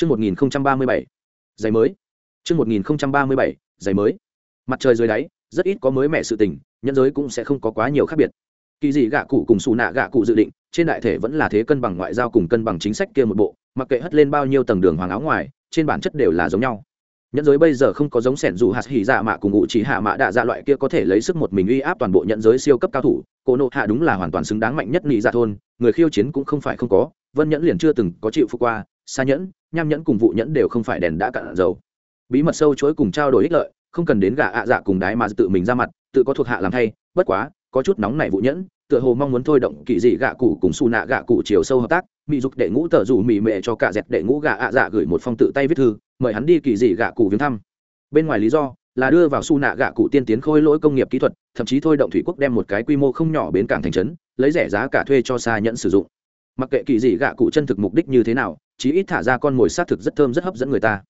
Chương 1037. Giày mới. Chương 1037. Giày mới. Mặt trời dưới đáy, rất ít có mới mẻ sự tình, nhân giới cũng sẽ không có quá nhiều khác biệt. Kỳ dị gạ cụ cùng sù nạ gạ cụ dự định, trên đại thể vẫn là thế cân bằng ngoại giao cùng cân bằng chính sách kia một bộ, mặc kệ hất lên bao nhiêu tầng đường hoàng áo ngoài, trên bản chất đều là giống nhau. Nhẫn giới bây giờ không có giống sẻn dù hạt hỉ dạ mạ cùng ngụ chỉ hạ mạ đạ dạ loại kia có thể lấy sức một mình uy áp toàn bộ nhẫn giới siêu cấp cao thủ, cô nộ hạ đúng là hoàn toàn xứng đáng mạnh nhất nhị dạ thôn, người khiêu chiến cũng không phải không có, vân nhẫn liền chưa từng có chịu phục qua, xa nhẫn nham nhẫn cùng vụ nhẫn đều không phải đèn đã cạn dầu. Bí mật sâu chối cùng trao đổi ích lợi không cần đến gà ạ dạ cùng đái mà tự mình ra mặt tự có thuộc hạ làm thay bất quá có chút nóng này vụ nhẫn tựa hồ mong muốn thôi động kỳ dị gạ cụ cùng su nạ gạ cụ chiều sâu hợp tác mỹ dục đệ ngũ tờ rủ mỹ mệ cho cả dẹt đệ ngũ gạ ạ dạ gửi một phong tự tay viết thư mời hắn đi kỳ dị gạ cụ viếng thăm. Bên ngoài lý do là đưa vào su nạ gạ cụ tiên tiến khôi lỗi công nghiệp kỹ thuật thậm chí thôi động thủy quốc đem một cái quy mô không nhỏ bến cảng thành trấn lấy rẻ giá cả thuê cho xa nhẫn sử dụng mặc kệ kỳ dị gạ cụ chân thực mục đích như thế nào, chí ít thả ra con mồi sát thực rất thơm rất hấp dẫn người ta.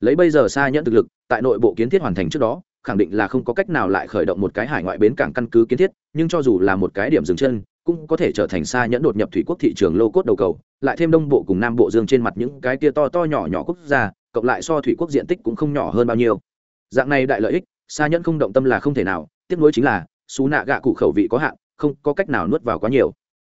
Lấy bây giờ xa nhẫn thực lực, tại nội bộ kiến thiết hoàn thành trước đó, khẳng định là không có cách nào lại khởi động một cái hải ngoại bến cảng căn cứ kiến thiết, nhưng cho dù là một cái điểm dừng chân, cũng có thể trở thành xa nhẫn đột nhập thủy quốc thị trường lô cốt đầu cầu, lại thêm đông bộ cùng nam bộ dương trên mặt những cái tia to to nhỏ nhỏ quốc gia, cộng lại so thủy quốc diện tích cũng không nhỏ hơn bao nhiêu. Dạng này đại lợi ích, xa nhẫn không động tâm là không thể nào tiếp nối chính là, xú nạ gạ cụ khẩu vị có hạn, không có cách nào nuốt vào quá nhiều.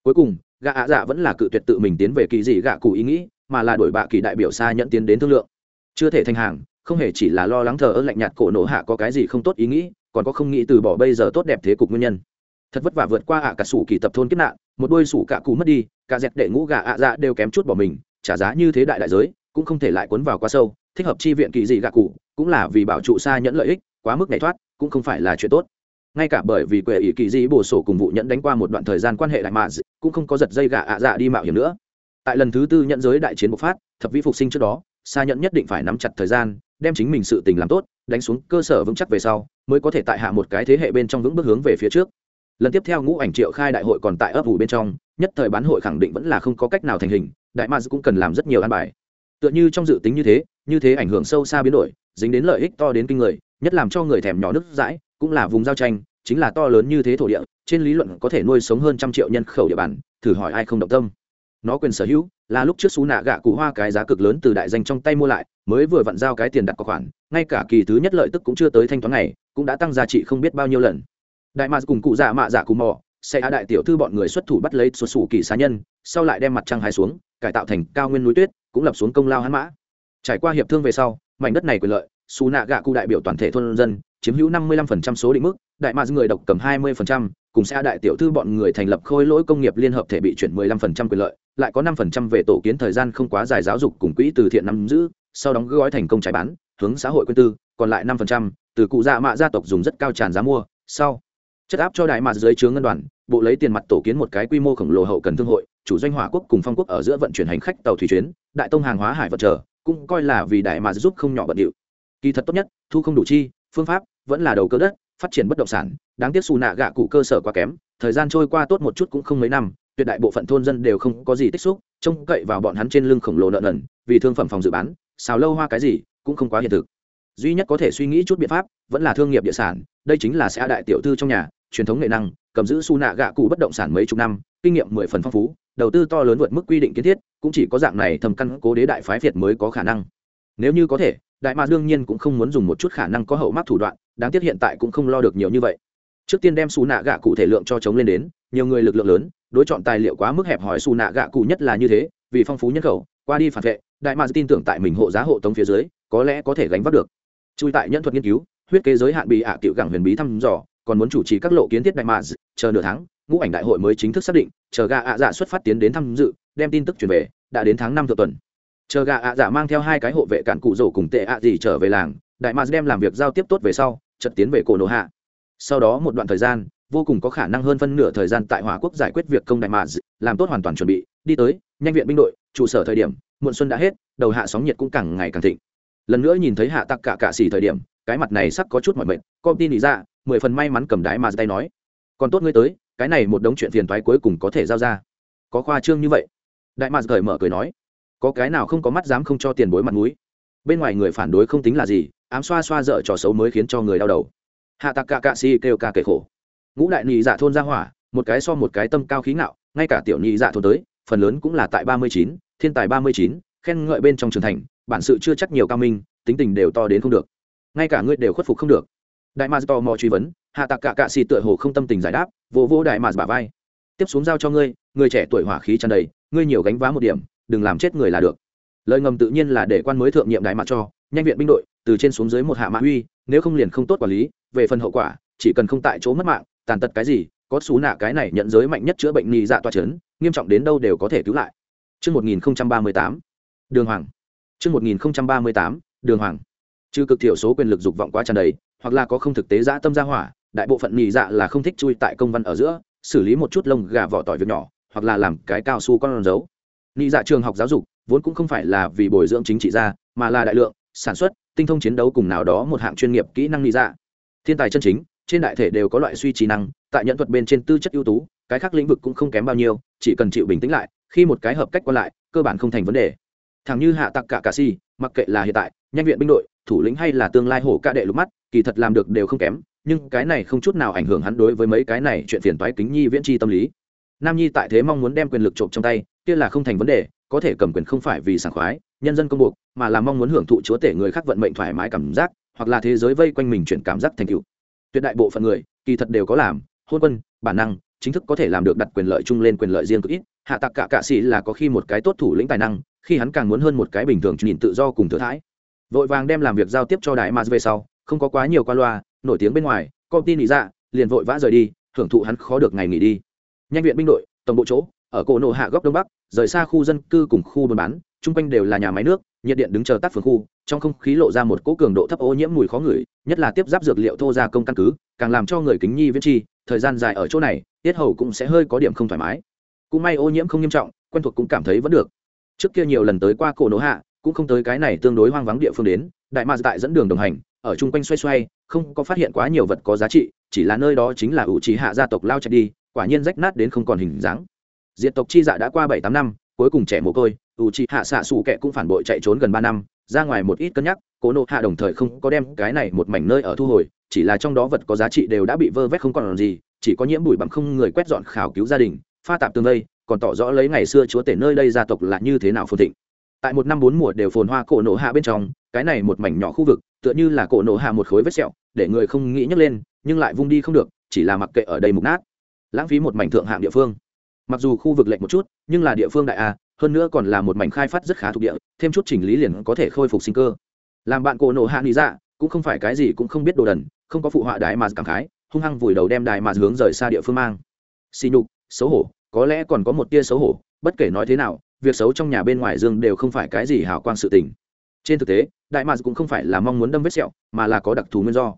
Cuối cùng gạ ạ dạ vẫn là cự tuyệt tự mình tiến về kỳ dị gạ cụ ý nghĩ, mà là đổi bạ kỳ đại biểu xa nhận tiến đến thương lượng. Chưa thể thành hàng, không hề chỉ là lo lắng thờ ơ lạnh nhạt cổ nổ hạ có cái gì không tốt ý nghĩ, còn có không nghĩ từ bỏ bây giờ tốt đẹp thế cục nguyên nhân. Thật vất vả vượt qua ạ cả sủ kỳ tập thôn kết nạn, một đôi sủ cả cụ mất đi, cả dẹt đệ ngũ gà ạ dạ đều kém chút bỏ mình, trả giá như thế đại đại giới, cũng không thể lại cuốn vào quá sâu, thích hợp chi viện kỳ dị gạ cụ, cũng là vì bảo trụ xa nhẫn lợi ích, quá mức nhảy thoát, cũng không phải là chuyện tốt ngay cả bởi vì quệ ỷ kỳ dĩ bổ sổ cùng vụ nhẫn đánh qua một đoạn thời gian quan hệ đại mạ cũng không có giật dây gà ạ dạ đi mạo hiểm nữa. Tại lần thứ tư nhận giới đại chiến bộc phát, thập vĩ phục sinh trước đó xa nhẫn nhất định phải nắm chặt thời gian, đem chính mình sự tình làm tốt, đánh xuống cơ sở vững chắc về sau, mới có thể tại hạ một cái thế hệ bên trong vững bước hướng về phía trước. Lần tiếp theo ngũ ảnh triệu khai đại hội còn tại ấp ủ bên trong, nhất thời bán hội khẳng định vẫn là không có cách nào thành hình, đại ma cũng cần làm rất nhiều an bài. Tựa như trong dự tính như thế như thế ảnh hưởng sâu xa biến đổi, dính đến lợi ích to đến kinh người, nhất làm cho người thèm nhỏ nước dãi cũng là vùng giao tranh, chính là to lớn như thế thổ địa, trên lý luận có thể nuôi sống hơn trăm triệu nhân khẩu địa bàn, thử hỏi ai không động tâm. Nó quyền sở hữu là lúc trước xú nạ gạ cụ hoa cái giá cực lớn từ đại danh trong tay mua lại, mới vừa vặn giao cái tiền đặt có khoản, ngay cả kỳ thứ nhất lợi tức cũng chưa tới thanh toán này, cũng đã tăng giá trị không biết bao nhiêu lần. Đại mạc cùng cụ dạ mạ dạ cù mò xe á đại tiểu thư bọn người xuất thủ bắt lấy xuất xù kỳ xá nhân, sau lại đem mặt trăng hai xuống, cải tạo thành cao nguyên núi tuyết, cũng lập xuống công lao hắn mã. Trải qua hiệp thương về sau, mảnh đất này quyền lợi xù nạ gạ cụ đại biểu toàn thể thôn dân, chiếm hữu năm mươi lăm phần trăm số định mức, đại mạc người độc cầm hai mươi phần trăm, cùng xe đại tiểu thư bọn người thành lập khôi lỗi công nghiệp liên hợp thể bị chuyển mười lăm phần trăm quyền lợi, lại có năm phần trăm về tổ kiến thời gian không quá dài giáo dục cùng quỹ từ thiện nắm giữ, sau đóng gói thành công trái bán, hướng xã hội quân tư, còn lại năm phần trăm, từ cụ dạ mạ gia tộc dùng rất cao tràn giá mua, sau. Chất áp cho đại mạc dưới chướng ngân đoàn, bộ lấy tiền mặt tổ kiến một cái quy mô khổng lồ hậu cần thương hội, chủ doanh hỏa quốc cùng phong quốc ở giữa vận chuyển hành khách tàu thủy chuyến, đại tông hàng hóa hải vật trở cũng coi là vì đại mạc giúp không nhỏ bận điệu kỳ thật tốt nhất, thu không đủ chi, phương pháp vẫn là đầu cơ đất, phát triển bất động sản. Đáng tiếc xù nạ gạ cụ cơ sở quá kém, thời gian trôi qua tốt một chút cũng không mấy năm, tuyệt đại bộ phận thôn dân đều không có gì tích xúc, trông cậy vào bọn hắn trên lưng khổng lồ nợ nần, vì thương phẩm phòng dự bán, xào lâu hoa cái gì cũng không quá hiện thực. Duy nhất có thể suy nghĩ chút biện pháp vẫn là thương nghiệp địa sản, đây chính là xã đại tiểu thư trong nhà, truyền thống nghệ năng, cầm giữ su nạ gạ cụ bất động sản mấy chục năm, kinh nghiệm mười phần phong phú, đầu tư to lớn vượt mức quy định kiến thiết, cũng chỉ có dạng này thầm căn cố đế đại phái việt mới có khả năng. Nếu như có thể đại mạc đương nhiên cũng không muốn dùng một chút khả năng có hậu mắc thủ đoạn, đáng tiếc hiện tại cũng không lo được nhiều như vậy. Trước tiên đem xù nạ gạ cụ thể lượng cho chống lên đến, nhiều người lực lượng lớn, đối chọn tài liệu quá mức hẹp hỏi xù nạ gạ cụ nhất là như thế, vì phong phú nhân khẩu, qua đi phản vệ, đại mạc tin tưởng tại mình hộ giá hộ tống phía dưới, có lẽ có thể gánh vác được. Chui tại nhân thuật nghiên cứu, huyết kế giới hạn bị ạ à cựu gẳng huyền bí thăm dò, còn muốn chủ trì các lộ kiến thiết đại mạc chờ nửa tháng, ngũ ảnh đại hội mới chính thức xác định, chờ gạ ạ dạ xuất phát tiến đến tham dự, đem tin tức truyền về, đã đến tháng năm thượng tuần chờ gà ạ giả mang theo hai cái hộ vệ cản cụ rổ cùng tệ ạ gì trở về làng, đại mạc đem làm việc giao tiếp tốt về sau, chợt tiến về cổ nổ hạ. Sau đó một đoạn thời gian, vô cùng có khả năng hơn phân nửa thời gian tại hòa quốc giải quyết việc công đại mạc làm tốt hoàn toàn chuẩn bị, đi tới, nhanh viện binh đội, trụ sở thời điểm, muộn xuân đã hết, đầu hạ sóng nhiệt cũng càng ngày càng thịnh. Lần nữa nhìn thấy hạ tặc cả cạ xỉ thời điểm, cái mặt này sắc có chút mọi mệt con tin ý ra, mười phần may mắn cầm đái mà tay nói. Còn tốt ngươi tới, cái này một đống chuyện phiền toái cuối cùng có thể giao ra. Có khoa trương như vậy. Đại mà cởi mở cười nói có cái nào không có mắt dám không cho tiền bối mặt mũi. Bên ngoài người phản đối không tính là gì, ám xoa xoa dở trò xấu mới khiến cho người đau đầu. Hạ tạc cạ cạ si kêu ca kể khổ. Ngũ đại nhị dạ thôn ra hỏa, một cái so một cái tâm cao khí ngạo, ngay cả tiểu nhị dạ thôn tới, phần lớn cũng là tại ba mươi chín, thiên tài ba mươi chín, khen ngợi bên trong trường thành, bản sự chưa chắc nhiều cao minh, tính tình đều to đến không được. Ngay cả ngươi đều khuất phục không được. Đại mars tò mò truy vấn, hạ tạc cả cạ xì tựa hồ không tâm tình giải đáp, vỗ vỗ đại mars bả vai. Tiếp xuống giao cho ngươi, người trẻ tuổi hỏa khí tràn đầy, ngươi nhiều gánh vá một điểm đừng làm chết người là được lời ngầm tự nhiên là để quan mới thượng nhiệm đại mặt cho nhanh viện binh đội từ trên xuống dưới một hạ mã uy nếu không liền không tốt quản lý về phần hậu quả chỉ cần không tại chỗ mất mạng tàn tật cái gì có xú nạ cái này nhận giới mạnh nhất chữa bệnh nhị dạ toa chấn nghiêm trọng đến đâu đều có thể cứu lại Trước 1038, Đường Hoàng. Trước 1038, Đường Hoàng. Trừ cực thiểu số quyền lực dục vọng quá tràn đầy, hoặc là có không thực tế dã tâm gia hỏa, đại bộ phận nhị dạ là không thích chui tại công văn ở giữa, xử lý một chút lông gà vỏ tỏi việc nhỏ, hoặc là làm cái cao su con dấu. Nhị dạ trường học giáo dục, vốn cũng không phải là vì bồi dưỡng chính trị gia, mà là đại lượng sản xuất, tinh thông chiến đấu cùng nào đó một hạng chuyên nghiệp kỹ năng nhị dạ. Thiên tài chân chính, trên đại thể đều có loại suy trí năng tại nhận thuật bên trên tư chất ưu tú cái khác lĩnh vực cũng không kém bao nhiêu chỉ cần chịu bình tĩnh lại khi một cái hợp cách qua lại cơ bản không thành vấn đề thằng như hạ tặc cả cà si mặc kệ là hiện tại nhanh viện binh đội thủ lĩnh hay là tương lai hổ ca đệ lục mắt kỳ thật làm được đều không kém nhưng cái này không chút nào ảnh hưởng hắn đối với mấy cái này chuyện phiền toái kính nhi viễn tri tâm lý nam nhi tại thế mong muốn đem quyền lực trộm trong tay kia là không thành vấn đề, có thể cầm quyền không phải vì sảng khoái, nhân dân công buộc, mà là mong muốn hưởng thụ chúa tể người khác vận mệnh thoải mái cảm giác, hoặc là thế giới vây quanh mình chuyển cảm giác thành cựu tuyệt đại bộ phận người, kỳ thật đều có làm, hôn quân, bản năng, chính thức có thể làm được đặt quyền lợi chung lên quyền lợi riêng cực ít. Hạ tặc cả cạ sĩ là có khi một cái tốt thủ lĩnh tài năng, khi hắn càng muốn hơn một cái bình thường nhìn tự do cùng thừa thãi vội vàng đem làm việc giao tiếp cho đại mars về sau, không có quá nhiều qua loa, nổi tiếng bên ngoài, công ty nghỉ ra dạ, liền vội vã rời đi, hưởng thụ hắn khó được ngày nghỉ đi. Nhanh viện binh đội, tổng bộ chỗ, ở cổ nộ hạ góc đông bắc rời xa khu dân cư cùng khu buôn bán, chung quanh đều là nhà máy nước, nhiệt điện đứng chờ tác phường khu, trong không khí lộ ra một cỗ cường độ thấp ô nhiễm mùi khó ngửi, nhất là tiếp giáp dược liệu thô gia công căn cứ, càng làm cho người kính nhi viễn chi, thời gian dài ở chỗ này, tiết hầu cũng sẽ hơi có điểm không thoải mái. Cũng may ô nhiễm không nghiêm trọng, quen thuộc cũng cảm thấy vẫn được. Trước kia nhiều lần tới qua cổ nổ hạ, cũng không tới cái này tương đối hoang vắng địa phương đến, đại mạc tại dẫn đường đồng hành, ở chung quanh xoay xoay, không có phát hiện quá nhiều vật có giá trị, chỉ là nơi đó chính là ủ trí hạ gia tộc lao chạy đi, quả nhiên rách nát đến không còn hình dáng diện tộc chi dạ đã qua bảy tám năm, cuối cùng trẻ mồ côi, ủ trị hạ xạ xù kệ cũng phản bội chạy trốn gần ba năm, ra ngoài một ít cân nhắc, cố nộ hạ đồng thời không có đem cái này một mảnh nơi ở thu hồi, chỉ là trong đó vật có giá trị đều đã bị vơ vét không còn gì, chỉ có nhiễm bụi bằng không người quét dọn khảo cứu gia đình, pha tạp tương vây, còn tỏ rõ lấy ngày xưa chúa tể nơi đây gia tộc là như thế nào phồn thịnh. Tại một năm bốn mùa đều phồn hoa cổ nổ hạ bên trong, cái này một mảnh nhỏ khu vực, tựa như là cổ nổ hạ một khối vết sẹo, để người không nghĩ nhấc lên, nhưng lại vung đi không được, chỉ là mặc kệ ở đây mục nát. Lãng phí một mảnh thượng hạng địa phương mặc dù khu vực lệch một chút, nhưng là địa phương đại a, hơn nữa còn là một mảnh khai phát rất khá thuộc địa, thêm chút chỉnh lý liền có thể khôi phục sinh cơ. Làm bạn cổ nổ hạ nghĩ dạ cũng không phải cái gì cũng không biết đồ đần, không có phụ họa đại mà cảm khái, hung hăng vùi đầu đem đại mà hướng rời xa địa phương mang. Xì nhục, xấu hổ, có lẽ còn có một tia xấu hổ, bất kể nói thế nào, việc xấu trong nhà bên ngoài dương đều không phải cái gì hào quang sự tình. Trên thực tế đại mà cũng không phải là mong muốn đâm vết sẹo, mà là có đặc thù nguyên do.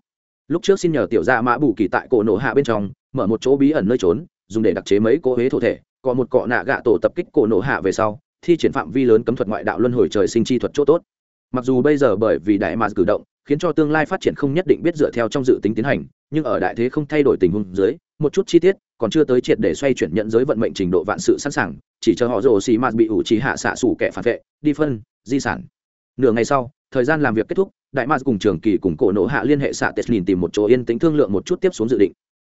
Lúc trước xin nhờ tiểu gia mã bù kỳ tại cổ nổ hạ bên trong, mở một chỗ bí ẩn nơi trốn dùng để đặc chế mấy cỗ huế thổ thể, có một cọ nạ gạ tổ tập kích cổ nổ hạ về sau, thi triển phạm vi lớn cấm thuật ngoại đạo luân hồi trời sinh chi thuật chỗ tốt. Mặc dù bây giờ bởi vì đại mạc cử động, khiến cho tương lai phát triển không nhất định biết dựa theo trong dự tính tiến hành, nhưng ở đại thế không thay đổi tình huống dưới, một chút chi tiết còn chưa tới triệt để xoay chuyển nhận giới vận mệnh trình độ vạn sự sẵn sàng, chỉ chờ họ rồ xì mạt bị ủ trí hạ xạ sủ kẻ phản vệ, đi phân, di sản. Nửa ngày sau, thời gian làm việc kết thúc, đại mạc cùng trường kỳ cùng cổ nổ hạ liên hệ xạ tết lìn tìm một chỗ yên tĩnh thương lượng một chút tiếp xuống dự định.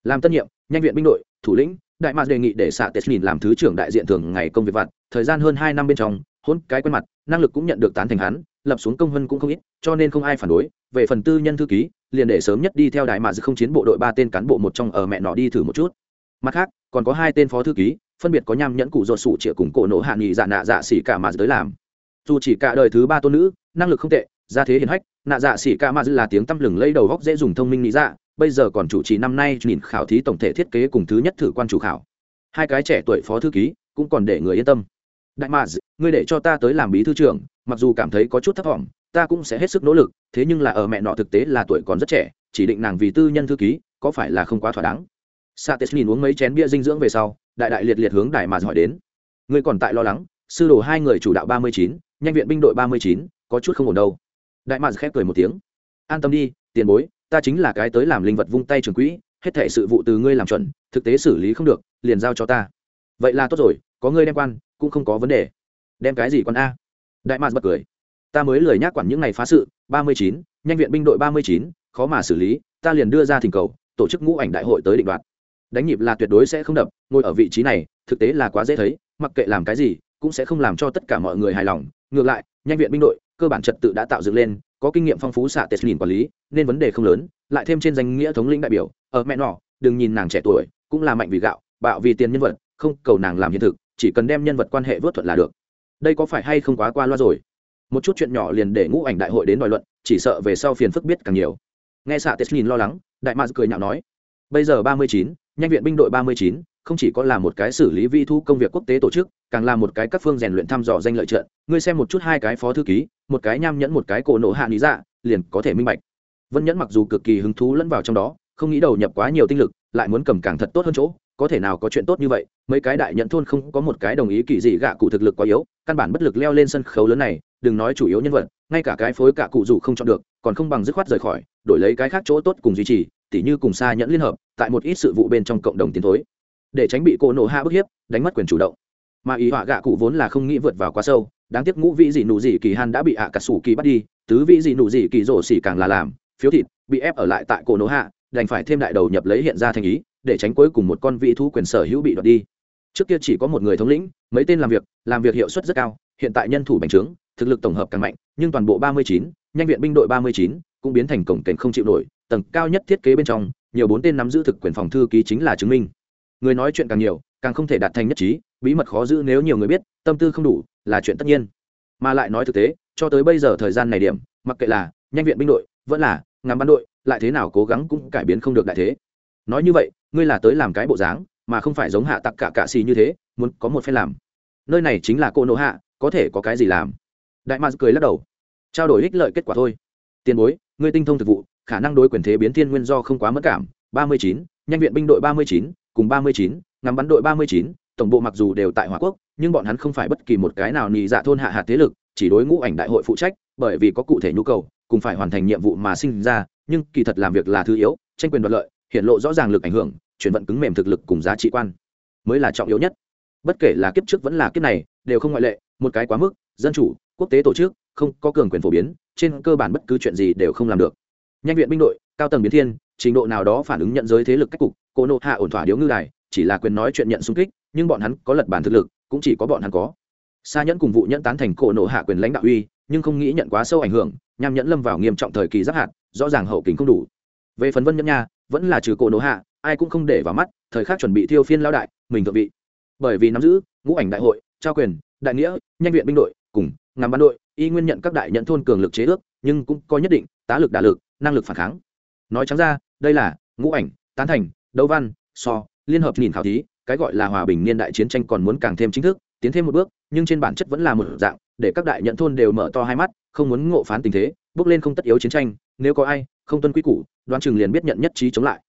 Làm tân nhiệm, nhanh viện binh đội, thủ lĩnh đại mạc đề nghị để xạ tết nhìn làm thứ trưởng đại diện thường ngày công việc vặt, thời gian hơn hai năm bên trong, hôn cái quen mặt, năng lực cũng nhận được tán thành hắn, lập xuống công vân cũng không ít, cho nên không ai phản đối. Về phần tư nhân thư ký, liền để sớm nhất đi theo đại mạc không chiến bộ đội ba tên cán bộ một trong ở mẹ nọ đi thử một chút. Mặt khác, còn có hai tên phó thư ký, phân biệt có nham nhẫn cụ ruột sủ chĩa cùng cổ nổ hạ nghị dạ nạ dạ xỉ cả mà tới làm. Dù chỉ cả đời thứ ba tôn nữ, năng lực không tệ, gia thế hiền hách, nạ dạ xỉ cả mà là tiếng tăm lừng lấy đầu góc dễ dùng thông minh nghĩ dạ bây giờ còn chủ trì năm nay nhìn khảo thí tổng thể thiết kế cùng thứ nhất thử quan chủ khảo. Hai cái trẻ tuổi phó thư ký cũng còn để người yên tâm. Đại mads ngươi để cho ta tới làm bí thư trưởng, mặc dù cảm thấy có chút thất vọng ta cũng sẽ hết sức nỗ lực, thế nhưng là ở mẹ nọ thực tế là tuổi còn rất trẻ, chỉ định nàng vì tư nhân thư ký, có phải là không quá thỏa đáng? Sa tes nhìn uống mấy chén bia dinh dưỡng về sau, đại đại liệt liệt hướng đại mads hỏi đến. Ngươi còn tại lo lắng, sư đồ hai người chủ đạo ba mươi chín, nhanh viện binh đội ba mươi chín, có chút không ổn đâu. Đại mads khép cười một tiếng. An tâm đi, tiền bối ta chính là cái tới làm linh vật vung tay trường quỹ, hết thể sự vụ từ ngươi làm chuẩn, thực tế xử lý không được, liền giao cho ta. Vậy là tốt rồi, có ngươi đem quan, cũng không có vấn đề. Đem cái gì con a? Đại mạc bật cười. Ta mới lười nhác quản những ngày phá sự, ba mươi chín, nhanh viện binh đội ba mươi chín, khó mà xử lý, ta liền đưa ra thỉnh cầu, tổ chức ngũ ảnh đại hội tới định đoạt. Đánh nhịp là tuyệt đối sẽ không đập, ngồi ở vị trí này, thực tế là quá dễ thấy, mặc kệ làm cái gì, cũng sẽ không làm cho tất cả mọi người hài lòng. Ngược lại, nhanh viện binh đội, cơ bản trật tự đã tạo dựng lên có kinh nghiệm phong phú xạ tết nhìn quản lý, nên vấn đề không lớn, lại thêm trên danh nghĩa thống lĩnh đại biểu, ở mẹ nọ, đừng nhìn nàng trẻ tuổi, cũng là mạnh vì gạo, bạo vì tiền nhân vật, không cầu nàng làm hiện thực, chỉ cần đem nhân vật quan hệ vớt thuận là được. Đây có phải hay không quá qua loa rồi? Một chút chuyện nhỏ liền để ngũ ảnh đại hội đến đòi luận, chỉ sợ về sau phiền phức biết càng nhiều. Nghe xạ tết nhìn lo lắng, đại mạc cười nhạo nói, bây giờ ba mươi chín, nhanh viện binh đội ba mươi chín, không chỉ có là một cái xử lý vi thu công việc quốc tế tổ chức càng là một cái các phương rèn luyện thăm dò danh lợi trận ngươi xem một chút hai cái phó thư ký, một cái nham nhẫn, một cái cổ nổ hạ lý dạ liền có thể minh bạch. Vân nhẫn mặc dù cực kỳ hứng thú lẫn vào trong đó, không nghĩ đầu nhập quá nhiều tinh lực, lại muốn cầm càng thật tốt hơn chỗ, có thể nào có chuyện tốt như vậy? Mấy cái đại nhận thôn không có một cái đồng ý kỳ dị gạ cụ thực lực quá yếu, căn bản bất lực leo lên sân khấu lớn này, đừng nói chủ yếu nhân vật, ngay cả cái phối cả cụ dù không chọn được, còn không bằng dứt khoát rời khỏi, đổi lấy cái khác chỗ tốt cùng duy trì, tỉ như cùng xa nhẫn liên hợp, tại một ít sự vụ bên trong cộng đồng tiến thối. Để tránh bị cô nổ hạ bức hiếp, đánh mất quyền chủ động mà ý họa gạ cụ vốn là không nghĩ vượt vào quá sâu, đáng tiếc ngũ vị dị nụ dị kỳ han đã bị ạ à cà sủ kỳ bắt đi, tứ vị dị nụ dị kỳ rổ xỉ càng là làm, phiếu thịt, bị ép ở lại tại cổ nỗ hạ, đành phải thêm đại đầu nhập lấy hiện ra thành ý, để tránh cuối cùng một con vị thú quyền sở hữu bị đoạt đi. Trước kia chỉ có một người thống lĩnh, mấy tên làm việc làm việc hiệu suất rất cao, hiện tại nhân thủ bành trướng, thực lực tổng hợp càng mạnh, nhưng toàn bộ ba mươi chín, nhanh viện binh đội ba mươi chín cũng biến thành cổng cảnh không chịu nổi, tầng cao nhất thiết kế bên trong, nhiều bốn tên nắm giữ thực quyền phòng thư ký chính là chứng minh. Người nói chuyện càng nhiều, càng không thể đạt thành nhất trí bí mật khó giữ nếu nhiều người biết, tâm tư không đủ là chuyện tất nhiên. Mà lại nói thực tế, cho tới bây giờ thời gian này điểm, mặc kệ là nhanh viện binh đội, vẫn là ngắm bắn đội, lại thế nào cố gắng cũng cải biến không được đại thế. Nói như vậy, ngươi là tới làm cái bộ dáng, mà không phải giống hạ tặc cả cạ xì như thế, muốn có một phen làm. Nơi này chính là cô nộ hạ, có thể có cái gì làm? Đại mạc cười lắc đầu. Trao đổi ích lợi kết quả thôi. Tiền bối, ngươi tinh thông thực vụ, khả năng đối quyền thế biến thiên nguyên do không quá mất cảm. Ba mươi chín, nhanh viện binh đội ba mươi chín, cùng ba mươi chín, ngắm bắn đội ba mươi chín tổng bộ mặc dù đều tại hòa quốc, nhưng bọn hắn không phải bất kỳ một cái nào nhị dạ thôn hạ hạt thế lực, chỉ đối ngũ ảnh đại hội phụ trách, bởi vì có cụ thể nhu cầu, cùng phải hoàn thành nhiệm vụ mà sinh ra, nhưng kỳ thật làm việc là thứ yếu, tranh quyền đoạt lợi, hiện lộ rõ ràng lực ảnh hưởng, chuyển vận cứng mềm thực lực cùng giá trị quan, mới là trọng yếu nhất. Bất kể là kiếp trước vẫn là kiếp này, đều không ngoại lệ, một cái quá mức, dân chủ, quốc tế tổ chức, không có cường quyền phổ biến, trên cơ bản bất cứ chuyện gì đều không làm được. Nhanh viện binh đội, cao tầng biến thiên, trình độ nào đó phản ứng nhận giới thế lực cách cục, cô nộ hạ ổn thỏa điếu ngư đài chỉ là quyền nói chuyện nhận xung kích, nhưng bọn hắn có lật bản thực lực, cũng chỉ có bọn hắn có. Xa nhẫn cùng vụ nhẫn tán thành cổ nộ hạ quyền lãnh đạo uy, nhưng không nghĩ nhận quá sâu ảnh hưởng, nham nhẫn lâm vào nghiêm trọng thời kỳ giáp hạt, rõ ràng hậu kính không đủ. Về phần vân nhẫn nha, vẫn là trừ cổ nộ hạ, ai cũng không để vào mắt, thời khắc chuẩn bị thiêu phiên lao đại, mình thượng vị. Bởi vì nắm giữ, ngũ ảnh đại hội, trao quyền, đại nghĩa, nhanh viện binh đội, cùng, ngắm bắn đội, y nguyên nhận các đại nhận thôn cường lực chế ước, nhưng cũng có nhất định, tá lực đả lực, năng lực phản kháng. Nói trắng ra, đây là, ngũ ảnh, tán thành, đấu văn, so liên hợp nhìn khảo thí, cái gọi là hòa bình niên đại chiến tranh còn muốn càng thêm chính thức, tiến thêm một bước, nhưng trên bản chất vẫn là một dạng, để các đại nhận thôn đều mở to hai mắt, không muốn ngộ phán tình thế, bước lên không tất yếu chiến tranh, nếu có ai, không tuân quy củ, đoán chừng liền biết nhận nhất trí chống lại.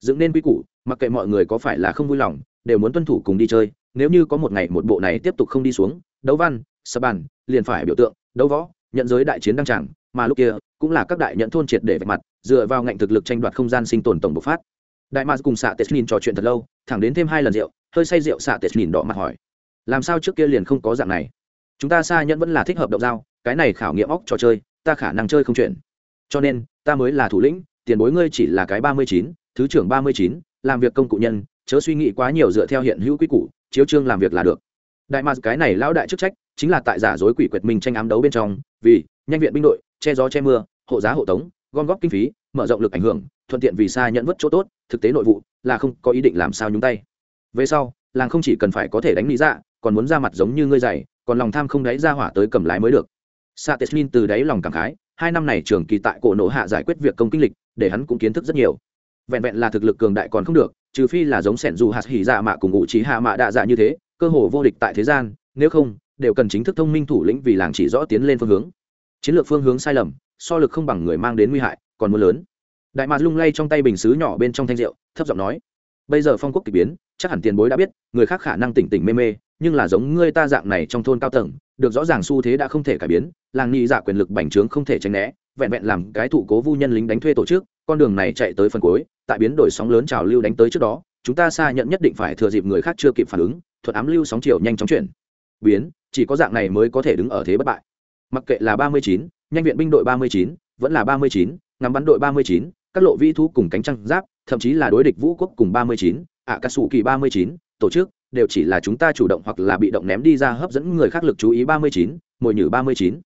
Dựng nên quy củ, mặc kệ mọi người có phải là không vui lòng, đều muốn tuân thủ cùng đi chơi, nếu như có một ngày một bộ này tiếp tục không đi xuống, đấu văn sập bàn, liền phải biểu tượng, đấu võ, nhận giới đại chiến đăng tràng, mà lúc kia, cũng là các đại nhận thôn triệt để vạch mặt, dựa vào ngạnh thực lực tranh đoạt không gian sinh tồn tổng bộc phát đại mạc cùng xạ tết nhìn trò chuyện thật lâu thẳng đến thêm hai lần rượu hơi say rượu xạ tết nhìn đỏ mặt hỏi làm sao trước kia liền không có dạng này? Chúng ta xa nhẫn vẫn là thích hợp động dao, cái này khảo nghiệm óc trò chơi ta khả năng chơi không chuyện. Cho nên ta mới là thủ lĩnh tiền bối ngươi chỉ là cái ba mươi chín thứ trưởng ba mươi chín làm việc công cụ nhân chớ suy nghĩ quá nhiều dựa theo hiện hữu quy củ chiếu trương làm việc là được. Đại mạc cái này lão đại chức trách chính là tại giả dối quỷ quyệt mình tranh ám đấu bên trong vì nhanh viện binh đội che gió che mưa hộ giá hộ tống gom góp kinh phí mở rộng lực ảnh hưởng thuận tiện vì xa nhận vất chỗ tốt, thực tế nội vụ là không có ý định làm sao nhúng tay. Về sau, làng không chỉ cần phải có thể đánh lý dạ còn muốn ra mặt giống như ngươi dày còn lòng tham không đáy ra hỏa tới cầm lái mới được. Sa teslin từ đáy lòng cảm khái, hai năm này trường kỳ tại cổ nổ hạ giải quyết việc công kinh lịch, để hắn cũng kiến thức rất nhiều. Vẹn vẹn là thực lực cường đại còn không được, trừ phi là giống sẻn dù hạt hỉ dạ mạ cùng ngụ trí hạ mạ đạ dạ như thế, cơ hồ vô địch tại thế gian, nếu không, đều cần chính thức thông minh thủ lĩnh vì làng chỉ rõ tiến lên phương hướng. Chiến lược phương hướng sai lầm, so lực không bằng người mang đến nguy hại, còn mưa lớn đại mạc lung lay trong tay bình xứ nhỏ bên trong thanh rượu, thấp giọng nói, bây giờ phong quốc k ỳ biến, chắc hẳn tiền bối đã biết, người khác khả năng tỉnh tỉnh mê mê, nhưng là giống ngươi ta dạng này trong thôn cao tầng, được rõ ràng xu thế đã không thể cải biến, làng nghi giả quyền lực bành trướng không thể tránh né, vẹn vẹn làm cái thủ cố vu nhân lính đánh thuê tổ chức, con đường này chạy tới phần cuối, tại biến đổi sóng lớn trào lưu đánh tới trước đó, chúng ta xa nhận nhất định phải thừa dịp người khác chưa kịp phản ứng thuật ám lưu sóng chiều nhanh chóng chuyển. Biến, chỉ có dạng này mới có thể đứng ở thế bất bại. Mặc kệ là ba mươi chín, nhanh viện binh đội ba mươi chín, vẫn là ba mươi chín, ngắm bắn đội ba mươi chín các lộ vi thú cùng cánh trăng giáp, thậm chí là đối địch vũ quốc cùng ba mươi chín ạ cà sủ kỳ ba mươi chín, tổ chức, đều chỉ là chúng ta chủ động hoặc là bị động ném đi ra hấp dẫn người khác lực chú ý ba mươi chín, mồi nhử ba mươi chín.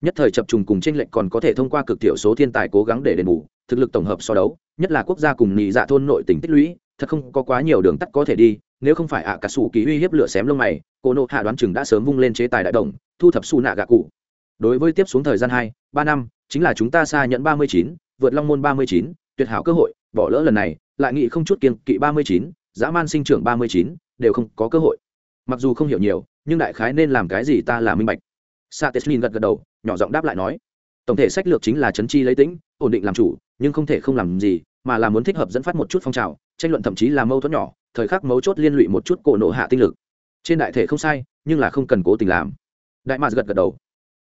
Nhất thời chập trùng cùng tranh lệch còn có thể thông qua cực thiểu số thiên tài cố gắng để đền bù, thực lực tổng hợp so đấu, nhất là quốc gia cùng nhị dạ thôn nội tỉnh tích lũy, thật không có quá nhiều đường tắt có thể đi, nếu không phải ạ cả sủ kỳ uy hiếp lửa xém lông mày cô nộ hạ đoán chừng đã sớm vung lên chế tài đại đồng, thu thập su nạ gạ cụ đối với tiếp xuống thời gian hai, ba năm, chính là chúng ta xa nhận ba mươi chín vượt long môn ba mươi chín, tuyệt hảo cơ hội, bỏ lỡ lần này, lại nghĩ không chút kiên kỵ ba mươi chín, dã man sinh trưởng ba mươi chín, đều không có cơ hội. Mặc dù không hiểu nhiều, nhưng đại khái nên làm cái gì ta là minh bạch. Sa teslin gật gật đầu, nhỏ giọng đáp lại nói, tổng thể sách lược chính là chấn chi lấy tĩnh, ổn định làm chủ, nhưng không thể không làm gì, mà là muốn thích hợp dẫn phát một chút phong trào, tranh luận thậm chí là mâu thuẫn nhỏ, thời khắc mấu chốt liên lụy một chút cổ nộ hạ tinh lực. Trên đại thể không sai, nhưng là không cần cố tình làm. Đại mạc gật gật đầu.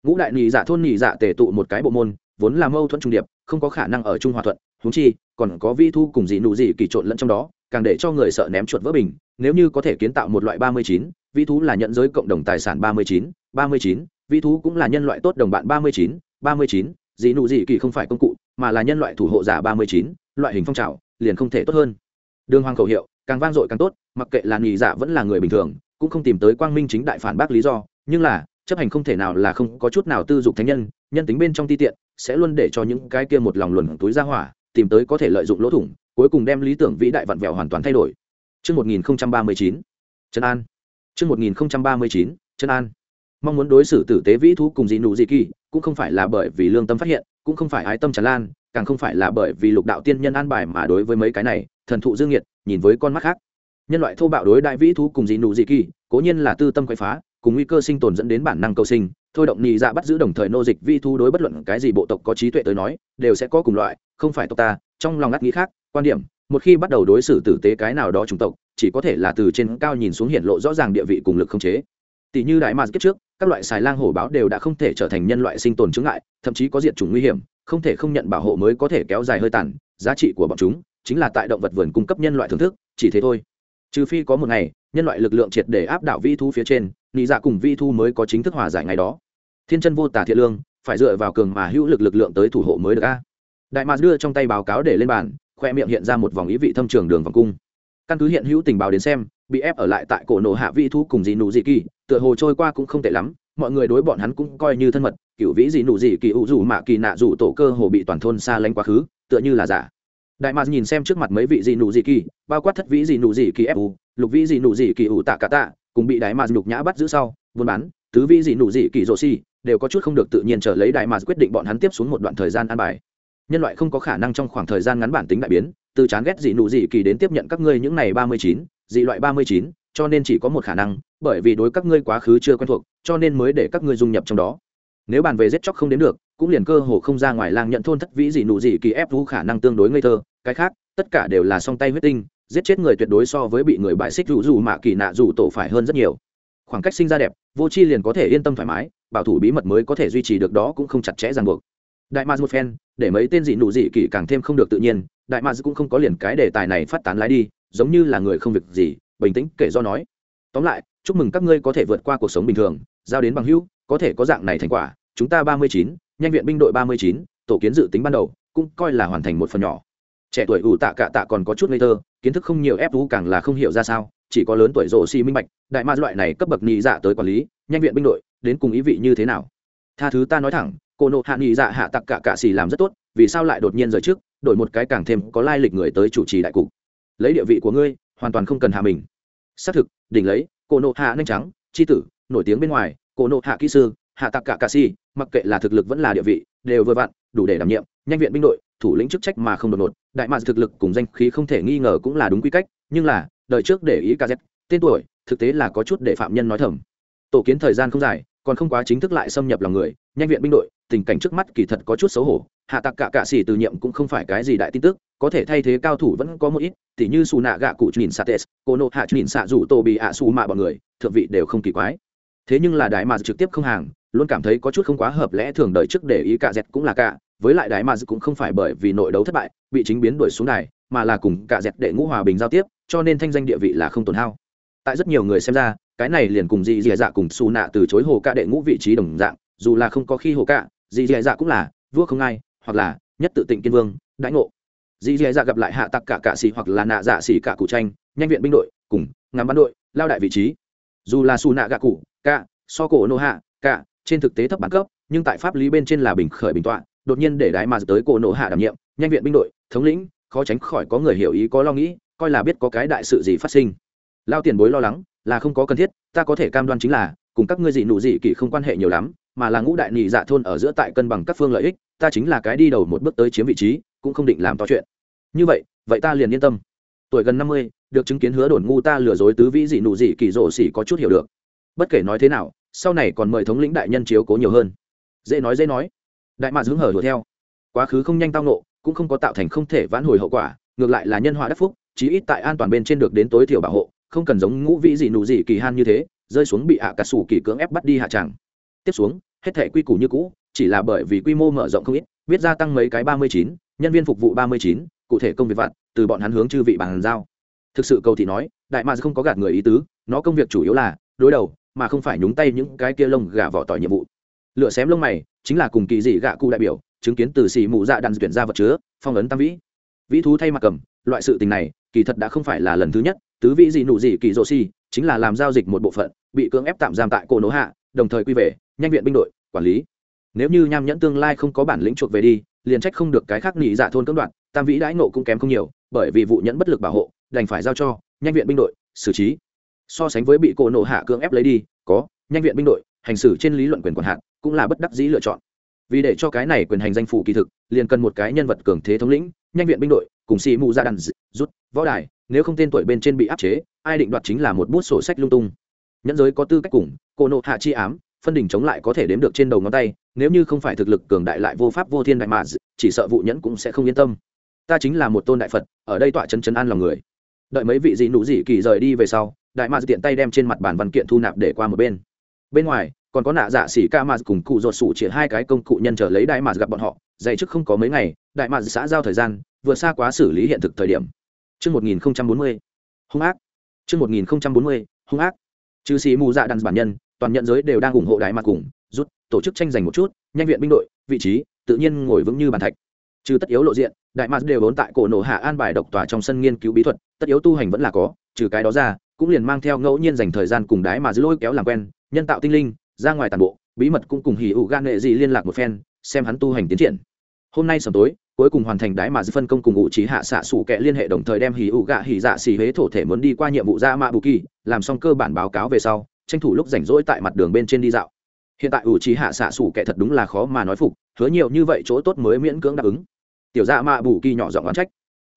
Ngũ đại nhị dạ thôn nhị dạ tề tụ một cái bộ môn vốn là mâu thuẫn trung điệp, không có khả năng ở chung hòa thuận húng chi, còn có vi thu cùng dị nụ dị kỳ trộn lẫn trong đó, càng để cho người sợ ném chuột vỡ bình. Nếu như có thể kiến tạo một loại ba mươi chín, vi thú là nhận giới cộng đồng tài sản ba mươi chín, ba mươi chín, vi thú cũng là nhân loại tốt đồng bạn ba mươi chín, ba mươi chín, dị nụ dị kỳ không phải công cụ, mà là nhân loại thủ hộ giả ba mươi chín, loại hình phong trào, liền không thể tốt hơn. Đường hoàng khẩu hiệu, càng vang dội càng tốt, mặc kệ là nghỉ giả dạ vẫn là người bình thường, cũng không tìm tới quang minh chính đại phản bác lý do, nhưng là, chấp hành không thể nào là không có chút nào tư dục thánh nhân nhân tính bên trong ti tiện sẽ luôn để cho những cái kia một lòng luồn túi ra hỏa tìm tới có thể lợi dụng lỗ thủng cuối cùng đem lý tưởng vĩ đại vặn vẹo hoàn toàn thay đổi Trước 1039, Trần An. Trước 1039, Trần An. Mong muốn đối xử tử tế vĩ thú cùng dị nụ dị kỳ, cũng không phải là bởi vì lương tâm phát hiện, cũng không phải ái tâm tràn lan, càng không phải là bởi vì lục đạo tiên nhân an bài mà đối với mấy cái này, thần thụ dương nhiệt, nhìn với con mắt khác. Nhân loại thô bạo đối đại vĩ thú cùng dị nụ dị kỳ, cố nhiên là tư tâm quậy phá, cùng nguy cơ sinh tồn dẫn đến bản năng cầu sinh thôi động nhị dạ bắt giữ đồng thời nô dịch vi thu đối bất luận cái gì bộ tộc có trí tuệ tới nói, đều sẽ có cùng loại, không phải tộc ta, trong lòng ngắt nghĩ khác, quan điểm, một khi bắt đầu đối xử tử tế cái nào đó chủng tộc, chỉ có thể là từ trên cao nhìn xuống hiện lộ rõ ràng địa vị cùng lực không chế. Tỷ như đại mạc kiếp trước, các loại xài lang hổ báo đều đã không thể trở thành nhân loại sinh tồn chứng ngại, thậm chí có diện chủng nguy hiểm, không thể không nhận bảo hộ mới có thể kéo dài hơi tàn, giá trị của bọn chúng chính là tại động vật vườn cung cấp nhân loại thưởng thức, chỉ thế thôi. Trừ phi có một ngày, nhân loại lực lượng triệt để áp đảo vi thu phía trên nị dạ cùng vi thu mới có chính thức hòa giải ngày đó thiên chân vô tả thiện lương, phải dựa vào cường mà hữu lực lực lượng tới thủ hộ mới được a. Đại mạc đưa trong tay báo cáo để lên bàn, khoe miệng hiện ra một vòng ý vị thâm trường đường vòng cung. Căn cứ hiện hữu tình báo đến xem, bị ép ở lại tại cổ nổ hạ vi thu cùng dị nụ dị kỳ, tựa hồ trôi qua cũng không tệ lắm, mọi người đối bọn hắn cũng coi như thân mật cựu vĩ dị nụ dị kỳ ủ dù mạ kỳ nạ dù tổ cơ hồ bị toàn thôn xa lánh quá khứ, tựa như là giả. Đại mạc nhìn xem trước mặt mấy vị dị nụ dị kỳ, bao quát thất vĩ dị nụ dị kỳ fu lục vĩ dị nụ dị kỳ ủ tạ cả tạ, cùng bị đại mạc nhục nhã bắt giữ sau, buôn bán, tứ vĩ dị nụ dị kỳ rồ xi đều có chút không được tự nhiên trở lấy đại mà quyết định bọn hắn tiếp xuống một đoạn thời gian an bài. Nhân loại không có khả năng trong khoảng thời gian ngắn bản tính đại biến, từ chán ghét dị nụ dị kỳ đến tiếp nhận các ngươi những này ba mươi chín, dị loại ba mươi chín, cho nên chỉ có một khả năng, bởi vì đối các ngươi quá khứ chưa quen thuộc, cho nên mới để các ngươi dung nhập trong đó. Nếu bàn về giết chóc không đến được, cũng liền cơ hồ không ra ngoài lang nhận thôn thất vĩ dị nụ dị kỳ ép vũ khả năng tương đối ngây thơ. Cái khác, tất cả đều là song tay huyết tinh, giết chết người tuyệt đối so với bị người bại xích rủ rủ mạ kỳ nạ rủ tổ phải hơn rất nhiều khoảng cách sinh ra đẹp, vô chi liền có thể yên tâm thoải mái, bảo thủ bí mật mới có thể duy trì được đó cũng không chặt chẽ ràng buộc. Đại maz một phen, để mấy tên dị nụ dị kỷ càng thêm không được tự nhiên, đại maz cũng không có liền cái đề tài này phát tán lái đi, giống như là người không việc gì, bình tĩnh kể do nói. Tóm lại, chúc mừng các ngươi có thể vượt qua cuộc sống bình thường, giao đến bằng hữu, có thể có dạng này thành quả, chúng ta ba mươi chín, nhanh viện binh đội ba mươi chín, tổ kiến dự tính ban đầu, cũng coi là hoàn thành một phần nhỏ. Trẻ tuổi ủ tạ cạ tạ còn có chút ngây thơ, kiến thức không nhiều ép vũ càng là không hiểu ra sao chỉ có lớn tuổi rổ si minh bạch, đại ma loại này cấp bậc nhị dạ tới quản lý, nhanh viện binh đội, đến cùng ý vị như thế nào? Tha thứ ta nói thẳng, cô nộ hạ nhị dạ hạ tặc cả cạ xì làm rất tốt, vì sao lại đột nhiên rời trước, đổi một cái càng thêm có lai lịch người tới chủ trì đại cục. Lấy địa vị của ngươi, hoàn toàn không cần hạ mình. Xác thực, đỉnh lấy, cô nộ hạ nhanh trắng c tử, nổi tiếng bên ngoài, cô nộ hạ kỹ sư, hạ tặc cả cạ xì, mặc kệ là thực lực vẫn là địa vị, đều vừa vặn, đủ để đảm nhiệm, nhanh viện binh đội, thủ lĩnh chức trách mà không đột ngột, đại mạc thực lực cùng danh khí không thể nghi ngờ cũng là đúng quy cách, nhưng là đời trước để ý kz tên tuổi, thực tế là có chút để phạm nhân nói thầm. Tổ kiến thời gian không dài, còn không quá chính thức lại xâm nhập lòng người, nhanh viện binh đội, tình cảnh trước mắt kỳ thật có chút xấu hổ, hạ tặc cả cạ xỉ từ nhiệm cũng không phải cái gì đại tin tức, có thể thay thế cao thủ vẫn có một ít, tỉ như xù nạ gạ cụ nhìn xạ tes cô nộ hạ nhìn xạ rủ tô bị ạ xù mạ bọn người, thượng vị đều không kỳ quái. Thế nhưng là đại mà trực tiếp không hàng, luôn cảm thấy có chút không quá hợp lẽ thường đời trước để ý cả dẹt cũng là cả, với lại đại mà cũng không phải bởi vì nội đấu thất bại, bị chính biến đuổi xuống này mà là cùng cả dẹt đệ ngũ hòa bình giao tiếp, cho nên thanh danh địa vị là không tổn hao. Tại rất nhiều người xem ra, cái này liền cùng dì dì dạ cùng xù nạ từ chối hồ cạ đệ ngũ vị trí đồng dạng, dù là không có khi hồ cạ dì dì dạ cũng là vua không ai, hoặc là nhất tự tịnh kiên vương đãi ngộ. Dì dì dạ gặp lại hạ tặc cả cạ xì hoặc là nạ dạ xì cả cụ tranh, nhanh viện binh đội, cùng ngắm bắn đội, lao đại vị trí. Dù là xù nạ gạ cụ cả so cổ nô hạ cả trên thực tế thấp bản cấp, nhưng tại pháp lý bên trên là bình khởi bình tọa, đột nhiên để đái mà tới cổ nộ hạ đảm nhiệm, nhanh viện binh đội, thống lĩnh khó tránh khỏi có người hiểu ý, có lo nghĩ, coi là biết có cái đại sự gì phát sinh. Lao tiền bối lo lắng, là không có cần thiết, ta có thể cam đoan chính là, cùng các ngươi dị nụ dị kỳ không quan hệ nhiều lắm, mà là ngũ đại nhị dạ thôn ở giữa tại cân bằng các phương lợi ích, ta chính là cái đi đầu một bước tới chiếm vị trí, cũng không định làm to chuyện. Như vậy vậy ta liền yên tâm. Tuổi gần năm mươi, được chứng kiến hứa đồn ngu ta lừa dối tứ vĩ dị nụ dị kỳ rổ xỉ có chút hiểu được. Bất kể nói thế nào, sau này còn mời thống lĩnh đại nhân chiếu cố nhiều hơn. Dễ nói dễ nói. Đại mạ dưỡng hở đuổi theo. Quá khứ không nhanh tao nộ cũng không có tạo thành không thể vãn hồi hậu quả, ngược lại là nhân họa đắc phúc, chí ít tại an toàn bên trên được đến tối thiểu bảo hộ, không cần giống ngũ vĩ gì nụ gì kỳ han như thế, rơi xuống bị ạ cà sủ kỳ cưỡng ép bắt đi hạ tràng. Tiếp xuống, hết thể quy củ như cũ, chỉ là bởi vì quy mô mở rộng không ít biết gia tăng mấy cái ba mươi chín, nhân viên phục vụ ba mươi chín, cụ thể công việc vặt, từ bọn hắn hướng chư vị bàn giao. Thực sự cầu thị nói, đại mads không có gạt người ý tứ, nó công việc chủ yếu là đối đầu, mà không phải nhúng tay những cái kia lông gà vỏ tỏi nhiệm vụ. Lựa xém lông mày, chính là cùng kỳ dị gạ cụ đại biểu chứng kiến từ xì mù dạ đạn tuyển ra vật chứa, phong ấn tam vĩ. Vĩ thú thay mặt cầm, loại sự tình này, kỳ thật đã không phải là lần thứ nhất, tứ vĩ dị nụ dị kỳ rô xì, chính là làm giao dịch một bộ phận, bị cưỡng ép tạm giam tại cổ nỗ hạ, đồng thời quy về, nhanh viện binh đội, quản lý. Nếu như nham nhẫn tương lai không có bản lĩnh chuộc về đi, liền trách không được cái khác nghỉ dạ thôn cưỡng đoạn tam vĩ đãi nộ cũng kém không nhiều, bởi vì vụ nhẫn bất lực bảo hộ, đành phải giao cho, nhanh viện binh đội, xử trí. So sánh với bị cổ nộ hạ cưỡng ép lấy đi, có, nhanh viện binh đội, hành xử trên lý luận quyền quản hạn, cũng là bất đắc dĩ lựa chọn vì để cho cái này quyền hành danh phủ kỳ thực, liền cần một cái nhân vật cường thế thống lĩnh, nhanh viện binh đội, cùng xì mù ra đàn rút, võ đài, nếu không tên tuổi bên trên bị áp chế, ai định đoạt chính là một bút sổ sách lung tung. Nhẫn giới có tư cách cùng, cô nộ hạ chi ám, phân đỉnh chống lại có thể đếm được trên đầu ngón tay, nếu như không phải thực lực cường đại lại vô pháp vô thiên đại mà chỉ sợ vụ nhẫn cũng sẽ không yên tâm. Ta chính là một tôn đại phật, ở đây tọa chân chân an lòng người. Đợi mấy vị dị nụ dị kỳ rời đi về sau, đại mạc tiện tay đem trên mặt bản văn kiện thu nạp để qua một bên. Bên ngoài còn có nạ dạ xỉ ca mà cùng cụ ruột sủ chỉ hai cái công cụ nhân trở lấy đại mà gặp bọn họ dạy trước không có mấy ngày đại mạc xã giao thời gian vừa xa quá xử lý hiện thực thời điểm Trước 1040, hung ác. Trước 1040, hung ác. Trừ sĩ mù dạ đàn bản nhân, toàn nhận giới đều đang ủng hộ đại mặt cùng, rút, tổ chức tranh giành một chút, nhanh viện binh đội, vị trí, tự nhiên ngồi vững như bàn thạch. Trừ tất yếu lộ diện, đại mạc đều vốn tại cổ nổ hạ an bài độc tòa trong sân nghiên cứu bí thuật, tất yếu tu hành vẫn là có, trừ cái đó ra, cũng liền mang theo ngẫu nhiên dành thời gian cùng đái mà dư lôi kéo làm quen, nhân tạo tinh linh, ra ngoài toàn bộ, bí mật cũng cùng hỉ ủ gan nghệ gì liên lạc một phen, xem hắn tu hành tiến triển. Hôm nay sầm tối, cuối cùng hoàn thành đái mà phân công cùng ngụ trí hạ xạ sủ kệ liên hệ đồng thời đem hỉ ủ gạ hỉ dạ xì huế thổ thể muốn đi qua nhiệm vụ ra mạ bù kỳ làm xong cơ bản báo cáo về sau tranh thủ lúc rảnh rỗi tại mặt đường bên trên đi dạo. Hiện tại ủ trí hạ xạ sủ kệ thật đúng là khó mà nói phục hứa nhiều như vậy chỗ tốt mới miễn cưỡng đáp ứng. Tiểu dạ mạ bù kỳ nhỏ giọng oán trách.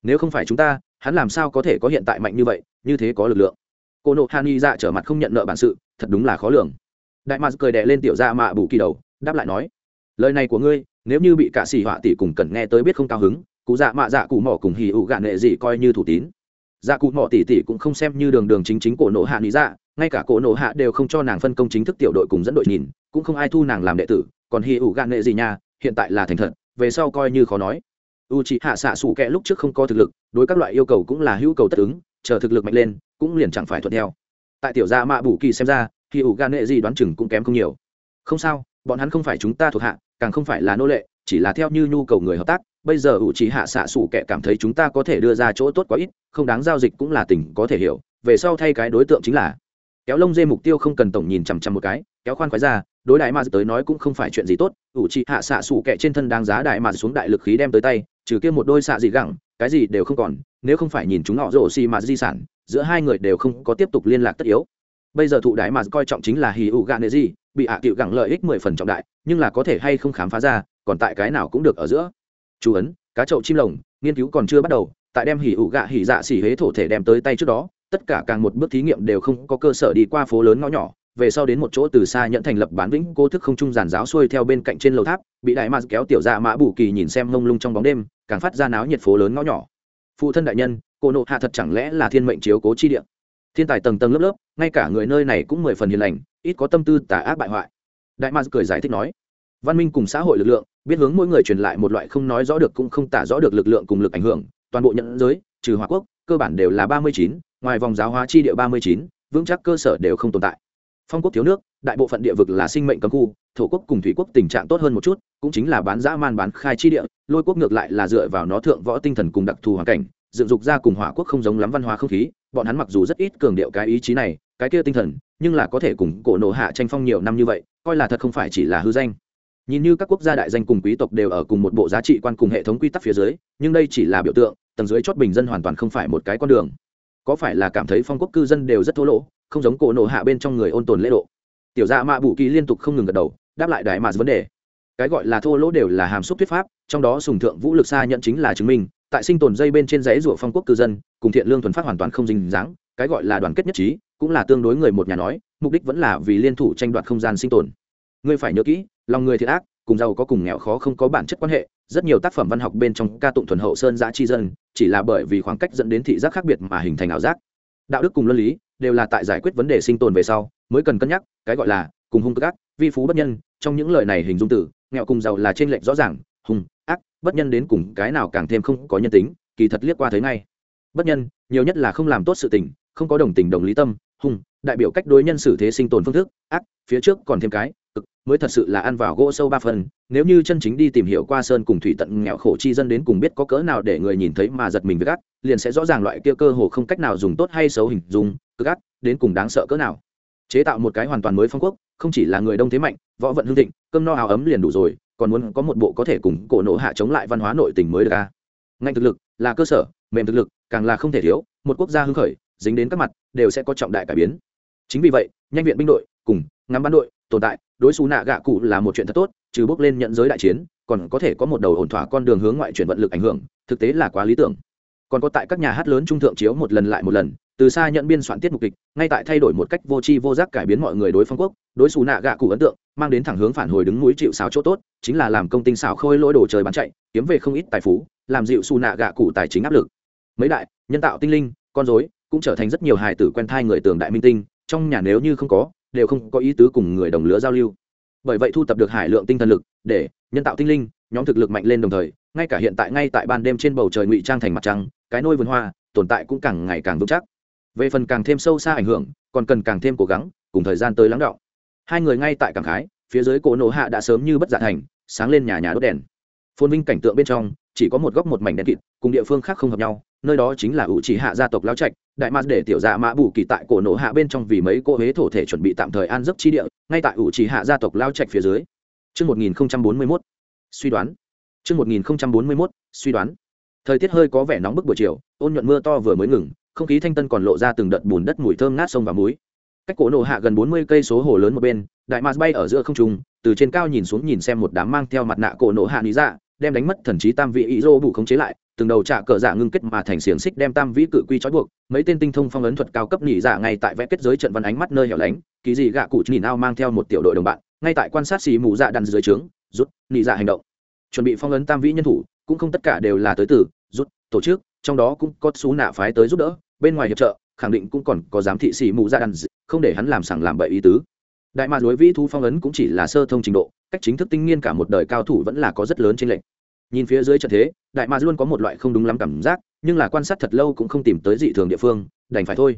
Nếu không phải chúng ta hắn làm sao có thể có hiện tại mạnh như vậy như thế có lực lượng. Cô nộ hàn y dạ trở mặt không nhận nợ bản sự thật đúng là khó lường đại mạc cười đè lên tiểu ra mạ bù kỳ đầu, đáp lại nói, lời này của ngươi, nếu như bị cả xì họa tỷ cùng cần nghe tới biết không cao hứng, cụ dạ mạ dạ cụ mỏ cùng hì ụ gạn nệ gì coi như thủ tín. Dạ cụ mỏ tỷ tỷ cũng không xem như đường đường chính chính cổ nộ hạ lý dạ ngay cả cổ nộ hạ đều không cho nàng phân công chính thức tiểu đội cùng dẫn đội nhìn, cũng không ai thu nàng làm đệ tử, còn hì ụ gạn nệ gì nha, hiện tại là thành thật, về sau coi như khó nói. U c hạ xạ sủ kẹ lúc trước không có thực lực, đối các loại yêu cầu cũng là hữu cầu tất ứng, chờ thực lực mạnh lên, cũng liền chẳng phải thuận theo. Tại tiểu gia mạ bù kỳ xem ra thì u gan nệ gì đoán chừng cũng kém không nhiều. Không sao, bọn hắn không phải chúng ta thuộc hạ, càng không phải là nô lệ, chỉ là theo như nhu cầu người hợp tác. Bây giờ ủ trí hạ xạ xủ kẻ cảm thấy chúng ta có thể đưa ra chỗ tốt quá ít, không đáng giao dịch cũng là tình có thể hiểu. Về sau thay cái đối tượng chính là, kéo lông dê mục tiêu không cần tổng nhìn chằm chằm một cái, kéo khoan khoái ra, đối đại mà tới nói cũng không phải chuyện gì tốt. Ủ trị hạ xạ xủ kẻ trên thân đáng giá đại mà xuống đại lực khí đem tới tay, trừ kia một đôi xạ gì gẳng, cái gì đều không còn, nếu không phải nhìn chúng họ rổ xì mà di sản, giữa hai người đều không có tiếp tục liên lạc tất yếu bây giờ thụ đại mà coi trọng chính là hì ụ gạn nệ gì bị hạ à cựu gẳng lợi ích mười phần trọng đại, nhưng là có thể hay không khám phá ra, còn tại cái nào cũng được ở giữa. Chú ấn, cá chậu chim lồng, nghiên cứu còn chưa bắt đầu, tại đem hỉ ủ gạ hỉ dạ xỉ hế thổ thể đem tới tay trước đó, tất cả càng một bước thí nghiệm đều không có cơ sở đi qua phố lớn ngõ nhỏ, về sau đến một chỗ từ xa nhận thành lập bán vĩnh cô thức không trung giàn giáo xuôi theo bên cạnh trên lầu tháp, bị đại mạt kéo tiểu ra mã bù kỳ nhìn xem mông lung trong bóng đêm, càng phát ra náo nhiệt phố lớn ngõ nhỏ. Phụ thân đại nhân, cô nộ hạ thật chẳng lẽ là thiên mệnh chiếu cố chi địa? Thiên tài tầng tầng lớp lớp, ngay cả người nơi này cũng mười phần hiền lành, ít có tâm tư tà ác bại hoại. Đại mạc cười giải thích nói, văn minh cùng xã hội lực lượng, biết hướng mỗi người truyền lại một loại không nói rõ được cũng không tả rõ được lực lượng cùng lực ảnh hưởng, toàn bộ nhận giới, trừ hòa quốc, cơ bản đều là ba mươi chín, ngoài vòng giáo hóa chi địa ba mươi chín, vững chắc cơ sở đều không tồn tại. Phong quốc thiếu nước, đại bộ phận địa vực là sinh mệnh cấm khu, thổ quốc cùng thủy quốc tình trạng tốt hơn một chút, cũng chính là bán dã man bán khai chi địa, lôi quốc ngược lại là dựa vào nó thượng võ tinh thần cùng đặc thù hoàn cảnh dựng dục ra cùng hỏa quốc không giống lắm văn hóa không khí, bọn hắn mặc dù rất ít cường điệu cái ý chí này, cái kia tinh thần, nhưng là có thể cùng cổ nổ hạ tranh phong nhiều năm như vậy, coi là thật không phải chỉ là hư danh. Nhìn như các quốc gia đại danh cùng quý tộc đều ở cùng một bộ giá trị quan cùng hệ thống quy tắc phía dưới, nhưng đây chỉ là biểu tượng, tầng dưới chót bình dân hoàn toàn không phải một cái con đường. Có phải là cảm thấy phong quốc cư dân đều rất thô lỗ, không giống cổ nổ hạ bên trong người ôn tồn lễ độ? Tiểu dạ mạ bù kỳ liên tục không ngừng gật đầu, đáp lại đại mà vấn đề. Cái gọi là thô lỗ đều là hàm xúc thuyết pháp, trong đó sùng thượng vũ lực xa nhận chính là chứng minh tại sinh tồn dây bên trên giấy rủa phong quốc cư dân, cùng thiện lương thuần phát hoàn toàn không dính dáng, cái gọi là đoàn kết nhất trí, cũng là tương đối người một nhà nói, mục đích vẫn là vì liên thủ tranh đoạt không gian sinh tồn. Ngươi phải nhớ kỹ, lòng người thiện ác, cùng giàu có cùng nghèo khó không có bản chất quan hệ, rất nhiều tác phẩm văn học bên trong ca tụng thuần hậu sơn giã chi dân, chỉ là bởi vì khoảng cách dẫn đến thị giác khác biệt mà hình thành ảo giác. Đạo đức cùng luân lý, đều là tại giải quyết vấn đề sinh tồn về sau, mới cần cân nhắc, cái gọi là cùng hung cực ác, vi phú bất nhân, trong những lời này hình dung tử, nghèo cùng giàu là trên lệnh rõ ràng hung bất nhân đến cùng cái nào càng thêm không có nhân tính kỳ thật liếc qua thấy ngay. Bất nhân nhiều nhất là không làm tốt sự tình không có đồng tình đồng lý tâm hung đại biểu cách đối nhân xử thế sinh tồn phương thức ác phía trước còn thêm cái cực mới thật sự là ăn vào gỗ sâu ba phần nếu như chân chính đi tìm hiểu qua sơn cùng thủy tận nghèo khổ chi dân đến cùng biết có cỡ nào để người nhìn thấy mà giật mình với gắt, liền sẽ rõ ràng loại kia cơ hồ không cách nào dùng tốt hay xấu hình dung cực ác đến cùng đáng sợ cỡ nào. Chế tạo một cái hoàn toàn mới phong quốc không chỉ là người đông thế mạnh võ vận hương thịnh cơm no áo ấm liền đủ rồi còn muốn có một bộ có thể cùng cổ nộ hạ chống lại văn hóa nội tình mới được à? a ngành thực lực, là cơ sở, mềm thực lực, càng là không thể thiếu, một quốc gia hưng khởi, dính đến các mặt, đều sẽ có trọng đại cải biến. Chính vì vậy, nhanh viện binh đội, cùng ngắm bắn đội, tồn tại, đối xù nạ gạ cụ là một chuyện thật tốt, trừ bước lên nhận giới đại chiến, còn có thể có một đầu ổn thỏa con đường hướng ngoại chuyển vận lực ảnh hưởng, thực tế là quá lý tưởng. Còn có tại các nhà hát lớn trung thượng chiếu một lần lại một lần từ xa nhận biên soạn tiết mục kịch, ngay tại thay đổi một cách vô tri vô giác cải biến mọi người đối phong quốc, đối xù nạ gạ cụ ấn tượng, mang đến thẳng hướng phản hồi đứng núi chịu xào chỗ tốt, chính là làm công tinh xảo khôi lỗi đồ trời bán chạy, kiếm về không ít tài phú, làm dịu xù nạ gạ cụ tài chính áp lực. Mấy đại, nhân tạo tinh linh, con dối cũng trở thành rất nhiều hài tử quen thai người tường đại minh tinh, trong nhà nếu như không có, đều không có ý tứ cùng người đồng lứa giao lưu. Bởi vậy thu tập được hải lượng tinh thần lực, để nhân tạo tinh linh, nhóm thực lực mạnh lên đồng thời, ngay cả hiện tại ngay tại ban đêm trên bầu trời ngụy trang thành mặt trăng, cái nôi vườn hoa, tồn tại cũng càng ngày càng vững chắc về phần càng thêm sâu xa ảnh hưởng còn cần càng thêm cố gắng cùng thời gian tới lắng đọng hai người ngay tại cảng khái phía dưới cổ nổ hạ đã sớm như bất dạ thành sáng lên nhà nhà đốt đèn phôn vinh cảnh tượng bên trong chỉ có một góc một mảnh đèn kịt cùng địa phương khác không hợp nhau nơi đó chính là ủ chỉ hạ gia tộc lao trạch đại mạc để tiểu dạ mã bù kỳ tại cổ nổ hạ bên trong vì mấy cô huế thổ thể chuẩn bị tạm thời an giấc chi địa ngay tại ủ chỉ hạ gia tộc lao trạch phía dưới Trước 1041, suy đoán. Trước 1041, suy đoán. Thời tiết hơi có vẻ nóng bức buổi chiều, ôn nhuận mưa to vừa mới ngừng, không khí thanh tân còn lộ ra từng đợt bùn đất mùi thơm ngát sông và muối. Cách cổ nổ hạ gần bốn mươi cây số hồ lớn một bên, đại mạc bay ở giữa không trung, từ trên cao nhìn xuống nhìn xem một đám mang theo mặt nạ cổ nổ hạ lý dạ, đem đánh mất thần trí tam vị ý dô bù khống chế lại từng đầu trả cờ dạ ngưng kết mà thành xiềng xích đem tam vĩ cự quy trói buộc mấy tên tinh thông phong ấn thuật cao cấp nhị dạ ngay tại vẽ kết giới trận văn ánh mắt nơi hẻo lánh kỳ dị gạ cụ nhìn ao mang theo một tiểu đội đồng bạn ngay tại quan sát xì mù dạ đàn dưới trướng rút nhị dạ hành động chuẩn bị phong ấn tam vĩ nhân thủ cũng không tất cả đều là tới từ rút tổ chức trong đó cũng có xú nạ phái tới giúp đỡ, bên ngoài hiệp trợ, khẳng định cũng còn có giám thị xì mù ra đàn không để hắn làm sảng làm bậy ý tứ. Đại mạc đối vĩ thu phong ấn cũng chỉ là sơ thông trình độ, cách chính thức tinh nghiên cả một đời cao thủ vẫn là có rất lớn trên lệnh nhìn phía dưới trận thế, đại mạc luôn có một loại không đúng lắm cảm giác, nhưng là quan sát thật lâu cũng không tìm tới dị thường địa phương, đành phải thôi.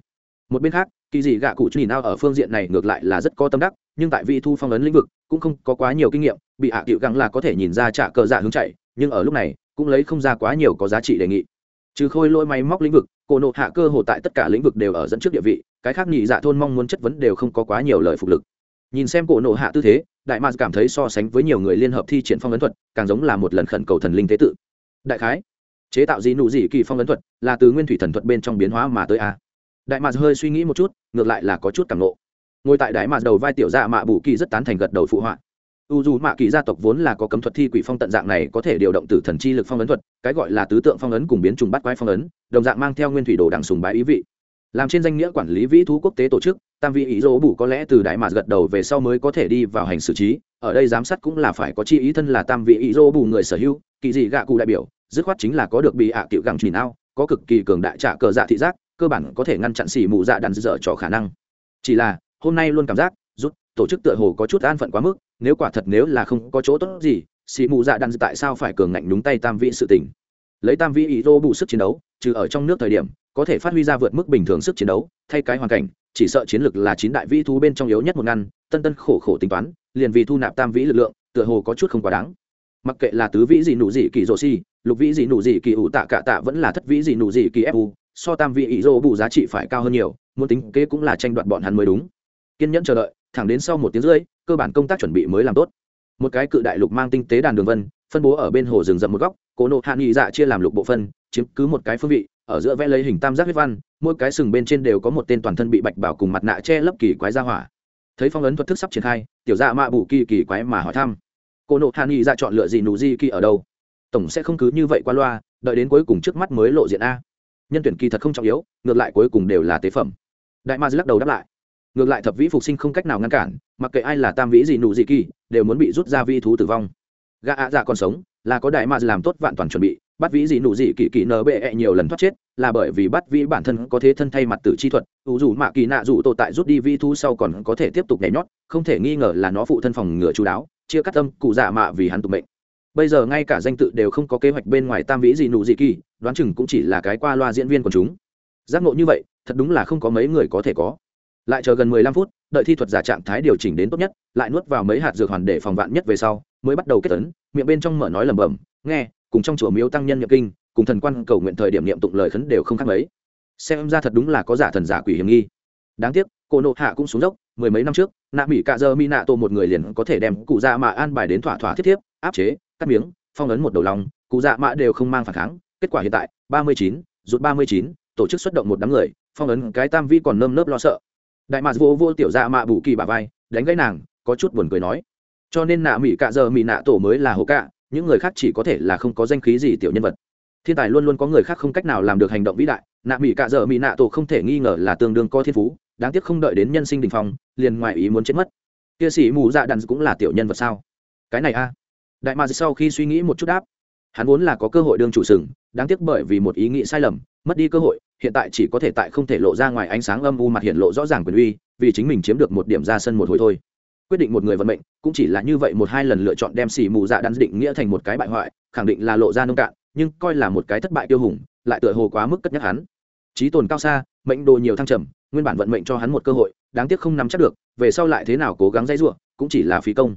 Một bên khác, kỳ dị gạ cụ chỉ nào ở phương diện này ngược lại là rất có tâm đắc, nhưng tại vị thu phong ấn lĩnh vực, cũng không có quá nhiều kinh nghiệm, bị hạ cựu gắng là có thể nhìn ra trả cờ dạ hướng chạy, nhưng ở lúc này, cũng lấy không ra quá nhiều có giá trị đề nghị trừ khôi lỗi máy móc lĩnh vực, cổ nộ hạ cơ hồ tại tất cả lĩnh vực đều ở dẫn trước địa vị, cái khác nhị dạ thôn mong muốn chất vấn đều không có quá nhiều lời phục lực. Nhìn xem cổ nộ hạ tư thế, đại mạc cảm thấy so sánh với nhiều người liên hợp thi triển phong ấn thuật, càng giống là một lần khẩn cầu thần linh tế tự. Đại khái, chế tạo gì nụ gì kỳ phong ấn thuật, là từ nguyên thủy thần thuật bên trong biến hóa mà tới a đại mạc hơi suy nghĩ một chút, ngược lại là có chút cảm nộ ngồi tại đại mạc đầu vai tiểu dạ mạ bù kỳ rất tán thành gật đầu phụ họa u dù mạ kỳ gia tộc vốn là có cấm thuật thi quỷ phong tận dạng này có thể điều động từ thần chi lực phong ấn thuật, cái gọi là tứ tượng phong ấn cùng biến trùng bắt quái phong ấn, đồng dạng mang theo nguyên thủy đồ đảng sùng bái ý vị. Làm trên danh nghĩa quản lý vĩ thú quốc tế tổ chức, tam vị ý dỗ bù có lẽ từ đại mạc gật đầu về sau mới có thể đi vào hành xử trí, ở đây giám sát cũng là phải có chi ý thân là tam vị ý dỗ bù người sở hữu, kỳ dị gạ cụ đại biểu, dứt khoát chính là có được bị ạ à gẳng chìn ao có cực kỳ cường đại trả cờ dạ thị giác, cơ bản có thể ngăn chặn xỉ mụ dạ đàn dở cho khả năng. Chỉ là, hôm nay luôn cảm giác, rút, tổ chức tựa hồ có chút an phận quá mức nếu quả thật nếu là không có chỗ tốt gì sĩ mù dạ đan tại sao phải cường ngạnh đúng tay tam vị sự tình? Lấy tam vị ý dỗ bù sức chiến đấu, trừ ở trong nước thời điểm, có thể phát huy ra vượt mức bình thường sức chiến đấu, thay cái hoàn cảnh, chỉ sợ chiến lực là chín đại vĩ thú bên trong yếu nhất một ngăn, tân tân khổ khổ tính toán, liền vì thu nạp tam vĩ lực lượng, tựa hồ có chút không quá đáng. Mặc kệ là tứ vĩ gì nụ gì kỳ rồ si, lục vĩ gì nụ gì kỳ ủ tạ cả tạ vẫn là thất vĩ gì nụ gì kỳ fu so tam vĩ ý rô bù giá trị phải cao hơn nhiều, muốn tính kế cũng là tranh đoạt bọn hắn mới đúng. Kiên nhẫn chờ đợi thẳng đến sau một tiếng rưỡi, cơ bản công tác chuẩn bị mới làm tốt. Một cái cự đại lục mang tinh tế đàn đường vân, phân bố ở bên hồ rừng rậm một góc cổ nộ hạ nghị dạ chia làm lục bộ phân, chiếm cứ một cái phương vị, ở giữa vẽ lấy hình tam giác huyết văn, mỗi cái sừng bên trên đều có một tên toàn thân bị bạch bảo cùng mặt nạ che lấp kỳ quái ra hỏa. Thấy phong ấn thuật thức sắp triển khai, tiểu dạ mạ bù kỳ kỳ quái mà hỏi thăm. Cô nộ hạ nghị dạ chọn lựa gì nụ di kỳ ở đâu? Tổng sẽ không cứ như vậy qua loa, đợi đến cuối cùng trước mắt mới lộ diện a. Nhân tuyển kỳ thật không trọng yếu, ngược lại cuối cùng đều là tế phẩm. Đại ma lắc đầu đáp lại ngược lại thập vĩ phục sinh không cách nào ngăn cản, mặc kệ ai là tam vĩ gì nụ gì kỳ, đều muốn bị rút ra vi thú tử vong. Gã ạ dạ còn sống, là có đại ma làm tốt vạn toàn chuẩn bị, bắt vĩ gì nụ gì kỳ kỳ nở bệ -E nhiều lần thoát chết, là bởi vì bắt vĩ bản thân có thế thân thay mặt tử chi thuật ưu dù mạ kỳ nạ dù tồn tại rút đi vi thú sau còn có thể tiếp tục nhảy nhót, không thể nghi ngờ là nó phụ thân phòng ngừa chú đáo, chia cắt tâm cụ dạ mạ vì hắn tục mệnh. Bây giờ ngay cả danh tự đều không có kế hoạch bên ngoài tam vĩ gì nụ gì kỳ, đoán chừng cũng chỉ là cái qua loa diễn viên của chúng. Giác ngộ như vậy, thật đúng là không có mấy người có thể có lại chờ gần mười lăm phút, đợi thi thuật giả trạng thái điều chỉnh đến tốt nhất, lại nuốt vào mấy hạt dược hoàn để phòng vạn nhất về sau, mới bắt đầu kết tấn miệng bên trong mở nói lẩm bẩm, nghe, cùng trong chùa miếu tăng nhân nhập kinh, cùng thần quan cầu nguyện thời điểm niệm tụng lời khấn đều không khác mấy. Xem ra thật đúng là có giả thần giả quỷ hiểm nghi. Đáng tiếc, cô nộ hạ cũng xuống dốc, mười mấy năm trước, nạ mỹ cạ dơ mi nạ tổ một người liền có thể đem cụ dạ mạ an bài đến thỏa thỏa thiết thiếp, áp chế, cắt miếng, phong ấn một đầu lòng, cụ dạ mạ đều không mang phản kháng. Kết quả hiện tại, ba mươi chín, rút ba mươi chín, tổ chức xuất động một đám người, phong ấn cái tam vi còn nơm nớp lo sợ đại mạc vô vô tiểu dạ mạ bù kỳ bà vai, đánh gãy nàng, có chút buồn cười nói. Cho nên nạ mỹ cạ giờ mỹ nạ tổ mới là hố cạ, những người khác chỉ có thể là không có danh khí gì tiểu nhân vật. Thiên tài luôn luôn có người khác không cách nào làm được hành động vĩ đại, nạ mỹ cạ giờ mỹ nạ tổ không thể nghi ngờ là tương đương có thiên phú, đáng tiếc không đợi đến nhân sinh đình phong, liền ngoài ý muốn chết mất. Kia sĩ mù dạ đàn cũng là tiểu nhân vật sao? Cái này a. Đại mạc sau khi suy nghĩ một chút đáp, hắn vốn là có cơ hội đương chủ sừng, đáng tiếc bởi vì một ý nghĩ sai lầm, mất đi cơ hội hiện tại chỉ có thể tại không thể lộ ra ngoài ánh sáng âm u mặt hiện lộ rõ ràng quyền uy, vì chính mình chiếm được một điểm ra sân một hồi thôi. Quyết định một người vận mệnh, cũng chỉ là như vậy một hai lần lựa chọn đem xì mù dạ đắn định nghĩa thành một cái bại hoại, khẳng định là lộ ra nông cạn, nhưng coi là một cái thất bại tiêu hùng, lại tựa hồ quá mức cất nhắc hắn. Trí tồn cao xa, mệnh đồ nhiều thăng trầm, nguyên bản vận mệnh cho hắn một cơ hội, đáng tiếc không nắm chắc được, về sau lại thế nào cố gắng dây ruộng, cũng chỉ là phí công.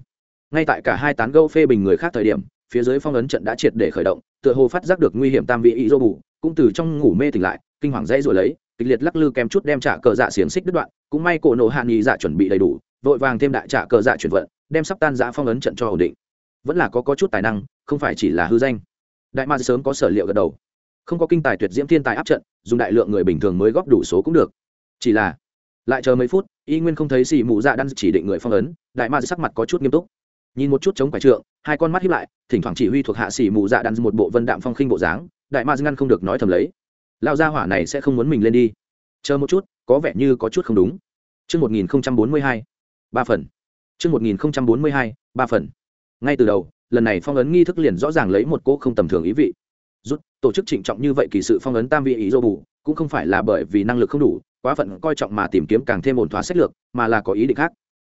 Ngay tại cả hai tán gâu phê bình người khác thời điểm, phía dưới phong ấn trận đã triệt để khởi động, tựa hồ phát giác được nguy hiểm tam vị ý dô bù, cũng từ trong ngủ mê tỉnh lại kinh hoàng dãy rồi lấy kịch liệt lắc lư kém chút đem trả cờ dạ xiềng xích đứt đoạn cũng may cổ nổ hạ nghị dạ chuẩn bị đầy đủ vội vàng thêm đại trả cờ dạ chuyển vận đem sắp tan giã phong ấn trận cho ổn định. Vẫn là có, có chút tài năng không phải chỉ là hư danh. Đại ma sớm có sở liệu gật đầu. Không có kinh tài tuyệt diễm thiên tài áp trận dùng đại lượng người bình thường mới góp đủ số cũng được. Chỉ là lại chờ mấy phút y nguyên không thấy xì mù dạ đang chỉ định người phong ấn đại ma sắc mặt có chút nghiêm túc. Nhìn một chút chống quải trượng hai con mắt hiếp lại thỉnh thoảng chỉ huy thuộc hạ xì mù dạ đang một bộ vân đạm phong khinh bộ dáng đại ma ngăn không được nói thầm lấy lao gia hỏa này sẽ không muốn mình lên đi chờ một chút có vẻ như có chút không đúng Trước 1042, ba phần. Trước 1042, ba phần. Ngay từ đầu, lần này phong ấn nghi thức liền rõ ràng lấy một cô không tầm thường ý vị. Rút, tổ chức trịnh trọng như vậy kỳ sự phong ấn tam vị ý dô bù, cũng không phải là bởi vì năng lực không đủ, quá phận coi trọng mà tìm kiếm càng thêm ổn thỏa sách lược, mà là có ý định khác.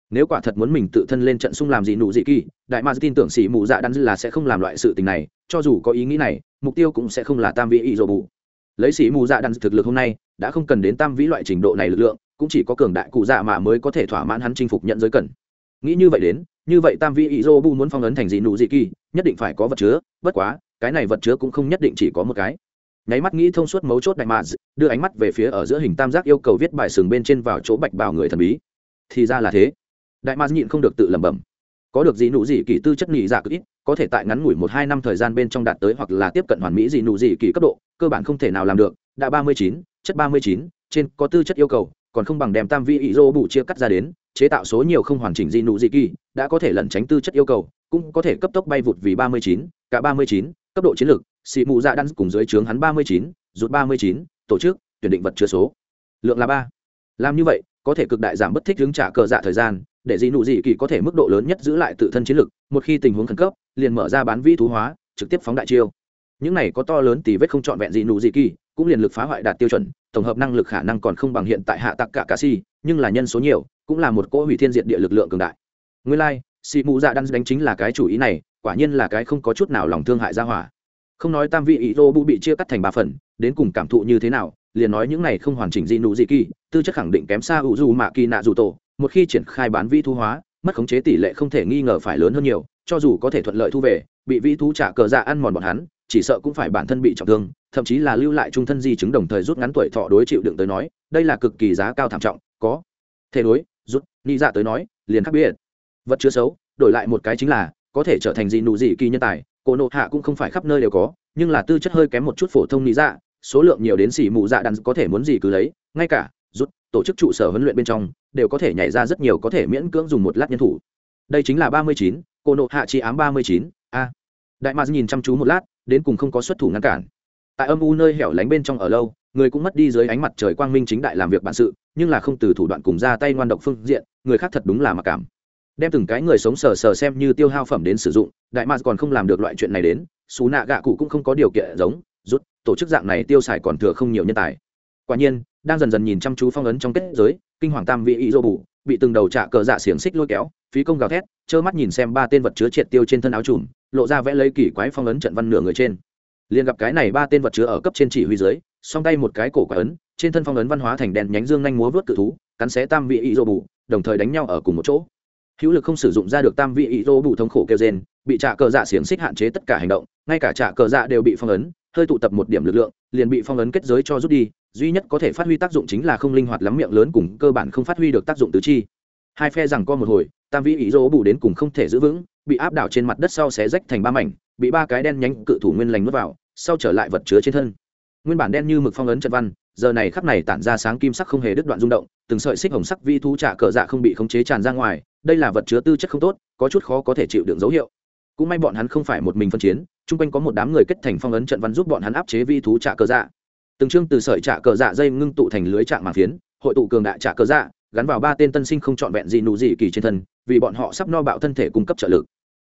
Nếu quả thật muốn mình tự thân lên trận xung làm gì nụ dị kỳ, đại ma tin tưởng sĩ mù dạ đắn là sẽ không làm loại sự tình này, cho dù có ý nghĩ này, mục tiêu cũng sẽ không là tam vị ý dô bù lấy sĩ mù dạ đan thực lực hôm nay, đã không cần đến tam vĩ loại trình độ này lực lượng, cũng chỉ có cường đại cụ dạ mà mới có thể thỏa mãn hắn chinh phục nhận giới cần. Nghĩ như vậy đến, như vậy tam vĩ ý dô bu muốn phong ấn thành dị nụ dị kỳ, nhất định phải có vật chứa, bất quá, cái này vật chứa cũng không nhất định chỉ có một cái. Nháy mắt nghĩ thông suốt mấu chốt đại mà đưa ánh mắt về phía ở giữa hình tam giác yêu cầu viết bài sừng bên trên vào chỗ bạch bào người thần bí. Thì ra là thế. Đại ma nhịn không được tự lẩm bẩm. Có được gì nụ gì kỳ tư chất nghỉ dạ cực ít, có thể tại ngắn ngủi một hai năm thời gian bên trong đạt tới hoặc là tiếp cận hoàn mỹ gì nụ gì kỳ cấp độ cơ bản không thể nào làm được, đã ba mươi chín, chất ba mươi chín, trên có tư chất yêu cầu, còn không bằng đem tam vi ý dô bù chia cắt ra đến, chế tạo số nhiều không hoàn chỉnh gì nụ gì kỳ, đã có thể lẩn tránh tư chất yêu cầu, cũng có thể cấp tốc bay vụt vì ba mươi chín, cả ba mươi chín, cấp độ chiến lược xị mụ dạ đan cùng dưới trướng hắn ba mươi chín rút ba mươi chín, tổ chức, tuyển định vật chứa số. Lượng là ba. Làm như vậy, có thể cực đại giảm bất thích hướng trả cờ dạ thời gian, để dị nụ dị kỳ có thể mức độ lớn nhất giữ lại tự thân chiến lực một khi tình huống khẩn cấp, liền mở ra bán vi thú hóa, trực tiếp phóng đại chiêu những này có to lớn tỷ vết không trọn vẹn gì nụ gì kỳ cũng liền lực phá hoại đạt tiêu chuẩn tổng hợp năng lực khả năng còn không bằng hiện tại hạ tặc cả cà si nhưng là nhân số nhiều cũng là một cỗ hủy thiên diện địa lực lượng cường đại. Nguyên lai like, xì mù dạ đan đánh chính là cái chủ ý này quả nhiên là cái không có chút nào lòng thương hại ra hỏa. Không nói tam vị ý rô bụ bị chia cắt thành ba phần đến cùng cảm thụ như thế nào liền nói những này không hoàn chỉnh gì nụ gì kỳ tư chất khẳng định kém xa ủ dù mạ kỳ nạ dù tổ một khi triển khai bán vi thu hóa mất khống chế tỷ lệ không thể nghi ngờ phải lớn hơn nhiều cho dù có thể thuận lợi thu về bị vĩ thú trả cờ dạ ăn mòn bọn hắn chỉ sợ cũng phải bản thân bị trọng thương, thậm chí là lưu lại trung thân di chứng đồng thời rút ngắn tuổi thọ đối chịu đựng tới nói, đây là cực kỳ giá cao thảm trọng, có thể đối, rút ni dạ tới nói, liền khác biệt. Vật chứa xấu, đổi lại một cái chính là, có thể trở thành gì nụ gì kỳ nhân tài, cổ nộ hạ cũng không phải khắp nơi đều có, nhưng là tư chất hơi kém một chút phổ thông lý dạ số lượng nhiều đến xỉ mù dạ đàn có thể muốn gì cứ lấy, ngay cả, rút, tổ chức trụ sở huấn luyện bên trong, đều có thể nhảy ra rất nhiều có thể miễn cưỡng dùng một lát nhân thủ. Đây chính là ba mươi chín cô nộ hạ chi ám ba mươi chín, a. Đại mạc nhìn chăm chú một lát đến cùng không có xuất thủ ngăn cản. Tại âm u nơi hẻo lánh bên trong ở lâu, người cũng mất đi dưới ánh mặt trời quang minh chính đại làm việc bản sự, nhưng là không từ thủ đoạn cùng ra tay ngoan độc phương diện, người khác thật đúng là mặc cảm. Đem từng cái người sống sờ sờ xem như tiêu hao phẩm đến sử dụng, đại mạc còn không làm được loại chuyện này đến xú nạ gạ cụ cũng không có điều kiện giống, rút, tổ chức dạng này tiêu xài còn thừa không nhiều nhân tài. Quả nhiên, đang dần dần nhìn chăm chú phong ấn trong kết giới, kinh hoàng tam vị ý dô bù bị từng đầu trạ cờ dạ xiềng xích lôi kéo, phí công gào thét, trơ mắt nhìn xem ba tên vật chứa triệt tiêu trên thân áo trùm lộ ra vẽ lấy kỳ quái phong ấn trận văn nửa người trên. Liền gặp cái này ba tên vật chứa ở cấp trên chỉ huy dưới, song tay một cái cổ quả ấn, trên thân phong ấn văn hóa thành đèn nhánh dương nhanh múa vớt cự thú, cắn xé tam vị ý dô bù, đồng thời đánh nhau ở cùng một chỗ. Hữu lực không sử dụng ra được tam vị ý dô bù thống khổ kêu gen bị trả cờ dạ xiềng xích hạn chế tất cả hành động, ngay cả trả cờ dạ đều bị phong ấn, hơi tụ tập một điểm lực lượng, liền bị phong ấn kết giới cho rút đi, duy nhất có thể phát huy tác dụng chính là không linh hoạt lắm miệng lớn cùng cơ bản không phát huy được tác dụng tứ chi. Hai phe rằng co một hồi, tam vĩ ý dỗ bù đến cùng không thể giữ vững bị áp đảo trên mặt đất sau xé rách thành ba mảnh, bị ba cái đen nhánh cự thủ nguyên lành nuốt vào, sau trở lại vật chứa trên thân. Nguyên bản đen như mực phong ấn trận văn, giờ này khắp này tản ra sáng kim sắc không hề đứt đoạn rung động, từng sợi xích hồng sắc vi thu trả cờ dạ không bị khống chế tràn ra ngoài, đây là vật chứa tư chất không tốt, có chút khó có thể chịu đựng dấu hiệu. Cũng may bọn hắn không phải một mình phân chiến, chung quanh có một đám người kết thành phong ấn trận văn giúp bọn hắn áp chế vi thú trả cờ dạ. Từng chương từ sợi trả cờ dạ dây ngưng tụ thành lưới trạng màng phiến, hội tụ cường đại trả cờ dạ gắn vào ba tên tân sinh không trọn vẹn gì nụ gì kỳ trên thân vì bọn họ sắp no bạo thân thể cung cấp trợ lực.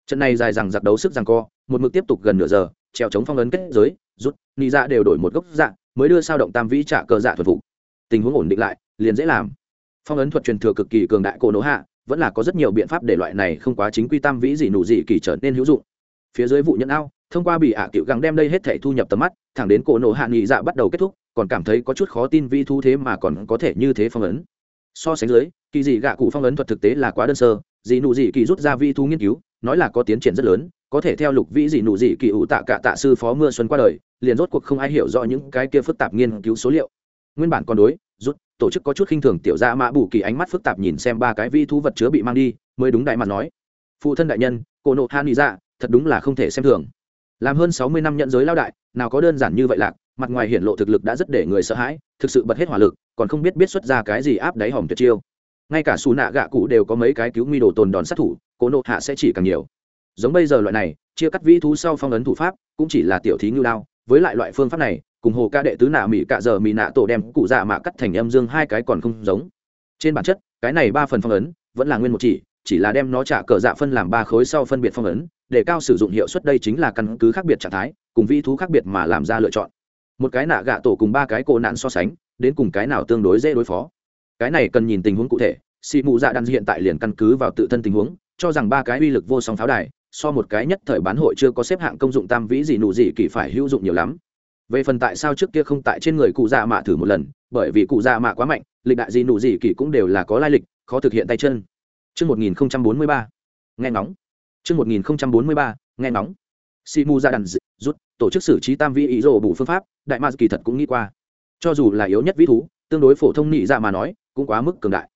Trận này dài rằng giặc đấu sức rằng co, một mực tiếp tục gần nửa giờ trèo chống phong ấn kết giới, rút ni ra dạ đều đổi một gốc dạ mới đưa sao động tam vĩ trả cờ dạ thuật vụ. Tình huống ổn định lại, liền dễ làm. Phong ấn thuật truyền thừa cực kỳ cường đại cổ nỗ hạ, vẫn là có rất nhiều biện pháp để loại này không quá chính quy tam vĩ gì nụ gì kỳ trở nên hữu dụng. Phía dưới vụ nhận ao, thông qua bị ạ cựu gắng đem đây hết thể thu nhập tầm mắt, thẳng đến cổ nổ hạ nghị dạ bắt đầu kết thúc, còn cảm thấy có chút khó tin vi thu thế mà còn có thể như thế phong ấn so sánh dưới, kỳ dị gạ cụ phong ấn thuật thực tế là quá đơn sơ, dị nụ dị kỳ rút ra vi thu nghiên cứu, nói là có tiến triển rất lớn, có thể theo lục vĩ dị nụ dị kỳ ủ tạ cả tạ sư phó mưa xuân qua đời, liền rốt cuộc không ai hiểu rõ những cái kia phức tạp nghiên cứu số liệu. Nguyên bản còn đối, rút, tổ chức có chút khinh thường tiểu gia mã bù kỳ ánh mắt phức tạp nhìn xem ba cái vi thú vật chứa bị mang đi, mới đúng đại mặt nói. Phụ thân đại nhân cổ nộ han đi dạ thật đúng là không thể xem thường. Làm hơn sáu mươi năm nhận giới lao đại, nào có đơn giản như vậy lạc mặt ngoài hiện lộ thực lực đã rất để người sợ hãi, thực sự bật hết hỏa lực, còn không biết biết xuất ra cái gì áp đáy hòm tuyệt chiêu. Ngay cả xù nạ gạ cụ đều có mấy cái cứu nguy đồ tồn đòn sát thủ, cố nộ hạ sẽ chỉ càng nhiều. Giống bây giờ loại này, chia cắt vĩ thú sau phong ấn thủ pháp, cũng chỉ là tiểu thí ngưu đao, với lại loại phương pháp này, cùng hồ ca đệ tứ nạ mỹ cạ giờ mỹ nạ tổ đem cụ dạ mạ cắt thành âm dương hai cái còn không giống. Trên bản chất, cái này ba phần phong ấn, vẫn là nguyên một chỉ chỉ là đem nó trả cờ dạ phân làm ba khối sau phân biệt phong ấn, để cao sử dụng hiệu suất đây chính là căn cứ khác biệt trạng thái, cùng vi thú khác biệt mà làm ra lựa chọn một cái nạ gạ tổ cùng ba cái cổ nạn so sánh đến cùng cái nào tương đối dễ đối phó cái này cần nhìn tình huống cụ thể xị mụ dạ đan hiện tại liền căn cứ vào tự thân tình huống cho rằng ba cái uy lực vô song pháo đài so một cái nhất thời bán hội chưa có xếp hạng công dụng tam vĩ gì nụ gì kỳ phải hữu dụng nhiều lắm về phần tại sao trước kia không tại trên người cụ dạ mạ thử một lần bởi vì cụ dạ mạ quá mạnh lịch đại gì nụ gì kỳ cũng đều là có lai lịch khó thực hiện tay chân Trước 1043, nghe ngóng. Trước 1043, nghe ngóng. Simu ra đàn rút, tổ chức xử trí tam vi ý rồ bù phương pháp, đại ma kỳ thật cũng nghĩ qua. Cho dù là yếu nhất vĩ thú, tương đối phổ thông nhị dạ mà nói, cũng quá mức cường đại.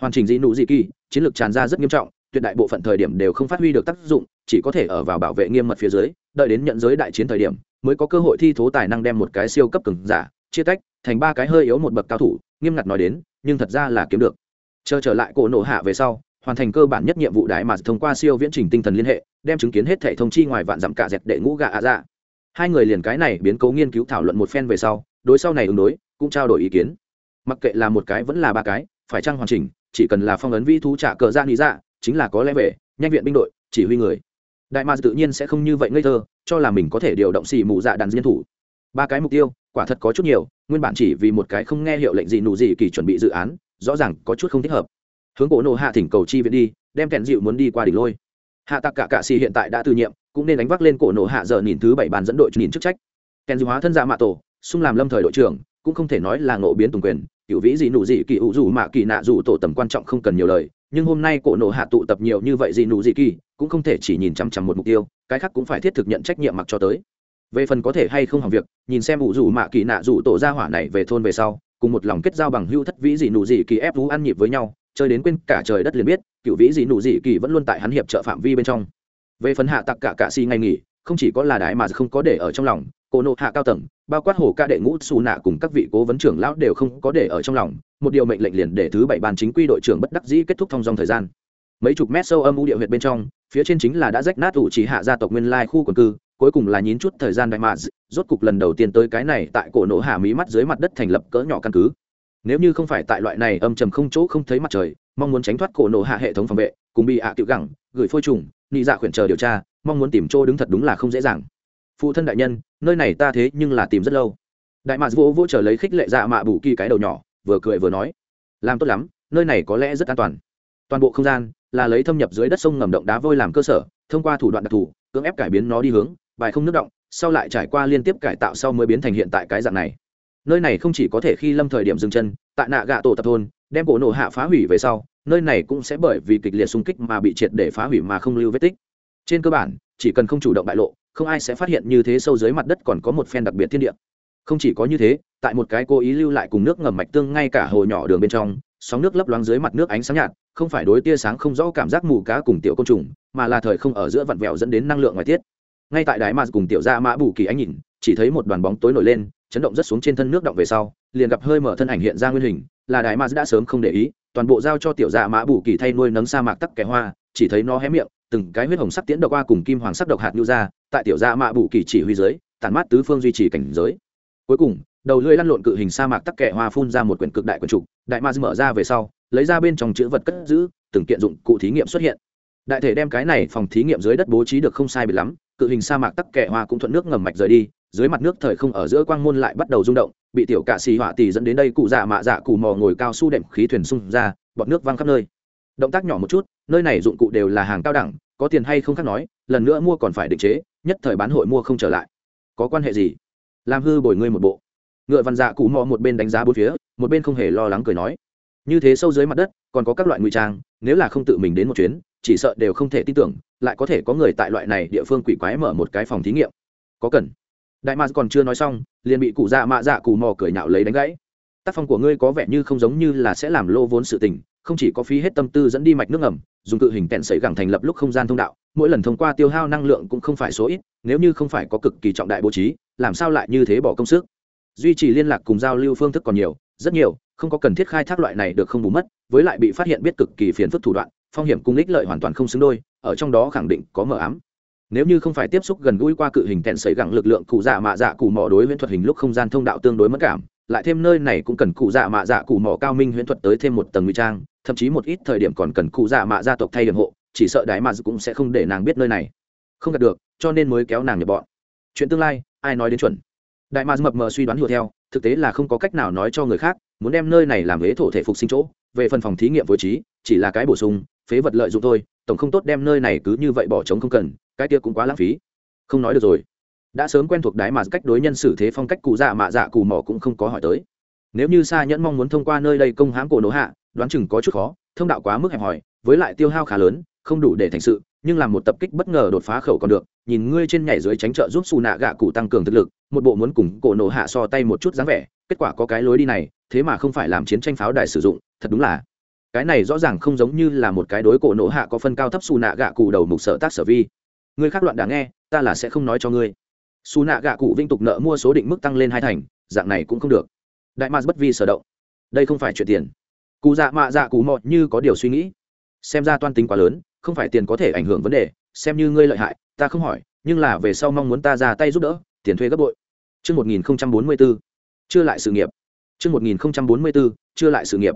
Hoàn chỉnh dị nụ dị kỳ, chiến lược tràn ra rất nghiêm trọng, tuyệt đại bộ phận thời điểm đều không phát huy được tác dụng, chỉ có thể ở vào bảo vệ nghiêm mật phía dưới, đợi đến nhận giới đại chiến thời điểm, mới có cơ hội thi thố tài năng đem một cái siêu cấp cường giả chia tách thành ba cái hơi yếu một bậc cao thủ, nghiêm ngặt nói đến, nhưng thật ra là kiếm được. Chờ trở lại cổ nổ hạ về sau, hoàn thành cơ bản nhất nhiệm vụ đại mà thông qua siêu viễn trình tinh thần liên hệ, đem chứng kiến hết thể thông chi ngoài vạn dặm cả dẹt đệ ngũ gà ạ dạ. Hai người liền cái này biến cố nghiên cứu thảo luận một phen về sau, đối sau này ứng đối, cũng trao đổi ý kiến. Mặc kệ là một cái vẫn là ba cái, phải chăng hoàn chỉnh, chỉ cần là phong ấn vi thú trả cờ dạ ra lý dạ chính là có lẽ về, nhanh viện binh đội, chỉ huy người. Đại mars tự nhiên sẽ không như vậy ngây thơ, cho là mình có thể điều động xì mù dạ đàn diên thủ. Ba cái mục tiêu, quả thật có chút nhiều, nguyên bản chỉ vì một cái không nghe hiệu lệnh gì nụ gì kỳ chuẩn bị dự án, rõ ràng có chút không thích hợp hướng cổ nộ hạ thỉnh cầu chi viện đi, đem kèn dịu muốn đi qua đỉnh lôi. Hạ tạc cả cạ xì hiện tại đã từ nhiệm, cũng nên đánh vác lên cổ nộ hạ giờ nhìn thứ bảy bàn dẫn đội nhìn chức trách. Kèn dịu hóa thân dạ mạ tổ, xung làm lâm thời đội trưởng, cũng không thể nói là ngộ biến tùng quyền cựu vĩ gì nụ gì kỳ ủ dù mạ kỳ nạ dù tổ tầm quan trọng không cần nhiều lời, nhưng hôm nay cổ nộ hạ tụ tập nhiều như vậy gì nụ gì kỳ, cũng không thể chỉ nhìn chằm chằm một mục tiêu, cái khác cũng phải thiết thực nhận trách nhiệm mặc cho tới. Về phần có thể hay không hỏng việc, nhìn xem ủ dù mạ kỳ nạ dù tổ ra hỏa này về thôn về sau, cùng một lòng kết giao bằng hưu thất vĩ gì nụ gì kỳ ép vũ ăn nhịp với nhau chơi đến quên cả trời đất liền biết, cựu vĩ dị nụ dị kỳ vẫn luôn tại hắn hiệp trợ phạm vi bên trong. Về phần hạ tặc cả cạ xì ngày nghỉ, không chỉ có là đại mà không có để ở trong lòng, cô nộ hạ cao tầng, bao quát hồ ca đệ ngũ xù nạ cùng các vị cố vấn trưởng lão đều không có để ở trong lòng, một điều mệnh lệnh liền để thứ bảy ban chính quy đội trưởng bất đắc dĩ kết thúc thông dòng thời gian. Mấy chục mét sâu âm u địa huyệt bên trong, phía trên chính là đã rách nát ủ chỉ hạ gia tộc nguyên lai khu quần cư, cuối cùng là nhín chút thời gian đại mà, rốt cục lần đầu tiên tới cái này tại cổ nộ hạ mí mắt dưới mặt đất thành lập cỡ nhỏ căn cứ nếu như không phải tại loại này âm trầm không chỗ không thấy mặt trời, mong muốn tránh thoát cổ nổ hạ hệ thống phòng vệ, cùng bị ạ à tiểu gẳng, gửi phôi trùng, nị dạ khuyển chờ điều tra, mong muốn tìm chỗ đứng thật đúng là không dễ dàng. Phụ thân đại nhân, nơi này ta thế nhưng là tìm rất lâu. Đại mạc vỗ vỗ chờ lấy khích lệ dạ mạ bù kỳ cái đầu nhỏ, vừa cười vừa nói. Làm tốt lắm, nơi này có lẽ rất an toàn. Toàn bộ không gian là lấy thâm nhập dưới đất sông ngầm động đá vôi làm cơ sở, thông qua thủ đoạn đặc thù, cưỡng ép cải biến nó đi hướng, bài không nước động, sau lại trải qua liên tiếp cải tạo sau mới biến thành hiện tại cái dạng này nơi này không chỉ có thể khi lâm thời điểm dừng chân, tại nạ gạ tổ tập thôn, đem cổ nổ hạ phá hủy về sau, nơi này cũng sẽ bởi vì kịch liệt xung kích mà bị triệt để phá hủy mà không lưu vết tích. Trên cơ bản, chỉ cần không chủ động bại lộ, không ai sẽ phát hiện như thế sâu dưới mặt đất còn có một phen đặc biệt thiên địa. Không chỉ có như thế, tại một cái cố ý lưu lại cùng nước ngầm mạch tương ngay cả hồ nhỏ đường bên trong, sóng nước lấp loáng dưới mặt nước ánh sáng nhạt, không phải đối tia sáng không rõ cảm giác mù cá cùng tiểu côn trùng, mà là thời không ở giữa vặn vẹo dẫn đến năng lượng ngoài tiết. Ngay tại đáy mà cùng tiểu ra mã bù kỳ ánh nhìn, chỉ thấy một đoàn bóng tối nổi lên chấn động rất xuống trên thân nước động về sau, liền gặp hơi mở thân ảnh hiện ra nguyên hình, là đại mạt đã sớm không để ý, toàn bộ giao cho tiểu gia mã bù kỳ thay nuôi nấng sa mạc tắc kẻ hoa, chỉ thấy nó hé miệng, từng cái huyết hồng sắc tiễn độc qua cùng kim hoàng sắc độc hạt nhu ra, tại tiểu gia mã bù kỳ chỉ huy dưới, tản mát tứ phương duy trì cảnh giới. Cuối cùng, đầu lưỡi lăn lộn cự hình sa mạc tắc kẻ hoa phun ra một quyển cực đại quyển trục, đại ma mở ra về sau, lấy ra bên trong chữ vật cất giữ, từng kiện dụng cụ thí nghiệm xuất hiện. Đại thể đem cái này phòng thí nghiệm dưới đất bố trí được không sai biệt lắm, cự hình sa mạc tắc kẻ hoa cũng thuận nước ngầm mạch rời đi dưới mặt nước thời không ở giữa quang môn lại bắt đầu rung động, bị tiểu cạ xì họa tỷ dẫn đến đây cụ dạ mạ dạ cụ mò ngồi cao su đệm khí thuyền xung ra bọt nước văng khắp nơi. Động tác nhỏ một chút, nơi này dụng cụ đều là hàng cao đẳng, có tiền hay không khác nói, lần nữa mua còn phải định chế, nhất thời bán hội mua không trở lại. Có quan hệ gì? Làm hư bồi ngươi một bộ. Ngựa văn dạ cụ mò một bên đánh giá bốn phía, một bên không hề lo lắng cười nói. Như thế sâu dưới mặt đất, còn có các loại ngụy trang, nếu là không tự mình đến một chuyến, chỉ sợ đều không thể tin tưởng, lại có thể có người tại loại này địa phương quỷ quái mở một cái phòng thí nghiệm. Có cần đại mạc còn chưa nói xong, liền bị cụ dạ mạ dạ cù mò cười nhạo lấy đánh gãy. Tác phong của ngươi có vẻ như không giống như là sẽ làm lô vốn sự tình, không chỉ có phí hết tâm tư dẫn đi mạch nước ngầm, dùng cự hình kẹn sấy gẳng thành lập lúc không gian thông đạo, mỗi lần thông qua tiêu hao năng lượng cũng không phải số ít, nếu như không phải có cực kỳ trọng đại bố trí, làm sao lại như thế bỏ công sức? Duy trì liên lạc cùng giao lưu phương thức còn nhiều, rất nhiều, không có cần thiết khai thác loại này được không bù mất, với lại bị phát hiện biết cực kỳ phiền phức thủ đoạn, phong hiểm cung ích lợi hoàn toàn không xứng đôi, ở trong đó khẳng định có mờ ám nếu như không phải tiếp xúc gần gũi qua cự hình tẹn sấy gẳng lực lượng cụ dạ mạ dạ cụ mỏ đối huyễn thuật hình lúc không gian thông đạo tương đối mất cảm, lại thêm nơi này cũng cần cụ dạ mạ dạ cụ mỏ cao minh huyễn thuật tới thêm một tầng nguy trang, thậm chí một ít thời điểm còn cần cụ dạ mạ gia tộc thay điểm hộ, chỉ sợ đại mạ dạ cũng sẽ không để nàng biết nơi này. Không đạt được, cho nên mới kéo nàng nhập bọn. Chuyện tương lai, ai nói đến chuẩn? Đại mạ dạ mập mờ suy đoán hùa theo, thực tế là không có cách nào nói cho người khác, muốn đem nơi này làm ghế thổ thể phục sinh chỗ, về phần phòng thí nghiệm phối trí, chỉ là cái bổ sung, phế vật lợi dụng thôi tổng không tốt đem nơi này cứ như vậy bỏ trống không cần, cái kia cũng quá lãng phí. Không nói được rồi. Đã sớm quen thuộc đái mà cách đối nhân xử thế phong cách cụ dạ mạ dạ cù mỏ cũng không có hỏi tới. Nếu như xa nhẫn mong muốn thông qua nơi đây công hãm cổ nổ hạ, đoán chừng có chút khó, thông đạo quá mức hẹp hòi, với lại tiêu hao khá lớn, không đủ để thành sự, nhưng làm một tập kích bất ngờ đột phá khẩu còn được, nhìn ngươi trên nhảy dưới tránh trợ giúp xù nạ gạ cụ tăng cường thực lực, một bộ muốn cùng cổ nổ hạ so tay một chút dáng vẻ, kết quả có cái lối đi này, thế mà không phải làm chiến tranh pháo đài sử dụng, thật đúng là cái này rõ ràng không giống như là một cái đối cổ nổ hạ có phân cao thấp xù nạ gạ cụ đầu mục sở tác sở vi. Người khác loạn đã nghe ta là sẽ không nói cho ngươi. Xù nạ gạ cụ vinh tục nợ mua số định mức tăng lên hai thành dạng này cũng không được. Đại mars bất vi sở động. Đây không phải chuyện tiền. Cụ dạ mạ dạ cụ mọt như có điều suy nghĩ. Xem ra toan tính quá lớn không phải tiền có thể ảnh hưởng vấn đề xem như ngươi lợi hại ta không hỏi nhưng là về sau mong muốn ta ra tay giúp đỡ tiền thuê gấp bội. Trước 1044, chưa lại sự nghiệp. Trước 1044, chưa lại sự nghiệp.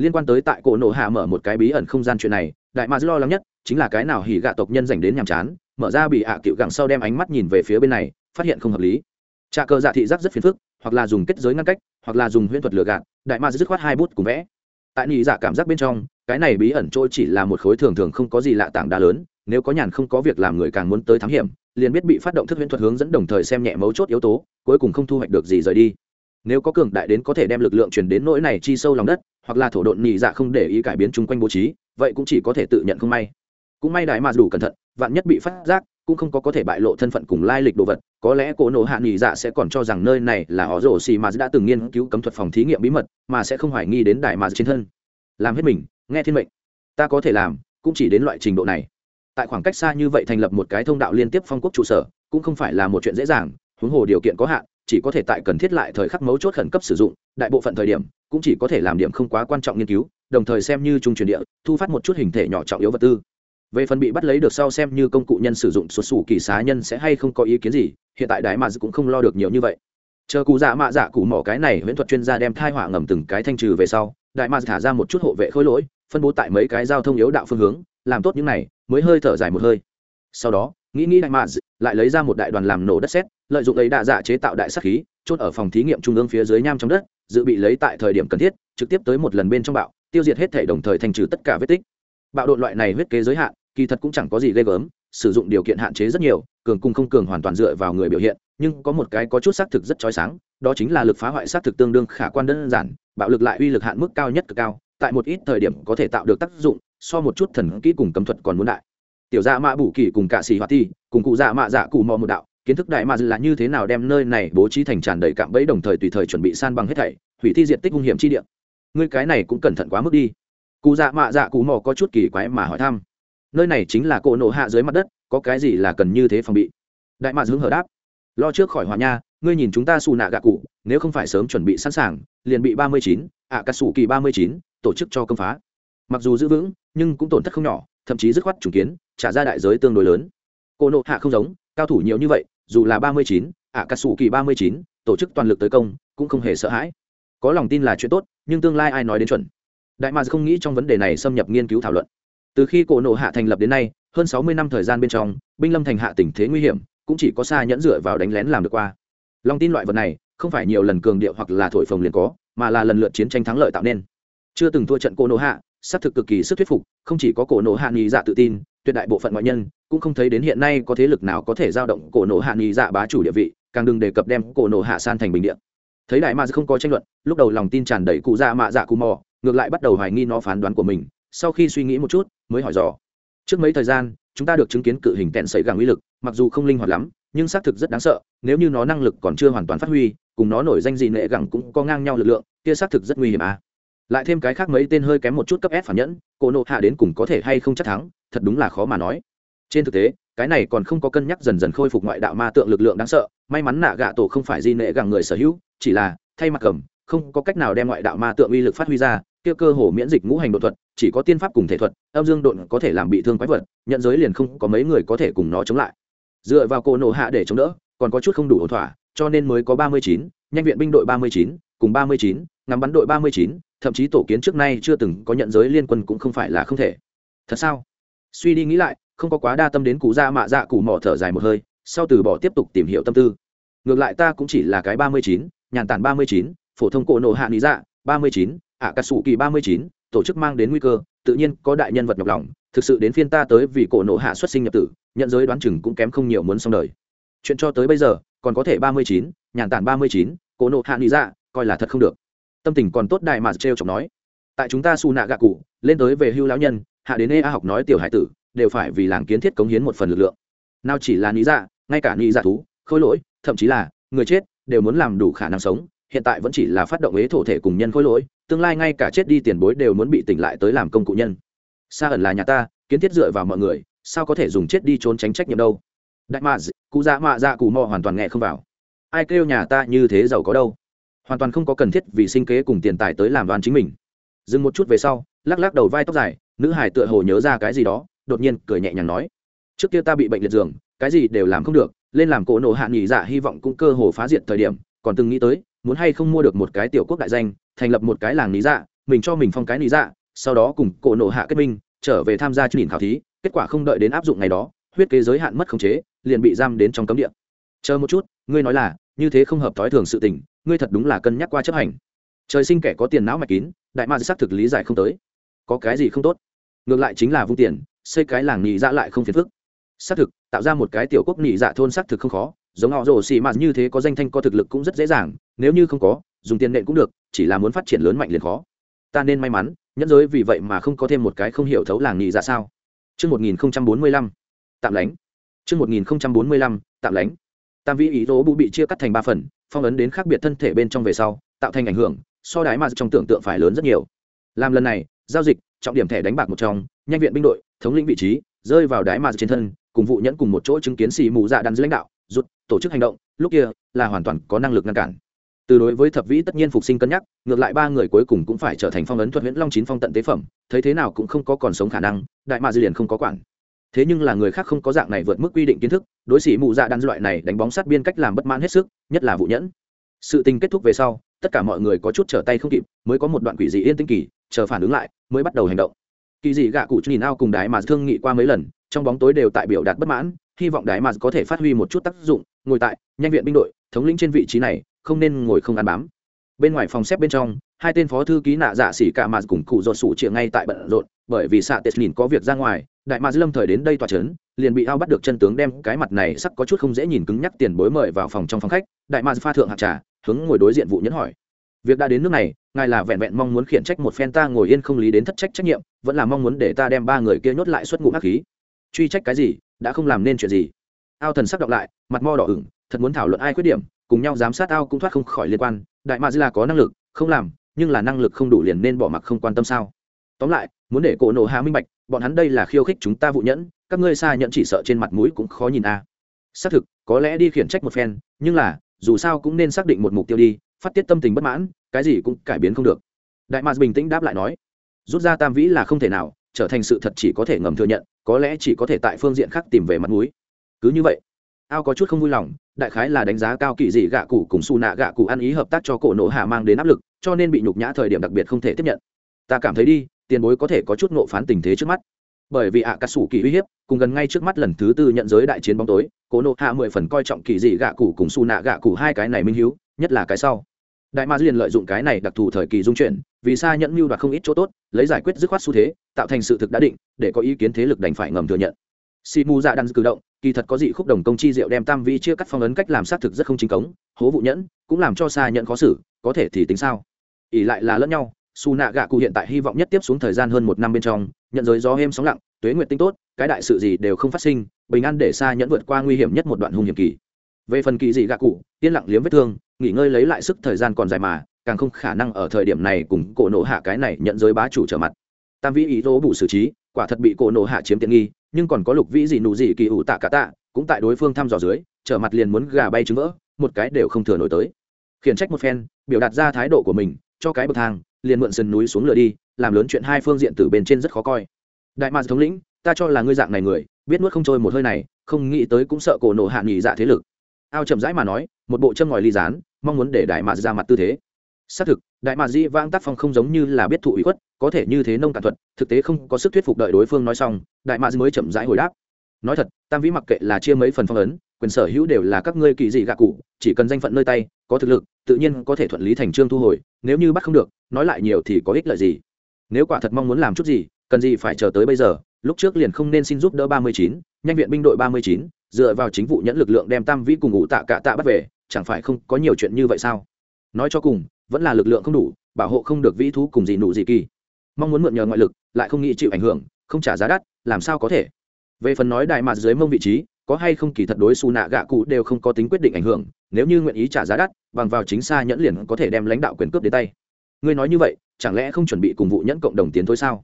Liên quan tới tại cổ nổ hạ mở một cái bí ẩn không gian chuyện này, đại mạc lo lắng nhất chính là cái nào hỉ gạ tộc nhân dành đến nhàm chán, mở ra bị hạ à cựu gặng sau đem ánh mắt nhìn về phía bên này, phát hiện không hợp lý. Trà cơ dạ thị giác rất phiền phức, hoặc là dùng kết giới ngăn cách, hoặc là dùng huyễn thuật lừa gạt, đại mạc dứt khoát hai bút cùng vẽ. Tại nhị dạ cảm giác bên trong, cái này bí ẩn trôi chỉ là một khối thường thường không có gì lạ tảng đá lớn, nếu có nhàn không có việc làm người càng muốn tới thám hiểm, liền biết bị phát động thức huyễn thuật hướng dẫn đồng thời xem nhẹ mấu chốt yếu tố, cuối cùng không thu hoạch được gì rời đi nếu có cường đại đến có thể đem lực lượng truyền đến nỗi này chi sâu lòng đất hoặc là thổ độn nhị dạ không để ý cải biến chung quanh bố trí, vậy cũng chỉ có thể tự nhận không may. Cũng may đại mà đủ cẩn thận, vạn nhất bị phát giác, cũng không có có thể bại lộ thân phận cùng lai lịch đồ vật, có lẽ cổ nổ hạ nhị dạ sẽ còn cho rằng nơi này là họ rổ xì mà đã từng nghiên cứu cấm thuật phòng thí nghiệm bí mật, mà sẽ không hoài nghi đến đại mà trên thân. Làm hết mình, nghe thiên mệnh. Ta có thể làm, cũng chỉ đến loại trình độ này. Tại khoảng cách xa như vậy thành lập một cái thông đạo liên tiếp phong quốc trụ sở, cũng không phải là một chuyện dễ dàng, huống hồ điều kiện có hạn chỉ có thể tại cần thiết lại thời khắc mấu chốt khẩn cấp sử dụng, đại bộ phận thời điểm, cũng chỉ có thể làm điểm không quá quan trọng nghiên cứu, đồng thời xem như trung truyền địa, thu phát một chút hình thể nhỏ trọng yếu vật tư. Về phần bị bắt lấy được sau xem như công cụ nhân sử dụng xuất xù kỳ xá nhân sẽ hay không có ý kiến gì, hiện tại đại mà cũng không lo được nhiều như vậy. Chờ cụ dạ mạ dạ cụ mỏ cái này huyễn thuật chuyên gia đem thai họa ngầm từng cái thanh trừ về sau đại mà thả ra một chút hộ vệ khối lỗi, phân bố tại mấy cái giao thông yếu đạo phương hướng, làm tốt những này, mới hơi thở dài một hơi. Sau đó, nghĩ nghĩ đại mà lại lấy ra một đại đoàn làm nổ đất sét, lợi dụng ấy đạ dạ chế tạo đại sắc khí, chốt ở phòng thí nghiệm trung ương phía dưới nham trong đất, dự bị lấy tại thời điểm cần thiết, trực tiếp tới một lần bên trong bạo, tiêu diệt hết thể đồng thời thanh trừ tất cả vết tích. Bạo độn loại này huyết kế giới hạn, kỳ thật cũng chẳng có gì ghê gớm, sử dụng điều kiện hạn chế rất nhiều, cường cung không cường hoàn toàn dựa vào người biểu hiện, nhưng có một cái có chút xác thực rất chói sáng, đó chính là lực phá hoại xác thực tương đương khả quan đơn giản, bạo lực lại uy lực hạn mức cao nhất cực cao, tại một ít thời điểm có thể tạo được tác dụng, so một chút thần kỹ cùng cấm thuật còn muốn đại tiểu dạ mạ bù kỳ cùng cả xì hoạt thi, cùng cụ dạ mạ dạ cụ mò một đạo kiến thức đại mạ là như thế nào đem nơi này bố trí thành tràn đầy cạm bẫy đồng thời tùy thời chuẩn bị san bằng hết thảy hủy thi diện tích hung hiểm chi địa. Ngươi cái này cũng cẩn thận quá mức đi. Cụ dạ mạ dạ cụ mò có chút kỳ quái mà hỏi thăm. Nơi này chính là cỗ nổ hạ dưới mặt đất có cái gì là cần như thế phòng bị? Đại mạ dưỡng hở đáp. Lo trước khỏi hòa nha ngươi nhìn chúng ta xù nạ gạ cụ nếu không phải sớm chuẩn bị sẵn sàng liền bị ba mươi chín ạ cà sủ kỳ ba mươi chín tổ chức cho công phá. Mặc dù giữ vững nhưng cũng tổn thất không nhỏ thậm chí dứt khoát trùng kiến, trả ra đại giới tương đối lớn. Cô nộ hạ không giống, cao thủ nhiều như vậy, dù là ba mươi chín, ạ cà sủ kỳ ba mươi chín, tổ chức toàn lực tới công, cũng không hề sợ hãi. Có lòng tin là chuyện tốt, nhưng tương lai ai nói đến chuẩn? Đại mà không nghĩ trong vấn đề này xâm nhập nghiên cứu thảo luận. Từ khi cổ nộ hạ thành lập đến nay, hơn sáu mươi năm thời gian bên trong, binh lâm thành hạ tình thế nguy hiểm, cũng chỉ có xa nhẫn dựa vào đánh lén làm được qua. Lòng tin loại vật này, không phải nhiều lần cường điệu hoặc là thổi phồng liền có, mà là lần lượt chiến tranh thắng lợi tạo nên. Chưa từng thua trận cổ nô hạ xác thực cực kỳ sức thuyết phục, không chỉ có cổ nộ hạ nghi dạ tự tin, tuyệt đại bộ phận ngoại nhân cũng không thấy đến hiện nay có thế lực nào có thể giao động cổ nộ hạ nghi dạ bá chủ địa vị, càng đừng đề cập đem cổ nộ hạ san thành bình địa. thấy đại ma không có tranh luận, lúc đầu lòng tin tràn đầy cụ dạ mạ dạ cù mò, ngược lại bắt đầu hoài nghi nó phán đoán của mình, sau khi suy nghĩ một chút, mới hỏi dò trước mấy thời gian, chúng ta được chứng kiến cự hình tẹn sấy gàng uy lực, mặc dù không linh hoạt lắm, nhưng xác thực rất đáng sợ, nếu như nó năng lực còn chưa hoàn toàn phát huy, cùng nó nổi danh gì nệ gẳng cũng có ngang nhau lực lượng, kia xác thực rất nguy hiểm à lại thêm cái khác mấy tên hơi kém một chút cấp ép phản nhẫn, cổ nộ hạ đến cùng có thể hay không chắc thắng, thật đúng là khó mà nói. Trên thực tế, cái này còn không có cân nhắc dần dần khôi phục ngoại đạo ma tượng lực lượng đáng sợ, may mắn nạ gạ tổ không phải di nệ gẳng người sở hữu, chỉ là, thay mặt cầm, không có cách nào đem ngoại đạo ma tượng uy lực phát huy ra, kia cơ hồ miễn dịch ngũ hành độ thuật, chỉ có tiên pháp cùng thể thuật, âm dương độn có thể làm bị thương quái vật, nhận giới liền không có mấy người có thể cùng nó chống lại. Dựa vào cổ nộ hạ để chống đỡ, còn có chút không đủ ổn thỏa, cho nên mới có ba mươi chín, nhanh viện binh đội ba mươi chín, cùng ba mươi chín ngắm bắn đội ba mươi chín, thậm chí tổ kiến trước nay chưa từng có nhận giới liên quân cũng không phải là không thể. Thật sao? Suy đi nghĩ lại, không có quá đa tâm đến cụ ra mạ dạ cụ mỏ thở dài một hơi, sau từ bỏ tiếp tục tìm hiểu tâm tư. Ngược lại ta cũng chỉ là cái ba mươi chín, nhàn tản ba mươi chín, phổ thông cổ nộ hạ lý dạ ba mươi chín ạ cà sủ kỳ ba mươi chín, tổ chức mang đến nguy cơ, tự nhiên có đại nhân vật nhọc lòng, thực sự đến phiên ta tới vì cổ nộ hạ xuất sinh nhập tử, nhận giới đoán chừng cũng kém không nhiều muốn xong đời. Chuyện cho tới bây giờ, còn có thể ba mươi chín, nhàn tản ba mươi chín, cổ nộ hạ lý dạ coi là thật không được tâm tình còn tốt đại mà trêu chọc nói, tại chúng ta xù nạ gạ cụ, lên tới về hưu lão nhân, hạ đến e a học nói tiểu hải tử, đều phải vì làng kiến thiết cống hiến một phần lực lượng. Nào chỉ là lý dạ ngay cả lý dạ thú, khôi lỗi, thậm chí là người chết, đều muốn làm đủ khả năng sống. Hiện tại vẫn chỉ là phát động ế thổ thể cùng nhân khôi lỗi, tương lai ngay cả chết đi tiền bối đều muốn bị tỉnh lại tới làm công cụ nhân. Xa ẩn là nhà ta, kiến thiết dựa vào mọi người, sao có thể dùng chết đi trốn tránh trách nhiệm đâu? Đại mạ cụ dạ mạ dạ cụ mò hoàn toàn nghe không vào. Ai kêu nhà ta như thế giàu có đâu? Hoàn toàn không có cần thiết vì sinh kế cùng tiền tài tới làm đoan chính mình. Dừng một chút về sau, lắc lắc đầu vai tóc dài, nữ hải tựa hồ nhớ ra cái gì đó, đột nhiên cười nhẹ nhàng nói, trước kia ta bị bệnh liệt giường, cái gì đều làm không được, lên làm cỗ nổ hạ nghỉ dạ hy vọng cũng cơ hồ phá diệt thời điểm, còn từng nghĩ tới, muốn hay không mua được một cái tiểu quốc đại danh, thành lập một cái làng lý dạ mình cho mình phong cái lý dạ sau đó cùng cỗ nổ hạ kết minh, trở về tham gia chương trình khảo thí, kết quả không đợi đến áp dụng ngày đó, huyết kế giới hạn mất khống chế, liền bị giam đến trong cấm địa. Chờ một chút, ngươi nói là, như thế không hợp thói thường sự tình ngươi thật đúng là cân nhắc qua chấp hành. Trời sinh kẻ có tiền não mạch kín đại ma xác thực lý giải không tới. Có cái gì không tốt? Ngược lại chính là vung tiền xây cái làng nhị dạ lại không phiền phức. Xác thực tạo ra một cái tiểu quốc nhị dạ thôn xác thực không khó giống họ rồ xì mạt như thế có danh thanh có thực lực cũng rất dễ dàng nếu như không có dùng tiền nện cũng được chỉ là muốn phát triển lớn mạnh liền khó. Ta nên may mắn nhẫn giới vì vậy mà không có thêm một cái không hiểu thấu làng nhị dạ sao? Trước 1045, tạm lánh. Trước 1045, tạm lánh. Tam vĩ ý tố bụ bị chia cắt thành ba phần, phong ấn đến khác biệt thân thể bên trong về sau, tạo thành ảnh hưởng, so đái mà trong tưởng tượng phải lớn rất nhiều. Làm lần này, giao dịch, trọng điểm thẻ đánh bạc một trong, nhanh viện binh đội, thống lĩnh vị trí, rơi vào đái mà trên thân cùng vụ nhẫn cùng một chỗ chứng kiến xì mù dạ đắn dưới lãnh đạo rút tổ chức hành động lúc kia là hoàn toàn có năng lực ngăn cản từ đối với thập vĩ tất nhiên phục sinh cân nhắc ngược lại ba người cuối cùng cũng phải trở thành phong ấn thuật huyễn long chín phong tận tế phẩm thấy thế nào cũng không có còn sống khả năng đại mạ dư liền không có quản thế nhưng là người khác không có dạng này vượt mức quy định kiến thức, đối xỉ mụ dạ đan loại này đánh bóng sát biên cách làm bất mãn hết sức, nhất là vụ nhẫn. Sự tình kết thúc về sau, tất cả mọi người có chút trở tay không kịp, mới có một đoạn quỷ dị yên tĩnh kỳ, chờ phản ứng lại, mới bắt đầu hành động. Kỳ dị gạ cụ nhìn ao cùng đái mà thương nghị qua mấy lần, trong bóng tối đều tại biểu đạt bất mãn, hy vọng đái mà có thể phát huy một chút tác dụng, ngồi tại, nhanh viện binh đội, thống lĩnh trên vị trí này, không nên ngồi không ăn bám. Bên ngoài phòng xếp bên trong, hai tên phó thư ký nạ dạ xỉ cả mà cùng cụ dột sủ chĩa ngay tại bận rộn, bởi vì xạ tết nhìn có việc ra ngoài đại Ma Dư lâm thời đến đây tòa trấn, liền bị ao bắt được chân tướng đem cái mặt này sắc có chút không dễ nhìn cứng nhắc tiền bối mời vào phòng trong phòng khách, đại Ma Dư pha thượng hạt trà, hướng ngồi đối diện vụ nhẫn hỏi. Việc đã đến nước này, ngài là vẹn vẹn mong muốn khiển trách một phen ta ngồi yên không lý đến thất trách trách nhiệm, vẫn là mong muốn để ta đem ba người kia nhốt lại xuất ngụ hắc khí. Truy trách cái gì, đã không làm nên chuyện gì. Ao thần sắc đọc lại, mặt mo đỏ ửng, thật muốn thảo luận ai khuyết điểm, cùng nhau giám sát ao cũng thoát không khỏi liên quan. Đại Ma Dư là có năng lực, không làm, nhưng là năng lực không đủ liền nên bỏ mặc không quan tâm sao. Tóm lại, muốn để cổ nổ hạ minh bạch bọn hắn đây là khiêu khích chúng ta vụ nhẫn, các ngươi xa nhận chỉ sợ trên mặt mũi cũng khó nhìn a. Xác thực, có lẽ đi khiển trách một phen, nhưng là, dù sao cũng nên xác định một mục tiêu đi, phát tiết tâm tình bất mãn, cái gì cũng cải biến không được. Đại mạc bình tĩnh đáp lại nói, rút ra tam vĩ là không thể nào, trở thành sự thật chỉ có thể ngầm thừa nhận, có lẽ chỉ có thể tại phương diện khác tìm về mặt mũi. Cứ như vậy, ao có chút không vui lòng, đại khái là đánh giá cao kỳ dị gạ cụ cùng su nạ gạ cụ ăn ý hợp tác cho cổ nổ hạ mang đến áp lực, cho nên bị nhục nhã thời điểm đặc biệt không thể tiếp nhận. Ta cảm thấy đi tiền bối có thể có chút nộ phán tình thế trước mắt. Bởi vì ạ cà sủ kỳ uy hiếp, cùng gần ngay trước mắt lần thứ tư nhận giới đại chiến bóng tối, Cố nộ hạ mười phần coi trọng kỳ dị gạ cụ cùng su nạ gạ cụ hai cái này minh hiếu, nhất là cái sau. Đại ma liền lợi dụng cái này đặc thù thời kỳ dung chuyển, vì xa nhẫn mưu đoạt không ít chỗ tốt, lấy giải quyết dứt khoát xu thế, tạo thành sự thực đã định, để có ý kiến thế lực đành phải ngầm thừa nhận. Si mu dạ đang cử động, kỳ thật có dị khúc đồng công chi diệu đem tam vi chia cắt phong ấn cách làm xác thực rất không chính cống, hố vụ nhẫn, cũng làm cho xa nhận khó xử, có thể thì tính sao? Ỉ lại là lẫn nhau su nạ gạ cụ hiện tại hy vọng nhất tiếp xuống thời gian hơn một năm bên trong, nhận giới gió êm sóng lặng, tuế nguyện tinh tốt, cái đại sự gì đều không phát sinh, bình an để xa nhẫn vượt qua nguy hiểm nhất một đoạn hung hiểm kỳ. Về phần kỳ dị gạ cụ, yên lặng liếm vết thương, nghỉ ngơi lấy lại sức thời gian còn dài mà, càng không khả năng ở thời điểm này cùng cổ nộ hạ cái này nhận giới bá chủ trở mặt. Tam vĩ ý tố bù xử trí, quả thật bị cổ nộ hạ chiếm tiện nghi, nhưng còn có lục vĩ gì nụ gì kỳ ủ tạ cả tạ, cũng tại đối phương thăm dò dưới, trở mặt liền muốn gà bay trứng vỡ, một cái đều không thừa nổi tới. Khiển trách một phen, biểu đạt ra thái độ của mình, cho cái bậc thang liền mượn sườn núi xuống lửa đi, làm lớn chuyện hai phương diện từ bên trên rất khó coi. Đại mạc thống lĩnh, ta cho là ngươi dạng này người, biết nuốt không trôi một hơi này, không nghĩ tới cũng sợ cổ nổ hạ nghỉ dạ thế lực. Ao chậm rãi mà nói, một bộ châm ngòi ly dán mong muốn để đại mạc ra mặt tư thế. Xác thực, đại mạc di vang tác phong không giống như là biết thụ ủy khuất, có thể như thế nông cản thuật, thực tế không có sức thuyết phục đợi đối phương nói xong, đại mạc mới chậm rãi hồi đáp. Nói thật, tam vĩ mặc kệ là chia mấy phần phong ấn quyền sở hữu đều là các ngươi kỳ dị gạ cụ, chỉ cần danh phận nơi tay, có thực lực, tự nhiên có thể thuận lý thành trương thu hồi, nếu như bắt không được, nói lại nhiều thì có ích lợi gì? Nếu quả thật mong muốn làm chút gì, cần gì phải chờ tới bây giờ, lúc trước liền không nên xin giúp đỡ ba mươi chín, nhanh viện binh đội ba mươi chín, dựa vào chính vụ nhẫn lực lượng đem tam vĩ cùng ngụ tạ cả tạ bắt về, chẳng phải không có nhiều chuyện như vậy sao? Nói cho cùng, vẫn là lực lượng không đủ, bảo hộ không được vĩ thú cùng gì nụ gì kỳ. Mong muốn mượn nhờ ngoại lực, lại không nghĩ chịu ảnh hưởng, không trả giá đắt, làm sao có thể? Về phần nói đại mạt dưới mông vị trí có hay không kỳ thật đối xù nạ gạ cụ đều không có tính quyết định ảnh hưởng, nếu như nguyện ý trả giá đắt, bằng vào chính xa nhẫn liền có thể đem lãnh đạo quyền cướp đến tay. Ngươi nói như vậy, chẳng lẽ không chuẩn bị cùng vụ nhẫn cộng đồng tiến thôi sao?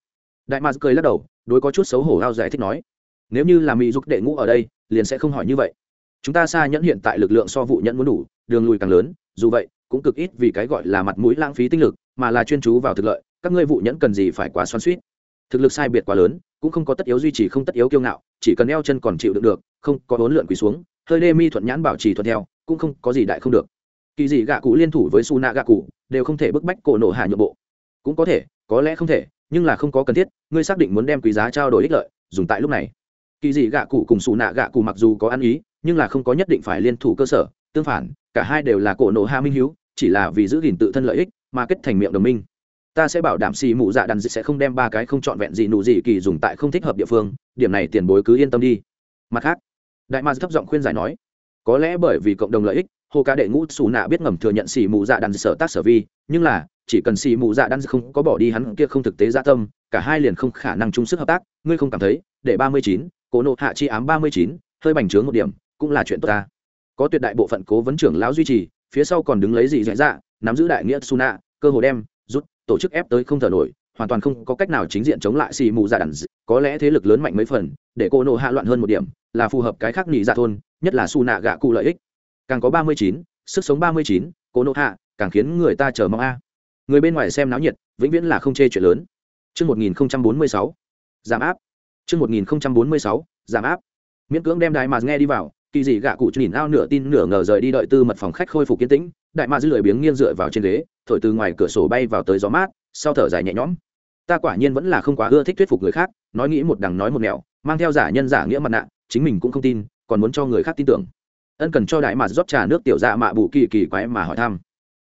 Đại mạt cười lắc đầu, đối có chút xấu hổ hao giải thích nói, nếu như là mỹ dục đệ ngũ ở đây, liền sẽ không hỏi như vậy. Chúng ta xa nhẫn hiện tại lực lượng so vụ nhẫn muốn đủ, đường lùi càng lớn, dù vậy, cũng cực ít vì cái gọi là mặt mũi lãng phí tinh lực, mà là chuyên chú vào thực lợi, các ngươi vụ nhẫn cần gì phải quá xoắn suýt thực lực sai biệt quá lớn, cũng không có tất yếu duy trì không tất yếu kiêu ngạo chỉ cần eo chân còn chịu đựng được, không có bốn lượn quỳ xuống, hơi đê mi thuận nhãn bảo trì thuận theo, cũng không có gì đại không được. Kỳ dị gạ cụ liên thủ với su nạ gạ cụ, đều không thể bức bách cổ nổ hạ nhượng bộ. Cũng có thể, có lẽ không thể, nhưng là không có cần thiết, ngươi xác định muốn đem quý giá trao đổi ích lợi, dùng tại lúc này. Kỳ dị gạ cụ cùng su nạ gạ cụ mặc dù có ăn ý, nhưng là không có nhất định phải liên thủ cơ sở, tương phản, cả hai đều là cổ nổ hạ minh hiếu, chỉ là vì giữ gìn tự thân lợi ích, mà kết thành miệng đồng minh ta sẽ bảo đảm xì mụ dạ đàn sẽ không đem ba cái không trọn vẹn gì nụ gì kỳ dùng tại không thích hợp địa phương, điểm này tiền bối cứ yên tâm đi. Mặt khác, đại ma thấp giọng khuyên giải nói, có lẽ bởi vì cộng đồng lợi ích, hồ ca đệ ngũ xù nạ biết ngầm thừa nhận xì mụ dạ đàn sở tác sở vi, nhưng là, chỉ cần xì mụ dạ đàn không có bỏ đi hắn kia không thực tế dạ tâm, cả hai liền không khả năng chung sức hợp tác, ngươi không cảm thấy, để ba mươi chín, cố nộ hạ chi ám ba mươi chín, hơi bành trướng một điểm, cũng là chuyện tốt ta. Có tuyệt đại bộ phận cố vấn trưởng lão duy trì, phía sau còn đứng lấy gì dạy dạ nắm giữ đại nghĩa su nạ, cơ hồ đem rút tổ chức ép tới không thở nổi hoàn toàn không có cách nào chính diện chống lại xì mù dạ đàn có lẽ thế lực lớn mạnh mấy phần để cô nộ hạ loạn hơn một điểm là phù hợp cái khác nghỉ dạ thôn nhất là su nạ gạ cụ lợi ích càng có ba mươi chín sức sống ba mươi chín cô nộ hạ càng khiến người ta chờ mong a người bên ngoài xem náo nhiệt vĩnh viễn là không chê chuyện lớn Trước 1046, giảm áp. Trước 1046, giảm áp. Miễn cưỡng đem đài mà nghe đi vào, kỳ dị gạ cụ nhìn ao nửa tin nửa ngờ rời đi đợi tư mật phòng khách khôi phục kiên tĩnh, đại ma dư lười biếng nghiêng dựa vào trên ghế, thổi từ ngoài cửa sổ bay vào tới gió mát, sau thở dài nhẹ nhõm. Ta quả nhiên vẫn là không quá ưa thích thuyết phục người khác, nói nghĩ một đằng nói một nẻo, mang theo giả nhân giả nghĩa mặt nạ, chính mình cũng không tin, còn muốn cho người khác tin tưởng. Ân cần cho đại mà rót trà nước tiểu dạ mạ bù kỳ kỳ quái mà hỏi thăm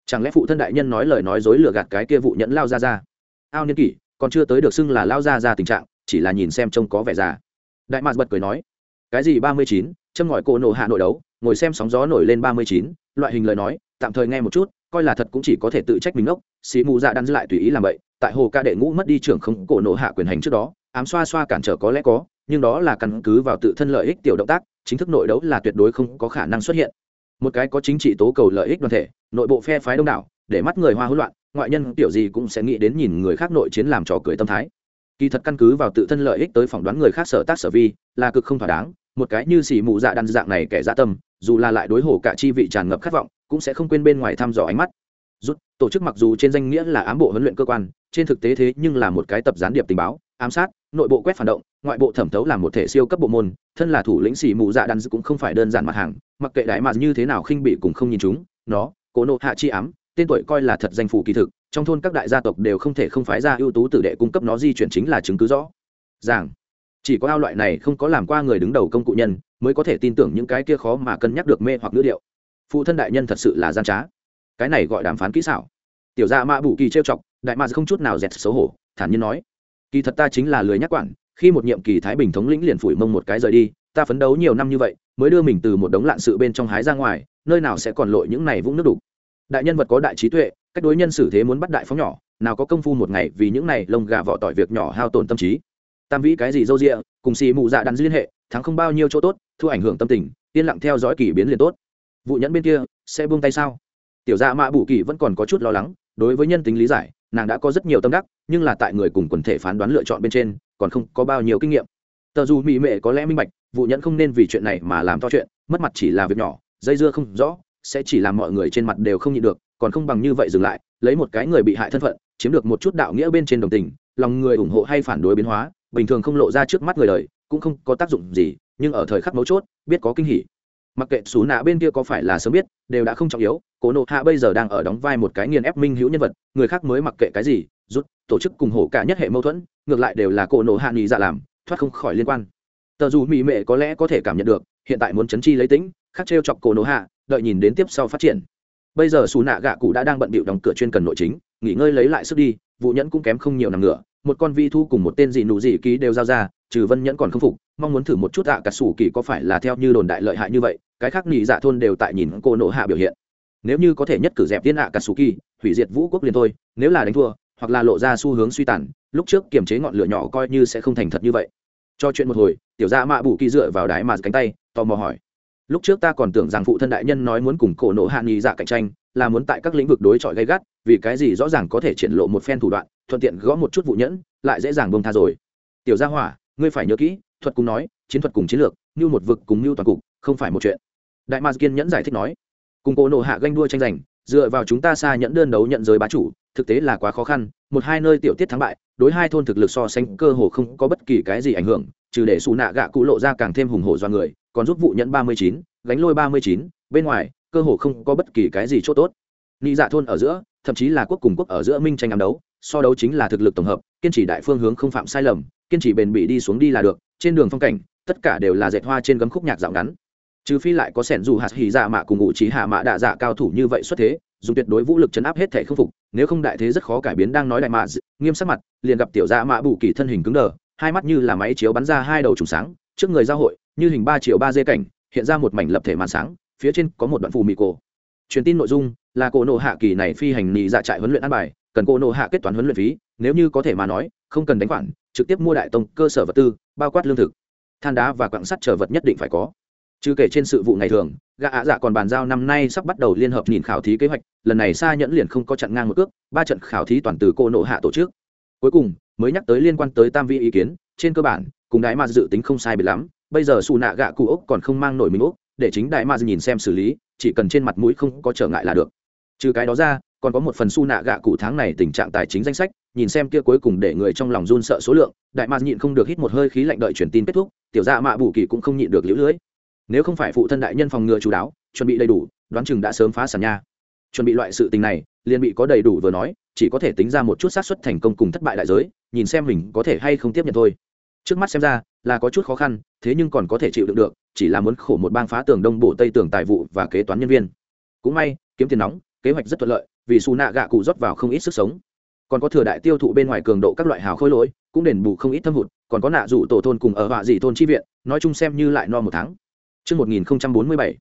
chẳng lẽ phụ thân đại nhân nói lời nói dối lừa gạt cái kia vụ nhẫn lao ra ra ao niên kỷ còn chưa tới được xưng là lao ra ra tình trạng chỉ là nhìn xem trông có vẻ già đại mạc bật cười nói cái gì ba mươi chín châm ngòi cổ nổ hạ nội đấu, ngồi xem sóng gió nổi lên ba mươi chín, loại hình lời nói, tạm thời nghe một chút, coi là thật cũng chỉ có thể tự trách mình ốc xì mù dạ đan lại tùy ý làm vậy, tại hồ ca đệ ngũ mất đi trưởng không cổ nổ hạ quyền hành trước đó, ám xoa xoa cản trở có lẽ có, nhưng đó là căn cứ vào tự thân lợi ích tiểu động tác, chính thức nội đấu là tuyệt đối không có khả năng xuất hiện. Một cái có chính trị tố cầu lợi ích đoàn thể, nội bộ phe phái đông đảo, để mắt người hoa hỗn loạn, ngoại nhân tiểu gì cũng sẽ nghĩ đến nhìn người khác nội chiến làm trò cười tâm thái. Kỳ thật căn cứ vào tự thân lợi ích tới phỏng đoán người khác sở tác sở vi, là cực không thỏa đáng một cái như xỉ mụ dạ đan dạng này kẻ dạ tâm, dù là lại đối hổ cả chi vị tràn ngập khát vọng, cũng sẽ không quên bên ngoài thăm dò ánh mắt. Rút, tổ chức mặc dù trên danh nghĩa là ám bộ huấn luyện cơ quan, trên thực tế thế nhưng là một cái tập gián điệp tình báo, ám sát, nội bộ quét phản động, ngoại bộ thẩm thấu là một thể siêu cấp bộ môn, thân là thủ lĩnh xỉ mù dạ đan cũng không phải đơn giản mặt hàng, mặc kệ đại mà như thế nào khinh bị cũng không nhìn chúng, nó, cố nộ hạ chi ám, tên tuổi coi là thật danh phủ kỳ thực, trong thôn các đại gia tộc đều không thể không phái ra ưu tú tử đệ cung cấp nó di chuyển chính là chứng cứ rõ. Ràng chỉ có ao loại này không có làm qua người đứng đầu công cụ nhân, mới có thể tin tưởng những cái kia khó mà cân nhắc được mê hoặc ngữ điệu. Phụ thân đại nhân thật sự là gian trá. Cái này gọi đàm phán kỹ xảo. Tiểu gia mã bù kỳ trêu chọc, đại mạc không chút nào dẹt xấu hổ, thản nhiên nói. Kỳ thật ta chính là lười nhắc quản, khi một nhiệm kỳ thái bình thống lĩnh liền phủi mông một cái rời đi, ta phấn đấu nhiều năm như vậy, mới đưa mình từ một đống lạn sự bên trong hái ra ngoài, nơi nào sẽ còn lội những này vũng nước đục. Đại nhân vật có đại trí tuệ, cách đối nhân xử thế muốn bắt đại phóng nhỏ, nào có công phu một ngày vì những này lông gà vỏ tỏi việc nhỏ hao tổn tâm trí tam vĩ cái gì dâu rịa, cùng xì mụ dạ đắn liên hệ, thắng không bao nhiêu chỗ tốt, thu ảnh hưởng tâm tình, yên lặng theo dõi kỳ biến liền tốt. Vụ nhẫn bên kia, sẽ buông tay sao? Tiểu dạ mạ bù kỳ vẫn còn có chút lo lắng, đối với nhân tính lý giải, nàng đã có rất nhiều tâm đắc, nhưng là tại người cùng quần thể phán đoán lựa chọn bên trên, còn không có bao nhiêu kinh nghiệm. Tờ dù mỹ mệ có lẽ minh bạch, vụ nhẫn không nên vì chuyện này mà làm to chuyện, mất mặt chỉ là việc nhỏ, dây dưa không rõ, sẽ chỉ làm mọi người trên mặt đều không nhịn được, còn không bằng như vậy dừng lại, lấy một cái người bị hại thân phận, chiếm được một chút đạo nghĩa bên trên đồng tình, lòng người ủng hộ hay phản đối biến hóa bình thường không lộ ra trước mắt người đời, cũng không có tác dụng gì, nhưng ở thời khắc mấu chốt, biết có kinh hỉ. Mặc kệ xú nạ bên kia có phải là sớm biết, đều đã không trọng yếu, cố nộ hạ bây giờ đang ở đóng vai một cái nghiền ép minh hữu nhân vật, người khác mới mặc kệ cái gì, rút, tổ chức cùng hổ cả nhất hệ mâu thuẫn, ngược lại đều là cổ nộ hạ nghị dạ làm, thoát không khỏi liên quan. Tờ dù mỹ mệ có lẽ có thể cảm nhận được, hiện tại muốn chấn chi lấy tính, khắc t chọc cổ nộ hạ, đợi nhìn đến tiếp sau phát triển. Bây giờ xù nạ gạ cụ đã đang bận bịu đóng cửa chuyên cần nội chính, nghỉ ngơi lấy lại sức đi, vụ nhẫn cũng kém không nhiều nằm ngửa một con vi thu cùng một tên gì nụ gì ký đều giao ra, trừ vân nhẫn còn không phục, mong muốn thử một chút ạ, cả sủ kỳ có phải là theo như đồn đại lợi hại như vậy, cái khác nhị dạ thôn đều tại nhìn cô nộ hạ biểu hiện. Nếu như có thể nhất cử dẹp tiên ạ, cả sủ kỳ, hủy diệt vũ quốc liền thôi, nếu là đánh thua, hoặc là lộ ra xu hướng suy tàn, lúc trước kiềm chế ngọn lửa nhỏ coi như sẽ không thành thật như vậy. Cho chuyện một hồi, tiểu gia mạ bù kỳ dựa vào đái mà cánh tay, tò mò hỏi. Lúc trước ta còn tưởng rằng phụ thân đại nhân nói muốn cùng cổ nộ hạ nghi dạ cạnh tranh, là muốn tại các lĩnh vực đối chọi gay gắt, vì cái gì rõ ràng có thể triển lộ một phen thủ đoạn thuận tiện gõ một chút vụ nhẫn, lại dễ dàng bông tha rồi. Tiểu gia hỏa, ngươi phải nhớ kỹ, thuật cùng nói, chiến thuật cùng chiến lược, như một vực cùng như toàn cục, không phải một chuyện. Đại ma kiên nhẫn giải thích nói, cùng cố nộ hạ ganh đua tranh giành, dựa vào chúng ta xa nhẫn đơn đấu nhận giới bá chủ, thực tế là quá khó khăn, một hai nơi tiểu tiết thắng bại, đối hai thôn thực lực so sánh cơ hồ không có bất kỳ cái gì ảnh hưởng, trừ để xù nạ gạ cụ lộ ra càng thêm hùng hổ do người, còn giúp vụ nhẫn ba mươi chín, gánh lôi ba mươi chín, bên ngoài, cơ hồ không có bất kỳ cái gì chỗ tốt. Nghĩ dạ thôn ở giữa, thậm chí là quốc cùng quốc ở giữa minh tranh ám đấu so đấu chính là thực lực tổng hợp, kiên trì đại phương hướng không phạm sai lầm, kiên trì bền bỉ đi xuống đi là được, trên đường phong cảnh, tất cả đều là dệt hoa trên gấm khúc nhạc dạo ngắn. Trừ phi lại có sẻn dù hạt hì dạ mạ cùng ngụ trí hạ mạ đạ dạ cao thủ như vậy xuất thế, dùng tuyệt đối vũ lực chấn áp hết thể không phục, nếu không đại thế rất khó cải biến đang nói đại mạ nghiêm sắc mặt, liền gặp tiểu dạ mạ bù kỳ thân hình cứng đờ, hai mắt như là máy chiếu bắn ra hai đầu trùng sáng, trước người giao hội, như hình ba triệu ba dê cảnh, hiện ra một mảnh lập thể màn sáng, phía trên có một đoạn phù mì cổ. Truyền tin nội dung, là cổ nộ hạ kỳ này phi hành nị dạ trại huấn luyện an bài cần cô nộ hạ kết toán huấn luyện phí, nếu như có thể mà nói, không cần đánh khoản, trực tiếp mua đại tông cơ sở vật tư, bao quát lương thực. Than đá và quặng sắt trở vật nhất định phải có. Chứ kể trên sự vụ ngày thường, gã ạ dạ còn bàn giao năm nay sắp bắt đầu liên hợp nhìn khảo thí kế hoạch, lần này xa nhẫn liền không có chặn ngang một cước, ba trận khảo thí toàn từ cô nộ hạ tổ chức. Cuối cùng, mới nhắc tới liên quan tới tam vi ý kiến, trên cơ bản, cùng đại ma dự tính không sai biệt lắm, bây giờ xù nạ gạ cụ ốc còn không mang nổi mình ốc để chính đại ma nhìn xem xử lý, chỉ cần trên mặt mũi không có trở ngại là được. Trừ cái đó ra còn có một phần su nạ gạ cụ tháng này tình trạng tài chính danh sách, nhìn xem kia cuối cùng để người trong lòng run sợ số lượng, đại ma nhịn không được hít một hơi khí lạnh đợi truyền tin kết thúc, tiểu dạ mạ bù kỳ cũng không nhịn được liễu lưỡi nếu không phải phụ thân đại nhân phòng ngừa chú đáo, chuẩn bị đầy đủ, đoán chừng đã sớm phá sản nha. Chuẩn bị loại sự tình này, liền bị có đầy đủ vừa nói, chỉ có thể tính ra một chút xác suất thành công cùng thất bại đại giới, nhìn xem mình có thể hay không tiếp nhận thôi. Trước mắt xem ra, là có chút khó khăn, thế nhưng còn có thể chịu đựng được, chỉ là muốn khổ một bang phá tường đông bổ tây tường tài vụ và kế toán nhân viên. Cũng may, kiếm tiền nóng, kế hoạch rất thuận lợi vì xù nạ gạ cụ rót vào không ít sức sống còn có thừa đại tiêu thụ bên ngoài cường độ các loại hào khôi lỗi cũng đền bù không ít thâm hụt còn có nạ rủ tổ thôn cùng ở họa dị thôn chi viện nói chung xem như lại no một tháng Trước 1047,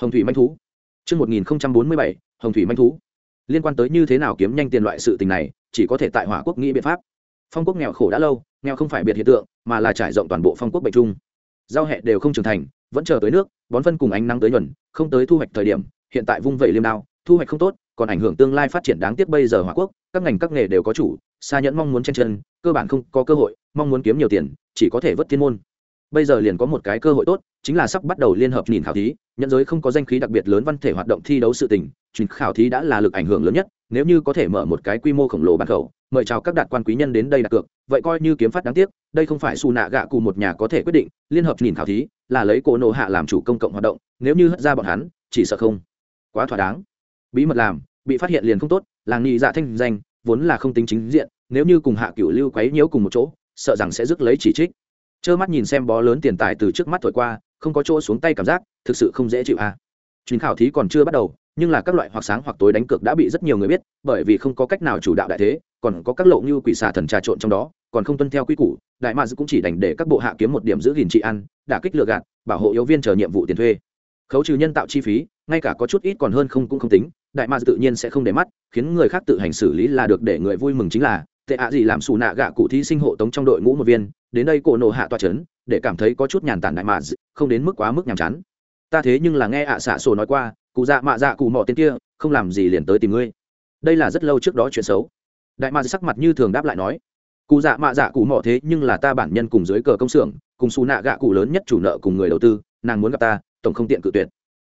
Hồng Thủy Manh Thú. Trước 1047, Hồng Thủy Manh Thú. Liên quan tới như thế nào kiếm nhanh tiền loại sự tình này, chỉ có thể tại Hỏa Quốc nghĩ biện pháp. Phong quốc nghèo khổ đã lâu, nghèo không phải biệt hiện tượng, mà là trải rộng toàn bộ phong quốc bệnh trung. Giao hẹ đều không trưởng thành, vẫn chờ tới nước, bón phân cùng ánh nắng tới nhuần, không tới thu hoạch thời điểm, hiện tại vung vẩy liêm đao, thu hoạch không tốt, còn ảnh hưởng tương lai phát triển đáng tiếc bây giờ Hỏa Quốc, các ngành các nghề đều có chủ, xa nhẫn mong muốn chen chân, cơ bản không có cơ hội, mong muốn kiếm nhiều tiền, chỉ có thể vớt thiên môn. Bây giờ liền có một cái cơ hội tốt chính là sắp bắt đầu liên hợp nhìn khảo thí nhận giới không có danh khí đặc biệt lớn văn thể hoạt động thi đấu sự tình truyền khảo thí đã là lực ảnh hưởng lớn nhất nếu như có thể mở một cái quy mô khổng lồ bản khẩu mời chào các đạt quan quý nhân đến đây đặt cược vậy coi như kiếm phát đáng tiếc đây không phải xù nạ gạ cụ một nhà có thể quyết định liên hợp nhìn khảo thí là lấy cổ nộ hạ làm chủ công cộng hoạt động nếu như hất ra bọn hắn chỉ sợ không quá thỏa đáng bí mật làm, bị phát hiện liền không tốt, làng nhị dạ thanh danh, vốn là không tính chính diện, nếu như cùng hạ cửu lưu quấy nhiễu cùng một chỗ, sợ rằng sẽ rước lấy chỉ trích trơ mắt nhìn xem bó lớn tiền tài từ trước mắt thổi qua, không có chỗ xuống tay cảm giác, thực sự không dễ chịu à. chuyến khảo thí còn chưa bắt đầu, nhưng là các loại hoặc sáng hoặc tối đánh cược đã bị rất nhiều người biết, bởi vì không có cách nào chủ đạo đại thế, còn có các lộ như quỷ xà thần trà trộn trong đó, còn không tuân theo quy củ, đại mads cũng chỉ đành để các bộ hạ kiếm một điểm giữ gìn trị ăn đả kích lừa gạt, bảo hộ yếu viên chờ nhiệm vụ tiền thuê khấu trừ nhân tạo chi phí, ngay cả có chút ít còn hơn không cũng không tính đại mads tự nhiên sẽ không để mắt, khiến người khác tự hành xử lý là được để người vui mừng chính là, tệ ạ gì làm xù nạ gạ cụ thí sinh hộ tống trong đội ngũ một viên, đến đây cổ nộ hạ toa trấn để cảm thấy có chút nhàn tản đại mạ không đến mức quá mức nhàm chán. Ta thế nhưng là nghe ạ xạ sổ nói qua, cụ dạ mạ dạ cụ mọ tên kia, không làm gì liền tới tìm ngươi. Đây là rất lâu trước đó chuyện xấu. Đại mạ sắc mặt như thường đáp lại nói, cụ dạ mạ dạ cụ mọ thế nhưng là ta bản nhân cùng dưới cờ công xưởng, cùng xù nạ gạ cụ lớn nhất chủ nợ cùng người đầu tư, nàng muốn gặp ta, tổng không tiện cự tuyệt.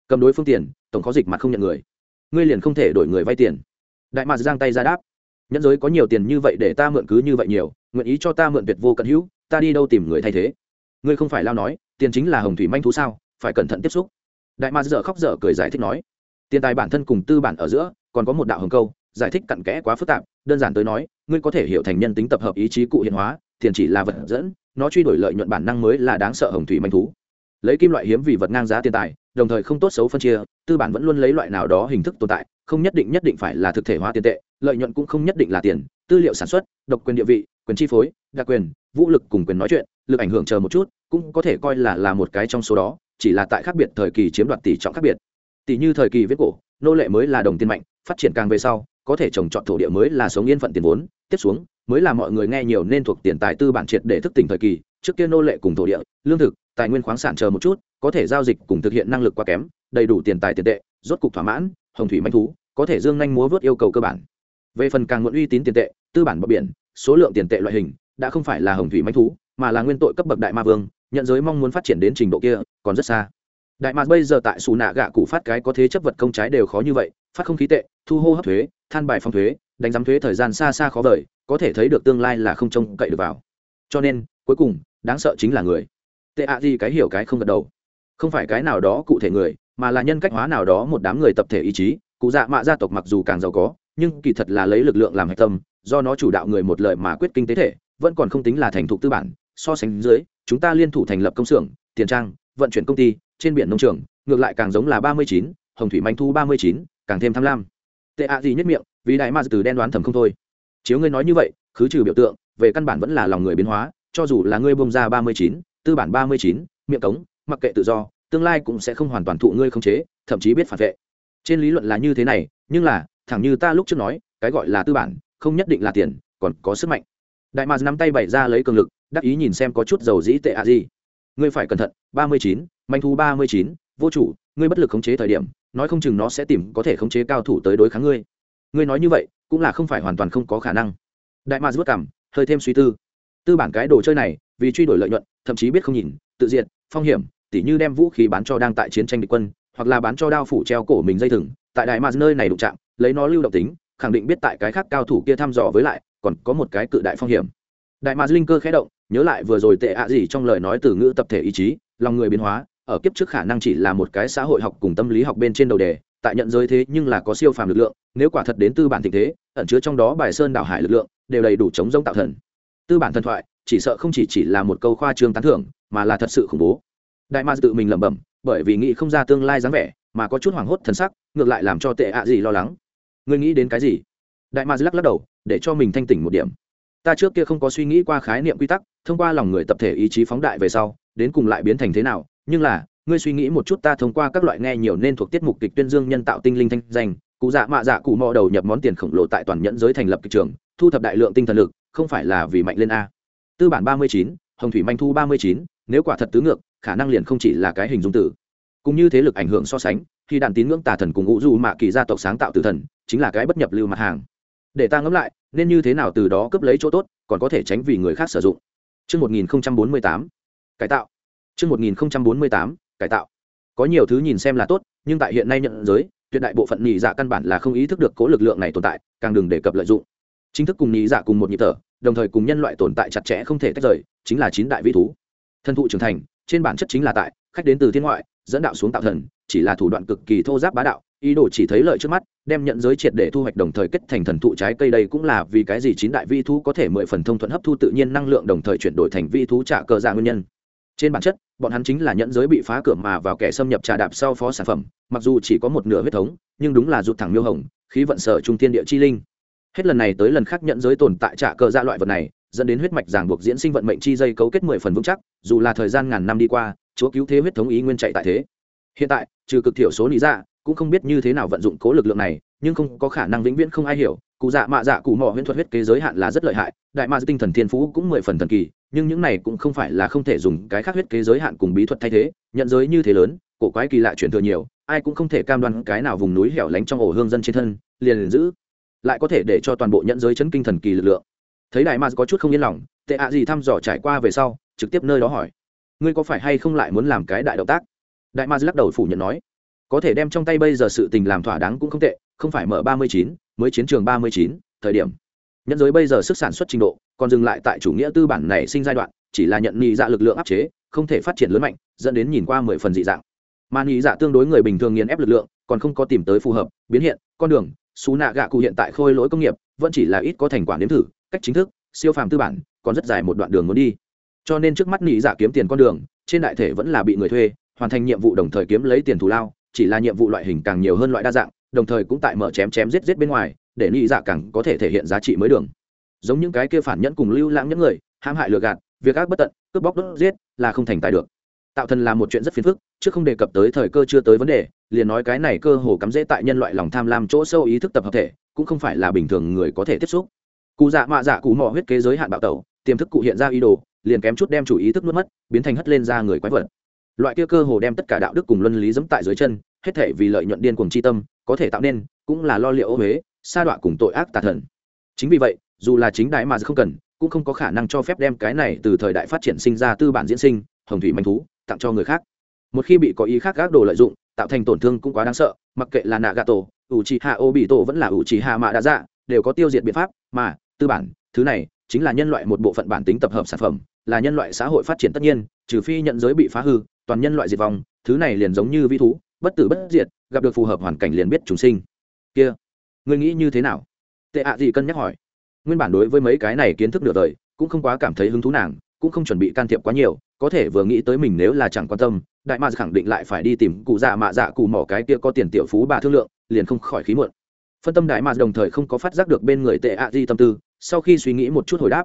Cầm đối phương tiền, tổng có dịch mặt không nhận người ngươi liền không thể đổi người vay tiền. Đại mạc giang tay ra đáp, nhẫn giới có nhiều tiền như vậy để ta mượn cứ như vậy nhiều, nguyện ý cho ta mượn tuyệt vô cận hữu, ta đi đâu tìm người thay thế? Ngươi không phải lao nói, tiền chính là hồng thủy manh thú sao, phải cẩn thận tiếp xúc. Đại ma dở khóc dở cười giải thích nói, tiền tài bản thân cùng tư bản ở giữa, còn có một đạo hồng câu, giải thích cặn kẽ quá phức tạp, đơn giản tới nói, ngươi có thể hiểu thành nhân tính tập hợp ý chí cụ hiện hóa, tiền chỉ là vật dẫn, nó truy đổi lợi nhuận bản năng mới là đáng sợ hồng thủy manh thú. Lấy kim loại hiếm vì vật ngang giá tiền tài đồng thời không tốt xấu phân chia, tư bản vẫn luôn lấy loại nào đó hình thức tồn tại, không nhất định nhất định phải là thực thể hóa tiền tệ, lợi nhuận cũng không nhất định là tiền, tư liệu sản xuất, độc quyền địa vị, quyền chi phối, đặc quyền, vũ lực cùng quyền nói chuyện, lực ảnh hưởng chờ một chút, cũng có thể coi là là một cái trong số đó, chỉ là tại khác biệt thời kỳ chiếm đoạt tỷ trọng khác biệt. Tỷ như thời kỳ viết cổ, nô lệ mới là đồng tiền mạnh, phát triển càng về sau, có thể trồng trọt thổ địa mới là sống yên phận tiền vốn, tiếp xuống, mới là mọi người nghe nhiều nên thuộc tiền tài tư bản triệt để thức tỉnh thời kỳ, trước kia nô lệ cùng thổ địa, lương thực, tài nguyên khoáng sản chờ một chút có thể giao dịch cùng thực hiện năng lực quá kém, đầy đủ tiền tài tiền tệ, rốt cục thỏa mãn, hồng thủy manh thú, có thể dương nhanh múa vớt yêu cầu cơ bản. Về phần càng muộn uy tín tiền tệ, tư bản bờ biển, số lượng tiền tệ loại hình, đã không phải là hồng thủy manh thú, mà là nguyên tội cấp bậc đại ma vương, nhận giới mong muốn phát triển đến trình độ kia, còn rất xa. Đại ma bây giờ tại xù nạ gạ cụ phát cái có thế chấp vật công trái đều khó như vậy, phát không khí tệ, thu hô hấp thuế, than bài phong thuế, đánh giám thuế thời gian xa xa khó vời, có thể thấy được tương lai là không trông cậy được vào. Cho nên, cuối cùng, đáng sợ chính là người. Tệ ạ gì cái hiểu cái không gật đầu không phải cái nào đó cụ thể người, mà là nhân cách hóa nào đó một đám người tập thể ý chí. Cụ dạ mạ gia tộc mặc dù càng giàu có, nhưng kỳ thật là lấy lực lượng làm hạch tâm, do nó chủ đạo người một lời mà quyết kinh tế thể, vẫn còn không tính là thành thục tư bản. So sánh dưới, chúng ta liên thủ thành lập công xưởng, tiền trang, vận chuyển công ty, trên biển nông trường, ngược lại càng giống là ba mươi chín, hồng thủy manh thu ba mươi chín, càng thêm tham lam. Tệ ạ gì nhất miệng, vì đại ma từ đen đoán thầm không thôi. Chiếu ngươi nói như vậy, khứ trừ biểu tượng, về căn bản vẫn là lòng người biến hóa, cho dù là ngươi bông ra ba mươi chín, tư bản ba mươi chín, miệng cống mặc kệ tự do, tương lai cũng sẽ không hoàn toàn thụ ngươi không chế, thậm chí biết phản vệ. Trên lý luận là như thế này, nhưng là, thẳng như ta lúc trước nói, cái gọi là tư bản, không nhất định là tiền, còn có sức mạnh. Đại mạc nắm tay bày ra lấy cường lực, đắc ý nhìn xem có chút dầu dĩ tệ ạ gì. Ngươi phải cẩn thận, ba mươi chín, manh thu ba mươi chín, vô chủ, ngươi bất lực khống chế thời điểm, nói không chừng nó sẽ tìm có thể khống chế cao thủ tới đối kháng ngươi. Ngươi nói như vậy, cũng là không phải hoàn toàn không có khả năng. Đại mạc vất cảm hơi thêm suy tư. Tư bản cái đồ chơi này, vì truy đuổi lợi nhuận, thậm chí biết không nhìn, tự diện phong hiểm tỉ như đem vũ khí bán cho đang tại chiến tranh địch quân, hoặc là bán cho đao phủ treo cổ mình dây thừng, tại đại mars nơi này đụng chạm, lấy nó lưu động tính, khẳng định biết tại cái khác cao thủ kia thăm dò với lại, còn có một cái cự đại phong hiểm. Đại mars linh cơ khẽ động, nhớ lại vừa rồi tệ ạ gì trong lời nói từ ngữ tập thể ý chí, lòng người biến hóa, ở kiếp trước khả năng chỉ là một cái xã hội học cùng tâm lý học bên trên đầu đề, tại nhận giới thế nhưng là có siêu phàm lực lượng, nếu quả thật đến tư bản tình thế, ẩn chứa trong đó bài sơn đảo hải lực lượng, đều đầy đủ chống giống tạo thần. Tư bản thần thoại, chỉ sợ không chỉ chỉ là một câu khoa trương tán thưởng, mà là thật sự khủng bố đại ma tự mình lẩm bẩm, bởi vì nghĩ không ra tương lai dáng vẻ, mà có chút hoảng hốt thần sắc, ngược lại làm cho tệ ạ gì lo lắng. Ngươi nghĩ đến cái gì? Đại ma lắc lắc đầu, để cho mình thanh tỉnh một điểm. Ta trước kia không có suy nghĩ qua khái niệm quy tắc, thông qua lòng người tập thể ý chí phóng đại về sau, đến cùng lại biến thành thế nào, nhưng là, ngươi suy nghĩ một chút ta thông qua các loại nghe nhiều nên thuộc tiết mục kịch tuyên dương nhân tạo tinh linh thanh danh, cụ dạ mạ dạ cụ mò đầu nhập món tiền khổng lồ tại toàn nhẫn giới thành lập kịch trường, thu thập đại lượng tinh thần lực, không phải là vì mạnh lên a. Tư bản ba mươi chín, hồng thủy manh thu ba mươi chín, nếu quả thật tứ ngược khả năng liền không chỉ là cái hình dung tử cũng như thế lực ảnh hưởng so sánh khi đàn tín ngưỡng tà thần cùng ngũ du mạ kỳ gia tộc sáng tạo tử thần chính là cái bất nhập lưu mặt hàng để ta ngẫm lại nên như thế nào từ đó cướp lấy chỗ tốt còn có thể tránh vì người khác sử dụng Trước 1048, cải tạo. Trước 1048, cải tạo. Có nhiều thứ nhìn xem là tốt, nhưng tại hiện nay nhận giới, tuyệt đại bộ phận nhị dạ căn bản là không ý thức được cố lực lượng này tồn tại, càng đừng đề cập lợi dụng. Chính thức cùng nhị dạ cùng một nhịp thở, đồng thời cùng nhân loại tồn tại chặt chẽ không thể tách rời, chính là chín đại vĩ thú. Thân thụ trưởng thành, trên bản chất chính là tại, khách đến từ thiên ngoại, dẫn đạo xuống tạo thần, chỉ là thủ đoạn cực kỳ thô giáp bá đạo, ý đồ chỉ thấy lợi trước mắt đem nhận giới triệt để thu hoạch đồng thời kết thành thần thụ trái cây đây cũng là vì cái gì chín đại vi thú có thể mười phần thông thuận hấp thu tự nhiên năng lượng đồng thời chuyển đổi thành vi thú trả cờ ra nguyên nhân. Trên bản chất bọn hắn chính là nhận giới bị phá cửa mà vào kẻ xâm nhập trà đạp sau phó sản phẩm mặc dù chỉ có một nửa huyết thống nhưng đúng là rụt thẳng miêu hồng khí vận sở trung thiên địa chi linh. Hết lần này tới lần khác nhận giới tồn tại trả cờ ra loại vật này dẫn đến huyết mạch ràng buộc diễn sinh vận mệnh chi dây cấu kết mười phần vững chắc dù là thời gian ngàn năm đi qua chúa cứu thế huyết thống ý nguyên chạy tại thế. Hiện tại trừ cực thiểu số lý dạ cũng không biết như thế nào vận dụng cố lực lượng này nhưng không có khả năng vĩnh viễn không ai hiểu cụ dạ mạ dạ cụ mỏ huyễn thuật huyết kế giới hạn là rất lợi hại đại ma tinh thần thiên phú cũng mười phần thần kỳ nhưng những này cũng không phải là không thể dùng cái khác huyết kế giới hạn cùng bí thuật thay thế nhận giới như thế lớn cổ quái kỳ lạ chuyển thừa nhiều ai cũng không thể cam đoan cái nào vùng núi hẻo lánh trong ổ hương dân trên thân liền, liền giữ lại có thể để cho toàn bộ nhận giới chấn kinh thần kỳ lực lượng thấy đại ma có chút không yên lòng, tệ ạ gì thăm dò trải qua về sau, trực tiếp nơi đó hỏi. Ngươi có phải hay không lại muốn làm cái đại động tác? Đại ma lắc đầu phủ nhận nói. Có thể đem trong tay bây giờ sự tình làm thỏa đáng cũng không tệ, không phải mở ba mươi chín, mới chiến trường ba mươi chín, thời điểm. Nhân giới bây giờ sức sản xuất trình độ, còn dừng lại tại chủ nghĩa tư bản này sinh giai đoạn, chỉ là nhận nhị dạ lực lượng áp chế, không thể phát triển lớn mạnh, dẫn đến nhìn qua mười phần dị dạng. Mà nhị dạ tương đối người bình thường nghiền ép lực lượng, còn không có tìm tới phù hợp, biến hiện, con đường xú nạ gạ cụ hiện tại khôi lỗi công nghiệp, vẫn chỉ là ít có thành quả nếm thử cách chính thức, siêu phàm tư bản, còn rất dài một đoạn đường muốn đi. Cho nên trước mắt nhị giả dạ kiếm tiền con đường, trên đại thể vẫn là bị người thuê, hoàn thành nhiệm vụ đồng thời kiếm lấy tiền thù lao, chỉ là nhiệm vụ loại hình càng nhiều hơn loại đa dạng, đồng thời cũng tại mở chém chém giết giết bên ngoài, để nghĩ giả dạ càng có thể thể hiện giá trị mới đường. Giống những cái kia phản nhẫn cùng lưu lãng những người, hãm hại lừa gạt, việc ác bất tận, cướp bóc đốt giết, là không thành tài được. Tạo thần là một chuyện rất phiền phức chứ không đề cập tới thời cơ chưa tới vấn đề, liền nói cái này cơ hồ cắm dễ tại nhân loại lòng tham lam chỗ sâu ý thức tập hợp thể, cũng không phải là bình thường người có thể tiếp xúc cụ dạ mạ dạ cụ mò huyết kế giới hạn bạo tẩu, tiềm thức cụ hiện ra ý đồ, liền kém chút đem chủ ý thức nuốt mất, biến thành hất lên ra người quái vật. Loại kia cơ hồ đem tất cả đạo đức cùng luân lý dẫm tại dưới chân, hết thể vì lợi nhuận điên cuồng chi tâm, có thể tạo nên, cũng là lo liệu ô huế, sa đọa cùng tội ác tà thần. Chính vì vậy, dù là chính đại mà không cần, cũng không có khả năng cho phép đem cái này từ thời đại phát triển sinh ra tư bản diễn sinh, hồng thủy manh thú, tặng cho người khác. Một khi bị có ý khác gác đồ lợi dụng, tạo thành tổn thương cũng quá đáng sợ, mặc kệ là nạ gà tổ ủ trì hạ ô bị tổ vẫn là ủ trì hạ mạ đã dạ đều có tiêu diệt biện pháp, mà tư bản, thứ này chính là nhân loại một bộ phận bản tính tập hợp sản phẩm, là nhân loại xã hội phát triển tất nhiên, trừ phi nhận giới bị phá hư, toàn nhân loại diệt vong, thứ này liền giống như vi thú, bất tử bất diệt, gặp được phù hợp hoàn cảnh liền biết chúng sinh. Kia, ngươi nghĩ như thế nào? Tệ ạ gì cân nhắc hỏi. Nguyên bản đối với mấy cái này kiến thức nửa đời, cũng không quá cảm thấy hứng thú nàng, cũng không chuẩn bị can thiệp quá nhiều, có thể vừa nghĩ tới mình nếu là chẳng quan tâm, đại ma khẳng định lại phải đi tìm cụ dạ mạ dạ cụ mỏ cái kia có tiền tiểu phú bà thương lượng, liền không khỏi khí muộn. Phân tâm đại ma đồng thời không có phát giác được bên người tệ ạ Di tâm tư sau khi suy nghĩ một chút hồi đáp,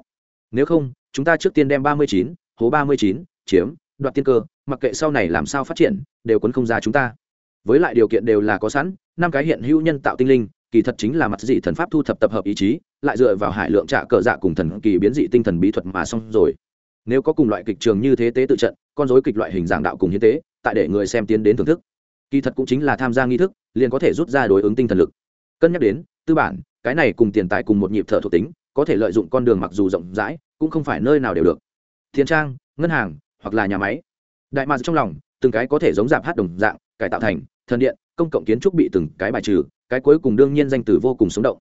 nếu không, chúng ta trước tiên đem ba mươi chín, hố ba mươi chín, chiếm, đoạt tiên cơ, mặc kệ sau này làm sao phát triển, đều quấn không ra chúng ta. Với lại điều kiện đều là có sẵn, năm cái hiện hữu nhân tạo tinh linh, kỳ thật chính là mặt dị thần pháp thu thập tập hợp ý chí, lại dựa vào hải lượng trả cờ dạ cùng thần kỳ biến dị tinh thần bí thuật mà xong rồi. Nếu có cùng loại kịch trường như thế tế tự trận, con dối kịch loại hình giảng đạo cùng hiến tế, tại để người xem tiến đến thưởng thức. Kỳ thật cũng chính là tham gia nghi thức, liền có thể rút ra đối ứng tinh thần lực. Cân nhắc đến, tư bản, cái này cùng tiền tài cùng một nhịp thở thuộc tính có thể lợi dụng con đường mặc dù rộng rãi, cũng không phải nơi nào đều được. Thiên trang, ngân hàng, hoặc là nhà máy. Đại mạc trong lòng, từng cái có thể giống giảm hát đồng dạng, cải tạo thành, thần điện, công cộng kiến trúc bị từng cái bài trừ, cái cuối cùng đương nhiên danh từ vô cùng sống động.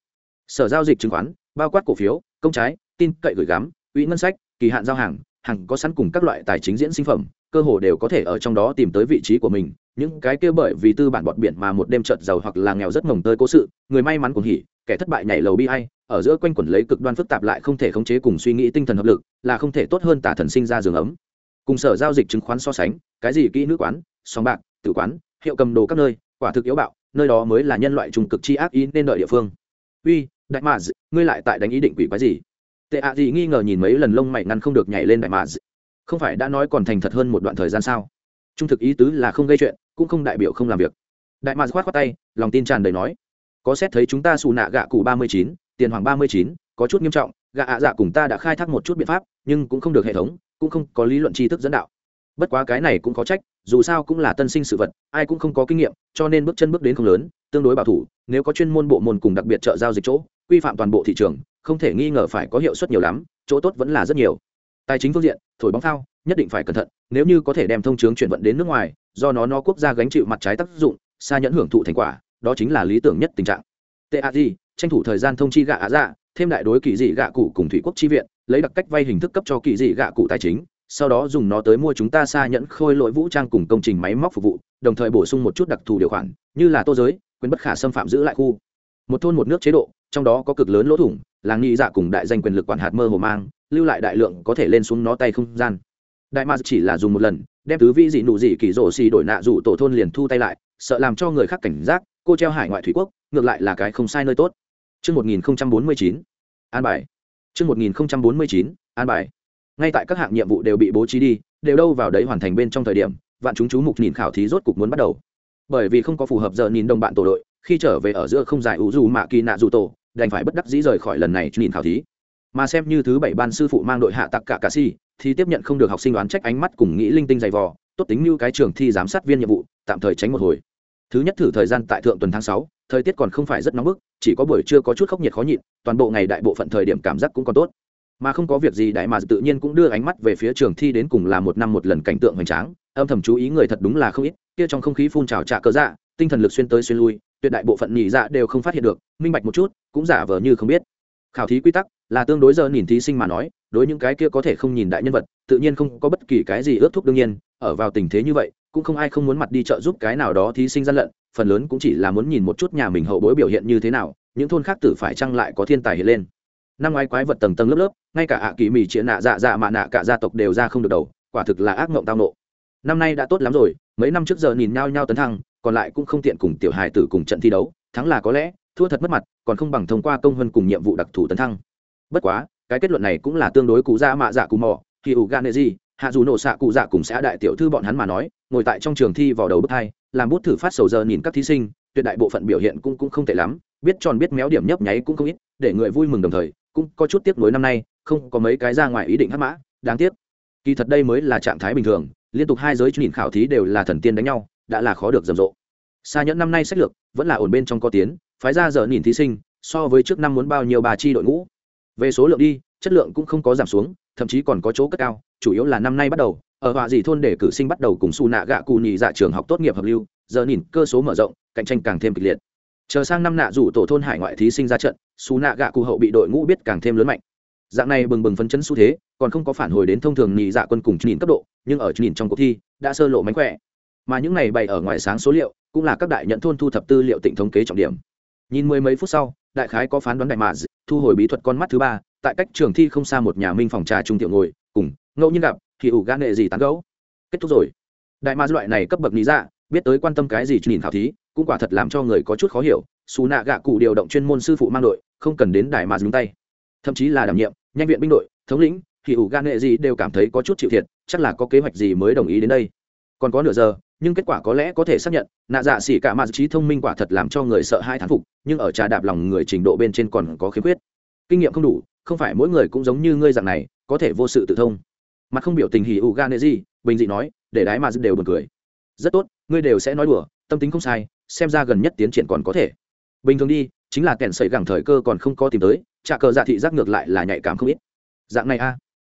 Sở giao dịch chứng khoán, bao quát cổ phiếu, công trái, tin cậy gửi gắm, quỹ ngân sách, kỳ hạn giao hàng hàng có sẵn cùng các loại tài chính diễn sinh phẩm, cơ hồ đều có thể ở trong đó tìm tới vị trí của mình những cái kia bởi vì tư bản bọt biển mà một đêm trợt giàu hoặc là nghèo rất mồng tơi cố sự, người may mắn cũng hỉ, kẻ thất bại nhảy lầu bi hay ở giữa quanh quẩn lấy cực đoan phức tạp lại không thể khống chế cùng suy nghĩ tinh thần hợp lực, là không thể tốt hơn tả thần sinh ra giường ấm. Cùng sở giao dịch chứng khoán so sánh, cái gì kỹ nữ quán sòng bạc, tử quán, hiệu cầm đồ các nơi, quả thực yếu bạo, nơi đó mới là nhân loại trùng cực chi ác ý nên đợi địa phương. Uy, đại mạc ngươi lại tại đánh ý định quỷ quái gì? Tệ ạ gì nghi ngờ nhìn mấy lần lông mày ngăn không được nhảy lên đại mạc không phải đã nói còn thành thật hơn một đoạn thời gian sao? Trung thực ý tứ là không gây chuyện, cũng không đại biểu không làm việc. Đại mạc khoát khoát tay, lòng tin tràn đầy nói, có xét thấy chúng ta xù nạ gạ cụ ba mươi chín, tiền hoàng ba mươi chín, có chút nghiêm trọng, gạ ạ dạ cùng ta đã khai thác một chút biện pháp, nhưng cũng không được hệ thống, cũng không có lý luận tri thức dẫn đạo. Bất quá cái này cũng có trách, dù sao cũng là tân sinh sự vật, ai cũng không có kinh nghiệm, cho nên bước chân bước đến không lớn, tương đối bảo thủ, nếu có chuyên môn bộ môn cùng đặc biệt trợ giao dịch chỗ, quy phạm toàn bộ thị trường, không thể nghi ngờ phải có hiệu suất nhiều lắm, chỗ tốt vẫn là rất nhiều. Tài chính phương diện, thổi bóng thao nhất định phải cẩn thận, nếu như có thể đem thông chướng chuyển vận đến nước ngoài, do nó nó quốc gia gánh chịu mặt trái tác dụng, xa nhẫn hưởng thụ thành quả, đó chính là lý tưởng nhất tình trạng. Tat tranh thủ thời gian thông chi gạ ạ dạ thêm đại đối kỳ dị gạ cụ cùng thủy quốc chi viện, lấy đặc cách vay hình thức cấp cho kỳ dị gạ cụ tài chính, sau đó dùng nó tới mua chúng ta xa nhẫn khôi lỗi vũ trang cùng công trình máy móc phục vụ, đồng thời bổ sung một chút đặc thù điều khoản, như là tô giới quyền bất khả xâm phạm giữ lại khu. Một thôn một nước chế độ, trong đó có cực lớn lỗ thủng làng nghi dạ cùng đại danh quyền lực quản hạt mơ hồ mang, lưu lại đại lượng có thể lên xuống nó tay không gian đại ma chỉ là dùng một lần đem tứ vi dị nụ dị kỳ rổ xì đổi nạ dụ tổ thôn liền thu tay lại sợ làm cho người khác cảnh giác cô treo hải ngoại thủy quốc ngược lại là cái không sai nơi tốt Trước 1049, an bài. Trước 1049, an bài. Ngay tại các hạng nhiệm vụ đều bị bố trí đi, đều đâu vào đấy hoàn thành bên trong thời điểm, vạn chúng chú mục nhìn khảo thí rốt cục muốn bắt đầu. Bởi vì không có phù hợp giờ nhìn đồng bạn tổ đội, khi trở về ở giữa không giải ủ dù mạ kỳ nạ dù tổ, đành phải bất đắc dĩ rời khỏi lần này nhìn khảo thí. Mà xem như thứ bảy ban sư phụ mang đội hạ tặc cả cà si, thì tiếp nhận không được học sinh đoán trách ánh mắt cùng nghĩ linh tinh dày vò, tốt tính như cái trường thi giám sát viên nhiệm vụ, tạm thời tránh một hồi. Thứ nhất thử thời gian tại thượng tuần tháng sáu thời tiết còn không phải rất nóng bức chỉ có buổi trưa có chút khốc nhiệt khó nhịn toàn bộ ngày đại bộ phận thời điểm cảm giác cũng còn tốt. Mà không có việc gì đại mà tự nhiên cũng đưa ánh mắt về phía trường thi đến cùng là một năm một lần cảnh tượng hoành tráng âm thầm chú ý người thật đúng là không ít kia trong không khí phun trào trạ cớ dạ tinh thần lực xuyên tới xuyên lui tuyệt đại bộ phận nhị dạ đều không phát hiện được minh bạch một chút cũng giả vờ như không biết. Khảo thí quy tắc là tương đối giờ nhìn thí sinh mà nói, đối những cái kia có thể không nhìn đại nhân vật, tự nhiên không có bất kỳ cái gì ước thúc đương nhiên, ở vào tình thế như vậy, cũng không ai không muốn mặt đi trợ giúp cái nào đó thí sinh gian lận, phần lớn cũng chỉ là muốn nhìn một chút nhà mình hậu bối biểu hiện như thế nào, những thôn khác tử phải chăng lại có thiên tài hiện lên. Năm ngoái quái vật tầng tầng lớp lớp, ngay cả ạ kỳ mì chĩa nạ dạ dạ mạ nạ cả gia tộc đều ra không được đầu, quả thực là ác mộng tao nộ. Năm nay đã tốt lắm rồi, mấy năm trước giờ nhìn nhau nhau tấn thăng, còn lại cũng không tiện cùng tiểu hài tử cùng trận thi đấu, thắng là có lẽ, thua thật mất mặt, còn không bằng thông qua công hơn cùng nhiệm vụ đặc thù tấn thăng bất quá, cái kết luận này cũng là tương đối cụ ra mạ dạ cù mò khi ủ gan gì, hạ dù nổ xạ cụ dạ cùng xã đại tiểu thư bọn hắn mà nói, ngồi tại trong trường thi vào đầu bước hai, làm bút thử phát sầu giờ nhìn các thí sinh, tuyệt đại bộ phận biểu hiện cũng cũng không tệ lắm, biết tròn biết méo điểm nhấp nháy cũng không ít, để người vui mừng đồng thời, cũng có chút tiếc nuối năm nay, không có mấy cái ra ngoài ý định hắc mã, đáng tiếc. Kỳ thật đây mới là trạng thái bình thường, liên tục hai giới nhìn khảo thí đều là thần tiên đánh nhau, đã là khó được rầm rộ. Xa nhẫn năm nay sách lược vẫn là ổn bên trong có tiến, phái ra giờ nhìn thí sinh, so với trước năm muốn bao nhiêu bà chi đội ngũ về số lượng đi, chất lượng cũng không có giảm xuống, thậm chí còn có chỗ cất cao, chủ yếu là năm nay bắt đầu, ở họa dị thôn để cử sinh bắt đầu cùng su nạ gạ cù nhị dạ trường học tốt nghiệp hợp lưu, giờ nhìn cơ số mở rộng, cạnh tranh càng thêm kịch liệt. Chờ sang năm nạ rủ tổ thôn hải ngoại thí sinh ra trận su nạ gạ cụ hậu bị đội ngũ biết càng thêm lớn mạnh. Dạng này bừng bừng phấn chấn xu thế, còn không có phản hồi đến thông thường nhị dạ quân cùng nhìn cấp độ, nhưng ở nhìn trong cuộc thi, đã sơ lộ mánh khỏe. Mà những này bày ở ngoài sáng số liệu, cũng là các đại nhận thôn thu thập tư liệu tỉnh thống kế trọng điểm. Nhìn mười mấy phút sau, đại khái có phán đoán đại mà thu hồi bí thuật con mắt thứ ba, tại cách trường thi không xa một nhà minh phòng trà trung tiểu ngồi, cùng, ngẫu nhiên gặp, thì ủ gan nghệ gì tán gẫu. kết thúc rồi. Đại ma loại này cấp bậc lý dạ biết tới quan tâm cái gì nhìn khảo thí, cũng quả thật làm cho người có chút khó hiểu, xù nạ gạ cụ điều động chuyên môn sư phụ mang đội, không cần đến đại ma dùng tay. Thậm chí là đảm nhiệm, nhanh viện binh đội, thống lĩnh, thì ủ gan nghệ gì đều cảm thấy có chút chịu thiệt, chắc là có kế hoạch gì mới đồng ý đến đây. Còn có nửa giờ nhưng kết quả có lẽ có thể xác nhận, nạ dạ xỉ cả mạt trí thông minh quả thật làm cho người sợ hai thán phục, nhưng ở trà đạp lòng người trình độ bên trên còn có khiếm khuyết. Kinh nghiệm không đủ, không phải mỗi người cũng giống như ngươi dạng này, có thể vô sự tự thông. Mặt không biểu tình hỉ u gan nệ gì bình dị nói, để đái mà đều buồn cười. Rất tốt, ngươi đều sẽ nói đùa, tâm tính không sai, xem ra gần nhất tiến triển còn có thể. Bình thường đi, chính là kẻn sẩy gẳng thời cơ còn không có tìm tới, trà cờ dạ thị giác ngược lại là nhạy cảm không ít. Dạng này a.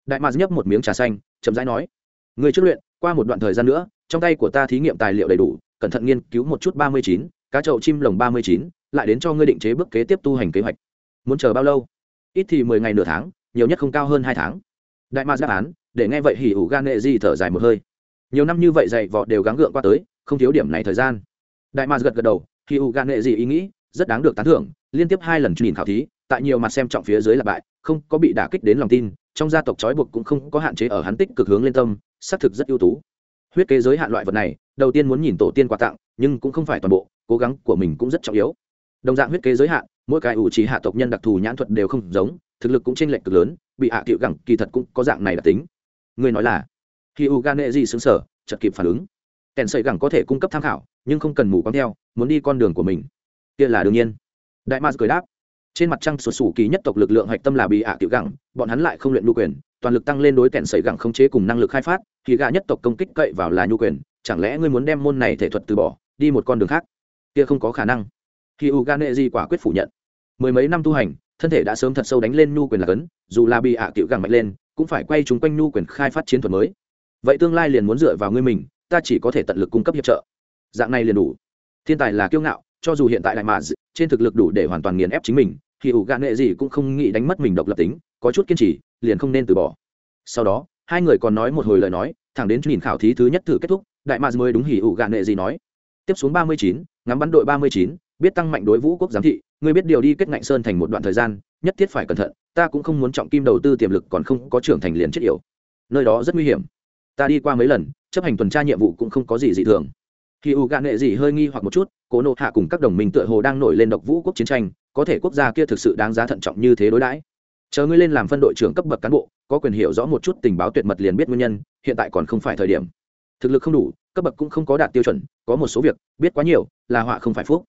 Đại mà nhấp một miếng trà xanh, chậm rãi nói, ngươi trước luyện, qua một đoạn thời gian nữa trong tay của ta thí nghiệm tài liệu đầy đủ, cẩn thận nghiên cứu một chút ba mươi chín, cá chậu chim lồng ba mươi chín, lại đến cho ngươi định chế bước kế tiếp tu hành kế hoạch. Muốn chờ bao lâu? Ít thì mười ngày nửa tháng, nhiều nhất không cao hơn hai tháng. Đại Ma đáp án, để nghe vậy hỉ ủ gan nghệ di thở dài một hơi. Nhiều năm như vậy dạy vọ đều gắng gượng qua tới, không thiếu điểm này thời gian. Đại Ma gật gật đầu, hỉ ủ gan nghệ di ý nghĩ, rất đáng được tán thưởng, liên tiếp hai lần nhìn khảo thí, tại nhiều mặt xem trọng phía dưới là bại, không có bị đả kích đến lòng tin, trong gia tộc trói buộc cũng không có hạn chế ở hắn tích cực hướng lên tâm, xác thực rất ưu tú huyết kế giới hạn loại vật này, đầu tiên muốn nhìn tổ tiên quà tặng, nhưng cũng không phải toàn bộ, cố gắng của mình cũng rất trọng yếu. Đồng dạng huyết kế giới hạn, mỗi cái ủ trì hạ tộc nhân đặc thù nhãn thuật đều không giống, thực lực cũng chênh lệch cực lớn, bị hạ cựu gẳng kỳ thật cũng có dạng này đặc tính. Người nói là, khi u gan nệ gì xứng sở chật kịp phản ứng. Kèn sợi gẳng có thể cung cấp tham khảo, nhưng không cần mù quáng theo, muốn đi con đường của mình. Kia là đương nhiên. Đại ma cười đáp trên mặt trăng sụt sủ kỳ nhất tộc lực lượng hạch tâm là bị hạ tiểu gẳng, bọn hắn lại không luyện nhu quyền, toàn lực tăng lên đối kẹn sẩy gẳng không chế cùng năng lực khai phát, thì gạ nhất tộc công kích cậy vào là nhu quyền, chẳng lẽ ngươi muốn đem môn này thể thuật từ bỏ, đi một con đường khác? Kia không có khả năng. Khi u gan nệ di quả quyết phủ nhận. Mười mấy năm tu hành, thân thể đã sớm thật sâu đánh lên nhu quyền là cấn, dù là bị ạ à gẳng mạnh lên, cũng phải quay chúng quanh nhu quyền khai phát chiến thuật mới. Vậy tương lai liền muốn dựa vào ngươi mình, ta chỉ có thể tận lực cung cấp hiệp trợ. Dạng này liền đủ. Thiên tài là kiêu ngạo, cho dù hiện tại đại mà trên thực lực đủ để hoàn toàn nghiền ép chính mình, thì ủ gạn nghệ gì cũng không nghĩ đánh mất mình độc lập tính, có chút kiên trì, liền không nên từ bỏ. Sau đó, hai người còn nói một hồi lời nói, thẳng đến nhìn khảo thí thứ nhất thử kết thúc, đại mà mới đúng hỉ ủ gạn nghệ gì nói. Tiếp xuống ba mươi chín, ngắm bắn đội ba mươi chín, biết tăng mạnh đối vũ quốc giám thị ngươi biết điều đi kết ngạnh sơn thành một đoạn thời gian, nhất thiết phải cẩn thận, ta cũng không muốn trọng kim đầu tư tiềm lực còn không có trưởng thành liền chết yểu. Nơi đó rất nguy hiểm. Ta đi qua mấy lần, chấp hành tuần tra nhiệm vụ cũng không có gì dị thường khi u gạn nghệ gì hơi nghi hoặc một chút, cố nộ hạ cùng các đồng minh tựa hồ đang nổi lên độc vũ quốc chiến tranh, có thể quốc gia kia thực sự đáng giá thận trọng như thế đối đãi. Chờ ngươi lên làm phân đội trưởng cấp bậc cán bộ, có quyền hiểu rõ một chút tình báo tuyệt mật liền biết nguyên nhân, hiện tại còn không phải thời điểm. Thực lực không đủ, cấp bậc cũng không có đạt tiêu chuẩn, có một số việc, biết quá nhiều, là họa không phải phúc.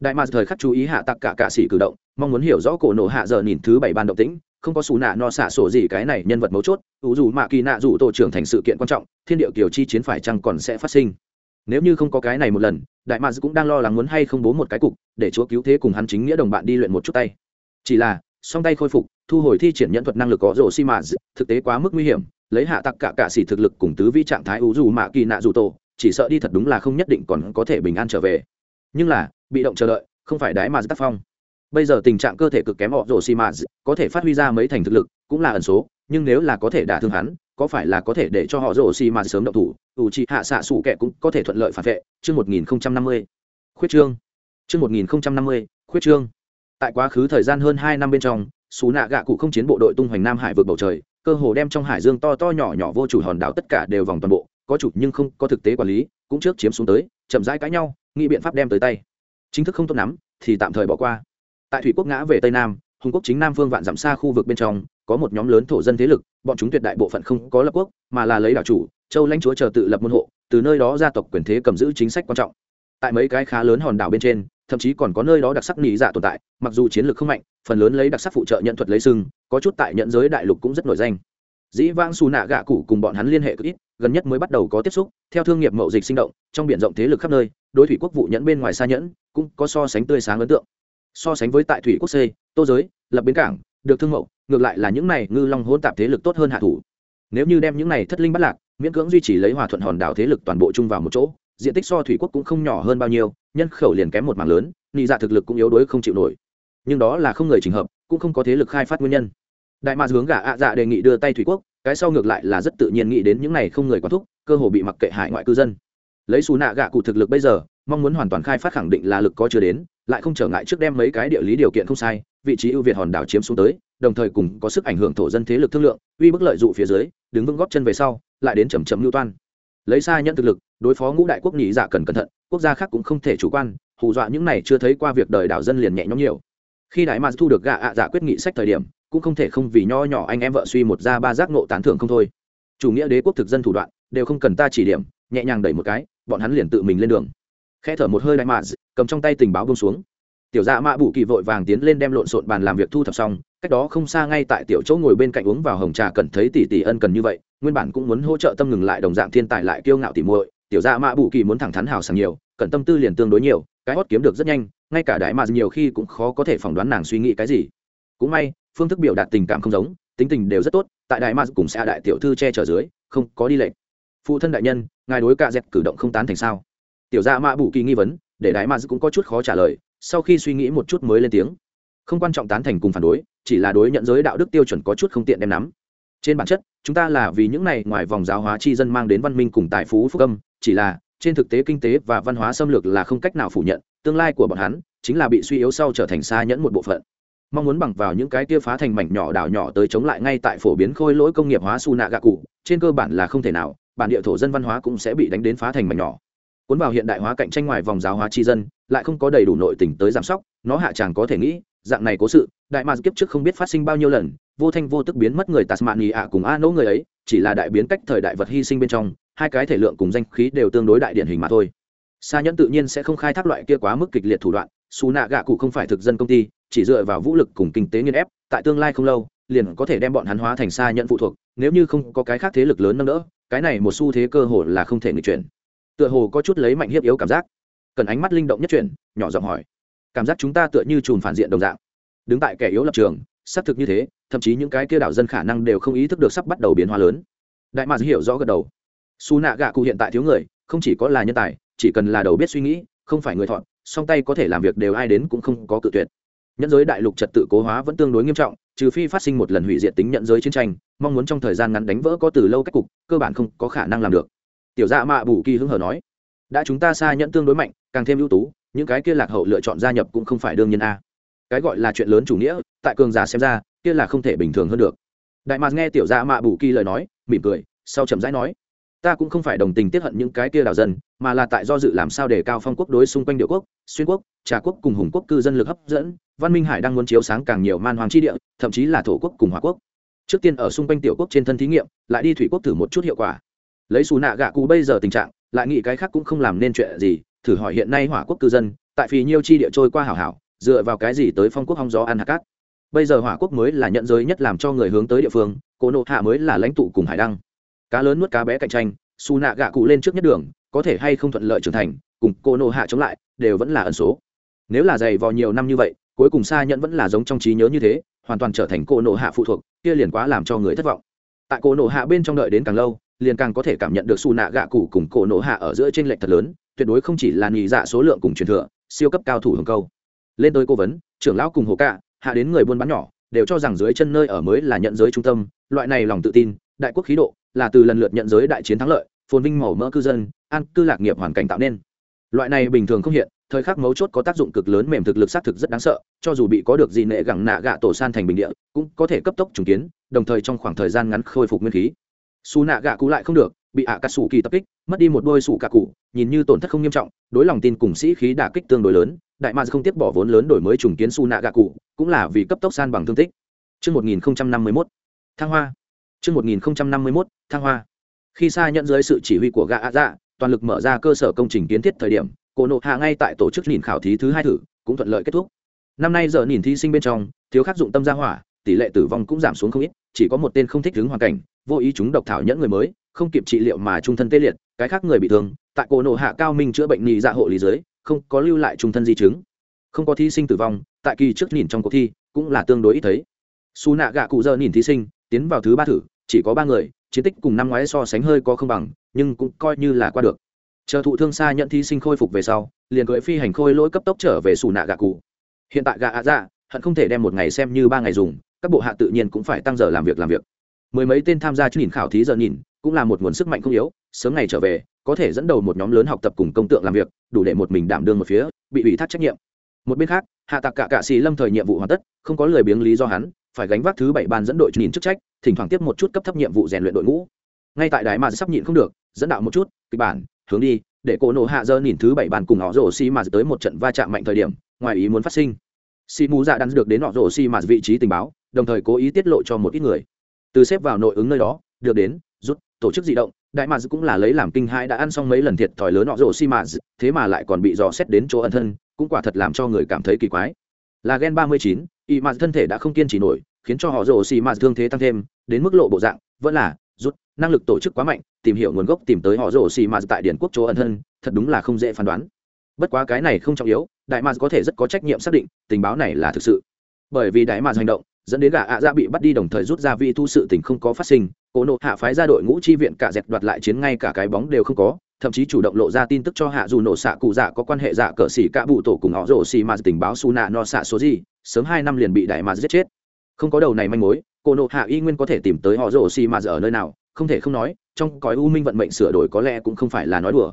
Đại mạc thời khắc chú ý hạ tặc cả cạ sĩ cử động, mong muốn hiểu rõ cổ nổ hạ giờ nhìn thứ bảy ban động tĩnh, không có xù nạ no xả sổ gì cái này nhân vật mấu chốt, ủ dù mạ kỳ nạ dù tổ trưởng thành sự kiện quan trọng, thiên điệu kiều chi chiến phải chăng còn sẽ phát sinh nếu như không có cái này một lần, đại mads cũng đang lo lắng muốn hay không bố một cái cục, để chúa cứu thế cùng hắn chính nghĩa đồng bạn đi luyện một chút tay. Chỉ là, song tay khôi phục, thu hồi thi triển nhận thuật năng lực có rổ xi mã thực tế quá mức nguy hiểm, lấy hạ tặc cả cả xỉ thực lực cùng tứ vi trạng thái ủ dù mạ kỳ nạ dù tổ, chỉ sợ đi thật đúng là không nhất định còn có thể bình an trở về. Nhưng là, bị động chờ đợi, không phải đái mà tác phong. Bây giờ tình trạng cơ thể cực kém họ rổ xi mã có thể phát huy ra mấy thành thực lực, cũng là ẩn số, nhưng nếu là có thể đả thương hắn có phải là có thể để cho họ rổ xi mà sớm động thủ, ủ trị hạ xạ sủ kẻ cũng có thể thuận lợi phản vệ, chương một nghìn năm mươi. Khuyết trương chương một nghìn năm mươi, khuyết trương tại quá khứ thời gian hơn hai năm bên trong xú nạ gạ cụ không chiến bộ đội tung hoành nam hải vượt bầu trời, cơ hồ đem trong hải dương to to nhỏ nhỏ vô chủ hòn đảo tất cả đều vòng toàn bộ, có chủ nhưng không có thực tế quản lý, cũng trước chiếm xuống tới, chậm rãi cãi nhau, nghĩ biện pháp đem tới tay. Chính thức không tốt lắm, thì tạm thời bỏ qua. Tại thủy quốc ngã về tây nam, hùng quốc chính nam phương vạn dặm xa khu vực bên trong có một nhóm lớn thổ dân thế lực, bọn chúng tuyệt đại bộ phận không có lập quốc, mà là lấy đảo chủ, châu lãnh chúa chờ tự lập môn hộ, từ nơi đó gia tộc quyền thế cầm giữ chính sách quan trọng. Tại mấy cái khá lớn hòn đảo bên trên, thậm chí còn có nơi đó đặc sắc nỉ dạ tồn tại, mặc dù chiến lược không mạnh, phần lớn lấy đặc sắc phụ trợ nhận thuật lấy sưng có chút tại nhận giới đại lục cũng rất nổi danh. Dĩ vãng xù nạ gạ cụ cùng bọn hắn liên hệ cực ít, gần nhất mới bắt đầu có tiếp xúc, theo thương nghiệp mậu dịch sinh động, trong b i ể n rộng thế lực khắp nơi, đối thủy quốc vụ nhẫn bên ngoài xa nhẫn, cũng có so sánh tươi sáng ấn tượng. So sánh với tại thủy quốc c, tô giới, lập bến cảng, được thương mậu ngược lại là những này ngư long hôn tạp thế lực tốt hơn hạ thủ. Nếu như đem những này thất linh bắt lạc, miễn cưỡng duy trì lấy hòa thuận hòn đảo thế lực toàn bộ chung vào một chỗ, diện tích so thủy quốc cũng không nhỏ hơn bao nhiêu, nhân khẩu liền kém một mảng lớn, nị dạ thực lực cũng yếu đuối không chịu nổi. Nhưng đó là không người trình hợp, cũng không có thế lực khai phát nguyên nhân. Đại mạc hướng gà ạ dạ đề nghị đưa tay thủy quốc, cái sau ngược lại là rất tự nhiên nghĩ đến những này không người quán thúc, cơ hồ bị mặc kệ hải ngoại cư dân. Lấy xù nạ gạ cụ thực lực bây giờ, mong muốn hoàn toàn khai phát khẳng định là lực có chưa đến, lại không trở ngại trước đem mấy cái địa lý điều kiện không sai vị trí ưu việt hòn đảo chiếm xuống tới, đồng thời cùng có sức ảnh hưởng thổ dân thế lực thương lượng, uy bức lợi dụ phía dưới, đứng vững góp chân về sau, lại đến chầm chầm lưu toan. Lấy xa nhận thực lực, đối phó ngũ đại quốc nhị dạ cần cẩn thận, quốc gia khác cũng không thể chủ quan, hù dọa những này chưa thấy qua việc đời đảo dân liền nhẹ nhõm nhiều. Khi đại mạc thu được gạ ạ dạ quyết nghị sách thời điểm, cũng không thể không vì nho nhỏ anh em vợ suy một ra ba giác nộ tán thưởng không thôi. Chủ nghĩa đế quốc thực dân thủ đoạn, đều không cần ta chỉ điểm, nhẹ nhàng đẩy một cái, bọn hắn liền tự mình lên đường. Khe thở một hơi đại mạc cầm trong tay tình báo bông xuống tiểu dạ mạ bù kỳ vội vàng tiến lên đem lộn xộn bàn làm việc thu thập xong, cách đó không xa ngay tại tiểu chỗ ngồi bên cạnh uống vào hồng trà cần thấy tỷ tỷ ân cần như vậy, nguyên bản cũng muốn hỗ trợ tâm ngừng lại đồng dạng thiên tài lại kiêu ngạo tỉ muội, tiểu dạ mạ bù kỳ muốn thẳng thắn hào sảng nhiều cần tâm tư liền tương đối nhiều, cái hót kiếm được rất nhanh, ngay cả đại mà nhiều khi cũng khó có thể phỏng đoán nàng suy nghĩ cái gì. Cũng may, phương thức biểu đạt tình cảm không giống, tính tình đều rất tốt, tại đại mà cùng xa đại tiểu thư che chở dưới, không có đi lệnh phụ thân đại nhân, ngài đối cạ dẹt cử động không tán thành sao? Tiểu gia mạ bù kỳ nghi vấn, để đại mà cũng có chút khó trả lời sau khi suy nghĩ một chút mới lên tiếng. Không quan trọng tán thành cùng phản đối, chỉ là đối nhận giới đạo đức tiêu chuẩn có chút không tiện đem nắm. Trên bản chất, chúng ta là vì những này ngoài vòng giáo hóa chi dân mang đến văn minh cùng tài phú phúc âm, chỉ là, trên thực tế kinh tế và văn hóa xâm lược là không cách nào phủ nhận, tương lai của bọn hắn chính là bị suy yếu sau trở thành xa nhẫn một bộ phận. Mong muốn bằng vào những cái kia phá thành mảnh nhỏ đảo nhỏ tới chống lại ngay tại phổ biến khôi lỗi công nghiệp hóa su nạ gạ cụ trên cơ bản là không thể nào, bản địa thổ dân văn hóa cũng sẽ bị đánh đến phá thành mảnh nhỏ cuốn vào hiện đại hóa cạnh tranh ngoài vòng giáo hóa chi dân, lại không có đầy đủ nội tình tới giám sóc, nó hạ chàng có thể nghĩ, dạng này cố sự, đại ma kiếp trước không biết phát sinh bao nhiêu lần, vô thanh vô tức biến mất người tasmani ạ cùng a nỗ người ấy, chỉ là đại biến cách thời đại vật hy sinh bên trong, hai cái thể lượng cùng danh khí đều tương đối đại điển hình mà thôi. Sa nhẫn tự nhiên sẽ không khai thác loại kia quá mức kịch liệt thủ đoạn xù nạ gạ cụ không phải thực dân công ty, chỉ dựa vào vũ lực cùng kinh tế nghiên ép, tại tương lai không lâu, liền có thể đem bọn hắn hóa thành sa nhẫn phụ thuộc, nếu như không có cái khác thế lực lớn nâng đỡ, cái này một xu thế cơ hội là không thể nghịch chuyển tựa hồ có chút lấy mạnh hiếp yếu cảm giác. Cần ánh mắt linh động nhất chuyển, nhỏ giọng hỏi. Cảm giác chúng ta tựa như chùm phản diện đồng dạng. Đứng tại kẻ yếu lập trường, xác thực như thế, thậm chí những cái kia đảo dân khả năng đều không ý thức được sắp bắt đầu biến hóa lớn. Đại mạc hiểu rõ gật đầu. Su nạ gạ cụ hiện tại thiếu người, không chỉ có là nhân tài, chỉ cần là đầu biết suy nghĩ, không phải người thọn, song tay có thể làm việc đều ai đến cũng không có cự tuyệt. Nhân giới đại lục trật tự cố hóa vẫn tương đối nghiêm trọng, trừ phi phát sinh một lần hủy diệt tính nhận giới chiến tranh, mong muốn trong thời gian ngắn đánh vỡ có từ lâu cách cục, cơ bản không có khả năng làm được tiểu dạ mạ bù kỳ hưng hờ nói, đã chúng ta xa nhẫn tương đối mạnh, càng thêm ưu tú, những cái kia lạc hậu lựa chọn gia nhập cũng không phải đương nhiên a. Cái gọi là chuyện lớn chủ nghĩa, tại cường giả xem ra, kia là không thể bình thường hơn được. Đại mạc nghe tiểu dạ mạ bù kỳ lời nói, mỉm cười, sau chậm rãi nói, ta cũng không phải đồng tình tiết hận những cái kia đào dân, mà là tại do dự làm sao để cao phong quốc đối xung quanh địa quốc, xuyên quốc, trà quốc cùng hùng quốc cư dân lực hấp dẫn, văn minh hải đang muốn chiếu sáng càng nhiều man hoàng chi địa, thậm chí là thổ quốc cùng hòa quốc. Trước tiên ở xung quanh tiểu quốc trên thân thí nghiệm, lại đi thủy quốc thử một chút hiệu quả lấy xù nạ gạ cụ bây giờ tình trạng, lại nghĩ cái khác cũng không làm nên chuyện gì, thử hỏi hiện nay hỏa quốc cư dân, tại phì nhiêu chi địa trôi qua hảo hảo, dựa vào cái gì tới phong quốc hong gió ăn hạt cát? Bây giờ hỏa quốc mới là nhận giới nhất làm cho người hướng tới địa phương, cổ nộ hạ mới là lãnh tụ cùng hải đăng. Cá lớn nuốt cá bé cạnh tranh, xù nạ gạ cụ lên trước nhất đường, có thể hay không thuận lợi trưởng thành, cùng cô nộ hạ chống lại, đều vẫn là ẩn số. Nếu là dày vò nhiều năm như vậy, cuối cùng xa nhận vẫn là giống trong trí nhớ như thế, hoàn toàn trở thành cô nộ hạ phụ thuộc, kia liền quá làm cho người thất vọng. Tại cô nộ hạ bên trong đợi đến càng lâu liền càng có thể cảm nhận được xù nạ gạ cụ cùng cổ nổ hạ ở giữa t r ê n lệch thật lớn, tuyệt đối không chỉ là nghỉ dạ số lượng cùng truyền thừa, siêu cấp cao thủ hồng câu. Lên tới cố vấn, trưởng lão cùng hồ cạ, hạ đến người buôn bán nhỏ, đều cho rằng dưới chân nơi ở mới là nhận giới trung tâm, loại này lòng tự tin, đại quốc khí độ, là từ lần lượt nhận giới đại chiến thắng lợi, phồn vinh màu mỡ cư dân, an cư lạc nghiệp hoàn cảnh tạo nên. Loại này bình thường không hiện, thời khắc mấu chốt có tác dụng cực lớn mềm thực lực xác thực rất đáng sợ, cho dù bị có được gì nệ gẳng nạ gạ tổ san thành bình địa, cũng có thể cấp tốc trùng kiến, đồng thời trong khoảng thời gian ngắn khôi phục nguyên khí xù nạ gạ cụ lại không được bị ạ cà sủ kỳ tập kích mất đi một đôi sủ cà cụ nhìn như tổn thất không nghiêm trọng đối lòng tin cùng sĩ khí đả kích tương đối lớn đại ma không tiếp bỏ vốn lớn đổi mới trùng kiến xù nạ gạ cụ cũng là vì cấp tốc san bằng thương tích Trước 1051, thăng hoa. Trước 1051, thăng hoa. Khi xa nhận dưới sự chỉ huy của gạ ạ dạ, toàn lực mở ra cơ sở công trình kiến thiết thời điểm, cổ nộ hạ ngay tại tổ chức nhìn khảo thí thứ hai thử, cũng thuận lợi kết thúc. Năm nay giờ nhìn thí sinh bên trong, thiếu khắc dụng tâm gia hỏa, tỷ lệ tử vong cũng giảm xuống không ít, chỉ có một tên không thích ứng hoàn cảnh, vô ý chúng độc thảo nhẫn người mới, không kịp trị liệu mà trung thân tê liệt, cái khác người bị thương, tại cổ nộ hạ cao minh chữa bệnh nhị dạ hộ lý giới, không có lưu lại trung thân di chứng. Không có thí sinh tử vong, tại kỳ trước nhìn trong cuộc thi, cũng là tương đối ít thấy. Su nạ gạ cụ giờ nhìn thí sinh, tiến vào thứ ba thử, chỉ có ba người, chiến tích cùng năm ngoái so sánh hơi có không bằng, nhưng cũng coi như là qua được. Chờ thụ thương xa nhận thí sinh khôi phục về sau, liền cưỡi phi hành khôi lỗi cấp tốc trở về xù nạ gạ cụ. Hiện tại gạ ạ dạ hận không thể đem một ngày xem như ba ngày dùng, các bộ hạ tự nhiên cũng phải tăng giờ làm việc làm việc mười mấy tên tham gia nhìn khảo thí giờ nhìn, cũng là một nguồn sức mạnh không yếu, sớm ngày trở về, có thể dẫn đầu một nhóm lớn học tập cùng công tượng làm việc, đủ để một mình đảm đương một phía, bị ủy thác trách nhiệm. Một bên khác, hạ tạc cả cạ xì lâm thời nhiệm vụ hoàn tất, không có lời biếng lý do hắn, phải gánh vác thứ bảy ban dẫn đội nhìn chức trách, thỉnh thoảng tiếp một chút cấp thấp nhiệm vụ rèn luyện đội ngũ. Ngay tại đài mà sắp nhịn không được, dẫn đạo một chút, kịch bản, hướng đi, để cổ nổ hạ dơ nhìn thứ bảy bàn cùng họ rổ xi mà tới một trận va chạm mạnh thời điểm, ngoài ý muốn phát sinh. Xi mù dạ đắn được đến họ rổ xi mà vị trí tình báo, đồng thời cố ý tiết lộ cho một ít người từ xếp vào nội ứng nơi đó, được đến, rút, tổ chức di động, đại mads cũng là lấy làm kinh hãi đã ăn xong mấy lần thiệt thòi lớn họ rổ xi mads thế mà lại còn bị dò xét đến chỗ ẩn thân, cũng quả thật làm cho người cảm thấy kỳ quái. Là gen ba mươi chín, y mads thân thể đã không kiên trì nổi, khiến cho họ rổ xi mads thương thế tăng thêm, đến mức lộ bộ dạng, vẫn là, rút, năng lực tổ chức quá mạnh, tìm hiểu nguồn gốc tìm tới họ rổ xi mads tại điển quốc chỗ ẩn thân, thật đúng là không dễ phán đoán. Bất quá cái này không trọng yếu, đại mads có thể rất có trách nhiệm xác định, tình báo này là thực sự. Bởi vì đại mads hành động dẫn đến gã ạ dạ bị bắt đi đồng thời rút ra vi thu sự tình không có phát sinh. Cổ nộ hạ phái ra đội ngũ chi viện cả dẹp đoạt lại chiến ngay cả cái bóng đều không có, thậm chí chủ động lộ ra tin tức cho hạ dù nổ xạ cụ dạ có quan hệ dạ cờ xỉ cả bụ tổ cùng họ rổ xì mà tình báo su nạ no xạ số gì, sớm hai năm liền bị đại mà giết chết. Không có đầu này manh mối, cổ nộ hạ y nguyên có thể tìm tới họ rổ xì mà ở nơi nào, không thể không nói, trong cõi u minh vận mệnh sửa đổi có lẽ cũng không phải là nói đùa.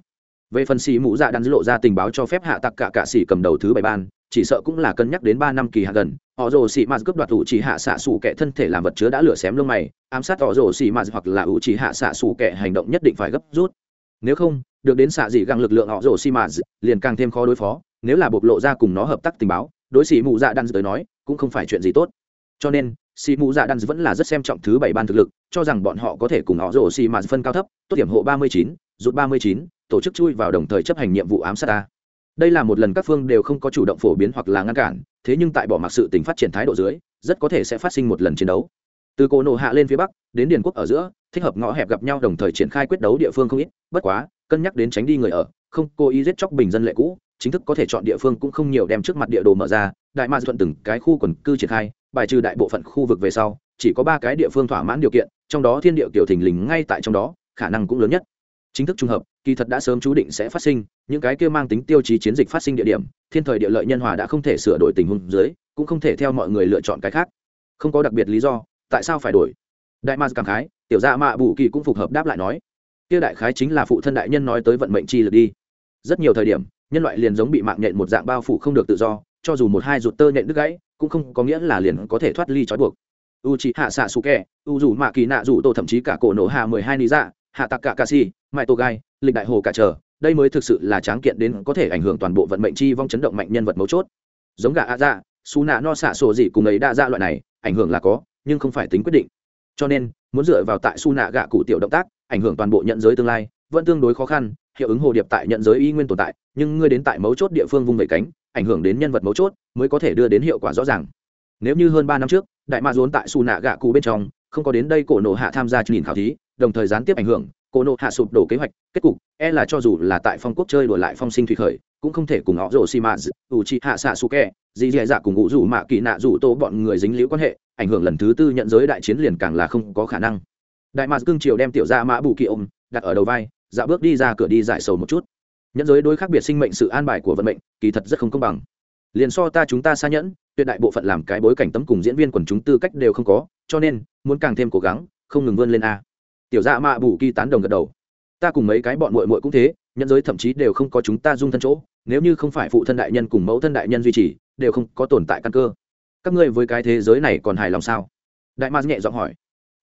Về phần xì mũ dạ đang lộ ra tình báo cho phép hạ tặc cả cạ xỉ cầm đầu thứ bảy ban chỉ sợ cũng là cân nhắc đến ba năm kỳ hạ gần. Họ rồ xì mạt cướp đoạt ủ chỉ hạ xạ xù kẻ thân thể làm vật chứa đã lửa xém lông mày, ám sát họ rồ xì mạt hoặc là ủ chỉ hạ xạ xù kẻ hành động nhất định phải gấp rút. Nếu không, được đến xạ dị găng lực lượng họ rồ xì mạt, liền càng thêm khó đối phó, nếu là bộc lộ ra cùng nó hợp tác tình báo, đối xì mù dạ đan tới nói, cũng không phải chuyện gì tốt. Cho nên, xì mù dạ đan vẫn là rất xem trọng thứ bảy ban thực lực, cho rằng bọn họ có thể cùng họ rồ xì mạt phân cao thấp, tốt điểm hộ ba mươi chín, rút ba mươi chín, tổ chức chui vào đồng thời chấp hành nhiệm vụ ám sát ta đây là một lần các phương đều không có chủ động phổ biến hoặc là ngăn cản, thế nhưng tại bỏ mặc sự tình phát triển thái độ dưới, rất có thể sẽ phát sinh một lần chiến đấu. Từ cổ nổ hạ lên phía bắc, đến điền quốc ở giữa, thích hợp ngõ hẹp gặp nhau đồng thời triển khai quyết đấu địa phương không ít, bất quá, cân nhắc đến tránh đi người ở, không cố ý giết chóc bình dân lệ cũ, chính thức có thể chọn địa phương cũng không nhiều đem trước mặt địa đồ mở ra, đại ma thuận từng cái khu quần cư triển khai, bài trừ đại bộ phận khu vực về sau, chỉ có ba cái địa phương thỏa mãn điều kiện, trong đó thiên địa kiểu thình lình ngay tại trong đó, khả năng cũng lớn nhất chính thức trùng hợp, kỳ thật đã sớm chú định sẽ phát sinh, những cái kia mang tính tiêu chí chiến dịch phát sinh địa điểm, thiên thời địa lợi nhân hòa đã không thể sửa đổi tình huống dưới, cũng không thể theo mọi người lựa chọn cái khác. Không có đặc biệt lý do, tại sao phải đổi? Đại ma cảm khái, tiểu gia mạ bù kỳ cũng phù hợp đáp lại nói, kia đại khái chính là phụ thân đại nhân nói tới vận mệnh chi lực đi. Rất nhiều thời điểm, nhân loại liền giống bị mạng nhện một dạng bao phủ không được tự do, cho dù một hai rụt tơ nhện đứt gãy, cũng không có nghĩa là liền có thể thoát ly trói buộc. U c hạ xạ su kẹ u dù mạ kỳ nạ dù tô thậm chí cả cổ nổ hạ mười hai lý dạ hạ tạc cả ca si mãi tô gai, lịch đại hồ cả chờ, đây mới thực sự là tráng kiện đến có thể ảnh hưởng toàn bộ vận mệnh chi vong chấn động mạnh nhân vật mấu chốt. Giống gà a dạ su nạ no xạ sổ gì cùng ấy đa dạ loại này, ảnh hưởng là có, nhưng không phải tính quyết định. Cho nên, muốn dựa vào tại su nạ gạ cụ tiểu động tác, ảnh hưởng toàn bộ nhận giới tương lai, vẫn tương đối khó khăn, hiệu ứng hồ điệp tại nhận giới y nguyên tồn tại, nhưng ngươi đến tại mấu chốt địa phương vung vẩy cánh, ảnh hưởng đến nhân vật mấu chốt, mới có thể đưa đến hiệu quả rõ ràng. Nếu như hơn ba năm trước, đại ma dốn tại su nạ gạ cụ bên trong, không có đến đây cổ nổ hạ tham gia nhìn khảo thí, đồng thời gián tiếp ảnh hưởng cô nộ hạ sụp đổ kế hoạch, kết cục e là cho dù là tại phong quốc chơi đổi lại phong sinh thủy khởi, cũng không thể cùng họ rổ xi mã ủ trị hạ xạ su kè, dì dì dạ cùng ngụ rủ mạ kỳ nạ rủ tô bọn người dính liễu quan hệ, ảnh hưởng lần thứ tư nhận giới đại chiến liền càng là không có khả năng. Đại mạc cương triều đem tiểu ra mã bù kỳ ôm, đặt ở đầu vai dạ bước đi ra cửa đi giải sầu một chút. Nhận giới đối khác biệt sinh mệnh sự an bài của vận mệnh, kỳ thật rất không công bằng. Liền so ta chúng ta xa nhẫn, tuyệt đại bộ phận làm cái bối cảnh tấm cùng diễn viên quần chúng tư cách đều không có, cho nên, muốn càng thêm cố gắng, không ngừng vươn lên a tiểu dạ mạ bù kỳ tán đồng gật đầu. Ta cùng mấy cái bọn muội muội cũng thế, nhân giới thậm chí đều không có chúng ta dung thân chỗ, nếu như không phải phụ thân đại nhân cùng mẫu thân đại nhân duy trì, đều không có tồn tại căn cơ. Các ngươi với cái thế giới này còn hài lòng sao? Đại ma nhẹ giọng hỏi.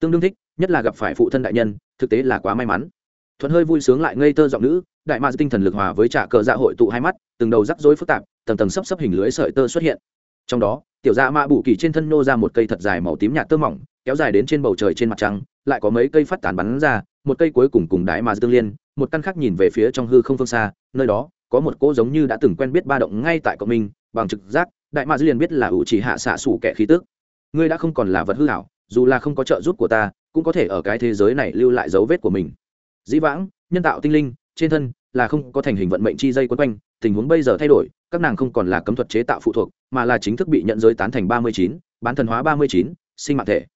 Tương đương thích, nhất là gặp phải phụ thân đại nhân, thực tế là quá may mắn. Thuận hơi vui sướng lại ngây thơ giọng nữ, đại ma tinh thần lực hòa với trả cờ dạ hội tụ hai mắt, từng đầu rắc rối phức tạp, tầng tầng sấp sấp hình lưới sợi tơ xuất hiện. Trong đó, tiểu dạ mạ bù kỳ trên thân nô ra một cây thật dài màu tím nhạt tơ mỏng kéo dài đến trên bầu trời trên mặt trăng, lại có mấy cây phát tán bắn ra, một cây cuối cùng cùng Đại mà tương liên, một căn khác nhìn về phía trong hư không phương xa, nơi đó, có một cỗ giống như đã từng quen biết ba động ngay tại cộng minh bằng trực giác, đại mạc liền biết là ủ chỉ hạ xạ sủ kẻ khí tức. Ngươi đã không còn là vật hư hảo, dù là không có trợ giúp của ta, cũng có thể ở cái thế giới này lưu lại dấu vết của mình. Dĩ vãng, nhân tạo tinh linh, trên thân là không có thành hình vận mệnh chi dây quấn quanh, tình huống bây giờ thay đổi, các nàng không còn là cấm thuật chế tạo phụ thuộc, mà là chính thức bị nhận giới tán thành ba mươi chín, bán thần hóa ba mươi chín, sinh mạng thể.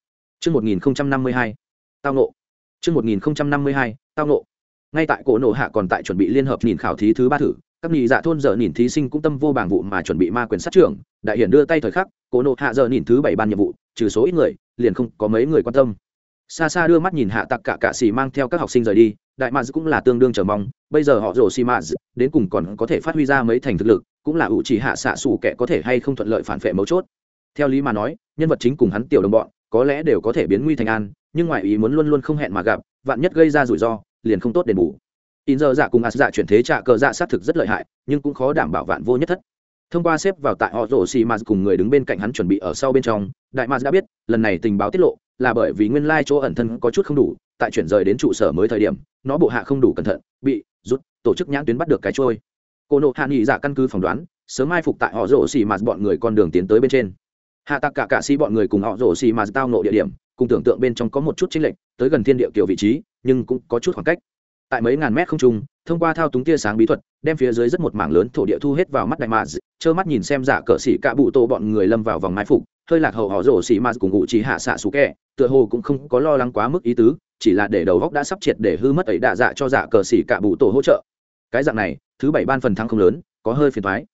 Trước 1052, tao nộ. Trước 1052, tao nộ. Ngay tại cổ nổ hạ còn tại chuẩn bị liên hợp nhìn khảo thí thứ ba thử, các nhị dạ thôn giờ nhìn thí sinh cũng tâm vô bảng vụ mà chuẩn bị ma quyền sát trưởng, đại hiển đưa tay thời khắc, cổ nổ hạ giờ nhìn thứ bảy ban nhiệm vụ, trừ số ít người, liền không có mấy người quan tâm. Xa xa đưa mắt nhìn hạ tặc cả cả sĩ mang theo các học sinh rời đi, đại mạc cũng là tương đương chờ mong, bây giờ họ rồ xi mã đến cùng còn có thể phát huy ra mấy thành thực lực, cũng là ủ chỉ hạ xạ sủ kẻ có thể hay không thuận lợi phản phệ mấu chốt. Theo lý mà nói, nhân vật chính cùng hắn tiểu đồng bọn, có lẽ đều có thể biến nguy thành an, nhưng ngoại ý muốn luôn luôn không hẹn mà gặp, vạn nhất gây ra rủi ro, liền không tốt đền bù. In giờ dạ cùng ạt dạ chuyển thế trạ cờ dạ xác thực rất lợi hại, nhưng cũng khó đảm bảo vạn vô nhất thất. Thông qua xếp vào tại họ rổ xì mà cùng người đứng bên cạnh hắn chuẩn bị ở sau bên trong, đại mars đã biết, lần này tình báo tiết lộ là bởi vì nguyên lai chỗ ẩn thân có chút không đủ, tại chuyển rời đến trụ sở mới thời điểm, nó bộ hạ không đủ cẩn thận, bị rút, tổ chức nhãn tuyến bắt được cái trôi. Cô nộ hạ nghị dạ căn cứ phỏng đoán, sớm mai phục tại họ rổ xì mà bọn người con đường tiến tới bên trên hạ tạc cả cạ sĩ bọn người cùng họ rổ xì mà tao nộ địa điểm cùng tưởng tượng bên trong có một chút chênh lệch tới gần thiên địa kiểu vị trí nhưng cũng có chút khoảng cách. Tại mấy ngàn mét không trung thông qua thao túng tia sáng bí thuật đem phía dưới rất một mảng lớn thổ địa thu hết vào mắt đại mạc, trơ mắt nhìn xem giả cờ xỉ cả bụ tô bọn người lâm vào vòng mái phục hơi lạc hậu họ rổ xỉ mạ cùng ngụ chỉ hạ xạ xú kẹ tựa hồ cũng không có lo lắng quá mức ý tứ chỉ là để đầu góc đã sắp triệt để hư mất ấy đạ dạ cho giả cờ xỉ cả bụ tổ hỗ trợ. Cái dạng này thứ bảy ban phần thắng không lớn có hơi phiền thoái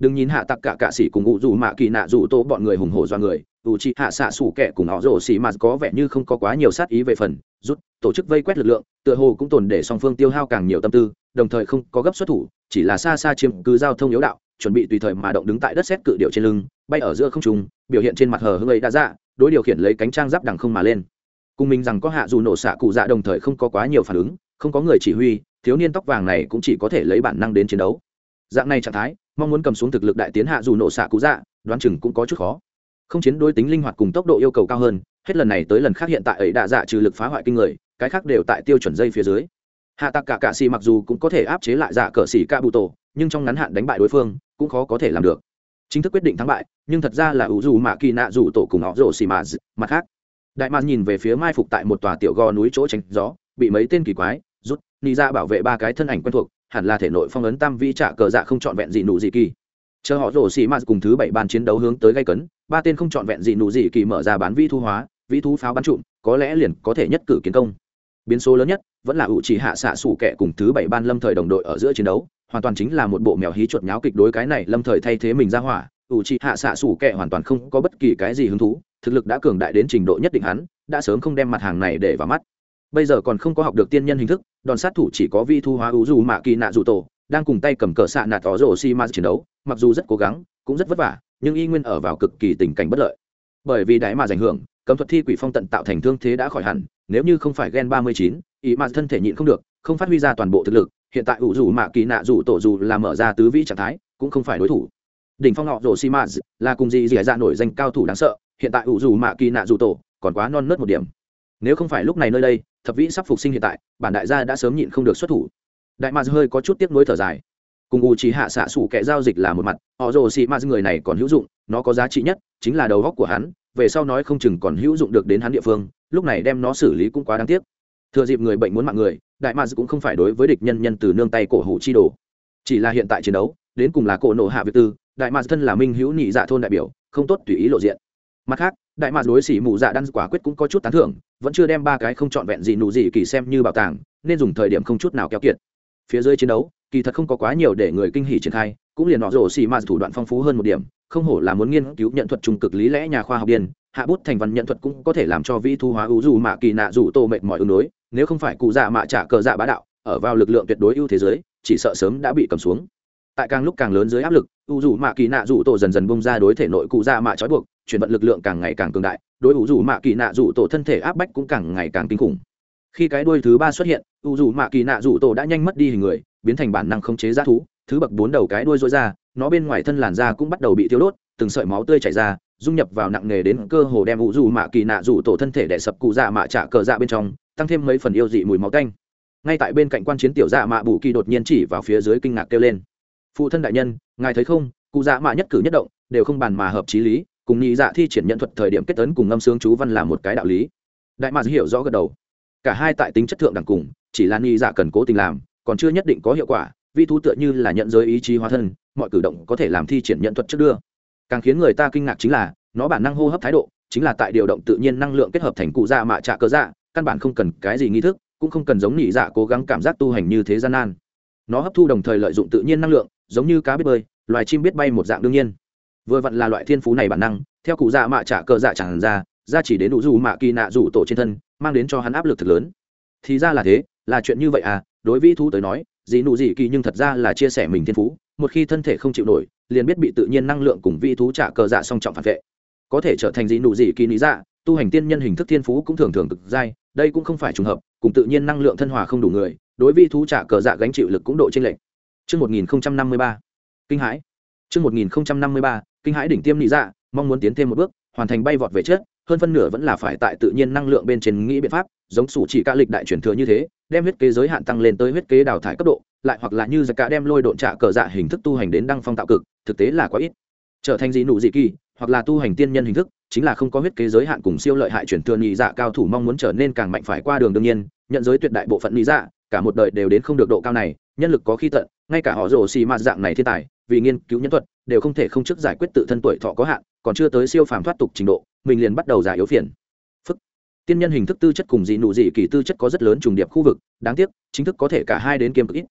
đừng nhìn hạ tặc cả cạ sĩ cùng ngụ dù mạ kỳ nạ dù tô bọn người hùng hổ do người, ủ trị hạ xạ sủ kẻ cùng họ rổ xì mà có vẻ như không có quá nhiều sát ý về phần, rút, tổ chức vây quét lực lượng, tựa hồ cũng tồn để song phương tiêu hao càng nhiều tâm tư, đồng thời không có gấp xuất thủ, chỉ là xa xa chiếm cứ giao thông yếu đạo, chuẩn bị tùy thời mà động đứng tại đất xét cự điệu trên lưng, bay ở giữa không trung, biểu hiện trên mặt hờ hưng ấy đã dạ đối điều khiển lấy cánh trang giáp đằng không mà lên. Cùng mình rằng có hạ dù nổ xạ cụ dạ đồng thời không có quá nhiều phản ứng, không có người chỉ huy, thiếu niên tóc vàng này cũng chỉ có thể lấy bản năng đến chiến đấu. Dạng này trạng thái mong muốn cầm xuống thực lực đại tiến hạ dù nổ xạ cụ dạ đoán chừng cũng có chút khó. Không chiến đối tính linh hoạt cùng tốc độ yêu cầu cao hơn, hết lần này tới lần khác hiện tại ấy đã dạ trừ lực phá hoại kinh người, cái khác đều tại tiêu chuẩn dây phía dưới. Hạ tạc cả cạ xì mặc dù cũng có thể áp chế lại dạ cờ xì ca bụ tổ, nhưng trong ngắn hạn đánh bại đối phương, cũng khó có thể làm được. Chính thức quyết định thắng bại, nhưng thật ra là ủ dù mạ kỳ nạ dù tổ cùng họ rổ xì mà mặt khác. Đại mạc nhìn về phía mai phục tại một tòa tiểu gò núi chỗ tránh gió, bị mấy tên kỳ quái, rút ni ra dạ bảo vệ ba cái thân ảnh quen thuộc hẳn là thể nội phong ấn tam vi trả cờ dạ không trọn vẹn gì nụ gì kỳ. Chờ họ rổ xì mạt cùng thứ bảy ban chiến đấu hướng tới gây cấn, ba tên không trọn vẹn gì nụ gì kỳ mở ra bán vi thu hóa vi thú pháo bắn trụm, có lẽ liền có thể nhất cử kiến công. Biến số lớn nhất, vẫn là ủ chỉ hạ xạ sủ kẻ cùng thứ bảy ban lâm thời đồng đội ở giữa chiến đấu, hoàn toàn chính là một bộ mèo hí chuột nháo kịch đối cái này lâm thời thay thế mình ra hỏa. Ủ chỉ hạ xạ sủ kẻ hoàn toàn không có bất kỳ cái gì hứng thú, thực lực đã cường đại đến trình độ nhất định hắn, đã sớm không đem mặt hàng này để vào mắt. Bây giờ còn không có học được tiên nhân hình thức đòn sát thủ chỉ có vi thu hóa ưu dù mạ kỳ nạ dù tổ, đang cùng tay cầm cờ xạ nạt tỏ rổ xi ma chiến đấu, mặc dù rất cố gắng, cũng rất vất vả, nhưng y nguyên ở vào cực kỳ tình cảnh bất lợi. Bởi vì đáy mà giành hưởng, cấm thuật thi quỷ phong tận tạo thành thương thế đã khỏi hẳn, nếu như không phải gen ba mươi chín ý mà thân thể nhịn không được, không phát huy ra toàn bộ thực lực, hiện tại ủ dù mạ kỳ nạ dù tổ dù là mở ra tứ vĩ trạng thái, cũng không phải đối thủ. Đỉnh phong họ rổ xi ma là cùng gì dì dạ nổi danh cao thủ đáng sợ, hiện tại ủ dù mạ kỳ nạ dù tổ còn quá non nớt một điểm nếu không phải lúc này nơi đây, thập vĩ sắp phục sinh hiện tại, bản đại gia đã sớm nhịn không được xuất thủ. Đại mạc hơi có chút tiếc nuối thở dài. Cùng u trí hạ xạ sủ kẻ giao dịch là một mặt, họ rồ xị mạt người này còn hữu dụng, nó có giá trị nhất, chính là đầu góc của hắn, về sau nói không chừng còn hữu dụng được đến hắn địa phương, lúc này đem nó xử lý cũng quá đáng tiếc. Thừa dịp người bệnh muốn mạng người, đại mạc cũng không phải đối với địch nhân nhân từ nương tay cổ hủ chi đồ. Chỉ là hiện tại chiến đấu, đến cùng là cổ nộ hạ việt tư, đại mạc thân là minh hữu nhị dạ thôn đại biểu, không tốt tùy ý lộ diện. Mặt khác, đại mạc đối xỉ mù dạ đan quả quyết cũng có chút tán thưởng vẫn chưa đem ba cái không trọn vẹn gì nụ gì kỳ xem như bảo tàng, nên dùng thời điểm không chút nào kéo kiệt. Phía dưới chiến đấu, kỳ thật không có quá nhiều để người kinh hỉ triển khai, cũng liền nọ rổ xì mà thủ đoạn phong phú hơn một điểm, không hổ là muốn nghiên cứu nhận thuật trung cực lý lẽ nhà khoa học điên, hạ bút thành văn nhận thuật cũng có thể làm cho vĩ thu hóa ưu dù mạ kỳ nạ dù tô mệt mỏi ứng đối, nếu không phải cụ dạ mạ trả cờ dạ bá đạo, ở vào lực lượng tuyệt đối ưu thế giới chỉ sợ sớm đã bị cầm xuống tại càng lúc càng lớn dưới áp lực, u dù mạ kỳ nạ dù tổ dần dần bông ra đối thể nội cụ ra mạ trói buộc, chuyển vận lực lượng càng ngày càng cường đại, đối u dù mạ kỳ nạ dù tổ thân thể áp bách cũng càng ngày càng kinh khủng. Khi cái đuôi thứ ba xuất hiện, u dù mạ kỳ nạ dù tổ đã nhanh mất đi hình người, biến thành bản năng không chế g thú, thứ bậc bốn đầu cái đuôi rối ra, nó bên ngoài thân làn da cũng bắt đầu bị thiếu đốt, từng sợi máu tươi chảy ra, dung nhập vào nặng nề đến cơ hồ đem u dù mạ kỳ nạ dù tổ thân thể đẻ sập cụ dạ mạ trả cờ dạ bên trong, tăng thêm mấy phần yêu dị mùi máu tanh. Ngay tại bên cạnh quan chiến tiểu dạ mạ bù kỳ đột nhiên chỉ vào phía dưới kinh ngạc kêu lên phụ thân đại nhân, ngài thấy không, cụ dạ mạ nhất cử nhất động, đều không bàn mà hợp trí lý, cùng nhị dạ thi triển nhận thuật thời điểm kết tấn cùng ngâm xương chú văn là một cái đạo lý. Đại mạc hiểu rõ gật đầu. Cả hai tại tính chất thượng đẳng cùng, chỉ là nhị dạ cần cố tình làm, còn chưa nhất định có hiệu quả, vi thú tựa như là nhận giới ý chí hóa thân, mọi cử động có thể làm thi triển nhận thuật trước đưa. Càng khiến người ta kinh ngạc chính là, nó bản năng hô hấp thái độ, chính là tại điều động tự nhiên năng lượng kết hợp thành cụ dạ mạ trạ cơ dạ căn bản không cần cái gì nghi thức, cũng không cần giống nhị dạ cố gắng cảm giác tu hành như thế gian nan. Nó hấp thu đồng thời lợi dụng tự nhiên năng lượng giống như cá biết bơi, loài chim biết bay một dạng đương nhiên. Vừa vặn là loại thiên phú này bản năng, theo cụ dạ mạ trả cờ dạ chẳng ra ra chỉ đến đủ dù mạ kỳ nạ rủ tổ trên thân, mang đến cho hắn áp lực thật lớn. Thì ra là thế, là chuyện như vậy à đối với thú tới nói dị nụ dị kỳ nhưng thật ra là chia sẻ mình thiên phú, một khi thân thể không chịu nổi, liền biết bị tự nhiên năng lượng cùng vi thú trả cờ dạ song trọng phản vệ. Có thể trở thành dị nụ dị kỳ lý dạ tu hành tiên nhân hình thức thiên phú cũng thường thường cực dai, đây cũng không phải trùng hợp, cùng tự nhiên năng lượng thân hòa không đủ người, đối vi thú trả cờ dạ gánh chịu lực cũng độ trên lệnh Chương 1053, kinh hãi. Chương 1053, kinh hãi đỉnh tiêm nị dạ, mong muốn tiến thêm một bước, hoàn thành bay vọt về trước, hơn phân nửa vẫn là phải tại tự nhiên năng lượng bên trên nghĩ biện pháp, giống sủ chỉ ca lịch đại truyền thừa như thế, đem huyết kế giới hạn tăng lên tới huyết kế đào thải cấp độ, lại hoặc là như giặc cả đem lôi độn trạ cờ dạ hình thức tu hành đến đăng phong tạo cực, thực tế là quá ít. Trở thành gì nụ dị kỳ, hoặc là tu hành tiên nhân hình thức, chính là không có huyết kế giới hạn cùng siêu lợi hại truyền thừa nhị dạ cao thủ mong muốn trở nên càng mạnh phải qua đường đương nhiên, nhận giới tuyệt đại bộ phận nhị dạ, cả một đời đều đến không được độ cao này, nhân lực có khi tận, ngay cả họ rồ xì mạt dạng này thiên tài, vì nghiên cứu nhân thuật, đều không thể không trước giải quyết tự thân tuổi thọ có hạn, còn chưa tới siêu phàm thoát tục trình độ, mình liền bắt đầu giải yếu phiền. Phức tiên nhân hình thức tư chất cùng dị nụ dị kỳ tư chất có rất lớn trùng điệp khu vực, đáng tiếc, chính thức có thể cả hai đến kiêm cực ít.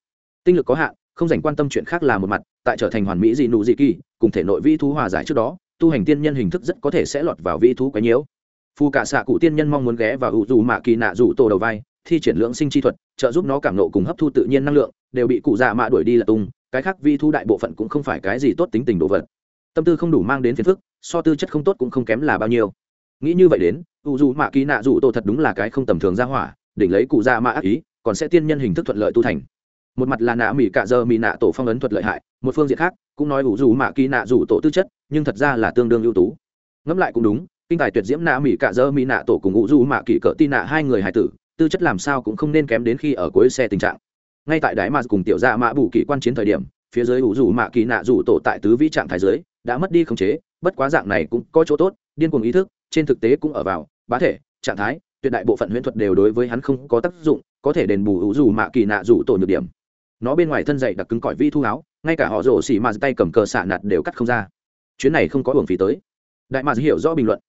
Tinh lực có hạn, không dành quan tâm chuyện khác là một mặt, tại trở thành hoàn mỹ dị nụ dị kỳ, cùng thể nội vi thú hòa giải trước đó, tu hành tiên nhân hình thức rất có thể sẽ lọt vào vi thú quấy nhiễu. Phù cả xạ cụ tiên nhân mong muốn ghé vào ủ dù mạ kỳ nạ rủ tổ đầu vai, thi triển lượng sinh chi thuật, trợ giúp nó cảm nộ cùng hấp thu tự nhiên năng lượng đều bị cụ dạ mạ đuổi đi là tung, cái khác vi thu đại bộ phận cũng không phải cái gì tốt tính tình đồ vật. Tâm tư không đủ mang đến phiền phức, so tư chất không tốt cũng không kém là bao nhiêu. Nghĩ như vậy đến ủ dù mạ kỳ nạ dù tổ thật đúng là cái không tầm thường ra hỏa, đỉnh lấy cụ dạ mạ ác ý, còn sẽ tiên nhân hình thức thuận lợi tu thành. Một mặt là nạ mỹ cạ dơ mỹ nạ tổ phong ấn thuật lợi hại, một phương diện khác, cũng nói ủ dù mạ kỳ nạ dù tổ tư chất, nhưng thật ra là tương đương ưu tú. Ngẫm lại cũng đúng, kinh tài tuyệt diễm nạ mỹ cạ dơ mỹ nạ tổ cùng ủ dù mạ kỳ cỡ tin nạ hai người hài tử, tư chất làm sao cũng không nên kém đến khi ở cuối xe tình trạng ngay tại đáy mà cùng tiểu gia mạ bù kỳ quan chiến thời điểm, phía dưới ủ dù mạ kỳ nạ rủ tổ tại tứ vĩ trạng thái dưới, đã mất đi khống chế, bất quá dạng này cũng có chỗ tốt, điên cuồng ý thức, trên thực tế cũng ở vào bá thể, trạng thái, tuyệt đại bộ phận huyễn thuật đều đối với hắn không có tác dụng, có thể đền bù ủ dù mạ kỳ nạ rủ tổ nhược điểm. Nó bên ngoài thân dày đặc cứng cỏi vi thu áo, ngay cả họ rổ xỉ mà tay cầm cờ xạ nạt đều cắt không ra. Chuyến này không có uổng phí tới. Đại mà hiểu rõ bình luận.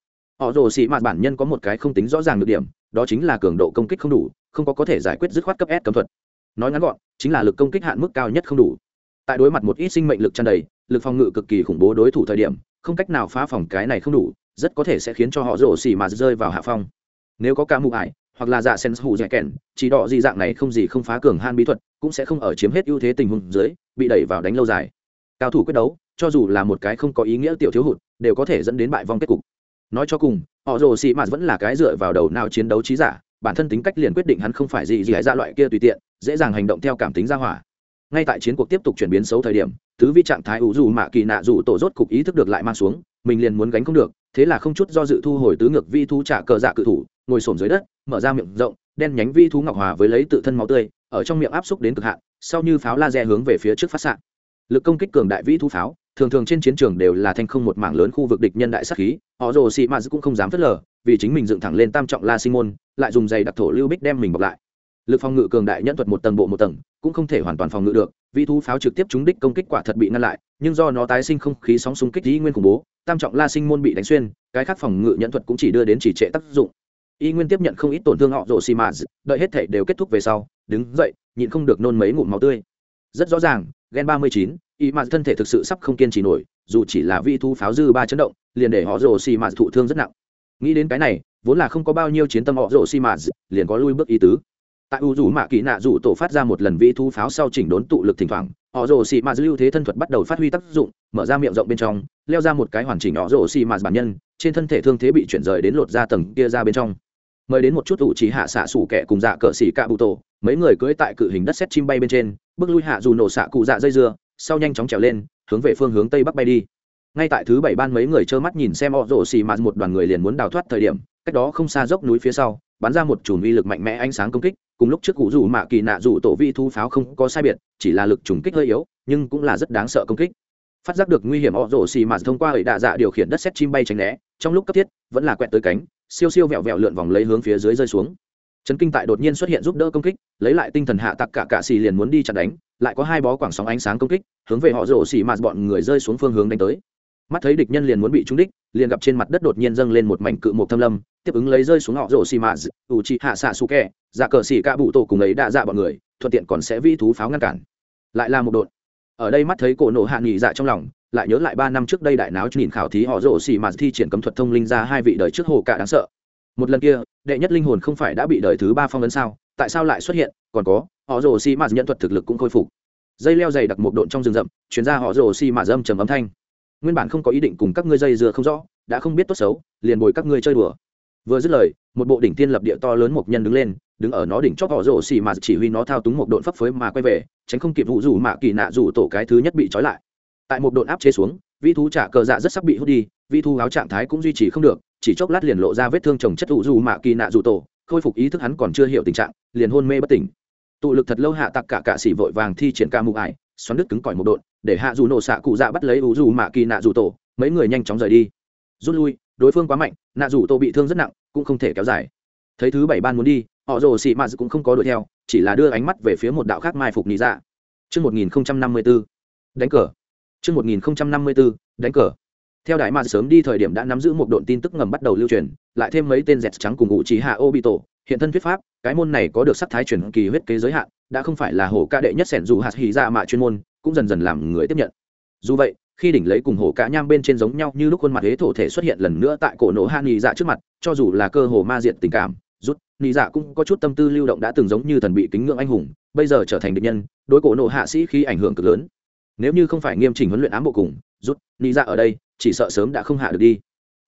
Họ rồ xỉ mạt bản nhân có một cái không tính rõ ràng được điểm, đó chính là cường độ công kích không đủ, không có có thể giải quyết dứt khoát cấp s cấm thuật nói ngắn gọn, chính là lực công kích hạn mức cao nhất không đủ. Tại đối mặt một ít sinh mệnh lực tràn đầy, lực phòng ngự cực kỳ khủng bố đối thủ thời điểm, không cách nào phá phòng cái này không đủ, rất có thể sẽ khiến cho họ rổ xỉ mà rơi vào hạ phong. Nếu có ca mụ ải, hoặc là giả sen hủ dạy kèn chỉ đỏ gì dạng này không gì không phá cường han bí thuật, cũng sẽ không ở chiếm hết ưu thế tình huống dưới, bị đẩy vào đánh lâu dài. Cao thủ quyết đấu, cho dù là một cái không có ý nghĩa tiểu thiếu hụt, đều có thể dẫn đến bại vong kết cục. Nói cho cùng, họ rồ xì mạt vẫn là cái dựa vào đầu nào chiến đấu trí giả bản thân tính cách liền quyết định hắn không phải gì gì ra loại kia tùy tiện, dễ dàng hành động theo cảm tính ra hỏa. Ngay tại chiến cuộc tiếp tục chuyển biến xấu thời điểm tứ vi trạng thái ủ dù mạ kỳ nạ dù tổ rốt cục ý thức được lại mang xuống, mình liền muốn gánh không được, thế là không chút do dự thu hồi tứ ngược vi thú trả cờ dạ cự thủ, ngồi sổm dưới đất, mở ra miệng rộng, đen nhánh vi thú ngọc hòa với lấy tự thân máu tươi, ở trong miệng áp xúc đến cực hạn, sau như pháo laser hướng về phía trước phát xạ. Lực công kích cường đại vĩ thú pháo, thường thường trên chiến trường đều là thanh không một mảng lớn khu vực địch nhân đại sát khí, họ rồ xị mạt cũng không dám phớt lờ vì chính mình dựng thẳng lên tam trọng la sinh môn, lại dùng giày đặc thổ lưu bích đem mình bọc lại. Lực phòng ngự cường đại nhẫn thuật một tầng bộ một tầng, cũng không thể hoàn toàn phòng ngự được vị thú pháo trực tiếp trúng đích công kích quả thật bị ngăn lại, nhưng do nó tái sinh không khí sóng xung kích dĩ nguyên khủng bố, tam trọng la sinh môn bị đánh xuyên, cái khác phòng ngự nhẫn thuật cũng chỉ đưa đến chỉ trệ tác dụng. Y nguyên tiếp nhận không ít tổn thương họ rồ xì mà đợi hết thể đều kết thúc về sau, đứng dậy, nhịn không được nôn mấy ngụm máu tươi. Rất rõ ràng, gen ba mươi chín, y mà thân thể thực sự sắp không kiên trì nổi, dù chỉ là vi thu pháo dư ba chấn động, liền để họ rồ xì mà thụ thương rất nặng nghĩ đến cái này, vốn là không có bao nhiêu chiến tâm họ rồ xi mạt liền có lui bước ý tứ. Tại u dù mạ kỳ nạ dù tổ phát ra một lần vĩ thu pháo sau chỉnh đốn tụ lực thỉnh thoảng, họ rồ xì mạt lưu thế thân thuật bắt đầu phát huy tác dụng, mở ra miệng rộng bên trong, leo ra một cái hoàn chỉnh họ rồ xi mạt bản nhân, trên thân thể thương thế bị chuyển rời đến lột ra tầng kia ra bên trong. Mời đến một chút ủ trí hạ xạ sủ kẻ cùng dạ cờ xỉ cạ bụ tổ, mấy người cưỡi tại cự hình đất xét chim bay bên trên, bước lui hạ dù nổ xạ cụ dạ dây dưa, sau nhanh chóng trèo lên, hướng về phương hướng tây bắc bay đi ngay tại thứ bảy ban mấy người trơ mắt nhìn xem họ rổ xì mạt một đoàn người liền muốn đào thoát thời điểm, cách đó không xa dốc núi phía sau, bắn ra một chùm uy lực mạnh mẽ ánh sáng công kích, cùng lúc trước cụ rủ mạ kỳ nạ rủ tổ vi thu pháo không có sai biệt, chỉ là lực trùng kích hơi yếu, nhưng cũng là rất đáng sợ công kích. Phát giác được nguy hiểm họ rổ xì mạt thông qua hệ đạ dạ điều khiển đất xét chim bay tránh né, trong lúc cấp thiết, vẫn là quẹt tới cánh, siêu siêu vẹo vẹo lượn vòng lấy hướng phía dưới rơi xuống. Trấn kinh tại đột nhiên xuất hiện giúp đỡ công kích, lấy lại tinh thần hạ tặc cả cạ xì liền muốn đi chặn đánh, lại có hai bó quảng sóng ánh sáng công kích, hướng về họ rổ xì mạt bọn người rơi xuống phương hướng đánh tới mắt thấy địch nhân liền muốn bị trúng đích, liền gặp trên mặt đất đột nhiên dâng lên một mảnh cự một thâm lâm, tiếp ứng lấy rơi xuống họ rổ xì mạt ủ chị hạ xạ su kẹ dạ cờ xì ca bụ tổ cùng ấy đã dạ bọn người, thuận tiện còn sẽ vi thú pháo ngăn cản. Lại là một đột ở đây mắt thấy cổ nổ hạ nghỉ dạ trong lòng, lại nhớ lại ba năm trước đây đại náo nhìn khảo thí họ rổ xì mạt thi triển cấm thuật thông linh ra hai vị đời trước hồ cả đáng sợ. Một lần kia, đệ nhất linh hồn không phải đã bị đời thứ ba phong ấn sao, tại sao lại xuất hiện, còn có, họ rổ xì mạt nhận thuật thực lực cũng khôi phục. Dây leo dày đặc một độn trong rừng rậm, chuyển ra họ rổ xì mạt dâm trầm âm thanh nguyên bản không có ý định cùng các ngươi dây dưa không rõ, đã không biết tốt xấu, liền bồi các ngươi chơi đùa. Vừa dứt lời, một bộ đỉnh tiên lập địa to lớn một nhân đứng lên, đứng ở nó đỉnh chóp họ rổ xì mà chỉ huy nó thao túng một độn phấp phới mà quay về, tránh không kịp vụ rủ mạ kỳ nạ rủ tổ cái thứ nhất bị trói lại. Tại một độn áp chế xuống, vi thú trả cờ dạ rất sắp bị hút đi, vi thú áo trạng thái cũng duy trì không được, chỉ chốc lát liền lộ ra vết thương trồng chất vụ rủ mạ kỳ nạ rủ tổ, khôi phục ý thức hắn còn chưa hiểu tình trạng, liền hôn mê bất tỉnh. Tụ lực thật lâu hạ tặc cả cạ xỉ vội vàng thi triển ca mụ ải xoắn đứt cứng cỏi một đột để hạ dù nổ xạ cụ dạ bắt lấy ủ dù mạ kỳ nạ dù tổ mấy người nhanh chóng rời đi rút lui đối phương quá mạnh nạ dù tổ bị thương rất nặng cũng không thể kéo dài thấy thứ bảy ban muốn đi họ rồ xị mạ cũng không có đuổi theo chỉ là đưa ánh mắt về phía một đạo khác mai phục nị dạ Trước 1054, đánh cờ. Trước 1054, đánh cờ. Theo đại mà sớm đi thời điểm đã nắm giữ một độn tin tức ngầm bắt đầu lưu truyền, lại thêm mấy tên dẹt trắng cùng ngụ trí hạ Obito, hiện thân thuyết pháp, cái môn này có được sắc thái truyền kỳ huyết kế giới hạn, đã không phải là hổ ca đệ nhất sẻn dù hạt hỉ dạ ra mà chuyên môn, cũng dần dần làm người tiếp nhận. Dù vậy, khi đỉnh lấy cùng hổ cả nham bên trên giống nhau như lúc khuôn mặt hế thổ thể xuất hiện lần nữa tại cổ nổ hạ nhị dạ trước mặt cho dù là cơ hồ ma diện tình cảm rút nhị dạ cũng có chút tâm tư lưu động đã từng giống như thần bị kính ngưỡng anh hùng bây giờ trở thành địch nhân đối cổ nổ hạ sĩ khi ảnh hưởng cực lớn nếu như không phải nghiêm chỉnh huấn luyện ám bộ cùng rút nhị dạ ở đây chỉ sợ sớm đã không hạ được đi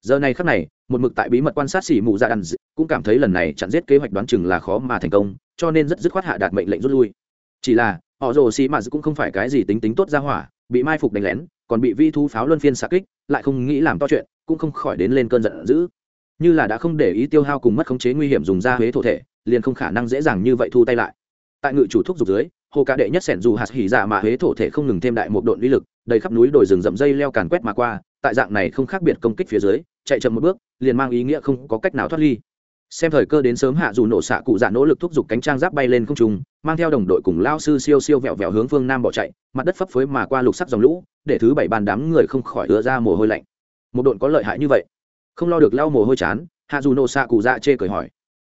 giờ này khắc này, một mực tại bí mật quan sát xỉ mù dạ đàn cũng cảm thấy lần này chặn giết kế hoạch đoán chừng là khó mà thành công, cho nên rất dứt khoát hạ đạt mệnh lệnh rút lui. Chỉ là, họ rồ xì mà cũng không phải cái gì tính tính tốt ra hỏa, bị mai phục đánh lén, còn bị vi thu pháo luân phiên xạ kích, lại không nghĩ làm to chuyện, cũng không khỏi đến lên cơn giận dữ. Như là đã không để ý tiêu hao cùng mất khống chế nguy hiểm dùng ra huế thổ thể, liền không khả năng dễ dàng như vậy thu tay lại. Tại ngự chủ thúc dục dưới, hồ ca đệ nhất sẻn dù hạt hỉ dạ mà huế thổ thể không ngừng thêm đại một độn uy lực, đầy khắp núi đồi rừng rậm dây leo càn quét mà qua, tại dạng này không khác biệt công kích phía dưới chạy chậm một bước, liền mang ý nghĩa không có cách nào thoát ly. Xem thời cơ đến sớm hạ dù nổ xạ cụ dạ nỗ lực thúc giục cánh trang giáp bay lên không trung, mang theo đồng đội cùng lao sư siêu siêu vẹo vẹo hướng phương nam bỏ chạy, mặt đất phấp phới mà qua lục sắc dòng lũ, để thứ bảy bàn đám người không khỏi ứa ra mồ hôi lạnh. Một đội có lợi hại như vậy, không lo được lau mồ hôi chán, hạ dù nổ xạ cụ dạ chê cởi hỏi.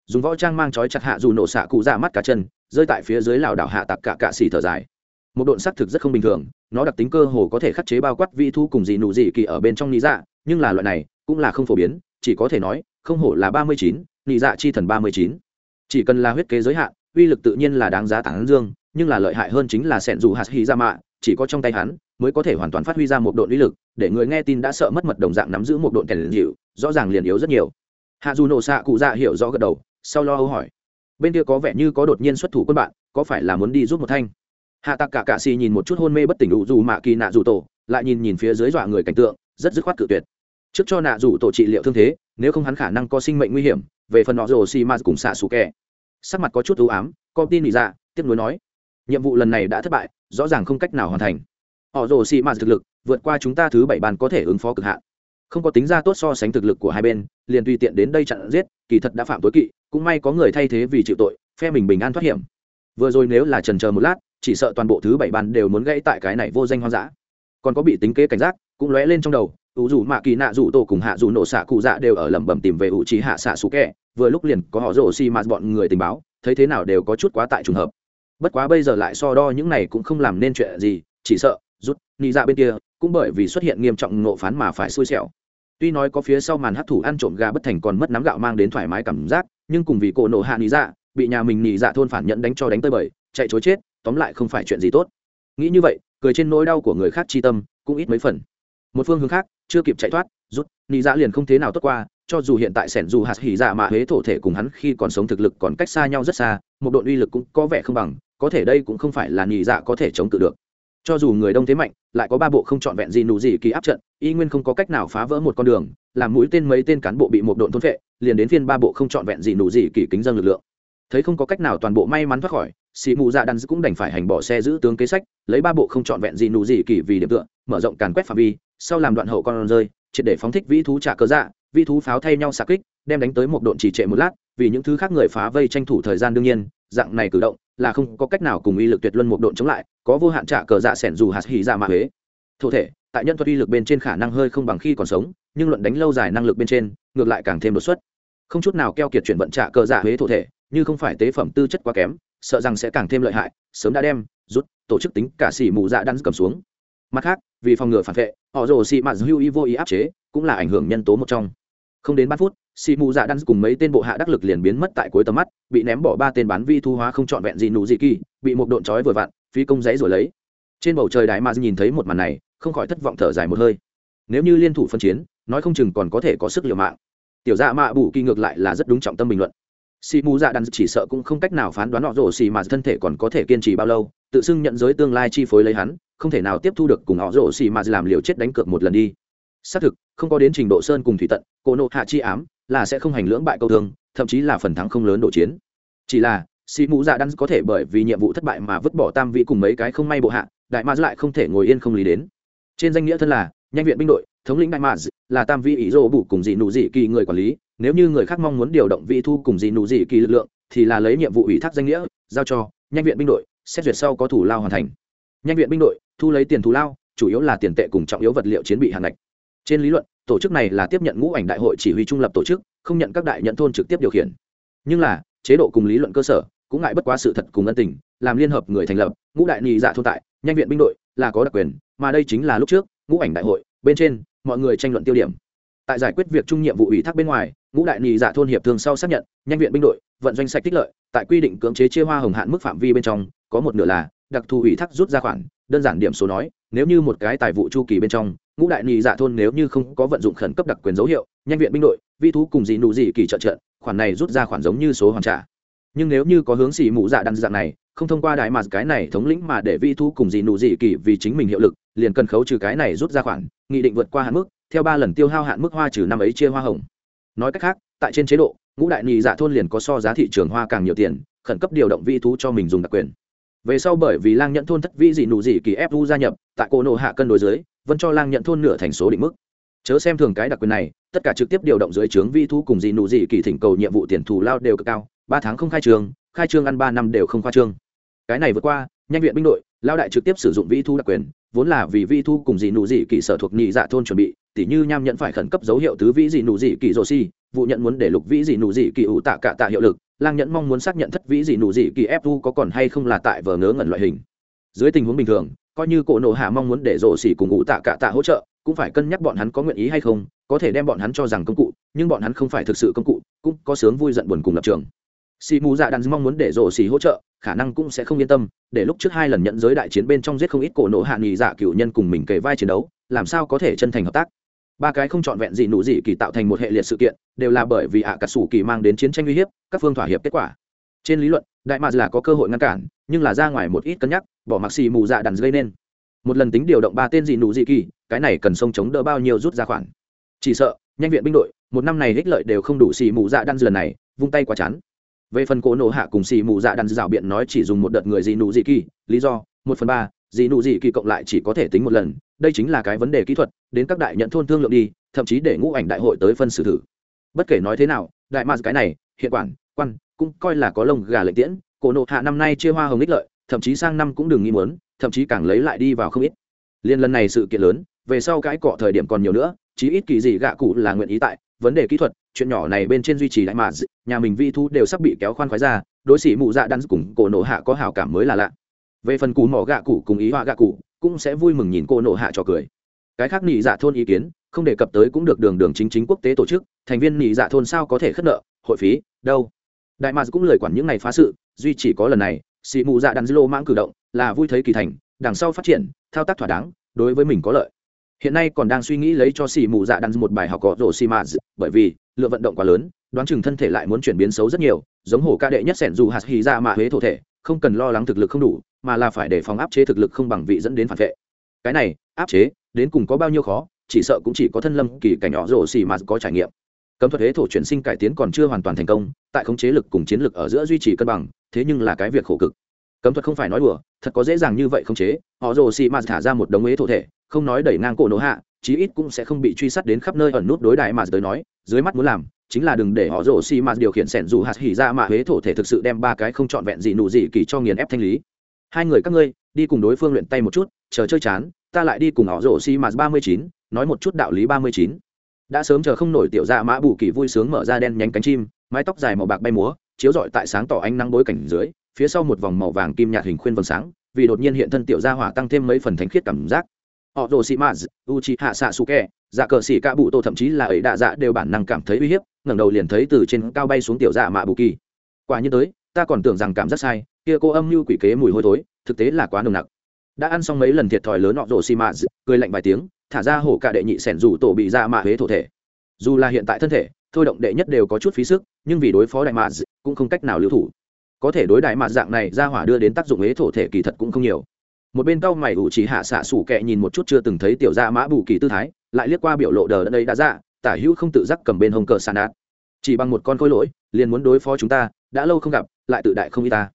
Dùng võ trang mang trói chặt hạ dù nổ xạ cụ dạ mắt cả chân, rơi tại phía dưới lảo đảo hạ tặc cả cạ xỉ thở dài. Một độn xác thực rất không bình thường, nó đặc tính cơ hồ có thể khắc chế bao quát vi thu cùng dị nụ dị kỳ ở bên trong lý dạ nhưng là loại này cũng là không phổ biến, chỉ có thể nói, không hổ là ba mươi chín nị dạ chi thần ba mươi chín. Chỉ cần là huyết kế giới hạn, uy lực tự nhiên là đáng giá tảng dương, nhưng là lợi hại hơn chính là sẹn dù hạt hy ra mạ chỉ có trong tay hắn mới có thể hoàn toàn phát huy ra một độ uy lực, để người nghe tin đã sợ mất mật đồng dạng nắm giữ một độ kèn dịu, rõ ràng liền yếu rất nhiều. Hạ dù nổ xạ cụ dạ hiểu rõ gật đầu, sau lo âu hỏi, bên kia có vẻ như có đột nhiên xuất thủ quân bạn, có phải là muốn đi giúp một thanh? Hạ tạc cả cạ xì nhìn một chút hôn mê bất tỉnh đủ dù mạ kỳ nạ dù tổ lại nhìn nhìn phía dưới dọa người cảnh tượng, rất dứt khoát cự tuyệt trước cho nạ dù tổ trị liệu thương thế, nếu không hắn khả năng có sinh mệnh nguy hiểm, về phần nọ rồ xì ma cùng xạ xù kẻ. Sắc mặt có chút ưu ám con tin bị dạ tiếp nối nói. Nhiệm vụ lần này đã thất bại, rõ ràng không cách nào hoàn thành. Họ rồ xì ma thực lực, vượt qua chúng ta thứ bảy bàn có thể ứng phó cực hạn. Không có tính ra tốt so sánh thực lực của hai bên, liền tùy tiện đến đây chặn giết, kỳ thật đã phạm tối kỵ, cũng may có người thay thế vì chịu tội, phe mình bình an thoát hiểm. Vừa rồi nếu là trần chờ một lát, chỉ sợ toàn bộ thứ bảy bàn đều muốn gãy tại cái này vô danh hoang dã. Còn có bị tính kế cảnh giác, cũng lóe lên trong đầu ủ dù mạ kỳ nạ dù tổ cùng hạ dù nổ xạ cụ dạ đều ở lẩm bẩm tìm về ủ trí hạ xạ xú kẹ vừa lúc liền có họ rổ xi mạt bọn người tình báo, thấy thế nào đều có chút quá tại trùng hợp. Bất quá bây giờ lại so đo những này cũng không làm nên chuyện gì, chỉ sợ, rút, nị dạ bên kia, cũng bởi vì xuất hiện nghiêm trọng ngộ phán mà phải xui xẻo. Tuy nói có phía sau màn hấp thủ ăn trộm gà bất thành còn mất nắm gạo mang đến thoải mái cảm giác, nhưng cùng vì cổ nổ hạ nị dạ bị nhà mình nỉ dạ thôn phản nhận đánh cho đánh tơi bời, chạy chối chết, tóm lại không phải chuyện gì tốt. Nghĩ như vậy, cười trên nỗi đau của người khác chi tâm, cũng ít mấy phần một phương hướng khác, chưa kịp chạy thoát, rút, nị dạ liền không thế nào tốt qua, cho dù hiện tại sẻn dù hạt hỉ dạ mạ huế thổ thể cùng hắn khi còn sống thực lực còn cách xa nhau rất xa, một đội uy lực cũng có vẻ không bằng, có thể đây cũng không phải là nị dạ có thể chống cự được. Cho dù người đông thế mạnh, lại có ba bộ không trọn vẹn gì nụ gì kỳ áp trận, y nguyên không có cách nào phá vỡ một con đường, làm mũi tên mấy tên cán bộ bị một độn thôn vệ liền đến phiên ba bộ không trọn vẹn gì nụ gì kỳ kính dân lực lượng. Thấy không có cách nào toàn bộ may mắn thoát khỏi xì mù dạ đan cũng đành phải hành bỏ xe giữ tướng kế sách, lấy ba bộ không trọn vẹn gì nụ gì kỳ vì điểm tựa, mở rộng càn quét phạm vi sau làm đoạn hậu con rơi, triệt để phóng thích vĩ thú trả cơ dạ vĩ thú pháo thay nhau xạ kích, đem đánh tới một độn chỉ trệ một lát, vì những thứ khác người phá vây tranh thủ thời gian đương nhiên, dạng này cử động là không có cách nào cùng uy lực tuyệt luân một độn chống lại, có vô hạn trả cờ dạ sẻn dù hạt hỉ dạ mạ huế. Thổ thể, tại nhân thuật uy lực bên trên khả năng hơi không bằng khi còn sống, nhưng luận đánh lâu dài năng lực bên trên, ngược lại càng thêm đột xuất. Không chút nào keo kiệt chuyển vận trả cờ dạ huế thổ thể, như không phải tế phẩm tư chất quá kém, sợ rằng sẽ càng thêm lợi hại, sớm đã đem, rút, tổ chức tính cả xỉ mù dạ đan cầm xuống. Mặt khác vì phòng ngừa phản vệ, họ rồ xì mạt hữu ý vô ý áp chế, cũng là ảnh hưởng nhân tố một trong. Không đến ba phút, xì mù dạ đan cùng mấy tên bộ hạ đắc lực liền biến mất tại cuối tầm mắt, bị ném bỏ ba tên bán vi thu hóa không trọn vẹn gì nụ gì kỳ, bị một độn trói vừa vặn phi công giấy rồi lấy. Trên bầu trời đại mà nhìn thấy một màn này, không khỏi thất vọng thở dài một hơi. Nếu như liên thủ phân chiến, nói không chừng còn có thể có sức liều mạng. Tiểu dạ mạ bù kỳ ngược lại là rất đúng trọng tâm bình luận. Xì mù dạ đan chỉ sợ cũng không cách nào phán đoán họ rồ xì mà thân thể còn có thể kiên trì bao lâu, tự xưng nhận giới tương lai chi phối lấy hắn không thể nào tiếp thu được cùng họ rồ xì mà làm liều chết đánh cược một lần đi. Xác thực, không có đến trình độ sơn cùng thủy tận, cô nộ hạ chi ám, là sẽ không hành lưỡng bại câu thương, thậm chí là phần thắng không lớn độ chiến. Chỉ là, xì mũ dạ đan có thể bởi vì nhiệm vụ thất bại mà vứt bỏ tam vị cùng mấy cái không may bộ hạ, đại ma lại không thể ngồi yên không lý đến. Trên danh nghĩa thân là, nhanh viện binh đội, thống lĩnh đại maz là tam vị ý rô bụ cùng dị nụ dị kỳ người quản lý, nếu như người khác mong muốn điều động vị thu cùng dị nụ dị kỳ lực lượng, thì là lấy nhiệm vụ ủy thác danh nghĩa, giao cho nhanh viện binh đội, xét duyệt sau có thủ lao hoàn thành. Nhanh viện binh đội thu lấy tiền thù lao, chủ yếu là tiền tệ cùng trọng yếu vật liệu chiến bị hàng ngạch. Trên lý luận, tổ chức này là tiếp nhận ngũ ảnh đại hội chỉ huy trung lập tổ chức, không nhận các đại nhận thôn trực tiếp điều khiển. Nhưng là, chế độ cùng lý luận cơ sở, cũng ngại bất quá sự thật cùng ân tình, làm liên hợp người thành lập, ngũ đại nhị dạ thôn tại, nhanh viện binh đội, là có đặc quyền, mà đây chính là lúc trước, ngũ ảnh đại hội, bên trên, mọi người tranh luận tiêu điểm. Tại giải quyết việc trung nhiệm vụ ủy thác bên ngoài, ngũ đại nhị dạ thôn hiệp thường sau xác nhận, nhanh viện binh đội, vận doanh sạch tích lợi, tại quy định cưỡng chế chia hoa hồng hạn mức phạm vi bên trong, có một nửa là đặc thù ủy thác rút ra khoản đơn giản điểm số nói, nếu như một cái tài vụ chu kỳ bên trong, ngũ đại nhị dạ thôn nếu như không có vận dụng khẩn cấp đặc quyền dấu hiệu, nhanh viện binh đội, vi thú cùng dị nụ dị kỳ trợ trợ khoản này rút ra khoản giống như số hoàn trả. Nhưng nếu như có hướng xì mụ dạ đan dạng này, không thông qua đại mạt cái này thống lĩnh mà để vi thú cùng dị nụ dị kỳ vì chính mình hiệu lực, liền cần khấu trừ cái này rút ra khoản, nghị định vượt qua hạn mức, theo ba lần tiêu hao hạn mức hoa trừ năm ấy chia hoa hồng. Nói cách khác, tại trên chế độ, ngũ đại nhị dạ thôn liền có so giá thị trường hoa càng nhiều tiền, khẩn cấp điều động vi thú cho mình dùng đặc quyền về sau bởi vì lang nhận thôn thất vi dị nụ dị kỳ ép gia nhập, tại cổ nộ hạ cân đối dưới vẫn cho lang nhận thôn nửa thành số định mức. Chớ xem thường cái đặc quyền này, tất cả trực tiếp điều động dưới trướng vi thu cùng dị nụ dị kỳ thỉnh cầu nhiệm vụ tiền thù lao đều cực cao, ba tháng không khai trường khai trương ăn ba năm đều không khoa trương. Cái này vượt qua, nhanh viện binh đội, lao đại trực tiếp sử dụng vi thu đặc quyền, vốn là vì vi thu cùng dị nụ dị kỳ sở thuộc nhị dạ thôn chuẩn bị, tỉ như nham nhận phải khẩn cấp dấu hiệu tứ vĩ dị nụ dị kỳ rồ si vụ nhận muốn để lục vĩ dị nụ dị kỳ ủ tạ cả tạ hiệu lực, lang nhẫn mong muốn xác nhận thất vĩ dị nụ dị kỳ fu có còn hay không là tại vờ ngớ ngẩn loại hình. Dưới tình huống bình thường, coi như cổ nộ hạ mong muốn để rộ xỉ cùng ủ tạ cả tạ hỗ trợ, cũng phải cân nhắc bọn hắn có nguyện ý hay không, có thể đem bọn hắn cho rằng công cụ, nhưng bọn hắn không phải thực sự công cụ, cũng có sướng vui giận buồn cùng lập trường. Xì mù dạ đàn mong muốn để rổ xì hỗ trợ, khả năng cũng sẽ không yên tâm, để lúc trước hai lần nhận giới đại chiến bên trong giết không ít cổ nộ hạ nghỉ dạ cựu nhân cùng mình kề vai chiến đấu, làm sao có thể chân thành hợp tác? Ba cái không trọn vẹn gì nụ gì kỳ tạo thành một hệ liệt sự kiện, đều là bởi vì ạ cả sủ kỳ mang đến chiến tranh uy hiếp, các phương thỏa hiệp kết quả. Trên lý luận, đại mạc là có cơ hội ngăn cản, nhưng là ra ngoài một ít cân nhắc, bỏ mặc xì mù dạ đàn gây nên. Một lần tính điều động ba tên gì nụ gì kỳ, cái này cần sông chống đỡ bao nhiêu rút ra khoản chỉ sợ, nhanh viện binh đội, một năm này ích lợi đều không đủ xì mù dạ đan lần này, vung tay quá chán. Về phần cổ nổ hạ cùng xì mù dạ đan rào biện nói chỉ dùng một đợt người gì nụ gì kỳ, lý do, một phần ba Dị nụ dị kỳ cộng lại chỉ có thể tính một lần, đây chính là cái vấn đề kỹ thuật, đến các đại nhận thôn thương lượng đi, thậm chí để ngũ ảnh đại hội tới phân xử thử. Bất kể nói thế nào, đại ma cái này, hiện quản, quan, cũng coi là có lông gà lệnh tiễn, cổ nộ hạ năm nay chia hoa hồng ích lợi, thậm chí sang năm cũng đừng nghĩ muốn, thậm chí càng lấy lại đi vào không ít. Liên lần này sự kiện lớn, về sau cái cọ thời điểm còn nhiều nữa, chí ít kỳ gì gạ cụ là nguyện ý tại, vấn đề kỹ thuật, chuyện nhỏ này bên trên duy trì đại mà nhà mình vi thu đều sắp bị kéo khoan khoái ra, đối xỉ mụ dạ đắn cùng cổ nộ hạ có hảo cảm mới là lạ về phần cù mỏ gạ cụ cùng ý họa gạ cụ, cũng sẽ vui mừng nhìn cô nộ hạ cho cười. Cái khác nị dạ thôn ý kiến, không đề cập tới cũng được đường đường chính chính quốc tế tổ chức, thành viên nị dạ thôn sao có thể khất nợ, hội phí, đâu? Đại mạc cũng lời quản những ngày phá sự, duy chỉ có lần này xị mụ dạ đàn dư lô mãng cử động, là vui thấy kỳ thành, đằng sau phát triển, thao tác thỏa đáng, đối với mình có lợi. Hiện nay còn đang suy nghĩ lấy cho xì mù dạ đan một bài học có rổ xì mạt bởi vì lượng vận động quá lớn, đoán chừng thân thể lại muốn chuyển biến xấu rất nhiều, giống hồ ca đệ nhất sẻn dù hạt hì ra mà huế thổ thể, không cần lo lắng thực lực không đủ, mà là phải để phòng áp chế thực lực không bằng vị dẫn đến phản vệ. Cái này, áp chế, đến cùng có bao nhiêu khó, chỉ sợ cũng chỉ có thân lâm kỳ cảnh nhỏ rổ xì mà có trải nghiệm. Cấm thuật huế thổ chuyển sinh cải tiến còn chưa hoàn toàn thành công, tại khống chế lực cùng chiến lực ở giữa duy trì cân bằng, thế nhưng là cái việc khổ cực. Cấm thuật không phải nói đùa, thật có dễ dàng như vậy khống chế, họ rồ xì mà thả ra một đống huế thổ thể, không nói đẩy ngang cổ nổ hạ chí ít cũng sẽ không bị truy sát đến khắp nơi ẩn nút đối đại mà tới nói, dưới mắt muốn làm chính là đừng để họ rổ xi mà điều khiển sẻn dù hạt hỉ ra mà huế thổ thể thực sự đem ba cái không trọn vẹn gì nụ gì kỳ cho nghiền ép thanh lý. Hai người các ngươi, đi cùng đối phương luyện tay một chút, chờ chơi chán, ta lại đi cùng họ rổ xi mà ba mươi chín, nói một chút đạo lý ba mươi chín. Đã sớm chờ không nổi tiểu ra mã bù kỳ vui sướng mở ra đen nhánh cánh chim, mái tóc dài màu bạc bay múa, chiếu rọi tại sáng tỏ ánh nắng bối cảnh dưới, phía sau một vòng màu vàng kim nhạt hình khuyên vầng sáng, vì đột nhiên hiện thân tiểu gia hỏa tăng thêm mấy phần thánh khiết cảm giác họ rồ xì maz u chi hạ xạ su kẹ dạ cờ xỉ ca bụ tô thậm chí là ấy đạ dạ đều bản năng cảm thấy uy hiếp, ngẩng đầu liền thấy từ trên cao bay xuống tiểu dạ mạ bù kỳ. Quả nhiên tới, ta còn tưởng rằng cảm giác sai, kia cô âm như quỷ kế mùi hôi thối, thực tế là quá nồng nặc. Đã ăn xong mấy lần thiệt thòi lớn, họ rồ xì maz cười lạnh vài tiếng, thả ra hổ cả đệ nhị sẻn dù tổ bị dạ mạ huế thổ thể. Dù là hiện tại thân thể, thôi động đệ nhất đều có chút phí sức, nhưng vì đối phó đại mạ cũng không cách nào lưu thủ. Có thể đối đại mạ dạng này, ra hỏa đưa đến tác dụng huế thổ thể kỳ thật cũng không nhiều một bên cau mày ủ chỉ hạ xạ sủ kệ nhìn một chút chưa từng thấy tiểu gia mã bù kỳ tư thái, lại liếc qua biểu lộ đờ đẫn ấy đã ra, tả hữu không tự giác cầm bên hông cờ sàn đạt chỉ bằng một con khối lỗi, liền muốn đối phó chúng ta, đã lâu không gặp, lại tự đại không y ta.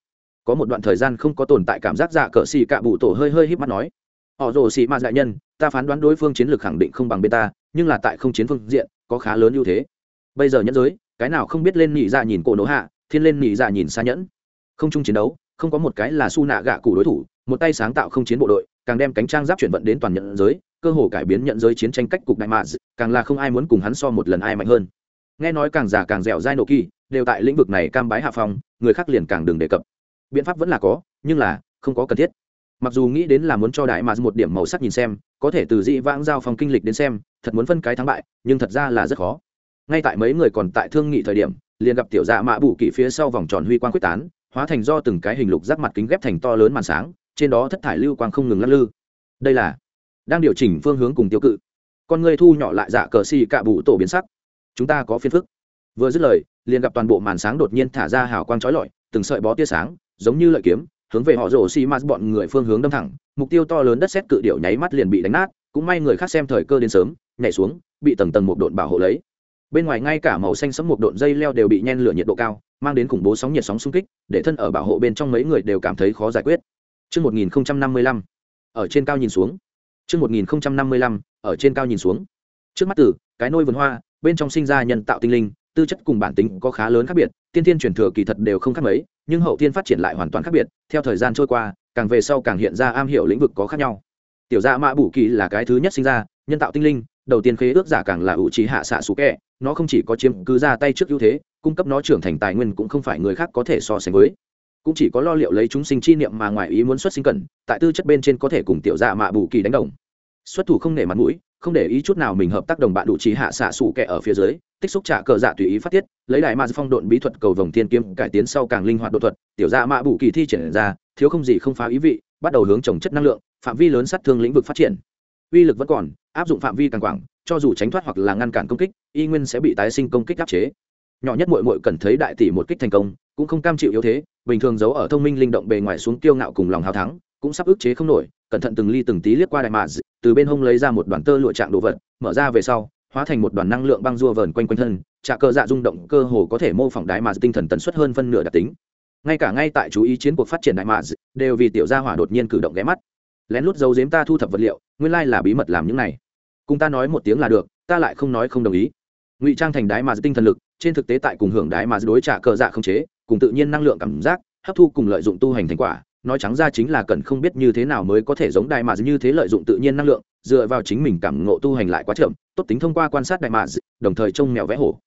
Có một đoạn thời gian không có tồn tại cảm giác dạ cờ xì cạ bụ tổ hơi hơi híp mắt nói, họ rồ xì ma đại nhân, ta phán đoán đối phương chiến lược khẳng định không bằng bên ta, nhưng là tại không chiến phương diện, có khá lớn ưu thế. Bây giờ nhẫn giới, cái nào không biết lên nhị ra dạ nhìn cổ nỗ hạ, thiên lên nhị ra dạ nhìn xa nhẫn. Không chung chiến đấu không có một cái là su nạ gạ cụ đối thủ, một tay sáng tạo không chiến bộ đội, càng đem cánh trang giáp chuyển vận đến toàn nhận giới, cơ hồ cải biến nhận giới chiến tranh cách cục đại mạ càng là không ai muốn cùng hắn so một lần ai mạnh hơn. Nghe nói càng già càng dẻo dai nổ kỳ, đều tại lĩnh vực này cam bái hạ phong, người khác liền càng đừng đề cập. Biện pháp vẫn là có, nhưng là không có cần thiết. Mặc dù nghĩ đến là muốn cho đại mạ một điểm màu sắc nhìn xem, có thể từ dị vãng giao phong kinh lịch đến xem, thật muốn phân cái thắng bại, nhưng thật ra là rất khó. Ngay tại mấy người còn tại thương nghị thời điểm, liền gặp tiểu dạ mạ bù kỳ phía sau vòng tròn huy quang quyết tán hóa thành do từng cái hình lục giác mặt kính ghép thành to lớn màn sáng, trên đó thất thải lưu quang không ngừng lắc lư. Đây là đang điều chỉnh phương hướng cùng tiêu cự. Con người thu nhỏ lại dạ cờ xì cạ bụ tổ biến sắc. Chúng ta có phiên phức. Vừa dứt lời, liền gặp toàn bộ màn sáng đột nhiên thả ra hào quang trói lọi, từng sợi bó tia sáng, giống như lợi kiếm, hướng về họ rổ xi mát bọn người phương hướng đâm thẳng. Mục tiêu to lớn đất xét cự điệu nháy mắt liền bị đánh nát, cũng may người khác xem thời cơ đến sớm, nhảy xuống, bị tầng tầng một độn bảo hộ lấy. Bên ngoài ngay cả màu xanh sẫm một độn dây leo đều bị nhen lửa nhiệt độ cao mang đến khủng bố sóng nhiệt sóng xung kích để thân ở bảo hộ bên trong mấy người đều cảm thấy khó giải quyết Chương 1055, ở trên cao nhìn xuống. Chương 1055, ở trên cao nhìn xuống. Trước mắt tử, cái nôi vườn hoa, bên trong sinh ra nhân tạo tinh linh, tư chất cùng bản tính có khá lớn khác biệt, tiên tiên truyền thừa kỳ thật đều không khác mấy, nhưng hậu tiên phát triển lại hoàn toàn khác biệt, theo thời gian trôi qua, càng về sau càng hiện ra am hiểu lĩnh vực có khác nhau. Tiểu gia Mã bù Kỳ là cái thứ nhất sinh ra, nhân tạo tinh linh, đầu tiên khế ước giả càng là ủ trí hạ xạ sủ kẹ, nó không chỉ có chiếm cứ ra tay trước ưu thế, cung cấp nó trưởng thành tài nguyên cũng không phải người khác có thể so sánh với. Cũng chỉ có lo liệu lấy chúng sinh chi niệm mà ngoài ý muốn xuất sinh cẩn tại tư chất bên trên có thể cùng tiểu dạ mạ bù kỳ đánh đồng. Xuất thủ không nể mặt mũi, không để ý chút nào mình hợp tác đồng bạn đủ trí hạ xạ sủ kẻ ở phía dưới, tích xúc trả cờ dạ tùy ý phát tiết, lấy đại ma phong độn bí thuật cầu vồng thiên kiếm, cải tiến sau càng linh hoạt độ thuật, tiểu dạ mạ bù kỳ thi triển ra, thiếu không gì không phá ý vị, bắt đầu hướng trồng chất năng lượng, phạm vi lớn sát thương lĩnh vực phát triển. Uy lực vẫn còn, áp dụng phạm vi càng quảng, cho dù tránh thoát hoặc là ngăn cản công kích, y nguyên sẽ bị tái sinh công kích áp chế nhỏ nhất mội mội cần thấy đại tỷ một kích thành công, cũng không cam chịu yếu thế, bình thường giấu ở thông minh linh động bề ngoài xuống kiêu ngạo cùng lòng hào thắng, cũng sắp ức chế không nổi, cẩn thận từng ly từng tí liếc qua đại mạ từ bên hông lấy ra một đoàn tơ lụa trạng đồ vật, mở ra về sau, hóa thành một đoàn năng lượng băng rua vờn quanh quanh thân trà cơ dạ rung động cơ hồ có thể mô phỏng đại mạ tinh thần tần suất hơn phân nửa đặc tính. Ngay cả ngay tại chú ý chiến cuộc phát triển đại mạ đều vì tiểu gia hỏa đột nhiên cử động ghé mắt. Lén lút giấu giếm ta thu thập vật liệu, nguyên lai là bí mật làm những này. Cùng ta nói một tiếng là được, ta lại không nói không đồng ý ngụy trang thành đái mà tinh thần lực, trên thực tế tại cùng hưởng đái mà đối trả cờ dạ không chế, cùng tự nhiên năng lượng cảm giác, hấp thu cùng lợi dụng tu hành thành quả, nói trắng ra chính là cần không biết như thế nào mới có thể giống đại mà như thế lợi dụng tự nhiên năng lượng, dựa vào chính mình cảm ngộ tu hành lại quá chậm, tốt tính thông qua quan sát đại mà đồng thời trông mèo vẽ hổ.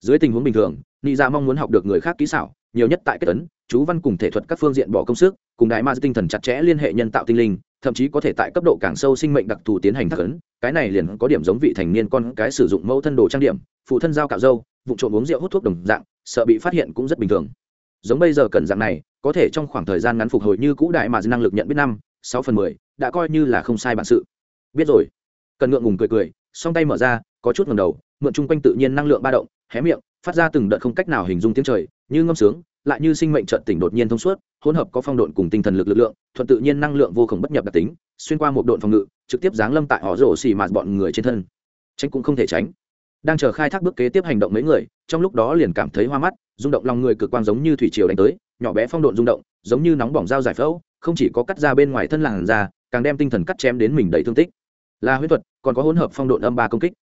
Dưới tình huống bình thường, nị dạ mong muốn học được người khác kỹ xảo, nhiều nhất tại kết ấn, chú văn cùng thể thuật các phương diện bỏ công sức, cùng đại ma tinh thần chặt chẽ liên hệ nhân tạo tinh linh thậm chí có thể tại cấp độ càng sâu sinh mệnh đặc thù tiến hành thắc ấn. Cái này liền có điểm giống vị thành niên con cái sử dụng mẫu thân đồ trang điểm, phụ thân dao cạo dâu vụ trộm uống rượu hút thuốc đồng dạng, sợ bị phát hiện cũng rất bình thường. Giống bây giờ cần dạng này, có thể trong khoảng thời gian ngắn phục hồi như cũ đại mà năng lực nhận biết năm, sáu phần mười, đã coi như là không sai bản sự. Biết rồi. Cần ngượng ngùng cười cười, song tay mở ra, có chút ngầm đầu, mượn chung quanh tự nhiên năng lượng ba động, hé miệng, phát ra từng đợt không cách nào hình dung tiếng trời, như ngâm sướng lại như sinh mệnh trận tỉnh đột nhiên thông suốt, hỗn hợp có phong độn cùng tinh thần lực lực lượng, thuận tự nhiên năng lượng vô cùng bất nhập đặc tính, xuyên qua một độn phòng ngự, trực tiếp giáng lâm tại họ rổ xì mạt bọn người trên thân. Tránh cũng không thể tránh. Đang chờ khai thác bước kế tiếp hành động mấy người, trong lúc đó liền cảm thấy hoa mắt, rung động lòng người cực quang giống như thủy triều đánh tới, nhỏ bé phong độn rung động, giống như nóng bỏng dao giải phẫu, không chỉ có cắt ra bên ngoài thân làn da, càng đem tinh thần cắt chém đến mình đầy thương tích. Là huyết thuật, còn có hỗn hợp phong độn âm ba công kích.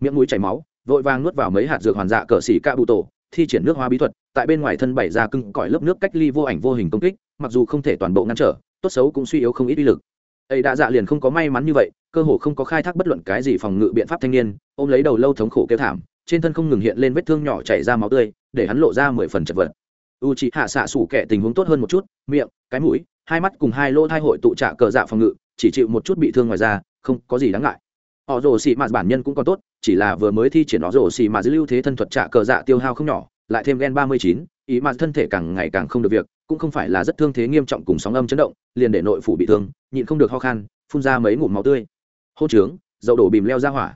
Miệng mũi chảy máu, vội vàng nuốt vào mấy hạt dược hoàn dạ cờ xỉ ca bụ tổ thi triển nước hoa bí thuật tại bên ngoài thân bảy ra cưng cõi lớp nước cách ly vô ảnh vô hình công kích, mặc dù không thể toàn bộ ngăn trở, tốt xấu cũng suy yếu không ít uy lực. Ấy đã dạ liền không có may mắn như vậy, cơ hồ không có khai thác bất luận cái gì phòng ngự biện pháp thanh niên, ôm lấy đầu lâu thống khổ kêu thảm, trên thân không ngừng hiện lên vết thương nhỏ chảy ra máu tươi, để hắn lộ ra mười phần chật vật. U chị hạ xạ sủ kẻ tình huống tốt hơn một chút, miệng, cái mũi, hai mắt cùng hai lỗ thai hội tụ trả cờ dạ phòng ngự, chỉ chịu một chút bị thương ngoài ra không có gì đáng ngại. Họ rồ xì mạt bản nhân cũng còn tốt, chỉ là vừa mới thi triển họ rồ xì mạt lưu thế thân thuật trả cờ dạ tiêu hao không nhỏ lại thêm gen ba mươi chín, ý mà thân thể càng ngày càng không được việc, cũng không phải là rất thương thế nghiêm trọng cùng sóng âm chấn động, liền để nội phủ bị thương, nhịn không được ho khan, phun ra mấy ngụm máu tươi. Hô trướng, dậu đổ bìm leo ra hỏa.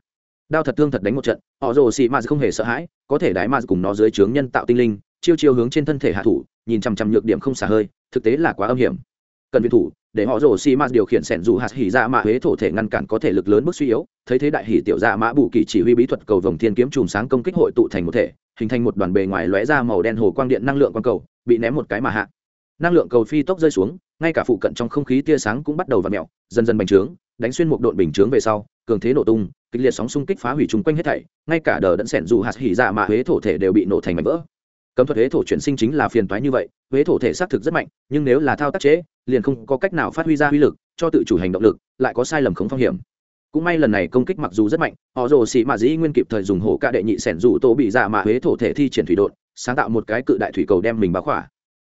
Đao thật thương thật đánh một trận, họ rồ xì mạt không hề sợ hãi, có thể đái mạt cùng nó dưới trướng nhân tạo tinh linh, chiêu chiêu hướng trên thân thể hạ thủ, nhìn chằm chằm nhược điểm không xả hơi, thực tế là quá âm hiểm. Cần viện thủ, để họ rồ xì mạt điều khiển sẻn dù hạt hỉ ra mạ huế thổ thể ngăn cản có thể lực lớn bước suy yếu, thấy thế đại hỉ tiểu dạ ra mã bù kỳ chỉ huy bí thuật cầu vồng thiên kiếm chùm sáng công kích hội tụ thành một thể hình thành một đoàn bề ngoài lóe ra màu đen hồ quang điện năng lượng quang cầu, bị ném một cái mà hạ. Năng lượng cầu phi tốc rơi xuống, ngay cả phụ cận trong không khí tia sáng cũng bắt đầu v ặ mẹo dần dần bành trướng, đánh xuyên một độn bình chướng về sau, cường thế nổ tung, kịch liệt sóng xung kích phá hủy chung quanh hết thảy, ngay cả đờ đẫn sẻn dù hạt hỉ dạ mạ huế thổ thể đều bị nổ thành mảnh vỡ. Cấm thuật huế thổ chuyển sinh chính là phiền toái như vậy, huế thổ thể xác thực rất mạnh, nhưng nếu là thao tác chế liền không có cách nào phát huy ra uy lực, cho tự chủ hành động lực, lại có sai lầm khống phong hiểm cũng may lần này công kích mặc dù rất mạnh, họ rồ xị mạ dĩ nguyên kịp thời dùng hổ ca đệ nhị sẻn dù tô bị dạ mạ huế thổ thể thi triển thủy đột sáng tạo một cái cự đại thủy cầu đem mình báo khỏa.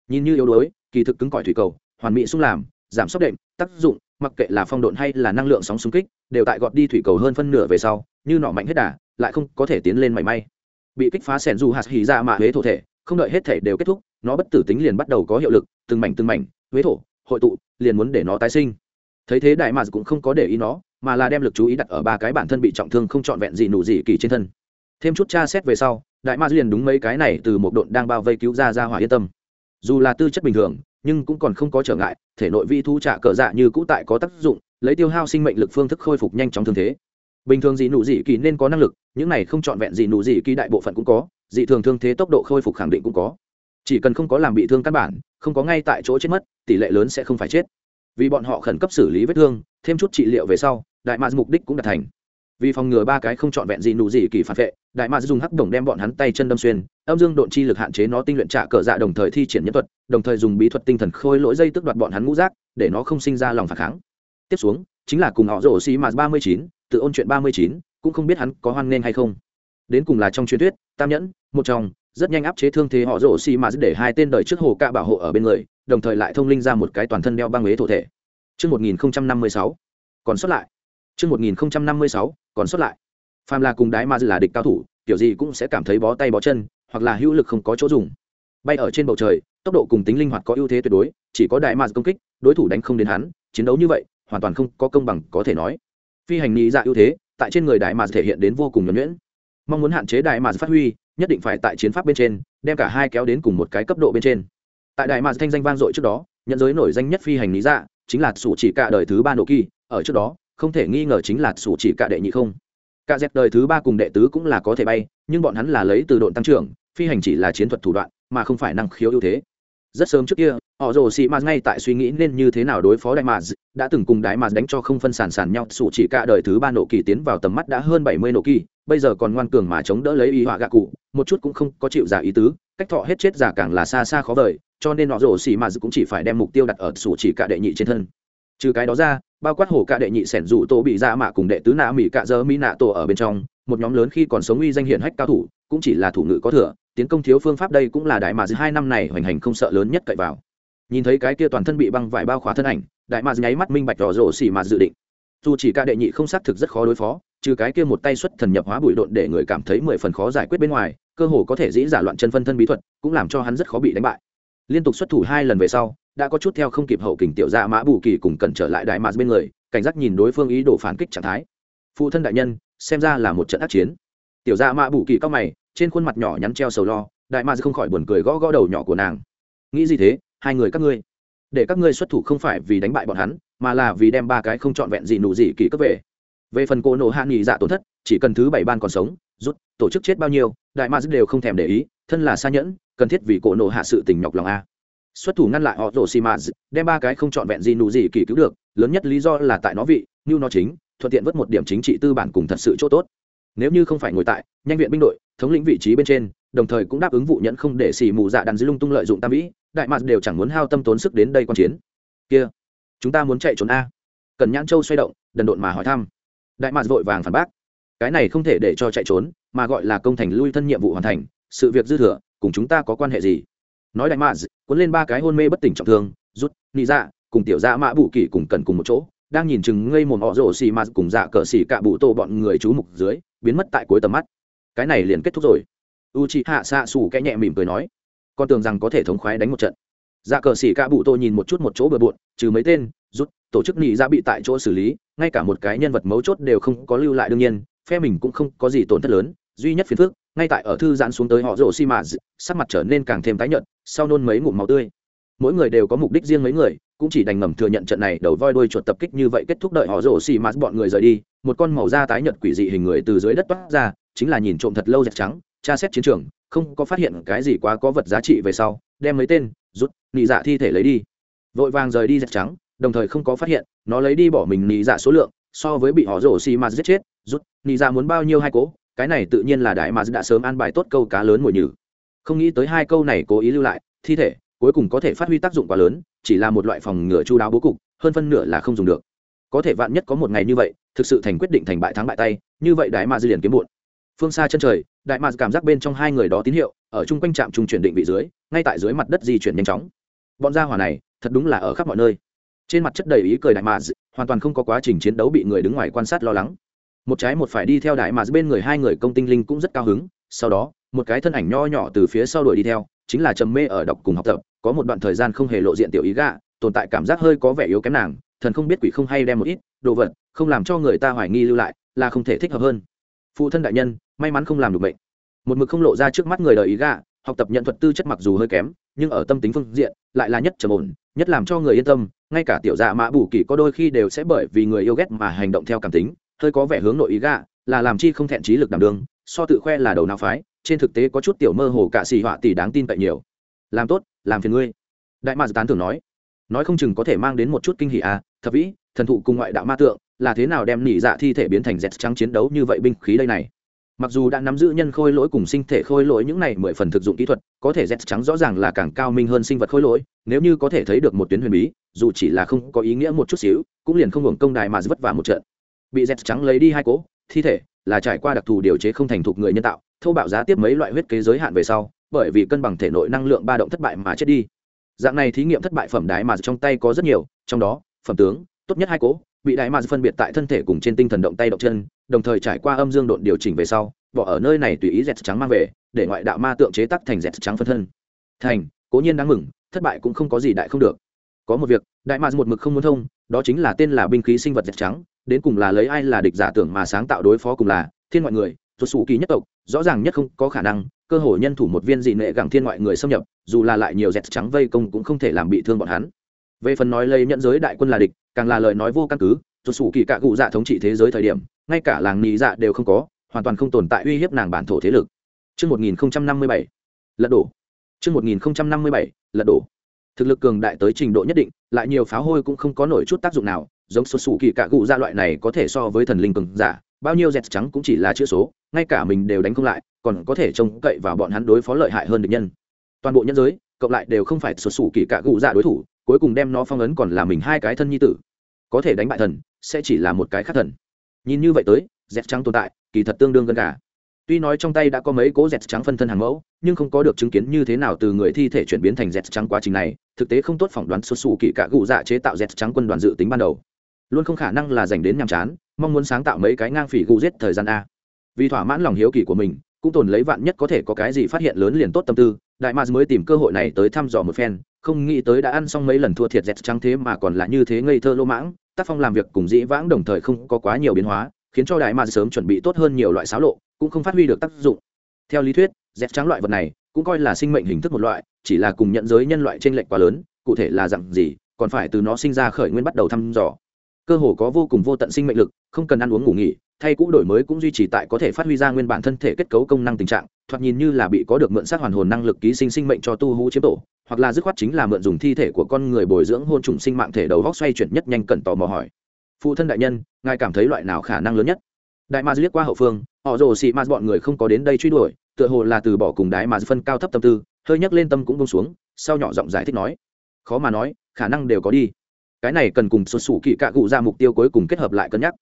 Nhìn như yếu đuối, kỳ thực cứng cỏi thủy cầu, hoàn mỹ xung làm, giảm sốc đệm, tác dụng, mặc kệ là phong độn hay là năng lượng sóng xung kích, đều tại gọt đi thủy cầu hơn phân nửa về sau, như nọ mạnh hết đà, lại không có thể tiến lên mảy may. Bị kích phá sẻn dù hạt hỉ ra mạ huế thổ thể, không đợi hết thể đều kết thúc, nó bất tử tính liền bắt đầu có hiệu lực, từng mảnh từng mảnh, huế thổ, hội tụ, liền muốn để nó tái sinh. Thấy thế đại mà cũng không có để ý nó mà là đem lực chú ý đặt ở ba cái bản thân bị trọng thương không trọn vẹn gì nụ gì kỳ trên thân. Thêm chút tra xét về sau, đại ma liền đúng mấy cái này từ một độn đang bao vây cứu ra ra hỏa yên tâm. Dù là tư chất bình thường, nhưng cũng còn không có trở ngại, thể nội vi thu trả cờ dạ như cũ tại có tác dụng, lấy tiêu hao sinh mệnh lực phương thức khôi phục nhanh chóng thương thế. Bình thường dị nụ dị kỳ nên có năng lực, những này không trọn vẹn dị nụ dị kỳ đại bộ phận cũng có, dị thường thương thế tốc độ khôi phục khẳng định cũng có. Chỉ cần không có làm bị thương căn bản, không có ngay tại chỗ chết mất, tỷ lệ lớn sẽ không phải chết. Vì bọn họ khẩn cấp xử lý vết thương thêm chút trị liệu về sau, đại mạc mục đích cũng đạt thành. Vì phòng ngừa ba cái không trọn vẹn gì nụ gì kỳ phản vệ, đại mạc dùng hắc đồng đem bọn hắn tay chân đâm xuyên, âm dương độn chi lực hạn chế nó tinh luyện trả cờ dạ đồng thời thi triển nhân thuật, đồng thời dùng bí thuật tinh thần khôi lỗi dây tức đoạt bọn hắn ngũ rác để nó không sinh ra lòng phản kháng. Tiếp xuống, chính là cùng họ rổ xì mạt ba mươi chín, tự ôn chuyện ba mươi chín, cũng không biết hắn có hoan nghênh hay không. Đến cùng là trong truyền thuyết, tam nhẫn, một trong, rất nhanh áp chế thương thế họ rổ xì mạt để hai tên đời trước hồ cạ bảo hộ ở bên người, đồng thời lại thông linh ra một cái toàn thân đeo băng ế thổ thể. Trước 1056, còn sót lại. Trước 1056, còn sót lại. Phàm là cùng đái ma là địch cao thủ, kiểu gì cũng sẽ cảm thấy bó tay bó chân, hoặc là hữu lực không có chỗ dùng. Bay ở trên bầu trời, tốc độ cùng tính linh hoạt có ưu thế tuyệt đối, chỉ có đại ma công kích, đối thủ đánh không đến hắn, chiến đấu như vậy, hoàn toàn không có công bằng có thể nói. Phi hành lý dạ ưu thế, tại trên người đại ma thể hiện đến vô cùng nhuần nhuyễn. Mong muốn hạn chế đại ma phát huy, nhất định phải tại chiến pháp bên trên, đem cả hai kéo đến cùng một cái cấp độ bên trên. Tại đại ma thanh danh vang dội trước đó, nhận giới nổi danh nhất phi hành lý dạ, chính là sủ chỉ cả đời thứ ba nổ kỳ, ở trước đó, không thể nghi ngờ chính là sủ chỉ cả đệ nhị không. Cả dẹp đời thứ ba cùng đệ tứ cũng là có thể bay, nhưng bọn hắn là lấy từ độn tăng trưởng, phi hành chỉ là chiến thuật thủ đoạn, mà không phải năng khiếu ưu thế. Rất sớm trước kia, họ rồ sĩ mạt ngay tại suy nghĩ nên như thế nào đối phó đại mạt, đã từng cùng đại mạt đánh cho không phân sản sản nhau, sủ chỉ cả đời thứ ba nổ kỳ tiến vào tầm mắt đã hơn bảy mươi nổ kỳ, bây giờ còn ngoan cường mà chống đỡ lấy y họa gạ cụ, một chút cũng không có chịu giả ý tứ cách thọ hết chết giả càng là xa xa khó vời, cho nên họ rổ xì mà cũng chỉ phải đem mục tiêu đặt ở sủ chỉ cả đệ nhị trên thân. Trừ cái đó ra, bao quát hổ cả đệ nhị sẻn dụ tổ bị ra mạ cùng đệ tứ nạ mỹ cạ dơ mỹ nạ tổ ở bên trong, một nhóm lớn khi còn sống uy danh hiển hách cao thủ, cũng chỉ là thủ ngữ có thừa, tiến công thiếu phương pháp đây cũng là đại mà hai năm này hoành hành không sợ lớn nhất cậy vào. Nhìn thấy cái kia toàn thân bị băng vải bao khóa thân ảnh, đại mà nháy mắt minh bạch rõ rổ xỉ mà dự định. Dù chỉ cả đệ nhị không xác thực rất khó đối phó, trừ cái kia một tay xuất thần nhập hóa bụi độn để người cảm thấy mười phần khó giải quyết bên ngoài cơ hồ có thể dĩ giả loạn chân phân thân bí thuật, cũng làm cho hắn rất khó bị đánh bại. Liên tục xuất thủ hai lần về sau, đã có chút theo không kịp hậu kình tiểu gia mã bù kỳ cùng cẩn trở lại đại mạc bên người, cảnh giác nhìn đối phương ý đồ phản kích trạng thái. Phụ thân đại nhân, xem ra là một trận ác chiến. Tiểu gia mã bù kỳ cao mày, trên khuôn mặt nhỏ nhắn treo sầu lo, đại mạc không khỏi buồn cười gõ gõ đầu nhỏ của nàng. Nghĩ gì thế, hai người các ngươi? Để các ngươi xuất thủ không phải vì đánh bại bọn hắn, mà là vì đem ba cái không trọn vẹn gì nụ gì kỳ cấp về. Về phần cô nộ hạ nghỉ dạ tổn thất, chỉ cần thứ bảy ban còn sống rút, tổ chức chết bao nhiêu, đại ma đều không thèm để ý, thân là xa nhẫn, cần thiết vì cổ nộ hạ sự tình nhọc lòng a. Xuất thủ ngăn lại họ rổ xì mạt đem ba cái không trọn vẹn gì nụ gì kỳ cứu được, lớn nhất lý do là tại nó vị, như nó chính, thuận tiện vớt một điểm chính trị tư bản cùng thật sự chỗ tốt. Nếu như không phải ngồi tại, nhanh viện binh đội, thống lĩnh vị trí bên trên, đồng thời cũng đáp ứng vụ nhẫn không để xì mù dạ đàn dưới lung tung lợi dụng tam vĩ, đại mạt đều chẳng muốn hao tâm tốn sức đến đây quan chiến. Kia, chúng ta muốn chạy trốn a. Cần nhãn châu xoay động, đần độn mà hỏi thăm. Đại mạt vội vàng phản bác cái này không thể để cho chạy trốn, mà gọi là công thành lui thân nhiệm vụ hoàn thành, sự việc dư thừa, cùng chúng ta có quan hệ gì? Nói đại mạ cuốn lên ba cái hôn mê bất tỉnh trọng thương, rút, nị dạ cùng tiểu dạ mã bù kỳ cùng cần cùng một chỗ, đang nhìn chừng ngây mồm họ rổ xì mà cùng dạ cờ xì cạ bụ tô bọn người chú mục dưới, biến mất tại cuối tầm mắt. Cái này liền kết thúc rồi. U chị hạ xạ xù kẽ nhẹ mỉm cười nói, con tưởng rằng có thể thống khoái đánh một trận. Dạ cờ xì cạ bụ tô nhìn một chút một chỗ bừa bộn, trừ mấy tên, rút, tổ chức nị dạ bị tại chỗ xử lý, ngay cả một cái nhân vật mấu chốt đều không có lưu lại đương nhiên phe mình cũng không có gì tổn thất lớn, duy nhất phiền phức, ngay tại ở thư giãn xuống tới họ rổ xi mạt sắc mặt trở nên càng thêm tái nhợt, sau nôn mấy ngụm máu tươi. Mỗi người đều có mục đích riêng mấy người, cũng chỉ đành ngầm thừa nhận trận này đầu voi đuôi chuột tập kích như vậy kết thúc đợi họ rổ xi mạt bọn người rời đi, một con màu da tái nhợt quỷ dị hình người từ dưới đất toát ra, chính là nhìn trộm thật lâu dẹt trắng, tra xét chiến trường, không có phát hiện cái gì quá có vật giá trị về sau, đem mấy tên, rút, nị dạ thi thể lấy đi. Vội vàng rời đi dẹt trắng, đồng thời không có phát hiện, nó lấy đi bỏ mình nị dạ số lượng, so với bị họ rổ xi mạt giết chết rút, nị dạ muốn bao nhiêu hai cố, cái này tự nhiên là đại mà đã sớm an bài tốt câu cá lớn mùi nhử. Không nghĩ tới hai câu này cố ý lưu lại, thi thể cuối cùng có thể phát huy tác dụng quá lớn, chỉ là một loại phòng ngừa chu đáo bố cục, hơn phân nửa là không dùng được. Có thể vạn nhất có một ngày như vậy, thực sự thành quyết định thành bại thắng bại tay, như vậy đại mà dư liền kiếm bụn phương xa chân trời, đại mà cảm giác bên trong hai người đó tín hiệu, ở chung quanh trạm trung chuyển định vị dưới, ngay tại dưới mặt đất di chuyển nhanh chóng. Bọn gia hỏa này, thật đúng là ở khắp mọi nơi. Trên mặt chất đầy ý cười đại mà, hoàn toàn không có quá trình chiến đấu bị người đứng ngoài quan sát lo lắng một trái một phải đi theo đại mà bên người hai người công tinh linh cũng rất cao hứng. Sau đó, một cái thân ảnh nho nhỏ từ phía sau đuổi đi theo, chính là trầm mê ở đọc cùng học tập, có một đoạn thời gian không hề lộ diện tiểu ý gạ, tồn tại cảm giác hơi có vẻ yếu kém nàng, thần không biết quỷ không hay đem một ít đồ vật, không làm cho người ta hoài nghi lưu lại, là không thể thích hợp hơn. Phụ thân đại nhân, may mắn không làm được bệnh. Một mực không lộ ra trước mắt người đời ý gạ, học tập nhận thuật tư chất mặc dù hơi kém, nhưng ở tâm tính phương diện, lại là nhất trầm ổn, nhất làm cho người yên tâm, ngay cả tiểu dạ mã bù kỳ có đôi khi đều sẽ bởi vì người yêu ghét mà hành động theo cảm tính hơi có vẻ hướng nội ý gạ là làm chi không thẹn trí lực đảm đương, so tự khoe là đầu nào phái, trên thực tế có chút tiểu mơ hồ cả xì họa tỷ đáng tin cậy nhiều. Làm tốt, làm phiền ngươi. Đại ma tán thường nói. Nói không chừng có thể mang đến một chút kinh hỷ à thập vĩ, thần thụ cùng ngoại đạo ma tượng, là thế nào đem nỉ dạ thi thể biến thành dẹt trắng chiến đấu như vậy binh khí đây này? Mặc dù đã nắm giữ nhân khôi lỗi cùng sinh thể khôi lỗi những này mười phần thực dụng kỹ thuật, có thể dẹt trắng rõ ràng là càng cao minh hơn sinh vật khôi lỗi, nếu như có thể thấy được một tuyến huyền bí, dù chỉ là không có ý nghĩa một chút xíu, cũng liền không hưởng công đài mà vất vả một trận bị dẹt trắng lấy đi hai cố, thi thể là trải qua đặc thù điều chế không thành thục người nhân tạo, thâu bạo giá tiếp mấy loại huyết kế giới hạn về sau, bởi vì cân bằng thể nội năng lượng ba động thất bại mà chết đi. Dạng này thí nghiệm thất bại phẩm đái mà trong tay có rất nhiều, trong đó, phẩm tướng, tốt nhất hai cố, bị đại mà phân biệt tại thân thể cùng trên tinh thần động tay động chân, đồng thời trải qua âm dương độn điều chỉnh về sau, bỏ ở nơi này tùy ý dẹt trắng mang về, để ngoại đạo ma tượng chế tắc thành dẹt trắng phân thân. Thành, cố nhiên đáng mừng, thất bại cũng không có gì đại không được. Có một việc đại mà một mực không muốn thông, đó chính là tên là binh khí sinh vật dẹt trắng đến cùng là lấy ai là địch giả tưởng mà sáng tạo đối phó cùng là thiên ngoại người tuột sủ kỳ nhất tộc rõ ràng nhất không có khả năng cơ hội nhân thủ một viên dị nệ gẳng thiên ngoại người xâm nhập dù là lại nhiều dẹt trắng vây công cũng không thể làm bị thương bọn hắn về phần nói lấy nhận giới đại quân là địch càng là lời nói vô căn cứ tuột sủ kỳ cạ cụ dạ thống trị thế giới thời điểm ngay cả làng nhị dạ đều không có hoàn toàn không tồn tại uy hiếp nàng bản thổ thế lực Trước 1057, lật đổ. Trước 1057, lật đổ. Thực lực cường đại tới trình độ nhất định, lại nhiều pháo hôi cũng không có nổi chút tác dụng nào, giống số sủ kỳ cạ cụ ra loại này có thể so với thần linh cường giả, bao nhiêu dẹt trắng cũng chỉ là chữ số ngay cả mình đều đánh không lại còn có thể trông cậy vào bọn hắn đối phó lợi hại hơn địch nhân. Toàn bộ nhân giới cộng lại đều không phải số sủ kỳ cạ gụ dạ đối thủ cuối cùng đem nó phong ấn còn là mình hai cái thân nhi tử. Có thể đánh bại thần sẽ chỉ là một cái khác thần. Nhìn như vậy tới dẹt trắng tồn tại kỳ thật tương đương gần cả. Tuy nói trong tay đã có mấy cố dẹt trắng phân thân hàng mẫu nhưng không có được chứng kiến như thế nào từ người thi thể chuyển biến thành dẹt trắng quá trình này thực tế không tốt phỏng đoán xuất xù kỳ cạ gụ dạ chế tạo dẹt trắng quân đoàn dự tính ban đầu luôn không khả năng là dành đến nhàm chán, mong muốn sáng tạo mấy cái ngang phỉ gu giết thời gian a. Vì thỏa mãn lòng hiếu kỳ của mình, cũng tồn lấy vạn nhất có thể có cái gì phát hiện lớn liền tốt tâm tư, đại mars mới tìm cơ hội này tới thăm dò một phen, không nghĩ tới đã ăn xong mấy lần thua thiệt dẹt trắng thế mà còn là như thế ngây thơ lô mãng, tác phong làm việc cùng dĩ vãng đồng thời không có quá nhiều biến hóa, khiến cho đại mars sớm chuẩn bị tốt hơn nhiều loại xáo lộ, cũng không phát huy được tác dụng. Theo lý thuyết, dẹt trắng loại vật này cũng coi là sinh mệnh hình thức một loại, chỉ là cùng nhận giới nhân loại trên lệch quá lớn, cụ thể là dặn gì, còn phải từ nó sinh ra khởi nguyên bắt đầu thăm dò cơ hồ có vô cùng vô tận sinh mệnh lực, không cần ăn uống ngủ nghỉ, thay cũ đổi mới cũng duy trì tại có thể phát huy ra nguyên bản thân thể kết cấu công năng tình trạng, thoạt nhìn như là bị có được mượn sát hoàn hồn năng lực ký sinh sinh mệnh cho tu hú chiếm tổ, hoặc là dứt khoát chính là mượn dùng thi thể của con người bồi dưỡng hôn trùng sinh mạng thể đầu góc xoay chuyển nhất nhanh cẩn tò mò hỏi. Phụ thân đại nhân, ngài cảm thấy loại nào khả năng lớn nhất? Đại ma liếc qua hậu phương, họ rồ xị ma bọn người không có đến đây truy đuổi, tựa hồ là từ bỏ cùng đái ma phân cao thấp tâm tư, hơi nhấc lên tâm cũng bông xuống, sau nhỏ giọng giải thích nói, khó mà nói, khả năng đều có đi cái này cần cùng xuất xù kỳ cạ cụ ra mục tiêu cuối cùng kết hợp lại cân nhắc.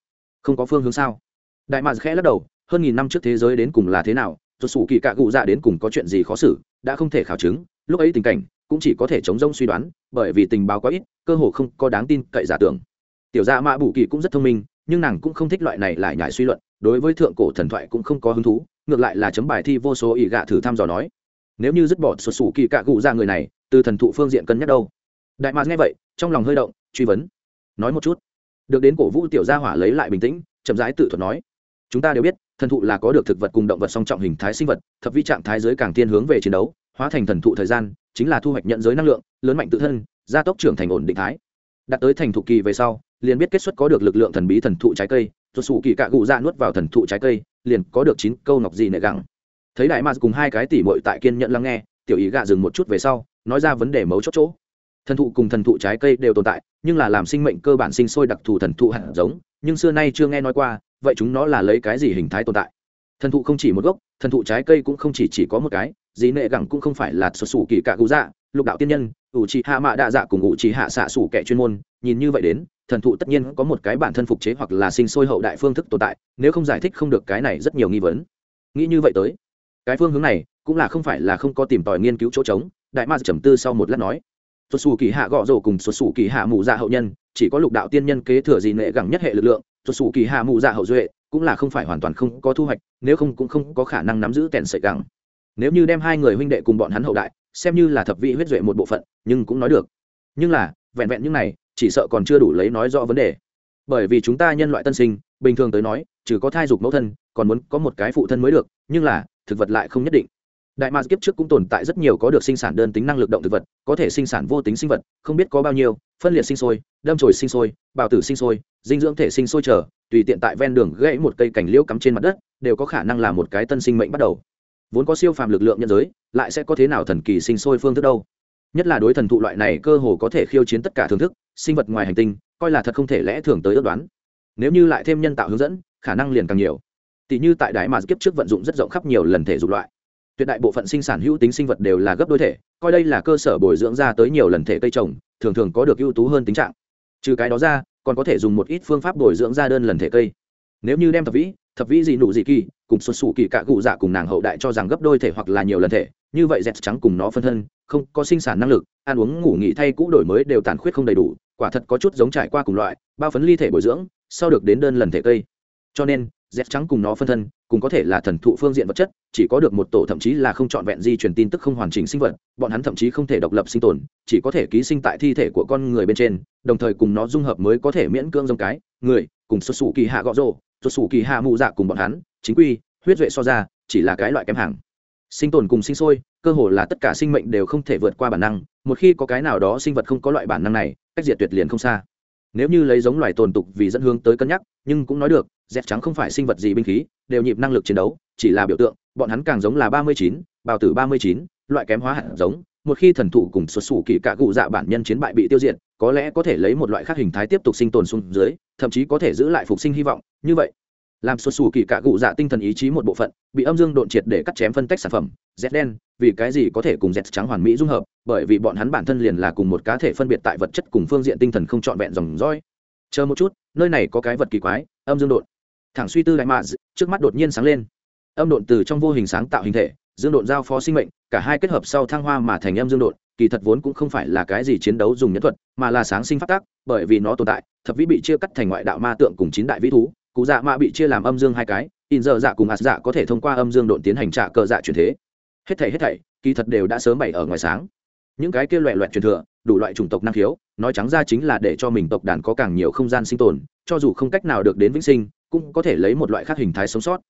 Không có phương hướng sao? Đại mạc khẽ lắc đầu, hơn nghìn năm trước thế giới đến cùng là thế nào, xuất xù kỳ cạ cụ ra đến cùng có chuyện gì khó xử, đã không thể khảo chứng, lúc ấy tình cảnh cũng chỉ có thể chống rông suy đoán, bởi vì tình báo quá ít, cơ hồ không có đáng tin cậy giả tưởng. Tiểu gia mạ bù kỳ cũng rất thông minh, nhưng nàng cũng không thích loại này lại nhải suy luận, đối với thượng cổ thần thoại cũng không có hứng thú, ngược lại là chấm bài thi vô số ỷ gạ thử thăm dò nói. Nếu như dứt bỏ xuất xù kỳ cạ cụ ra người này, từ thần thụ phương diện cân nhắc đâu? Đại mạc nghe vậy, trong lòng hơi động truy vấn. Nói một chút. Được đến cổ vũ tiểu gia hỏa lấy lại bình tĩnh, chậm rãi tự thuật nói. Chúng ta đều biết, thần thụ là có được thực vật cùng động vật song trọng hình thái sinh vật, thập vi trạng thái giới càng tiên hướng về chiến đấu, hóa thành thần thụ thời gian, chính là thu hoạch nhận giới năng lượng, lớn mạnh tự thân, gia tốc trưởng thành ổn định thái. Đạt tới thành thụ kỳ về sau, liền biết kết xuất có được lực lượng thần bí thần thụ trái cây tuột sủ kỳ cạ gụ ra dạ nuốt vào thần thụ trái cây, liền có được chín câu ngọc gì nệ gẳng thấy đại ma cùng hai cái tỉ mội tại kiên nhận lắng nghe, tiểu ý gạ dừng một chút về sau, nói ra vấn đề mấu chốt chỗ thần thụ cùng thần thụ trái cây đều tồn tại nhưng là làm sinh mệnh cơ bản sinh sôi đặc thù thần thụ hạt giống nhưng xưa nay chưa nghe nói qua vậy chúng nó là lấy cái gì hình thái tồn tại? Thần thụ không chỉ một gốc thần thụ trái cây cũng không chỉ, chỉ có một cái dĩ nệ gẳng cũng không phải là xuất xù kỳ cạ cụ dạ lục đạo tiên nhân ủ trì hạ mạ đa dạ cùng ủ trì hạ xạ xù kẻ chuyên môn nhìn như vậy đến thần thụ tất nhiên có một cái bản thân phục chế hoặc là sinh sôi hậu đại phương thức tồn tại nếu không giải thích không được cái này rất nhiều nghi vấn. Nghĩ như vậy tới cái phương hướng này cũng là không phải là không có tìm tòi nghiên cứu chỗ trống đại ma trầm tư sau một lát nói xuất xù kỳ hạ gõ rổ cùng xuất xù kỳ hạ mù dạ hậu nhân, chỉ có lục đạo tiên nhân kế thừa gì nệ gẳng nhất hệ lực lượng xuất xù kỳ hạ mù dạ hậu duệ cũng là không phải hoàn toàn không có thu hoạch, nếu không cũng không có khả năng nắm giữ kèn sợi gẳng. Nếu như đem hai người huynh đệ cùng bọn hắn hậu đại, xem như là thập vị huyết duệ một bộ phận, nhưng cũng nói được. Nhưng là, vẹn vẹn những này, chỉ sợ còn chưa đủ lấy nói rõ vấn đề. Bởi vì chúng ta nhân loại tân sinh, bình thường tới nói, trừ có thai dục mẫu thân, còn muốn có một cái phụ thân mới được, nhưng là, thực vật lại không nhất định đại mạc kiếp trước cũng tồn tại rất nhiều có được sinh sản đơn tính năng lực động thực vật, có thể sinh sản vô tính sinh vật, không biết có bao nhiêu, phân liệt sinh sôi, đâm chồi sinh sôi, bào tử sinh sôi, dinh dưỡng thể sinh sôi chờ, tùy tiện tại ven đường gãy một cây cành liễu cắm trên mặt đất, đều có khả năng là một cái tân sinh mệnh bắt đầu. Vốn có siêu phàm lực lượng nhân giới, lại sẽ có thế nào thần kỳ sinh sôi phương thức đâu? Nhất là đối thần thụ loại này cơ hồ có thể khiêu chiến tất cả thưởng thức, sinh vật ngoài hành tinh, coi là thật không thể lẽ thường tới ước đoán. Nếu như lại thêm nhân tạo hướng dẫn, khả năng liền càng nhiều. Tỷ như tại đại mà kiếp trước vận dụng rất rộng khắp nhiều lần thể dục loại tuyệt đại bộ phận sinh sản hữu tính sinh vật đều là gấp đôi thể, coi đây là cơ sở bồi dưỡng ra tới nhiều lần thể cây trồng, thường thường có được ưu tú hơn tính trạng. Trừ cái đó ra, còn có thể dùng một ít phương pháp bồi dưỡng ra đơn lần thể cây. Nếu như đem thập vĩ thập vĩ gì nụ gì kỳ, cùng xuất xù kỳ cả cụ dạ cùng nàng hậu đại cho rằng gấp đôi thể hoặc là nhiều lần thể, như vậy dẹt trắng cùng nó phân thân, không có sinh sản năng lực, ăn uống, ngủ nghỉ thay cũ đổi mới đều tàn khuyết không đầy đủ, quả thật có chút giống trải qua cùng loại, bao phấn ly thể bồi dưỡng, sau được đến đơn lần thể cây. Cho nên dép trắng cùng nó phân thân, cùng có thể là thần thụ phương diện vật chất, chỉ có được một tổ thậm chí là không trọn vẹn di truyền tin tức không hoàn chỉnh sinh vật, bọn hắn thậm chí không thể độc lập sinh tồn, chỉ có thể ký sinh tại thi thể của con người bên trên, đồng thời cùng nó dung hợp mới có thể miễn cưỡng giống cái, người, cùng xuất xù kỳ hạ gõ rộ xuất xù kỳ hạ mụ dạ cùng bọn hắn, chính quy, huyết duệ so ra, chỉ là cái loại kém hàng. Sinh tồn cùng sinh sôi, cơ hồ là tất cả sinh mệnh đều không thể vượt qua bản năng, một khi có cái nào đó sinh vật không có loại bản năng này, cách diệt tuyệt liền không xa. Nếu như lấy giống loài tồn tục vì dẫn hướng tới cân nhắc, nhưng cũng nói được dẹt trắng không phải sinh vật gì binh khí, đều nhịp năng lực chiến đấu, chỉ là biểu tượng, bọn hắn càng giống là ba mươi chín, bào tử ba mươi chín, loại kém hóa hạt giống, một khi thần thụ cùng xuất xù kỳ cạ cụ dạ bản nhân chiến bại bị tiêu diệt, có lẽ có thể lấy một loại khác hình thái tiếp tục sinh tồn xuống dưới, thậm chí có thể giữ lại phục sinh hy vọng, như vậy. Làm xuất xù kỳ cạ cụ dạ tinh thần ý chí một bộ phận, bị âm dương độn triệt để cắt chém phân tách sản phẩm z đen, vì cái gì có thể cùng z trắng hoàn mỹ dung hợp, bởi vì bọn hắn bản thân liền là cùng một cá thể phân biệt tại vật chất cùng phương diện tinh thần không trọn vẹn dòng dõi. Chờ một chút, nơi này có cái vật kỳ quái, âm dương độn thẳng suy tư đại mạ trước mắt đột nhiên sáng lên. Âm độn từ trong vô hình sáng tạo hình thể, dương độn giao phó sinh mệnh, cả hai kết hợp sau thăng hoa mà thành âm dương độn, kỳ thật vốn cũng không phải là cái gì chiến đấu dùng nhẫn thuật, mà là sáng sinh phát tác, bởi vì nó tồn tại, thập vĩ bị chia cắt thành ngoại đạo ma tượng cùng chín đại vĩ thú, cụ dạ mạ bị chia làm âm dương hai cái, in giờ dạ cùng hạt dạ có thể thông qua âm dương độn tiến hành trả cờ dạ chuyển thế. Hết thảy hết thảy, kỳ thật đều đã sớm bày ở ngoài sáng. Những cái kia loẹ loẹt truyền thừa, đủ loại chủng tộc năng khiếu, nói trắng ra chính là để cho mình tộc đàn có càng nhiều không gian sinh tồn, cho dù không cách nào được đến vĩnh sinh cũng có thể lấy một loại khác hình thái sống sót.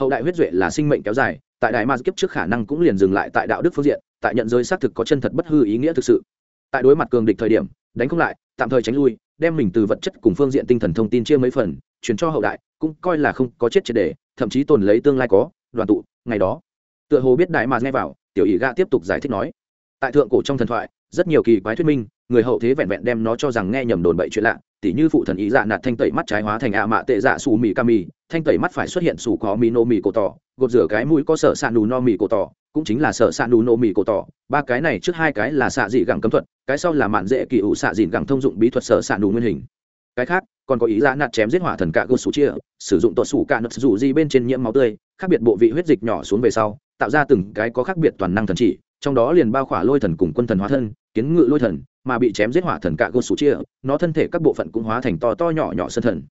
Hậu đại huyết duệ là sinh mệnh kéo dài, tại đại ma kiếp trước khả năng cũng liền dừng lại tại đạo đức phương diện, tại nhận giới xác thực có chân thật bất hư ý nghĩa thực sự. Tại đối mặt cường địch thời điểm, đánh không lại, tạm thời tránh lui, đem mình từ vật chất cùng phương diện tinh thần thông tin chia mấy phần chuyển cho hậu đại, cũng coi là không có chết triệt đề thậm chí tồn lấy tương lai có, đoàn tụ, ngày đó. Tựa hồ biết đại mà nghe vào, tiểu ý gạ tiếp tục giải thích nói. Tại thượng cổ trong thần thoại, rất nhiều kỳ quái thuyết minh người hậu thế vẹn vẹn đem nó cho rằng nghe nhầm đồn bậy chuyện lạ, tỉ như phụ thần ý dạ nạt thanh tẩy mắt trái hóa thành ạ mạ tệ dạ xù mì ca mì, thanh tẩy mắt phải xuất hiện xù có mì nô mì cổ tỏ, gột rửa cái mũi có sở s ạ nù no mì cổ tỏ, cũng chính là sở s ạ nù nô mì cổ tỏ. Ba cái này trước hai cái là xạ dị gẳng cấm thuật, cái sau là mạn dễ kỳ ủ xạ dịn gẳng thông dụng bí thuật sở s ạ nù nguyên hình. Cái khác, còn có ý dạ nạt chém giết hỏa thần cạ gột sủ chia, sử dụng tuột sủ cạ nật dù di bên trên nhiễm máu tươi, khác biệt bộ vị huyết dịch nhỏ xuống về sau, tạo ra từng cái có khác biệt toàn năng thần chỉ trong đó liền bao khỏa lôi thần cùng quân thần hóa thân, kiến ngự lôi thần, mà bị chém giết hỏa thần cạ gô sủ chia, nó thân thể các bộ phận cũng hóa thành to to nhỏ nhỏ sân thần.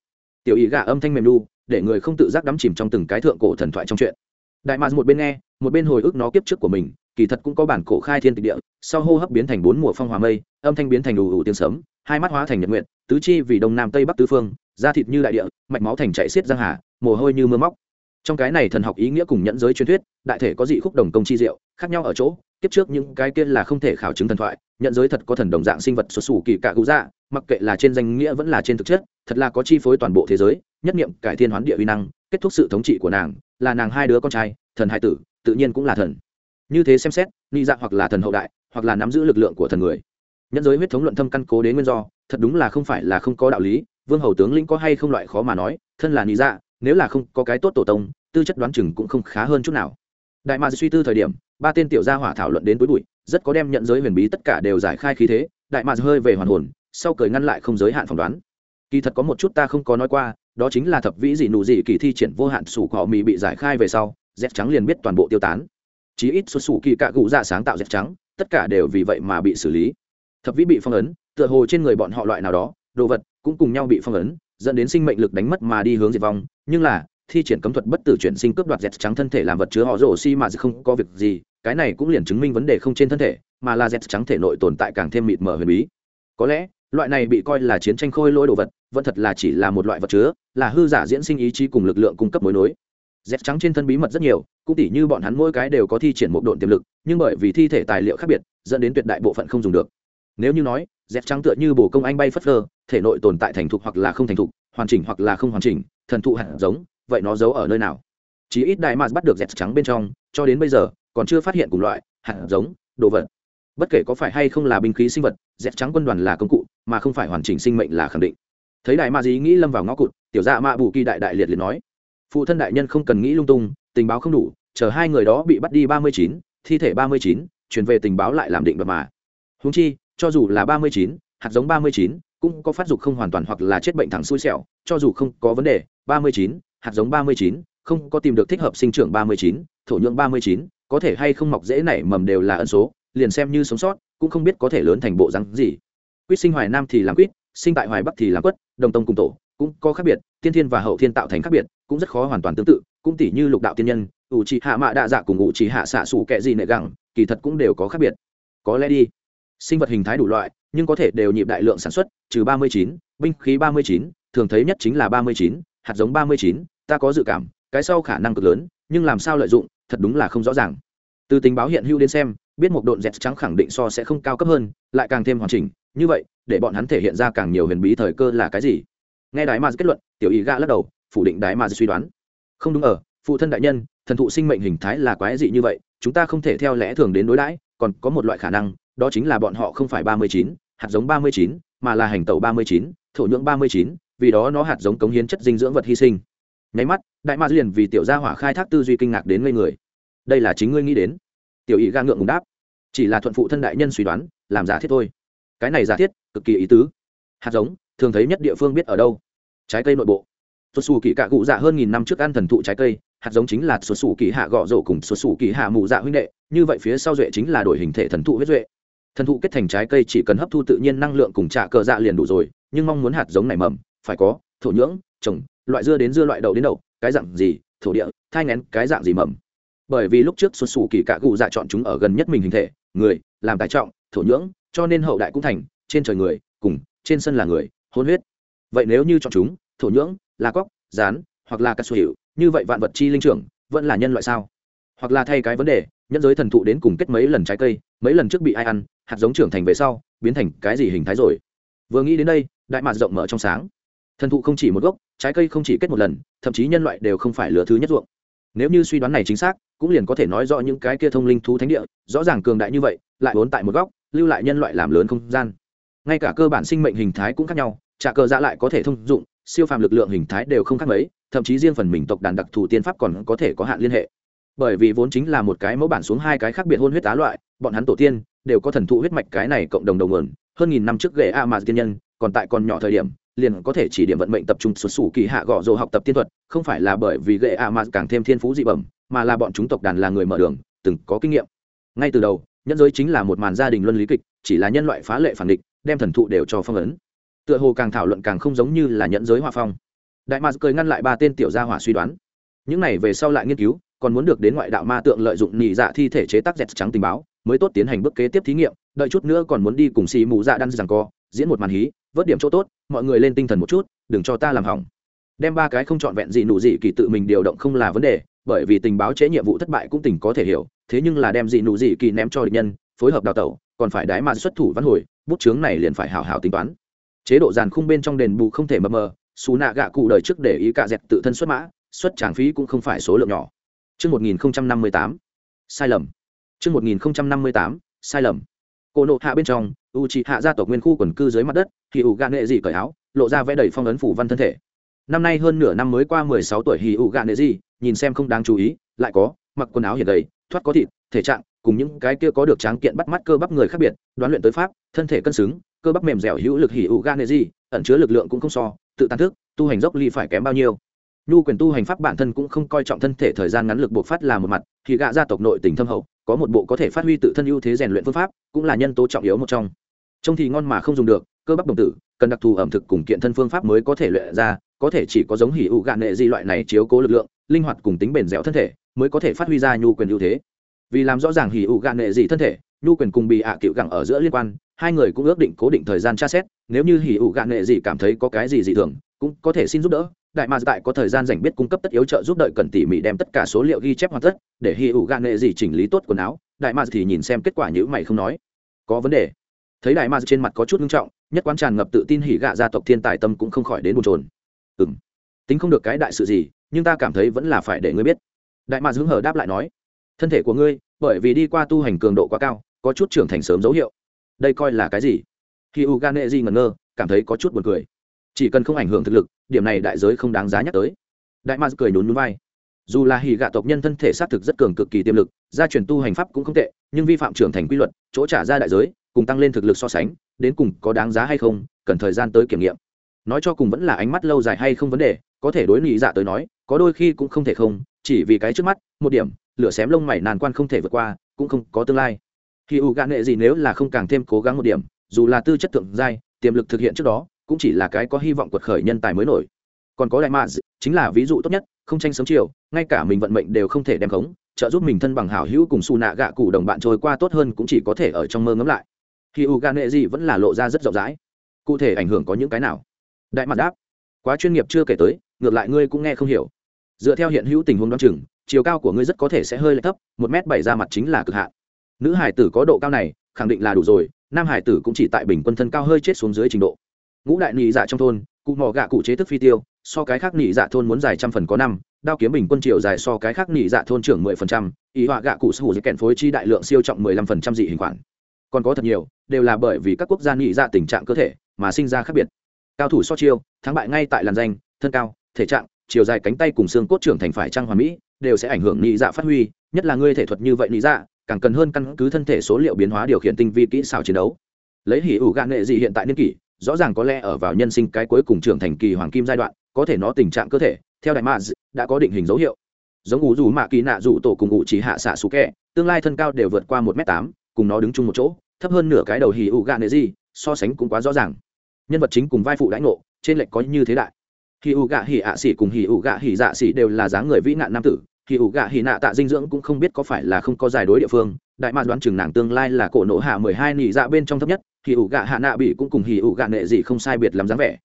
Tiểu ý gà âm thanh mềm đu để người không tự giác đắm chìm trong từng cái thượng cổ thần thoại trong chuyện. Đại mạc một bên nghe, một bên hồi ức nó kiếp trước của mình, kỳ thật cũng có bản cổ khai thiên tịch địa, sau hô hấp biến thành bốn mùa phong hòa mây, âm thanh biến thành đủ ủ tiếng sớm hai mắt hóa thành nhật nguyện tứ chi vì đông nam tây bắc tứ phương, da thịt như đại địa, mạch máu thành chạy xiết giang hà, mồ hôi như mưa móc. Trong cái này thần học ý nghĩa cùng nhẫn giới truyền thuyết, đại thể có dị khúc đồng công chi diệu, khác nhau ở chỗ kiếp trước những cái kia là không thể khảo chứng thần thoại, nhận giới thật có thần đồng dạng sinh vật xuất xù kỳ cạ cụ dạ mặc kệ là trên danh nghĩa vẫn là trên thực chất, thật là có chi phối toàn bộ thế giới, nhất niệm cải thiên hoán địa uy năng, kết thúc sự thống trị của nàng, là nàng hai đứa con trai, thần hai tử, tự nhiên cũng là thần. Như thế xem xét, ni dạ hoặc là thần hậu đại, hoặc là nắm giữ lực lượng của thần người. Nhân giới huyết thống luận thâm căn cố đến nguyên do, thật đúng là không phải là không có đạo lý, vương hầu tướng lĩnh có hay không loại khó mà nói, thân là ni dạ nếu là không có cái tốt tổ tông, tư chất đoán chừng cũng không khá hơn chút nào đại ma suy tư thời điểm, ba tên tiểu gia hỏa thảo luận đến túi bụi, rất có đem nhận giới huyền bí tất cả đều giải khai khí thế, đại ma hơi về hoàn hồn, sau cười ngăn lại không giới hạn phỏng đoán. Kỳ thật có một chút ta không có nói qua, đó chính là thập vĩ dị nụ dị kỳ thi triển vô hạn sủ cỏ mì bị giải khai về sau, dép trắng liền biết toàn bộ tiêu tán. Chí ít xuất sủ kỳ cạ cụ dạ sáng tạo dép trắng, tất cả đều vì vậy mà bị xử lý. Thập vĩ bị phong ấn, tựa hồ trên người bọn họ loại nào đó, đồ vật cũng cùng nhau bị phong ấn, dẫn đến sinh mệnh lực đánh mất mà đi hướng diệt vong, nhưng là thi triển cấm thuật bất tử chuyển sinh cướp đoạt dẹt trắng thân thể làm vật chứa họ rổ xi mà không có việc gì, cái này cũng liền chứng minh vấn đề không trên thân thể, mà là dẹt trắng thể nội tồn tại càng thêm mịt mờ huyền bí. Có lẽ, loại này bị coi là chiến tranh khôi lỗi đồ vật, vẫn thật là chỉ là một loại vật chứa, là hư giả diễn sinh ý chí cùng lực lượng cung cấp mối nối. Dẹt trắng trên thân bí mật rất nhiều, cũng tỉ như bọn hắn mỗi cái đều có thi triển một độn tiềm lực, nhưng bởi vì thi thể tài liệu khác biệt, dẫn đến tuyệt đại bộ phận không dùng được. Nếu như nói, dẹt trắng tựa như bồ công anh bay phất lơ thể nội tồn tại thành thục hoặc là không thành thục, hoàn chỉnh hoặc là không hoàn chỉnh, thần thụ hạt giống vậy nó giấu ở nơi nào? Chỉ ít đại mạt bắt được dẹt trắng bên trong, cho đến bây giờ, còn chưa phát hiện cùng loại, hạt giống, đồ vật. Bất kể có phải hay không là binh khí sinh vật, dẹt trắng quân đoàn là công cụ, mà không phải hoàn chỉnh sinh mệnh là khẳng định. Thấy đại mạt ý nghĩ lâm vào ngõ cụt, tiểu dạ mạ bù kỳ đại đại liệt liệt nói. Phụ thân đại nhân không cần nghĩ lung tung, tình báo không đủ, chờ hai người đó bị bắt đi ba mươi chín, thi thể ba mươi chín, chuyển về tình báo lại làm định đoạt mà. Húng chi, cho dù là ba mươi chín, hạt giống ba mươi chín, cũng có phát dục không hoàn toàn hoặc là chết bệnh thẳng xui xẻo, cho dù không có vấn đề, ba mươi chín hạt giống ba mươi chín, không có tìm được thích hợp sinh trưởng ba mươi chín, thổ nhưỡng ba mươi chín, có thể hay không mọc dễ nảy mầm đều là ẩn số, liền xem như sống sót, cũng không biết có thể lớn thành bộ rắn gì. Quýt sinh hoài nam thì làm quýt, sinh tại hoài bắc thì làm quất, đồng tông cùng tổ, cũng có khác biệt, tiên thiên và hậu thiên tạo thành khác biệt, cũng rất khó hoàn toàn tương tự, cũng tỷ như lục đạo tiên nhân, ủ trì hạ mạ đa dạ cùng ủ trì hạ xạ xù kệ gì nệ gẳng, kỳ thật cũng đều có khác biệt. Có lẽ đi, sinh vật hình thái đủ loại, nhưng có thể đều nhịp đại lượng sản xuất, trừ ba mươi chín, binh khí ba mươi chín, thường thấy nhất chính là ba mươi chín hạt giống ba mươi chín, ta có dự cảm, cái sau khả năng cực lớn, nhưng làm sao lợi dụng, thật đúng là không rõ ràng. Từ tình báo hiện hữu đến xem, biết một độn dẹt trắng khẳng định so sẽ không cao cấp hơn, lại càng thêm hoàn chỉnh, như vậy, để bọn hắn thể hiện ra càng nhiều huyền bí thời cơ là cái gì? Nghe đái ma kết luận, tiểu ý gã lắc đầu, phủ định đái ma suy đoán. Không đúng ở, phụ thân đại nhân, thần thụ sinh mệnh hình thái là quái dị như vậy, chúng ta không thể theo lẽ thường đến đối đãi, còn có một loại khả năng, đó chính là bọn họ không phải ba mươi chín, hạt giống ba mươi chín, mà là hành tẩu ba mươi chín, thổ nhưỡng ba mươi chín vì đó nó hạt giống cống hiến chất dinh dưỡng vật hy sinh. Nháy mắt, đại ma liền vì tiểu gia hỏa khai thác tư duy kinh ngạc đến ngây người. Đây là chính ngươi nghĩ đến? Tiểu ý ga ngượng ngùng đáp. Chỉ là thuận phụ thân đại nhân suy đoán, làm giả thiết thôi. Cái này giả thiết, cực kỳ ý tứ. Hạt giống, thường thấy nhất địa phương biết ở đâu? Trái cây nội bộ. Xuất xù kỳ cạ cụ dạ hơn nghìn năm trước ăn thần thụ trái cây, hạt giống chính là xuất xù kỳ hạ gọ rổ cùng xuất xù kỳ hạ mù dạ huynh đệ, như vậy phía sau duệ chính là đổi hình thể thần thụ huyết duệ. Thần thụ kết thành trái cây chỉ cần hấp thu tự nhiên năng lượng cùng trả cờ dạ liền đủ rồi, nhưng mong muốn hạt giống này mầm phải có, thổ nhưỡng, trồng, loại dưa đến dưa loại đậu đến đậu, cái dạng gì, thổ địa, thai ngén, cái dạng gì mầm. Bởi vì lúc trước xuất xù kỳ cạ cụ dạ chọn chúng ở gần nhất mình hình thể, người, làm tài trọng, thổ nhưỡng, cho nên hậu đại cũng thành, trên trời người, cùng, trên sân là người, hôn huyết. Vậy nếu như chọn chúng, thổ nhưỡng, là cóc, rán, hoặc là cà sù hiệu như vậy vạn vật chi linh trưởng, vẫn là nhân loại sao? Hoặc là thay cái vấn đề, nhân giới thần thụ đến cùng kết mấy lần trái cây, mấy lần trước bị ai ăn, hạt giống trưởng thành về sau, biến thành cái gì hình thái rồi? Vừa nghĩ đến đây, đại mạc rộng mở trong sáng thần thụ không chỉ một gốc, trái cây không chỉ kết một lần, thậm chí nhân loại đều không phải lứa thứ nhất ruộng. Nếu như suy đoán này chính xác, cũng liền có thể nói rõ những cái kia thông linh thú thánh địa, rõ ràng cường đại như vậy, lại vốn tại một góc, lưu lại nhân loại làm lớn không gian. Ngay cả cơ bản sinh mệnh hình thái cũng khác nhau, trả cờ dạ lại có thể thông dụng, siêu phàm lực lượng hình thái đều không khác mấy, thậm chí riêng phần mình tộc đàn đặc thù tiên pháp còn có thể có hạn liên hệ. Bởi vì vốn chính là một cái mẫu bản xuống hai cái khác biệt hôn huyết tá loại, bọn hắn tổ tiên đều có thần thụ huyết mạch cái này cộng đồng đầu nguồn, hơn nghìn năm trước ghệ a mà tiên nhân, còn tại còn nhỏ thời điểm liền có thể chỉ điểm vận mệnh tập trung xuất xù kỳ hạ gõ rồ học tập tiên thuật, không phải là bởi vì ghệ a mà càng thêm thiên phú dị bẩm, mà là bọn chúng tộc đàn là người mở đường, từng có kinh nghiệm. Ngay từ đầu nhân giới chính là một màn gia đình luân lý kịch, chỉ là nhân loại phá lệ phản địch, đem thần thụ đều cho phong ấn. Tựa hồ càng thảo luận càng không giống như là nhẫn giới hòa phong. Đại mạc cười ngăn lại ba tên tiểu gia hỏa suy đoán. Những này về sau lại nghiên cứu, còn muốn được đến ngoại đạo ma tượng lợi dụng nhị dạ thi thể chế tác dẹt trắng tình báo, mới tốt tiến hành bước kế tiếp thí nghiệm, đợi chút nữa còn muốn đi cùng xì mù dạ đan rằng co, diễn một màn hí vớt điểm chỗ tốt mọi người lên tinh thần một chút đừng cho ta làm hỏng đem ba cái không trọn vẹn gì nụ gì kỳ tự mình điều động không là vấn đề bởi vì tình báo chế nhiệm vụ thất bại cũng tình có thể hiểu thế nhưng là đem gì nụ gì kỳ ném cho địch nhân phối hợp đào tẩu còn phải đái mà xuất thủ văn hồi bút chướng này liền phải hào hào tính toán chế độ giàn khung bên trong đền bù không thể mập mờ xù nạ gạ cụ đời trước để ý cạ dẹt tự thân xuất mã xuất tràng phí cũng không phải số lượng nhỏ Trước 1058, sai lầm. Trước 1058, sai lầm. Cô nộ hạ bên trong, u trị hạ gia tộc nguyên khu quần cư dưới mặt đất, hì ủ gạ nệ gì cởi áo, lộ ra vẽ đầy phong ấn phủ văn thân thể. Năm nay hơn nửa năm mới qua 16 tuổi hì ủ gạ nệ gì, nhìn xem không đáng chú ý, lại có, mặc quần áo hiện đầy thoát có thịt thể trạng cùng những cái kia có được tráng kiện bắt mắt cơ bắp người khác biệt đoán luyện tới pháp thân thể cân xứng cơ bắp mềm dẻo hữu lực hỉ ủ gan gì ẩn chứa lực lượng cũng không so tự tàn thức tu hành dốc ly phải kém bao nhiêu nhu quyền tu hành pháp bản thân cũng không coi trọng thân thể thời gian ngắn lực buộc phát là một mặt thì gạ gia tộc nội tình thâm hậu có một bộ có thể phát huy tự thân ưu thế rèn luyện phương pháp, cũng là nhân tố trọng yếu một trong. Trông thì ngon mà không dùng được, cơ bắp đồng tử, cần đặc thù ẩm thực cùng kiện thân phương pháp mới có thể luyện ra, có thể chỉ có giống hỉ ụ gạn nệ di loại này chiếu cố lực lượng, linh hoạt cùng tính bền dẻo thân thể, mới có thể phát huy ra nhu quyền ưu thế. Vì làm rõ ràng hỉ ụ gạn nệ di thân thể, nhu quyền cùng bị ạ à cựu gẳng ở giữa liên quan, hai người cũng ước định cố định thời gian tra xét, nếu như hỉ ụ gạn nệ gì cảm thấy có cái gì dị thường, cũng có thể xin giúp đỡ đại mà tại có thời gian dành biết cung cấp tất yếu trợ giúp đợi cần tỉ mỉ đem tất cả số liệu ghi chép hoàn tất, để hỉ ủ gan nghệ gì chỉnh lý tốt quần áo. Đại mà thì nhìn xem kết quả như mày không nói. Có vấn đề. Thấy đại mà trên mặt có chút nghiêm trọng, nhất quán tràn ngập tự tin hỉ gạ gia tộc thiên tài tâm cũng không khỏi đến bồn trồn ừm, tính không được cái đại sự gì, nhưng ta cảm thấy vẫn là phải để ngươi biết. Đại mà hứng hờ đáp lại nói, thân thể của ngươi, bởi vì đi qua tu hành cường độ quá cao, có chút trưởng thành sớm dấu hiệu. Đây coi là cái gì? Khi u gan nghệ gì ngẩn ngơ, cảm thấy có chút buồn cười chỉ cần không ảnh hưởng thực lực, điểm này đại giới không đáng giá nhắc tới. Đại ma cười nhún núi vai. Dù là hỉ gạ tộc nhân thân thể xác thực rất cường cực kỳ tiềm lực, gia truyền tu hành pháp cũng không tệ, nhưng vi phạm trưởng thành quy luật, chỗ trả ra đại giới, cùng tăng lên thực lực so sánh, đến cùng có đáng giá hay không, cần thời gian tới kiểm nghiệm. Nói cho cùng vẫn là ánh mắt lâu dài hay không vấn đề, có thể đối nghị dạ tới nói, có đôi khi cũng không thể không, chỉ vì cái trước mắt, một điểm, lửa xém lông mày nàn quan không thể vượt qua, cũng không có tương lai. Khi u gạ nghệ gì nếu là không càng thêm cố gắng một điểm, dù là tư chất thượng giai, tiềm lực thực hiện trước đó cũng chỉ là cái có hy vọng quật khởi nhân tài mới nổi. Còn có đại mạ chính là ví dụ tốt nhất, không tranh sớm chiều, ngay cả mình vận mệnh đều không thể đem khống, trợ giúp mình thân bằng hảo hữu cùng xù nạ gạ cụ đồng bạn trôi qua tốt hơn cũng chỉ có thể ở trong mơ ngấm lại. Khi u gan nệ gì vẫn là lộ ra rất rộng rãi. Cụ thể ảnh hưởng có những cái nào? Đại mặt đáp, quá chuyên nghiệp chưa kể tới, ngược lại ngươi cũng nghe không hiểu. Dựa theo hiện hữu tình huống đoán chừng, chiều cao của ngươi rất có thể sẽ hơi lệch thấp, một m bảy ra mặt chính là cực hạn. Nữ hải tử có độ cao này, khẳng định là đủ rồi, nam hải tử cũng chỉ tại bình quân thân cao hơi chết xuống dưới trình độ ngũ đại nhị dạ trong thôn, cụ mỏ gạ cụ chế thức phi tiêu, so cái khác nhị dạ thôn muốn dài trăm phần có năm, đao kiếm bình quân chiều dài so cái khác nhị dạ thôn trưởng mười phần trăm, ý họa gạ cụ sở hữu kèn phối chi đại lượng siêu trọng mười lăm phần trăm dị hình khoản. Còn có thật nhiều, đều là bởi vì các quốc gia nhị dạ tình trạng cơ thể mà sinh ra khác biệt. Cao thủ so chiêu, thắng bại ngay tại làn danh, thân cao, thể trạng, chiều dài cánh tay cùng xương cốt trưởng thành phải trang hoàn mỹ, đều sẽ ảnh hưởng nị dạ phát huy, nhất là ngươi thể thuật như vậy nị dạ càng cần hơn căn cứ thân thể số liệu biến hóa điều khiển tinh vi kỹ xảo chiến đấu. Lấy hỉ ủ gạn nghệ gì hiện tại niên kỷ rõ ràng có lẽ ở vào nhân sinh cái cuối cùng trưởng thành kỳ hoàng kim giai đoạn, có thể nó tình trạng cơ thể, theo đại mads đã có định hình dấu hiệu. Giống ủ dù mạ kỳ nạ dù tổ cùng ủ chỉ hạ xạ xú kẹ, tương lai thân cao đều vượt qua một m tám, cùng nó đứng chung một chỗ, thấp hơn nửa cái đầu hỉ ủ gạ nệ gì so sánh cũng quá rõ ràng. Nhân vật chính cùng vai phụ đãi ngộ, trên lệnh có như thế đại. Hỉ ủ gạ hỉ ạ xỉ cùng hỉ ủ gạ hỉ dạ xỉ đều là dáng người vĩ nạn nam tử, hỉ ủ gạ hỉ nạ tạ dinh dưỡng cũng không biết có phải là không có giải đối địa phương, đại mạn đoán chừng nàng tương lai là cổ nộ hạ mười hai nị dạ bên trong thấp nhất hỉ ủ gạ hạ nạ bị cũng cùng hỉ ủ gạ nệ gì không sai biệt làm dáng vẻ.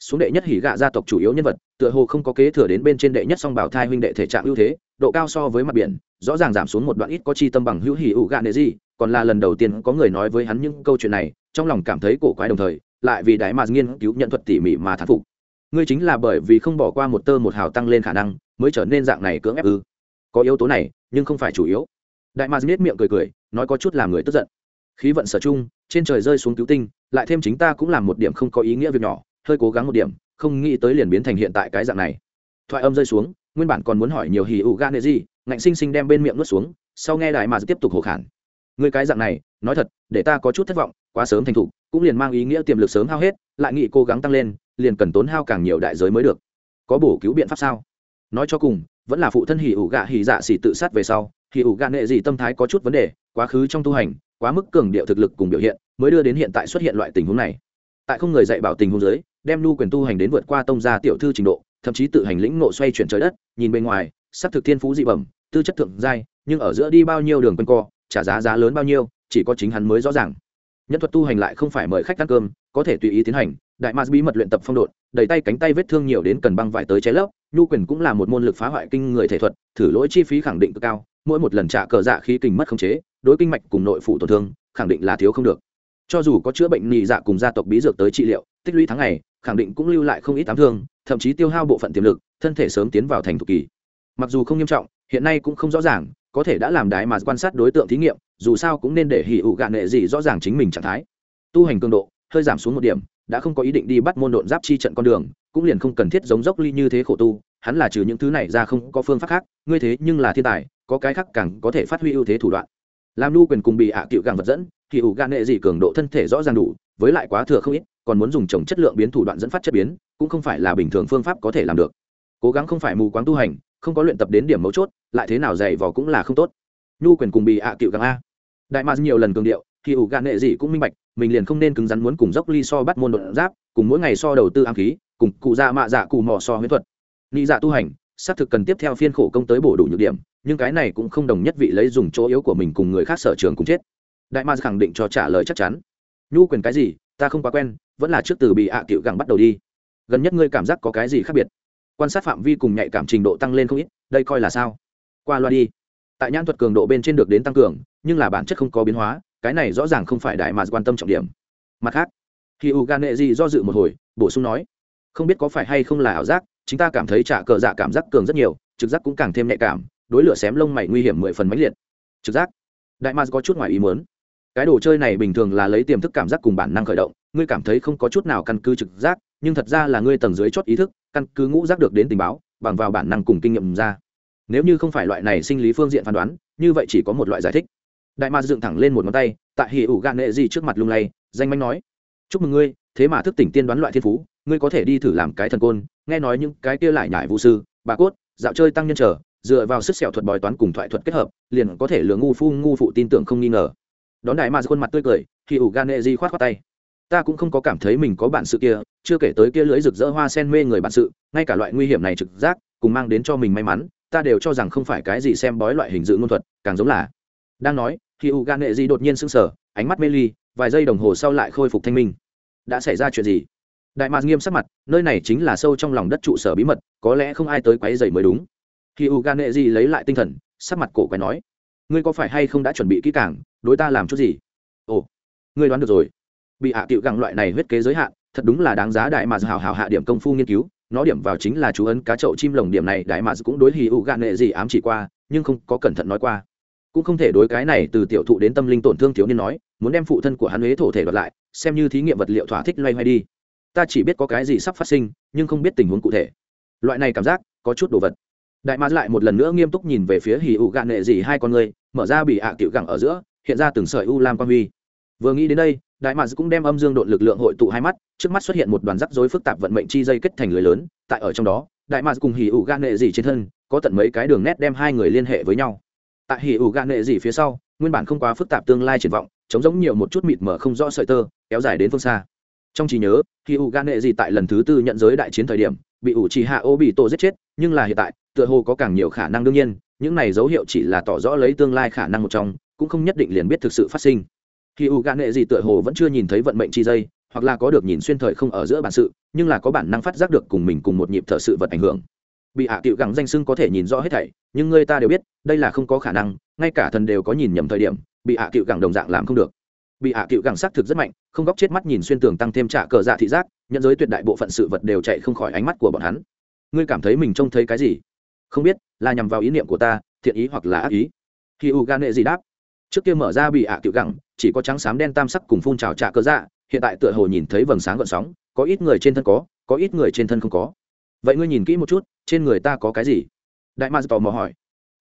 Xuống đệ nhất hỉ gạ gia tộc chủ yếu nhân vật, tựa hồ không có kế thừa đến bên trên đệ nhất song bảo thai huynh đệ thể trạng ưu thế, độ cao so với mặt biển, rõ ràng giảm xuống một đoạn ít có chi tâm bằng hữu hỉ ủ gạ nệ gì còn là lần đầu tiên có người nói với hắn những câu chuyện này, trong lòng cảm thấy cổ quái đồng thời, lại vì đại mà nghiên cứu nhận thuật tỉ mỉ mà thán phục. Ngươi chính là bởi vì không bỏ qua một tơ một hào tăng lên khả năng, mới trở nên dạng này cưỡng ép ư. Có yếu tố này, nhưng không phải chủ yếu. Đại mà miệng cười cười, nói có chút làm người tức giận. Khí vận sở chung trên trời rơi xuống cứu tinh, lại thêm chính ta cũng làm một điểm không có ý nghĩa việc nhỏ, hơi cố gắng một điểm, không nghĩ tới liền biến thành hiện tại cái dạng này. Thoại âm rơi xuống, nguyên bản còn muốn hỏi nhiều hì ụ gan gì, ngạnh sinh sinh đem bên miệng nuốt xuống, sau nghe đại mà tiếp tục hổ khản. Người cái dạng này, nói thật, để ta có chút thất vọng, quá sớm thành thục, cũng liền mang ý nghĩa tiềm lực sớm hao hết, lại nghĩ cố gắng tăng lên, liền cần tốn hao càng nhiều đại giới mới được. Có bổ cứu biện pháp sao? Nói cho cùng, vẫn là phụ thân hỉ ủ gạ hỉ dạ xỉ tự sát về sau thì ủ gạn nệ gì tâm thái có chút vấn đề, quá khứ trong tu hành, quá mức cường điệu thực lực cùng biểu hiện, mới đưa đến hiện tại xuất hiện loại tình huống này. Tại không người dạy bảo tình huống giới đem nu quyền tu hành đến vượt qua tông gia tiểu thư trình độ, thậm chí tự hành lĩnh nộ xoay chuyển trời đất, nhìn bên ngoài, sắc thực thiên phú dị bẩm, tư chất thượng giai, nhưng ở giữa đi bao nhiêu đường quanh co, trả giá giá lớn bao nhiêu, chỉ có chính hắn mới rõ ràng. Nhân thuật tu hành lại không phải mời khách ăn cơm, có thể tùy ý tiến hành, đại ma bí mật luyện tập phong độn đầy tay cánh tay vết thương nhiều đến cần băng vải tới cháy lớp nhu quyền cũng là một môn lực phá hoại kinh người thể thuật, thử lỗi chi phí khẳng định cực cao, mỗi một lần trả cờ dạ khí kinh mất khống chế, đối kinh mạch cùng nội phụ tổn thương, khẳng định là thiếu không được. Cho dù có chữa bệnh nhị dạ cùng gia tộc bí dược tới trị liệu, tích lũy tháng ngày, khẳng định cũng lưu lại không ít tám thương, thậm chí tiêu hao bộ phận tiềm lực, thân thể sớm tiến vào thành thục kỳ. Mặc dù không nghiêm trọng, hiện nay cũng không rõ ràng, có thể đã làm đái mà quan sát đối tượng thí nghiệm, dù sao cũng nên để hỉ ụ gạn nghệ gì rõ ràng chính mình trạng thái. Tu hành cường độ, hơi giảm xuống một điểm đã không có ý định đi bắt môn độn giáp chi trận con đường, cũng liền không cần thiết giống dốc ly như thế khổ tu, hắn là trừ những thứ này ra không có phương pháp khác, ngươi thế nhưng là thiên tài, có cái khác càng có thể phát huy ưu thế thủ đoạn. Làm nu quyền cùng bị ạ cựu càng vật dẫn, thì ủ gan nghệ gì cường độ thân thể rõ ràng đủ, với lại quá thừa không ít, còn muốn dùng trồng chất lượng biến thủ đoạn dẫn phát chất biến, cũng không phải là bình thường phương pháp có thể làm được. Cố gắng không phải mù quáng tu hành, không có luyện tập đến điểm mấu chốt, lại thế nào dày vò cũng là không tốt. Nhu quyền cùng bị ạ cựu càng a. Đại mars nhiều lần cường điệu thì ủ gạn nệ gì cũng minh bạch, mình liền không nên cứng rắn muốn cùng dốc ly so bắt môn đột giáp, cùng mỗi ngày so đầu tư ám khí, cùng cụ dạ mạ dạ cụ mò so huyễn thuật. Nghĩ dạ tu hành, xác thực cần tiếp theo phiên khổ công tới bổ đủ nhược điểm, nhưng cái này cũng không đồng nhất vị lấy dùng chỗ yếu của mình cùng người khác sở trường cùng chết. Đại ma khẳng định cho trả lời chắc chắn. Nhu quyền cái gì, ta không quá quen, vẫn là trước từ bị ạ à cựu gẳng bắt đầu đi. Gần nhất ngươi cảm giác có cái gì khác biệt? Quan sát phạm vi cùng nhạy cảm trình độ tăng lên không ít, đây coi là sao? Qua loa đi. Tại nhãn thuật cường độ bên trên được đến tăng cường, nhưng là bản chất không có biến hóa cái này rõ ràng không phải đại mà quan tâm trọng điểm. Mặt khác, khi u gan nệ gì do dự một hồi, bổ sung nói, không biết có phải hay không là ảo giác, chúng ta cảm thấy trả cờ dạ cảm giác cường rất nhiều, trực giác cũng càng thêm nhạy cảm, đối lửa xém lông mày nguy hiểm mười phần mãnh liệt. Trực giác? Đại ma có chút ngoài ý muốn. Cái đồ chơi này bình thường là lấy tiềm thức cảm giác cùng bản năng khởi động, ngươi cảm thấy không có chút nào căn cứ trực giác, nhưng thật ra là ngươi tầng dưới chót ý thức, căn cứ ngũ giác được đến tình báo, bằng vào bản năng cùng kinh nghiệm ra. Nếu như không phải loại này sinh lý phương diện phán đoán, như vậy chỉ có một loại giải thích đại Ma dựng thẳng lên một ngón tay, tại hỉ ủ gạn nệ gì trước mặt lung lay, danh manh nói, chúc mừng ngươi, thế mà thức tỉnh tiên đoán loại thiên phú, ngươi có thể đi thử làm cái thần côn, nghe nói những cái kia lại nhải vũ sư, bà cốt, dạo chơi tăng nhân trở dựa vào sức sẹo thuật bói toán cùng thoại thuật kết hợp, liền có thể lừa ngu phu, ngu phụ tin tưởng không nghi ngờ. Đón đại Ma khuôn mặt tươi cười khi ủ gạn nệ gì khoát khoát tay. Ta cũng không có cảm thấy mình có bản sự kia, chưa kể tới kia lưới rực rỡ hoa sen mê người bản sự, ngay cả loại nguy hiểm này trực giác, cùng mang đến cho mình may mắn, ta đều cho rằng không phải cái gì xem bói loại hình dự ngôn thuật, càng giống là. Đang nói khi u gan nệ di đột nhiên sững sờ, ánh mắt mê ly, vài giây đồng hồ sau lại khôi phục thanh minh. Đã xảy ra chuyện gì? Đại mạc nghiêm sắc mặt, nơi này chính là sâu trong lòng đất trụ sở bí mật, có lẽ không ai tới quấy dày mới đúng. Khi u gan nệ di lấy lại tinh thần, sắc mặt cổ quái nói, ngươi có phải hay không đã chuẩn bị kỹ càng, đối ta làm chút gì? Ồ, ngươi đoán được rồi. Bị hạ tiệu gặng loại này huyết kế giới hạn, thật đúng là đáng giá đại mạc hào hào hạ điểm công phu nghiên cứu, nó điểm vào chính là chú ấn cá chậu chim lồng điểm này, đại mạc cũng đối hì ụ gạn nệ gì ám chỉ qua, nhưng không có cẩn thận nói qua cũng không thể đối cái này từ tiểu thụ đến tâm linh tổn thương thiếu niên nói, muốn đem phụ thân của hắn huế thổ thể đoạt lại, xem như thí nghiệm vật liệu thỏa thích loay hoay đi. Ta chỉ biết có cái gì sắp phát sinh, nhưng không biết tình huống cụ thể. Loại này cảm giác, có chút đồ vật. Đại mã lại một lần nữa nghiêm túc nhìn về phía hì ụ gạn nệ gì hai con người, mở ra bị hạ tiểu gẳng ở giữa, hiện ra từng sợi u lam quan huy. Vừa nghĩ đến đây, đại mã cũng đem âm dương đội lực lượng hội tụ hai mắt, trước mắt xuất hiện một đoàn rắc rối phức tạp vận mệnh chi dây kết thành lưới lớn, tại ở trong đó, đại mã cùng hì ụ gạn nệ gì trên thân, có tận mấy cái đường nét đem hai người liên hệ với nhau tại hỉ ủ gạn nệ gì phía sau, nguyên bản không quá phức tạp tương lai triển vọng chống giống nhiều một chút mịt mở không rõ sợi tơ, kéo dài đến phương xa. Trong trí nhớ, hỉ ủ gan nệ gì tại lần thứ tư nhận giới đại chiến thời điểm, bị ủ trì hạ ô bị tổ giết chết, nhưng là hiện tại, tựa hồ có càng nhiều khả năng đương nhiên, những này dấu hiệu chỉ là tỏ rõ lấy tương lai khả năng một trong, cũng không nhất định liền biết thực sự phát sinh. Khi u gạn nệ gì tựa hồ vẫn chưa nhìn thấy vận mệnh chi dây, hoặc là có được nhìn xuyên thời không ở giữa bản sự, nhưng là có bản năng phát giác được cùng mình cùng một nhịp thở sự vật ảnh hưởng bị hạ à tiệu gẳng danh sưng có thể nhìn rõ hết thảy, nhưng người ta đều biết, đây là không có khả năng, ngay cả thần đều có nhìn nhầm thời điểm, bị hạ à tiệu gẳng đồng dạng làm không được. Bị hạ tiệu gẳng xác thực rất mạnh, không góc chết mắt nhìn xuyên tường tăng thêm trả cờ dạ thị giác, nhận giới tuyệt đại bộ phận sự vật đều chạy không khỏi ánh mắt của bọn hắn. Ngươi cảm thấy mình trông thấy cái gì? Không biết, là nhằm vào ý niệm của ta, thiện ý hoặc là ác ý? Khi u gan nệ gì đáp, trước kia mở ra bị hạ tiệu gẳng, chỉ có trắng xám đen tam sắc cùng phun trào trả cờ dạ hiện tại tựa hồ nhìn thấy vầng sáng gợn sóng, có ít người trên thân có có ít người trên thân không có vậy ngươi nhìn kỹ một chút, trên người ta có cái gì? Đại ma tò mò hỏi.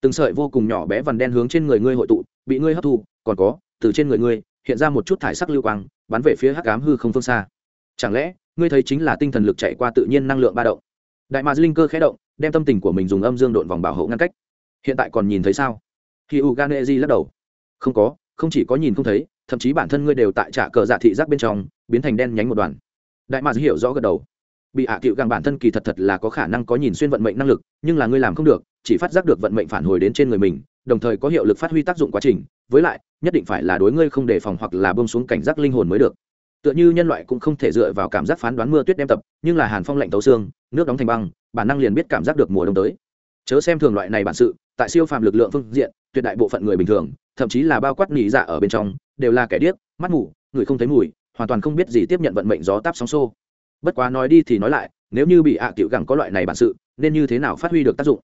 Từng sợi vô cùng nhỏ bé vằn đen hướng trên người ngươi hội tụ, bị ngươi hấp thu, còn có, từ trên người ngươi, hiện ra một chút thải sắc lưu quang, bắn về phía hắc ám hư không phương xa. Chẳng lẽ, ngươi thấy chính là tinh thần lực chạy qua tự nhiên năng lượng ba động? Đại mà linh cơ khẽ động, đem tâm tình của mình dùng âm dương độn vòng bảo hộ ngăn cách. Hiện tại còn nhìn thấy sao? Khi u gan lắc đầu. Không có, không chỉ có nhìn không thấy, thậm chí bản thân ngươi đều tại trả cờ dạ thị giác bên trong, biến thành đen nhánh một đoàn. Đại mà hiểu rõ gật đầu bị hạ à cựu gàng bản thân kỳ thật thật là có khả năng có nhìn xuyên vận mệnh năng lực, nhưng là ngươi làm không được, chỉ phát giác được vận mệnh phản hồi đến trên người mình, đồng thời có hiệu lực phát huy tác dụng quá trình, với lại, nhất định phải là đối ngươi không đề phòng hoặc là bông xuống cảnh giác linh hồn mới được. Tựa như nhân loại cũng không thể dựa vào cảm giác phán đoán mưa tuyết đem tập, nhưng là hàn phong lạnh tấu xương, nước đóng thành băng, bản năng liền biết cảm giác được mùa đông tới. Chớ xem thường loại này bản sự, tại siêu phàm lực lượng phương diện, tuyệt đại bộ phận người bình thường, thậm chí là bao quát nỉ dạ ở bên trong, đều là kẻ điếc, mắt mù, người không thấy mùi, hoàn toàn không biết gì tiếp nhận vận mệnh gió táp sóng xô bất quá nói đi thì nói lại, nếu như bị ạ à cựu gẳng có loại này bản sự, nên như thế nào phát huy được tác dụng?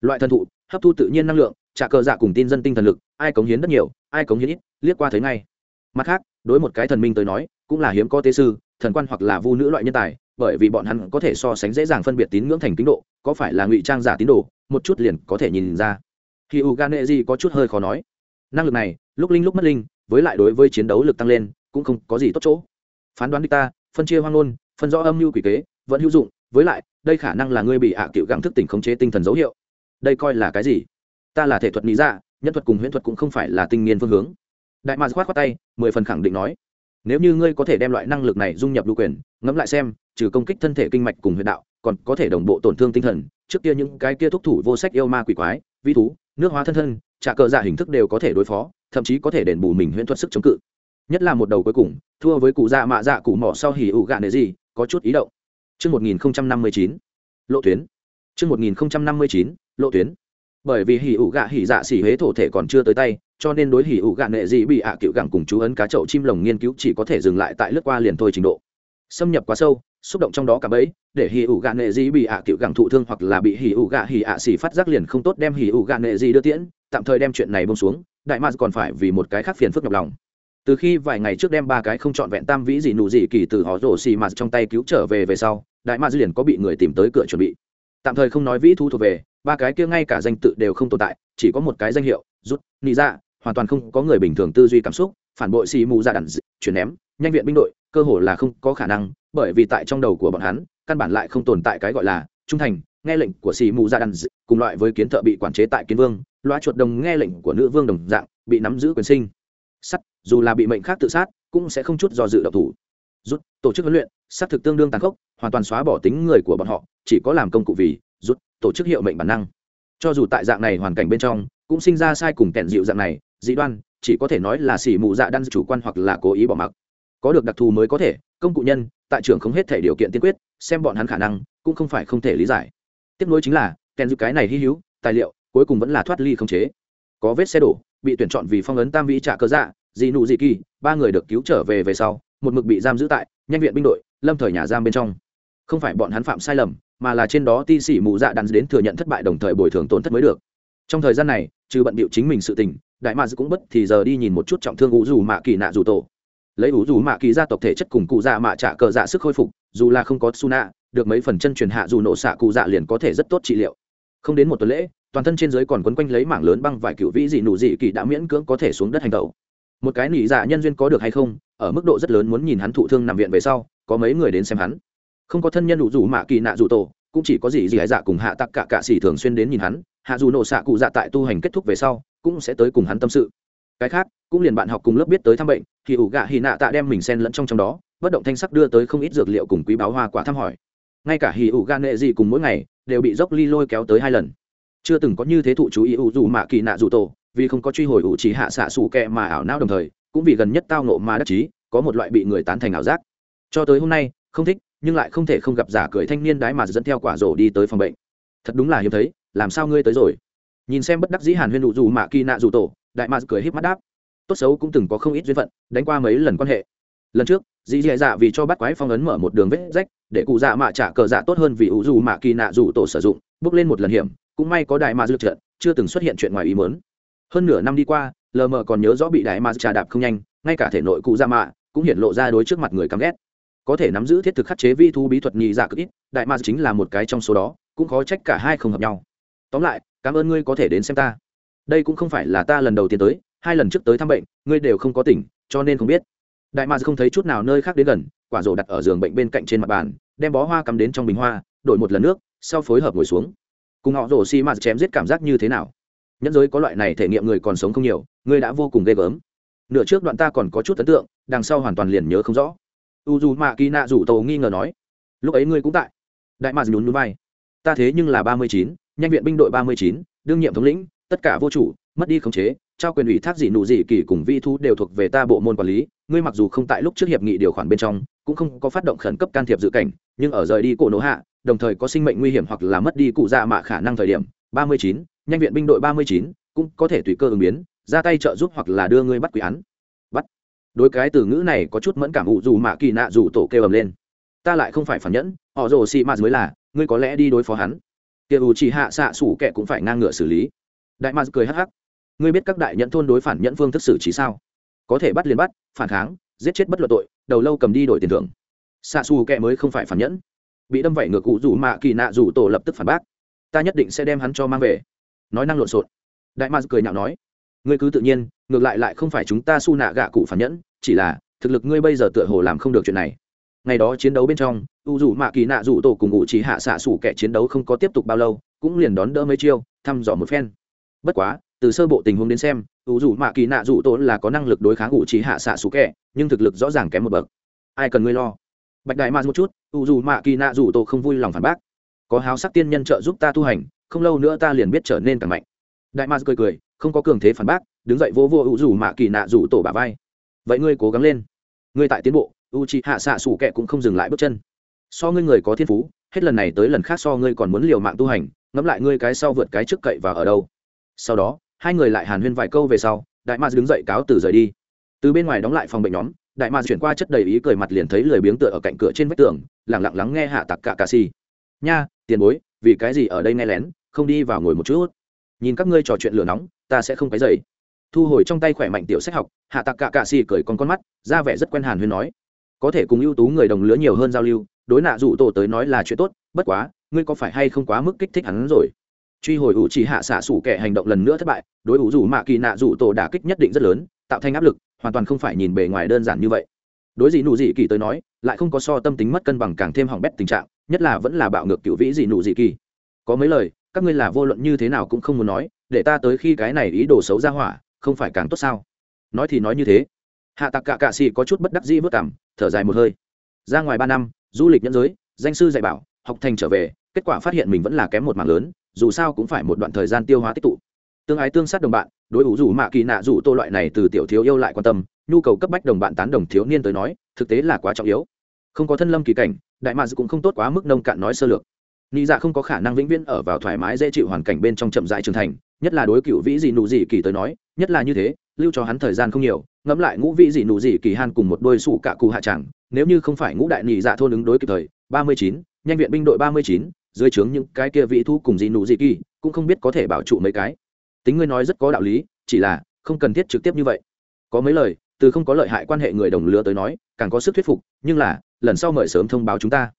Loại thần thụ, hấp thu tự nhiên năng lượng, trả cờ dạ cùng tin dân tinh thần lực, ai cống hiến rất nhiều, ai cống hiến ít, liếc qua thấy ngay. Mặt khác, đối một cái thần minh tới nói, cũng là hiếm có tế sư, thần quan hoặc là vu nữ loại nhân tài, bởi vì bọn hắn có thể so sánh dễ dàng phân biệt tín ngưỡng thành tín độ, có phải là ngụy trang giả tín đồ, một chút liền có thể nhìn ra. Khi u gan nệ gì có chút hơi khó nói. Năng lực này, lúc linh lúc mất linh, với lại đối với chiến đấu lực tăng lên, cũng không có gì tốt chỗ. Phán đoán địch ta, phân chia hoang ngôn phân rõ âm mưu quỷ kế, vẫn hữu dụng, với lại, đây khả năng là ngươi bị ạ cựu gắng thức tỉnh khống chế tinh thần dấu hiệu. Đây coi là cái gì? Ta là thể thuật lý dạ nhân thuật cùng huyễn thuật cũng không phải là tinh nghiên phương hướng. Đại mạc khoát khoát tay, mười phần khẳng định nói. Nếu như ngươi có thể đem loại năng lực này dung nhập lưu quyền, ngẫm lại xem, trừ công kích thân thể kinh mạch cùng huyệt đạo, còn có thể đồng bộ tổn thương tinh thần, trước kia những cái kia thúc thủ vô sách yêu ma quỷ quái, vi thú, nước hóa thân thân, trả cờ dạ hình thức đều có thể đối phó, thậm chí có thể đền bù mình huyễn thuật sức chống cự. Nhất là một đầu cuối cùng, thua với cụ dạ mạ dạ cụ mỏ sau hỉ ủ gạ nệ gì có chút ý động Trước 1059, lộ tuyến. Trước 1059, lộ tuyến. Bởi vì hỉ ủ gạ hỉ dạ xỉ hế thổ thể còn chưa tới tay, cho nên đối hỉ ủ gạ nệ dị bị ạ à cựu gẳng cùng chú ấn cá chậu chim lồng nghiên cứu chỉ có thể dừng lại tại lướt qua liền thôi trình độ. Xâm nhập quá sâu, xúc động trong đó cả bẫy, để hỉ ủ gạ nệ dị bị ạ à cựu gẳng thụ thương hoặc là bị hỉ ủ gạ hỉ ạ xỉ phát giác liền không tốt đem hỉ ủ gạ nệ dị đưa tiễn, tạm thời đem chuyện này buông xuống, đại ma còn phải vì một cái khác phiền phức nhọc lòng từ khi vài ngày trước đem ba cái không trọn vẹn tam vĩ gì nụ gì kỳ từ họ rổ xì mà trong tay cứu trở về về sau đại ma liền có bị người tìm tới cửa chuẩn bị. Tạm thời không nói vĩ thu thuộc về ba cái kia ngay cả danh tự đều không tồn tại chỉ có một cái danh hiệu rút nị ra dạ, hoàn toàn không có người bình thường tư duy cảm xúc phản bội xì mù dạ ra đàn chuyển ném nhanh viện binh đội cơ hồ là không có khả năng bởi vì tại trong đầu của bọn hắn căn bản lại không tồn tại cái gọi là trung thành nghe lệnh của xì mù dạ ra đàn cùng loại với kiến thợ bị quản chế tại kiến vương loa chuột đồng nghe lệnh của nữ vương đồng dạng bị nắm giữ quyền sinh. Sắt dù là bị mệnh khác tự sát, cũng sẽ không chút do dự độc thủ. Rút, tổ chức huấn luyện xác thực tương đương tàn khốc, hoàn toàn xóa bỏ tính người của bọn họ, chỉ có làm công cụ vì, rút, tổ chức hiệu mệnh bản năng. Cho dù tại dạng này hoàn cảnh bên trong, cũng sinh ra sai cùng kẹn dịu dạng này, dị đoan, chỉ có thể nói là xỉ mụ dạ đan chủ quan hoặc là cố ý bỏ mặc. Có được đặc thù mới có thể, công cụ nhân, tại trường không hết thể điều kiện tiên quyết, xem bọn hắn khả năng, cũng không phải không thể lý giải. Tiếp nối chính là kèn dịu cái này hy hữu, tài liệu, cuối cùng vẫn là thoát ly không chế. Có vết xe đổ, bị tuyển chọn vì phong ấn tam vĩ trả cơ dạ dị nụ dị kỳ, ba người được cứu trở về về sau, một mực bị giam giữ tại nhanh viện binh đội, lâm thời nhà giam bên trong. Không phải bọn hắn phạm sai lầm, mà là trên đó ti sĩ mù dạ đắn đến thừa nhận thất bại đồng thời bồi thường tổn thất mới được. Trong thời gian này, trừ bận bịu chính mình sự tình, đại mads cũng bất thì giờ đi nhìn một chút trọng thương ủ dù mạ kỳ nạ dù tổ. Lấy ủ dù mạ kỳ gia tộc thể chất cùng cụ dạ mạ trả cờ dạ sức khôi phục, dù là không có su nạ được mấy phần chân truyền hạ dù nổ xạ cụ dạ liền có thể rất tốt trị liệu. Không đến một tuần lễ, toàn thân trên dưới còn quấn quanh lấy mảng lớn băng vài cựu vĩ dị nụ dị kỳ đã miễn cưỡng có thể xuống đất hành tẩu một cái nỉ dạ nhân duyên có được hay không, ở mức độ rất lớn muốn nhìn hắn thụ thương nằm viện về sau, có mấy người đến xem hắn. Không có thân nhân đủ rủ mạ kỳ nạ dù tổ, cũng chỉ có gì gì hải dạ cùng hạ tặc cả cạ xỉ thường xuyên đến nhìn hắn, hạ dù nổ xạ cụ dạ tại tu hành kết thúc về sau, cũng sẽ tới cùng hắn tâm sự. Cái khác, cũng liền bạn học cùng lớp biết tới thăm bệnh, thì ủ gạ hì nạ tạ đem mình xen lẫn trong trong đó, bất động thanh sắc đưa tới không ít dược liệu cùng quý báo hoa quả thăm hỏi. Ngay cả hì ủ gan nệ gì cùng mỗi ngày, đều bị dốc ly lôi kéo tới hai lần. Chưa từng có như thế thụ chú ý ủ dù mạ kỳ nạ dù tổ vì không có truy hồi ủ trí hạ xạ xù kẹ mà ảo não đồng thời, cũng vì gần nhất tao nộ mà đắc chí, có một loại bị người tán thành ảo giác. Cho tới hôm nay, không thích, nhưng lại không thể không gặp giả cười thanh niên đái mà dẫn theo quả rổ đi tới phòng bệnh. Thật đúng là hiếm thấy, làm sao ngươi tới rồi? Nhìn xem bất đắc dĩ hàn huyên đủ dù mạ kỳ nạ dù tổ, đại mà cười híp mắt đáp. Tốt xấu cũng từng có không ít duyên phận, đánh qua mấy lần quan hệ. Lần trước dì dì dạ, dạ vì cho bắt quái phong ấn mở một đường vết rách, để cụ dạ mạ trả cờ dạ tốt hơn vì ủ dù mạ kỳ nạ dù tổ sử dụng, bước lên một lần hiểm, cũng may có đại ma dược trận, chưa từng xuất hiện chuyện ngoài ý mớn hơn nửa năm đi qua, lờ mờ còn nhớ rõ bị đại ma trà đạp không nhanh, ngay cả thể nội cụ ra mạ cũng hiện lộ ra đối trước mặt người căm ghét. Có thể nắm giữ thiết thực khắc chế vi thu bí thuật nhị dạ cực ít, đại ma chính là một cái trong số đó, cũng khó trách cả hai không hợp nhau. Tóm lại, cảm ơn ngươi có thể đến xem ta. Đây cũng không phải là ta lần đầu tiên tới, hai lần trước tới thăm bệnh, ngươi đều không có tỉnh, cho nên không biết. Đại ma không thấy chút nào nơi khác đến gần, quả rổ đặt ở giường bệnh bên cạnh trên mặt bàn, đem bó hoa cắm đến trong bình hoa, đổi một lần nước, sau phối hợp ngồi xuống. Cùng họ rổ xi mạt chém giết cảm giác như thế nào? Nhẫn giới có loại này thể nghiệm người còn sống không nhiều, ngươi đã vô cùng ghê gớm. Nửa trước đoạn ta còn có chút ấn tượng, đằng sau hoàn toàn liền nhớ không rõ. U dù mạ kỳ nạ rủ tàu nghi ngờ nói, lúc ấy ngươi cũng tại. Đại mạc nhún núi bay ta thế nhưng là ba mươi chín, nhanh viện binh đội ba mươi chín, đương nhiệm thống lĩnh, tất cả vô chủ, mất đi khống chế, trao quyền ủy thác gì nụ gì kỳ cùng vi thu đều thuộc về ta bộ môn quản lý, ngươi mặc dù không tại lúc trước hiệp nghị điều khoản bên trong, cũng không có phát động khẩn cấp can thiệp dự cảnh, nhưng ở rời đi cổ nổ hạ, đồng thời có sinh mệnh nguy hiểm hoặc là mất đi cụ dạ mạ khả năng thời điểm, ba mươi chín nhanh viện binh đội ba mươi chín, cũng có thể tùy cơ ứng biến, ra tay trợ giúp hoặc là đưa ngươi bắt quỷ án. Bắt. Đối cái từ ngữ này có chút mẫn cảm ủ dù mạ kỳ nạ dù tổ kêu ầm lên. Ta lại không phải phản nhẫn, họ rồ xì ma mới là, ngươi có lẽ đi đối phó hắn. Kia ủ chỉ hạ xạ sủ kẻ cũng phải ngang ngựa xử lý. Đại ma cười hắc hắc. Ngươi biết các đại nhẫn thôn đối phản nhẫn phương thức xử trí sao? Có thể bắt liền bắt, phản kháng, giết chết bất luận tội, đầu lâu cầm đi đổi tiền thưởng. Xạ xù kẻ mới không phải phản nhẫn. Bị đâm vẩy ngược cụ rủ mạ kỳ nạ rủ tổ lập tức phản bác. Ta nhất định sẽ đem hắn cho mang về nói năng lộn xộn. Đại mars cười nhạo nói, ngươi cứ tự nhiên, ngược lại lại không phải chúng ta su nạ gạ cụ phản nhẫn, chỉ là, thực lực ngươi bây giờ tựa hồ làm không được chuyện này. Ngày đó chiến đấu bên trong, u dù mạ kỳ nạ dù tổ cùng ngụ chỉ hạ xạ xủ kẻ chiến đấu không có tiếp tục bao lâu, cũng liền đón đỡ mấy chiêu, thăm dò một phen. Bất quá, từ sơ bộ tình huống đến xem, u dù mạ kỳ nạ dù tổ là có năng lực đối kháng ngụ chỉ hạ xạ xủ kẻ, nhưng thực lực rõ ràng kém một bậc. Ai cần ngươi lo? Bạch đại ma một chút, u dù mạ kỳ nạ dù tổ không vui lòng phản bác. Có háo sắc tiên nhân trợ giúp ta tu hành không lâu nữa ta liền biết trở nên càng mạnh. Đại Ma cười cười, không có cường thế phản bác, đứng dậy vô vô u dù mạ kỳ nạ rủ tổ bà vai. Vậy ngươi cố gắng lên. Ngươi tại tiến bộ u c h i hạ xạ xủ kệ cũng không dừng lại bước chân. So ngươi người có thiên phú, hết lần này tới lần khác so ngươi còn muốn liều mạng tu hành, ngẫm lại ngươi cái sau vượt cái trước cậy và ở đâu. Sau đó, hai người lại hàn huyên vài câu về sau, đại Ma đứng dậy cáo từ rời đi. Từ bên ngoài đóng lại phòng bệnh nhóm, đại Ma chuyển qua chất đầy ý cười mặt liền thấy lười biếng tựa ở cạnh cửa trên vách tường lẳng lặng lắng nghe hạ tặc cả cà xì. Nha, tiền bối, vì cái gì ở đây nghe lén? Không đi vào ngồi một chút. Nhìn các ngươi trò chuyện lửa nóng, ta sẽ không cái dày thu hồi trong tay khỏe mạnh tiểu sách học, hạ tặc cạ cạ xì cười con con mắt, ra vẻ rất quen hàn huyên nói. Có thể cùng ưu tú người đồng lứa nhiều hơn giao lưu, đối nạ dụ tổ tới nói là chuyện tốt, bất quá, ngươi có phải hay không quá mức kích thích hắn rồi? Truy hồi ủ chỉ hạ xạ sủ kẻ hành động lần nữa thất bại, đối ủ rủ mạ kỳ nạ dụ tổ đả kích nhất định rất lớn, tạo thành áp lực, hoàn toàn không phải nhìn bề ngoài đơn giản như vậy. Đối gì nụ dị kỳ tới nói, lại không có so tâm tính mất cân bằng càng thêm hỏng bét tình trạng, nhất là vẫn là bạo ngược cựu vĩ dị nụ dị kỳ. Có mấy lời các ngươi là vô luận như thế nào cũng không muốn nói, để ta tới khi cái này ý đồ xấu ra hỏa, không phải càng tốt sao? Nói thì nói như thế. Hạ tặc cạ cạ xì có chút bất đắc dĩ vất cảm thở dài một hơi. Ra ngoài ba năm, du lịch nhân giới, danh sư dạy bảo, học thành trở về, kết quả phát hiện mình vẫn là kém một mảng lớn, dù sao cũng phải một đoạn thời gian tiêu hóa tích tụ. Tương ái tương sát đồng bạn, đối ủ rủ mạ kỳ nạ rủ tô loại này từ tiểu thiếu yêu lại quan tâm, nhu cầu cấp bách đồng bạn tán đồng thiếu niên tới nói, thực tế là quá trọng yếu. Không có thân lâm kỳ cảnh, đại mạ cũng không tốt quá mức nông cạn nói sơ lược nghĩ dạ không có khả năng vĩnh viễn ở vào thoải mái dễ chịu hoàn cảnh bên trong chậm rãi trưởng thành, nhất là đối cựu vĩ gì nụ gì kỳ tới nói, nhất là như thế, lưu cho hắn thời gian không nhiều, ngẫm lại ngũ vĩ dị nụ dị kỳ han cùng một đôi sủ cả cụ hạ chẳng, nếu như không phải ngũ đại nhị dạ thôn ứng đối kịp thời, ba mươi chín, nhanh viện binh đội ba mươi chín, dưới trướng những cái kia vị thu cùng dị nụ dị kỳ, cũng không biết có thể bảo trụ mấy cái. Tính ngươi nói rất có đạo lý, chỉ là, không cần thiết trực tiếp như vậy. Có mấy lời, từ không có lợi hại quan hệ người đồng lứa tới nói, càng có sức thuyết phục, nhưng là, lần sau mời sớm thông báo chúng ta.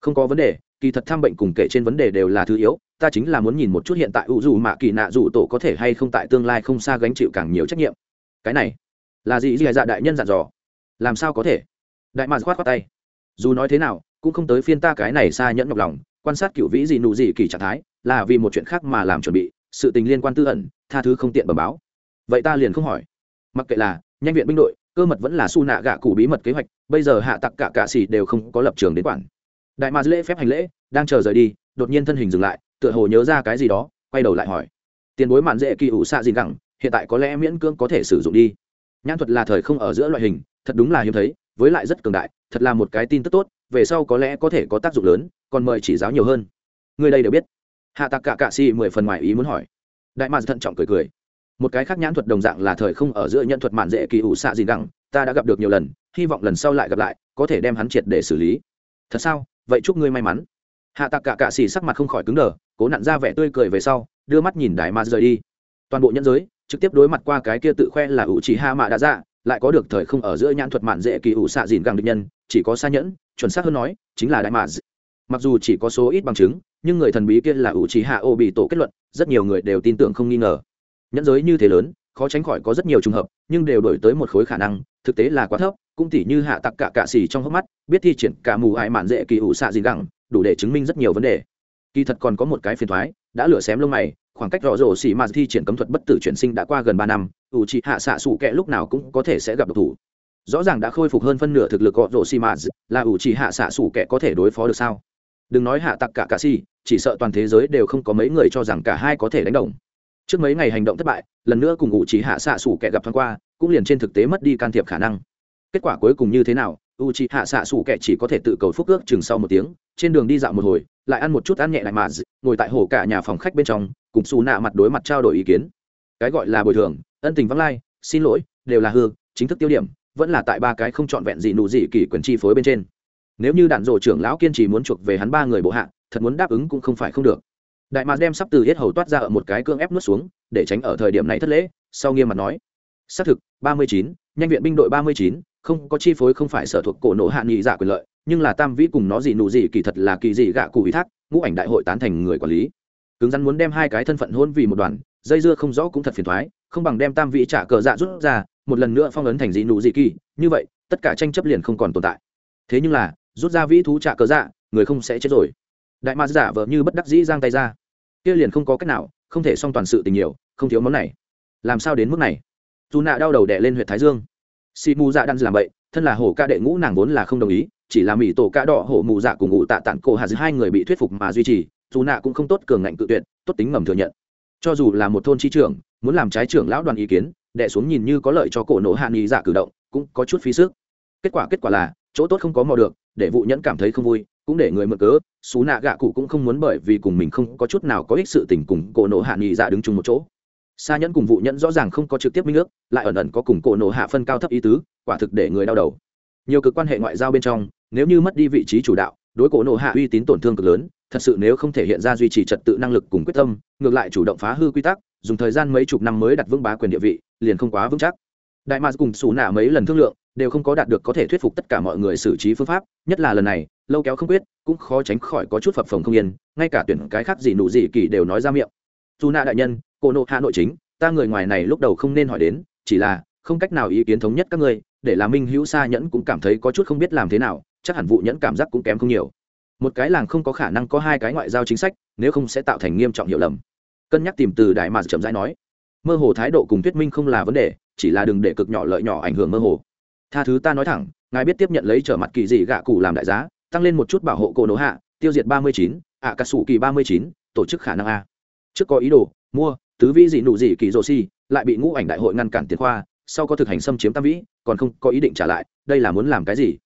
Không có vấn đề kỳ thật tham bệnh cùng kể trên vấn đề đều là thứ yếu, ta chính là muốn nhìn một chút hiện tại ủ dù mạ kỳ nạ dù tổ có thể hay không tại tương lai không xa gánh chịu càng nhiều trách nhiệm. Cái này, là gì? Gì dạ đại nhân dặn dò. Làm sao có thể? Đại mạc khoát khoát tay. Dù nói thế nào, cũng không tới phiên ta cái này xa nhẫn nhọc lòng, quan sát cựu vĩ gì nụ gì kỳ trạng thái, là vì một chuyện khác mà làm chuẩn bị, sự tình liên quan tư ẩn, tha thứ không tiện bẩm báo. Vậy ta liền không hỏi. Mặc kệ là nhanh viện binh đội, cơ mật vẫn là su nạ gạ cụ bí mật kế hoạch, bây giờ hạ tặc cả cạ xỉ đều không có lập trường đến quản đại mạc lễ phép hành lễ, đang chờ rời đi, đột nhiên thân hình dừng lại, tựa hồ nhớ ra cái gì đó, quay đầu lại hỏi. Tiền bối mạn dễ kỳ ủ xạ gì gẳng, hiện tại có lẽ miễn cưỡng có thể sử dụng đi. Nhãn thuật là thời không ở giữa loại hình, thật đúng là hiếm thấy, với lại rất cường đại, thật là một cái tin tức tốt, về sau có lẽ có thể có tác dụng lớn, còn mời chỉ giáo nhiều hơn. Người đây đều biết. Hạ tạc cả cạ si mười phần ngoài ý muốn hỏi. Đại mạn thận trọng cười cười. Một cái khác nhãn thuật đồng dạng là thời không ở giữa nhận thuật mạn dễ kỳ ủ xạ gì gẳng, ta đã gặp được nhiều lần, hy vọng lần sau lại gặp lại, có thể đem hắn triệt để xử lý. Thật sao? Vậy chúc ngươi may mắn. Hạ tạc cả cạ xỉ sắc mặt không khỏi cứng đờ, cố nặn ra vẻ tươi cười về sau, đưa mắt nhìn đại mạt rời đi. Toàn bộ nhân giới, trực tiếp đối mặt qua cái kia tự khoe là ủ chỉ ha mạ đã dạ lại có được thời không ở giữa nhãn thuật mạn dễ kỳ ủ xạ dìn găng được nhân, chỉ có xa nhẫn, chuẩn xác hơn nói, chính là đại mạt mặc dù chỉ có số ít bằng chứng, nhưng người thần bí kia là ủ chỉ hạ ô bị tổ kết luận, rất nhiều người đều tin tưởng không nghi ngờ. Nhẫn giới như thế lớn, khó tránh khỏi có rất nhiều trường hợp, nhưng đều đổi tới một khối khả năng, thực tế là quá thấp, cũng tỉ như hạ tặc cả cạ xỉ trong hốc mắt biết thi triển cả mù ải mạn dễ kỳ ủ xạ gì gẳng, đủ để chứng minh rất nhiều vấn đề. Kỳ thật còn có một cái phiền thoái, đã lửa xém lông mày, khoảng cách rõ rổ xỉ mà thi triển cấm thuật bất tử chuyển sinh đã qua gần ba năm, ủ trị hạ xạ sủ kẹ lúc nào cũng có thể sẽ gặp độc thủ. Rõ ràng đã khôi phục hơn phân nửa thực lực gọ rổ xỉ mà là ủ trị hạ xạ sủ kẹ có thể đối phó được sao? Đừng nói hạ tặc cả cả xỉ chỉ sợ toàn thế giới đều không có mấy người cho rằng cả hai có thể đánh đồng. Trước mấy ngày hành động thất bại, lần nữa cùng ủ trị hạ xạ sủ kẹ gặp thoáng qua, cũng liền trên thực tế mất đi can thiệp khả năng. Kết quả cuối cùng như thế nào u c hạ xạ sủ kẻ chỉ có thể tự cầu phúc ước chừng sau một tiếng, trên đường đi dạo một hồi, lại ăn một chút ăn nhẹ lại mà ngồi tại hồ cả nhà phòng khách bên trong, cùng xù nạ mặt đối mặt trao đổi ý kiến. Cái gọi là bồi thường, ân tình vắng lai, xin lỗi, đều là hư, chính thức tiêu điểm, vẫn là tại ba cái không trọn vẹn gì nụ gì kỷ quyền chi phối bên trên. Nếu như đạn rổ trưởng lão kiên trì muốn chuộc về hắn ba người bộ hạ, thật muốn đáp ứng cũng không phải không được. Đại mạc đem sắp từ hết hầu toát ra ở một cái cương ép nuốt xuống, để tránh ở thời điểm này thất lễ, sau nghiêm mặt nói, xác thực, ba mươi chín, nhanh viện binh đội ba mươi chín không có chi phối không phải sở thuộc cổ nộ hạ nghị giả dạ quyền lợi, nhưng là tam vĩ cùng nó gì nụ gì kỳ thật là kỳ gì gạ cụ ủy thác, ngũ ảnh đại hội tán thành người quản lý. Cứng rắn muốn đem hai cái thân phận hôn vì một đoàn, dây dưa không rõ cũng thật phiền thoái, không bằng đem tam vĩ trả cờ dạ rút ra, một lần nữa phong ấn thành dị nụ dị kỳ, như vậy, tất cả tranh chấp liền không còn tồn tại. Thế nhưng là, rút ra vĩ thú trả cờ dạ người không sẽ chết rồi. Đại ma giả vợ như bất đắc dĩ giang tay ra. Kia liền không có cách nào, không thể xong toàn sự tình nhiều, không thiếu món này. Làm sao đến mức này? Dù nạ đau đầu đẻ lên huyện thái dương xì mù dạ đan làm vậy, thân là hổ ca đệ ngũ nàng vốn là không đồng ý, chỉ là mỹ tổ ca đỏ hổ mù dạ cùng ngụ tạ tản cổ hà dư hai người bị thuyết phục mà duy trì, dù nạ cũng không tốt cường ngạnh cự tuyệt, tốt tính ngầm thừa nhận. Cho dù là một thôn chi trưởng, muốn làm trái trưởng lão đoàn ý kiến đệ xuống nhìn như có lợi cho cổ nổ hạ nghị dạ cử động, cũng có chút phí sức. Kết quả kết quả là, chỗ tốt không có mò được, để vụ nhẫn cảm thấy không vui, cũng để người mượn cớ, xú nạ gạ cụ cũng không muốn bởi vì cùng mình không có chút nào có ích sự tình cùng cổ nổ hạ nghị dạ đứng chung một chỗ xa nhẫn cùng vụ nhẫn rõ ràng không có trực tiếp minh ước, lại ẩn ẩn có cùng cổ nổ hạ phân cao thấp ý tứ, quả thực để người đau đầu. Nhiều cực quan hệ ngoại giao bên trong, nếu như mất đi vị trí chủ đạo, đối cổ nổ hạ uy tín tổn thương cực lớn, thật sự nếu không thể hiện ra duy trì trật tự năng lực cùng quyết tâm, ngược lại chủ động phá hư quy tắc, dùng thời gian mấy chục năm mới đặt vững bá quyền địa vị, liền không quá vững chắc. Đại mars cùng xù nạ mấy lần thương lượng, đều không có đạt được có thể thuyết phục tất cả mọi người xử trí phương pháp, nhất là lần này, lâu kéo không quyết, cũng khó tránh khỏi có chút phập phồng không yên, ngay cả tuyển cái khác gì nụ gì kỳ đều nói ra miệng. Dù nạ đại nhân cổ nộ hạ nội chính, ta người ngoài này lúc đầu không nên hỏi đến, chỉ là, không cách nào ý kiến thống nhất các ngươi, để là minh hữu xa nhẫn cũng cảm thấy có chút không biết làm thế nào, chắc hẳn vụ nhẫn cảm giác cũng kém không nhiều. Một cái làng không có khả năng có hai cái ngoại giao chính sách, nếu không sẽ tạo thành nghiêm trọng hiểu lầm. Cân nhắc tìm từ đại mà chậm rãi nói. Mơ hồ thái độ cùng thuyết minh không là vấn đề, chỉ là đừng để cực nhỏ lợi nhỏ ảnh hưởng mơ hồ. Tha thứ ta nói thẳng, ngài biết tiếp nhận lấy trở mặt kỳ dị gạ cụ làm đại giá, tăng lên một chút bảo hộ cổ nổ hạ, tiêu diệt ba mươi chín, ạ cà sủ kỳ ba mươi chín, tổ chức khả năng a. Trước có ý đồ, mua tứ vĩ dị nụ dị kỳ rô si, lại bị ngũ ảnh đại hội ngăn cản tiền khoa, sau có thực hành xâm chiếm tam vĩ, còn không có ý định trả lại, đây là muốn làm cái gì?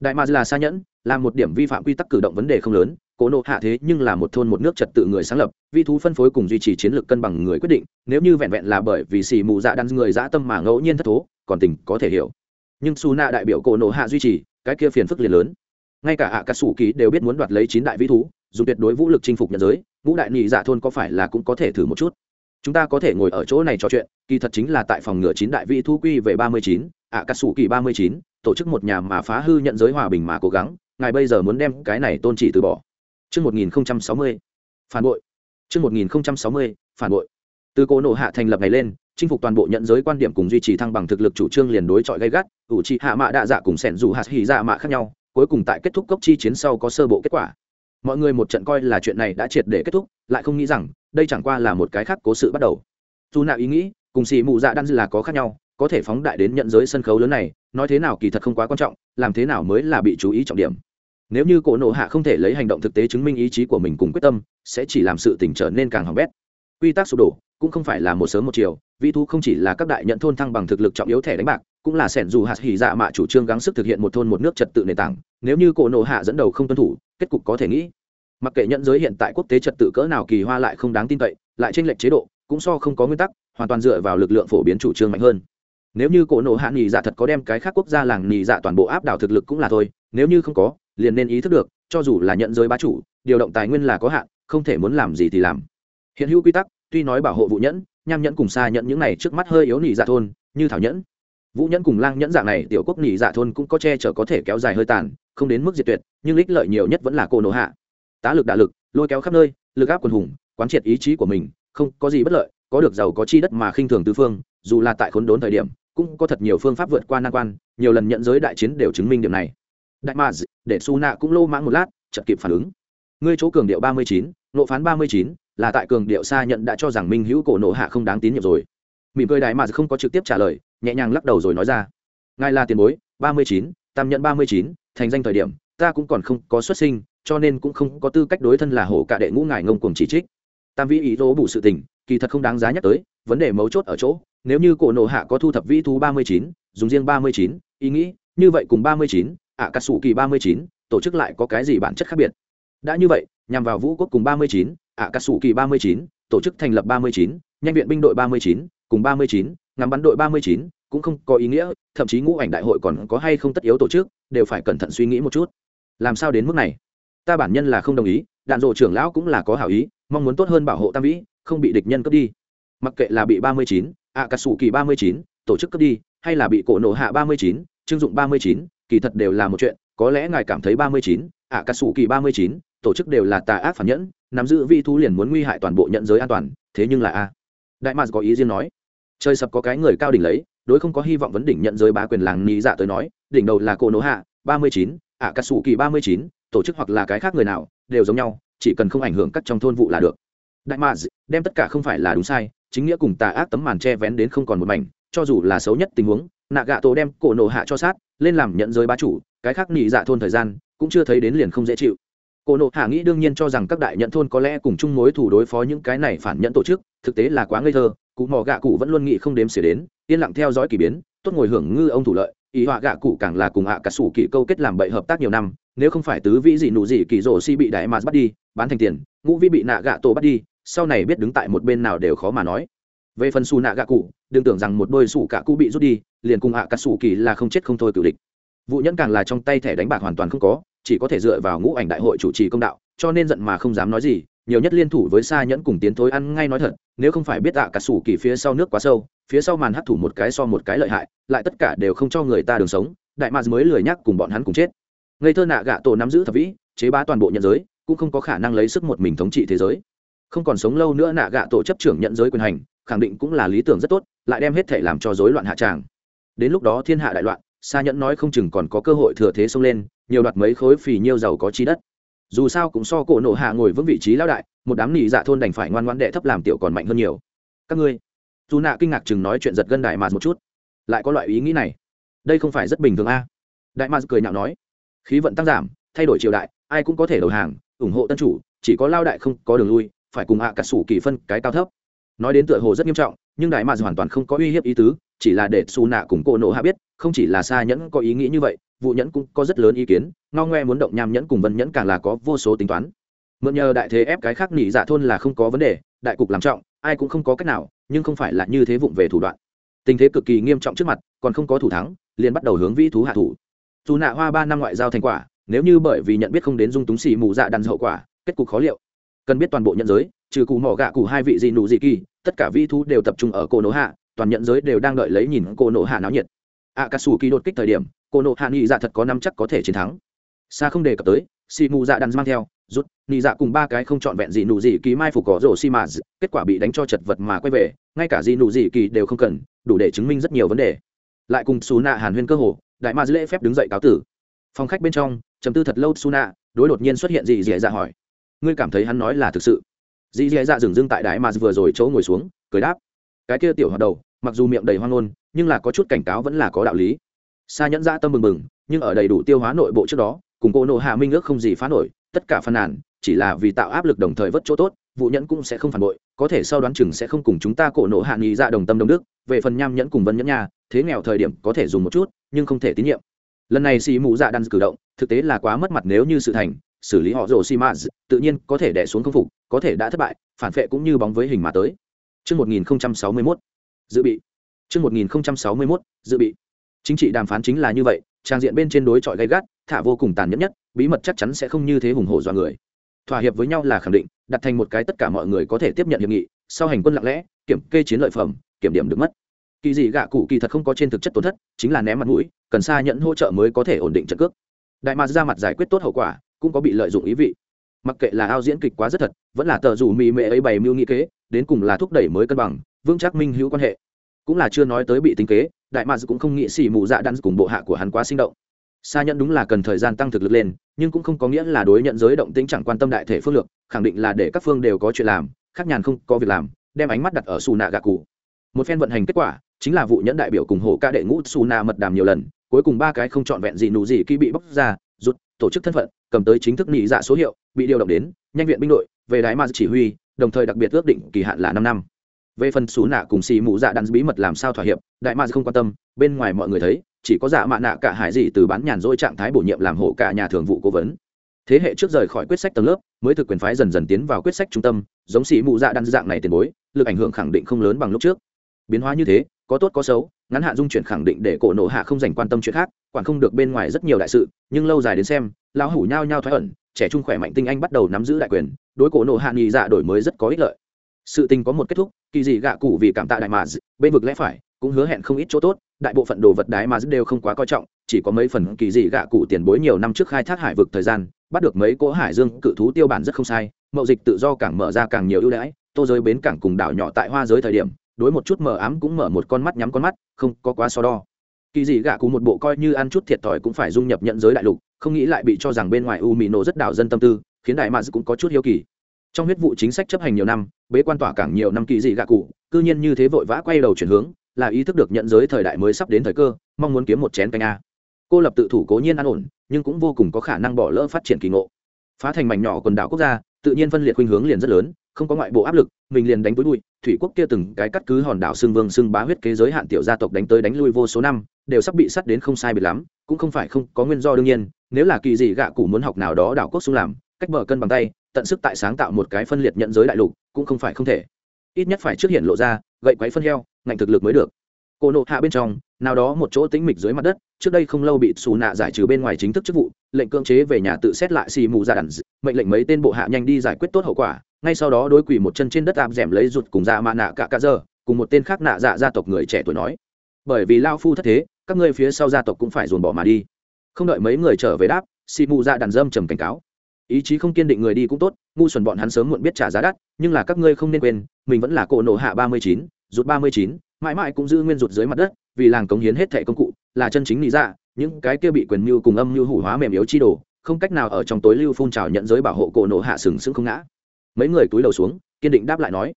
Đại mạc là xa nhẫn, là một điểm vi phạm quy tắc cử động vấn đề không lớn, cố nộ hạ thế nhưng là một thôn một nước trật tự người sáng lập, vi thú phân phối cùng duy trì chiến lược cân bằng người quyết định, nếu như vẹn vẹn là bởi vì xì mù dạ đan người dã tâm mà ngẫu nhiên thất thố, còn tình có thể hiểu. Nhưng su na đại biểu cổ nộ hạ duy trì, cái kia phiền phức liền lớn. Ngay cả hạ cà sủ ký đều biết muốn đoạt lấy chín đại vĩ thú, dùng tuyệt đối vũ lực chinh phục nhận giới, ngũ đại nhị dạ thôn có phải là cũng có thể thử một chút? Chúng ta có thể ngồi ở chỗ này trò chuyện kỳ thật chính là tại phòng ngựa chín đại vị thú quy về ba mươi chín ạ cà sủ kỳ ba mươi chín tổ chức một nhà mà phá hư nhận giới hòa bình mà cố gắng ngài bây giờ muốn đem cái này tôn trị từ bỏ Trước 1060, phản bội. Trước 1060, phản bội. Từ cổ nổ hạ thành lập ngày lên, chinh phục toàn bộ nhận giới quan điểm cùng duy trì thăng bằng thực lực chủ trương liền đối chọi gay gắt, ủ trị hạ mạ đạ dạ cùng sẻn dù hạt hỉ dạ mạ khác nhau, cuối cùng tại kết thúc cốc chi chiến sau có sơ bộ kết quả. Mọi người một trận coi là chuyện này đã triệt để kết thúc, lại không nghĩ rằng đây chẳng qua là một cái khác cố sự bắt đầu. Dù nạ ý nghĩ, cùng xì mù dạ đan là có khác nhau, có thể phóng đại đến nhận giới sân khấu lớn này nói thế nào kỳ thật không quá quan trọng làm thế nào mới là bị chú ý trọng điểm. Nếu như cổ nộ hạ không thể lấy hành động thực tế chứng minh ý chí của mình cùng quyết tâm sẽ chỉ làm sự tỉnh trở nên càng hỏng bét. Quy tắc sụp đổ cũng không phải là một sớm một chiều vị thu không chỉ là các đại nhận thôn thăng bằng thực lực trọng yếu thẻ đánh bạc cũng là sẻn dù hạt hỉ dạ mạ chủ trương gắng sức thực hiện một thôn một nước trật tự nền tảng nếu như cổ nộ hạ dẫn đầu không tuân thủ kết cục có thể nghĩ mặc kệ nhận giới hiện tại quốc tế trật tự cỡ nào kỳ hoa lại không đáng tin cậy, lại tranh lệch chế độ, cũng so không có nguyên tắc, hoàn toàn dựa vào lực lượng phổ biến chủ trương mạnh hơn. Nếu như cổ nộ hạ nghỉ dạ thật có đem cái khác quốc gia làng nghỉ dạ toàn bộ áp đảo thực lực cũng là thôi, nếu như không có, liền nên ý thức được, cho dù là nhận giới bá chủ, điều động tài nguyên là có hạn, không thể muốn làm gì thì làm. Hiện hữu quy tắc, tuy nói bảo hộ vụ nhẫn, nham nhẫn cùng xa nhận những này trước mắt hơi yếu nghỉ dạ thôn, như thảo nhẫn. Vũ nhẫn cùng lang nhẫn dạng này, tiểu quốc nghỉ dạ thôn cũng có che chở có thể kéo dài hơi tàn, không đến mức diệt tuyệt, nhưng ích lợi nhiều nhất vẫn là cổ nộ hạ tá lực đả lực, lôi kéo khắp nơi, lực áp quần hùng, quán triệt ý chí của mình, không có gì bất lợi, có được giàu có chi đất mà khinh thường tứ phương, dù là tại khốn đốn thời điểm, cũng có thật nhiều phương pháp vượt qua nan quan, nhiều lần nhận giới đại chiến đều chứng minh điểm này. Đại mà để su nạ cũng lô mãng một lát, chợt kịp phản ứng. Ngươi chỗ cường điệu ba mươi chín, nộ phán ba mươi chín, là tại cường điệu xa nhận đã cho rằng minh hữu cổ nộ hạ không đáng tín nhiệm rồi. Mỉm cười đại mà không có trực tiếp trả lời, nhẹ nhàng lắc đầu rồi nói ra. Ngài là tiền bối, ba mươi chín, tam nhận ba mươi chín, thành danh thời điểm, ta cũng còn không có xuất sinh cho nên cũng không có tư cách đối thân là hổ cả đệ ngũ ngài ngông cuồng chỉ trích tam vĩ ý tố bù sự tình kỳ thật không đáng giá nhắc tới vấn đề mấu chốt ở chỗ nếu như cổ nộ hạ có thu thập vĩ thú ba mươi chín dùng riêng ba mươi chín ý nghĩ như vậy cùng ba mươi chín ạ cà sủ kỳ ba mươi chín tổ chức lại có cái gì bản chất khác biệt đã như vậy nhằm vào vũ quốc cùng ba mươi chín ạ cà sủ kỳ ba mươi chín tổ chức thành lập ba mươi chín nhanh viện binh đội ba mươi chín cùng ba mươi chín ngắm bắn đội ba mươi chín cũng không có ý nghĩa thậm chí ngũ ảnh đại hội còn có hay không tất yếu tổ chức đều phải cẩn thận suy nghĩ một chút làm sao đến mức này ta bản nhân là không đồng ý, đạn dộ trưởng lão cũng là có hảo ý, mong muốn tốt hơn bảo hộ tam vĩ, không bị địch nhân cướp đi. Mặc kệ là bị ba mươi chín ạ cà sủ kỳ ba mươi chín, tổ chức cướp đi, hay là bị cổ nổ hạ ba mươi chín, chưng dụng ba mươi chín, kỳ thật đều là một chuyện, có lẽ ngài cảm thấy ba mươi chín ạ cà sủ kỳ ba mươi chín, tổ chức đều là tà ác phản nhẫn, nắm giữ vi thú liền muốn nguy hại toàn bộ nhận giới an toàn, thế nhưng là a. Đại mạc có ý riêng nói. Trời sập có cái người cao đỉnh lấy, đối không có hy vọng vấn đỉnh nhận giới bá quyền làng ni dạ tới nói, đỉnh đầu là cổ nổ hạ, ba mươi chín ạ cà sủ kỳ ba mươi chín tổ chức hoặc là cái khác người nào, đều giống nhau, chỉ cần không ảnh hưởng các trong thôn vụ là được. Đại mà đem tất cả không phải là đúng sai, chính nghĩa cùng tà ác tấm màn che vén đến không còn một mảnh, cho dù là xấu nhất tình huống nạ gạ tổ đem cổ nổ hạ cho sát, lên làm nhận giới bá chủ, cái khác nị dạ thôn thời gian, cũng chưa thấy đến liền không dễ chịu. Cổ nộ hạ nghĩ đương nhiên cho rằng các đại nhận thôn có lẽ cùng chung mối thủ đối phó những cái này phản nhận tổ chức, thực tế là quá ngây thơ, cụ mò gạ cụ vẫn luôn nghĩ không đếm xỉa đến, yên lặng theo dõi k ỳ biến, tốt ngồi hưởng ngư ông thủ lợi, ý họa gạ cụ càng là cùng hạ cả sủ kỳ câu kết làm bậy hợp tác nhiều năm nếu không phải tứ vĩ gì nụ gì kỳ rổ si bị đại mà bắt đi, bán thành tiền, ngũ vĩ bị nạ gạ tổ bắt đi, sau này biết đứng tại một bên nào đều khó mà nói. Về phần xù nạ gạ cụ, đừng tưởng rằng một đôi xù cả cụ bị rút đi, liền cùng hạ cả xù kỳ là không chết không thôi cử địch. Vụ nhẫn càng là trong tay thẻ đánh bạc hoàn toàn không có, chỉ có thể dựa vào ngũ ảnh đại hội chủ trì công đạo, cho nên giận mà không dám nói gì, nhiều nhất liên thủ với xa nhẫn cùng tiến thối ăn ngay nói thật, nếu không phải biết tạ cả sủ kỳ phía sau nước quá sâu, phía sau màn hấp thủ một cái so một cái lợi hại, lại tất cả đều không cho người ta đường sống, đại mạc mới lười nhắc cùng bọn hắn cùng chết ngây thơ nạ gạ tổ nắm giữ thập vĩ, chế bá toàn bộ nhận giới, cũng không có khả năng lấy sức một mình thống trị thế giới. Không còn sống lâu nữa nạ gạ tổ chấp trưởng nhận giới quyền hành, khẳng định cũng là lý tưởng rất tốt, lại đem hết thể làm cho rối loạn hạ tràng. Đến lúc đó thiên hạ đại loạn xa nhẫn nói không chừng còn có cơ hội thừa thế xông lên, nhiều đoạt mấy khối phì nhiêu giàu có chi đất. Dù sao cũng so cổ nộ hạ ngồi vững vị trí lão đại, một đám nỉ dạ thôn đành phải ngoan ngoãn đệ thấp làm tiểu còn mạnh hơn nhiều. Các ngươi, dù nạ kinh ngạc chừng nói chuyện giật gân đại mà một chút. Lại có loại ý nghĩ này. Đây không phải rất bình thường a? Đại mà cười nhạo nói khí vận tăng giảm, thay đổi triều đại, ai cũng có thể đầu hàng, ủng hộ tân chủ, chỉ có lao đại không có đường lui, phải cùng hạ cả sủ kỳ phân cái cao thấp. Nói đến tựa hồ rất nghiêm trọng, nhưng đại mà hoàn toàn không có uy hiếp ý tứ, chỉ là để xù nạ cùng cô nộ hạ biết, không chỉ là xa nhẫn có ý nghĩ như vậy vụ nhẫn cũng có rất lớn ý kiến, ngao ngoe muốn động nham nhẫn cùng vân nhẫn càng là có vô số tính toán. Mượn nhờ đại thế ép cái khác nỉ dạ thôn là không có vấn đề, đại cục làm trọng, ai cũng không có cách nào, nhưng không phải là như thế vụng về thủ đoạn. Tình thế cực kỳ nghiêm trọng trước mặt, còn không có thủ thắng, liền bắt đầu hướng vĩ thú hạ thủ dù nạ hoa ba năm ngoại giao thành quả, nếu như bởi vì nhận biết không đến dung túng xì mù dạ đàn hậu quả, kết cục khó liệu. Cần biết toàn bộ nhận giới, trừ cụ mỏ gạ cụ hai vị gì nụ gì kỳ, tất cả vi thú đều tập trung ở cô nổ hạ, toàn nhận giới đều đang đợi lấy nhìn cô nổ hạ náo nhiệt. Ạ cà sù kỳ đột kích thời điểm cô nổ hạ nghĩ dạ thật có năm chắc có thể chiến thắng. Xa không đề cập tới, xì mù dạ đàn mang theo, rút nghĩ dạ cùng ba cái không trọn vẹn gì nụ gì kỳ mai phục có rổ xi mà kết quả bị đánh cho chật vật mà quay về, ngay cả gì nụ gì kỳ đều không cần, đủ để chứng minh rất nhiều vấn đề. Lại cùng xù nạ hàn huyên cơ hồ đại ma lễ phép đứng dậy cáo tử. Phòng khách bên trong chấm tư thật lâu Suna đối đột nhiên xuất hiện gì dì dạ hỏi, ngươi cảm thấy hắn nói là thực sự? Dì dì dạ dừng dưng tại đại ma vừa rồi chỗ ngồi xuống, cười đáp, cái kia tiểu hoạt đầu, mặc dù miệng đầy hoang ngôn, nhưng là có chút cảnh cáo vẫn là có đạo lý. Xa nhẫn ra tâm mừng mừng, nhưng ở đầy đủ tiêu hóa nội bộ trước đó, cùng cô nộ hạ minh ước không gì phá nổi, tất cả phàn nàn, chỉ là vì tạo áp lực đồng thời vất chỗ tốt, vụ nhẫn cũng sẽ không phản bội, có thể sau đoán chừng sẽ không cùng chúng ta cổ nộ hạ nghị ra dạ đồng tâm đồng đức, về phần nham nhẫn cùng vân nhẫn nha thế nghèo thời điểm có thể dùng một chút nhưng không thể tín nhiệm lần này xì mù dạ đan cử động thực tế là quá mất mặt nếu như sự thành xử lý họ rồ xi mã tự nhiên có thể đẻ xuống công phục có thể đã thất bại phản vệ cũng như bóng với hình mà tới Trước 1061, dự bị. Trước 1061, dự bị. Chính trị đàm phán chính là như vậy, trang diện bên trên đối chọi gay gắt, thả vô cùng tàn nhẫn nhất, bí mật chắc chắn sẽ không như thế hùng hổ do người. Thỏa hiệp với nhau là khẳng định, đặt thành một cái tất cả mọi người có thể tiếp nhận hiệp nghị, sau hành quân lặng lẽ, kiểm kê chiến lợi phẩm, kiểm điểm được mất. Kỳ dị gạ cụ kỳ thật không có trên thực chất tổn thất, chính là ném mặt mũi, cần xa nhận hỗ trợ mới có thể ổn định trận cước. Đại Ma ra mặt giải quyết tốt hậu quả, cũng có bị lợi dụng ý vị. Mặc kệ là ao diễn kịch quá rất thật, vẫn là tờ rủ mì mệ ấy bày mưu nghị kế, đến cùng là thúc đẩy mới cân bằng, vững chắc minh hữu quan hệ cũng là chưa nói tới bị tính kế đại mạc cũng không nghĩ xỉ mù dạ đan cùng bộ hạ của hắn quá sinh động xa nhận đúng là cần thời gian tăng thực lực lên nhưng cũng không có nghĩa là đối nhận giới động tính chẳng quan tâm đại thể phương lược khẳng định là để các phương đều có chuyện làm khác nhàn không có việc làm đem ánh mắt đặt ở xù nạ gạ cụ một phen vận hành kết quả chính là vụ nhẫn đại biểu cùng hộ ca đệ ngũ su na mật đàm nhiều lần, cuối cùng ba cái không trọn vẹn gì nụ gì khi bị bóc ra rút tổ chức thân phận, cầm tới chính thức nghỉ dạ số hiệu, bị điều động đến, nhanh viện binh đội, về đái ma chỉ huy, đồng thời đặc biệt ước định kỳ hạn là năm năm. Về phần xú nạ cùng xì mụ dạ đắn bí mật làm sao thỏa hiệp, đại ma không quan tâm, bên ngoài mọi người thấy, chỉ có dạ mạ nạ cả hải gì từ bán nhàn dỗi trạng thái bổ nhiệm làm hộ cả nhà thường vụ cố vấn. Thế hệ trước rời khỏi quyết sách tầng lớp, mới thực quyền phái dần dần tiến vào quyết sách trung tâm, giống xì mụ dạ đắn dạng này tiền bối, lực ảnh hưởng khẳng định không lớn bằng lúc trước. Biến hóa như thế có tốt có xấu, ngắn hạn dung chuyển khẳng định để cổ nộ hạ không dành quan tâm chuyện khác, quản không được bên ngoài rất nhiều đại sự, nhưng lâu dài đến xem, lão hủ nhao nhao thoái ẩn, trẻ trung khỏe mạnh tinh anh bắt đầu nắm giữ đại quyền, đối cổ nộ hạ nghị dạ đổi mới rất có ích lợi. Sự tình có một kết thúc, kỳ dị gạ cụ vì cảm tạ đại mà bên vực lẽ phải, cũng hứa hẹn không ít chỗ tốt, đại bộ phận đồ vật đái mà đều không quá coi trọng, chỉ có mấy phần kỳ dị gạ cụ tiền bối nhiều năm trước khai thác hải vực thời gian, bắt được mấy cỗ hải dương cự thú tiêu bản rất không sai, mậu dịch tự do càng mở ra càng nhiều ưu đãi, tô giới bến cảng cùng đảo nhỏ tại hoa giới thời điểm đối một chút mờ ám cũng mở một con mắt nhắm con mắt, không có quá so đo. Kỳ dị gạ cụ một bộ coi như ăn chút thiệt thòi cũng phải dung nhập nhận giới đại lục, không nghĩ lại bị cho rằng bên ngoài u mỹ nổ rất đảo dân tâm tư, khiến đại mads cũng có chút hiếu kỳ. Trong huyết vụ chính sách chấp hành nhiều năm, bế quan tỏa cảng nhiều năm kỳ dị gạ cụ, cư nhiên như thế vội vã quay đầu chuyển hướng, là ý thức được nhận giới thời đại mới sắp đến thời cơ, mong muốn kiếm một chén canh a. Cô lập tự thủ cố nhiên an ổn, nhưng cũng vô cùng có khả năng bỏ lỡ phát triển kỳ ngộ. Phá thành mảnh nhỏ quần đảo quốc gia, tự nhiên phân liệt khuynh hướng liền rất lớn không có ngoại bộ áp lực, mình liền đánh với bụi, thủy quốc kia từng cái cắt cứ hòn đảo xương vương xương bá huyết kế giới hạn tiểu gia tộc đánh tới đánh lui vô số năm, đều sắp bị sắt đến không sai biệt lắm, cũng không phải không có nguyên do đương nhiên, nếu là kỳ gì gạ cụ muốn học nào đó đảo quốc xung làm, cách mở cân bằng tay, tận sức tại sáng tạo một cái phân liệt nhận giới đại lục, cũng không phải không thể. Ít nhất phải trước hiện lộ ra, gậy quấy phân heo, ngạnh thực lực mới được. Cô nộ hạ bên trong, nào đó một chỗ tĩnh mịch dưới mặt đất trước đây không lâu bị xù nạ giải trừ bên ngoài chính thức chức vụ, lệnh cưỡng chế về nhà tự xét lại xì mù ra đàn mệnh lệnh mấy tên bộ hạ nhanh đi giải quyết tốt hậu quả, ngay sau đó đối quỳ một chân trên đất áp rèm lấy rụt cùng ra mạ nạ cả cả giờ cùng một tên khác nạ dạ gia tộc người trẻ tuổi nói. Bởi vì lao phu thất thế, các ngươi phía sau gia tộc cũng phải dồn bỏ mà đi. Không đợi mấy người trở về đáp, xì mù ra đàn dâm trầm cảnh cáo. Ý chí không kiên định người đi cũng tốt, ngu xuẩn bọn hắn sớm muộn biết trả giá đắt, nhưng là các ngươi không nên quên, mình vẫn là cỗ nổ hạ ba mươi chín, rụt ba mươi chín, mãi mãi cũng giữ nguyên rụt dưới mặt đất, vì làng cống hiến hết thẻ công cụ là chân chính lý dạ những cái kia bị quyền mưu cùng âm mưu hủ hóa mềm yếu chi đồ, không cách nào ở trong tối lưu phun trào nhận giới bảo hộ cổ nổ hạ sừng sững không ngã. Mấy người túi đầu xuống, kiên định đáp lại nói,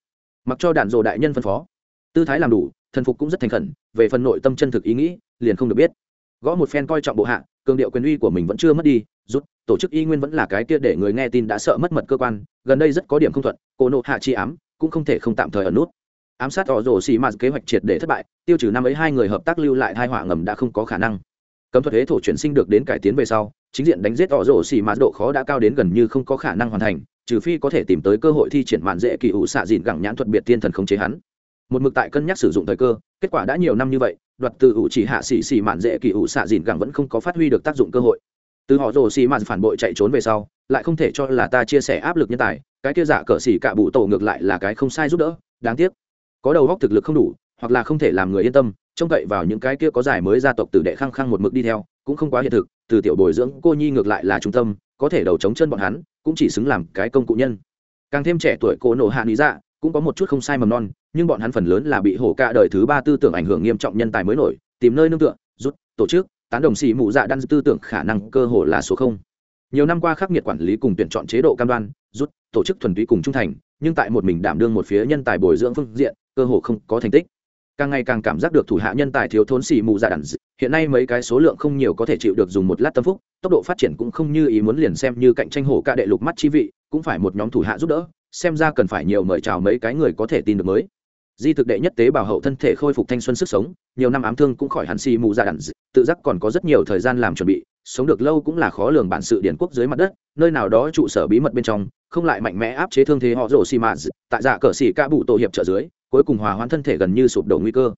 mặc cho đạn dồ đại nhân phân phó. Tư thái làm đủ, thần phục cũng rất thành khẩn, về phần nội tâm chân thực ý nghĩ, liền không được biết. Gõ một phen coi trọng bộ hạ, cường điệu quyền uy của mình vẫn chưa mất đi, rút, tổ chức y nguyên vẫn là cái kia để người nghe tin đã sợ mất mật cơ quan, gần đây rất có điểm không thuận, cổ nộ hạ chi ám, cũng không thể không tạm thời ở nút ám sát tỏ rổ xì mạt kế hoạch triệt để thất bại, tiêu trừ năm ấy hai người hợp tác lưu lại hai họa ngầm đã không có khả năng. Cấm thuật huế thổ chuyển sinh được đến cải tiến về sau, chính diện đánh giết tỏ rổ xì mạt độ khó đã cao đến gần như không có khả năng hoàn thành, trừ phi có thể tìm tới cơ hội thi triển mạn dễ kỳ ủ xạ dịn gẳng nhãn thuật biệt tiên thần không chế hắn. Một mực tại cân nhắc sử dụng thời cơ, kết quả đã nhiều năm như vậy, đoạt từ ủ chỉ hạ xì xì mạn dễ kỳ ủ xạ dịn gẳng vẫn không có phát huy được tác dụng cơ hội. Từ họ rồ xì mạn phản bội chạy trốn về sau, lại không thể cho là ta chia sẻ áp lực nhân tài, cái kia giả cờ xì cả bụ tổ ngược lại là cái không sai giúp đỡ, đáng tiếc có đầu góc thực lực không đủ, hoặc là không thể làm người yên tâm, trông cậy vào những cái kia có giải mới gia tộc tử đệ khăng khăng một mực đi theo, cũng không quá hiện thực, từ tiểu bồi dưỡng cô nhi ngược lại là trung tâm, có thể đầu chống chân bọn hắn, cũng chỉ xứng làm cái công cụ nhân. Càng thêm trẻ tuổi cổ nổ hạ lý dạ cũng có một chút không sai mầm non, nhưng bọn hắn phần lớn là bị hổ ca đời thứ ba tư tưởng ảnh hưởng nghiêm trọng nhân tài mới nổi, tìm nơi nương tựa, rút, tổ chức, tán đồng xì mụ dạ đan tư tưởng khả năng cơ hồ là số không. Nhiều năm qua khắc nghiệt quản lý cùng tuyển chọn chế độ cam đoan, rút tổ chức thuần túy cùng trung thành, nhưng tại một mình đảm đương một phía nhân tài bồi dưỡng phương diện, cơ hồ không có thành tích. Càng ngày càng cảm giác được thủ hạ nhân tài thiếu thốn xì mù dạ đàn hiện nay mấy cái số lượng không nhiều có thể chịu được dùng một lát tâm phúc, tốc độ phát triển cũng không như ý muốn liền xem như cạnh tranh hổ ca đệ lục mắt chi vị, cũng phải một nhóm thủ hạ giúp đỡ, xem ra cần phải nhiều mời chào mấy cái người có thể tin được mới di thực đệ nhất tế bào hậu thân thể khôi phục thanh xuân sức sống, nhiều năm ám thương cũng khỏi hẳn xì mù dạ đẳng tự giác còn có rất nhiều thời gian làm chuẩn bị, sống được lâu cũng là khó lường bản sự điển quốc dưới mặt đất, nơi nào đó trụ sở bí mật bên trong, không lại mạnh mẽ áp chế thương thế họ rổ xì mạ tại dạ cờ xì ca bụ tổ hiệp trợ dưới, cuối cùng hòa hoãn thân thể gần như sụp đổ nguy cơ.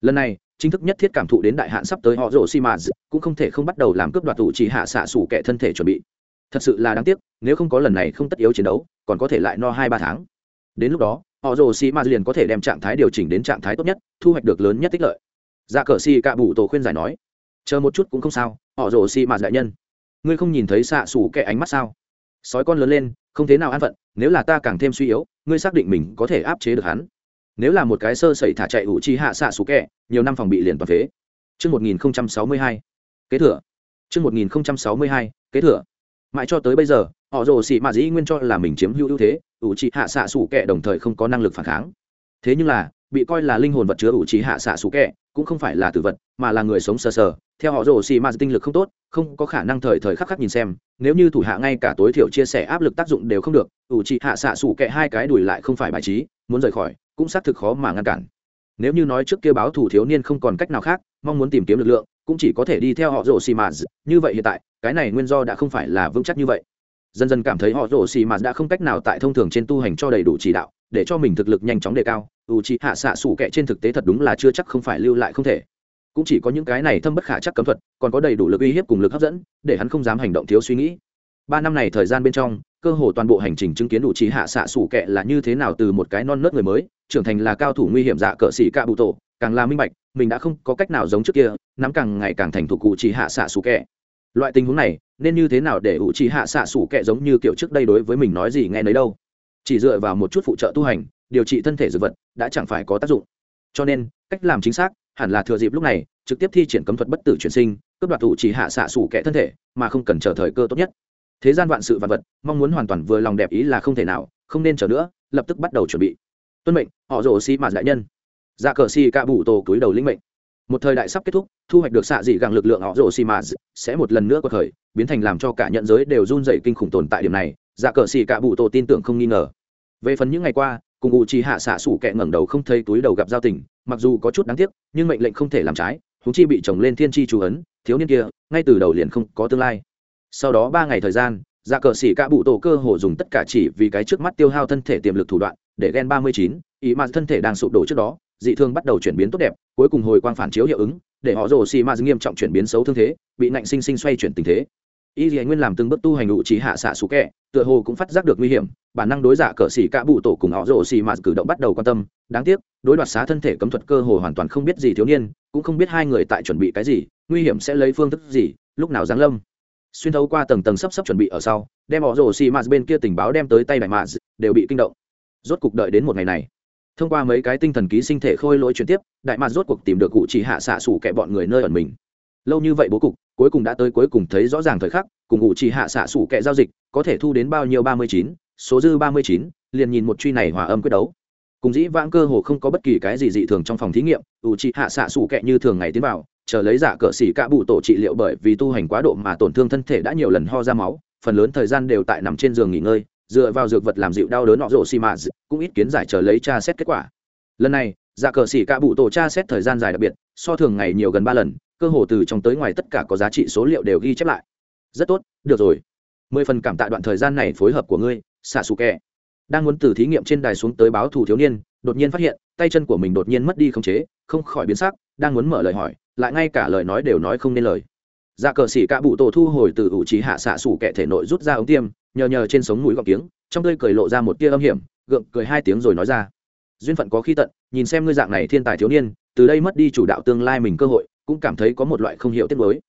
Lần này, chính thức nhất thiết cảm thụ đến đại hạn sắp tới họ rổ xi mạ cũng không thể không bắt đầu làm cướp đoạt tụ chỉ hạ xạ sủ kẻ thân thể chuẩn bị. Thật sự là đáng tiếc, nếu không có lần này không tất yếu chiến đấu, còn có thể lại no hai ba tháng. Đến lúc đó họ rổ xi mã liền có thể đem trạng thái điều chỉnh đến trạng thái tốt nhất, thu hoạch được lớn nhất tích lợi. Dạ cờ xì cạ bụ tổ khuyên giải nói, chờ một chút cũng không sao, họ rổ xi mã đại nhân. Ngươi không nhìn thấy xạ sủ kẻ ánh mắt sao? Sói con lớn lên, không thế nào an phận, nếu là ta càng thêm suy yếu, ngươi xác định mình có thể áp chế được hắn. Nếu là một cái sơ sẩy thả chạy ủ chi hạ xạ xù kẹ nhiều năm phòng bị liền toàn phế. Trước một nghìn sáu mươi hai, kế thừa. Trước một nghìn sáu mươi hai, kế thừa. Mãi cho tới bây giờ họ rồ xị mà dĩ nguyên cho là mình chiếm hữu ưu thế, ủ trì hạ xạ xù kẹ đồng thời không có năng lực phản kháng. Thế nhưng là, bị coi là linh hồn vật chứa ủ trì hạ xạ xù kẹ cũng không phải là tử vật, mà là người sống sờ sờ. Theo họ rồ xì mà tinh lực không tốt, không có khả năng thời thời khắc khắc nhìn xem, nếu như thủ hạ ngay cả tối thiểu chia sẻ áp lực tác dụng đều không được, ủ trì hạ xạ xù kẹ hai cái đùi lại không phải bài trí, muốn rời khỏi, cũng xác thực khó mà ngăn cản. Nếu như nói trước kia báo thủ thiếu niên không còn cách nào khác, mong muốn tìm kiếm lực lượng, cũng chỉ có thể đi theo họ rồ xì mà như vậy hiện tại, cái này nguyên do đã không phải là vững chắc như vậy dần dần cảm thấy họ rổ xì mà đã không cách nào tại thông thường trên tu hành cho đầy đủ chỉ đạo, để cho mình thực lực nhanh chóng đề cao. U chi hạ xạ sủ kệ trên thực tế thật đúng là chưa chắc không phải lưu lại không thể. Cũng chỉ có những cái này thâm bất khả chắc cấm thuật, còn có đầy đủ lực uy hiếp cùng lực hấp dẫn, để hắn không dám hành động thiếu suy nghĩ. Ba năm này thời gian bên trong, cơ hồ toàn bộ hành trình chứng kiến đủ trí hạ xạ sủ kệ là như thế nào từ một cái non nớt người mới, trưởng thành là cao thủ nguy hiểm dạ cỡ sĩ cạ bụ tổ, càng là minh bạch, mình đã không có cách nào giống trước kia, nắm càng ngày càng thành thủ cụ chỉ hạ xạ sủ kệ loại tình huống này, nên như thế nào để ủ trì hạ xạ sủ kệ giống như kiểu trước đây đối với mình nói gì nghe nấy đâu? Chỉ dựa vào một chút phụ trợ tu hành, điều trị thân thể dược vật, đã chẳng phải có tác dụng. Cho nên, cách làm chính xác, hẳn là thừa dịp lúc này, trực tiếp thi triển cấm thuật bất tử chuyển sinh, cướp đoạt ủ trì hạ xạ sủ kệ thân thể, mà không cần chờ thời cơ tốt nhất. Thế gian vạn sự vạn vật, mong muốn hoàn toàn vừa lòng đẹp ý là không thể nào, không nên chờ nữa, lập tức bắt đầu chuẩn bị. Tuân mệnh, họ rồ xi mạt đại nhân. Dạ cờ xi cạ bụ tổ cúi đầu lĩnh mệnh một thời đại sắp kết thúc, thu hoạch được xạ dị gàng lực lượng họ rồ xi mạt sẽ một lần nữa có thời biến thành làm cho cả nhận giới đều run dày kinh khủng tồn tại điểm này dạ cờ xì cạ bụ tổ tin tưởng không nghi ngờ. Về phần những ngày qua, cùng u chi hạ xạ sủ kẹ ngẩng đầu không thấy túi đầu gặp giao tình, mặc dù có chút đáng tiếc, nhưng mệnh lệnh không thể làm trái húng chi bị chồng lên thiên tri chú ấn, thiếu niên kia, ngay từ đầu liền không có tương lai. Sau đó ba ngày thời gian dạ cờ xỉ cả bụ tổ cơ hồ dùng tất cả chỉ vì cái trước mắt tiêu hao thân thể tiềm lực thủ đoạn, để gen ba mươi chín, ý mà thân thể đang sụp đổ trước đó dị thương bắt đầu chuyển biến tốt đẹp, cuối cùng hồi quang phản chiếu hiệu ứng, để họ rồ xì ma nghiêm trọng chuyển biến xấu thương thế, bị nạnh sinh sinh xoay chuyển tình thế. Y dì nguyên làm từng bước tu hành ngũ trí hạ xạ xú kẹ, tựa hồ cũng phát giác được nguy hiểm, bản năng đối giả cờ xỉ cả bụ tổ cùng họ rồ xì ma cử động bắt đầu quan tâm. Đáng tiếc, đối đoạt xá thân thể cấm thuật cơ hồ hoàn toàn không biết gì thiếu niên, cũng không biết hai người tại chuẩn bị cái gì, nguy hiểm sẽ lấy phương thức gì, lúc nào giáng lâm. Xuyên thấu qua tầng tầng sắp sắp chuẩn bị ở sau, đem họ rồ xì ma bên kia tình báo đem tới tay đại mà đều bị kinh động. Rốt cục đợi đến một ngày này thông qua mấy cái tinh thần ký sinh thể khôi lỗi chuyển tiếp, đại mạc rốt cuộc tìm được cụ chỉ hạ xạ xủ kẻ bọn người nơi ẩn mình. Lâu như vậy bố cục, cuối cùng đã tới cuối cùng thấy rõ ràng thời khắc, cùng cụ chỉ hạ xạ xủ kẻ giao dịch, có thể thu đến bao nhiêu ba mươi chín, số dư ba mươi chín, liền nhìn một truy này hòa âm quyết đấu. Cùng dĩ vãng cơ hồ không có bất kỳ cái gì dị thường trong phòng thí nghiệm ủ trị hạ xạ xủ kẹ như thường ngày tiến vào, chờ lấy giả cờ xỉ cả bụ tổ trị liệu bởi vì tu hành quá độ mà tổn thương thân thể đã nhiều lần ho ra máu, phần lớn thời gian đều tại nằm trên giường nghỉ ngơi dựa vào dược vật làm dịu đau đớn nọ rổ xì mạ cũng ít kiến giải chờ lấy tra xét kết quả. Lần này giả cờ xỉ cạ bụ tổ tra xét thời gian dài đặc biệt, so thường ngày nhiều gần ba lần, cơ hồ từ trong tới ngoài tất cả có giá trị số liệu đều ghi chép lại. Rất tốt, được rồi. Mười phần cảm tạ đoạn thời gian này phối hợp của ngươi xạ xù kẹ đang muốn từ thí nghiệm trên đài xuống tới báo thù thiếu niên, đột nhiên phát hiện, tay chân của mình đột nhiên mất đi khống chế, không khỏi biến sắc, đang muốn mở lời hỏi, lại ngay cả lời nói đều nói không nên lời. Dạ cờ xỉ cạ bụ tổ thu hồi từ ủ trí hạ xạ xù kẹ thể nội rút ra ống tiêm nhờ nhờ trên sống mũi gọc tiếng trong tươi cười lộ ra một tia âm hiểm, gượng cười hai tiếng rồi nói ra. Duyên phận có khi tận, nhìn xem ngươi dạng này thiên tài thiếu niên, từ đây mất đi chủ đạo tương lai mình cơ hội, cũng cảm thấy có một loại không hiểu tiết mới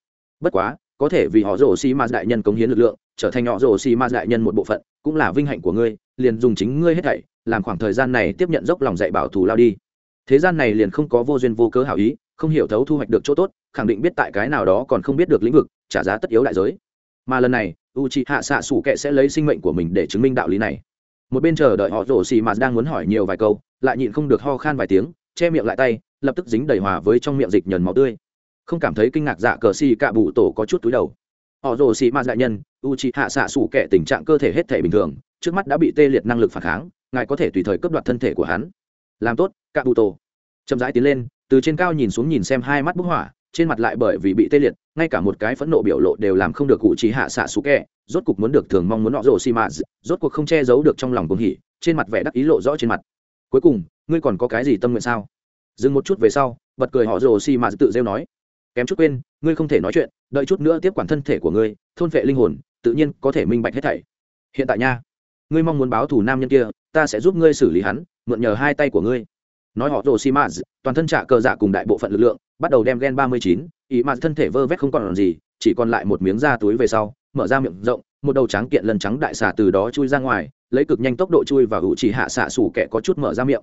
bất quá, có thể vì họ rổ xi ma đại nhân cống hiến lực lượng, trở thành họ rổ xi ma đại nhân một bộ phận, cũng là vinh hạnh của ngươi, liền dùng chính ngươi hết thảy, làm khoảng thời gian này tiếp nhận dốc lòng dạy bảo thù lao đi. Thế gian này liền không có vô duyên vô cớ hảo ý, không hiểu thấu thu hoạch được chỗ tốt, khẳng định biết tại cái nào đó còn không biết được lĩnh vực, trả giá tất yếu đại giới. Mà lần này u c h ị hạ xạ sủ kệ sẽ lấy sinh mệnh của mình để chứng minh đạo lý này. Một bên chờ đợi họ rổ xì mà đang muốn hỏi nhiều vài câu, lại nhịn không được ho khan vài tiếng, che miệng lại tay, lập tức dính đầy hòa với trong miệng dịch nhờn máu tươi. Không cảm thấy kinh ngạc dạ cờ xì cạ bụ tổ có chút túi đầu. Họ rồ xì ma đại nhân u c h ị hạ xạ sủ kệ tình trạng cơ thể hết thể bình thường, trước mắt đã bị tê liệt năng lực phản kháng, ngài có thể tùy thời cướp đoạt thân thể của hắn. Làm tốt cạ bụ tổ. Chậm rãi tiến lên, từ trên cao nhìn xuống nhìn xem hai mắt bức hỏa trên mặt lại bởi vì bị tê liệt, ngay cả một cái phẫn nộ biểu lộ đều làm không được cụ trí hạ xạ xú kẹ, rốt cuộc muốn được thường mong muốn nọ rổ xi mã rốt cuộc không che giấu được trong lòng cuồng hỉ, trên mặt vẻ đắc ý lộ rõ trên mặt. Cuối cùng, ngươi còn có cái gì tâm nguyện sao? Dừng một chút về sau, bật cười họ rồ xi mã tự rêu nói. Kém chút quên, ngươi không thể nói chuyện, đợi chút nữa tiếp quản thân thể của ngươi, thôn vệ linh hồn, tự nhiên có thể minh bạch hết thảy. Hiện tại nha, ngươi mong muốn báo thù nam nhân kia, ta sẽ giúp ngươi xử lý hắn, mượn nhờ hai tay của ngươi nói họ rồ simaz toàn thân trả cờ dạ cùng đại bộ phận lực lượng, bắt đầu đem gen ba mươi chín, ý mà thân thể vơ vét không còn gì, chỉ còn lại một miếng da túi về sau, mở ra miệng rộng, một đầu trắng kiện lần trắng đại xà từ đó chui ra ngoài, lấy cực nhanh tốc độ chui và hữu chỉ hạ xạ sủ kẻ có chút mở ra miệng.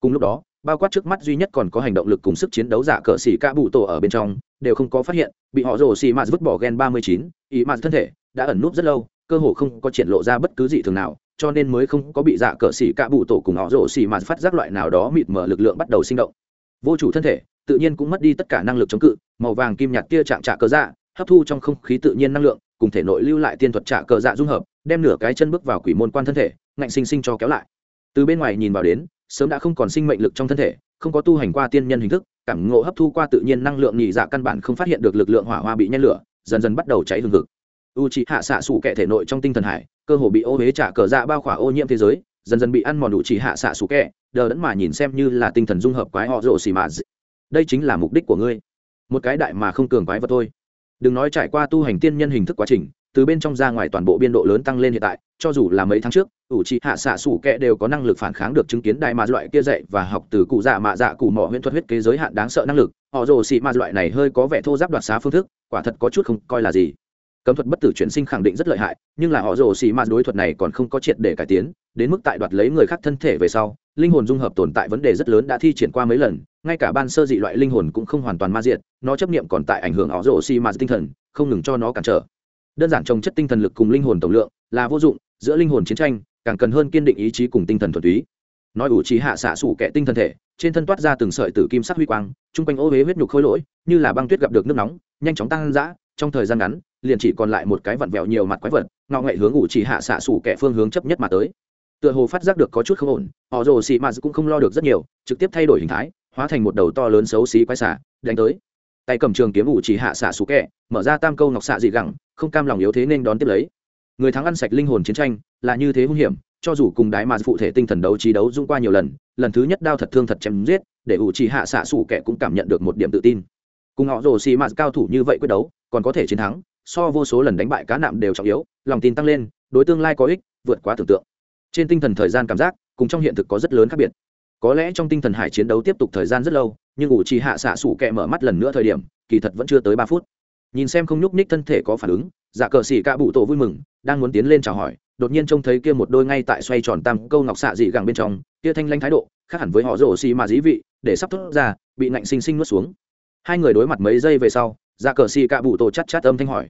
Cùng lúc đó, bao quát trước mắt duy nhất còn có hành động lực cùng sức chiến đấu giả cờ xỉ ca bụ tổ ở bên trong, đều không có phát hiện, bị họ rồ xì mạt vứt bỏ gen ba mươi chín, ý mạt thân thể đã ẩn núp rất lâu, cơ hồ không có triển lộ ra bất cứ gì thường nào cho nên mới không có bị dạ cờ xỉ cả bụ tổ cùng họ rổ xỉ mà phát giác loại nào đó mịt mở lực lượng bắt đầu sinh động. Vô chủ thân thể, tự nhiên cũng mất đi tất cả năng lực chống cự, màu vàng kim nhạt kia chạm trả cờ dạ hấp thu trong không khí tự nhiên năng lượng, cùng thể nội lưu lại tiên thuật trả cờ dạ dung hợp, đem nửa cái chân bước vào quỷ môn quan thân thể, ngạnh sinh sinh cho kéo lại. Từ bên ngoài nhìn vào đến, sớm đã không còn sinh mệnh lực trong thân thể, không có tu hành qua tiên nhân hình thức, cảm ngộ hấp thu qua tự nhiên năng lượng nhị dạ căn bản không phát hiện được lực lượng hỏa hoa bị nhen lửa, dần dần bắt đầu cháy hừng hực. U c hạ xạ sủ kẻ thể nội trong tinh thần hải cơ hồ bị ô huế trả cờ dạ bao khỏa ô nhiễm thế giới, dần dần bị ăn mòn đủ chỉ hạ xạ sủ kẹ, đờ đẫn mà nhìn xem như là tinh thần dung hợp quái họ rộ xì mà đây chính là mục đích của ngươi. Một cái đại mà không cường quái vật thôi. Đừng nói trải qua tu hành tiên nhân hình thức quá trình, từ bên trong ra ngoài toàn bộ biên độ lớn tăng lên hiện tại, cho dù là mấy tháng trước, ủ trị hạ xạ sủ kẹ đều có năng lực phản kháng được chứng kiến đại mà loại kia dạy và học từ cụ dạ mạ dạ cụ mỏ huyễn thuật huyết kế giới hạn đáng sợ năng lực. Họ rồ xị ma loại này hơi có vẻ thô giáp đoạt xá phương thức, quả thật có chút không coi là gì cấm thuật bất tử chuyển sinh khẳng định rất lợi hại, nhưng là họ rồ xì ma đối thuật này còn không có triệt để cải tiến, đến mức tại đoạt lấy người khác thân thể về sau, linh hồn dung hợp tồn tại vấn đề rất lớn đã thi triển qua mấy lần, ngay cả ban sơ dị loại linh hồn cũng không hoàn toàn ma diệt, nó chấp niệm còn tại ảnh hưởng họ rồ xì ma tinh thần, không ngừng cho nó cản trở. Đơn giản trồng chất tinh thần lực cùng linh hồn tổng lượng là vô dụng, giữa linh hồn chiến tranh, càng cần hơn kiên định ý chí cùng tinh thần thuần túy. Nói ủ trí hạ xạ sủ kẻ tinh thần thể, trên thân toát ra từng sợi tử kim sắc huy quang, chung quanh ô huế huyết nhục khôi lỗi, như là băng tuyết gặp được nước nóng, nhanh chóng tăng dã trong thời gian ngắn, liền chỉ còn lại một cái vặn vẹo nhiều mặt quái vật, ngọ nghệ hướng ủ chỉ hạ xạ sủ kẻ phương hướng chấp nhất mà tới. Tựa hồ phát giác được có chút không ổn, họ rồ xị mạt cũng không lo được rất nhiều, trực tiếp thay đổi hình thái, hóa thành một đầu to lớn xấu xí quái xả đánh tới. Tay cầm trường kiếm ủ chỉ hạ xạ sủ kẻ, mở ra tam câu ngọc xạ dị gẳng, không cam lòng yếu thế nên đón tiếp lấy. Người thắng ăn sạch linh hồn chiến tranh, là như thế hung hiểm, cho dù cùng đái mà phụ thể tinh thần đấu trí đấu dung qua nhiều lần lần thứ nhất đao thật thương thật chém giết, để ủ chỉ hạ xạ sủ kẻ cũng cảm nhận được một điểm tự tin cùng họ rồ xì mạt cao thủ như vậy quyết đấu, còn có thể chiến thắng, so vô số lần đánh bại cá nạm đều trọng yếu, lòng tin tăng lên, đối tương lai có ích, vượt quá tưởng tượng. Trên tinh thần thời gian cảm giác, cùng trong hiện thực có rất lớn khác biệt. Có lẽ trong tinh thần hải chiến đấu tiếp tục thời gian rất lâu, nhưng ủ trì hạ xạ sủ kẹ mở mắt lần nữa thời điểm, kỳ thật vẫn chưa tới ba phút. Nhìn xem không nhúc ních thân thể có phản ứng giả cờ xỉ ca bụ tổ vui mừng, đang muốn tiến lên chào hỏi, đột nhiên trông thấy kia một đôi ngay tại xoay tròn tam câu ngọc xạ dị gẳng bên trong, kia thanh lanh thái độ, khác hẳn với họ rổ xì mà dí vị, để sắp thốt ra, bị nạnh sinh sinh nuốt xuống hai người đối mặt mấy giây về sau dạ cờ xì cạ bụ tổ chắt chắt âm thanh hỏi,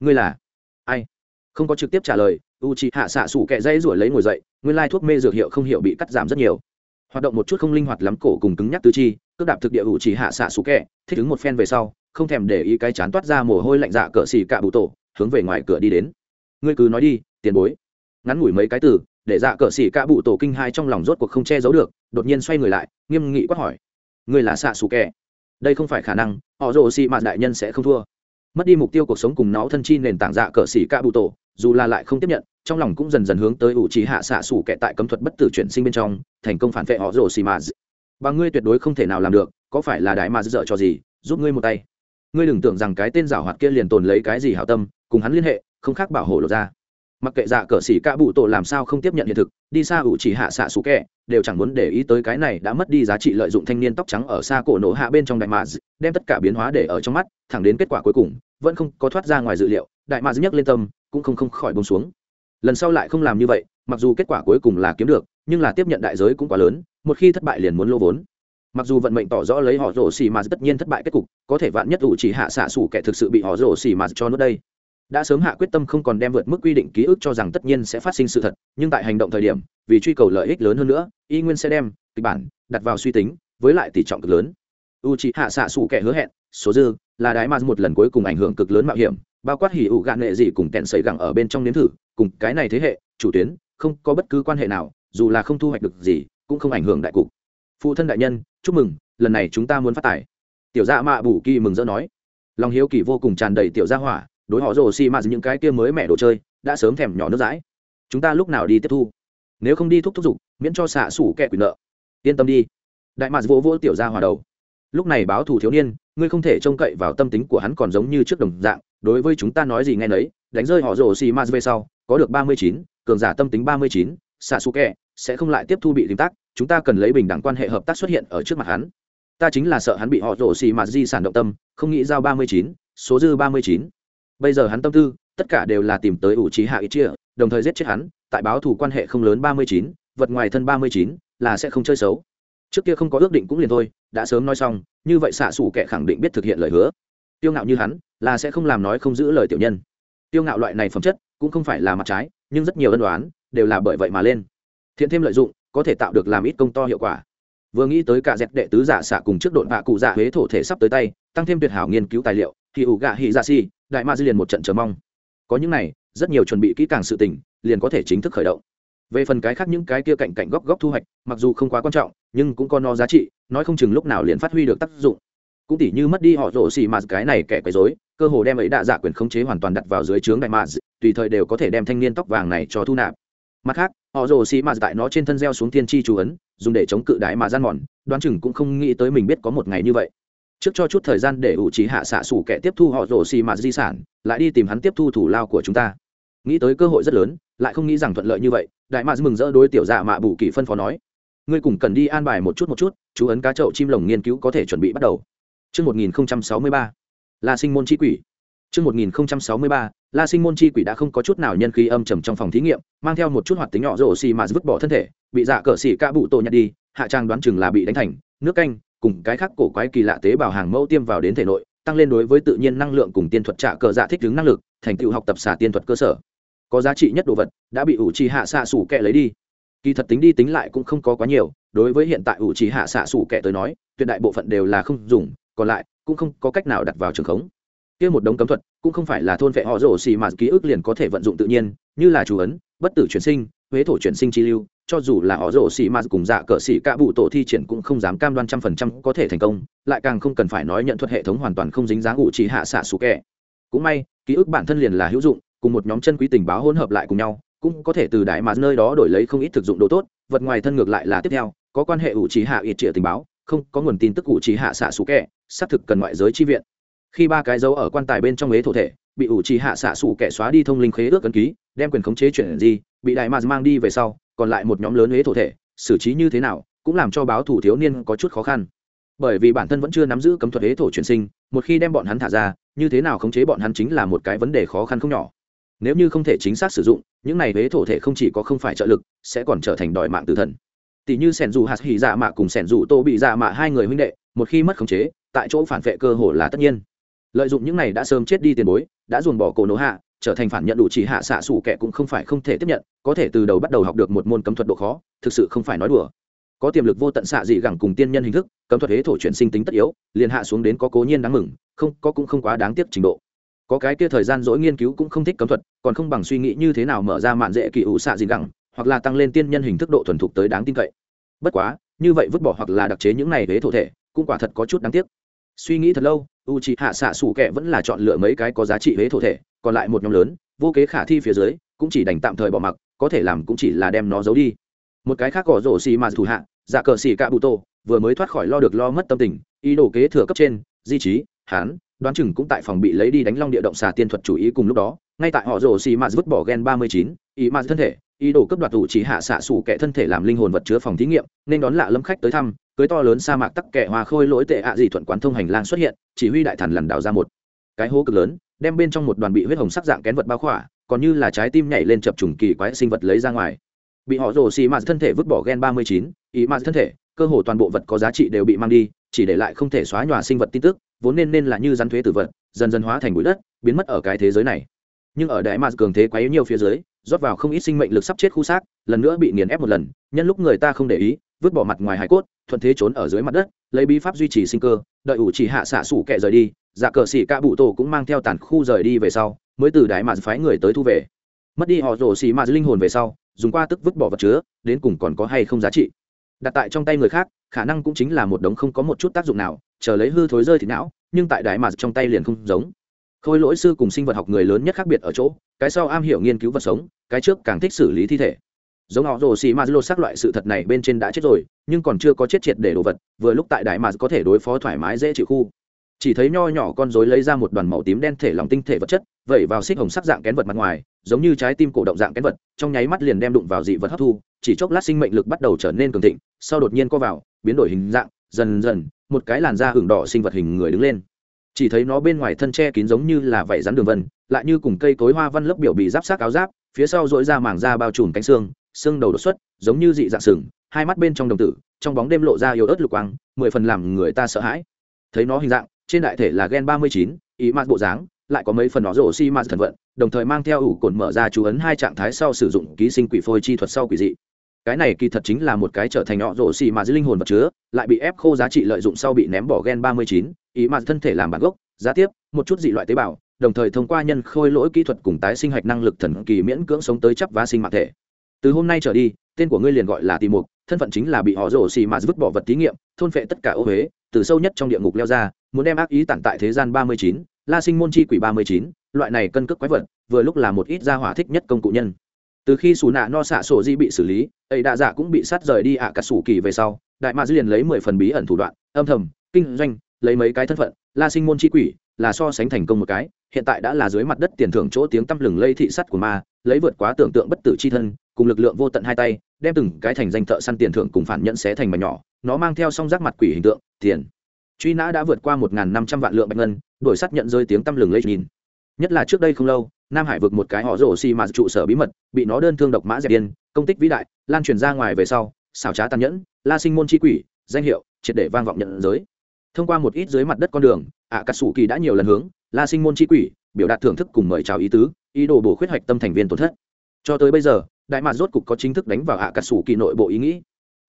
ngươi là ai? Không có trực tiếp trả lời u chị hạ xạ sủ kẹ dây ruổi lấy ngồi dậy, nguyên lai thuốc mê dược hiệu không hiểu bị cắt giảm rất nhiều. Hoạt động một chút không linh hoạt lắm, cổ cùng cứng nhắc tứ chi, cước đạp thực địa u chỉ hạ xạ sủ kẹ thích ứng một phen về sau, không thèm để ý cái chán toát ra mồ hôi lạnh dạ cờ xì cạ bụ tổ, hướng về ngoài cửa đi đến. Ngươi cứ nói đi, tiền bối. Ngắn ngủi mấy cái từ, để dạ cờ xì cạ bụ tổ kinh hai trong lòng rốt cuộc không che giấu được, đột nhiên xoay người lại, nghiêm nghị quát hỏi, ngươi là xạ sủ kẹ đây không phải khả năng, họ rồ xì mạt đại nhân sẽ không thua. Mất đi mục tiêu cuộc sống cùng nó thân chi nền tảng dạ cờ xỉ ca bụ tổ, dù là lại không tiếp nhận, trong lòng cũng dần dần hướng tới ủ trí hạ xạ xủ kẹt tại cấm thuật bất tử chuyển sinh bên trong, thành công phản vệ họ rồ xì mà và ngươi tuyệt đối không thể nào làm được, có phải là đại mà dở cho gì? Giúp ngươi một tay. Ngươi đừng tưởng rằng cái tên giảo hoạt kia liền tồn lấy cái gì hảo tâm, cùng hắn liên hệ, không khác bảo hộ lột ra mặc kệ dạ cờ xỉ cạ bụ tổ làm sao không tiếp nhận hiện thực, đi xa ủ chỉ hạ xạ xú kẹ đều chẳng muốn để ý tới cái này đã mất đi giá trị lợi dụng thanh niên tóc trắng ở xa cổ nổ hạ bên trong đại mạc đem tất cả biến hóa để ở trong mắt, thẳng đến kết quả cuối cùng, vẫn không có thoát ra ngoài dự liệu, đại mạc nhấc lên tâm, cũng không không khỏi bông xuống. Lần sau lại không làm như vậy, mặc dù kết quả cuối cùng là kiếm được, nhưng là tiếp nhận đại giới cũng quá lớn, một khi thất bại liền muốn lô vốn. Mặc dù vận mệnh tỏ rõ lấy họ rổ xì mà tất nhiên thất bại kết cục, có thể vạn nhất ủ chỉ hạ xạ xủ kẻ thực sự bị họ rổ xì mà cho nước đây đã sớm hạ quyết tâm không còn đem vượt mức quy định ký ức cho rằng tất nhiên sẽ phát sinh sự thật, nhưng tại hành động thời điểm, vì truy cầu lợi ích lớn hơn nữa, y nguyên sẽ đem kịch bản đặt vào suy tính, với lại tỷ trọng cực lớn. U c hạ xạ xù kẻ hứa hẹn, số dư là đái mà một lần cuối cùng ảnh hưởng cực lớn mạo hiểm, bao quát hỉ ủ gạn nghệ gì cùng kẹn sấy gẳng ở bên trong nếm thử, cùng cái này thế hệ, chủ tuyến, không có bất cứ quan hệ nào, dù là không thu hoạch được gì, cũng không ảnh hưởng đại cục. Phụ thân đại nhân, chúc mừng, lần này chúng ta muốn phát tài. Tiểu gia mạ bù kỳ mừng rỡ nói. Lòng hiếu kỳ vô cùng tràn đầy tiểu gia hỏa đối họ rồ xi mạt những cái kia mới mẹ đồ chơi, đã sớm thèm nhỏ nước dãi. Chúng ta lúc nào đi tiếp thu? Nếu không đi thúc thúc giục, miễn cho xạ xủ kẻ quyền nợ. Yên tâm đi. Đại mạt vỗ vỗ tiểu ra hòa đầu. Lúc này báo thủ thiếu niên, ngươi không thể trông cậy vào tâm tính của hắn còn giống như trước đồng dạng, đối với chúng ta nói gì nghe nấy, đánh rơi họ rồ xì mạt về sau, có được ba mươi chín, cường giả tâm tính ba mươi chín, xạ xù kẹ sẽ không lại tiếp thu bị tính tác chúng ta cần lấy bình đẳng quan hệ hợp tác xuất hiện ở trước mặt hắn. Ta chính là sợ hắn bị họ rồ xì mạt di sản động tâm, không nghĩ giao ba mươi chín, số dư ba mươi chín bây giờ hắn tâm tư, tất cả đều là tìm tới ủ trí hạ ít chia, đồng thời giết chết hắn, tại báo thủ quan hệ không lớn ba mươi chín, vật ngoài thân ba mươi chín, là sẽ không chơi xấu. Trước kia không có ước định cũng liền thôi, đã sớm nói xong, như vậy xạ xủ kẻ khẳng định biết thực hiện lời hứa. Tiêu ngạo như hắn, là sẽ không làm nói không giữ lời tiểu nhân. Tiêu ngạo loại này phẩm chất, cũng không phải là mặt trái, nhưng rất nhiều ân đoán đều là bởi vậy mà lên. Thiện thêm lợi dụng, có thể tạo được làm ít công to hiệu quả. Vừa nghĩ tới cả dẹp đệ tứ giả xạ cùng trước đội vạ cụ dạ huế thổ thể sắp tới tay, tăng thêm tuyệt hảo nghiên cứu tài liệu thì ủ gạ hỉ dạ si đại ma di liền một trận chờ mong. Có những này, rất nhiều chuẩn bị kỹ càng sự tình, liền có thể chính thức khởi động. Về phần cái khác những cái kia cạnh cạnh góc góc thu hoạch, mặc dù không quá quan trọng, nhưng cũng có nó giá trị, nói không chừng lúc nào liền phát huy được tác dụng. Cũng tỉ như mất đi họ rổ xì mà cái này kẻ quấy dối cơ hồ đem ấy đạ giả quyền khống chế hoàn toàn đặt vào dưới trướng đại mạ tùy thời đều có thể đem thanh niên tóc vàng này cho thu nạp. Mặt khác, họ rồ xì mà tại nó trên thân gieo xuống thiên tri chú ấn, dùng để chống cự đại mà gian mòn, đoán chừng cũng không nghĩ tới mình biết có một ngày như vậy trước cho chút thời gian để ủ trí hạ xạ xủ kẻ tiếp thu họ rổ xì mạt di sản lại đi tìm hắn tiếp thu thủ lao của chúng ta. Nghĩ tới cơ hội rất lớn lại không nghĩ rằng thuận lợi như vậy đại mạt mừng rỡ đối tiểu dạ mạ bù kỳ phân phó nói. Ngươi cùng cần đi an bài một chút một chút chú ấn cá chậu chim lồng nghiên cứu có thể chuẩn bị bắt đầu. Trước 1063, là sinh môn chi quỷ. Chương 1063, La Sinh môn chi quỷ đã không có chút nào nhân khí âm trầm trong phòng thí nghiệm, mang theo một chút hoạt tính nhỏ rổ xì mà vứt bỏ thân thể, bị dạ cỡ xì ca bụ tổ nhặt đi, hạ trang đoán chừng là bị đánh thành nước canh, cùng cái khác cổ quái kỳ lạ tế bào hàng mẫu tiêm vào đến thể nội, tăng lên đối với tự nhiên năng lượng cùng tiên thuật trả cờ dạ thích ứng năng lực, thành tựu học tập xả tiên thuật cơ sở. Có giá trị nhất đồ vật đã bị ủ trì hạ xạ sủ kẹ lấy đi. Kỳ thật tính đi tính lại cũng không có quá nhiều, đối với hiện tại ủ trì hạ xạ sủ kẹ tới nói, tuyệt đại bộ phận đều là không dùng, còn lại cũng không có cách nào đặt vào trường khống kia một đống cấm thuật cũng không phải là thôn vệ họ rổ xì mà ký ức liền có thể vận dụng tự nhiên như là chủ ấn bất tử chuyển sinh huế thổ chuyển sinh chi lưu cho dù là họ rổ xì mà cùng dạ cỡ xì cả bụ tổ thi triển cũng không dám cam đoan trăm phần trăm có thể thành công, lại càng không cần phải nói nhận thuật hệ thống hoàn toàn không dính dáng ủ trì hạ xạ xù kẹ. Cũng may, ký ức bản thân liền là hữu dụng, cùng một nhóm chân quý tình báo hỗn hợp lại cùng nhau, cũng có thể từ đại mà nơi đó đổi lấy không ít thực dụng đồ tốt, vật ngoài thân ngược lại là tiếp theo, có quan hệ ủ trì hạ ít trịa tình báo, không, có nguồn tin tức ủ trì hạ xạ xù kẹ, xác thực cần ngoại giới chi viện. Khi ba cái dấu ở quan tài bên trong ế thổ thể, bị ủ trì hạ xạ xù kẻ xóa đi thông linh khế ước ấn ký, đem quyền khống chế chuyển gì bị đại mars mang đi về sau còn lại một nhóm lớn huế thổ thể, xử trí như thế nào cũng làm cho báo thủ thiếu niên có chút khó khăn. Bởi vì bản thân vẫn chưa nắm giữ cấm thuật huế thổ chuyển sinh, một khi đem bọn hắn thả ra, như thế nào khống chế bọn hắn chính là một cái vấn đề khó khăn không nhỏ. Nếu như không thể chính xác sử dụng, những này huế thổ thể không chỉ có không phải trợ lực, sẽ còn trở thành đòi mạng tử thần. Tỷ như sẻn dù hạt hỉ dạ mạ cùng sẻn dù tô bị dạ mạ hai người huynh đệ, một khi mất khống chế, tại chỗ phản vệ cơ hồ là tất nhiên. Lợi dụng những này đã sớm chết đi tiền bối, đã dồn bỏ cổ nổ hạ trở thành phản nhận đủ chỉ hạ xạ xủ kẻ cũng không phải không thể tiếp nhận, có thể từ đầu bắt đầu học được một môn cấm thuật độ khó, thực sự không phải nói đùa. Có tiềm lực vô tận xạ dị gẳng cùng tiên nhân hình thức, cấm thuật hế thổ chuyển sinh tính tất yếu, liền hạ xuống đến có cố nhiên đáng mừng, không, có cũng không quá đáng tiếc trình độ. Có cái kia thời gian dỗi nghiên cứu cũng không thích cấm thuật, còn không bằng suy nghĩ như thế nào mở ra mạn dễ kỳ ủ xạ dị gẳng, hoặc là tăng lên tiên nhân hình thức độ thuần thục tới đáng tin cậy. Bất quá, như vậy vứt bỏ hoặc là đặc chế những này hế thổ thể, cũng quả thật có chút đáng tiếc suy nghĩ thật lâu u c h ị hạ xạ xủ kẹ vẫn là chọn lựa mấy cái có giá trị huế thổ thể, còn lại một nhóm lớn, vô kế khả thi phía dưới, cũng chỉ đành tạm thời bỏ mặc, có thể làm cũng chỉ là đem nó giấu đi. Một cái khác cỏ rổ xì mà thủ hạ dạ cờ xì cạ bụ tô, vừa mới thoát khỏi lo được lo mất tâm tình, ý đồ kế thừa cấp trên, di trí, hán, đoán chừng cũng tại phòng bị lấy đi đánh long địa động xà tiên thuật chủ ý cùng lúc đó, ngay tại họ rổ xì mà vứt bỏ gen ba mươi chín, ý mà thân thể ý đồ cấp đoạt tụ chỉ hạ xạ sủ kẻ thân thể làm linh hồn vật chứa phòng thí nghiệm, nên đón lạ lâm khách tới thăm, cưới to lớn sa mạc tắc kẻ hoa khôi lỗi tệ ạ à dị thuận quán thông hành lang xuất hiện, chỉ huy đại thần lần đào ra một cái hố cực lớn, đem bên trong một đoàn bị huyết hồng sắc dạng kén vật bao khỏa, còn như là trái tim nhảy lên chập trùng kỳ quái sinh vật lấy ra ngoài. Bị họ rồ xì mạt thân thể vứt bỏ gen ba mươi chín, ý mạt thân thể, cơ hồ toàn bộ vật có giá trị đều bị mang đi, chỉ để lại không thể xóa nhòa sinh vật tin tức, vốn nên nên là như rắn thuế tử vật, dần dần hóa thành bụi đất, biến mất ở cái thế giới này. Nhưng ở đại mạt cường thế quấy nhiều phía dưới rót vào không ít sinh mệnh lực sắp chết khu xác, lần nữa bị nghiền ép một lần, nhân lúc người ta không để ý, vứt bỏ mặt ngoài hải cốt, thuận thế trốn ở dưới mặt đất, lấy bí pháp duy trì sinh cơ, đợi ủ chỉ hạ xạ sủ kẹ rời đi dạ cờ xỉ ca bụ tổ cũng mang theo tàn khu rời đi về sau, mới từ đại mạt phái người tới thu về. Mất đi họ rổ xỉ mạt linh hồn về sau, dùng qua tức vứt bỏ vật chứa, đến cùng còn có hay không giá trị? Đặt tại trong tay người khác, khả năng cũng chính là một đống không có một chút tác dụng nào, chờ lấy hư thối rơi thì não, nhưng tại đại mạt trong tay liền không giống. Khôi lỗi sư cùng sinh vật học người lớn nhất khác biệt ở chỗ, cái sau am hiểu nghiên cứu vật sống cái trước càng thích xử lý thi thể. Giống họ rồ xì ma lô xác loại sự thật này bên trên đã chết rồi, nhưng còn chưa có chết triệt để đồ vật, vừa lúc tại đại mà có thể đối phó thoải mái dễ chịu khu. Chỉ thấy nho nhỏ con rối lấy ra một đoàn màu tím đen thể lòng tinh thể vật chất, vẩy vào xích hồng sắc dạng kén vật mặt ngoài, giống như trái tim cổ động dạng kén vật, trong nháy mắt liền đem đụng vào dị vật hấp thu, chỉ chốc lát sinh mệnh lực bắt đầu trở nên cường thịnh, sau đột nhiên co vào, biến đổi hình dạng, dần dần, một cái làn da hưởng đỏ sinh vật hình người đứng lên chỉ thấy nó bên ngoài thân che kín giống như là vảy rắn đường vân, lại như cùng cây cối hoa văn lớp biểu bị giáp sát áo giáp, phía sau dỗi ra mảng da bao trùm cánh xương xương đầu đột xuất, giống như dị dạng sừng, hai mắt bên trong đồng tử, trong bóng đêm lộ ra yếu ớt lục quang, mười phần làm người ta sợ hãi. Thấy nó hình dạng, trên đại thể là gen ba mươi chín, ý mạt bộ dáng, lại có mấy phần nó rổ xi mạt thần vận, đồng thời mang theo ủ cồn mở ra chú ấn hai trạng thái sau sử dụng ký sinh quỷ phôi chi thuật sau quỷ dị cái này kỳ thật chính là một cái trở thành họ rổ xì mà dưới linh hồn vật chứa, lại bị ép khô giá trị lợi dụng sau bị ném bỏ gen ba mươi chín, ý mạt thân thể làm bản gốc, giá tiếp, một chút dị loại tế bào, đồng thời thông qua nhân khôi lỗi kỹ thuật cùng tái sinh hạch năng lực thần kỳ miễn cưỡng sống tới chấp và sinh mạng thể. Từ hôm nay trở đi, tên của ngươi liền gọi là tì mục, thân phận chính là bị họ rổ xì mà vứt bỏ vật thí nghiệm, thôn phệ tất cả ô huế, từ sâu nhất trong địa ngục leo ra, muốn đem ác ý tản tại thế gian ba mươi chín, la sinh môn chi quỷ ba mươi chín, loại này cân cước quái vật, vừa lúc là một ít gia hỏa thích nhất công cụ nhân từ khi xù nạ no xạ sổ di bị xử lý, ấy đạ dạ cũng bị sát rời đi ạ cả sủ kỳ về sau. Đại mạc liền lấy mười phần bí ẩn thủ đoạn, âm thầm, kinh doanh, lấy mấy cái thân phận, la sinh môn chi quỷ, là so sánh thành công một cái, hiện tại đã là dưới mặt đất tiền thưởng chỗ tiếng tăm lừng lây thị sắt của ma, lấy vượt quá tưởng tượng bất tử c h i thân, cùng lực lượng vô tận hai tay, đem từng cái thành danh thợ săn tiền thưởng cùng phản nhận xé thành mà nhỏ, nó mang theo song rác mặt quỷ hình tượng, tiền. Truy nã đã vượt qua một năm trăm vạn lượng bạch ngân, đổi sắt nhận rơi tiếng tăm lừng lây nhìn. Nhất là trước đây không lâu nam hải vực một cái họ rổ xì mà trụ sở bí mật, bị nó đơn thương độc mã dẹp điên, công tích vĩ đại, lan truyền ra ngoài về sau, xảo trá tàn nhẫn, la sinh môn chi quỷ, danh hiệu, triệt để vang vọng nhận giới. Thông qua một ít dưới mặt đất con đường ạ cà sủ kỳ đã nhiều lần hướng, la sinh môn chi quỷ, biểu đạt thưởng thức cùng mời chào ý tứ, ý đồ bổ khuyết hoạch tâm thành viên tổn thất. Cho tới bây giờ, đại mạc rốt cục có chính thức đánh vào ạ cà sủ kỳ nội bộ ý nghĩ.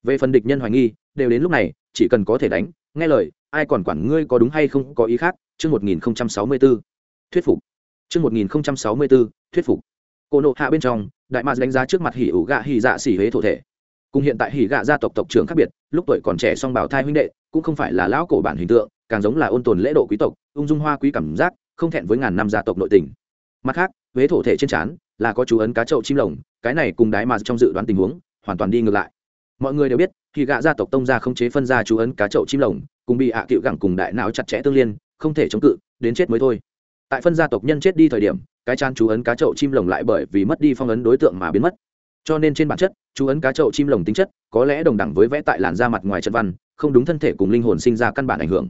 Về phần địch nhân hoài nghi, đều đến lúc này, chỉ cần có thể đánh, nghe lời, ai còn quản ngươi có đúng hay không có ý khác, chương một nghìn sáu mươi b thuyết phục chương một nghìn sáu mươi b ố thuyết phục. Cô nộ hạ bên trong, đại mạc đánh giá trước mặt hỉ ủ gạ hỉ dạ xỉ hế thổ thể. Cùng hiện tại hỉ gạ gia tộc tộc trưởng khác biệt, lúc tuổi còn trẻ song bảo thai huynh đệ, cũng không phải là lão cổ bản hình tượng, càng giống là ôn tồn lễ độ quý tộc, ung dung hoa quý cảm giác, không thẹn với ngàn năm gia tộc nội tình. Mặt khác, huế thổ thể trên trán, là có chú ấn cá trậu chim lồng, cái này cùng đái mà trong dự đoán tình huống, hoàn toàn đi ngược lại. Mọi người đều biết, hỉ gạ gia tộc tông gia không chế phân ra chú ấn cá trậu chim lồng, cùng bị hạ à cựu gẳng cùng đại não chặt chẽ tương liên, không thể chống cự, đến chết mới thôi tại phân gia tộc nhân chết đi thời điểm, cái chan chú ấn cá chậu chim lồng lại bởi vì mất đi phong ấn đối tượng mà biến mất. Cho nên trên bản chất, chú ấn cá chậu chim lồng tính chất có lẽ đồng đẳng với vẽ tại làn da mặt ngoài trận văn, không đúng thân thể cùng linh hồn sinh ra căn bản ảnh hưởng.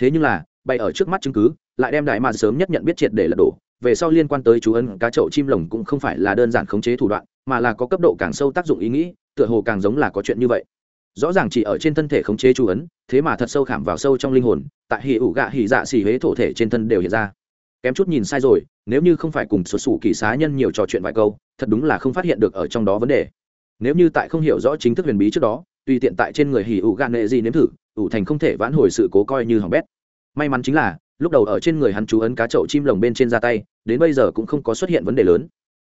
Thế nhưng là, bày ở trước mắt chứng cứ, lại đem đại mà sớm nhất nhận biết triệt để lật đổ. Về sau liên quan tới chú ấn cá chậu chim lồng cũng không phải là đơn giản khống chế thủ đoạn, mà là có cấp độ càng sâu tác dụng ý nghĩ, tựa hồ càng giống là có chuyện như vậy. Rõ ràng chỉ ở trên thân thể khống chế chú ấn, thế mà thật sâu khảm vào sâu trong linh hồn, tại hì ủ gạ hì dạ xì huế thổ thể trên thân đều hiện ra kém chút nhìn sai rồi, nếu như không phải cùng sổ sủ kỳ xá nhân nhiều trò chuyện vài câu, thật đúng là không phát hiện được ở trong đó vấn đề. Nếu như tại không hiểu rõ chính thức huyền bí trước đó, tùy tiện tại trên người hì ủ gan nệ gì nếm thử, ủ thành không thể vãn hồi sự cố coi như hỏng bét. May mắn chính là, lúc đầu ở trên người hắn chú ấn cá chậu chim lồng bên trên ra tay, đến bây giờ cũng không có xuất hiện vấn đề lớn.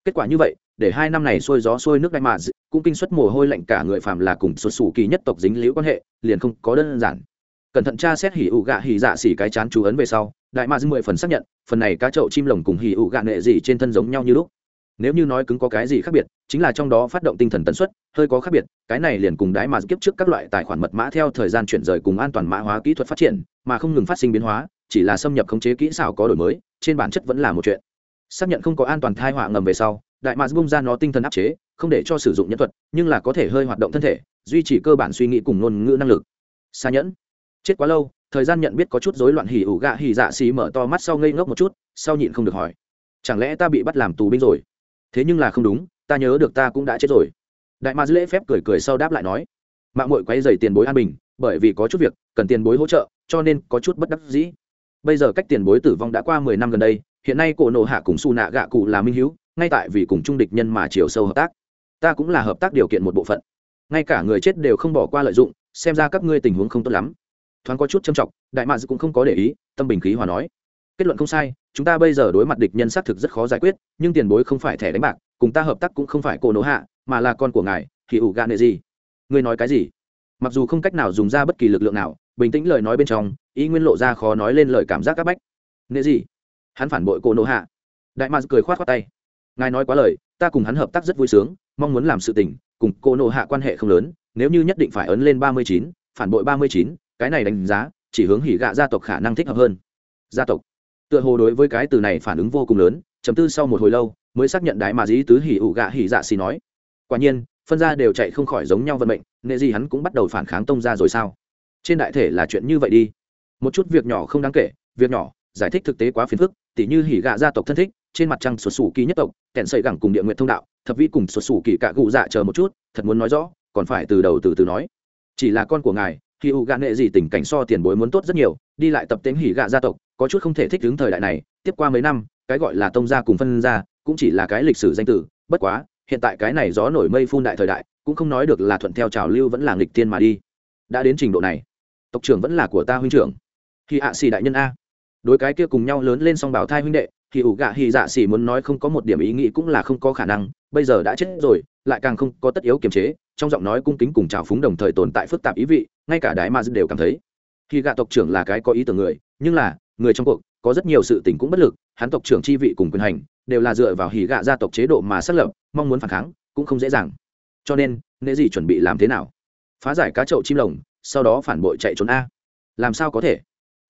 Kết quả như vậy, để hai năm này sôi gió sôi nước đại mà, cũng kinh xuất mồ hôi lạnh cả người phàm là cùng xuất xù kỳ nhất tộc dính liễu quan hệ, liền không có đơn giản. Cẩn thận tra xét hỉ ủ gạ hỉ dạ xỉ cái chán chú ấn về sau đại mà mười phần xác nhận, phần này cá chậu chim lồng cùng hì ụ gạ nệ gì trên thân giống nhau như lúc. Nếu như nói cứng có cái gì khác biệt, chính là trong đó phát động tinh thần tần suất, hơi có khác biệt, cái này liền cùng đái mà kiếp trước các loại tài khoản mật mã theo thời gian chuyển rời cùng an toàn mã hóa kỹ thuật phát triển, mà không ngừng phát sinh biến hóa, chỉ là xâm nhập khống chế kỹ xảo có đổi mới, trên bản chất vẫn là một chuyện. Xác nhận không có an toàn thai họa ngầm về sau, đại mars bung ra nó tinh thần áp chế, không để cho sử dụng nhân thuật, nhưng là có thể hơi hoạt động thân thể, duy trì cơ bản suy nghĩ cùng ngôn ngữ năng lực. Xa nhẫn. Chết quá lâu thời gian nhận biết có chút rối loạn hỉ ủ gạ hỉ dạ xì mở to mắt sau ngây ngốc một chút, sau nhịn không được hỏi, chẳng lẽ ta bị bắt làm tù binh rồi? Thế nhưng là không đúng, ta nhớ được ta cũng đã chết rồi. Đại ma lễ phép cười cười sau đáp lại nói mạng mội quay dày tiền bối an bình, bởi vì có chút việc, cần tiền bối hỗ trợ, cho nên có chút bất đắc dĩ. Bây giờ cách tiền bối tử vong đã qua mười năm gần đây, hiện nay cổ nộ hạ cùng su nạ gạ cụ là minh hữu ngay tại vì cùng trung địch nhân mà chiều sâu hợp tác. Ta cũng là hợp tác điều kiện một bộ phận. Ngay cả người chết đều không bỏ qua lợi dụng, xem ra các ngươi tình huống không tốt lắm thoáng có chút châm trọng, đại mads cũng không có để ý, tâm bình khí hòa nói. Kết luận không sai, chúng ta bây giờ đối mặt địch nhân xác thực rất khó giải quyết, nhưng tiền bối không phải thẻ đánh bạc, cùng ta hợp tác cũng không phải cổ nổ hạ, mà là con của ngài thì ủ gạ nệ gì ngươi nói cái gì? Mặc dù không cách nào dùng ra bất kỳ lực lượng nào, bình tĩnh lời nói bên trong ý nguyên lộ ra khó nói lên lời cảm giác c áp bách. Nệ gì hắn phản bội cổ nổ hạ. Đại mads cười khoát khoát tay. Ngài nói quá lời, ta cùng hắn hợp tác rất vui sướng, mong muốn làm sự tình, cùng cô nô hạ quan hệ không lớn, nếu như nhất định phải ấn lên ba mươi chín, phản bội ba mươi chín cái này đánh giá, chỉ hướng hỉ gạ gia tộc khả năng thích hợp hơn. Gia tộc. Tựa hồ đối với cái từ này phản ứng vô cùng lớn chấm tư sau một hồi lâu, mới xác nhận đại mà dĩ tứ hỉ ủ gạ hỉ dạ xì nói. Quả nhiên, phân ra đều chạy không khỏi giống nhau vận mệnh, nệ gì hắn cũng bắt đầu phản kháng tông ra rồi sao? Trên đại thể là chuyện như vậy đi. Một chút việc nhỏ không đáng kể, việc nhỏ, giải thích thực tế quá phiền phức, tỉ như hỉ gạ gia tộc thân thích, trên mặt trăng sổ sủ kỳ nhất tộc kèn sợi gẳng cùng địa nguyện thông đạo, thập vi cùng sổ sủ kỳ cạ gụ dạ chờ một chút, thật muốn nói rõ, còn phải từ đầu từ từ nói. Chỉ là con của ngài khi u gạ nệ gì tình cảnh so tiền bối muốn tốt rất nhiều, đi lại tập tính hỉ gạ gia tộc, có chút không thể thích ứng thời đại này, tiếp qua mấy năm, cái gọi là tông gia cùng phân gia, cũng chỉ là cái lịch sử danh tử. Bất quá, hiện tại cái này gió nổi mây phun đại thời đại, cũng không nói được là thuận theo trào lưu vẫn là nghịch tiên mà đi. Đã đến trình độ này, tộc trưởng vẫn là của ta huynh trưởng. Khi ạ xì đại nhân a. Đối cái kia cùng nhau lớn lên song bảo thai huynh đệ thì ủ gạ hy dạ xì muốn nói không có một điểm ý nghĩ cũng là không có khả năng, bây giờ đã chết rồi, lại càng không có tất yếu kiềm chế trong giọng nói cung kính cùng trào phúng đồng thời tồn tại phức tạp ý vị, ngay cả đại ma đều cảm thấy. Khi gạ tộc trưởng là cái có ý tưởng người, nhưng là, người trong cuộc, có rất nhiều sự tình cũng bất lực, hắn tộc trưởng chi vị cùng quyền hành, đều là dựa vào hỉ gạ gia tộc chế độ mà xác lập, mong muốn phản kháng, cũng không dễ dàng. Cho nên, nệ gì chuẩn bị làm thế nào? Phá giải cá chậu chim lồng, sau đó phản bội chạy trốn a. Làm sao có thể?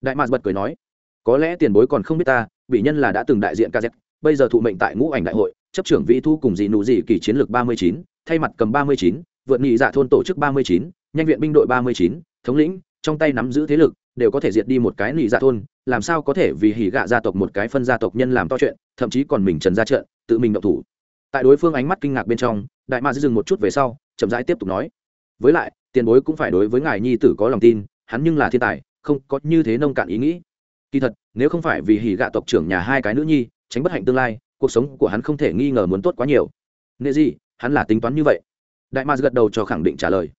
Đại mạc bật cười nói. Có lẽ tiền bối còn không biết ta, bị nhân là đã từng đại diện kz bây giờ thụ mệnh tại ngũ ảnh đại hội, chấp trưởng vị thu cùng dị nụ dị kỳ chiến lược ba mươi chín, thay mặt cầm ba mươi chín vượt nghị dạ thôn tổ chức ba mươi chín, nhanh viện binh đội ba mươi chín, thống lĩnh, trong tay nắm giữ thế lực, đều có thể diệt đi một cái nghị dạ thôn, làm sao có thể vì hỉ gạ gia tộc một cái phân gia tộc nhân làm to chuyện, thậm chí còn mình trần ra trận, tự mình động thủ. Tại đối phương ánh mắt kinh ngạc bên trong, đại ma dừng một chút về sau, chậm rãi tiếp tục nói, với lại, tiền bối cũng phải đối với ngài nhi tử có lòng tin, hắn nhưng là thiên tài, không có như thế nông cạn ý nghĩ. Kỳ thật, nếu không phải vì hỉ gạ tộc trưởng nhà hai cái nữ nhi, tránh bất hạnh tương lai, cuộc sống của hắn không thể nghi ngờ muốn tốt quá nhiều. Nghệ gì hắn là tính toán như vậy đại ma gật đầu cho khẳng định trả lời.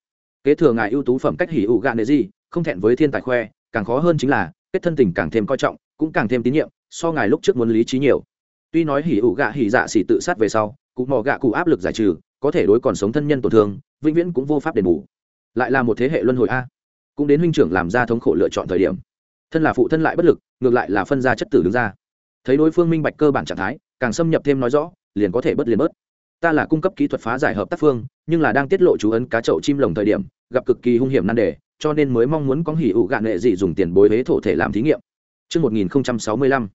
Kế thừa ngài ưu tú phẩm cách hỉ ủ gạ nệ gì, không thẹn với thiên tài khoe, càng khó hơn chính là, kết thân tình càng thêm coi trọng, cũng càng thêm tín nhiệm, so ngài lúc trước muốn lý trí nhiều. Tuy nói hỉ ủ gạ hỉ dạ xỉ tự sát về sau, cụ mò gạ cụ áp lực giải trừ, có thể đối còn sống thân nhân tổn thương, vĩnh viễn cũng vô pháp đền bù. Lại là một thế hệ luân hồi a. Cũng đến huynh trưởng làm ra thống khổ lựa chọn thời điểm. Thân là phụ thân lại bất lực, ngược lại là phân ra chất tử đứng ra. Thấy đối phương minh bạch cơ bản trạng thái, càng xâm nhập thêm nói rõ, liền có thể bớt liền bớt ta là cung cấp kỹ thuật phá giải hợp tác phương nhưng là đang tiết lộ chú ấn cá chậu chim lồng thời điểm gặp cực kỳ hung hiểm nan đề cho nên mới mong muốn có hỉ ụ gạn nghệ dị dùng tiền bối huế thổ thể làm thí nghiệm Trước 1065,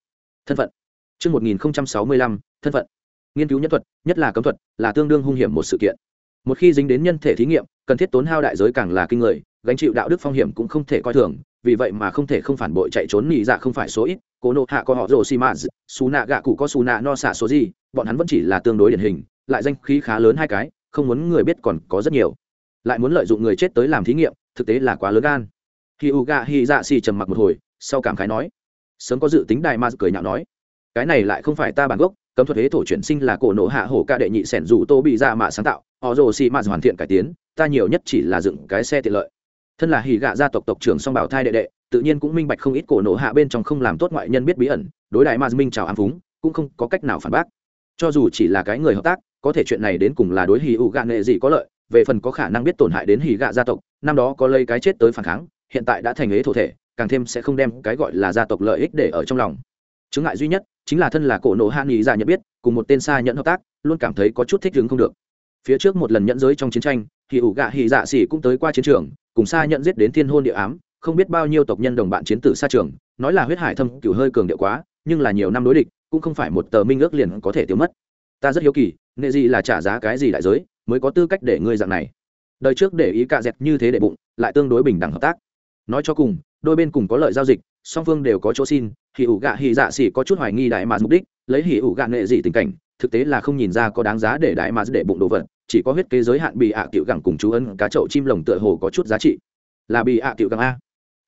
thân phận. Trước 1065, thân phận. Nghiên cứu nhân thuật, nhất là cấm thuật, là tương đương hung hiểm một sự kiện. Một khi dính đến nhân thể thí nghiệm, cần thiết tốn hao đại giới càng là kinh người, gánh chịu đạo đức phong hiểm cũng không thể coi thường, vì vậy mà không thể không phản bội chạy trốn nhị dạ không phải số ít, cố nộ hạ có họ rồ xi mã, nạ gạ cụ có su nạ no xạ số gì, bọn hắn vẫn chỉ là tương đối điển hình, lại danh khí khá lớn hai cái, không muốn người biết còn có rất nhiều. Lại muốn lợi dụng người chết tới làm thí nghiệm, thực tế là quá lớn gan. Hi Uga hy Dạ xì trầm mặc một hồi, sau cảm khái nói: "Sớm có dự tính đại ma cười nhạo nói, cái này lại không phải ta bản gốc, cấm thuật thế thổ chuyển sinh là cổ nộ hạ hổ ca đệ nhị sẻn dù tô bị ra mạ sáng tạo, họ rồ xì mạ hoàn thiện cải tiến, ta nhiều nhất chỉ là dựng cái xe tiện lợi." Thân là hì gạ gia tộc tộc trưởng song bảo thai đệ đệ, tự nhiên cũng minh bạch không ít cổ nộ hạ bên trong không làm tốt ngoại nhân biết bí ẩn, đối đại ma minh chào ám phúng, cũng không có cách nào phản bác. Cho dù chỉ là cái người hợp tác, có thể chuyện này đến cùng là đối hỉ ủ gạ nghệ gì có lợi, về phần có khả năng biết tổn hại đến hỉ gạ gia tộc, năm đó có lây cái chết tới phản kháng hiện tại đã thành ế thổ thể càng thêm sẽ không đem cái gọi là gia tộc lợi ích để ở trong lòng. Chứng ngại duy nhất chính là thân là cổ nộ hạ nghị giả nhận biết cùng một tên xa nhận hợp tác luôn cảm thấy có chút thích ứng không được. Phía trước một lần nhận giới trong chiến tranh thì ủ gạ hì dạ xỉ cũng tới qua chiến trường cùng xa nhận giết đến thiên hôn địa ám không biết bao nhiêu tộc nhân đồng bạn chiến tử xa trường nói là huyết hải thâm cửu hơi cường điệu quá nhưng là nhiều năm đối địch cũng không phải một tờ minh ước liền có thể tiêu mất ta rất hiếu kỳ nệ gì là trả giá cái gì đại giới, mới có tư cách để ngươi dạng này? Đời trước để ý cạ dẹt như thế để bụng, lại tương đối bình đẳng hợp tác. Nói cho cùng, đôi bên cùng có lợi giao dịch, song phương đều có chỗ xin, hỉ ủ gạ hỉ dạ xỉ có chút hoài nghi đại mà mục đích, lấy hỉ ủ gạ nệ gì tình cảnh, thực tế là không nhìn ra có đáng giá để đại mà để bụng đồ vật, chỉ có huyết kế giới hạn bị ạ à cựu gẳng cùng chú ân cá chậu chim lồng tựa hồ có chút giá trị. Là bị ạ à cựu gẳng a.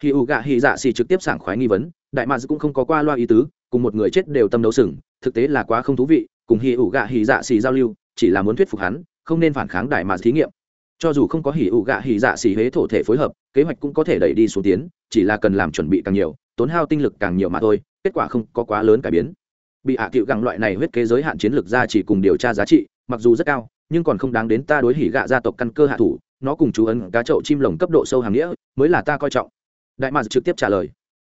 Hỉ ủ gạ hỉ dạ xỉ trực tiếp sảng khoái nghi vấn, đại mà cũng không có qua loa ý tứ, cùng một người chết đều tâm đấu sừng, thực tế là quá không thú vị cùng hỉ ủ gạ hỉ dạ xì giao lưu, chỉ là muốn thuyết phục hắn, không nên phản kháng đại mà thí nghiệm. Cho dù không có hỉ ụ gạ hỉ dạ xỉ huế thổ thể phối hợp, kế hoạch cũng có thể đẩy đi xuống tiến, chỉ là cần làm chuẩn bị càng nhiều, tốn hao tinh lực càng nhiều mà thôi, kết quả không có quá lớn cải biến. Bị hạ à cựu gặng loại này huyết kế giới hạn chiến lược ra chỉ cùng điều tra giá trị, mặc dù rất cao, nhưng còn không đáng đến ta đối hỉ gạ gia tộc căn cơ hạ thủ, nó cùng chú ấn cá chậu chim lồng cấp độ sâu hàng nghĩa, mới là ta coi trọng. Đại mạc trực tiếp trả lời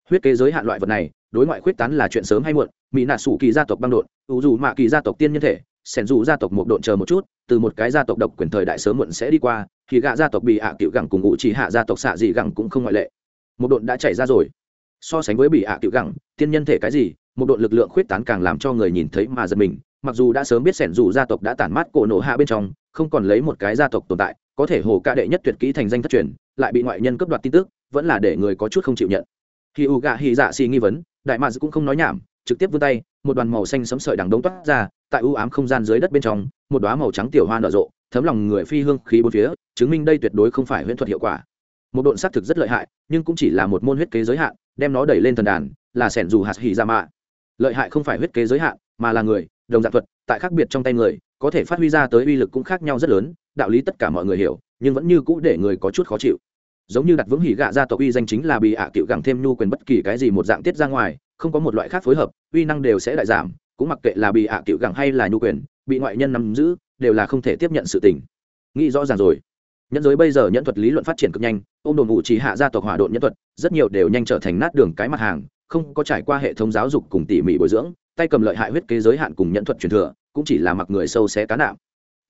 huyết kế giới hạn loại vật này, đối ngoại khuyết tán là chuyện sớm hay muộn, mỹ nạ sủ kỳ gia tộc băng đột ủ dù mạ kỳ gia tộc tiên nhân thể, sẻn dù gia tộc một độn chờ một chút, từ một cái gia tộc độc quyền thời đại sớm muộn sẽ đi qua, thì gạ gia tộc bị ạ à cựu gẳng cùng ngụ chỉ hạ gia tộc xạ dị gẳng cũng không ngoại lệ. Một độn đã chảy ra rồi. So sánh với bị ạ à cựu gẳng, tiên nhân thể cái gì, một độn lực lượng khuyết tán càng làm cho người nhìn thấy mà giật mình, mặc dù đã sớm biết sẻn dù gia tộc đã tản mát cổ nổ hạ bên trong, không còn lấy một cái gia tộc tồn tại, có thể hồ ca đệ nhất tuyệt kỹ thành danh thất truyền, lại bị ngoại nhân cấp đoạt tin tức, vẫn là để người có chút không chịu nhận khi u gạ hy dạ xì nghi vấn, đại mads cũng không nói nhảm, trực tiếp vươn tay, một đoàn màu xanh sấm sợi đằng đống toát ra, tại u ám không gian dưới đất bên trong, một đoá màu trắng tiểu hoa nở rộ, thấm lòng người phi hương khí bốn phía, chứng minh đây tuyệt đối không phải huyễn thuật hiệu quả. Một độn xác thực rất lợi hại, nhưng cũng chỉ là một môn huyết kế giới hạn, đem nó đẩy lên thần đàn, là sẻn dù hạt hỉ ra mạ. Lợi hại không phải huyết kế giới hạn, mà là người, đồng dạng thuật, tại khác biệt trong tay người, có thể phát huy ra tới uy lực cũng khác nhau rất lớn, đạo lý tất cả mọi người hiểu, nhưng vẫn như cũ để người có chút khó chịu giống như đặt vững hỉ gạ gia tộc uy danh chính là bị ạ à cựu gẳng thêm nhu quyền bất kỳ cái gì một dạng tiết ra ngoài, không có một loại khác phối hợp, uy năng đều sẽ đại giảm, cũng mặc kệ là bị ạ à cựu gẳng hay là nhu quyền, bị ngoại nhân nắm giữ, đều là không thể tiếp nhận sự tình. Nghĩ rõ ràng rồi. Nhẫn giới bây giờ nhẫn thuật lý luận phát triển cực nhanh ô m đồn ngụ chỉ hạ gia tộc hỏa độn nhẫn thuật, rất nhiều đều nhanh trở thành nát đường cái mặt hàng, không có trải qua hệ thống giáo dục cùng tỉ mỉ bồi dưỡng, tay cầm lợi hại huyết kế giới hạn cùng nhẫn thuật truyền thừa, cũng chỉ là mặc người sâu xé cá nạm.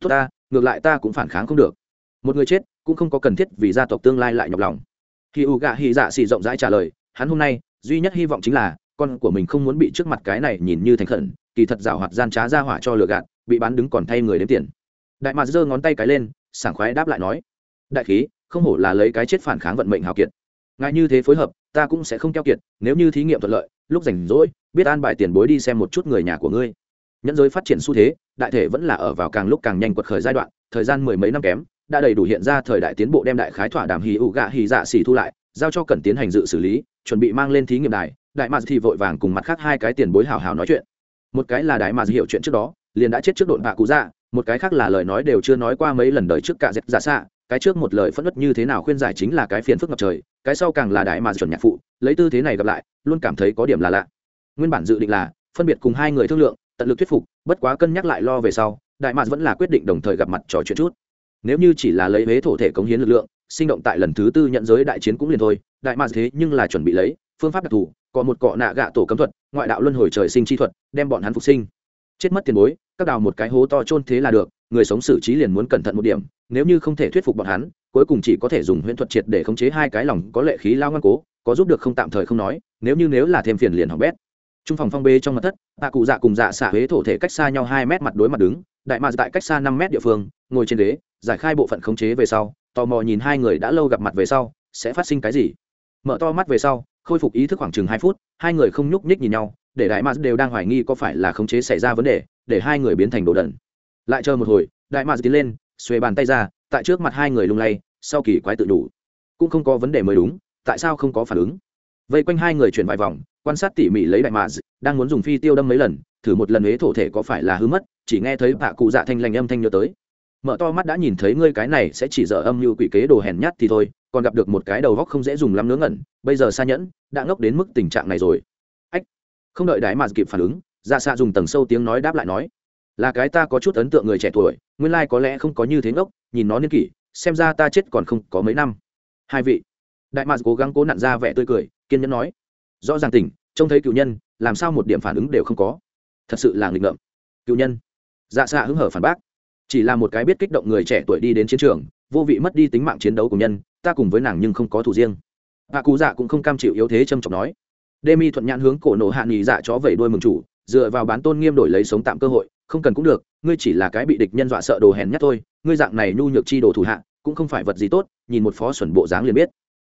Tốt ta, ngược lại ta cũng phản kháng không được một người chết cũng không có cần thiết vì gia tộc tương lai lại nhọc lòng. Khi u gạ hy dạ xì rộng rãi trả lời, hắn hôm nay, duy nhất hy vọng chính là, con của mình không muốn bị trước mặt cái này nhìn như thành khẩn, kỳ thật rào hoạt gian trá ra hỏa cho lừa gạt, bị bán đứng còn thay người đếm tiền. Đại mạc giơ ngón tay cái lên, sảng khoái đáp lại nói, đại khí, không hổ là lấy cái chết phản kháng vận mệnh hào kiệt. Ngài như thế phối hợp, ta cũng sẽ không keo kiệt, nếu như thí nghiệm thuận lợi, lúc rảnh rỗi, biết an bài tiền bối đi xem một chút người nhà của ngươi. Nhẫn giới phát triển xu thế, đại thể vẫn là ở vào càng lúc càng nhanh quật khởi giai đoạn, thời gian mười mấy năm kém đã đầy đủ hiện ra thời đại tiến bộ đem đại khái thỏa đàm hì ụ gạ hì dạ xỉ thu lại, giao cho cần tiến hành dự xử lý, chuẩn bị mang lên thí nghiệm đài. Đại mạc thì vội vàng cùng mặt khác hai cái tiền bối hào hào nói chuyện. Một cái là đại mạc hiểu chuyện trước đó, liền đã chết trước độn bạ cụ dạ một cái khác là lời nói đều chưa nói qua mấy lần đời trước cả dẹp giả dạ xạ. Cái trước một lời phẫn nứt như thế nào khuyên giải chính là cái phiền phức ngập trời, cái sau càng là đại mạc chuẩn nhạc phụ, lấy tư thế này gặp lại, luôn cảm thấy có điểm là lạ. Nguyên bản dự định là phân biệt cùng hai người thương lượng, tận lực thuyết phục, bất quá cân nhắc lại lo về sau, đại mạc vẫn là quyết định đồng thời gặp mặt trò chuyện chút nếu như chỉ là lấy huế thổ thể cống hiến lực lượng, sinh động tại lần thứ tư nhận giới đại chiến cũng liền thôi. Đại mạc thế nhưng là chuẩn bị lấy phương pháp đặc thù, có một cọ nạ gạ tổ cấm thuật, ngoại đạo luân hồi trời sinh chi thuật, đem bọn hắn phục sinh. Chết mất tiền bối, các đào một cái hố to chôn thế là được, người sống xử trí liền muốn cẩn thận một điểm, nếu như không thể thuyết phục bọn hắn, cuối cùng chỉ có thể dùng huyễn thuật triệt để khống chế hai cái lòng có lệ khí lao ngoan cố, có giúp được không tạm thời không nói, nếu như nếu là thêm phiền liền hỏng bét. Trung phòng phong bê trong mặt thất, tạ cụ dạ cùng dạ xả huế thổ thể cách xa nhau hai mét mặt đối mặt đứng đại mạc tại cách xa năm mét địa phương, ngồi trên ghế, giải khai bộ phận khống chế về sau, tò mò nhìn hai người đã lâu gặp mặt về sau, sẽ phát sinh cái gì? Mở to mắt về sau, khôi phục ý thức khoảng chừng hai phút, hai người không nhúc nhích nhìn nhau, để đại mạc đều đang hoài nghi có phải là khống chế xảy ra vấn đề, để hai người biến thành đồ đần. Lại chờ một hồi, đại mạc tiến lên, xuề bàn tay ra, tại trước mặt hai người lung lay, sau kỳ quái tự đủ cũng không có vấn đề mới đúng, tại sao không có phản ứng? Vây quanh hai người chuyển vài vòng, quan sát tỉ mỉ lấy đại mạc đang muốn dùng phi tiêu đâm mấy lần, thử một lần huế thổ thể có phải là hư mất chỉ nghe thấy bạ cụ dạ thanh lành âm thanh nhớ tới. Mở to mắt đã nhìn thấy ngươi cái này sẽ chỉ dở âm như quỷ kế đồ hèn nhát thì thôi, còn gặp được một cái đầu góc không dễ dùng lắm ngớ ngẩn, bây giờ xa nhẫn, đã ngốc đến mức tình trạng này rồi. Ách, không đợi đái mà kịp phản ứng dạ xạ dùng tầng sâu tiếng nói đáp lại nói, là cái ta có chút ấn tượng người trẻ tuổi, nguyên lai có lẽ không có như thế ngốc, nhìn nó niên kỷ, xem ra ta chết còn không có mấy năm. Hai vị, đại mạc cố gắng cố nặn ra vẻ tươi cười, kiên nhẫn nói, rõ ràng tỉnh, trông thấy cựu nhân, làm sao một điểm phản ứng đều không có. Thật sự là nghịch ngợm. Cựu nhân dạ xạ hứng hở phản bác. Chỉ là một cái biết kích động người trẻ tuổi đi đến chiến trường, vô vị mất đi tính mạng chiến đấu của nhân, ta cùng với nàng nhưng không có thủ riêng. Hạ cú dạ cũng không cam chịu yếu thế trầm trọng nói. Đê mi thuận nhãn hướng cổ nổ hạ nghỉ dạ chó vẩy đuôi mừng chủ, dựa vào bán tôn nghiêm đổi lấy sống tạm cơ hội, không cần cũng được, ngươi chỉ là cái bị địch nhân dọa sợ đồ hèn nhất thôi, ngươi dạng này nhu nhược chi đồ thủ hạ, cũng không phải vật gì tốt, nhìn một phó xuẩn bộ dáng liền biết.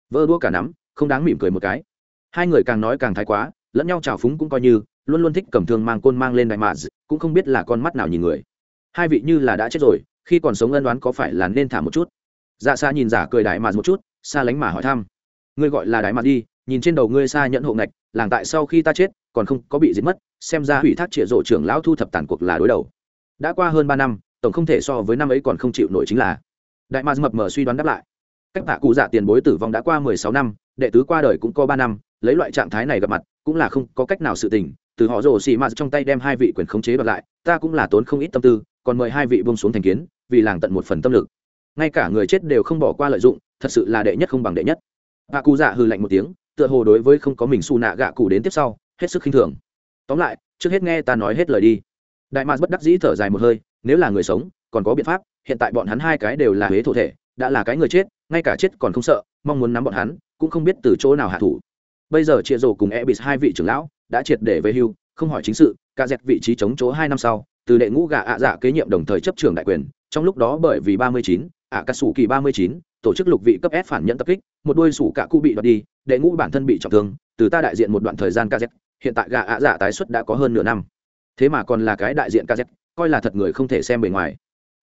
Vơ đua cả nắm, không đáng mỉm cười một cái. Hai người càng nói càng thái quá lẫn nhau trào phúng cũng coi như, luôn luôn thích cầm thương mang côn mang lên đại mạ cũng không biết là con mắt nào nhìn người. Hai vị như là đã chết rồi, khi còn sống ân đoán có phải là nên thả một chút? Dạ xa nhìn giả cười đại mạt một chút, xa lánh mà hỏi thăm. Ngươi gọi là đại mạt đi, nhìn trên đầu ngươi xa nhận hộ ngạch, làng tại sau khi ta chết, còn không có bị giết mất, xem ra hủy thác trịa rộ trưởng lão thu thập tàn cuộc là đối đầu. Đã qua hơn ba năm, tổng không thể so với năm ấy còn không chịu nổi chính là. Đại mạt mập mờ suy đoán đáp lại. Cách tạ cụ dạ tiền bối tử vong đã qua mười sáu năm, đệ tứ qua đời cũng có ba năm lấy loại trạng thái này gặp mặt, cũng là không có cách nào sự tình, từ họ rồ xì mạt trong tay đem hai vị quyền khống chế đoạt lại, ta cũng là tốn không ít tâm tư, còn mời hai vị bông xuống thành kiến, vì làng tận một phần tâm lực. Ngay cả người chết đều không bỏ qua lợi dụng, thật sự là đệ nhất không bằng đệ nhất. Bà cụ dạ hư lạnh một tiếng, tựa hồ đối với không có mình xù nạ gạ cụ đến tiếp sau, hết sức khinh thường. Tóm lại, trước hết nghe ta nói hết lời đi. Đại mạc bất đắc dĩ thở dài một hơi, nếu là người sống, còn có biện pháp, hiện tại bọn hắn hai cái đều là huế thổ thể, đã là cái người chết, ngay cả chết còn không sợ, mong muốn nắm bọn hắn, cũng không biết từ chỗ nào hạ thủ bây giờ chia rổ cùng e bị hai vị trưởng lão đã triệt để về hưu không hỏi chính sự ca dẹp vị trí chống chỗ hai năm sau từ đệ ngũ gà ạ dạ kế nhiệm đồng thời chấp trưởng đại quyền trong lúc đó bởi vì ba mươi chín ạ cà sủ kỳ ba mươi chín tổ chức lục vị cấp s phản nhận tập kích một đôi sủ cả cụ bị đoạt đi đệ ngũ bản thân bị trọng thương từ ta đại diện một đoạn thời gian ca dẹt. hiện tại gà ạ dạ tái xuất đã có hơn nửa năm. Thế mà còn là cái đại diện ca dẹt, coi là thật người không thể xem bề ngoài.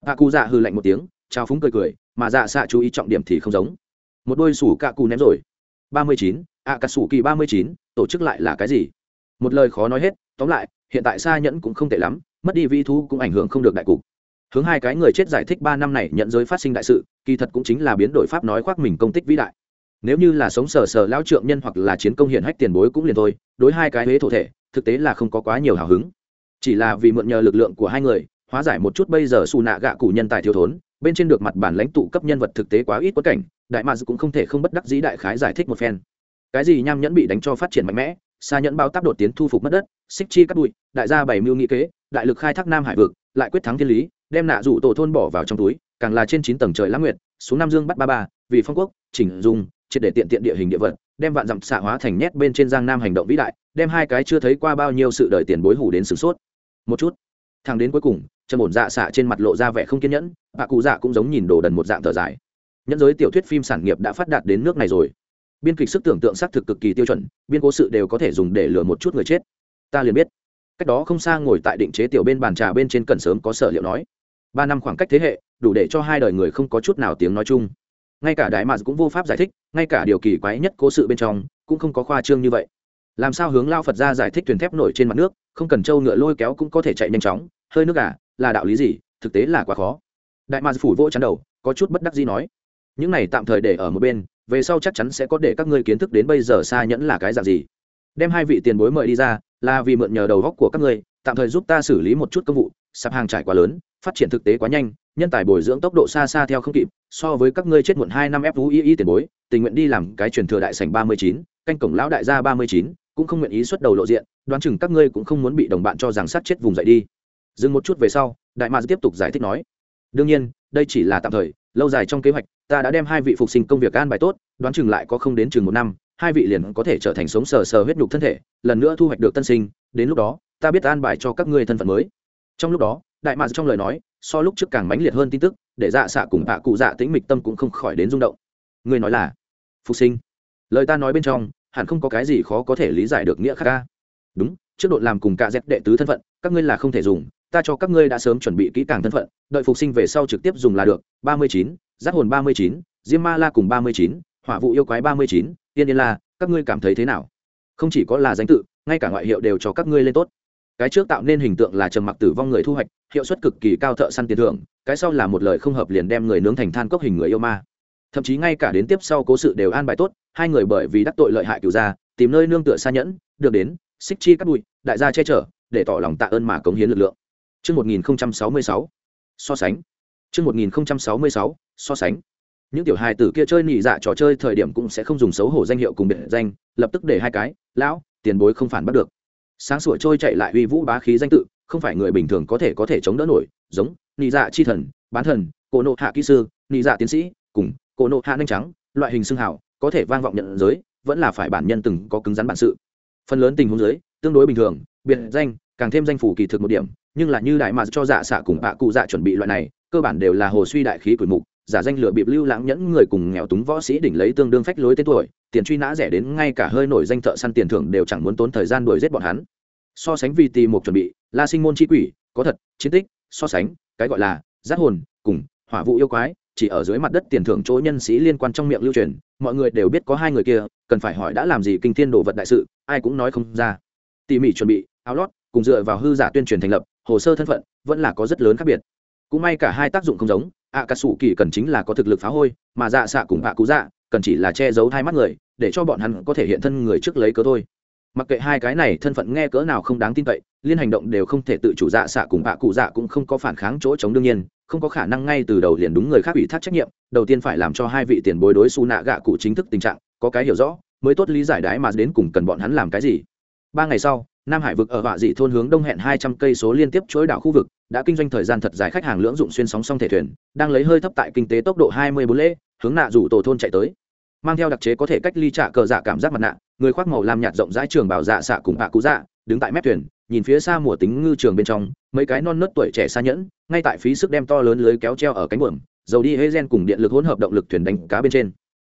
Ạ cụ dạ hư lạnh một tiếng trao phúng cười cười mà dạ xạ chú ý trọng điểm thì không giống. Một đôi sủ cả cụ ném rồi. Ba mươi chín ạ cà sủ kỳ ba mươi chín, tổ chức lại là cái gì? Một lời khó nói hết, tóm lại, hiện tại xa nhẫn cũng không tệ lắm, mất đi vi thú cũng ảnh hưởng không được đại cục. Hướng hai cái người chết giải thích ba năm này nhận giới phát sinh đại sự, kỳ thật cũng chính là biến đổi pháp nói khoác mình công tích vĩ đại. Nếu như là sống sờ sờ lao trượng nhân hoặc là chiến công hiện hách tiền bối cũng liền thôi, đối hai cái huế thổ thể, thực tế là không có quá nhiều hào hứng. Chỉ là vì mượn nhờ lực lượng của hai người, hóa giải một chút bây giờ xù nạ gạ cụ nhân tài thiếu thốn, bên trên được mặt bản lãnh tụ cấp nhân vật thực tế quá ít quất cảnh, đại mads cũng không thể không bất đắc dĩ đại khái giải thích một phen cái gì nham nhẫn bị đánh cho phát triển mạnh mẽ xa nhẫn bao tác đột tiến thu phục mất đất, xích chi cắt bụi, đại gia bảy mưu nghĩ kế, đại lực khai thác nam hải vực, lại quyết thắng thiên lý, đem nạ rủ tổ thôn bỏ vào trong túi, càng là trên chín tầng trời lãng nguyệt, xuống nam dương bắt ba ba, vì phong quốc, chỉnh dùng triệt để tiện tiện địa hình địa vật, đem vạn dặm xạ hóa thành nhét bên trên giang nam hành động vĩ đại, đem hai cái chưa thấy qua bao nhiêu sự đời tiền bối hủ đến sửng sốt. Một chút thằng đến cuối cùng chân ổn dạ xạ trên mặt lộ ra vẻ không kiên nhẫn, bà cụ dạ cũng giống nhìn đồ đần một dạng thở dài. Nhẫn giới tiểu thuyết phim sản nghiệp đã phát đạt đến nước này rồi biên kịch sức tưởng tượng xác thực cực kỳ tiêu chuẩn, biên cố sự đều có thể dùng để lừa một chút người chết. Ta liền biết. Cách đó không xa ngồi tại định chế tiểu bên bàn trà bên trên cần sớm có sở liệu nói. Ba năm khoảng cách thế hệ, đủ để cho hai đời người không có chút nào tiếng nói chung. Ngay cả đại mạc cũng vô pháp giải thích, ngay cả điều kỳ quái nhất cố sự bên trong, cũng không có khoa trương như vậy. Làm sao hướng lao phật ra giải thích thuyền thép nổi trên mặt nước, không cần trâu ngựa lôi kéo cũng có thể chạy nhanh chóng, hơi nước à là đạo lý gì, thực tế là quá khó. Đại mạc phủ vỗ chắn đầu, có chút bất đắc gì nói. Những này tạm thời để ở một bên về sau chắc chắn sẽ có để các ngươi kiến thức đến bây giờ xa nhẫn là cái dạng gì. Đem hai vị tiền bối mời đi ra, là vì mượn nhờ đầu góc của các ngươi, tạm thời giúp ta xử lý một chút công vụ. Sạp hàng trải quá lớn, phát triển thực tế quá nhanh, nhân tài bồi dưỡng tốc độ xa xa theo không kịp, so với các ngươi chết muộn hai năm fui tiền bối, tình nguyện đi làm cái truyền thừa đại sảnh ba mươi chín, canh cổng lão đại gia ba mươi chín, cũng không nguyện ý xuất đầu lộ diện, đoán chừng các ngươi cũng không muốn bị đồng bạn cho rằng sát chết vùng dậy đi. Dừng một chút về sau, đại mạc tiếp tục giải thích nói, đương nhiên, đây chỉ là tạm thời lâu dài trong kế hoạch, ta đã đem hai vị phục sinh công việc an bài tốt, đoán chừng lại có không đến chừng một năm, hai vị liền có thể trở thành sống sờ sờ huyết nhục thân thể, lần nữa thu hoạch được tân sinh, đến lúc đó, ta biết an bài cho các ngươi thân phận mới. Trong lúc đó, đại mạc trong lời nói, so lúc trước càng mãnh liệt hơn tin tức, để dạ xạ cùng hạ cụ dạ tĩnh mịch tâm cũng không khỏi đến rung động. Ngươi nói là phục sinh? Lời ta nói bên trong, hẳn không có cái gì khó có thể lý giải được nghĩa khác ca. Đúng, trước đội làm cùng cả dép đệ tứ thân phận, các ngươi là không thể dùng ta cho các ngươi đã sớm chuẩn bị kỹ càng thân phận, đợi phục sinh về sau trực tiếp dùng là được, ba mươi chín giác hồn ba mươi chín, diêm ma la cùng ba mươi chín, hỏa vụ yêu quái ba mươi chín, tiên yên la, các ngươi cảm thấy thế nào? Không chỉ có là danh tự, ngay cả ngoại hiệu đều cho các ngươi lên tốt. Cái trước tạo nên hình tượng là trầm mặc tử vong người thu hoạch, hiệu suất cực kỳ cao thợ săn tiền thưởng, cái sau là một lời không hợp liền đem người nướng thành than cốc hình người yêu ma. Thậm chí ngay cả đến tiếp sau cố sự đều an bài tốt, hai người bởi vì đắc tội lợi hại cựu gia, tìm nơi nương tựa xa nhẫn, được đến, xích chi cắt bụi, đại gia che chở, để tỏ lòng tạ ơn mà cống hiến lực lượng. Trước 1066, so sánh. Trước 1066, so sánh. Những tiểu hài tử kia chơi nỉ dạ trò chơi thời điểm cũng sẽ không dùng xấu hổ danh hiệu cùng biệt danh, lập tức để hai cái, lão, tiền bối không phản bắt được. Sáng sủa trôi chạy lại uy vũ bá khí danh tự, không phải người bình thường có thể có thể chống đỡ nổi, giống nỉ dạ chi thần, bán thần, cổ nộ hạ kỹ sư, nỉ dạ tiến sĩ, cùng cổ nộ hạ nhanh trắng, loại hình xưng hào, có thể vang vọng nhận giới, vẫn là phải bản nhân từng có cứng rắn bản sự. Phần lớn tình huống giới, tương đối bình thường, biệt danh, càng thêm danh phủ kỳ thực một điểm, nhưng là như đại mà cho dạ xạ cùng bạ cụ dạ chuẩn bị loại này, cơ bản đều là hồ suy đại khí quỷ mục, giả danh lựa bịp lưu lãng nhẫn người cùng nghèo túng võ sĩ đỉnh lấy tương đương phách lối tên tuổi, tiền truy nã rẻ đến ngay cả hơi nổi danh thợ săn tiền thưởng đều chẳng muốn tốn thời gian đuổi giết bọn hắn. So sánh vì tì một chuẩn bị, la sinh môn chi quỷ, có thật, chiến tích, so sánh, cái gọi là, giác hồn, cùng, hỏa vụ yêu quái, chỉ ở dưới mặt đất tiền thưởng chỗ nhân sĩ liên quan trong miệng lưu truyền, mọi người đều biết có hai người kia, cần phải hỏi đã làm gì kinh thiên đồ vật đại sự, ai cũng nói không ra. Tỉ mỉ chuẩn bị, áo lót, cùng dựa vào hư giả tuyên truyền thành lập hồ sơ thân phận vẫn là có rất lớn khác biệt. Cũng may cả hai tác dụng không giống ạ cà sủ kỳ cần chính là có thực lực phá hôi, mà dạ xạ cùng ạ cú dạ cần chỉ là che giấu hai mắt người, để cho bọn hắn có thể hiện thân người trước lấy cớ thôi. Mặc kệ hai cái này thân phận nghe cỡ nào không đáng tin cậy, liên hành động đều không thể tự chủ dạ xạ cùng ạ cụ dạ cũng không có phản kháng chỗ chống đương nhiên, không có khả năng ngay từ đầu liền đúng người khác ủy thác trách nhiệm, đầu tiên phải làm cho hai vị tiền bối đối xu nạ gạ cụ chính thức tình trạng có cái hiểu rõ, mới tốt lý giải đái mà đến cùng cần bọn hắn làm cái gì. Ba ngày sau nam hải vực ở họa dị thôn hướng đông hẹn hai trăm cây số liên tiếp chuỗi đảo khu vực, đã kinh doanh thời gian thật dài, khách hàng lưỡng dụng xuyên sóng song thể thuyền, đang lấy hơi thấp tại kinh tế tốc độ hai mươi bốn lễ, hướng nạ rủ tổ thôn chạy tới. Mang theo đặc chế có thể cách ly trả cờ dạ cảm giác mặt nạ, người khoác màu làm nhạt rộng rãi trường bảo dạ xạ cùng bạ cú dạ đứng tại mép thuyền, nhìn phía xa mùa tính ngư trường bên trong, mấy cái non nớt tuổi trẻ xa nhẫn, ngay tại phí sức đem to lớn lưới kéo treo ở cánh buồm, dầu đi hê gen cùng điện lực hỗn hợp động lực thuyền đánh cá bên trên.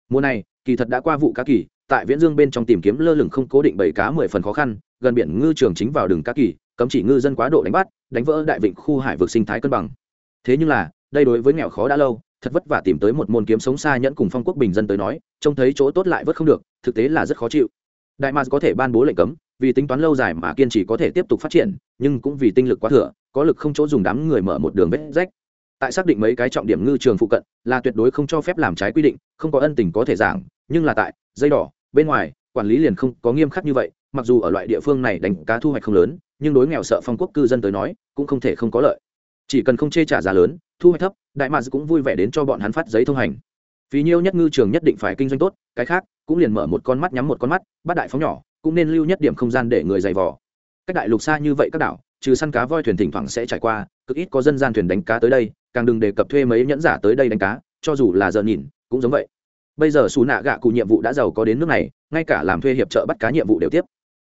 Mùa này, kỳ thật đã qua vụ cá kỳ tại viễn dương bên trong tìm kiếm lơ lửng không cố định bảy cá mười phần khó khăn, gần biển ngư trường chính vào đường cá kỳ, cấm chỉ ngư dân quá độ đánh bắt, đánh vỡ đại vịnh khu hải vực sinh thái cân bằng. Thế nhưng là, đây đối với nghèo khó đã lâu, thật vất vả tìm tới một môn kiếm sống xa nhẫn cùng phong quốc bình dân tới nói, trông thấy chỗ tốt lại vất không được, thực tế là rất khó chịu. Đại mars có thể ban bố lệnh cấm, vì tính toán lâu dài mà kiên trì có thể tiếp tục phát triển, nhưng cũng vì tinh lực quá thừa, có lực không chỗ dùng đám người mở một đường vết rách. Tại xác định mấy cái trọng điểm ngư trường phụ cận là tuyệt đối không cho phép làm trái quy định, không có ân tình có thể giảng, nhưng là tại, dây đỏ bên ngoài, quản lý liền không có nghiêm khắc như vậy, mặc dù ở loại địa phương này đánh cá thu hoạch không lớn, nhưng đối nghèo sợ phong quốc cư dân tới nói, cũng không thể không có lợi. Chỉ cần không chê trả giá lớn, thu hoạch thấp, đại mads cũng vui vẻ đến cho bọn hắn phát giấy thông hành. Vì nhiêu nhất ngư trường nhất định phải kinh doanh tốt, cái khác, cũng liền mở một con mắt nhắm một con mắt, bắt đại phóng nhỏ, cũng nên lưu nhất điểm không gian để người dày vò. Cách đại lục xa như vậy các đảo, trừ săn cá voi thuyền thỉnh thoảng sẽ trải qua, cực ít có dân gian thuyền đánh cá tới đây, càng đừng đề cập thuê mấy nhẫn giả tới đây đánh cá, cho dù là giờ nhìn, cũng giống vậy bây giờ xù nạ gạ cụ nhiệm vụ đã giàu có đến nước này, ngay cả làm thuê hiệp trợ bắt cá nhiệm vụ đều tiếp.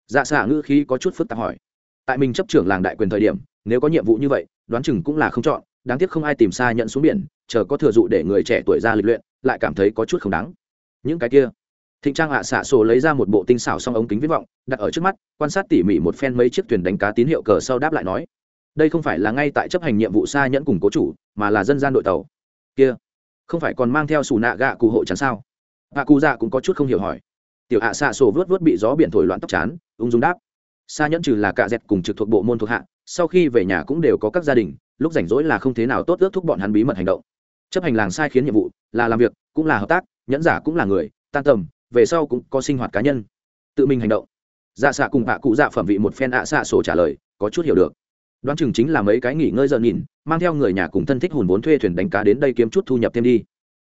Dạ xạ ngữ khí có chút phức tạp hỏi. Tại mình chấp trưởng làng đại quyền thời điểm, nếu có nhiệm vụ như vậy, đoán chừng cũng là không chọn, đáng tiếc không ai tìm xa nhận xuống biển, chờ có thừa dụ để người trẻ tuổi ra lịch luyện, lại cảm thấy có chút không đáng. Những cái kia. Thịnh trang ạ xạ sổ lấy ra một bộ tinh xảo song ống kính viết vọng, đặt ở trước mắt, quan sát tỉ mỉ một phen mấy chiếc thuyền đánh cá tín hiệu cờ sau đáp lại nói. Đây không phải là ngay tại chấp hành nhiệm vụ xa nhẫn cùng cố chủ, mà là dân gian đội tàu. Kia không phải còn mang theo sủ nạ gạ cụ hộ chắn sao? Gạ cụ dạ cũng có chút không hiểu hỏi. Tiểu ạ xạ sổ vớt vớt bị gió biển thổi loạn tóc chán, ung dung đáp. Xa nhẫn trừ là cạ dẹt cùng trực thuộc bộ môn thuộc hạ, sau khi về nhà cũng đều có các gia đình, lúc rảnh rỗi là không thế nào tốt ước thúc bọn hắn bí mật hành động. Chấp hành làng sai khiến nhiệm vụ là làm việc, cũng là hợp tác, nhẫn giả cũng là người, tan tầm, về sau cũng có sinh hoạt cá nhân. Tự mình hành động. Dạ xạ cùng ạ cụ dạ phẩm vị một phen ạ xạ sổ trả lời, có chút hiểu được đoán chừng chính là mấy cái nghỉ ngơi giờ nhìn, mang theo người nhà cùng thân thích hùn vốn thuê thuyền đánh cá đến đây kiếm chút thu nhập thêm đi.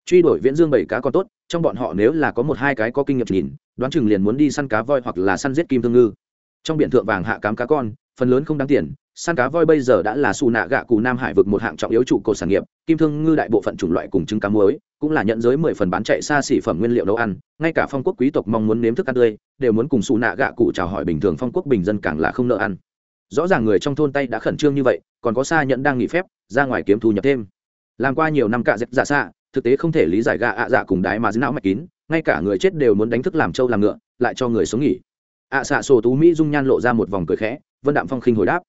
Truy đuổi viễn dương bảy cá còn tốt, trong bọn họ nếu là có một hai cái có kinh nghiệm nhìn, đoán chừng liền muốn đi săn cá voi hoặc là săn giết kim thương ngư. Trong biển thượng vàng hạ cám cá con, phần lớn không đáng tiền, săn cá voi bây giờ đã là xù nạ gạ cù nam hải vực một hạng trọng yếu trụ cột sản nghiệp, kim thương ngư đại bộ phận chủng loại cùng trứng cá muối, cũng là nhận giới mười phần bán chạy xa xỉ phẩm nguyên liệu nấu ăn, ngay cả phong quốc quý tộc mong muốn nếm thức ăn tươi, đều muốn cùng xù nạ gạ cụ chào hỏi bình thường phong quốc bình dân càng là không nợ ăn rõ ràng người trong thôn tay đã khẩn trương như vậy, còn có xa nhận đang nghỉ phép, ra ngoài kiếm thu nhập thêm. Làm qua nhiều năm cạ dẹp dạ xạ, thực tế không thể lý giải gạ ạ dạ cùng đái mà dĩ não mạch kín, ngay cả người chết đều muốn đánh thức làm trâu làm ngựa, lại cho người sống nghỉ. Ạ xạ sổ tú mỹ dung nhan lộ ra một vòng cười khẽ, vân đạm phong khinh hồi đáp.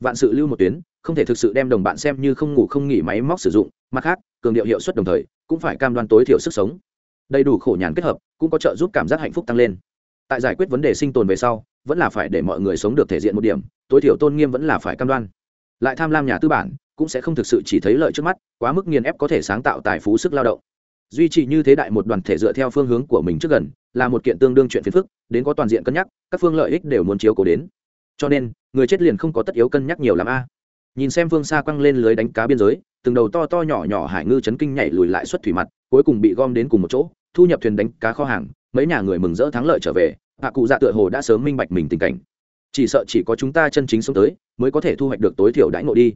Vạn sự lưu một tuyến, không thể thực sự đem đồng bạn xem như không ngủ không nghỉ máy móc sử dụng, mặt khác, cường điệu hiệu suất đồng thời, cũng phải cam đoan tối thiểu sức sống. Đầy đủ khổ nhàn kết hợp, cũng có trợ giúp cảm giác hạnh phúc tăng lên tại giải quyết vấn đề sinh tồn về sau, vẫn là phải để mọi người sống được thể diện một điểm, tối thiểu tôn nghiêm vẫn là phải cam đoan. Lại tham lam nhà tư bản, cũng sẽ không thực sự chỉ thấy lợi trước mắt, quá mức nghiền ép có thể sáng tạo tài phú sức lao động. Duy trì như thế đại một đoàn thể dựa theo phương hướng của mình trước gần, là một kiện tương đương chuyện phiền phức, đến có toàn diện cân nhắc, các phương lợi ích đều muốn chiếu cố đến. Cho nên, người chết liền không có tất yếu cân nhắc nhiều l a. Nhìn xem phương xa quăng lên lưới đánh cá biên giới, từng đầu to to nhỏ nhỏ hải ngư chấn kinh nhảy lùi lại xuất thủy mặt, cuối cùng bị gom đến cùng một chỗ, thu nhập thuyền đánh cá kho hàng mấy nhà người mừng rỡ thắng lợi trở về, hạ cụ dạ tựa hồ đã sớm minh bạch mình tình cảnh. Chỉ sợ chỉ có chúng ta chân chính sống tới, mới có thể thu hoạch được tối thiểu đãi ngộ đi.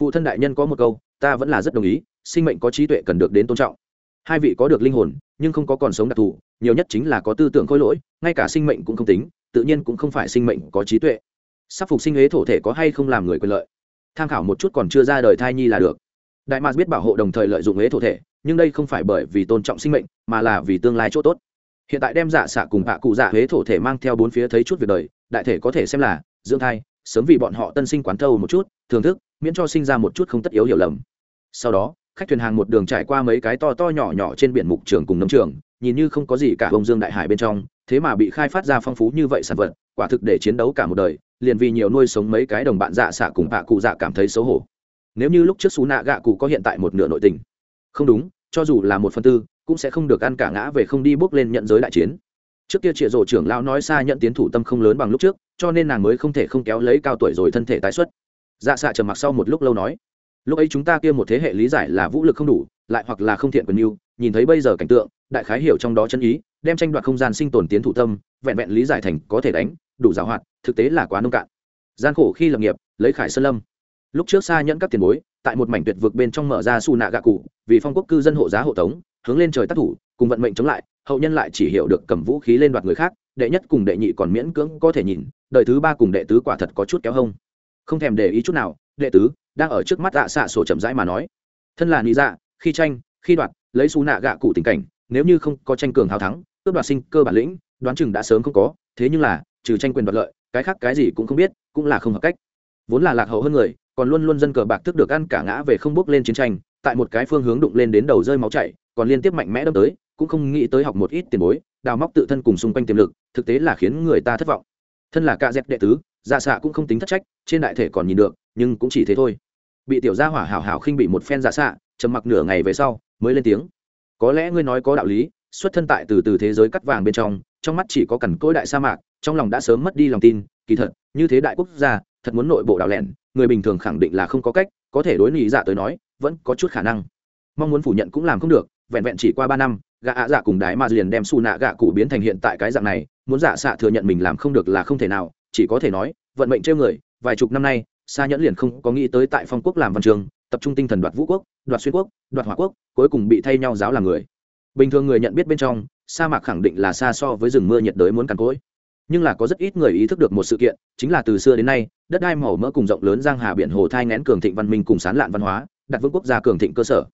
Phụ thân đại nhân có một câu, ta vẫn là rất đồng ý, sinh mệnh có trí tuệ cần được đến tôn trọng. Hai vị có được linh hồn, nhưng không có còn sống đặc thù, nhiều nhất chính là có tư tưởng khôi lỗi, ngay cả sinh mệnh cũng không tính, tự nhiên cũng không phải sinh mệnh có trí tuệ. Sắp phục sinh huế thổ thể có hay không làm người quyền lợi? Tham khảo một chút còn chưa ra đời thai nhi là được. Đại mars biết bảo hộ đồng thời lợi dụng huế thổ thể, nhưng đây không phải bởi vì tôn trọng sinh mệnh, mà là vì tương lai chỗ tốt hiện tại đem dạ xạ cùng bạ cụ dạ huế thổ thể mang theo bốn phía thấy chút việc đời, đại thể có thể xem là, dưỡng thai, sớm vì bọn họ tân sinh quán thâu một chút, thưởng thức, miễn cho sinh ra một chút không tất yếu hiểu lầm. Sau đó, khách thuyền hàng một đường trải qua mấy cái to to nhỏ nhỏ trên biển mục trường cùng nông trường, nhìn như không có gì cả bông dương đại hải bên trong, thế mà bị khai phát ra phong phú như vậy sản vật, quả thực để chiến đấu cả một đời, liền vì nhiều nuôi sống mấy cái đồng bạn dạ xạ cùng bạ cụ dạ cảm thấy xấu hổ. Nếu như lúc trước xú nạ gạ cụ có hiện tại một nửa nội tình. Không đúng, cho dù là một phần tư cũng sẽ không được ăn cả ngã về không đi bước lên nhận giới đại chiến. Trước kia trịa rổ trưởng lão nói xa nhận tiến thủ tâm không lớn bằng lúc trước, cho nên nàng mới không thể không kéo lấy cao tuổi rồi thân thể tái xuất. Dạ xạ trầm mặc sau một lúc lâu nói, lúc ấy chúng ta kia một thế hệ lý giải là vũ lực không đủ, lại hoặc là không thiện quyền yêu nhìn thấy bây giờ cảnh tượng, đại khái hiểu trong đó chân ý, đem tranh đoạt không gian sinh tồn tiến thủ tâm, vẹn vẹn lý giải thành có thể đánh, đủ giàu hoạt thực tế là quá nông cạn. Gian khổ khi lập nghiệp, lấy khải sơn lâm. Lúc trước xa nhẫn các tiền bối, tại một mảnh tuyệt vực bên trong mở ra su nạ gạ cụ, vì phong quốc cư dân hộ giá hộ tống hướng lên trời tác thủ, cùng vận mệnh chống lại, hậu nhân lại chỉ hiểu được cầm vũ khí lên đoạt người khác, đệ nhất cùng đệ nhị còn miễn cưỡng có thể nhìn, đời thứ ba cùng đệ tứ quả thật có chút kéo hông. Không thèm để ý chút nào, đệ tứ đang ở trước mắt ạ xạ sổ chậm rãi mà nói, thân là lý dạ khi tranh, khi đoạt, lấy xú nạ gạ cụ tình cảnh, nếu như không có tranh cường hào thắng cướp đoạt sinh cơ bản lĩnh, đoán chừng đã sớm không có, thế nhưng là, trừ tranh quyền đoạt lợi, cái khác cái gì cũng không biết, cũng là không hợp cách. Vốn là lạc hậu hơn người, còn luôn luôn dân cờ bạc thức được ăn cả ngã về không bước lên chiến tranh, tại một cái phương hướng đụng lên đến đầu rơi máu chảy còn liên tiếp mạnh mẽ đâm tới, cũng không nghĩ tới học một ít tiền bối, đào móc tự thân cùng xung quanh tiềm lực, thực tế là khiến người ta thất vọng. Thân là ca dép đệ tứ dạ xạ cũng không tính thất trách, trên đại thể còn nhìn được, nhưng cũng chỉ thế thôi. Bị tiểu gia hỏa hảo hảo khinh bị một phen dạ xạ, trầm mặc nửa ngày về sau, mới lên tiếng. Có lẽ ngươi nói có đạo lý, xuất thân tại từ từ thế giới cắt vàng bên trong trong mắt chỉ có cằn cỗi đại sa mạc, trong lòng đã sớm mất đi lòng tin, kỳ thật, như thế đại quốc gia, thật muốn nội bộ đào lẻn, người bình thường khẳng định là không có cách, có thể đối lý dạ tới nói, vẫn có chút khả năng. Mong muốn phủ nhận cũng làm không được vẹn vẹn chỉ qua ba năm, gã ạ dạ cùng đái mà liền đem xù nạ gạ cụ biến thành hiện tại cái dạng này, muốn giả xạ thừa nhận mình làm không được là không thể nào, chỉ có thể nói, vận mệnh trêu người, vài chục năm nay xa nhẫn liền không có nghĩ tới tại phong quốc làm văn trường, tập trung tinh thần đoạt vũ quốc, đoạt xuyên quốc, đoạt hỏa quốc, cuối cùng bị thay nhau giáo làm người. Bình thường người nhận biết bên trong, sa mạc khẳng định là xa so với rừng mưa nhiệt đới muốn càn cối nhưng là có rất ít người ý thức được một sự kiện, chính là từ xưa đến nay, đất đai màu mỡ cùng rộng lớn giang hà biển hồ thai ngén cường thịnh văn minh cùng sán lạn văn hóa, đặt vững quốc gia cường thịnh cơ sở.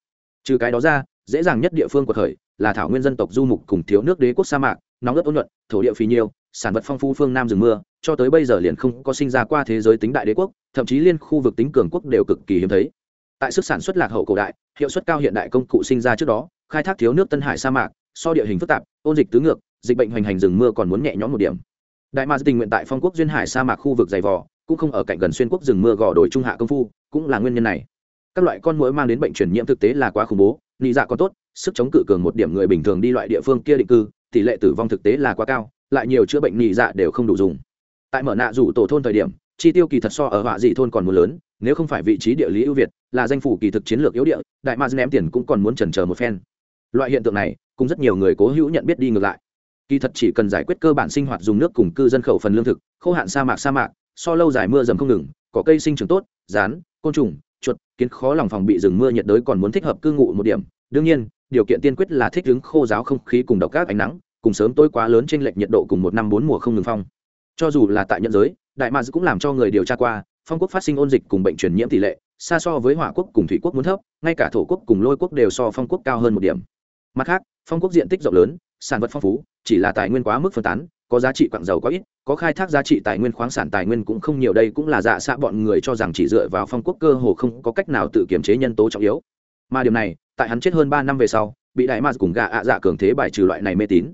Trừ cái đó ra dễ dàng nhất địa phương của thời là thảo nguyên dân tộc du mục cùng thiếu nước đế quốc sa mạc, nóng ớt ôn nhuận, thổ địa phì nhiêu, sản vật phong phú phương nam rừng mưa, cho tới bây giờ liền không có sinh ra qua thế giới tính đại đế quốc, thậm chí liên khu vực tính cường quốc đều cực kỳ hiếm thấy. Tại sức sản xuất lạc hậu cổ đại, hiệu suất cao hiện đại công cụ sinh ra trước đó, khai thác thiếu nước tân hải sa mạc, so địa hình phức tạp, ôn dịch tứ ngược, dịch bệnh hoành hành rừng mưa còn muốn nhẹ nhõm một điểm. Đại mạc tình nguyện tại phong quốc duyên hải sa mạc khu vực dày vò, cũng không ở cạnh gần xuyên quốc rừng mưa gò đồi trung hạ công phu, cũng là nguyên nhân này. Các loại con mũi mang đến bệnh truyền nhiễm thực tế là quá khủng bố nị dạ còn tốt, sức chống cự cường một điểm người bình thường đi loại địa phương kia định cư, tỷ lệ tử vong thực tế là quá cao, lại nhiều chữa bệnh nị dạ đều không đủ dùng. Tại mở nạ rủ tổ thôn thời điểm, chi tiêu kỳ thật so ở họa dị thôn còn muốn lớn, nếu không phải vị trí địa lý ưu việt, là danh phủ kỳ thực chiến lược yếu địa, đại maz ném tiền cũng còn muốn trần chờ một phen. Loại hiện tượng này, cũng rất nhiều người cố hữu nhận biết đi ngược lại. Kỳ thật chỉ cần giải quyết cơ bản sinh hoạt dùng nước cùng cư dân khẩu phần lương thực, khô hạn sa mạc sa mạc, so lâu dài mưa dầm không ngừng, có cây sinh trưởng tốt, rán, côn trùng kiến khó lòng phòng bị rừng mưa nhiệt đới còn muốn thích hợp cư ngụ một điểm. Đương nhiên, điều kiện tiên quyết là thích ứng khô giáo không khí cùng độc các ánh nắng, cùng sớm tối quá lớn trên lệch nhiệt độ cùng một năm bốn mùa không ngừng phong. Cho dù là tại nhận giới, đại mads cũng làm cho người điều tra qua, phong quốc phát sinh ôn dịch cùng bệnh truyền nhiễm tỷ lệ, xa so với hỏa quốc cùng thủy quốc muốn thấp, ngay cả thổ quốc cùng lôi quốc đều so phong quốc cao hơn một điểm. Mặt khác, phong quốc diện tích rộng lớn, sản vật phong phú, chỉ là tài nguyên quá mức phân tán có giá trị quặng dầu có ít, có khai thác giá trị tài nguyên, khoáng sản tài nguyên cũng không nhiều đây cũng là dạ xạ bọn người cho rằng chỉ dựa vào phong quốc cơ hồ không có cách nào tự kiểm chế nhân tố trọng yếu. Mà điểm này, tại hắn chết hơn ba năm về sau, bị đại mars cùng gạ ạ dạ cường thế bài trừ loại này mê tín.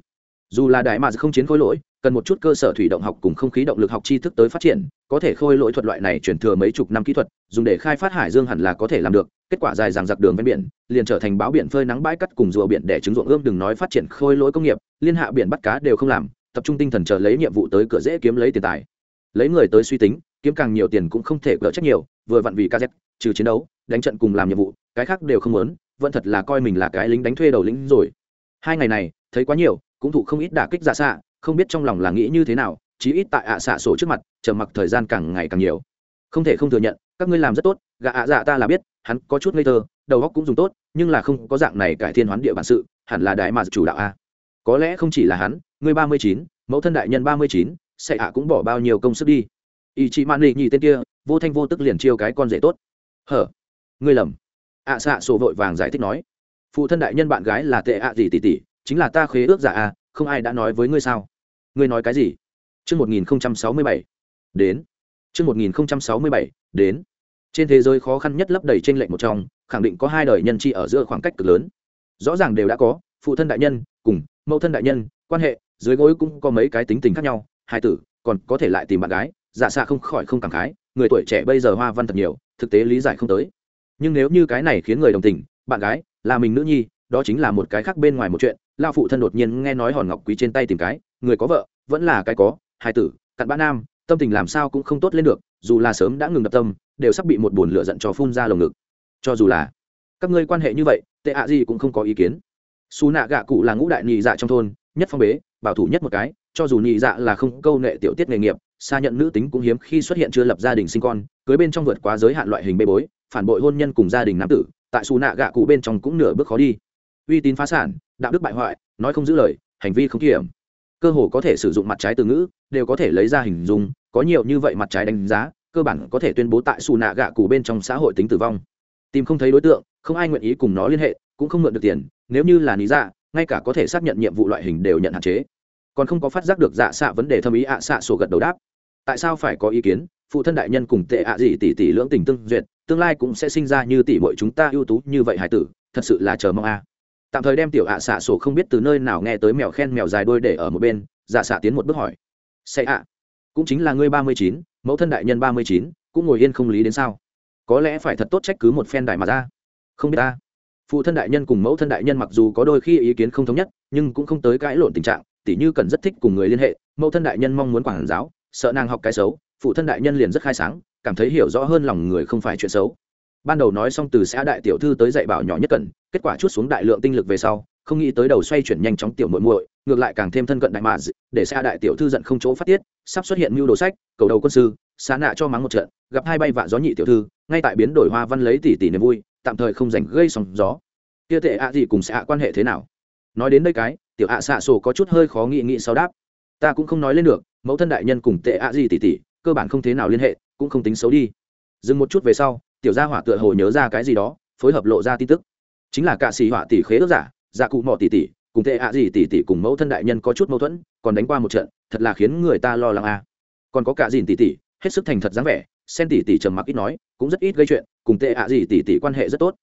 Dù là đại mars không chiến khối lỗi, cần một chút cơ sở thủy động học cùng không khí động lực học tri thức tới phát triển, có thể khôi lỗi thuật loại này chuyển thừa mấy chục năm kỹ thuật, dùng để khai phát hải dương hẳn là có thể làm được, kết quả dài dằng dặc đường ven biển, liền trở thành báo biển phơi nắng bãi cắt cùng rùa biển để trứng ruộng ươm đừng nói phát triển khôi lỗi công nghiệp, liên hạ biển bắt cá đều không làm tập trung tinh thần chờ lấy nhiệm vụ tới cửa dễ kiếm lấy tiền tài. Lấy người tới suy tính, kiếm càng nhiều tiền cũng không thể cỡ trách nhiều, vừa vặn vì kz trừ chiến đấu, đánh trận cùng làm nhiệm vụ, cái khác đều không muốn, vẫn thật là coi mình là cái lính đánh thuê đầu lính rồi. Hai ngày này, thấy quá nhiều, cũng thụ không ít đả kích dạ xạ, không biết trong lòng là nghĩ như thế nào, chí ít tại ạ xạ sổ trước mặt, chờ mặc thời gian càng ngày càng nhiều. Không thể không thừa nhận, các ngươi làm rất tốt gạ ạ dạ ta là biết, hắn có chút ngây thơ, đầu óc cũng dùng tốt, nhưng là không có dạng này cải thiên hoán địa bản sự, hẳn là đại mà chủ đạo a có lẽ không chỉ là hắn ngươi ba mươi chín mẫu thân đại nhân ba mươi chín sẽ ạ cũng bỏ bao nhiêu công sức đi. Ý chị mạn lị nhì tên kia vô thanh vô tức liền chiêu cái con rể tốt. Hở? Ngươi lầm. Ạ xạ sổ vội vàng giải thích nói. Phụ thân đại nhân bạn gái là tệ ạ gì tỷ tỷ chính là ta khế ước giả a không ai đã nói với ngươi sao? Ngươi nói cái gì? Trước 1067, đến. Trước 1067, đến. Trên thế giới khó khăn nhất lấp đầy trên lệnh một trong, khẳng định có hai đời nhân chi ở giữa khoảng cách cực lớn. Rõ ràng đều đã có, phụ thân đại nhân, cùng mẫu thân đại nhân, quan hệ, dưới gối cũng có mấy cái tính tình khác nhau, hai tử, còn có thể lại tìm bạn gái, giả xạ không khỏi không cảm khái, người tuổi trẻ bây giờ hoa văn thật nhiều, thực tế lý giải không tới. Nhưng nếu như cái này khiến người đồng tình, bạn gái, là mình nữ nhi, đó chính là một cái khác bên ngoài một chuyện, lao phụ thân đột nhiên nghe nói hòn ngọc quý trên tay tìm cái, người có vợ, vẫn là cái có hai tử cặn bã nam tâm tình làm sao cũng không tốt lên được dù là sớm đã ngừng đập tâm đều sắp bị một bồn lửa giận cho phun ra lồng ngực cho dù là các ngươi quan hệ như vậy tệ ạ gì cũng không có ý kiến xù nạ gạ cụ là ngũ đại nhị dạ trong thôn, nhất phong bế, bảo thủ nhất một cái, cho dù nhị dạ là không câu nệ tiểu tiết nghề nghiệp, xa nhận nữ tính cũng hiếm khi xuất hiện chưa lập gia đình sinh con, cưới bên trong vượt quá giới hạn loại hình bê bối, phản bội hôn nhân cùng gia đình nam tử, tại xù nạ gạ cụ bên trong cũng nửa bước khó đi. Uy tín phá sản, đạo đức bại hoại, nói không giữ lời, hành vi không kiểm cơ hồ có thể sử dụng mặt trái từ ngữ, đều có thể lấy ra hình dung, có nhiều như vậy mặt trái đánh giá, cơ bản có thể tuyên bố tại xù nạ gạ cụ bên trong xã hội tính tử vong. Tìm không thấy đối tượng, không ai nguyện ý cùng nó liên hệ, cũng không mượn được tiền nếu như là lý dạ ngay cả có thể xác nhận nhiệm vụ loại hình đều nhận hạn chế. Còn không có phát giác được dạ xạ vấn đề thâm ý ạ xạ sổ gật đầu đáp. Tại sao phải có ý kiến? Phụ thân đại nhân cùng tệ ạ gì tỷ tỷ lưỡng tình tương duyệt, tương lai cũng sẽ sinh ra như tỷ muội chúng ta ưu tú như vậy hải tử, thật sự là chờ mong a. Tạm thời đem tiểu ạ xạ sổ không biết từ nơi nào nghe tới mèo khen mèo dài đôi để ở một bên dạ xạ tiến một bước hỏi. Sẽ ạ. Cũng chính là ngươi ba mươi chín, mẫu thân đại nhân ba mươi chín, cũng ngồi yên không lý đến sao? Có lẽ phải thật tốt trách cứ một phen đại mà ra. Không biết ta phụ thân đại nhân cùng mẫu thân đại nhân mặc dù có đôi khi ý kiến không thống nhất, nhưng cũng không tới cãi lộn tình trạng, tỉ như cần rất thích cùng người liên hệ, mẫu thân đại nhân mong muốn quản giáo, sợ nàng học cái xấu, phụ thân đại nhân liền rất khai sáng, cảm thấy hiểu rõ hơn lòng người không phải chuyện xấu. Ban đầu nói xong từ xã đại tiểu thư tới dạy bảo nhỏ nhất cần, kết quả chút xuống đại lượng tinh lực về sau, không nghĩ tới đầu xoay chuyển nhanh chóng tiểu muội muội, ngược lại càng thêm thân cận đại mà để xã đại tiểu thư giận không chỗ phát tiết, sắp xuất hiện mưu đồ sách, cầu đầu quân sư xá nạ cho mắng một trận, gặp hai bay vạ gió nhị tiểu thư, ngay tại biến đổi hoa văn lấy tỷ tỷ niềm vui tạm thời không dành gây sóng gió. Kia tệ ạ gì cùng xã quan hệ thế nào? Nói đến đây cái, tiểu ạ xạ sổ có chút hơi khó nghĩ nghĩ sau đáp. Ta cũng không nói lên được, mẫu thân đại nhân cùng tệ ạ gì tỷ tỷ, cơ bản không thế nào liên hệ, cũng không tính xấu đi. Dừng một chút về sau, tiểu gia hỏa tựa hồ nhớ ra cái gì đó, phối hợp lộ ra tin tức. Chính là cạ sĩ hỏa tỷ khế ước giả giả cụ mỏ tỷ tỷ, cùng tệ ạ gì tỷ tỷ cùng mẫu thân đại nhân có chút mâu thuẫn, còn đánh qua một trận, thật là khiến người ta lo lắng a còn có cả dìn tỷ tỷ, hết sức thành thật dáng vẻ sen tỷ tỷ trầm mặc ít nói cũng rất ít gây chuyện cùng tệ ạ gì tỷ tỷ quan hệ rất tốt.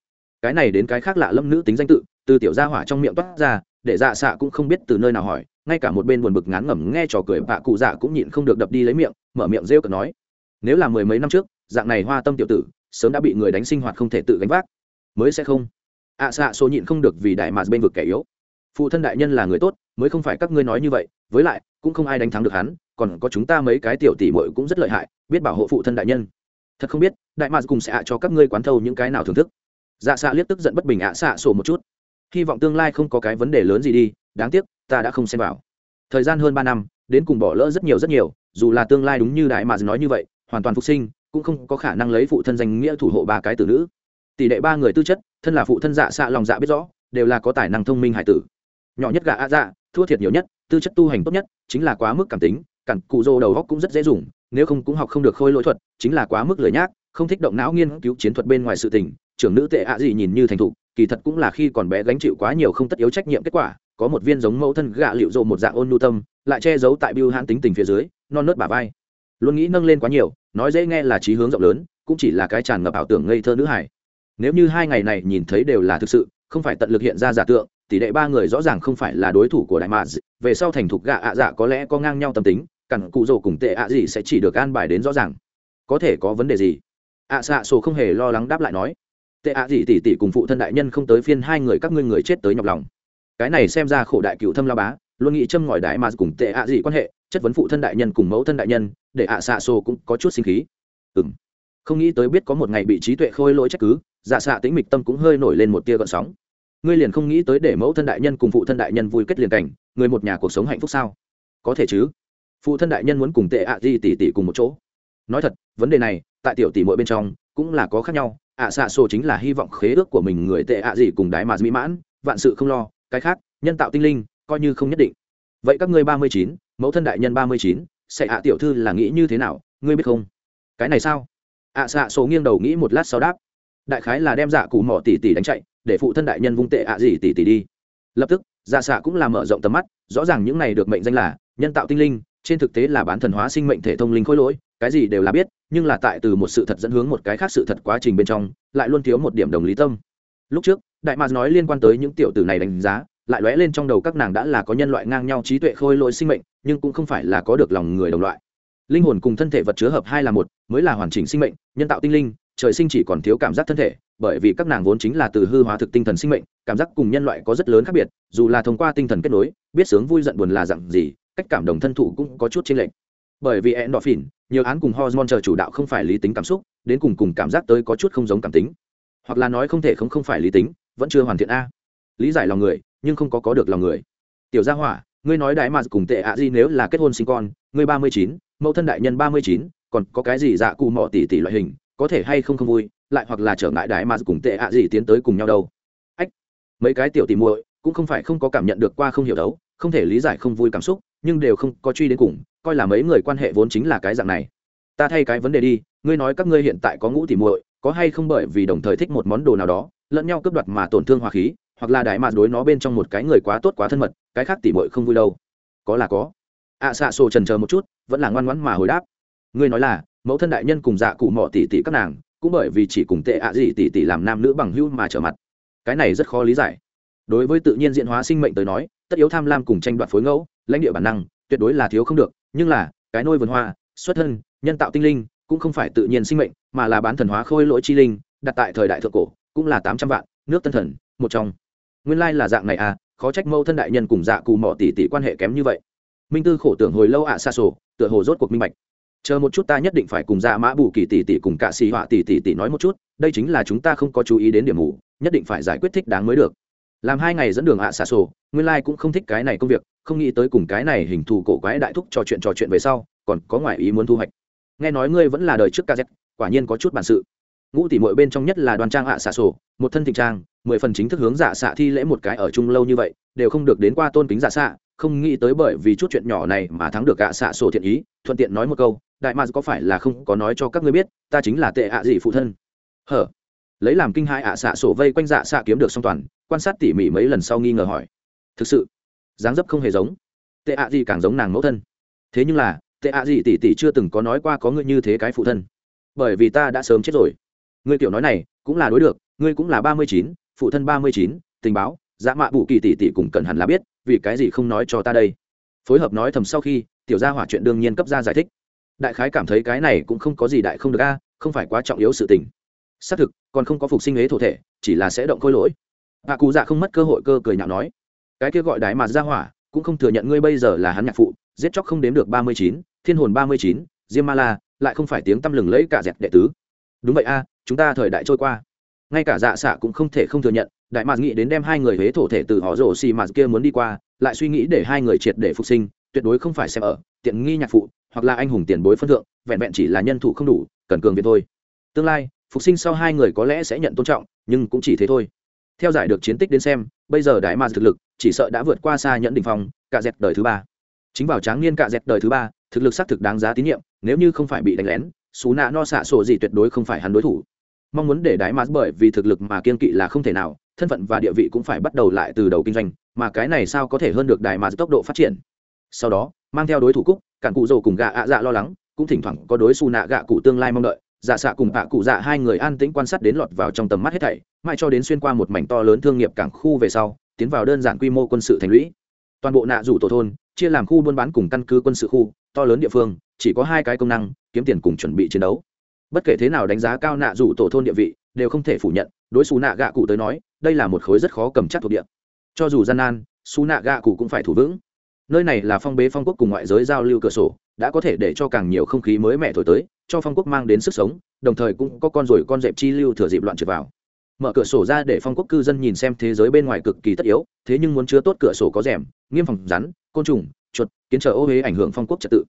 Cái này đến cái khác lạ lâm nữ tính danh tự từ tiểu gia hỏa trong miệng toát ra để dạ xạ cũng không biết từ nơi nào hỏi ngay cả một bên buồn bực ngán ngẩm nghe trò cười bạ cụ dạ cũng nhịn không được đập đi lấy miệng mở miệng rêu cợt nói. Nếu là mười mấy năm trước dạng này hoa tâm tiểu tử sớm đã bị người đánh sinh hoạt không thể tự gánh vác. Mới sẽ không. Ạ à, xạ số nhịn không được vì đại mà bên vực kẻ yếu. Phụ thân đại nhân là người tốt mới không phải các ngươi nói như vậy với lại cũng không ai đánh thắng được hắn còn có chúng ta mấy cái tiểu tỷ muội cũng rất lợi hại, biết bảo hộ phụ thân đại nhân. Thật không biết, đại mạc cùng sẽ ạ cho các ngươi quán thâu những cái nào thưởng thức. Dạ xạ liếc tức giận bất bình ạ xạ sổ một chút. Hy vọng tương lai không có cái vấn đề lớn gì đi, đáng tiếc, ta đã không xem vào. Thời gian hơn ba năm, đến cùng bỏ lỡ rất nhiều rất nhiều, dù là tương lai đúng như đại mạc nói như vậy, hoàn toàn phục sinh, cũng không có khả năng lấy phụ thân danh nghĩa thủ hộ ba cái tử nữ. Tỷ lệ ba người tư chất, thân là phụ thân dạ xạ lòng dạ biết rõ, đều là có tài năng thông minh hải tử. Nhỏ nhất gà a dạ thua thiệt nhiều nhất, tư chất tu hành tốt nhất, chính là quá mức cảm tính cặn cụ rô đầu góc cũng rất dễ dùng, nếu không cũng học không được khôi lỗi thuật, chính là quá mức lười nhác, không thích động não nghiên cứu chiến thuật bên ngoài sự tình. Trưởng nữ tệ ạ gì nhìn như thành thục, kỳ thật cũng là khi còn bé gánh chịu quá nhiều không tất yếu trách nhiệm kết quả, có một viên giống mẫu thân gạ liệu rộ một dạng ôn nhu tâm, lại che giấu tại biêu hãn tính tình phía dưới, non nớt bà vai. Luôn nghĩ nâng lên quá nhiều, nói dễ nghe là trí hướng rộng lớn, cũng chỉ là cái tràn ngập ảo tưởng ngây thơ nữ hải nếu như hai ngày này nhìn thấy đều là thực sự, không phải tận lực hiện ra giả tượng, tỷ lệ ba người rõ ràng không phải là đối thủ của đại mạ về sau thành thục gạ ạ dạ có lẽ có ngang nhau tâm tính cẳng cụ rồ cùng tệ ạ gì sẽ chỉ được an bài đến rõ ràng. Có thể có vấn đề gì? Ạ xạ sổ không hề lo lắng đáp lại nói. Tệ ạ gì tỷ tỷ cùng phụ thân đại nhân không tới phiên hai người các ngươi người chết tới nhọc lòng. Cái này xem ra khổ đại cựu thâm la bá, luôn nghĩ châm ngòi đại mà cùng tệ ạ gì quan hệ, chất vấn phụ thân đại nhân cùng mẫu thân đại nhân, để ạ xạ sổ cũng có chút sinh khí. Ừ m không nghĩ tới biết có một ngày bị trí tuệ khôi lỗi trách cứ dạ xạ tính mịch tâm cũng hơi nổi lên một tia gợn sóng. Ngươi liền không nghĩ tới để mẫu thân đại nhân cùng phụ thân đại nhân vui kết liền cảnh, người một nhà cuộc sống hạnh phúc sao? Có thể chứ? Phụ thân đại nhân muốn cùng tệ ạ di tỷ tỷ cùng một chỗ. Nói thật, vấn đề này, tại tiểu tỷ mỗi bên trong, cũng là có khác nhau. Ạ xạ sổ chính là hy vọng khế ước của mình người tệ ạ gì cùng đái mà mỹ mãn, vạn sự không lo, cái khác, nhân tạo tinh linh, coi như không nhất định. Vậy các ngươi ba mươi chín, mẫu thân đại nhân ba mươi chín, sẽ ạ tiểu thư là nghĩ như thế nào, ngươi biết không? Cái này sao? Ạ xạ sổ nghiêng đầu nghĩ một lát sau đáp. Đại khái là đem dạ cụ mỏ tỷ tỷ đánh chạy, để phụ thân đại nhân vung tệ ạ gì tỷ tỷ đi. Lập tức dạ xạ cũng là mở rộng tầm mắt, rõ ràng những này được mệnh danh là nhân tạo tinh linh trên thực tế là bán thần hóa sinh mệnh thể thông linh khối lỗi, cái gì đều là biết, nhưng là tại từ một sự thật dẫn hướng một cái khác sự thật quá trình bên trong, lại luôn thiếu một điểm đồng lý tâm. Lúc trước, đại mạc nói liên quan tới những tiểu tử này đánh giá, lại lóe lên trong đầu các nàng đã là có nhân loại ngang nhau trí tuệ khôi lỗi sinh mệnh, nhưng cũng không phải là có được lòng người đồng loại. Linh hồn cùng thân thể vật chứa hợp hai là một, mới là hoàn chỉnh sinh mệnh, nhân tạo tinh linh, trời sinh chỉ còn thiếu cảm giác thân thể, bởi vì các nàng vốn chính là từ hư hóa thực tinh thần sinh mệnh, cảm giác cùng nhân loại có rất lớn khác biệt, dù là thông qua tinh thần kết nối, biết sướng vui giận buồn là dặn gì cách cảm đồng thân thủ cũng có chút chênh lệch. Bởi vì endorphin, nhiều án cùng hormone chờ chủ đạo không phải lý tính cảm xúc, đến cùng cùng cảm giác tới có chút không giống cảm tính. Hoặc là nói không thể không không phải lý tính, vẫn chưa hoàn thiện a. Lý giải lòng người, nhưng không có có được lòng người. Tiểu gia hỏa, ngươi nói đại mà cùng tệ ạ gì nếu là kết hôn sinh con, ngươi ba mươi chín, mẫu thân đại nhân ba mươi chín, còn có cái gì dạ cụ mọ tỷ tỷ loại hình, có thể hay không không vui, lại hoặc là trở ngại đại mà cùng tệ ạ gì tiến tới cùng nhau đâu. Ách, mấy cái tiểu tỷ muội cũng không phải không có cảm nhận được qua không hiểu đấu, không thể lý giải không vui cảm xúc nhưng đều không có truy đến cùng coi là mấy người quan hệ vốn chính là cái dạng này. Ta thay cái vấn đề đi ngươi nói các ngươi hiện tại có ngũ tỉ muội có hay không bởi vì đồng thời thích một món đồ nào đó lẫn nhau cướp đoạt mà tổn thương hòa khí hoặc là đại mạt đối nó bên trong một cái người quá tốt quá thân mật cái khác tỉ muội không vui đâu. Có là có. Ạ à, xạ sổ trần chờ một chút vẫn là ngoan ngoãn mà hồi đáp. Ngươi nói là mẫu thân đại nhân cùng dạ cụ mỏ tỷ tỷ các nàng cũng bởi vì chỉ cùng tệ ạ gì tỷ tỷ làm nam nữ bằng hữu mà trở mặt. Cái này rất khó lý giải. Đối với tự nhiên diễn hóa sinh mệnh tới nói tất yếu tham lam cùng tranh đoạt phối ngẫu lãnh địa bản năng, tuyệt đối là thiếu không được, nhưng là, cái nôi vườn hoa, xuất thân, nhân tạo tinh linh, cũng không phải tự nhiên sinh mệnh, mà là bán thần hóa khôi lỗi chi linh, đặt tại thời đại thượng cổ, cũng là tám trăm vạn, nước tân thần, một trong. Nguyên lai là dạng này à khó trách mâu thân đại nhân cùng dạ cù mỏ tỷ tỷ quan hệ kém như vậy. Minh tư khổ tưởng hồi lâu ạ xa sổ, tựa hồ rốt cuộc minh bạch. Chờ một chút ta nhất định phải cùng dạ mã bù kỳ tỷ tỷ cùng cả xì họa tỷ tỷ tỷ nói một chút, đây chính là chúng ta không có chú ý đến điểm mù, nhất định phải giải quyết thích đáng mới được. Làm hai ngày dẫn đường ạ xa sổ, nguyên lai cũng không thích cái này công việc không nghĩ tới cùng cái này hình thù cổ quái đại thúc trò chuyện trò chuyện về sau, còn có ngoại ý muốn thu hoạch. Nghe nói ngươi vẫn là đời trước kz quả nhiên có chút bản sự. Ngũ tỷ mội bên trong nhất là đoàn trang hạ xạ sổ, một thân thịnh trang, mười phần chính thức hướng dạ xạ thi lễ một cái ở chung lâu như vậy, đều không được đến qua tôn kính dạ xạ, không nghĩ tới bởi vì chút chuyện nhỏ này mà thắng được ạ xạ sổ thiện ý, thuận tiện nói một câu, đại ma có phải là không có nói cho các ngươi biết, ta chính là tệ ạ gì phụ thân. Hở? Lấy làm kinh hai ạ xạ sổ vây quanh dạ xạ kiếm được song toàn, quan sát tỉ mỉ mấy lần sau nghi ngờ hỏi. Thực sự dáng dấp không hề giống. Tệ ạ gì càng giống nàng mẫu thân. Thế nhưng là, tệ ạ gì tỷ tỷ chưa từng có nói qua có ngươi như thế cái phụ thân. Bởi vì ta đã sớm chết rồi. Ngươi kiểu nói này, cũng là đối được, ngươi cũng là ba mươi chín, phụ thân ba mươi chín, tình báo dã mạ bù kỳ tỷ tỷ cùng cần hẳn là biết, vì cái gì không nói cho ta đây. Phối hợp nói thầm sau khi, tiểu gia hỏa chuyện đương nhiên cấp ra giải thích. Đại khái cảm thấy cái này cũng không có gì đại không được a, không phải quá trọng yếu sự tình. Xác thực, còn không có phục sinh ế thổ thể, chỉ là sẽ động khôi lỗi. Hạ cụ dạ không mất cơ hội cơ cười nhạo nói cái kia gọi đái mà ra hỏa, cũng không thừa nhận ngươi bây giờ là hắn nhạc phụ, giết chóc không đếm được ba mươi chín, thiên hồn ba mươi chín, diêm ma la, lại không phải tiếng tăm lừng lẫy cả dẹp đệ tứ. Đúng vậy a, chúng ta thời đại trôi qua. Ngay cả dạ xạ cũng không thể không thừa nhận, đại mạc nghĩ đến đem hai người huế thổ thể từ họ rổ xì mạt kia muốn đi qua, lại suy nghĩ để hai người triệt để phục sinh, tuyệt đối không phải xem ở, tiện nghi nhạc phụ, hoặc là anh hùng tiền bối phân thượng, vẹn vẹn chỉ là nhân thủ không đủ, cần cường việt thôi. Tương lai, phục sinh sau hai người có lẽ sẽ nhận tôn trọng, nhưng cũng chỉ thế thôi. Theo giải được chiến tích đến xem bây giờ đại mạc thực lực, chỉ sợ đã vượt qua xa nhẫn đình phong cả dẹt đời thứ ba. Chính vào tráng niên cả dẹt đời thứ ba, thực lực xác thực đáng giá tín nhiệm, nếu như không phải bị đánh lén, xú nạ no xạ sổ gì tuyệt đối không phải hắn đối thủ. Mong muốn để đái ma bởi vì thực lực mà kiên kỵ là không thể nào, thân phận và địa vị cũng phải bắt đầu lại từ đầu kinh doanh, mà cái này sao có thể hơn được đại ma tốc độ phát triển. Sau đó, mang theo đối thủ cúc, cản cụ rồ cùng gạ ạ dạ lo lắng, cũng thỉnh thoảng có đối xù nạ gạ cụ tương lai mong đợi dạ xạ cùng ạ cụ dạ hai người an tĩnh quan sát đến lọt vào trong tầm mắt hết thảy, mãi cho đến xuyên qua một mảnh to lớn thương nghiệp cảng khu về sau, tiến vào đơn giản quy mô quân sự thành lũy. Toàn bộ nạ rủ tổ thôn, chia làm khu buôn bán cùng căn cứ quân sự khu, to lớn địa phương, chỉ có hai cái công năng, kiếm tiền cùng chuẩn bị chiến đấu. Bất kể thế nào đánh giá cao nạ rủ tổ thôn địa vị, đều không thể phủ nhận, đối xù nạ gạ cụ tới nói, đây là một khối rất khó cầm chắc thuộc địa. Cho dù gian nan xù nạ gạ cụ cũng phải thủ vững. Nơi này là phong bế phong quốc cùng ngoại giới giao lưu cửa sổ, đã có thể để cho càng nhiều không khí mới mẻ thổi tới cho phong quốc mang đến sức sống, đồng thời cũng có con rồi con dẹp chi lưu thừa dịp loạn trượt vào. Mở cửa sổ ra để phong quốc cư dân nhìn xem thế giới bên ngoài cực kỳ tất yếu, thế nhưng muốn chứa tốt cửa sổ có rèm, nghiêm phòng rắn, côn trùng, chuột, kiến trở ô huế ảnh hưởng phong quốc trật tự.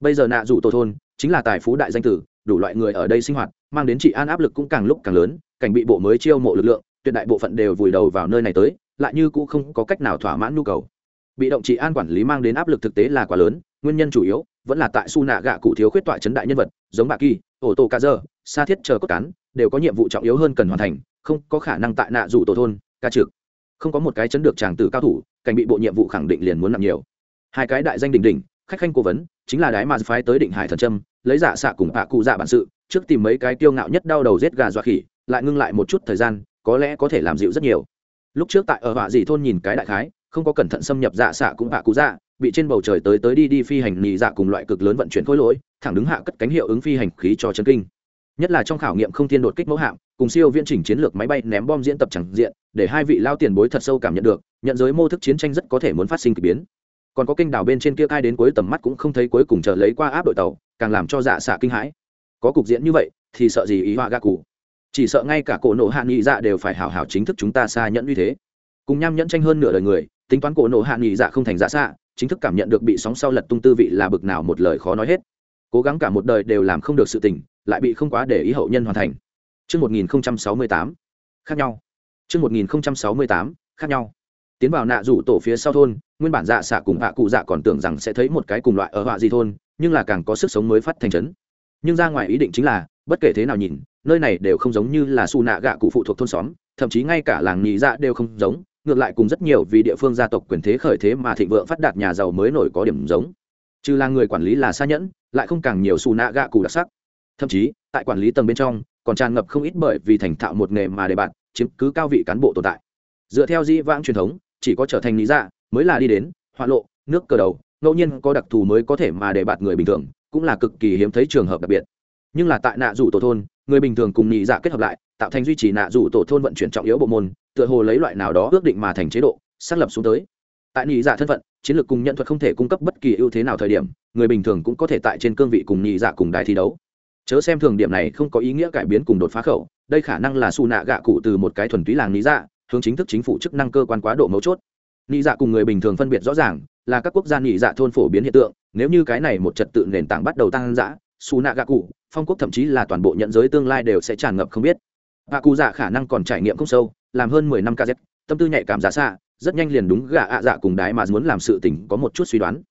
Bây giờ nạ dụ tổ thôn chính là tài phú đại danh tử, đủ loại người ở đây sinh hoạt, mang đến trị an áp lực cũng càng lúc càng lớn, cảnh bị bộ mới chiêu mộ lực lượng, tuyệt đại bộ phận đều vùi đầu vào nơi này tới, lại như cũng không có cách nào thỏa mãn nhu cầu. Bị động trị an quản lý mang đến áp lực thực tế là quá lớn, nguyên nhân chủ yếu vẫn là tại su nạ gạ cụ thiếu khuyết tọa chấn đại nhân vật, giống bà kỳ ổ tổ ca dơ sa thiết chờ cốt cán, đều có nhiệm vụ trọng yếu hơn cần hoàn thành, không có khả năng tại nạ dụ tổ thôn, ca trực. Không có một cái chấn được tràng tử cao thủ, cảnh bị bộ nhiệm vụ khẳng định liền muốn nặng nhiều. Hai cái đại danh đỉnh đỉnh, khách khanh cố vấn, chính là đái mà phái tới định hải thần trâm lấy giả xạ cùng hạ cụ dạ bản sự, trước tìm mấy cái tiêu ngạo nhất đau đầu giết gà dọa khỉ, lại ngưng lại một chút thời gian, có lẽ có thể làm dịu rất nhiều. Lúc trước tại ở họa dị thôn nhìn cái đại khái, không có cẩn thận xâm nhập dạ xạ cũng hạ cụ dạ bị trên bầu trời tới tới đi đi phi hành nhị dạ cùng loại cực lớn vận chuyển khối lỗi, thẳng đứng hạ cất cánh hiệu ứng phi hành khí cho chân kinh. Nhất là trong khảo nghiệm không thiên đột kích mẫu hạm, cùng siêu viễn chỉnh chiến lược máy bay ném bom diễn tập chẳng diện, để hai vị lao tiền bối thật sâu cảm nhận được, nhận giới mô thức chiến tranh rất có thể muốn phát sinh k ỳ biến. Còn có kênh đảo bên trên kia cai đến cuối tầm mắt cũng không thấy cuối cùng chờ lấy qua áp đội tàu, càng làm cho dạ xạ kinh hãi. Có cục diễn như vậy, thì sợ gì ý họa gạ cụ? Chỉ sợ ngay cả cổ nộ hạ nghị dạ đều phải hảo hảo chính thức chúng ta xa nhẫn như thế. Cùng nham nhẫn tranh hơn nửa đời người, tính toán cổ nộ hạ nghị dạ không thành dạ xạ chính thức cảm nhận được bị sóng sau lật tung tư vị là bực nào một lời khó nói hết cố gắng cả một đời đều làm không được sự tình lại bị không quá để ý hậu nhân hoàn thành Trước 1068, khác nhau. Trước 1068, khác nhau. Tiến vào nạ rủ tổ phía sau thôn, nguyên bản dạ xạ cùng hạ cụ dạ còn tưởng rằng sẽ thấy một cái cùng loại ở họa gì thôn, nhưng là càng có sức sống mới phát thành trấn. Nhưng ra ngoài ý định chính là, bất kể thế nào nhìn, nơi này đều không giống như là su nạ gạ cụ phụ thuộc thôn xóm, thậm chí ngay cả làng nhị dạ đều không giống, ngược lại cùng rất nhiều vì địa phương gia tộc quyền thế khởi thế mà thịnh vượng phát đạt nhà giàu mới nổi có điểm giống. Trừ là người quản lý là xa nhẫn, lại không càng nhiều xù nạ gạ cụ đặc sắc. Thậm chí, tại quản lý tầng bên trong, còn tràn ngập không ít bởi vì thành thạo một nghề mà đề bạt, chiếm cứ cao vị cán bộ tồn tại. Dựa theo di vãng truyền thống, chỉ có trở thành lý dạ mới là đi đến hoạn lộ nước cờ đầu ngẫu nhiên có đặc thù mới có thể mà để bạt người bình thường cũng là cực kỳ hiếm thấy trường hợp đặc biệt nhưng là tại nạ rủ tổ thôn người bình thường cùng nhị dạ kết hợp lại tạo thành duy trì nạ dù tổ thôn vận chuyển trọng yếu bộ môn, tựa hồ lấy loại nào đó ước định mà thành chế độ, xác lập xuống tới. Tại nhị dạ thân phận, chiến lược cùng nhận thuật không thể cung cấp bất kỳ ưu thế nào thời điểm, người bình thường cũng có thể tại trên cương vị cùng nhị dạ cùng đài thi đấu. Chớ xem thường điểm này không có ý nghĩa cải biến cùng đột phá khẩu, đây khả năng là xù nạ gạ cụ từ một cái thuần túy làng lý dạ hướng chính thức chính phủ chức năng cơ quan quá độ mấu chốt. Nhị dạ cùng người bình thường phân biệt rõ ràng là các quốc gia nhị dạ thôn phổ biến hiện tượng, nếu như cái này một trật tự nền tảng bắt đầu tăng dã xù nạ gạ cụ, phong quốc thậm chí là toàn bộ nhận giới tương lai đều sẽ tràn ngập không biết gạ cụ dạ khả năng còn trải nghiệm không sâu, làm hơn mười năm kz tâm tư nhạy cảm giá xa, rất nhanh liền đúng gạ ạ dạ cùng đái mà muốn làm sự tình có một chút suy đoán.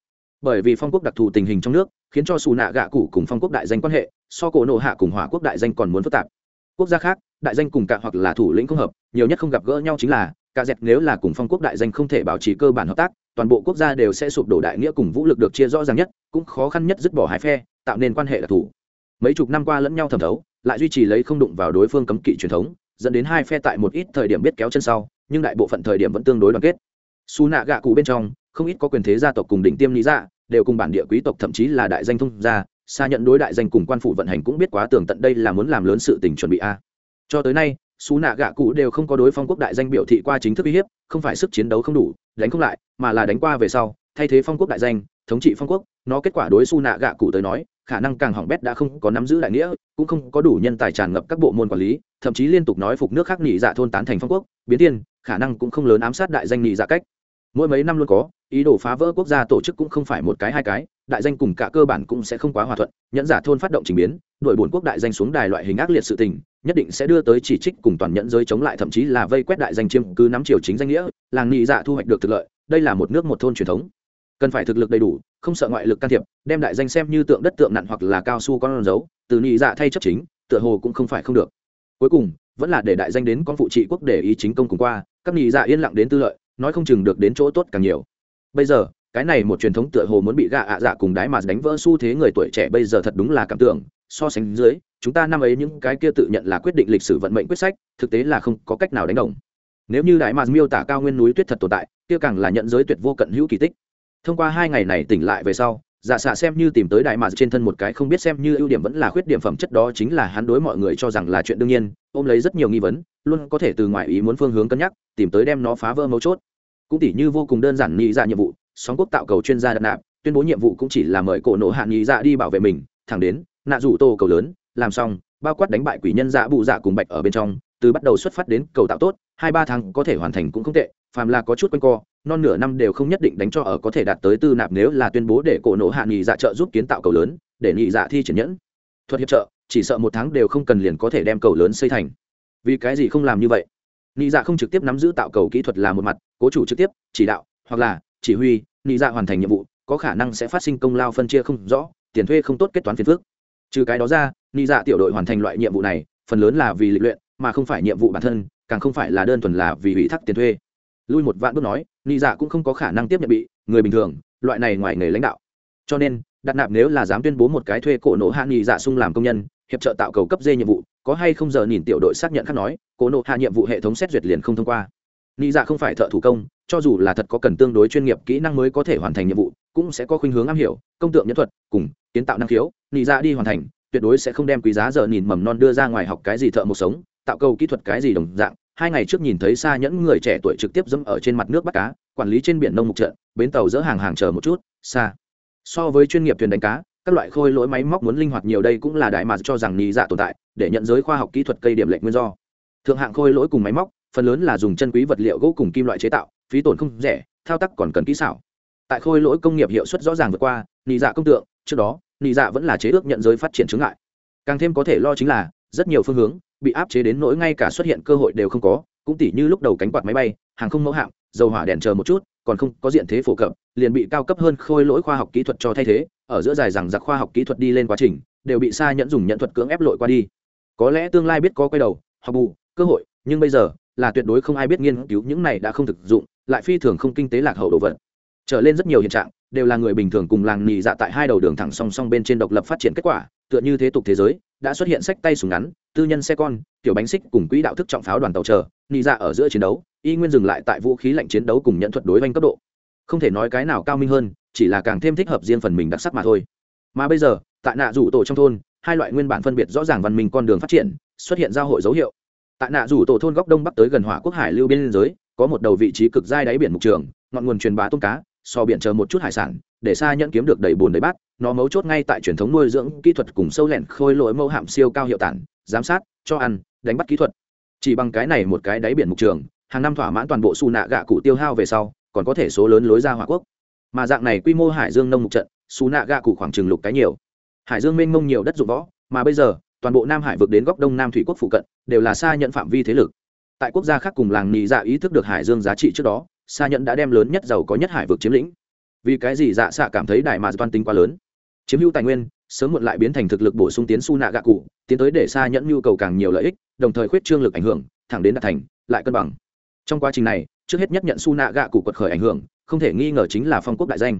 Bởi vì phong quốc đặc thù tình hình trong nước, khiến cho xù nạ gạ cụ cùng phong quốc đại danh quan hệ, so cổ nộ hạ cùng hỏa quốc đại danh còn muốn phức tạp. Quốc gia khác, đại danh cùng cả hoặc là thủ lĩnh không hợp, nhiều nhất không gặp gỡ nhau chính là cả dẹp nếu là cùng phong quốc đại danh không thể bảo trì cơ bản hợp tác, toàn bộ quốc gia đều sẽ sụp đổ đại nghĩa cùng vũ lực được chia rõ ràng nhất, cũng khó khăn nhất dứt bỏ hai phe, tạo nên quan hệ đặc thù. Mấy chục năm qua lẫn nhau thẩm thấu lại duy trì lấy không đụng vào đối phương cấm kỵ truyền thống, dẫn đến hai phe tại một ít thời điểm biết kéo chân sau, nhưng đại bộ phận thời điểm vẫn tương đối đoàn kết. Xù nạ gạ cụ bên trong, không ít có quyền thế gia tộc cùng đỉnh tiêm lý dạ đều cùng bản địa quý tộc thậm chí là đại danh thông gia, xa nhận đối đại danh cùng quan phủ vận hành cũng biết quá tường tận đây là muốn làm lớn sự tình chuẩn bị a. Cho tới nay xú nạ gạ cụ đều không có đối phong quốc đại danh biểu thị qua chính thức uy hiếp, không phải sức chiến đấu không đủ, đánh không lại, mà là đánh qua về sau, thay thế phong quốc đại danh thống trị phong quốc nó kết quả đối xu nạ gạ cụ tới nói khả năng càng hỏng bét đã không có nắm giữ đại nghĩa cũng không có đủ nhân tài tràn ngập các bộ môn quản lý thậm chí liên tục nói phục nước khác nghỉ dạ thôn tán thành phong quốc biến thiên, khả năng cũng không lớn ám sát đại danh nghỉ dạ cách. Mỗi mấy năm luôn có ý đồ phá vỡ quốc gia tổ chức cũng không phải một cái hai cái đại danh cùng cả cơ bản cũng sẽ không quá hòa thuận nhẫn giả thôn phát động trình biến đội bổn quốc đại danh xuống đài loại hình ác liệt sự tình nhất định sẽ đưa tới chỉ trích cùng toàn nhẫn giới chống lại thậm chí là vây quét đại danh chiêm cứ nắm triều chính danh nghĩa làng nghị dạ thu hoạch được thực lợi đây là một nước một thôn truyền thống cần phải thực lực đầy đủ, không sợ ngoại lực can thiệp, đem đại danh xem như tượng đất tượng nặn hoặc là cao su con dấu, từ nhị dạ thay chấp chính, tựa hồ cũng không phải không được. Cuối cùng, vẫn là để đại danh đến con phụ trị quốc để ý chính công cùng qua, các nhị dạ yên lặng đến tư lợi, nói không chừng được đến chỗ tốt càng nhiều. Bây giờ, cái này một truyền thống tựa hồ muốn bị gạ ạ dạ cùng đái mà đánh vỡ xu thế người tuổi trẻ bây giờ thật đúng là cảm tưởng, so sánh dưới, chúng ta năm ấy những cái kia tự nhận là quyết định lịch sử vận mệnh quyết sách, thực tế là không có cách nào đánh đồng. Nếu như đại mà miêu tả cao nguyên núi tuyết thật tồn tại, kia càng là nhận giới tuyệt vô cận hữu kỳ tích thông qua hai ngày này tỉnh lại về sau giả xạ xem như tìm tới đại mà trên thân một cái không biết xem như ưu điểm vẫn là khuyết điểm phẩm chất đó chính là hắn đối mọi người cho rằng là chuyện đương nhiên, ôm lấy rất nhiều nghi vấn, luôn có thể từ ngoài ý muốn phương hướng cân nhắc, tìm tới đem nó phá vỡ mấu chốt. Cũng tỉ như vô cùng đơn giản nghĩ ra dạ nhiệm vụ sóng quốc tạo cầu chuyên gia đặt nạp, tuyên bố nhiệm vụ cũng chỉ là mời cổ nộ hạ nghĩ ra dạ đi bảo vệ mình, thẳng đến, nạ rủ tô cầu lớn, làm xong, bao quát đánh bại quỷ nhân dạ bụ dạ cùng bạch ở bên trong, từ bắt đầu xuất phát đến cầu tạo tốt, hai ba tháng có thể hoàn thành cũng không tệ, phàm là có chút quanh co non nửa năm đều không nhất định đánh cho ở có thể đạt tới tư nạp nếu là tuyên bố để cổ nổ hạ nghị dạ trợ giúp kiến tạo cầu lớn, để nghị dạ thi triển nhẫn. Thuật hiệp trợ, chỉ sợ một tháng đều không cần liền có thể đem cầu lớn xây thành. Vì cái gì không làm như vậy? Nghị dạ không trực tiếp nắm giữ tạo cầu kỹ thuật là một mặt, cố chủ trực tiếp, chỉ đạo, hoặc là, chỉ huy nghị dạ hoàn thành nhiệm vụ, có khả năng sẽ phát sinh công lao phân chia không rõ, tiền thuê không tốt kết toán phiền phước trừ cái đó ra nghị dạ tiểu đội hoàn thành loại nhiệm vụ này, phần lớn là vì lịch luyện, mà không phải nhiệm vụ bản thân, càng không phải là đơn thuần là vì ủy thác tiền thuê. Lui một vạn bước nói nị dạ cũng không có khả năng tiếp nhận bị, người bình thường, loại này ngoài nghề lãnh đạo. Cho nên đặt nạp nếu là dám tuyên bố một cái thuê cổ nộ hạ nghị dạ sung làm công nhân, hiệp trợ tạo cầu cấp dê nhiệm vụ, có hay không giờ nhìn tiểu đội xác nhận khác nói, cổ nộ hạ nhiệm vụ hệ thống xét duyệt liền không thông qua. Nghị dạ không phải thợ thủ công, cho dù là thật có cần tương đối chuyên nghiệp kỹ năng mới có thể hoàn thành nhiệm vụ, cũng sẽ có khuynh hướng am hiểu, công tượng nhân thuật, cùng kiến tạo năng khiếu. Nghị dạ đi hoàn thành, tuyệt đối sẽ không đem quý giá giờ nhìn mầm non đưa ra ngoài học cái gì thợ một sống, tạo cầu kỹ thuật cái gì đồng dạng hai ngày trước nhìn thấy xa nhẫn người trẻ tuổi trực tiếp dẫm ở trên mặt nước bắt cá, quản lý trên biển nông mục trận, bến tàu dỡ hàng hàng chờ một chút, xa. So với chuyên nghiệp thuyền đánh cá, các loại khôi lỗi máy móc muốn linh hoạt nhiều đây cũng là đại mà cho rằng nhị dạ tồn tại, để nhận giới khoa học kỹ thuật cây điểm lệnh nguyên do. Thượng hạng khôi lỗi cùng máy móc, phần lớn là dùng chân quý vật liệu gỗ cùng kim loại chế tạo, phí tổn không rẻ, thao tác còn cần kỹ xảo. Tại khôi lỗi công nghiệp hiệu suất rõ ràng vượt qua nhị dạ công tượng, trước đó, nhị dạ vẫn là chế ước nhận giới phát triển chứng lại. càng thêm có thể lo chính là, rất nhiều phương hướng bị áp chế đến nỗi ngay cả xuất hiện cơ hội đều không có, cũng tỉ như lúc đầu cánh quạt máy bay, hàng không mẫu hạm, dầu hỏa đèn chờ một chút, còn không có diện thế phổ cập, liền bị cao cấp hơn khôi lỗi khoa học kỹ thuật cho thay thế, ở giữa dài rằng giặc khoa học kỹ thuật đi lên quá trình, đều bị xa nhẫn dùng nhận thuật cưỡng ép lội qua đi. Có lẽ tương lai biết có quay đầu, học bù, cơ hội, nhưng bây giờ là tuyệt đối không ai biết nghiên cứu những này đã không thực dụng, lại phi thường không kinh tế lạc hậu đồ vật. Trở lên rất nhiều hiện trạng đều là người bình thường cùng làng nì dạ tại hai đầu đường thẳng song song bên trên độc lập phát triển kết quả tựa như thế tục thế giới, đã xuất hiện sách tay súng ngắn, tư nhân xe con kiểu bánh xích cùng quỹ đạo thức trọng pháo đoàn tàu chờ nhì ra dạ ở giữa chiến đấu, y nguyên dừng lại tại vũ khí lạnh chiến đấu cùng nhận thuật đối với cấp độ. Không thể nói cái nào cao minh hơn, chỉ là càng thêm thích hợp riêng phần mình đặc sắc mà thôi. Mà bây giờ, tại nạ rủ tổ trong thôn, hai loại nguyên bản phân biệt rõ ràng văn minh con đường phát triển, xuất hiện giao hội dấu hiệu. Tại nạ rủ tổ thôn góc đông bắc tới gần hỏa quốc hải lưu biên giới, có một đầu vị trí cực dai đáy biển mục trường, ngọn nguồn truyền bá tôm cá so biển chờ một chút hải sản, để xa nhận kiếm được đầy bùn đầy bát, nó mấu chốt ngay tại truyền thống nuôi dưỡng kỹ thuật cùng sâu lẹn khôi lỗi mẫu hạm siêu cao hiệu tản, giám sát, cho ăn, đánh bắt kỹ thuật. Chỉ bằng cái này một cái đáy biển mục trường, hàng năm thỏa mãn toàn bộ su nạ gạ cụ tiêu hao về sau, còn có thể số lớn lối ra hỏa quốc. Mà dạng này quy mô hải dương nông mục trận, su nạ gạ cụ khoảng chừng lục cái nhiều. Hải dương mênh mông nhiều đất dụng võ, mà bây giờ, toàn bộ nam hải vực đến góc đông nam thủy quốc phụ cận, đều là xa nhận phạm vi thế lực. Tại quốc gia khác cùng làng nị dạ ý thức được hải dương giá trị trước đó xa Nhẫn đã đem lớn nhất giàu có nhất hải vực chiếm lĩnh. Vì cái gì dạ xạ cảm thấy đại mà toan tính quá lớn? Chiếm hữu tài nguyên, sớm muộn lại biến thành thực lực bổ sung tiến su nạ gạ cụ, tiến tới để xa nhẫn nhu cầu càng nhiều lợi ích, đồng thời khuyết trương lực ảnh hưởng, thẳng đến đạt thành, lại cân bằng. Trong quá trình này, trước hết nhất nhận su nạ gạ cụ quật khởi ảnh hưởng, không thể nghi ngờ chính là phong quốc đại danh.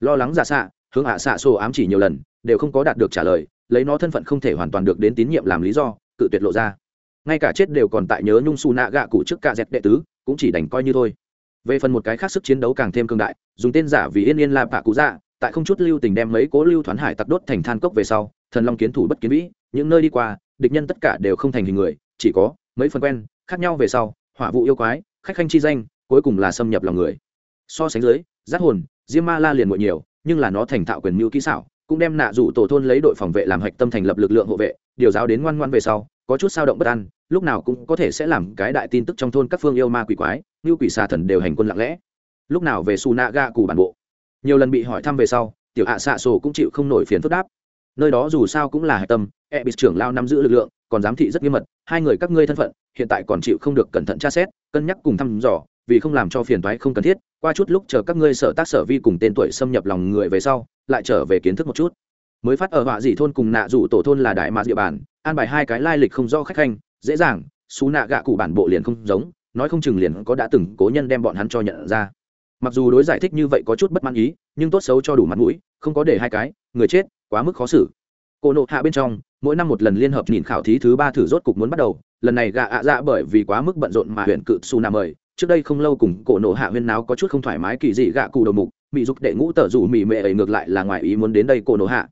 Lo lắng dạ giả xạ hướng hạ xạ sổ ám chỉ nhiều lần, đều không có đạt được trả lời, lấy nó thân phận không thể hoàn toàn được đến tín nhiệm làm lý do, cự tuyệt lộ ra. Ngay cả chết đều còn tại nhớ nhung su nạ gạ cụ trước cả dẹt đệ tứ, cũng chỉ đành coi như thôi về phần một cái khác sức chiến đấu càng thêm cương đại, dùng tên giả vì yên yên la bạ cụ dạ tại không chút lưu tình đem mấy cố lưu thoán hải tặc đốt thành than cốc về sau, thần long kiến thủ bất kiến vĩ, những nơi đi qua, địch nhân tất cả đều không thành hình người, chỉ có mấy phần quen, khác nhau về sau, hỏa vụ yêu quái, khách khanh chi danh, cuối cùng là xâm nhập lòng người. So sánh dưới giác hồn, diêm ma la liền muội nhiều, nhưng là nó thành thạo quyền mưu kỹ xảo, cũng đem nạ dụ tổ thôn lấy đội phòng vệ làm hạch tâm thành lập lực lượng hộ vệ điều giáo đến ngoan ngoan về sau, có chút sao động bất an, lúc nào cũng có thể sẽ làm cái đại tin tức trong thôn các phương yêu ma quỷ quái, như quỷ xà thần đều hành quân lặng lẽ. Lúc nào về su na ga cù bản bộ. Nhiều lần bị hỏi thăm về sau, tiểu hạ xạ sổ cũng chịu không nổi phiền phức đáp. Nơi đó dù sao cũng là hạch tâm e bị trưởng lao nắm giữ lực lượng, còn giám thị rất nghiêm mật, hai người các ngươi thân phận, hiện tại còn chịu không được cẩn thận tra xét, cân nhắc cùng thăm dò, vì không làm cho phiền toái không cần thiết, qua chút lúc chờ các ngươi sở tác sở vi cùng tên tuổi xâm nhập lòng người về sau, lại trở về kiến thức một chút mới phát ở họa dị thôn cùng nạ rủ tổ thôn là đại mạc địa bàn, an bài hai cái lai lịch không do khách khanh, dễ dàng, xú nạ gạ cụ bản bộ liền không giống, nói không chừng liền có đã từng cố nhân đem bọn hắn cho nhận ra. Mặc dù đối giải thích như vậy có chút bất mãn ý, nhưng tốt xấu cho đủ mặt mũi, không có để hai cái, người chết, quá mức khó xử. Cô nộ hạ bên trong, mỗi năm một lần liên hợp nhìn khảo thí thứ ba thử rốt cục muốn bắt đầu, lần này gạ ạ dạ bởi vì quá mức bận rộn mà huyện cự su nà mời, trước đây không lâu cùng cổ nộ hạ huyên náo có chút không thoải mái kỳ dị gạ cụ đầu mục bị dục đệ ngũ tở rủ mì mệ ấy ngược lại là ngoài ý muốn đến đây cổ nộ hạ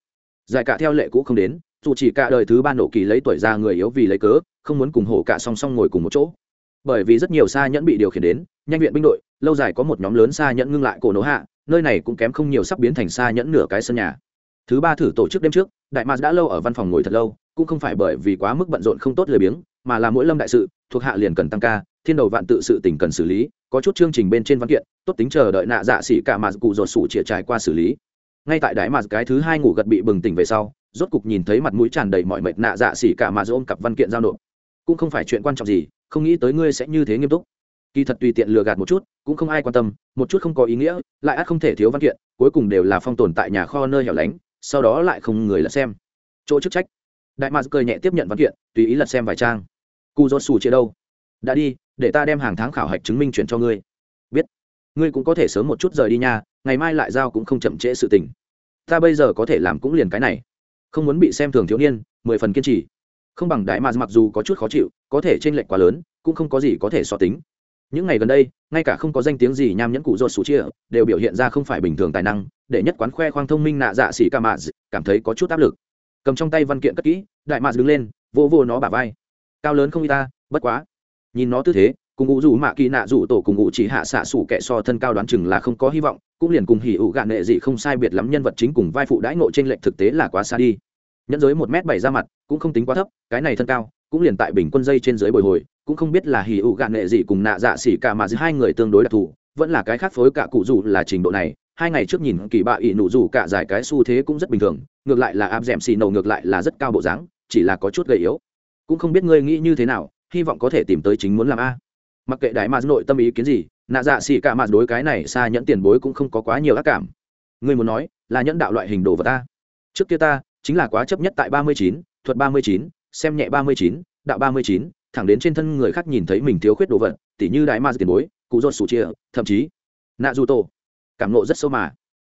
giải cả theo lệ cũ không đến, dù chỉ cả đời thứ ba nổ kỳ lấy tuổi ra người yếu vì lấy cớ, không muốn cùng hổ cả song song ngồi cùng một chỗ. Bởi vì rất nhiều xa nhẫn bị điều khiển đến, nhanh viện binh đội, lâu dài có một nhóm lớn xa nhẫn ngưng lại cổ nổ hạ, nơi này cũng kém không nhiều sắp biến thành xa nhẫn nửa cái sân nhà. Thứ ba thử tổ chức đêm trước, đại mạc đã lâu ở văn phòng ngồi thật lâu, cũng không phải bởi vì quá mức bận rộn không tốt lười biếng, mà là mỗi lâm đại sự, thuộc hạ liền cần tăng ca, thiên đầu vạn tự sự tỉnh cần xử lý, có chút chương trình bên trên văn kiện, tốt tính chờ đợi nạ dạ xỉ cả mà cụ ruột sủ chĩa trải qua xử lý ngay tại đại mạc cái thứ hai ngủ gật bị bừng tỉnh về sau, rốt cục nhìn thấy mặt mũi tràn đầy mọi mệt nạ dạ xỉ cả mà ôm cặp văn kiện giao nộp. Cũng không phải chuyện quan trọng gì, không nghĩ tới ngươi sẽ như thế nghiêm túc. Kỳ thật tùy tiện lừa gạt một chút, cũng không ai quan tâm, một chút không có ý nghĩa, lại ắt không thể thiếu văn kiện, cuối cùng đều là phong tồn tại nhà kho nơi hẻo lánh, sau đó lại không người lật xem. Chỗ chức trách. Đại mạc cười nhẹ tiếp nhận văn kiện, tùy ý lật xem vài trang. Cu do xù chia đâu? Đã đi, để ta đem hàng tháng khảo hạch chứng minh chuyển cho ngươi. Biết. Ngươi cũng có thể sớm một chút rời đi nha, ngày mai lại giao cũng không chậm trễ sự tình ta bây giờ có thể làm cũng liền cái này. Không muốn bị xem thường thiếu niên, mười phần kiên trì. Không bằng đại mạc mặc dù có chút khó chịu, có thể t r ê n lệch quá lớn, cũng không có gì có thể so tính. Những ngày gần đây, ngay cả không có danh tiếng gì nham nhẫn cụ dột sủ chia, đều biểu hiện ra không phải bình thường tài năng, để nhất quán khoe khoang thông minh nạ dạ xỉ ca mạ cảm thấy có chút áp lực. Cầm trong tay văn kiện cất kỹ, đại mạ đứng lên vô vô nó bả vai. Cao lớn không y ta, bất quá. Nhìn nó tư thế cùng ngụ dù mạ kỳ nạ dù tổ cùng ngụ chỉ hạ xạ xủ kẻ so thân cao đoán chừng là không có hy vọng, cũng liền cùng hỉ ủ gạn nệ dị không sai biệt lắm nhân vật chính cùng vai phụ đãi ngộ trên lệnh thực tế là quá xa đi. Nhẫn giới một m bảy ra mặt, cũng không tính quá thấp, cái này thân cao, cũng liền tại bình quân dây trên dưới bồi hồi, cũng không biết là hỉ ủ gạn nệ dị cùng nạ dạ xỉ cả mà giữa hai người tương đối đặc thù, vẫn là cái khác phối cả cụ dù là trình độ này, hai ngày trước nhìn kỳ bạ ỷ nụ dù cả giải cái xu thế cũng rất bình thường, ngược lại là áp d ẻ m xì nầu ngược lại là rất cao bộ dáng, chỉ là có chút gầy yếu. Cũng không biết ngươi nghĩ như thế nào, hy vọng có thể tìm tới chính muốn làm a mặc kệ đại ma nội tâm ý kiến gì, nạ dạ xỉ cả mặt đối cái này xa nhẫn tiền bối cũng không có quá nhiều ác cảm. Người muốn nói, là nhẫn đạo loại hình đồ vật ta? Trước kia ta, chính là quá chấp nhất tại ba mươi chín, thuật ba mươi chín, xem nhẹ ba mươi chín, đạo ba mươi chín, thẳng đến trên thân người khác nhìn thấy mình thiếu khuyết đồ vật, tỉ như đại ma tiền bối, cụ dột sủ chia, thậm chí, nạ du tổ. Cảm nộ rất sâu mà.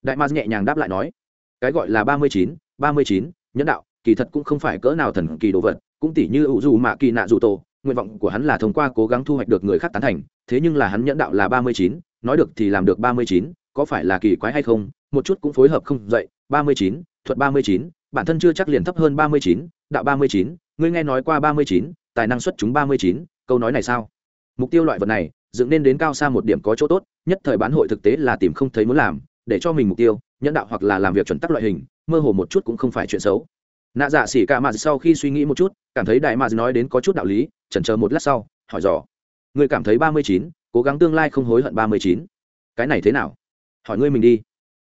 Đại ma nhẹ nhàng đáp lại nói, cái gọi là ba mươi chín, ba mươi chín, nhẫn đạo, kỳ thật cũng không phải cỡ nào thần kỳ đồ vật, cũng tỉ như ủ dù mạ kỳ nạ dù tổ nguyện vọng của hắn là thông qua cố gắng thu hoạch được người khác tán thành, thế nhưng là hắn nhẫn đạo là ba mươi chín, nói được thì làm được ba mươi chín, có phải là kỳ quái hay không? Một chút cũng phối hợp không dậy, ba mươi chín, thuật ba mươi chín, bản thân chưa chắc liền thấp hơn ba mươi chín, đạo ba mươi chín, ngươi nghe nói qua ba mươi chín, tài năng xuất chúng ba mươi chín, câu nói này sao? Mục tiêu loại vật này, dựng nên đến cao xa một điểm có chỗ tốt, nhất thời bán hội thực tế là tìm không thấy muốn làm, để cho mình mục tiêu, nhẫn đạo hoặc là làm việc chuẩn tắc loại hình, mơ hồ một chút cũng không phải chuyện xấu nạ dạ xỉ cả mạt sau khi suy nghĩ một chút cảm thấy đại mạt nói đến có chút đạo lý chần chờ một lát sau hỏi dò. Ngươi cảm thấy ba mươi chín cố gắng tương lai không hối hận ba mươi chín. Cái này thế nào? Hỏi ngươi mình đi.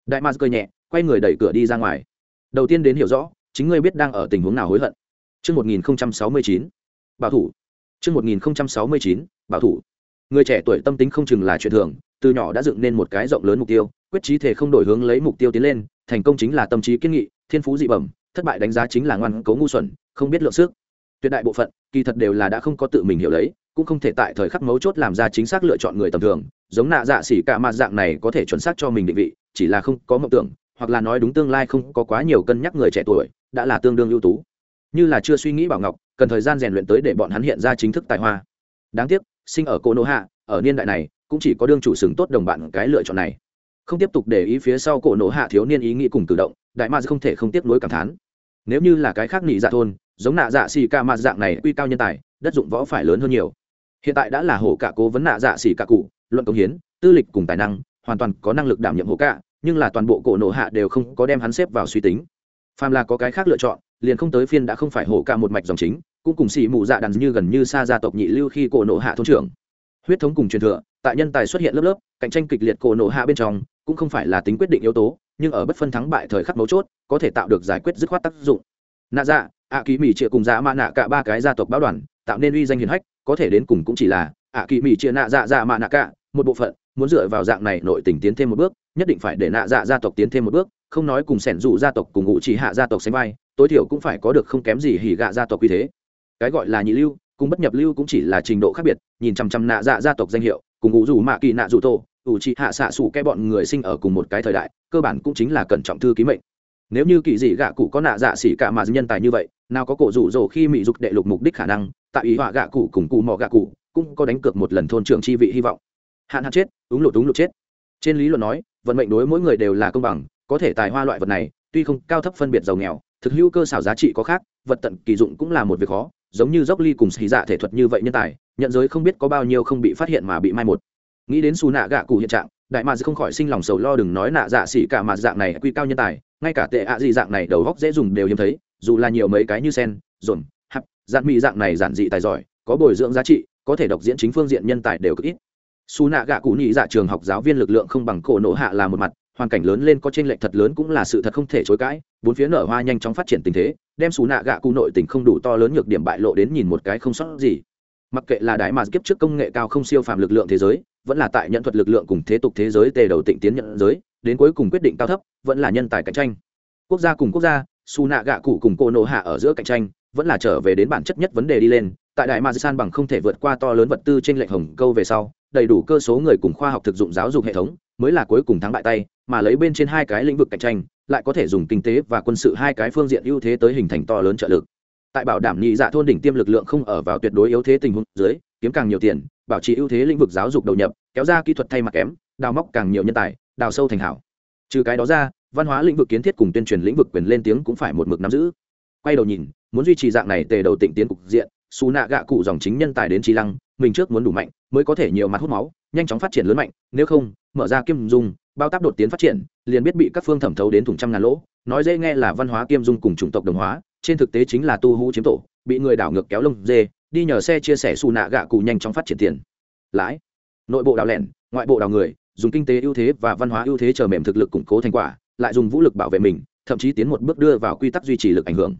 Đại mạt cười nhẹ quay người đẩy cửa đi ra ngoài. Đầu tiên đến hiểu rõ chính ngươi biết đang ở tình huống nào hối hận. Trước 1069, bảo thủ. Trước 1069, bảo thủ. Người trẻ tuổi tâm tính không chừng là chuyện thường, từ nhỏ đã dựng nên một cái rộng lớn mục tiêu, quyết chí thể không đổi hướng lấy mục tiêu tiến lên, thành công chính là tâm trí kiên nghị, thiên phú dị bẩm, thất bại đánh giá chính là ngoan cố ngu xuẩn, không biết lượng sức. Tuyệt đại bộ phận, kỳ thật đều là đã không có tự mình hiểu lấy, cũng không thể tại thời khắc mấu chốt làm ra chính xác lựa chọn người tầm thường, giống nạ dạ xỉ cả mặt dạng này có thể chuẩn xác cho mình định vị, chỉ là không có mộng tưởng, hoặc là nói đúng tương lai không có quá nhiều cân nhắc người trẻ tuổi, đã là tương đương ưu tú. Như là chưa suy nghĩ bảo ngọc, cần thời gian rèn luyện tới để bọn hắn hiện ra chính thức tài hoa. Đáng tiếc, sinh ở cô nô hạ, ở niên đại này, cũng chỉ có đương chủ sừng tốt đồng bạn cái lựa chọn này. Không tiếp tục để ý phía sau cổ nổ hạ thiếu niên ý nghĩ cùng cử động đại ma không thể không tiếp nối cảm thán. Nếu như là cái khác nghỉ dạ thôn, giống nạ dạ xì ca ma dạng này uy cao nhân tài, đất dụng võ phải lớn hơn nhiều. Hiện tại đã là hổ cả cố vấn nạ dạ xì ca cụ, luận công hiến, tư lịch cùng tài năng, hoàn toàn có năng lực đảm nhiệm hổ cả, nhưng là toàn bộ cổ nổ hạ đều không có đem hắn xếp vào suy tính. Phàm là có cái khác lựa chọn, liền không tới phiên đã không phải hổ cả một mạch dòng chính, cũng cùng xì mù dạ đàn như gần như xa gia tộc nhị lưu khi cổ nổ hạ thôn trưởng. Huyết thống cùng truyền thừa, tại nhân tài xuất hiện lớp lớp, cạnh tranh kịch liệt cổ nổ hạ bên trong, cũng không phải là tính quyết định yếu tố nhưng ở bất phân thắng bại thời khắc mấu chốt, có thể tạo được giải quyết dứt khoát tác dụng. Nạ dạ ạ kỳ mỹ chia cùng dạ mạ nạ cả ba cái gia tộc báo đoàn, tạo nên uy danh hiền hách, có thể đến cùng cũng chỉ là, ạ kỳ mỹ chia nạ dạ dạ mạ nạ cả, một bộ phận, muốn dựa vào dạng này nội tình tiến thêm một bước, nhất định phải để nạ dạ gia tộc tiến thêm một bước, không nói cùng sẻn dụ gia tộc cùng ngụ chỉ hạ gia tộc sánh vai, tối thiểu cũng phải có được không kém gì hỉ gạ gia tộc như thế. Cái gọi là nhị lưu, cùng bất nhập lưu cũng chỉ là trình độ khác biệt, nhìn chăm chăm nạ dạ gia tộc danh hiệu, cùng ngụ dù mạ kỳ nạ dù tổ ủ trị hạ xạ xủ kẽ bọn người sinh ở cùng một cái thời đại, cơ bản cũng chính là cẩn trọng thư ký mệnh. Nếu như kỳ dị gạ cụ có nạ dạ xỉ cả mà nhân tài như vậy, nào có cổ rủ rồ khi mỹ dục đệ lục mục đích khả năng, tại ý họa gạ cụ cùng cụ mò gạ cụ cũng có đánh cược một lần thôn trưởng chi vị hy vọng. Hạn hạn chết, đúng lụt đúng lụt chết. Trên lý luận nói, vận mệnh đối mỗi người đều là công bằng, có thể tài hoa loại vật này, tuy không cao thấp phân biệt giàu nghèo, thực hữu cơ xảo giá trị có khác, vật tận kỳ dụng cũng là một việc khó, giống như dốc ly cùng xì dạ thể thuật như vậy nhân tài, nhận giới không biết có bao nhiêu không bị phát hiện mà bị mai một nghĩ đến xù nạ gạ cụ hiện trạng, đại mà không khỏi sinh lòng sầu lo đừng nói nạ dạ xỉ cả mặt dạng này quy cao nhân tài, ngay cả tệ ạ gì dạng này đầu góc dễ dùng đều hiếm thấy, dù là nhiều mấy cái như sen, dồn hấp dạng mỹ dạng này giản dị tài giỏi, có bồi dưỡng giá trị, có thể độc diễn chính phương diện nhân tài đều cực ít. Xù nạ gạ cụ nhị dạ trường học giáo viên lực lượng không bằng cổ nổ hạ là một mặt, hoàn cảnh lớn lên có t r ê n lệch thật lớn cũng là sự thật không thể chối cãi, bốn phía nở hoa nhanh chóng phát triển tình thế, đem xù nạ gạ cụ nội tình không đủ to lớn nhược điểm bại lộ đến nhìn một cái không sót gì mặc kệ là đại mà kiếp trước công nghệ cao không siêu phạm lực lượng thế giới, vẫn là tại nhận thuật lực lượng cùng thế tục thế giới tề đầu tịnh tiến nhận giới, đến cuối cùng quyết định cao thấp, vẫn là nhân tài cạnh tranh. Quốc gia cùng quốc gia, su nạ gạ cụ cùng cô nộ hạ ở giữa cạnh tranh, vẫn là trở về đến bản chất nhất vấn đề đi lên. Tại đại ma san bằng không thể vượt qua to lớn vật tư trên lệnh hồng câu về sau, đầy đủ cơ số người cùng khoa học thực dụng giáo dục hệ thống, mới là cuối cùng thắng bại tay, mà lấy bên trên hai cái lĩnh vực cạnh tranh, lại có thể dùng kinh tế và quân sự hai cái phương diện ưu thế tới hình thành to lớn trợ lực tại bảo đảm nhị dạ thôn đỉnh tiêm lực lượng không ở vào tuyệt đối yếu thế tình huống dưới, kiếm càng nhiều tiền, bảo trì ưu thế lĩnh vực giáo dục đầu nhập, kéo ra kỹ thuật thay mặt kém, đào móc càng nhiều nhân tài, đào sâu thành hảo. Trừ cái đó ra, văn hóa lĩnh vực kiến thiết cùng tuyên truyền lĩnh vực quyền lên tiếng cũng phải một mực nắm giữ. Quay đầu nhìn, muốn duy trì dạng này tề đầu tịnh tiến cục diện, xù nạ gạ cụ dòng chính nhân tài đến trí lăng, mình trước muốn đủ mạnh, mới có thể nhiều mặt hút máu, nhanh chóng phát triển lớn mạnh, nếu không, mở ra kim dung, bao tác đột tiến phát triển, liền biết bị các phương thẩm thấu đến thùng trăm ngàn lỗ, nói dễ nghe là văn hóa kim dung cùng chủng tộc đồng hóa trên thực tế chính là tu hú chiếm tổ, bị người đảo ngược kéo lông dê, đi nhờ xe chia sẻ xù nạ gạ cụ nhanh chóng phát triển tiền. Lãi nội bộ đào lẻn, ngoại bộ đào người, dùng kinh tế ưu thế và văn hóa ưu thế chờ mềm thực lực củng cố thành quả, lại dùng vũ lực bảo vệ mình, thậm chí tiến một bước đưa vào quy tắc duy trì lực ảnh hưởng.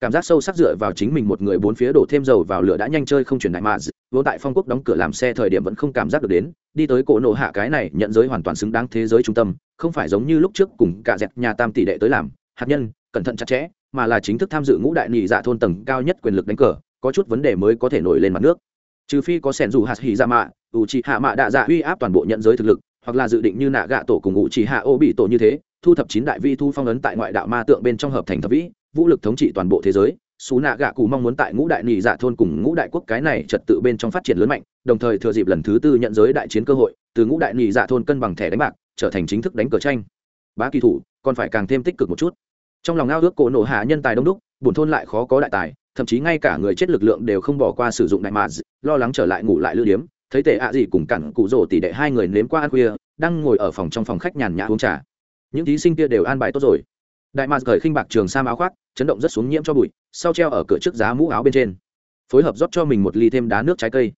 Cảm giác sâu sắc dựa vào chính mình một người bốn phía đổ thêm dầu vào lửa đã nhanh chơi không chuyển đại mà vô tại phong quốc đóng cửa làm xe thời điểm vẫn không cảm giác được đến, đi tới cổ nộ hạ cái này nhận giới hoàn toàn xứng đáng thế giới trung tâm, không phải giống như lúc trước cùng cả dẹp nhà tam tỷ đệ tới làm, hạt nhân, cẩn thận chặt chẽ mà là chính thức tham dự ngũ đại nhị dạ thôn tầng cao nhất quyền lực đánh cờ, có chút vấn đề mới có thể nổi lên mặt nước. Trừ phi có sẻn dù hạt hỉ dạ mạ, ủ trì hạ mạ đạ dạ uy áp toàn bộ nhận giới thực lực, hoặc là dự định như nạ gạ tổ cùng ủ trì hạ ô bị tổ như thế, thu thập chín đại vi thu phong ấn tại ngoại đạo ma tượng bên trong hợp thành thập vĩ, vũ lực thống trị toàn bộ thế giới. Xú nạ gạ cụ mong muốn tại ngũ đại nhị dạ thôn cùng ngũ đại quốc cái này trật tự bên trong phát triển lớn mạnh, đồng thời thừa dịp lần thứ tư nhận giới đại chiến cơ hội, từ ngũ đại nhị dạ thôn cân bằng thẻ đánh bạc, trở thành chính thức đánh cờ tranh. Bá kỳ thủ, còn phải càng thêm tích cực một chút trong lòng ao ước cổ nổ hạ nhân tài đông đúc, bổn thôn lại khó có đại tài, thậm chí ngay cả người chết lực lượng đều không bỏ qua sử dụng đại mà lo lắng trở lại ngủ lại lưu điếm, thấy tệ ạ gì cùng cặn cụ rổ tỷ đệ hai người nếm qua ăn khuya, đang ngồi ở phòng trong phòng khách nhàn nhã uống trà. Những thí sinh kia đều an bài tốt rồi. Đại mạc cởi khinh bạc trường sam áo khoác, chấn động rất xuống nhiễm cho bụi, sau treo ở cửa trước giá mũ áo bên trên, phối hợp rót cho mình một ly thêm đá nước trái cây.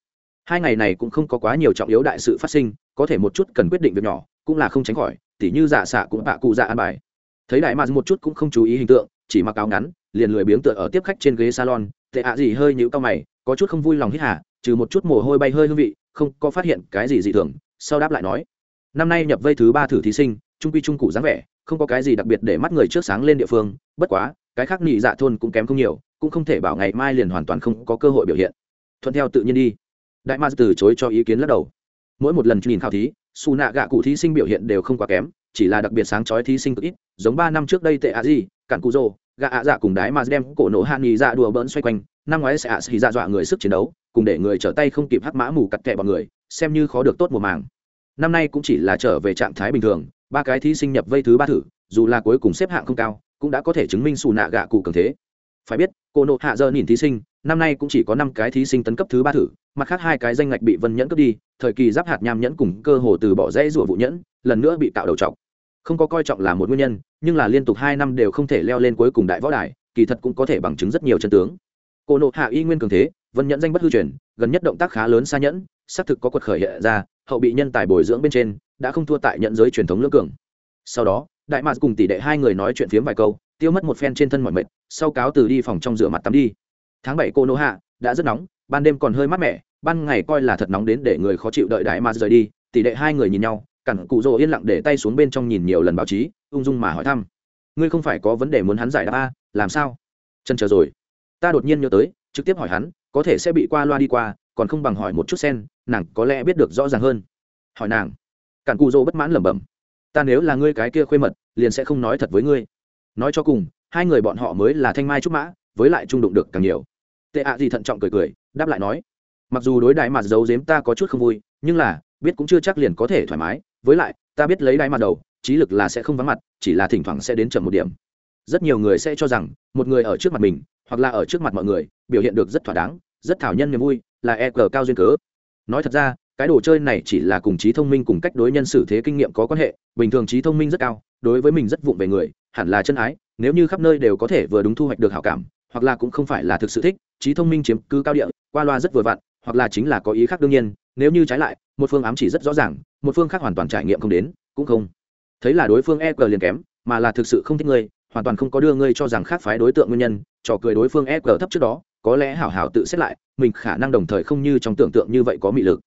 Hai ngày này cũng không có quá nhiều trọng yếu đại sự phát sinh, có thể một chút cần quyết định việc nhỏ, cũng là không tránh khỏi, tỉ như giả xạ cũng bạ cụ dạ an bài thấy đại mạc một chút cũng không chú ý hình tượng, chỉ mặc áo ngắn, liền lười biếng tựa ở tiếp khách trên ghế salon. Tệ ạ gì hơi nhũ cao mày, có chút không vui lòng hít hả trừ một chút mồ hôi bay hơi hương vị, không có phát hiện cái gì dị thường, sau đáp lại nói, năm nay nhập vây thứ ba thử thí sinh, trung quy trung cụ dáng vẻ, không có cái gì đặc biệt để mắt người trước sáng lên địa phương, bất quá, cái khác nhị dạ thôn cũng kém không nhiều, cũng không thể bảo ngày mai liền hoàn toàn không có cơ hội biểu hiện. Thuận theo tự nhiên đi. Đại ma từ chối cho ý kiến lắc đầu. Mỗi một lần nhìn khảo thí xù nạ gạ cụ thí sinh biểu hiện đều không quá kém chỉ là đặc biệt sáng chói thí sinh cực ít, giống ba năm trước đây tệ a di, cản cụ rô gạ ạ dạ cùng đái mà đem cổ nổ hạ nghỉ dạ đùa bỡn xoay quanh, năm ngoái sẽ ạ xì dạ dọa người sức chiến đấu, cùng để người trở tay không kịp hắc mã mù cặt kẹ bọn người, xem như khó được tốt mùa màng. Năm nay cũng chỉ là trở về trạng thái bình thường, ba cái thí sinh nhập vây thứ ba thử, dù là cuối cùng xếp hạng không cao, cũng đã có thể chứng minh xù nạ gạ cụ cường thế. Phải biết cô nộ hạ giờ nhìn thí sinh, năm nay cũng chỉ có năm cái thí sinh tấn cấp thứ ba thử, mặt khác hai cái danh ngạch bị vân nhẫn cướp đi, thời kỳ giáp hạt nham nhẫn cùng cơ hồ từ bỏ dễ rủa vụ nhẫn, lần nữa bị tạo đầu trọc không có coi trọng là một nguyên nhân, nhưng là liên tục hai năm đều không thể leo lên cuối cùng đại võ đài, kỳ thật cũng có thể bằng chứng rất nhiều chân tướng. Cô nộ hạ y nguyên cường thế, vân nhẫn danh bất hư truyền, gần nhất động tác khá lớn xa nhẫn, xác thực có quật khởi hiện ra, hậu bị nhân tài bồi dưỡng bên trên, đã không thua tại nhận giới truyền thống lưỡng cường. Sau đó, đại mạc cùng tỷ đệ hai người nói chuyện phiếm vài câu, tiêu mất một phen trên thân mọi mệt, sau cáo từ đi phòng trong rửa mặt tắm đi. Tháng bảy cô nô hạ, đã rất nóng, ban đêm còn hơi mát mẻ, ban ngày coi là thật nóng đến để người khó chịu đợi đại mạc rời đi, tỷ đệ hai người nhìn nhau cẳng cụ rồ yên lặng để tay xuống bên trong nhìn nhiều lần báo chí, ung dung mà hỏi thăm. Ngươi không phải có vấn đề muốn hắn giải đáp a, làm sao? Chân chờ rồi. Ta đột nhiên nhớ tới, trực tiếp hỏi hắn, có thể sẽ bị qua loa đi qua, còn không bằng hỏi một chút sen, nàng có lẽ biết được rõ ràng hơn. Hỏi nàng. Cản cụ rồ bất mãn lẩm bẩm. Ta nếu là ngươi cái kia khuê mật, liền sẽ không nói thật với ngươi. Nói cho cùng, hai người bọn họ mới là thanh mai trúc mã, với lại trung đụng được càng nhiều. Tệ ạ gì thận trọng cười cười, đáp lại nói. Mặc dù đối đại mặt giấu giếm ta có chút không vui, nhưng là, biết cũng chưa chắc liền có thể thoải mái với lại, ta biết lấy đáy mặt đầu, trí lực là sẽ không vắng mặt, chỉ là thỉnh thoảng sẽ đến chậm một điểm. Rất nhiều người sẽ cho rằng, một người ở trước mặt mình, hoặc là ở trước mặt mọi người, biểu hiện được rất thỏa đáng, rất thảo nhân niềm vui, là e cờ cao duyên cớ. Nói thật ra, cái đồ chơi này chỉ là cùng trí thông minh cùng cách đối nhân xử thế kinh nghiệm có quan hệ, bình thường trí thông minh rất cao, đối với mình rất vụng về người, hẳn là chân ái, nếu như khắp nơi đều có thể vừa đúng thu hoạch được hảo cảm, hoặc là cũng không phải là thực sự thích, trí thông minh chiếm cứ cao địa, qua loa rất vừa vặn, hoặc là chính là có ý khác đương nhiên nếu như trái lại một phương ám chỉ rất rõ ràng một phương khác hoàn toàn trải nghiệm không đến cũng không. Thấy là đối phương e g liền kém mà là thực sự không thích ngươi hoàn toàn không có đưa ngươi cho rằng khác phái đối tượng nguyên nhân trò cười đối phương e g thấp trước đó có lẽ hảo hảo tự xét lại mình khả năng đồng thời không như trong tưởng tượng như vậy có mị lực.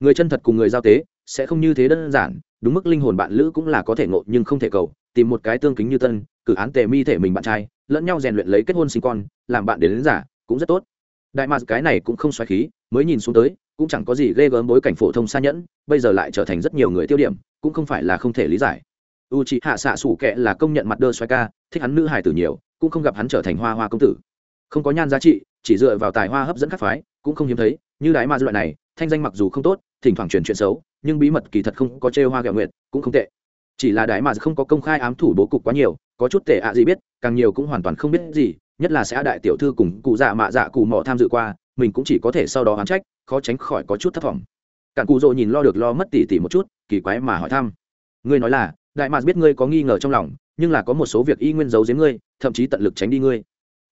Người chân thật cùng người giao tế sẽ không như thế đơn giản đúng mức linh hồn bạn lữ cũng là có thể ngộ nhưng không thể cầu tìm một cái tương kính như tân cử án tề mi thể mình bạn trai lẫn nhau rèn luyện lấy kết hôn sinh con làm bạn đến, đến giả cũng rất tốt. Đại mạc cái này cũng không xoáy khí mới nhìn xuống tới cũng chẳng có gì ghê gớm bối cảnh phổ thông xa nhẫn, bây giờ lại trở thành rất nhiều người tiêu điểm, cũng không phải là không thể lý giải. U c hạ xạ sủ kệ là công nhận mặt đơ xoay ca, thích hắn nữ hài tử nhiều, cũng không gặp hắn trở thành hoa hoa công tử. Không có nhan giá trị, chỉ dựa vào tài hoa hấp dẫn các phái, cũng không hiếm thấy, như đái ma loại này, thanh danh mặc dù không tốt, thỉnh thoảng truyền chuyện xấu, nhưng bí mật kỳ thật không có chê hoa gạo nguyện cũng không tệ. Chỉ là đái ma không có công khai ám thủ bố cục quá nhiều, có chút tệ ạ gì biết, càng nhiều cũng hoàn toàn không biết gì, nhất là sẽ đại tiểu thư cùng cụ dạ mạ dạ cụ mỏ tham dự qua, mình cũng chỉ có thể sau đó oán trách khó tránh khỏi có chút thất vọng cản cụ dỗ nhìn lo được lo mất tỉ tỉ một chút, kỳ quái mà hỏi thăm. Ngươi nói là, đại mạc biết ngươi có nghi ngờ trong lòng, nhưng là có một số việc y nguyên giấu giếm ngươi, thậm chí tận lực tránh đi ngươi.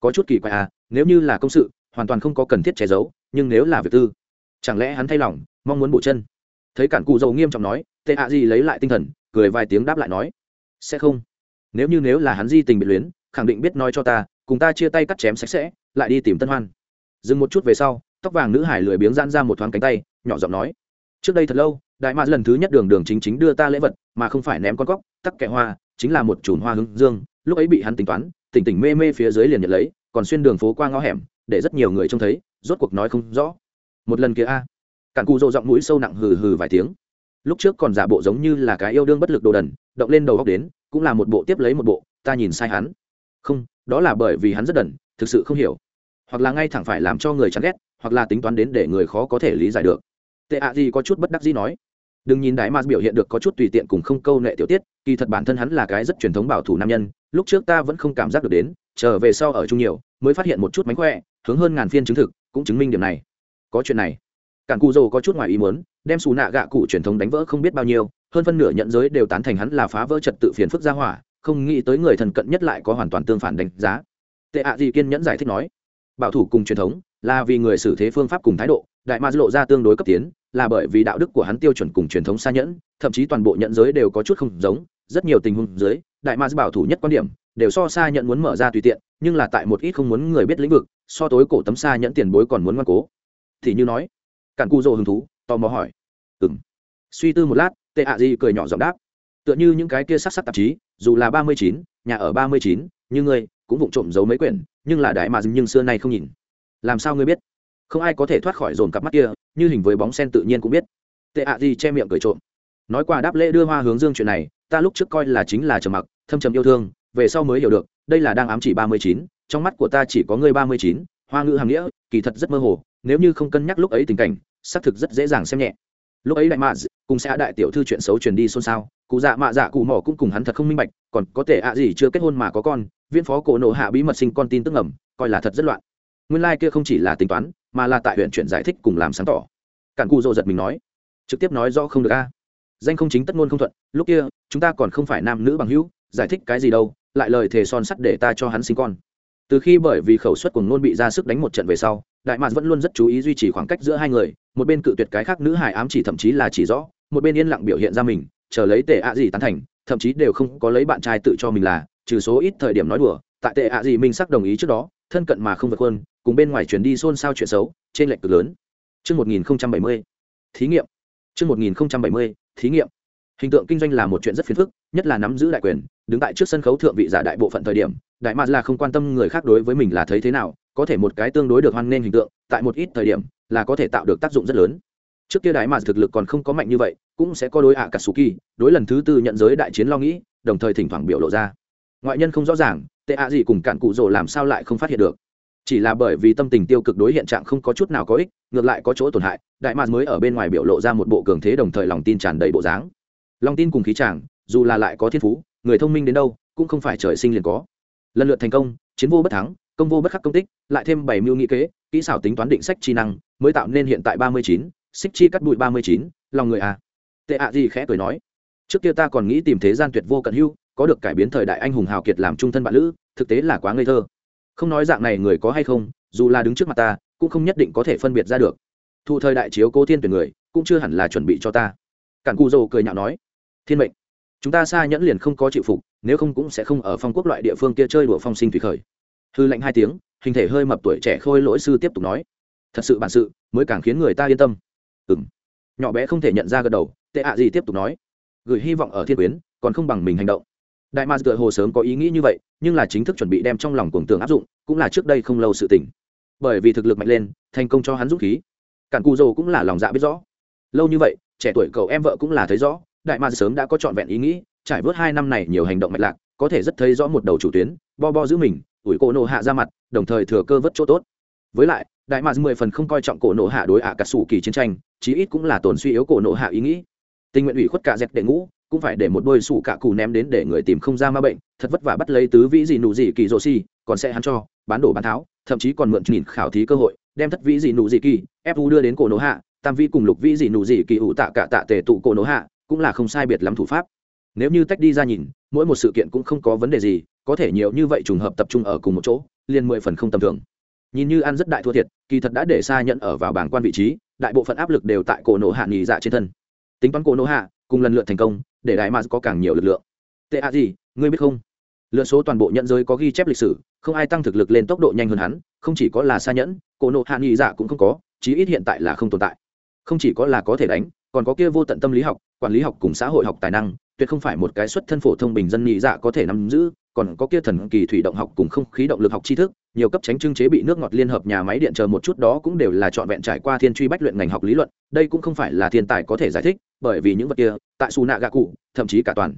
Có chút kỳ quái à nếu như là công sự, hoàn toàn không có cần thiết che giấu, nhưng nếu là việc tư, chẳng lẽ hắn thay lòng, mong muốn bổ chân? Thấy cản cụ dầu nghiêm trọng nói, tệ ạ gì lấy lại tinh thần? Cười vài tiếng đáp lại nói, sẽ không. Nếu như nếu là hắn di tình biệt luyến, khẳng định biết nói cho ta, cùng ta chia tay cắt chém sạch sẽ, lại đi tìm tân hoan. Dừng một chút về sau tóc vàng nữ hải lười biếng giãn ra một thoáng cánh tay, nhỏ giọng nói, trước đây thật lâu, đại mạc lần thứ nhất đường đường chính chính đưa ta lễ vật, mà không phải ném con cóc, tắc kẹ hoa, chính là một chùm hoa hướng dương, lúc ấy bị hắn tính toán, tỉnh tỉnh mê mê phía dưới liền nhận lấy, còn xuyên đường phố qua ngõ hẻm, để rất nhiều người trông thấy, rốt cuộc nói không rõ. Một lần kia a. Cản cụ rộ giọng mũi sâu nặng hừ hừ vài tiếng. Lúc trước còn giả bộ giống như là cái yêu đương bất lực đồ đần, động lên đầu góc đến, cũng là một bộ tiếp lấy một bộ, ta nhìn sai hắn. Không, đó là bởi vì hắn rất đần, thực sự không hiểu. Hoặc là ngay thẳng phải làm cho người chán ghét hoặc là tính toán đến để người khó có thể lý giải được. Tệ ạ gì có chút bất đắc gì nói, đừng nhìn đại mars biểu hiện được có chút tùy tiện cùng không câu nệ tiểu tiết, kỳ thật bản thân hắn là cái rất truyền thống bảo thủ nam nhân, lúc trước ta vẫn không cảm giác được đến, trở về sau ở chung nhiều, mới phát hiện một chút mánh khỏe, hướng hơn ngàn phiên chứng thực, cũng chứng minh điểm này. Có chuyện này. Cản cù dầu có chút ngoài ý muốn, đem xù nạ gạ cụ truyền thống đánh vỡ không biết bao nhiêu, hơn phân nửa nhận giới đều tán thành hắn là phá vỡ trật tự phiền phức gia hỏa, không nghĩ tới người thần cận nhất lại có hoàn toàn tương phản đánh giá. Tệ ạ gì kiên nhẫn giải thích nói, bảo thủ cùng truyền thống là vì người xử thế phương pháp cùng thái độ, đại ma lộ ra tương đối cấp tiến, là bởi vì đạo đức của hắn tiêu chuẩn cùng truyền thống xa nhẫn, thậm chí toàn bộ nhận giới đều có chút không giống, rất nhiều tình huống dưới, đại ma bảo thủ nhất quan điểm, đều so xa nhận muốn mở ra tùy tiện, nhưng là tại một ít không muốn người biết lĩnh vực, so tối cổ tấm xa nhẫn tiền bối còn muốn ngoan cố. Thì như nói, cản cu dô hứng thú, tò mò hỏi. Ừ m suy tư một lát tệ ạ gì cười nhỏ giọng đáp. Tựa như những cái kia sắc sắc tạp chí, dù là ba mươi chín, nhà ở ba mươi chín, như ngươi, cũng vụng trộm giấu mấy quyển, nhưng là đại mà nhưng xưa nay không nhìn làm sao ngươi biết? Không ai có thể thoát khỏi dồn cặp mắt kia như hình với bóng sen tự nhiên cũng biết. Tệ ạ gì che miệng cười trộm. Nói qua đáp lễ đưa hoa hướng dương chuyện này ta lúc trước coi là chính là trầm mặc thâm trầm yêu thương về sau mới hiểu được đây là đang ám chỉ ba mươi chín trong mắt của ta chỉ có ngươi ba mươi chín hoa ngữ hàm nghĩa kỳ thật rất mơ hồ nếu như không cân nhắc lúc ấy tình cảnh xác thực rất dễ dàng xem nhẹ. Lúc ấy đại mạ cùng sẽ đại tiểu thư chuyện xấu truyền đi xôn xao cụ dạ mạ dạ cụ mỏ cũng cùng hắn thật không minh bạch còn có thể ạ gì chưa kết hôn mà có con viên phó cổ nộ hạ bí mật sinh con tin tức ẩm, coi là thật rất loạn nguyên lai、like、kia không chỉ là tính toán, mà là tại huyện chuyển giải thích cùng làm sáng tỏ. Cản cụ dỗ giật mình nói, trực tiếp nói rõ không được a. Danh không chính tất ngôn không thuận, lúc kia, chúng ta còn không phải nam nữ bằng hữu, giải thích cái gì đâu, lại lời thề son sắt để ta cho hắn sinh con. Từ khi bởi vì khẩu suất của ngôn bị ra sức đánh một trận về sau, đại mạc vẫn luôn rất chú ý duy trì khoảng cách giữa hai người, một bên cự tuyệt cái khác nữ hài ám chỉ thậm chí là chỉ rõ, một bên yên lặng biểu hiện ra mình, chờ lấy tệ ạ gì tán thành, thậm chí đều không có lấy bạn trai tự cho mình là, trừ số ít thời điểm nói đùa, tại tệ ạ gì mình sắc đồng ý trước đó, thân cận mà không vượt hơn cùng bên ngoài chuyển đi xôn xao chuyện xấu trên lệch cực lớn Trước 1070, thí nghiệm. Trước 1070, thí nghiệm. Hình tượng kinh doanh là một chuyện rất phiền phức, nhất là nắm giữ đại quyền, đứng tại trước sân khấu thượng vị giả đại bộ phận thời điểm, đại mạc là không quan tâm người khác đối với mình là thấy thế nào, có thể một cái tương đối được hoan nên hình tượng, tại một ít thời điểm là có thể tạo được tác dụng rất lớn. Trước kia đại mạc thực lực còn không có mạnh như vậy, cũng sẽ có đối ạ Katsuki, đối lần thứ tư nhận giới đại chiến lo nghĩ, đồng thời thỉnh thoảng biểu lộ ra. Ngoại nhân không rõ ràng, tệ ạ gì cùng cản cụ rồ làm sao lại không phát hiện được chỉ là bởi vì tâm tình tiêu cực đối hiện trạng không có chút nào có ích, ngược lại có chỗ tổn hại, đại mạc mới ở bên ngoài biểu lộ ra một bộ cường thế đồng thời lòng tin tràn đầy bộ dáng. Lòng tin cùng khí chàng, dù là lại có thiên phú, người thông minh đến đâu, cũng không phải trời sinh liền có. Lần lượt thành công, chiến vô bất thắng, công vô bất khắc công tích, lại thêm bảy mưu nghị kế, kỹ xảo tính toán định sách chi năng, mới tạo nên hiện tại ba mươi chín, xích chi cắt bụi ba mươi chín, lòng người à tệ ạ gì khẽ cười nói, trước kia ta còn nghĩ tìm thế gian tuyệt vô cận hưu có được cải biến thời đại anh hùng hào kiệt làm trung thân bạn lữ, thực tế là quá ngây thơ không nói dạng này người có hay không, dù là đứng trước mặt ta, cũng không nhất định có thể phân biệt ra được. Thu thời đại chiếu cố thiên tuyển người, cũng chưa hẳn là chuẩn bị cho ta. Cản cù dầu cười nhạo nói, thiên mệnh, chúng ta xa nhẫn liền không có chịu phục, nếu không cũng sẽ không ở phong quốc loại địa phương kia chơi đùa phong sinh thủy khởi. Hư lệnh hai tiếng, hình thể hơi mập tuổi trẻ khôi lỗi sư tiếp tục nói, thật sự bản sự mới càng khiến người ta yên tâm. Ừng nhỏ bé không thể nhận ra gật đầu, tệ ạ gì tiếp tục nói, gửi hy vọng ở thiên quyến còn không bằng mình hành động đại mars tựa hồ sớm có ý nghĩ như vậy, nhưng là chính thức chuẩn bị đem trong lòng cuồng tưởng áp dụng, cũng là trước đây không lâu sự tỉnh bởi vì thực lực mạnh lên, thành công cho hắn dũng khí. Cản cù dầu cũng là lòng dạ biết rõ. Lâu như vậy, trẻ tuổi cậu em vợ cũng là thấy rõ, đại mars sớm đã có trọn vẹn ý nghĩ, trải vớt hai năm này nhiều hành động mạch lạc, có thể rất thấy rõ một đầu chủ tuyến, bo bo giữ mình, ủi cổ nộ hạ ra mặt, đồng thời thừa cơ vớt chỗ tốt. Với lại, đại mars mười phần không coi trọng cổ nộ hạ đối ạ cả sủ kỳ chiến tranh, chí ít cũng là tổn suy yếu cổ nộ hạ ý nghĩ. Tình nguyện ủy khuất cả dẹp đệ ngũ cũng phải để một đôi sủ cạ cụ ném đến để người tìm không ra ma bệnh, thật vất vả bắt lấy tứ vĩ gì nụ gì kỳ rô si, còn sẽ hắn cho, bán đổ bán tháo, thậm chí còn mượn nhìn khảo thí cơ hội, đem thất vĩ gì nụ gì kỳ fu đưa đến cổ nổ hạ, tam vĩ cùng lục vĩ gì nụ gì kỳ ủ tạ cả tạ tề tụ cổ nổ hạ, cũng là không sai biệt lắm thủ pháp. Nếu như tách đi ra nhìn, mỗi một sự kiện cũng không có vấn đề gì, có thể nhiều như vậy trùng hợp tập trung ở cùng một chỗ, liền mười phần không tầm thường. Nhìn như ăn rất đại thua thiệt, kỳ thật đã để xa nhận ở vào bảng quan vị trí, đại bộ phận áp lực đều tại cổ nổ hạ nghỉ dạ trên thân. Tính toán cổ nổ hạ, cùng lần lượt thành công để đại mà có càng nhiều lực lượng. Tệ à gì, ngươi biết không? Lựa số toàn bộ nhận giới có ghi chép lịch sử, không ai tăng thực lực lên tốc độ nhanh hơn hắn, không chỉ có là xa nhẫn, cổ nộ hạ nghị dạ cũng không có, chí ít hiện tại là không tồn tại. Không chỉ có là có thể đánh, còn có kia vô tận tâm lý học, quản lý học cùng xã hội học tài năng, tuyệt không phải một cái xuất thân phổ thông bình dân nghị dạ có thể nắm giữ, còn có kia thần kỳ thủy động học cùng không khí động lực học tri thức nhiều cấp tránh trưng chế bị nước ngọt liên hợp nhà máy điện chờ một chút đó cũng đều là trọn vẹn trải qua thiên truy bách luyện ngành học lý luận, đây cũng không phải là thiên tài có thể giải thích, bởi vì những vật kia, tại su nạ gạ cụ, thậm chí cả toàn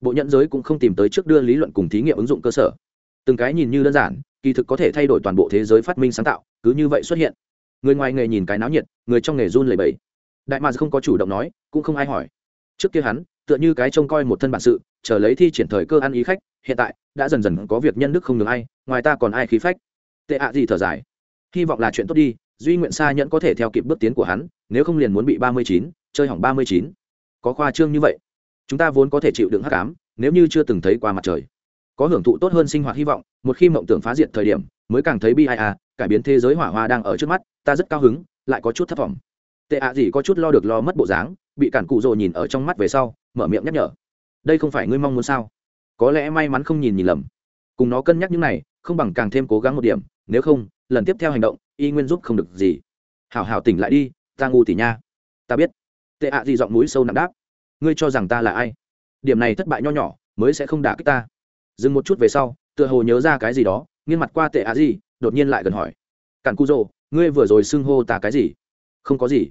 bộ nhận giới cũng không tìm tới trước đưa lý luận cùng thí nghiệm ứng dụng cơ sở. Từng cái nhìn như đơn giản, kỳ thực có thể thay đổi toàn bộ thế giới phát minh sáng tạo, cứ như vậy xuất hiện. Người ngoài nghề nhìn cái náo nhiệt, người trong nghề run lẩy bẩy. Đại mà không có chủ động nói, cũng không ai hỏi. Trước kia hắn, tựa như cái trông coi một thân bản sự, chờ lấy thi triển thời cơ ăn ý khách, hiện tại đã dần dần có việc nhân đức không ngừng ai, ngoài ta còn ai khí phách. Tệ ạ gì thở dài. Hy vọng là chuyện tốt đi, duy nguyện xa nhẫn có thể theo kịp bước tiến của hắn, nếu không liền muốn bị ba mươi chín, chơi hỏng ba mươi chín. Có khoa trương như vậy, chúng ta vốn có thể chịu đựng hắc ám, nếu như chưa từng thấy qua mặt trời. Có hưởng thụ tốt hơn sinh hoạt hy vọng, một khi mộng tưởng phá diệt thời điểm, mới càng thấy bi ai à cải biến thế giới hỏa hoa đang ở trước mắt, ta rất cao hứng, lại có chút thất vọng. Tệ ạ gì có chút lo được lo mất bộ dáng, bị cản cụ rồ nhìn ở trong mắt về sau, mở miệng nhắc nhở. Đây không phải ngươi mong muốn sao? Có lẽ may mắn không nhìn nhìn lầm. Cùng nó cân nhắc những này, không bằng càng thêm cố gắng một điểm, nếu không, lần tiếp theo hành động, y nguyên giúp không được gì. Hảo hảo tỉnh lại đi, ta ngu tỉ nha. Ta biết. Tệ ạ gì giọng núi sâu nặng đáp. Ngươi cho rằng ta là ai? Điểm này thất bại nho nhỏ, mới sẽ không đả kích ta. Dừng một chút về sau, tựa hồ nhớ ra cái gì đó, nghiêng mặt qua tệ ạ gì, đột nhiên lại gần hỏi. Cản cu rồ, ngươi vừa rồi xưng hô ta cái gì? Không có gì.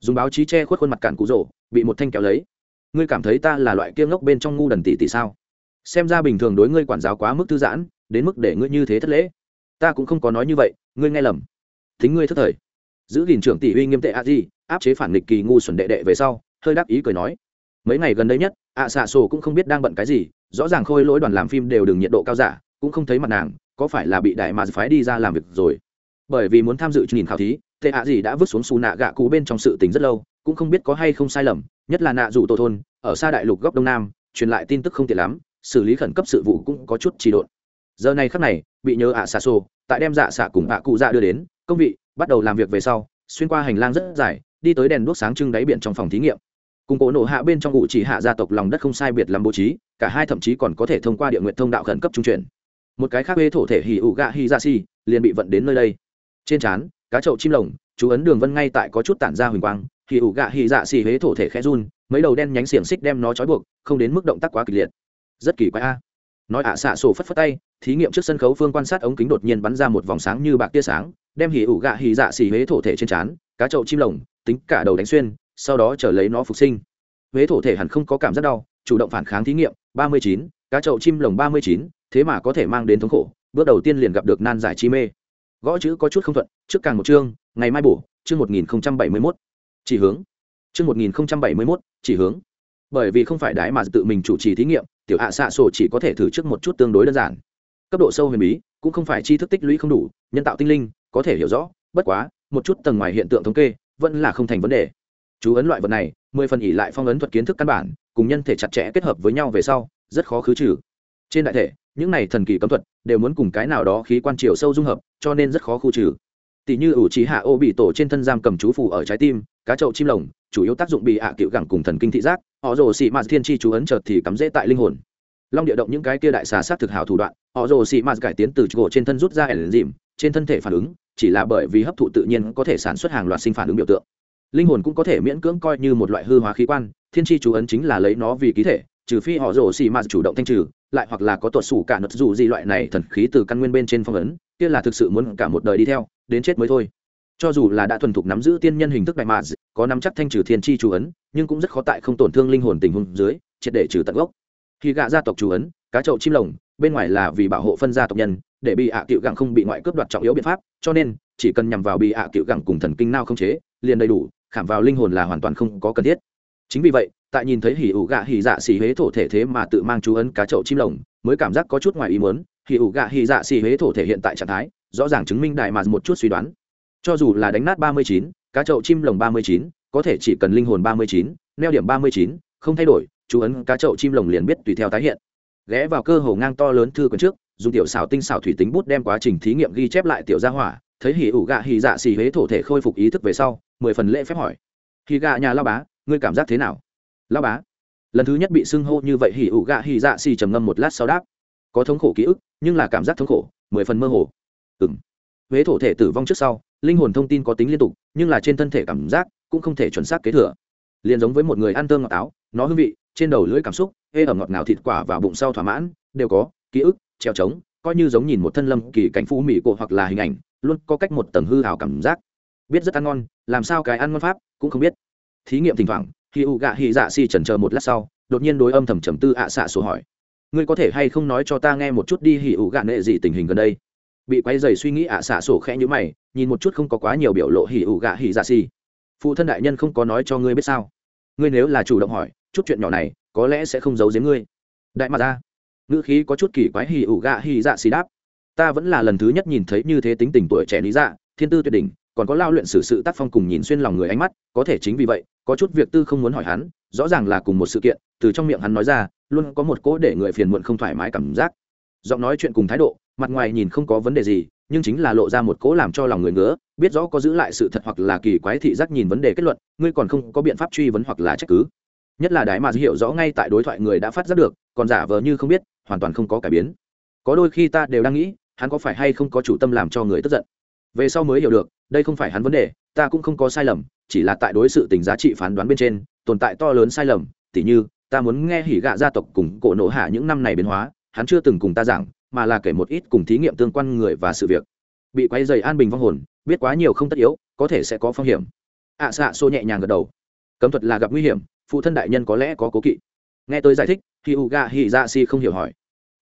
Dùng báo chí che khuất khuôn mặt cản cụ rồ, bị một thanh kéo lấy. Ngươi cảm thấy ta là loại kiêng ngốc bên trong ngu đần tỷ tỷ sao? Xem ra bình thường đối ngươi quản giáo quá mức thư giãn, đến mức để ngươi như thế thất lễ. Ta cũng không có nói như vậy, ngươi nghe lầm. Thính ngươi thất thời. Giữ gìn trưởng tỷ uy nghiêm tệ a di, áp chế phản nghịch kỳ ngu xuẩn đệ đệ về sau, hơi đáp ý cười nói. Mấy ngày gần đây nhất, ạ xạ sổ cũng không biết đang bận cái gì, rõ ràng khôi lỗi đoàn làm phim đều đừng nhiệt độ cao giả, cũng không thấy mặt nàng, có phải là bị đại mà phái đi ra làm việc rồi. Bởi vì muốn tham dự nhìn khảo thí, tệ ạ gì đã vứt xuống xù nạ gạ cú bên trong sự tình rất lâu, cũng không biết có hay không sai lầm, nhất là nạ dù tổ thôn, ở xa đại lục góc đông nam, truyền lại tin tức không tiện lắm xử lý khẩn cấp sự vụ cũng có chút trì độn. Giờ này khắc này, bị nhớ ạ xạ xô, tại đem dạ xạ cùng ạ cụ dạ đưa đến, công vị, bắt đầu làm việc về sau, xuyên qua hành lang rất dài, đi tới đèn đuốc sáng trưng đáy biển trong phòng thí nghiệm. Cùng cổ nổ hạ bên trong ngụ chỉ hạ gia tộc lòng đất không sai biệt làm bố trí, cả hai thậm chí còn có thể thông qua địa nguyện thông đạo khẩn cấp trung chuyển. Một cái khác bê thổ thể hì ụ gạ hi ra si liền bị vận đến nơi đây. Trên trán, cá chậu chim lồng, chú ấn đường vân ngay tại có chút tản ra huỳnh quang hì ụ gạ hi dạ xì huế thổ thể khẽ run, mấy đầu đen nhánh xiềng xích đem nó trói buộc, không đến mức động tác quá kịch liệt rất kỳ quái a. Nói ạ, xạ sổ phất phất tay, thí nghiệm trước sân khấu phương quan sát ống kính đột nhiên bắn ra một vòng sáng như bạc tia sáng, đem hỉ ủ gạ hỉ dạ xỉ huế thổ thể trên trán, cá chậu chim lồng, tính cả đầu đánh xuyên, sau đó trở lấy nó phục sinh. Huế thổ thể hẳn không có cảm giác đau, chủ động phản kháng thí nghiệm, ba mươi chín, cá chậu chim lồng ba mươi chín, thế mà có thể mang đến thống khổ, bước đầu tiên liền gặp được nan giải chi mê. Gõ chữ có chút không thuận, trước càng một chương, ngày mai bổ, chương một nghìn bảy mươi mốt. Chỉ hướng. Chương một nghìn bảy mươi mốt, chỉ hướng. Bởi vì không phải đái mà tự mình chủ trì thí nghiệm tiểu hạ xạ sổ chỉ có thể thử trước một chút tương đối đơn giản. Cấp độ sâu huyền bí, cũng không phải tri thức tích lũy không đủ, nhân tạo tinh linh, có thể hiểu rõ, bất quá, một chút tầng ngoài hiện tượng thống kê, vẫn là không thành vấn đề. Chú ấn loại vật này, mười phần ỉ lại phong ấn thuật kiến thức căn bản, cùng nhân thể chặt chẽ kết hợp với nhau về sau, rất khó khứ trừ. Trên đại thể, những này thần kỳ cấm thuật đều muốn cùng cái nào đó khí quan chiều sâu dung hợp, cho nên rất khó khu trừ. Tỷ như ủ trí hạ ô bị tổ trên thân giam cầm chú phù ở trái tim, cá chậu chim lồng chủ yếu tác dụng bị ạ à cựu gẳng cùng thần kinh thị giác, họ rồ xị mạt thiên tri chú ấn chợt thì cắm dễ tại linh hồn. Long địa động những cái kia đại xà sát thực hảo thủ đoạn, họ rồ xị mạt cải tiến từ gỗ trên thân rút ra ẩn dìm, trên thân thể phản ứng, chỉ là bởi vì hấp thụ tự nhiên có thể sản xuất hàng loạt sinh phản ứng biểu tượng. Linh hồn cũng có thể miễn cưỡng coi như một loại hư hóa khí quan, thiên tri chú ấn chính là lấy nó vì ký thể, trừ phi họ rồ xì mạt chủ động thanh trừ, lại hoặc là có tuột sủ cả nật dù gì loại này thần khí từ căn nguyên bên trên phong ấn, kia là thực sự muốn cả một đời đi theo, đến chết mới thôi. Cho dù là đã thuần thục nắm giữ tiên nhân hình thức đại mạt có nắm chắc thanh trừ thiên tri chú ấn, nhưng cũng rất khó tại không tổn thương linh hồn tình huống dưới, triệt để trừ tận gốc. Khi gạ gia tộc chú ấn, cá chậu chim lồng, bên ngoài là vì bảo hộ phân gia tộc nhân, để bị ạ à cựu gặng không bị ngoại cướp đoạt trọng yếu biện pháp, cho nên, chỉ cần nhằm vào bị ạ à cựu gặng cùng thần kinh nao không chế, liền đầy đủ, khảm vào linh hồn là hoàn toàn không có cần thiết. Chính vì vậy, tại nhìn thấy hỉ ủ gạ hỉ dạ xỉ huế thổ thể thế mà tự mang chú ấn cá chậu chim lồng, mới cảm giác có chút ngoài ý muốn, hỉ ủ gạ hỉ dạ xỉ huế thổ thể hiện tại trạng thái, rõ ràng chứng minh đại mà một chút suy đoán. Cho dù là đánh nát ba mươi chín cá chậu chim lồng ba mươi chín, có thể chỉ cần linh hồn ba mươi chín, neo điểm ba mươi chín, không thay đổi, chú ấn cá chậu chim lồng liền biết tùy theo tái hiện. Ghé vào cơ hồ ngang to lớn thư quyển trước, dùng tiểu xảo tinh xảo thủy tính bút đem quá trình thí nghiệm ghi chép lại tiểu gia hỏa, thấy hỉ ủ gạ hỉ dạ xì huế thổ thể khôi phục ý thức về sau, mười phần lễ phép hỏi. Hỉ gạ nhà lao bá, ngươi cảm giác thế nào? Lao bá, lần thứ nhất bị xưng hô như vậy hỉ ủ gạ hỉ dạ xì trầm ngâm một lát sau đáp. Có thống khổ ký ức, nhưng là cảm giác thống khổ, mười phần mơ hồ. Ừng huế thổ thể tử vong trước sau linh hồn thông tin có tính liên tục, nhưng là trên thân thể cảm giác cũng không thể chuẩn xác kế thừa. Liền giống với một người ăn tơ ngọt áo, nó hương vị, trên đầu lưỡi cảm xúc, ê ẩm ngọt ngào thịt quả và bụng sau thỏa mãn, đều có, ký ức treo trống, coi như giống nhìn một thân lâm kỳ cảnh phú mỹ cổ hoặc là hình ảnh, luôn có cách một tầng hư hào cảm giác. Biết rất ăn ngon, làm sao cái ăn ngon pháp, cũng không biết. Thí nghiệm thỉnh thoảng khi u gạ hy dạ si chần chờ một lát sau, đột nhiên đối âm thầm trầm tư ạ à xạ sổ hỏi. Ngươi có thể hay không nói cho ta nghe một chút đi hỉ ủ gạ nệ gì tình hình gần đây? Bị quay dày suy nghĩ ạ à xạ sổ khẽ như mày, nhìn một chút không có quá nhiều biểu lộ hỉ ủ gạ hỉ dạ xì. Phụ thân đại nhân không có nói cho ngươi biết sao? Ngươi nếu là chủ động hỏi, chút chuyện nhỏ này, có lẽ sẽ không giấu giếm ngươi. Đại mặt ra ngữ khí có chút kỳ quái hỉ ủ gạ hỉ dạ xì đáp. Ta vẫn là lần thứ nhất nhìn thấy như thế tính tình tuổi trẻ lý dạ thiên tư tuyệt đỉnh, còn có lao luyện xử sự tác phong cùng nhìn xuyên lòng người ánh mắt, có thể chính vì vậy, có chút việc tư không muốn hỏi hắn, rõ ràng là cùng một sự kiện, từ trong miệng hắn nói ra, luôn có một cỗ để người phiền muộn không thoải mái cảm giác. Giọng nói chuyện cùng thái độ mặt ngoài nhìn không có vấn đề gì, nhưng chính là lộ ra một cỗ làm cho lòng người ngứa, biết rõ có giữ lại sự thật hoặc là kỳ quái thị giác nhìn vấn đề kết luận, ngươi còn không có biện pháp truy vấn hoặc là trách cứ. Nhất là đái mà hiểu rõ ngay tại đối thoại người đã phát giác được, còn giả vờ như không biết, hoàn toàn không có cải biến. Có đôi khi ta đều đang nghĩ, hắn có phải hay không có chủ tâm làm cho người tức giận. Về sau mới hiểu được, đây không phải hắn vấn đề, ta cũng không có sai lầm, chỉ là tại đối sự tình giá trị phán đoán bên trên, tồn tại to lớn sai lầm, tỉ như, ta muốn nghe hỉ gạ gia tộc cùng cổ nổ hạ những năm này biến hóa, hắn chưa từng cùng ta giảng mà là kể một ít cùng thí nghiệm tương quan người và sự việc. Bị quay dày an bình vong hồn biết quá nhiều không tất yếu có thể sẽ có phong hiểm. Ạ à, xạ xô nhẹ nhàng gật đầu. Cấm thuật là gặp nguy hiểm phụ thân đại nhân có lẽ có cố kỵ. Nghe tôi giải thích thì u ga hi ra si không hiểu hỏi.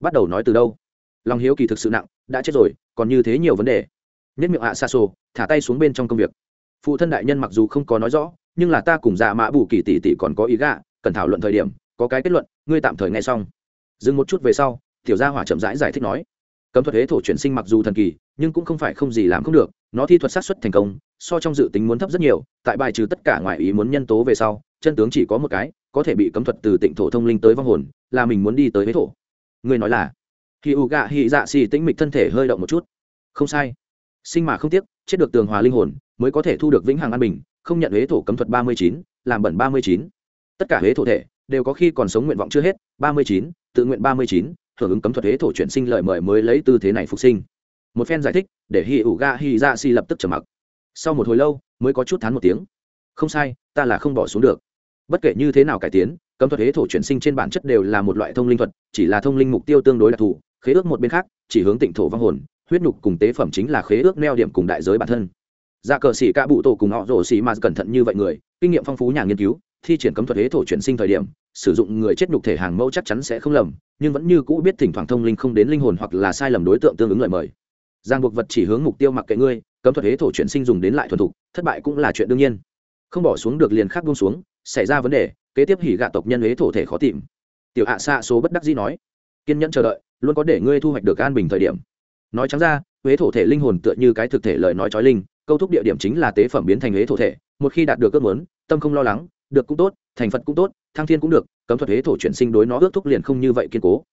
Bắt đầu nói từ đâu? Lòng hiếu kỳ thực sự nặng đã chết rồi còn như thế nhiều vấn đề. Nhất miệng ạ xa xô thả tay xuống bên trong công việc. Phụ thân đại nhân mặc dù không có nói rõ nhưng là ta cùng dạ mã bù kỳ tỷ tỷ còn có ý gạ cần thảo luận thời điểm có cái kết luận ngươi tạm thời nghe xong. Dừng một chút về sau tiểu gia hỏa chậm rãi giải, giải thích nói cấm thuật hế thổ chuyển sinh mặc dù thần kỳ nhưng cũng không phải không gì làm không được nó thi thuật sát xuất thành công so trong dự tính muốn thấp rất nhiều tại bài trừ tất cả ngoại ý muốn nhân tố về sau chân tướng chỉ có một cái có thể bị cấm thuật từ tịnh thổ thông linh tới vong hồn là mình muốn đi tới hế thổ. Ngươi nói là khi u gạ Hị dạ xì tĩnh mịch thân thể hơi động một chút. Không sai. Sinh mà không tiếc chết được tường hòa linh hồn mới có thể thu được vĩnh hằng an bình không nhận huế thổ cấm thuật ba mươi chín làm bẩn ba mươi chín. Tất cả huế thổ thể đều có khi còn sống nguyện vọng chưa hết ba mươi chín tự nguyện ba mươi chín hưởng ứng cấm thuật huế thổ chuyển sinh lợi mời mới lấy tư thế này phục sinh. Một phen giải thích, để hi ủ ga hi ra si lập tức trở mặc. Sau một hồi lâu, mới có chút thán một tiếng. Không sai, ta là không bỏ xuống được. Bất kể như thế nào cải tiến, cấm thuật hế thổ chuyển sinh trên bản chất đều là một loại thông linh thuật, chỉ là thông linh mục tiêu tương đối đặc thù, khế ước một bên khác, chỉ hướng tịnh thổ vong hồn, huyết nhục cùng tế phẩm chính là khế ước neo điểm cùng đại giới bản thân. Ra cờ xỉ ca bụ tổ cùng họ rổ xỉ mà cẩn thận như vậy người, kinh nghiệm phong phú nhà nghiên cứu, thi triển cấm thuật hế thổ chuyển sinh thời điểm sử dụng người chết nhục thể hàng mẫu chắc chắn sẽ không lầm, nhưng vẫn như cũ biết thỉnh thoảng thông linh không đến linh hồn hoặc là sai lầm đối tượng tương ứng lời mời. Giang buộc vật chỉ hướng mục tiêu mặc kệ ngươi, cấm thuật Hế thổ chuyển sinh dùng đến lại thuần thục, thất bại cũng là chuyện đương nhiên. Không bỏ xuống được liền khác buông xuống, xảy ra vấn đề, kế tiếp hỉ gạ tộc nhân Hế thổ thể khó tìm. Tiểu hạ xa số bất đắc dĩ nói, kiên nhẫn chờ đợi, luôn có để ngươi thu hoạch được an bình thời điểm. Nói trắng ra huế thổ thể linh hồn tựa như cái thực thể lời nói trói linh, câu thúc địa điểm chính là tế phẩm biến thành huế thổ thể, một khi đạt được ước muốn, tâm không lo lắng được cũng tốt thành phật cũng tốt thăng thiên cũng được cấm thuật huế thổ chuyển sinh đối nó ước thúc liền không như vậy kiên cố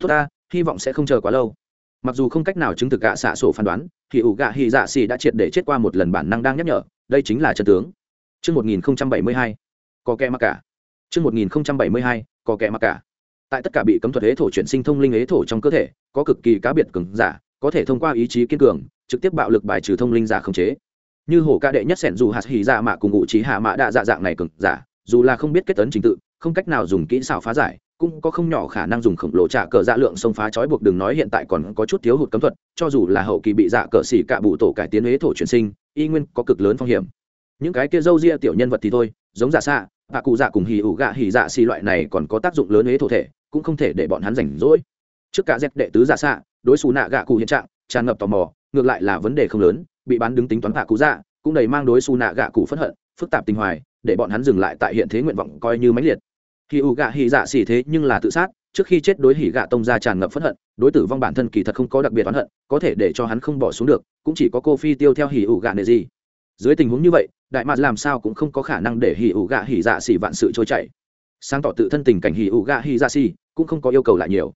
tốt ta hy vọng sẽ không chờ quá lâu mặc dù không cách nào chứng thực gạ xạ sổ phán đoán thì ủ gạ hy dạ xì đã triệt để chết qua một lần bản năng đang nhắc nhở đây chính là chân tướng Trước 1072, có kẻ mặc cả. Trước 1072, có kẻ mặc cả. Tại tất cả bị cấm thuật hế thổ chuyển sinh thông linh hế thổ trong cơ thể, có cực kỳ cá biệt cường giả, có thể thông qua ý chí kiên cường, trực tiếp bạo lực bài trừ thông linh giả khống chế. Như hổ ca đệ nhất sẻn dù hạt hỉ dạ mạ cùng ngụ trí hạ mạ đa dạ dạng này cực giả, dù là không biết kết tấn trình tự, không cách nào dùng kỹ xảo phá giải, cũng có không nhỏ khả năng dùng khổng lồ trả cờ dạ lượng xông phá trói buộc đừng nói hiện tại còn có chút thiếu hụt cấm thuật cho dù là hậu kỳ bị dạ cờ xỉ cạ bụ tổ cải tiến huế thổ chuyển sinh y nguyên có cực lớn phong hiểm. Những cái kia dâu ria tiểu nhân vật thì thôi giống giả xạ bà cụ dạ cùng hì ủ gạ hì dạ xì loại này còn có tác dụng lớn huế thổ thể cũng không thể để bọn hắn rảnh rỗi. Trước cả dép đệ tứ giả xạ đối xù nạ gạ cụ hiện trạng tràn ngập tò mò ngược lại là vấn đề không lớn bị bán đứng tính toán bà cụ dạ cũng đầy mang đối xù nạ gạ cụ phẫn hận, phức tạp tình hoài, để bọn hắn dừng lại tại hiện thế nguyện vọng coi như mãnh liệt. Hì ủ gạ hì dạ xỉ thế nhưng là tự sát, trước khi chết đối hỉ gạ tông ra tràn ngập phẫn hận, đối tử vong bản thân kỳ thật không có đặc biệt oán hận, có thể để cho hắn không bỏ xuống được, cũng chỉ có cô phi tiêu theo hỉ ủ gạ nề gì. Dưới tình huống như vậy, đại mạc làm sao cũng không có khả năng để hỉ ủ gạ hỉ dạ xỉ vạn sự trôi chảy. Sáng tỏ tự thân tình cảnh hỉ ủ gạ hỉ dạ xỉ cũng không có yêu cầu lại nhiều.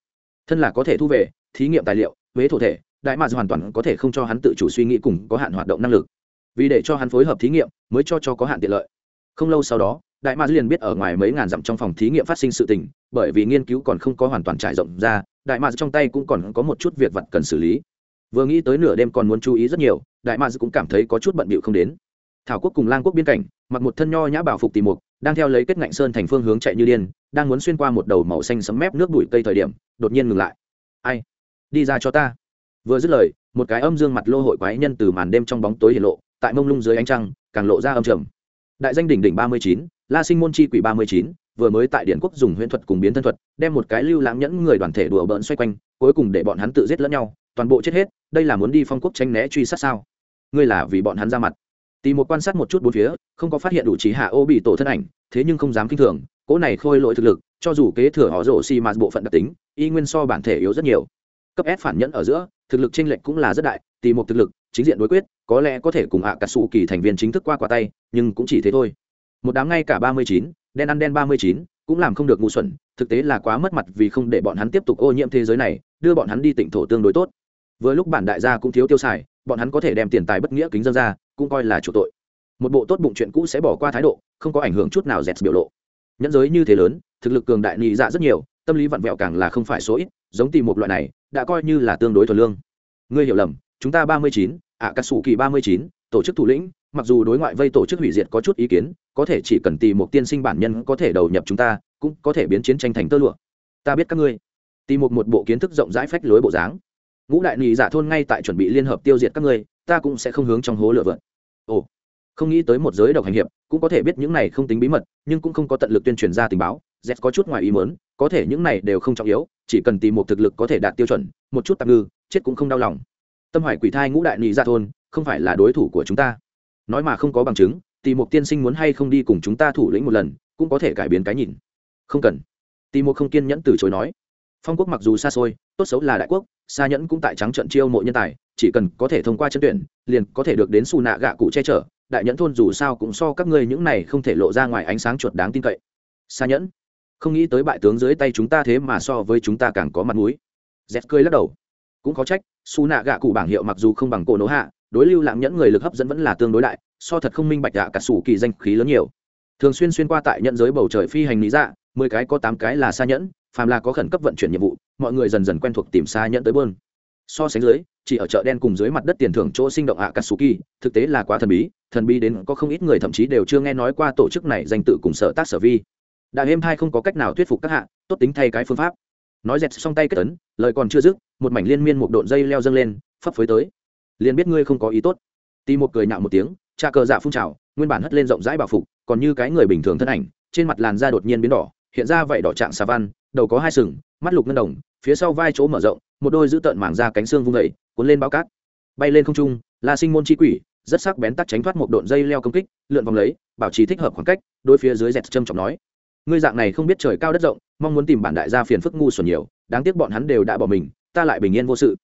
Thân là có thể thu về, thí nghiệm tài liệu, huế thổ thể đại mạc hoàn toàn có thể không cho hắn tự chủ suy nghĩ cùng có hạn hoạt động năng lực. Vì để cho hắn phối hợp thí nghiệm, mới cho cho có hạn tiện lợi. Không lâu sau đó, đại mạc liền biết ở ngoài mấy ngàn dặm trong phòng thí nghiệm phát sinh sự tình, bởi vì nghiên cứu còn không có hoàn toàn trải rộng ra, đại mạc trong tay cũng còn có một chút việc vặt cần xử lý. Vừa nghĩ tới nửa đêm còn muốn chú ý rất nhiều, đại mạc cũng cảm thấy có chút bận bịu không đến. Thảo quốc cùng lang quốc biên cảnh, mặc một thân nho nhã bảo phục tìm mục, đang theo lấy kết ngạnh sơn thành phương hướng chạy như điên, đang muốn xuyên qua một đầu màu xanh sấm mép nước bụi cây thời điểm, đột nhiên ngừng lại. Ai? Đi ra cho ta vừa dứt lời, một cái âm dương mặt lô hội quái nhân từ màn đêm trong bóng tối hiện lộ, tại mông lung dưới ánh trăng, càng lộ ra âm trầm. Đại danh đỉnh đỉnh ba mươi chín, la sinh môn chi quỷ ba mươi chín, vừa mới tại điện quốc dùng huyễn thuật cùng biến thân thuật, đem một cái lưu lãng nhẫn người đoàn thể đùa bỡn xoay quanh, cuối cùng để bọn hắn tự giết lẫn nhau, toàn bộ chết hết, đây là muốn đi phong quốc tranh né truy sát sao? Ngươi là vì bọn hắn ra mặt. Tìm một quan sát một chút bốn phía, không có phát hiện đủ trí hạ ô bị tổ thân ảnh, thế nhưng không dám kinh thường, cỗ này khôi lỗi thực lực, cho dù kế thừa họ rổ xi mà bộ phận đặc tính, y nguyên so bản thể yếu rất nhiều. Cấp s phản nhẫn ở giữa thực lực chênh lệch cũng là rất đại tỷ một thực lực, chính diện đối quyết, có lẽ có thể cùng hạ cả sụ kỳ thành viên chính thức qua quả tay, nhưng cũng chỉ thế thôi. Một đám ngay cả ba mươi chín, đen ăn đen ba mươi chín, cũng làm không được ngu xuẩn, thực tế là quá mất mặt vì không để bọn hắn tiếp tục ô nhiễm thế giới này, đưa bọn hắn đi tỉnh thổ tương đối tốt. Vừa lúc bản đại gia cũng thiếu tiêu xài, bọn hắn có thể đem tiền tài bất nghĩa kính dân ra, cũng coi là chủ tội. Một bộ tốt bụng chuyện cũ sẽ bỏ qua thái độ, không có ảnh hưởng chút nào dẹt biểu lộ. Nhẫn giới như thế lớn, thực lực cường đại nhị dạ rất nhiều, tâm lý vặn vẹo càng là không phải số ít giống tìm một loại này, đã coi như là tương đối thuần lương. Ngươi hiểu lầm, chúng ta ba mươi chín, ạ, cà sủ kỳ ba mươi chín, tổ chức thủ lĩnh, mặc dù đối ngoại vây tổ chức hủy diệt có chút ý kiến, có thể chỉ cần tìm một tiên sinh bản nhân có thể đầu nhập chúng ta, cũng có thể biến chiến tranh thành tơ lụa. Ta biết các ngươi. Tìm một một bộ kiến thức rộng rãi phách lối bộ dáng. Ngũ đại nị giả thôn ngay tại chuẩn bị liên hợp tiêu diệt các ngươi, ta cũng sẽ không hướng trong hố lửa vợn ồ, không nghĩ tới một giới độc hành hiệp, cũng có thể biết những này không tính bí mật, nhưng cũng không có tận lực tuyên truyền ra tình báo, z có chút ngoài ý mớn có thể những này đều không trọng yếu chỉ cần tìm một thực lực có thể đạt tiêu chuẩn, một chút tạm ngư, chết cũng không đau lòng. Tâm hoài quỷ thai ngũ đại nhị ra thôn, không phải là đối thủ của chúng ta. Nói mà không có bằng chứng tìm một tiên sinh muốn hay không đi cùng chúng ta thủ lĩnh một lần, cũng có thể cải biến cái nhìn. Không cần. Tìm một không kiên nhẫn từ chối nói. Phong quốc mặc dù xa xôi, tốt xấu là đại quốc xa nhẫn cũng tại trắng trận chiêu mộ nhân tài, chỉ cần có thể thông qua chân tuyển, liền có thể được đến xù nạ gạ cụ che chở. Đại nhẫn thôn dù sao cũng so các ngươi những này không thể lộ ra ngoài ánh sáng chuột đáng tin cậy. Xa nhẫn không nghĩ tới bại tướng dưới tay chúng ta thế mà so với chúng ta càng có mặt mũi. Dép cười lắc đầu. Cũng có trách xù nạ gạ cụ bảng hiệu mặc dù không bằng cổ nỗ hạ, đối lưu lãng nhẫn người lực hấp dẫn vẫn là tương đối đại, so thật không minh bạch gạ cả sủ kỳ danh khí lớn nhiều. Thường xuyên xuyên qua tại nhận giới bầu trời phi hành lý dạ mười cái có tám cái là xa nhẫn, phàm là có khẩn cấp vận chuyển nhiệm vụ, mọi người dần dần quen thuộc tìm xa nhẫn tới bơn. So sánh dưới, chỉ ở chợ đen cùng dưới mặt đất tiền thưởng chỗ sinh động ạ katsuki thực tế là quá thần bí thần bí đến có không ít người thậm chí đều chưa nghe nói qua tổ chức này danh tự cùng sở tác sở vi đại êm thai không có cách nào thuyết phục các hạ, tốt tính thay cái phương pháp. Nói dẹt xong tay kết tấn lời còn chưa dứt, một mảnh liên miên một độn dây leo dâng lên, phấp phới tới. Liền biết ngươi không có ý tốt. Tì một cười nạo một tiếng, cha cờ dạ phun trào, nguyên bản hất lên rộng rãi bảo phục, còn như cái người bình thường thân ảnh, trên mặt làn da đột nhiên biến đỏ, hiện ra vậy đỏ trạng xà văn, đầu có hai sừng, mắt lục ngân đồng, phía sau vai chỗ mở rộng, một đôi giữ tợn mảng ra cánh xương vung vẩy cuốn lên bao cát. Bay lên không trung, la sinh môn chi quỷ, rất sắc bén tắc tránh thoát một độn dây leo công kích, lượn vòng lấy, bảo trì thích hợp khoảng cách đôi phía dưới dẹt trâm trọng nói ngươi dạng này không biết trời cao đất rộng, mong muốn tìm bản đại gia phiền phức ngu xuẩn nhiều, đáng tiếc bọn hắn đều đã bỏ mình, ta lại bình yên vô sự.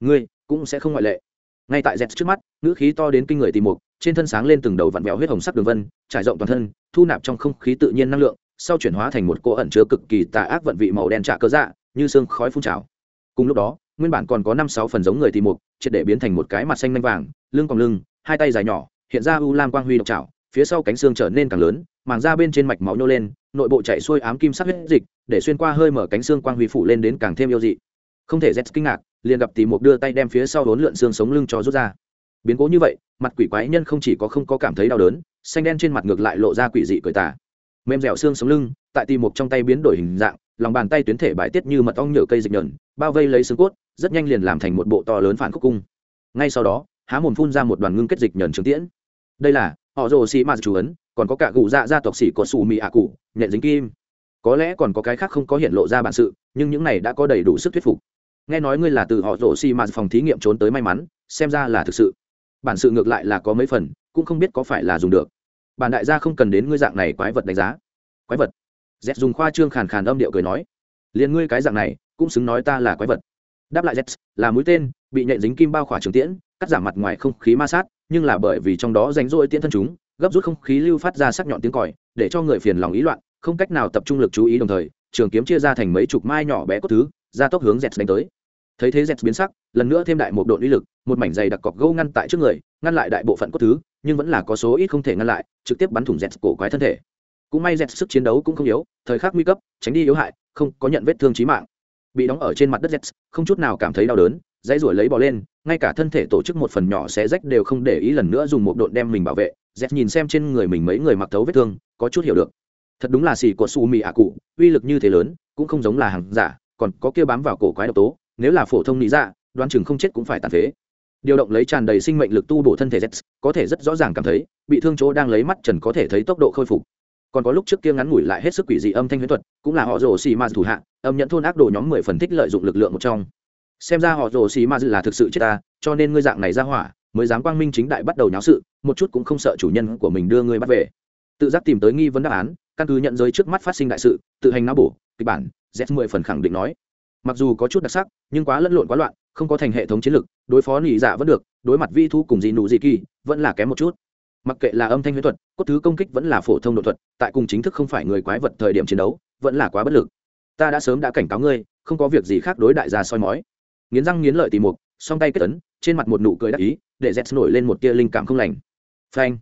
Ngươi cũng sẽ không ngoại lệ. Ngay tại dẹt trước mắt, ngữ khí to đến kinh người tìm mục, trên thân sáng lên từng đầu vặn vẹo huyết hồng sắc đường vân, trải rộng toàn thân, thu nạp trong không khí tự nhiên năng lượng, sau chuyển hóa thành một cỗ ẩn chứa cực kỳ tà ác vận vị màu đen trả cơ dạ như xương khói phun trào. Cùng lúc đó, nguyên bản còn có năm sáu phần giống người tìm mục, triệt để biến thành một cái mặt xanh manh vàng, lưng còn lưng, hai tay dài nhỏ, hiện ra u lam quang huy độc trào phía sau cánh xương trở nên càng lớn màng da bên trên mạch máu nhô lên, nội bộ chạy xuôi ám kim sắc huyết dịch, để xuyên qua hơi mở cánh xương quang huy phủ lên đến càng thêm yêu dị. Không thể z kinh ngạc, liền gặp Tì Mục đưa tay đem phía sau đốn lượn xương sống lưng cho rút ra. Biến cố như vậy, mặt quỷ quái nhân không chỉ có không có cảm thấy đau đớn, xanh đen trên mặt ngược lại lộ ra quỷ dị cười tả mềm dẻo xương sống lưng, tại Tì Mục trong tay biến đổi hình dạng, lòng bàn tay tuyến thể bài tiết như mật ong nhựa cây dịch nhờn, bao vây lấy xương cốt, rất nhanh liền làm thành một bộ to lớn phản khúc cung. Ngay sau đó, há mồm phun ra một đoàn ngưng kết dịch nhờn trường tiễn. Đây là họ rồ xì ma chú ấn còn có cả gù dạ gia tộc xỉ có xù mì ạ cụ, nhện dính kim. Có lẽ còn có cái khác không có hiện lộ ra bản sự, nhưng những này đã có đầy đủ sức thuyết phục. Nghe nói ngươi là từ họ rổ xì mà phòng thí nghiệm trốn tới may mắn, xem ra là thực sự. Bản sự ngược lại là có mấy phần, cũng không biết có phải là dùng được. Bản đại gia không cần đến ngươi dạng này quái vật đánh giá. Quái vật? Z dùng khoa trương khàn khàn âm điệu cười nói. Liền ngươi cái dạng này, cũng xứng nói ta là quái vật. Đáp lại z là mũi tên, bị nhện dính kim bao khỏa trường tiễn, cắt giảm mặt ngoài không khí ma sát, nhưng là bởi vì trong đó rảnh rỗi tiễn thân chúng gấp rút không khí lưu phát ra sắc nhọn tiếng còi để cho người phiền lòng ý loạn không cách nào tập trung lực chú ý đồng thời trường kiếm chia ra thành mấy chục mai nhỏ bé cốt thứ ra tốc hướng dẹt đánh tới. Thấy thế dẹt biến sắc lần nữa thêm đại một độ uy lực một mảnh dày đặc cọc gâu ngăn tại trước người ngăn lại đại bộ phận cốt thứ nhưng vẫn là có số ít không thể ngăn lại trực tiếp bắn thủng dẹt cổ quái thân thể. Cũng may dẹt sức chiến đấu cũng không yếu thời khắc nguy cấp tránh đi yếu hại không có nhận vết thương chí mạng. Bị đóng ở trên mặt đất dẹt, không chút nào cảm thấy đau đớn dãy ruổi lấy bò lên ngay cả thân thể tổ chức một phần nhỏ xé rách đều không để ý lần nữa dùng một độn đem mình bảo vệ z nhìn xem trên người mình mấy người mặc thấu vết thương, có chút hiểu được. Thật đúng là xì của su mì ạ cụ, uy lực như thế lớn, cũng không giống là hàng giả, còn có kia bám vào cổ quái độc tố, nếu là phổ thông lý dạ đoán chừng không chết cũng phải tàn phế. Điều động lấy tràn đầy sinh mệnh lực tu bổ thân thể z, có thể rất rõ ràng cảm thấy, bị thương chỗ đang lấy mắt trần có thể thấy tốc độ khôi phục. Còn có lúc trước kia ngắn ngủi lại hết sức quỷ dị âm thanh huyễn thuật, cũng là họ rồ xì ma thủ hạ, âm nhận thôn ác đồ nhóm mười phần thích lợi dụng lực lượng một trong. Xem ra họ rồ xì ma là thực sự chết ta, cho nên ngươi dạng này ra hỏa mới dám quang minh chính đại bắt đầu nháo sự, một chút cũng không sợ chủ nhân của mình đưa ngươi bắt về. Tự giác tìm tới nghi vấn đáp án, căn cứ nhận giới trước mắt phát sinh đại sự, tự hành não bổ, kịch bản, z mười phần khẳng định nói. Mặc dù có chút đặc sắc, nhưng quá lẫn lộn quá loạn, không có thành hệ thống chiến lược, đối phó nỉ dạ vẫn được, đối mặt vi thu cùng dị nụ dị kỳ, vẫn là kém một chút. Mặc kệ là âm thanh huyễn thuật, cốt thứ công kích vẫn là phổ thông độ thuật, tại cùng chính thức không phải người quái vật thời điểm chiến đấu, vẫn là quá bất lực. Ta đã sớm đã cảnh cáo ngươi, không có việc gì khác đối đại gia soi mói. Nghiến răng nghiến lợi tìm mục, song tay kết tấn trên mặt một nụ cười đắc ý, để z nổi lên một tia linh cảm không lành. Phanh.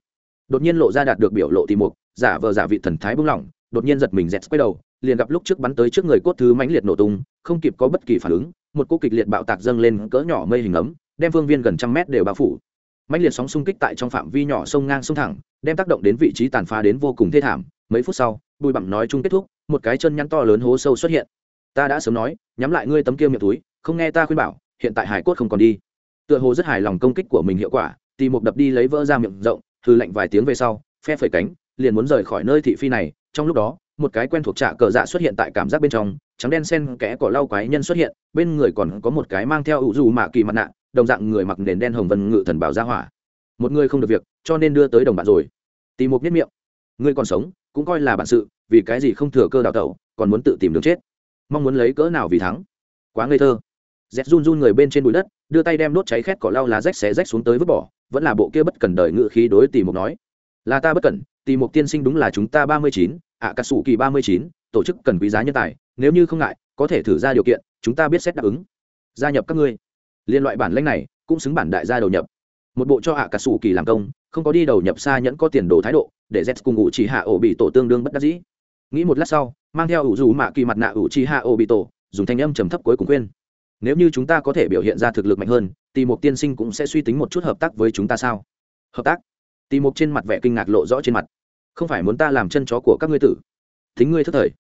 Đột nhiên lộ ra đạt được biểu lộ tìm mục, giả vờ giả vị thần thái bung lỏng, đột nhiên giật mình z quay đầu, liền gặp lúc trước bắn tới trước người cốt thứ mãnh liệt nổ tung, không kịp có bất kỳ phản ứng, một cô kịch liệt bạo tạc dâng lên cỡ nhỏ mây hình ấm, đem phương viên gần trăm mét đều bao phủ. Mãnh liệt sóng xung kích tại trong phạm vi nhỏ sông ngang sông thẳng, đem tác động đến vị trí tàn phá đến vô cùng thê thảm. Mấy phút sau bùi bặm nói chung kết thúc, một cái chân nhăn to lớn hố sâu xuất hiện. Ta đã sớm nói, nhắm lại ngươi tấm kia miệng túi, không nghe ta khuyên bảo, hiện tại hải cốt không còn đi tựa hồ rất hài lòng công kích của mình hiệu quả, tì mục đập đi lấy vỡ ra miệng rộng hư lạnh vài tiếng về sau, phe phẩy cánh, liền muốn rời khỏi nơi thị phi này. Trong lúc đó, một cái quen thuộc trạ cờ dạ xuất hiện tại cảm giác bên trong, trắng đen sen kẽ cỏ lau quái nhân xuất hiện, bên người còn có một cái mang theo ủ dù mạ kỳ mặt nạ, đồng dạng người mặc nền đen hồng vân ngự thần bảo ra hỏa. Một người không được việc, cho nên đưa tới đồng bạn rồi. Tì mục nhất miệng. Ngươi còn sống, cũng coi là bản sự, vì cái gì không thừa cơ đào tẩu, còn muốn tự tìm đường chết. Mong muốn lấy cỡ nào vì thắng. Quá ngây thơ dẹt run run người bên trên bụi đất, đưa tay đem đốt cháy khét cỏ lau lá rách xé rách xuống tới vứt bỏ, vẫn là bộ kia bất cần đời ngự khí đối tìm mục nói. Là ta bất cẩn tìm mục tiên sinh đúng là chúng ta ba mươi chín ạ cà sủ kỳ ba mươi chín, tổ chức cần quý giá nhân tài, nếu như không ngại, có thể thử ra điều kiện, chúng ta biết xét đáp ứng. Gia nhập các ngươi. Liên loại bản lãnh này, cũng xứng bản đại gia đầu nhập. Một bộ cho ạ cà sủ kỳ làm công, không có đi đầu nhập xa nhẫn có tiền đồ thái độ, để z cùng ủ chỉ hạ ổ bị tổ tương đương bất đắc dĩ. Nghĩ một lát sau, mang theo ủ dù mạ kỳ mặt nạ ủ chỉ hạ ổ bị tổ, dùng thanh âm trầm thấp cuối cùng khuyên nếu như chúng ta có thể biểu hiện ra thực lực mạnh hơn tì mục tiên sinh cũng sẽ suy tính một chút hợp tác với chúng ta sao? Hợp tác? Tì mục trên mặt vẻ kinh ngạc lộ rõ trên mặt. Không phải muốn ta làm chân chó của các ngươi tử? Thính ngươi thất thời.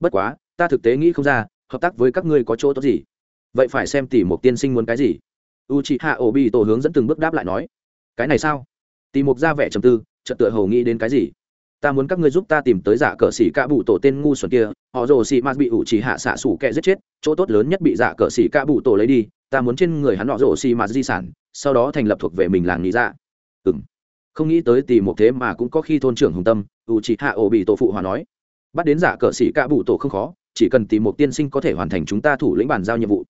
Bất quá, ta thực tế nghĩ không ra, hợp tác với các ngươi có chỗ tốt gì? Vậy phải xem tì mục tiên sinh muốn cái gì. U chị hạ ổ bị tổ hướng dẫn từng bước đáp lại nói. Cái này sao? Tì mục ra vẻ trầm tư, chợt tựa hầu nghĩ đến cái gì ta muốn các ngươi giúp ta tìm tới giả cờ xỉ ca bụ tổ tên ngu xuẩn kia, họ rồ xỉ mạt bị ủ chỉ hạ xạ xủ kẹ giết chết, chỗ tốt lớn nhất bị giả cờ xỉ ca bụ tổ lấy đi, ta muốn trên người hắn họ rồ xỉ mạt di sản, sau đó thành lập thuộc về mình làng nghĩ ra ừng không nghĩ tới tìm một thế mà cũng có khi thôn trưởng hùng tâm, ủ chỉ hạ ổ bị tổ phụ hòa nói. Bắt đến giả cờ xỉ ca bụ tổ không khó, chỉ cần tìm một tiên sinh có thể hoàn thành chúng ta thủ lĩnh bàn giao nhiệm vụ.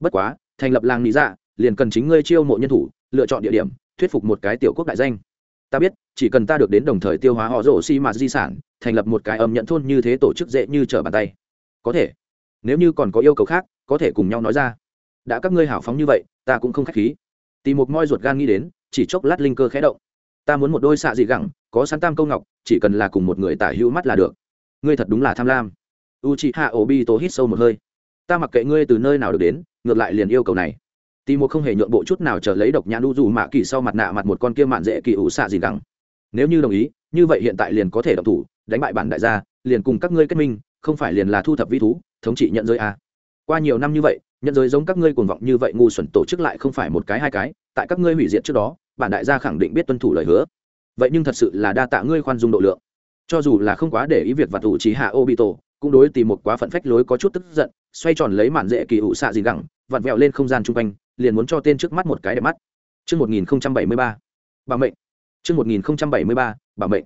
Bất quá, thành lập làng lý dạ liền cần chính ngươi chiêu mộ nhân thủ, lựa chọn địa điểm, thuyết phục một cái tiểu quốc đại danh ta biết, chỉ cần ta được đến đồng thời tiêu hóa họ rổ xi mạt di sản, thành lập một cái âm nhận thôn như thế tổ chức dễ như trở bàn tay. Có thể. Nếu như còn có yêu cầu khác, có thể cùng nhau nói ra. Đã các ngươi hảo phóng như vậy, ta cũng không k h á c h khí. Tìm một moi ruột gan nghĩ đến, chỉ chốc lát linh cơ khé động. Ta muốn một đôi xạ dị gẳng, có sắn tam câu ngọc, chỉ cần là cùng một người tả hữu mắt là được. Ngươi thật đúng là tham lam. U chị hạ ổ bi tố hít sâu một hơi. Ta mặc kệ ngươi từ nơi nào được đến, ngược lại liền yêu cầu này tì một không hề nhượng bộ chút nào chờ lấy độc nhãn u dù mạ kỳ sau mặt nạ mặt một con kia mạn dễ kỳ ủ xạ gì gẳng. Nếu như đồng ý, như vậy hiện tại liền có thể động thủ, đánh bại bản đại gia, liền cùng các ngươi kết minh, không phải liền là thu thập vi thú, thống trị nhận giới a qua nhiều năm như vậy, nhận giới giống các ngươi cuồng vọng như vậy ngu xuẩn tổ chức lại không phải một cái hai cái, tại các ngươi hủy diệt trước đó, bản đại gia khẳng định biết tuân thủ lời hứa. Vậy nhưng thật sự là đa tạ ngươi khoan dung độ lượng. Cho dù là không quá để ý việc vặt ủ trí hạ obito, cũng đối tìm một quá phận phách lối có chút tức giận, xoay tròn lấy mạn dễ kỳ ủ xạ gì gẳng, vặn vẹo lên không gian chung quanh liền muốn cho tên trước mắt một cái đẹp mắt Trước 1073, bà mệnh. Trước 1073, bà mệnh.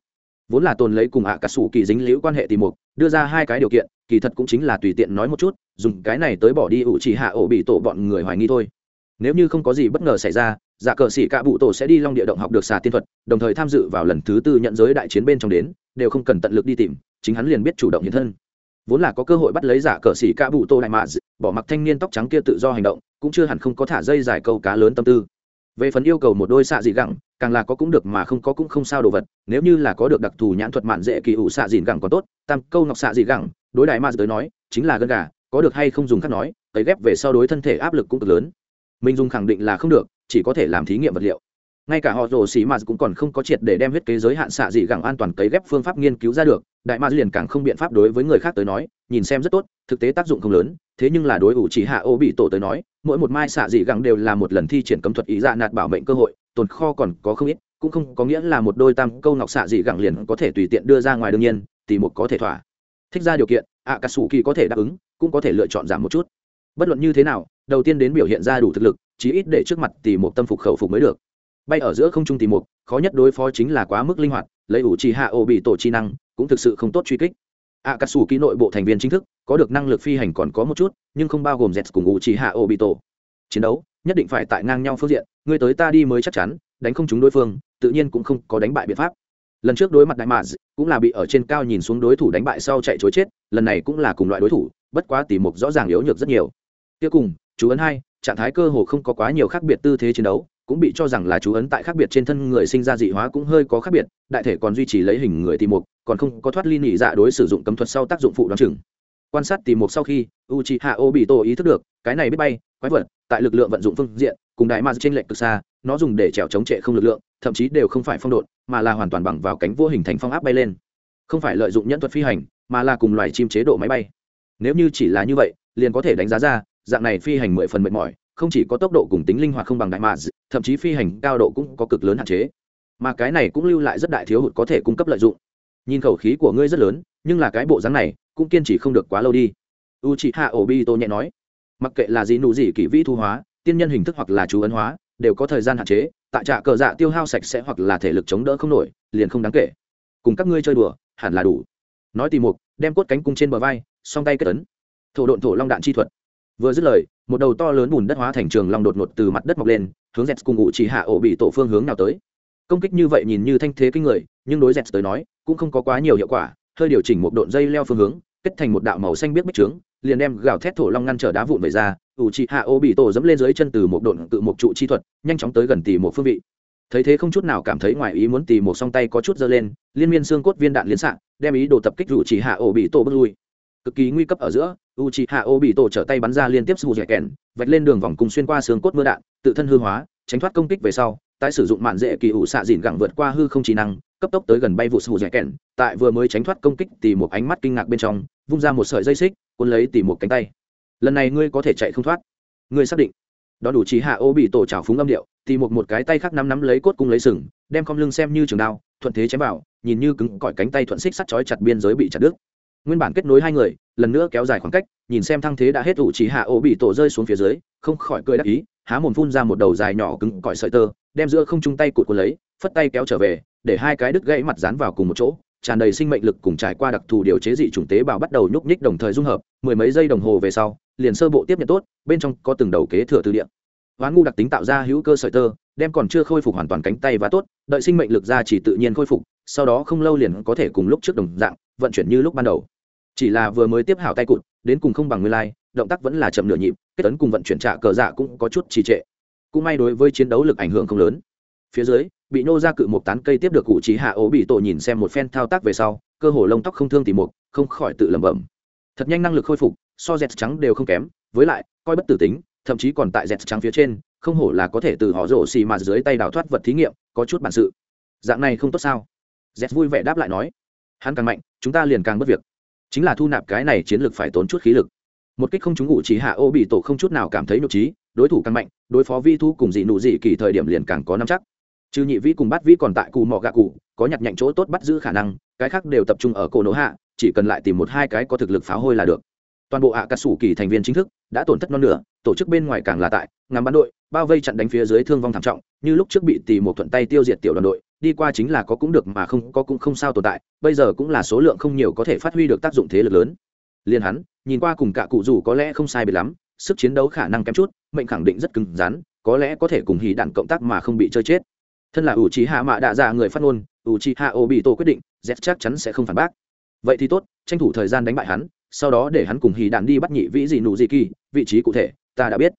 Vốn là tồn lấy cùng ạ cả sủ kỳ dính liễu quan hệ tìm mục, đưa ra hai cái điều kiện, kỳ thật cũng chính là tùy tiện nói một chút, dùng cái này tới bỏ đi ủ chỉ hạ ổ bị tổ bọn người hoài nghi thôi. Nếu như không có gì bất ngờ xảy ra, dạ cờ sĩ cả bụ tổ sẽ đi long địa động học được xà tiên thuật, đồng thời tham dự vào lần thứ tư nhận giới đại chiến bên trong đến, đều không cần tận lực đi tìm, chính hắn liền biết chủ động hiện thân vốn là có cơ hội bắt lấy giả cờ xỉ ca bụ tô đại mạ bỏ mặc thanh niên tóc trắng kia tự do hành động, cũng chưa hẳn không có thả dây dài câu cá lớn tâm tư. Về phần yêu cầu một đôi xạ dị gẳng, càng là có cũng được mà không có cũng không sao đồ vật, nếu như là có được đặc thù nhãn thuật mạn dễ kỳ ủ xạ dịn gẳng còn tốt, tam câu ngọc xạ dị gẳng, đối đại ma tới nói, chính là gân gà, có được hay không dùng khác nói cấy ghép về sau đối thân thể áp lực cũng cực lớn. Mình dùng khẳng định là không được, chỉ có thể làm thí nghiệm vật liệu ngay cả họ rồ xì mà cũng còn không có triệt để đem huyết kế giới hạn xạ dị gẳng an toàn cấy ghép phương pháp nghiên cứu ra được, đại ma liền càng không biện pháp đối với người khác tới nói, nhìn xem rất tốt, thực tế tác dụng không lớn, thế nhưng là đối ủ chỉ hạ ô bị tổ tới nói, mỗi một mai xạ dị gẳng đều là một lần thi triển cấm thuật ý dạ nạt bảo mệnh cơ hội, tồn kho còn có không ít, cũng không có nghĩa là một đôi tam câu ngọc xạ dị gẳng liền có thể tùy tiện đưa ra ngoài đương nhiên thì một có thể thỏa. Thích ra điều kiện ạ cả sủ kỳ có thể đáp ứng, cũng có thể lựa chọn giảm một chút. Bất luận như thế nào, đầu tiên đến biểu hiện ra đủ thực lực, chí ít để trước mặt thì một tâm phục khẩu phục mới được bay ở giữa không trung tìm mục, khó nhất đối phó chính là quá mức linh hoạt, lấy ủ trì hạ ô bị tổ chi năng, cũng thực sự không tốt truy kích. A cà sủ ký nội bộ thành viên chính thức, có được năng lực phi hành còn có một chút, nhưng không bao gồm z cùng ủ trì hạ ô bị tổ. Chiến đấu, nhất định phải tại ngang nhau phương diện người tới ta đi mới chắc chắn, đánh không chúng đối phương, tự nhiên cũng không có đánh bại biện pháp. Lần trước đối mặt đại mạc cũng là bị ở trên cao nhìn xuống đối thủ đánh bại sau chạy chối chết, lần này cũng là cùng loại đối thủ, bất quá tỉ mục rõ ràng yếu nhược rất nhiều. Tiêu cùng, chú ấn hai, trạng thái cơ hồ không có quá nhiều khác biệt tư thế chiến đấu cũng bị cho rằng là chú ấn tại khác biệt trên thân người sinh ra dị hóa cũng hơi có khác biệt, đại thể còn duy trì lấy hình người tìm mục, còn không có thoát ly nhị dạ đối sử dụng cấm thuật sau tác dụng phụ đoán chừng. Quan sát tìm mục sau khi u c hạ ô bị tổ ý thức được, cái này biết bay, quái vật, tại lực lượng vận dụng phương diện, cùng đại ma trên lệnh cực xa, nó dùng để trèo chống trệ không lực lượng, thậm chí đều không phải phong độn, mà là hoàn toàn bằng vào cánh vô hình thành phong áp bay lên. Không phải lợi dụng nhân thuật phi hành, mà là cùng loài chim chế độ máy bay. Nếu như chỉ là như vậy, liền có thể đánh giá ra, dạng này phi hành mười phần mệt mỏi không chỉ có tốc độ cùng tính linh hoạt không bằng đại mạ thậm chí phi hành cao độ cũng có cực lớn hạn chế. Mà cái này cũng lưu lại rất đại thiếu hụt có thể cung cấp lợi dụng. Nhìn khẩu khí của ngươi rất lớn nhưng là cái bộ dáng này cũng kiên trì không được quá lâu đi. U chị hạ ổ bi tô nhẹ nói mặc kệ là gì nụ gì kỷ vĩ thu hóa tiên nhân hình thức hoặc là chú ấn hóa đều có thời gian hạn chế tại trạ cờ dạ tiêu hao sạch sẽ hoặc là thể lực chống đỡ không nổi liền không đáng kể. Cùng các ngươi chơi đùa hẳn là đủ. Nói tìm mục đem cốt cánh cung trên bờ vai song tay kết ấn, thổ độn thổ long đạn chi thuật vừa dứt lời, một đầu to lớn bùn đất hóa thành trường long đột ngột từ mặt đất mọc lên, hướng dẹt cùng ngụ chỉ hạ ổ bị tổ phương hướng nào tới. Công kích như vậy nhìn như thanh thế kinh người, nhưng đối dẹt tới nói, cũng không có quá nhiều hiệu quả, hơi điều chỉnh một độn dây leo phương hướng, kết thành một đạo màu xanh biết bích trướng, liền đem gào thét thổ long ngăn trở đá vụn về ra ủ trị hạ ô bị tổ dẫm lên dưới chân từ một độn tự một trụ chi thuật, nhanh chóng tới gần tỷ một phương vị. Thấy thế không chút nào cảm thấy ngoài ý muốn tỷ một song tay có chút giơ lên, liên miên xương cốt viên đạn liên xạ, đem ý đồ tập kích ủ chỉ hạ ô bị tổ bước lui cực kỳ nguy cấp ở giữa u trị hạ ô bị tổ trở tay bắn ra liên tiếp sụt dẻ kèn, vạch lên đường vòng cùng xuyên qua xương cốt mưa đạn, tự thân hư hóa, tránh thoát công kích về sau, tái sử dụng mạn dễ kỳ ủ xạ dìn gẳng vượt qua hư không trí năng, cấp tốc tới gần bay vụ sụt dẻ kèn, tại vừa mới tránh thoát công kích thì một ánh mắt kinh ngạc bên trong, vung ra một sợi dây xích, cuốn lấy tỉ một cánh tay. Lần này ngươi có thể chạy không thoát. Ngươi xác định. Đó đủ trí hạ ô bị tổ trào phúng âm điệu thì một một cái tay khác nắm nắm lấy cốt cung lấy sừng, đem con lưng xem như trường đao, thuận thế chém vào, nhìn như cứng cỏi cánh tay thuận xích sắt chói chặt biên giới bị chặt đứt nguyên bản kết nối hai người, lần nữa kéo dài khoảng cách, nhìn xem thăng thế đã hết ủ trí hạ ô bị tổ rơi xuống phía dưới, không khỏi cười đắc ý, há mồm phun ra một đầu dài nhỏ cứng cỏi sợi tơ, đem giữa không chung tay cụt cuốn lấy, phất tay kéo trở về, để hai cái đứt gãy mặt dán vào cùng một chỗ, tràn đầy sinh mệnh lực cùng trải qua đặc thù điều chế dị chủng tế bào bắt đầu nhúc nhích đồng thời dung hợp, mười mấy giây đồng hồ về sau, liền sơ bộ tiếp nhận tốt, bên trong có từng đầu kế thừa từ địa hoán ngu đặc tính tạo ra hữu cơ sợi tơ, đem còn chưa khôi phục hoàn toàn cánh tay và tốt, đợi sinh mệnh lực ra chỉ tự nhiên khôi phục, sau đó không lâu liền có thể cùng lúc trước đồng dạng, vận chuyển như lúc ban đầu chỉ là vừa mới tiếp hảo tay cụt, đến cùng không bằng nguyên lai, động tác vẫn là chậm nửa nhịp, kết tấn cùng vận chuyển trạ cờ dạ cũng có chút trì trệ. Cũng may đối với chiến đấu lực ảnh hưởng không lớn. Phía dưới, bị nô ra cự một tán cây tiếp được cụ trí hạ ố bị tổ nhìn xem một phen thao tác về sau, cơ hồ lông tóc không thương tìm một không khỏi tự lẩm bẩm. Thật nhanh năng lực khôi phục, so dẹt trắng đều không kém, với lại, coi bất tử tính, thậm chí còn tại dẹt trắng phía trên, không hổ là có thể từ họ rổ xì mà dưới tay đào thoát vật thí nghiệm, có chút bản sự. Dạng này không tốt sao? Dẹt vui vẻ đáp lại nói. Hắn càng mạnh, chúng ta liền càng mất việc chính là thu nạp cái này chiến lược phải tốn chút khí lực. Một kích không chúng ngụ chỉ hạ ô bị tổ không chút nào cảm thấy nhục trí đối thủ càng mạnh, đối phó vi thu cùng dị nụ dị kỳ thời điểm liền càng có năm chắc. Trừ nhị vĩ cùng bát vĩ còn tại cù mò gạ cụ, có nhặt nhạnh chỗ tốt bắt giữ khả năng, cái khác đều tập trung ở cổ nỗ hạ, chỉ cần lại tìm một hai cái có thực lực phá hôi là được. Toàn bộ hạ cà sủ kỳ thành viên chính thức, đã tổn thất non nửa, tổ chức bên ngoài càng là tại, ngắm bắn đội, bao vây chặn đánh phía dưới thương vong thảm trọng, như lúc trước bị tì một thuận tay tiêu diệt tiểu đoàn đội đi qua chính là có cũng được mà không có cũng không sao tồn tại, bây giờ cũng là số lượng không nhiều có thể phát huy được tác dụng thế lực lớn. Liền hắn, nhìn qua cùng cả cụ dù có lẽ không sai biệt lắm, sức chiến đấu khả năng kém chút, mệnh khẳng định rất cứng rắn, có lẽ có thể cùng hì đạn cộng tác mà không bị chơi chết. Thân là ủ trí hạ mạ đạ dạ người phát ngôn ủ trí hạ ô bị tổ quyết định, z chắc chắn sẽ không phản bác. Vậy thì tốt, tranh thủ thời gian đánh bại hắn, sau đó để hắn cùng hì đạn đi bắt nhị vĩ gì nụ gì kỳ, vị trí cụ thể, ta đã biết.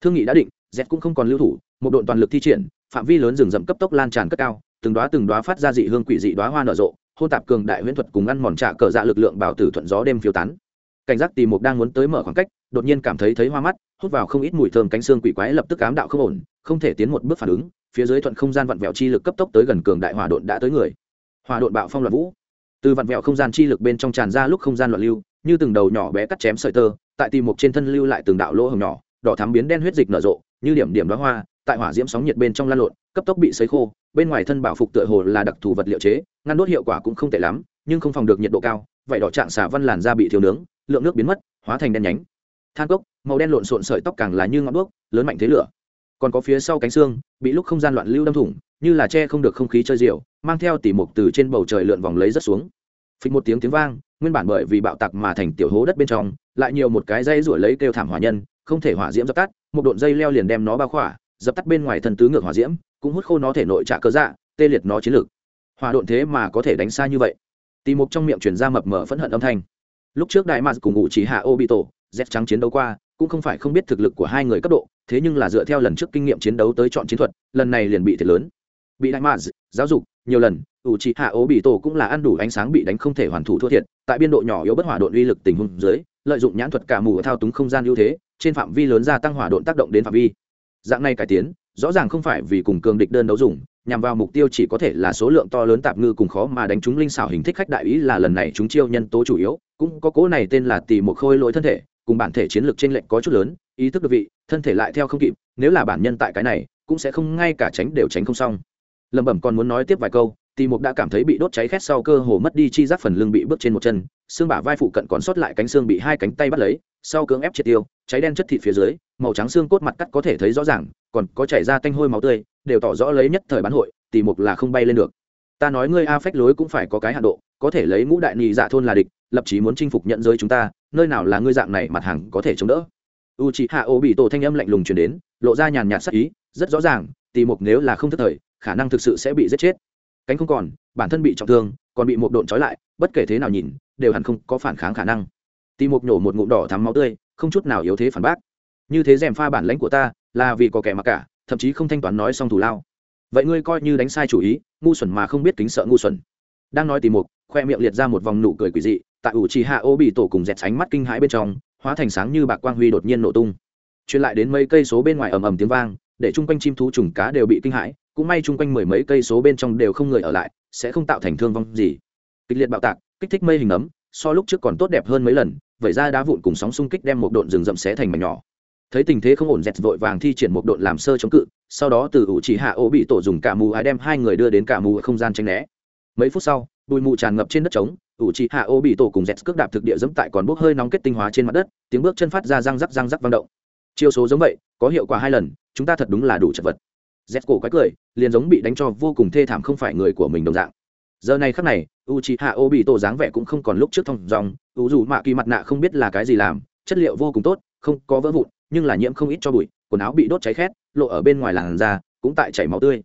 Thương nghị đã định, z cũng không còn lưu thủ, một đội toàn lực thi triển, phạm vi lớn rừng rậm cấp tốc lan tràn cất cao từng đóa từng đóa phát ra dị hương quỷ dị đóa hoa nở rộ, hôn tạp cường đại huyễn thuật cùng ăn mòn trả cờ dạ lực lượng bảo tử thuận gió đêm phiêu tán. Cảnh giác tìm mục đang muốn tới mở khoảng cách, đột nhiên cảm thấy thấy hoa mắt, hút vào không ít mùi thơm cánh xương quỷ quái lập tức ám đạo không ổn, không thể tiến một bước phản ứng, phía dưới thuận không gian vặn vẹo chi lực cấp tốc tới gần cường đại hỏa độn đã tới người. Hỏa độn bạo phong loạn vũ. Từ vặn vẹo không gian chi lực bên trong tràn ra lúc không gian loạn lưu, như từng đầu nhỏ bé cắt chém sợi tơ, tại tìm mục trên thân lưu lại từng đạo lỗ hồng nhỏ, đỏ thắm biến đen huyết dịch nở rộ, như điểm điểm đóa hoa tại hỏa diễm sóng nhiệt bên trong lan lộn, cấp tốc bị sấy khô, bên ngoài thân bảo phục tựa hồ là đặc thù vật liệu chế, ngăn đốt hiệu quả cũng không tệ lắm, nhưng không phòng được nhiệt độ cao vậy đỏ trạng xả văn làn da bị thiếu nướng, lượng nước biến mất, hóa thành đen nhánh. Than cốc, màu đen lộn xộn sợi tóc càng là như ngọn đuốc, lớn mạnh thế lửa. Còn có phía sau cánh xương, bị lúc không gian loạn lưu đâm thủng, như là che không được không khí chơi diều mang theo tỉ mục từ trên bầu trời lượn vòng lấy rất xuống. Phịch một tiếng tiếng vang, nguyên bản bởi vì bạo tặc mà thành tiểu hố đất bên trong, lại nhiều một cái dây ruổi lấy kêu thảm hỏa nhân, không thể hỏa diễm dập tắt, một độn dây leo liền đem nó bao khỏa dập tắt bên ngoài thân tứ ngược hỏa diễm, cũng hút khô nó thể nội trả cơ dạ tê liệt nó chiến lược hỏa độn thế mà có thể đánh xa như vậy. Tì mục trong miệng chuyển ra mập mờ phẫn hận âm thanh. Lúc trước đại mars cùng ngụ chỉ hạ obito dép trắng chiến đấu qua, cũng không phải không biết thực lực của hai người cấp độ, thế nhưng là dựa theo lần trước kinh nghiệm chiến đấu tới chọn chiến thuật, lần này liền bị thiệt lớn. Bị đại mars giáo dục nhiều lần ủ trị hạ ố bị tổ cũng là ăn đủ ánh sáng bị đánh không thể hoàn thủ thua thiệt, tại biên độ nhỏ yếu bất hỏa độn uy lực tình huống dưới, lợi dụng nhãn thuật cả mù thao túng không gian ưu thế, trên phạm vi lớn gia tăng hỏa độn tác động đến phạm vi dạng này cải tiến, rõ ràng không phải vì cùng cường địch đơn đấu dùng, nhằm vào mục tiêu chỉ có thể là số lượng to lớn tạp ngư cùng khó mà đánh trúng linh xảo hình thích khách đại ý là lần này chúng chiêu nhân tố chủ yếu, cũng có cố này tên là tì một khôi lỗi thân thể, cùng bản thể chiến lược trên lệnh có chút lớn, ý thức được vị, thân thể lại theo không kịp, nếu là bản nhân tại cái này, cũng sẽ không ngay cả tránh đều tránh không xong. Lẩm bẩm còn muốn nói tiếp vài câu tì mục đã cảm thấy bị đốt cháy khét sau cơ hồ mất đi chi giác phần lưng bị bước trên một chân, xương bả vai phụ cận còn sót lại cánh xương bị hai cánh tay bắt lấy, sau cưỡng ép triệt tiêu, cháy đen chất thịt phía dưới, màu trắng xương cốt mặt cắt có thể thấy rõ ràng, còn có chảy ra tanh hôi máu tươi, đều tỏ rõ lấy nhất thời bán hội, tì mục là không bay lên được. Ta nói ngươi a phách lối cũng phải có cái hạ độ, có thể lấy ngũ đại nhị dạ thôn là địch, lập chí muốn chinh phục nhận giới chúng ta, nơi nào là ngươi dạng này mặt hàng có thể chống đỡ. U chị hạ ô bị tổ thanh âm lạnh lùng chuyển đến, lộ ra nhàn nhạt sắc ý, rất rõ ràng, tì mục nếu là không thất thời, khả năng thực sự sẽ bị giết chết cánh không còn, bản thân bị trọng thương, còn bị một độn trói lại, bất kể thế nào nhìn, đều hẳn không có phản kháng khả năng. Tì mục nhổ một ngụm đỏ thắm máu tươi, không chút nào yếu thế phản bác. Như thế dèm pha bản lãnh của ta, là vì có kẻ mặc cả, thậm chí không thanh toán nói xong thù lao. Vậy ngươi coi như đánh sai chủ ý, ngu xuẩn mà không biết kính sợ ngu xuẩn. Đang nói tì mục, khoe miệng liệt ra một vòng nụ cười quỷ dị, tại ủ trì hạ ô bị tổ cùng dẹt sánh mắt kinh hãi bên trong, hóa thành sáng như bạc quang huy đột nhiên nổ tung. Truyền lại đến mấy cây số bên ngoài ầm ầm tiếng vang, để chung quanh chim thú trùng cá đều bị kinh hãi cũng may chung quanh mười mấy cây số bên trong đều không người ở lại, sẽ không tạo thành thương vong gì. Kịch liệt bạo tạc, kích thích mây hình ấm, so lúc trước còn tốt đẹp hơn mấy lần, vẩy ra đá vụn cùng sóng xung kích đem một độn rừng rậm xé thành mảnh nhỏ. Thấy tình thế không ổn dẹt vội vàng thi triển một độn làm sơ chống cự, sau đó từ ủ chỉ hạ ô bị tổ dùng cả mù ái đem hai người đưa đến cả mù không gian tranh né. Mấy phút sau, bụi mù tràn ngập trên đất trống, ủ chỉ hạ ô bị tổ cùng dẹt cước đạp thực địa dẫm tại còn bốc hơi nóng kết tinh hóa trên mặt đất, tiếng bước chân phát ra răng rắc răng rắc vang động. Chiêu số giống vậy, có hiệu quả hai lần, chúng ta thật đúng là đủ chật vật dẹt cổ quái cười, liền giống bị đánh cho vô cùng thê thảm không phải người của mình đồng dạng. Giờ này khắc này u c hạ ô bị tổ dáng vẻ cũng không còn lúc trước thông dòng u dù mạ kỳ mặt nạ không biết là cái gì làm, chất liệu vô cùng tốt, không có vỡ vụn, nhưng là nhiễm không ít cho bụi, quần áo bị đốt cháy khét, lộ ở bên ngoài làn da, cũng tại chảy máu tươi.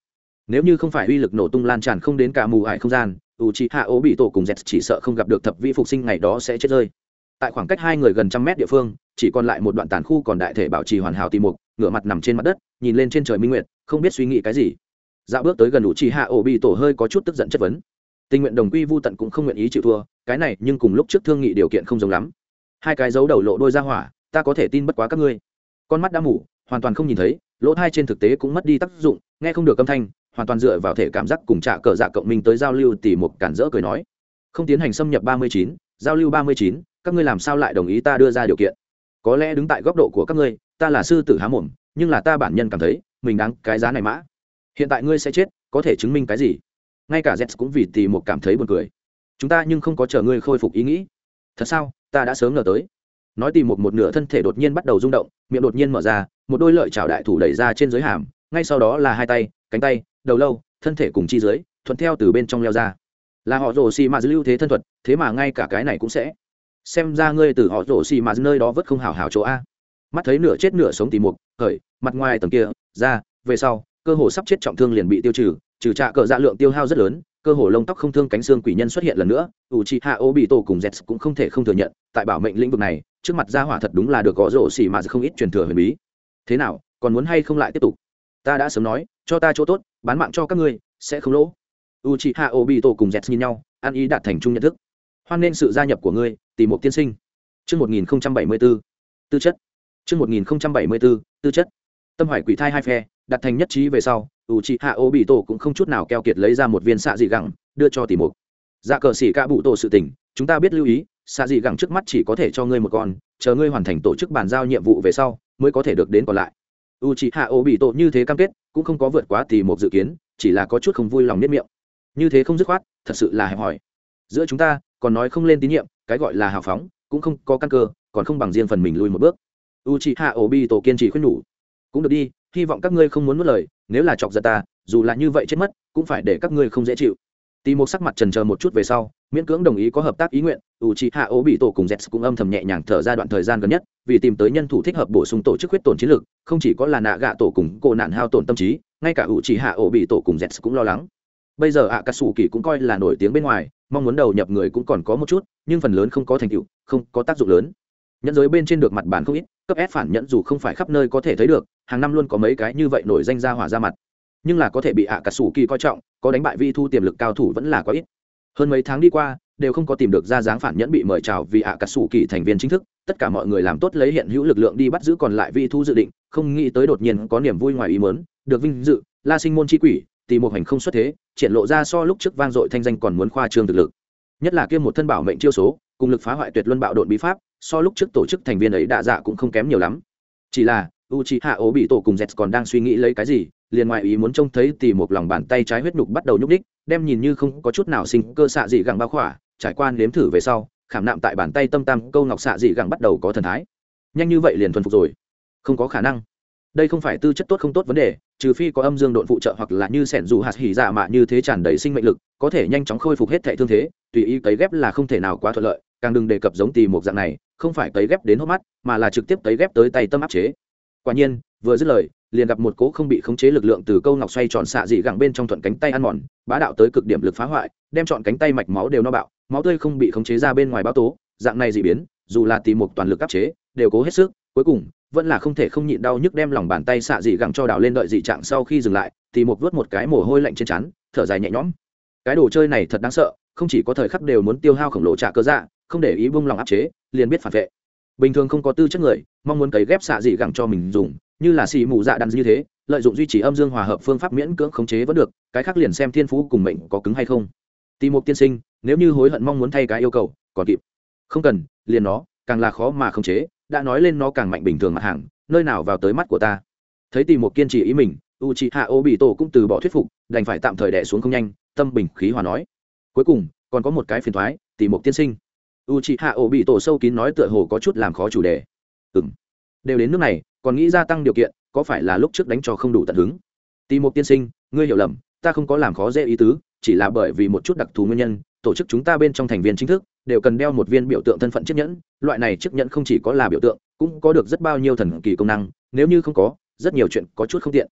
Nếu như không phải uy lực nổ tung lan tràn không đến cả mù ải không gian u c hạ ô bị tổ cùng dẹt chỉ sợ không gặp được thập vi phục sinh ngày đó sẽ chết rơi. Tại khoảng cách hai người gần trăm mét địa phương chỉ còn lại một đoạn tàn khu còn đại thể bảo trì hoàn hảo tìm mục, ngửa mặt nằm trên mặt đất, nhìn lên trên trời minh nguyệt, không biết suy nghĩ cái gì. Dạo bước tới gần đủ chỉ hạ, ổ bị tổ hơi có chút tức giận chất vấn. Tình nguyện đồng quy vô tận cũng không nguyện ý chịu thua, cái này nhưng cùng lúc trước thương nghị điều kiện không giống lắm. Hai cái dấu đầu lộ đôi ra hỏa, ta có thể tin bất quá các ngươi. Con mắt đã mủ hoàn toàn không nhìn thấy, lỗ thai trên thực tế cũng mất đi tác dụng, nghe không được âm thanh, hoàn toàn dựa vào thể cảm giác cùng trả cờ dạ cộng minh tới giao lưu tỉ một cản rỡ cười nói. Không tiến hành xâm nhập ba mươi chín, giao lưu ba mươi chín, các ngươi làm sao lại đồng ý ta đưa ra điều kiện? Có lẽ đứng tại góc độ của các ngươi, ta là sư tử há mồm, nhưng là ta bản nhân cảm thấy, mình đáng cái giá này mã. Hiện tại ngươi sẽ chết, có thể chứng minh cái gì? Ngay cả z cũng vì tì một cảm thấy buồn cười. Chúng ta nhưng không có chờ ngươi khôi phục ý nghĩ. Thật sao? Ta đã sớm ngờ tới. Nói tìm một một nửa thân thể đột nhiên bắt đầu rung động, miệng đột nhiên mở ra, một đôi lợi chảo đại thủ đẩy ra trên dưới hàm, ngay sau đó là hai tay, cánh tay, đầu lâu, thân thể cùng chi dưới, thuận theo từ bên trong leo ra. Là họ rồ xì mà lưu thế thân thuật, thế mà ngay cả cái này cũng sẽ xem ra ngươi từ họ rổ xì mà nơi đó vớt không hào hào chỗ a. Mắt thấy nửa chết nửa sống tìm mục, khởi, mặt ngoài tầng kia, ra, về sau, cơ hồ sắp chết trọng thương liền bị tiêu trừ trừ trạ cờ dạ lượng tiêu hao rất lớn, cơ hồ lông tóc không thương cánh xương quỷ nhân xuất hiện lần nữa, ủ trị hạ ô bị tổ cùng z cũng không thể không thừa nhận, tại bảo mệnh lĩnh vực này, trước mặt gia hỏa thật đúng là được gõ rổ xì mà không ít truyền thừa huyền bí. Thế nào, còn muốn hay không lại tiếp tục? Ta đã sớm nói, cho ta chỗ tốt, bán mạng cho các ngươi, sẽ không lỗ. U chị hạ ô bị tổ cùng z nhìn nhau, ăn ý đạt thành chung nhận thức hoan nên sự gia nhập của ngươi tìm một tiên sinh Trước 1074, tư chất. Trước 1074, tư chất. Tâm hoài quỷ thai hai phe, đặt thành nhất trí về sau, u chị hạ ô bị tổ cũng không chút nào keo kiệt lấy ra một viên xạ dị gẳng, đưa cho tỷ mục. Dạ cờ xỉ cả bụ tổ sự tình, chúng ta biết lưu ý, xạ dị gẳng trước mắt chỉ có thể cho ngươi một con, chờ ngươi hoàn thành tổ chức bàn giao nhiệm vụ về sau, mới có thể được đến còn lại. U chị hạ ô bị tổ như thế cam kết, cũng không có vượt quá tỷ mục dự kiến, chỉ là có chút không vui lòng niết miệng. Như thế không dứt khoát, thật sự là hẹp hỏi. Giữa chúng ta, còn nói không lên tín nhiệm, cái gọi là hào phóng, cũng không có căn cơ, còn không bằng riêng phần mình lui một bước. U Obito bi tổ kiên trì khuyên nhủ. Cũng được đi hy vọng các ngươi không muốn mất lời nếu là chọc giận ta dù là như vậy chết mất cũng phải để các ngươi không dễ chịu. Tì một sắc mặt trần chờ một chút về sau miễn cưỡng đồng ý có hợp tác ý nguyện u Obito bị tổ cùng z cũng âm thầm nhẹ nhàng thở ra đoạn thời gian gần nhất vì tìm tới nhân thủ thích hợp bổ sung tổ chức huyết tổn chiến lược không chỉ có là nạ gạ tổ cùng cô nạn hao tổn tâm trí ngay cả u Obito bị tổ cùng z cũng lo lắng. Bây giờ ạ cà sủ kỳ cũng coi là nổi tiếng bên ngoài mong muốn đầu nhập người cũng còn có một chút, nhưng phần lớn không có thành tựu, không có tác dụng lớn. Nhẫn giới bên trên được mặt bản không ít, cấp ép phản nhẫn dù không phải khắp nơi có thể thấy được, hàng năm luôn có mấy cái như vậy nổi danh ra hỏa ra mặt. Nhưng là có thể bị ạ cả sủ kỳ coi trọng, có đánh bại vi thu tiềm lực cao thủ vẫn là quá ít. Hơn mấy tháng đi qua, đều không có tìm được ra dáng phản nhẫn bị mời chào vì ạ cả sủ kỳ thành viên chính thức, tất cả mọi người làm tốt lấy hiện hữu lực lượng đi bắt giữ còn lại vi thu dự định, không nghĩ tới đột nhiên có niềm vui ngoài ý mớn được vinh dự, la sinh môn chi quỷ tìm một hành không xuất thế, triển lộ ra so lúc trước vang dội thanh danh còn muốn khoa trương thực lực. Nhất là kia một thân bảo mệnh chiêu số, cùng lực phá hoại tuyệt luân bạo độn bí pháp, so lúc trước tổ chức thành viên ấy đạ dạ cũng không kém nhiều lắm. Chỉ là u c h i hạ ố bị tổ cùng z còn đang suy nghĩ lấy cái gì, liền ngoại ý muốn trông thấy tì một lòng bàn tay trái huyết nhục bắt đầu nhúc ních đem nhìn như không có chút nào sinh cơ xạ dị gẳng bao khỏa, trải qua nếm thử về sau, khảm nạm tại bàn tay tâm tam câu ngọc xạ dị gẳng bắt đầu có thần thái. Nhanh như vậy liền thuần phục rồi. Không có khả năng đây không phải tư chất tốt không tốt vấn đề, trừ phi có âm dương độn phụ trợ hoặc là như sẻn dù hạt hỉ dạ mạ như thế tràn đầy sinh mệnh lực, có thể nhanh chóng khôi phục hết thệ thương thế, tùy ý cấy ghép là không thể nào quá thuận lợi, càng đừng đề cập giống tì một dạng này, không phải cấy ghép đến hốc mắt, mà là trực tiếp cấy ghép tới tay tâm áp chế. Quả nhiên, vừa dứt lời, liền gặp một cỗ không bị khống chế lực lượng từ câu ngọc xoay tròn xạ dị gẳng bên trong thuận cánh tay ăn mòn, bá đạo tới cực điểm lực phá hoại, đem chọn cánh tay mạch máu đều no bạo, máu tươi không bị khống chế ra bên ngoài báo tố, dạng này dị biến, dù là tì một toàn lực áp chế, đều cố hết sức, cuối cùng vẫn là không thể không nhịn đau nhức đem lòng bàn tay xạ dị gẳng cho đào lên đợi dị trạng sau khi dừng lại, thì một vớt một cái mồ hôi lạnh trên chắn thở dài nhẹ nhõm. Cái đồ chơi này thật đáng sợ, không chỉ có thời khắc đều muốn tiêu hao khổng lồ trả cơ dạ không để ý bung lòng áp chế, liền biết phản vệ. Bình thường không có tư chất người, mong muốn cấy ghép xạ dị gẳng cho mình dùng, như là xì mù dạ đan như thế, lợi dụng duy trì âm dương hòa hợp phương pháp miễn cưỡng khống chế vẫn được, cái khác liền xem thiên phú cùng mệnh có cứng hay không. Tìm một tiên sinh, nếu như hối hận mong muốn thay cái yêu cầu, còn kịp. Không cần, liền nó, càng là khó mà khống chế đã nói lên nó càng mạnh bình thường mặt hàng, nơi nào vào tới mắt của ta. Thấy tìm một kiên trì ý mình u chị hạ ô bị tổ cũng từ bỏ thuyết phục, đành phải tạm thời đẻ xuống không nhanh, tâm bình khí hòa nói. Cuối cùng, còn có một cái phiền thoái tìm một tiên sinh. U chị hạ ô bị tổ sâu kín nói tựa hồ có chút làm khó chủ đề. Ừng đều đến nước này, còn nghĩ gia tăng điều kiện, có phải là lúc trước đánh cho không đủ tận hứng? Tìm một tiên sinh, ngươi hiểu lầm, ta không có làm khó dễ ý tứ, chỉ là bởi vì một chút đặc thù nguyên nhân, tổ chức chúng ta bên trong thành viên chính thức đều cần đeo một viên biểu tượng thân phận chiếc nhẫn, loại này chiếc nhẫn không chỉ có là biểu tượng, cũng có được rất bao nhiêu thần kỳ công năng, nếu như không có, rất nhiều chuyện có chút không tiện.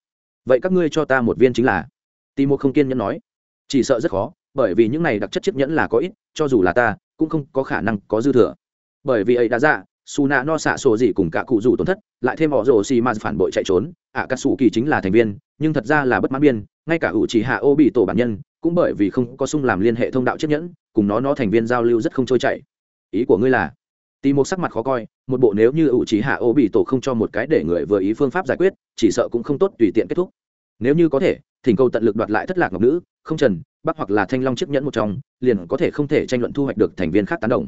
Vậy các ngươi cho ta một viên chính là? Tìm một không kiên nhẫn nói. Chỉ sợ rất khó, bởi vì những này đặc chất chiếc nhẫn là có ít, cho dù là ta, cũng không có khả năng có dư thừa. Bởi vì ấy đã ra su nạ no xạ sổ gì cùng cả cụ rủ tổn thất, lại thêm họ rồ xì ma phản bội chạy trốn, ạ cà sủ kỳ chính là thành viên, nhưng thật ra là bất mãn biên, ngay cả ủ chỉ hạ ô bị tổ bản nhân cũng bởi vì không có sung làm liên hệ thông đạo chiếc nhẫn, cùng nó nó thành viên giao lưu rất không trôi chảy. Ý của ngươi là, tì một sắc mặt khó coi, một bộ nếu như ủ trí hạ ô bị tổ không cho một cái để người vừa ý phương pháp giải quyết, chỉ sợ cũng không tốt tùy tiện kết thúc. Nếu như có thể, thỉnh cầu tận lực đoạt lại thất lạc ngọc nữ, không trần, bắc hoặc là thanh long chiếc nhẫn một trong, liền có thể không thể tranh luận thu hoạch được thành viên khác tán đồng.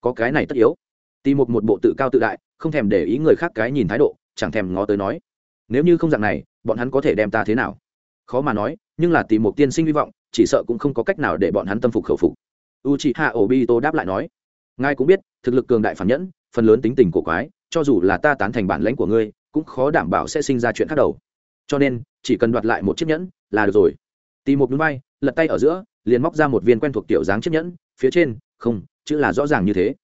Có cái này tất yếu. Tì một một bộ tự cao tự đại, không thèm để ý người khác cái nhìn thái độ, chẳng thèm ngó tới nói, nếu như không dạng này, bọn hắn có thể đem ta thế nào? Khó mà nói, nhưng là tì một tiên sinh hy vọng chỉ sợ cũng không có cách nào để bọn hắn tâm phục khẩu phục. U c h i h a obito đáp lại nói, ngài cũng biết, thực lực cường đại phản nhẫn, phần lớn tính tình của quái, cho dù là ta tán thành bản lãnh của ngươi, cũng khó đảm bảo sẽ sinh ra chuyện khác đầu. Cho nên, chỉ cần đoạt lại một chiếc nhẫn là được rồi. Tìm một núi bay lật tay ở giữa, liền móc ra một viên quen thuộc tiểu dáng chiếc nhẫn, phía trên, không, chữ là rõ ràng như thế.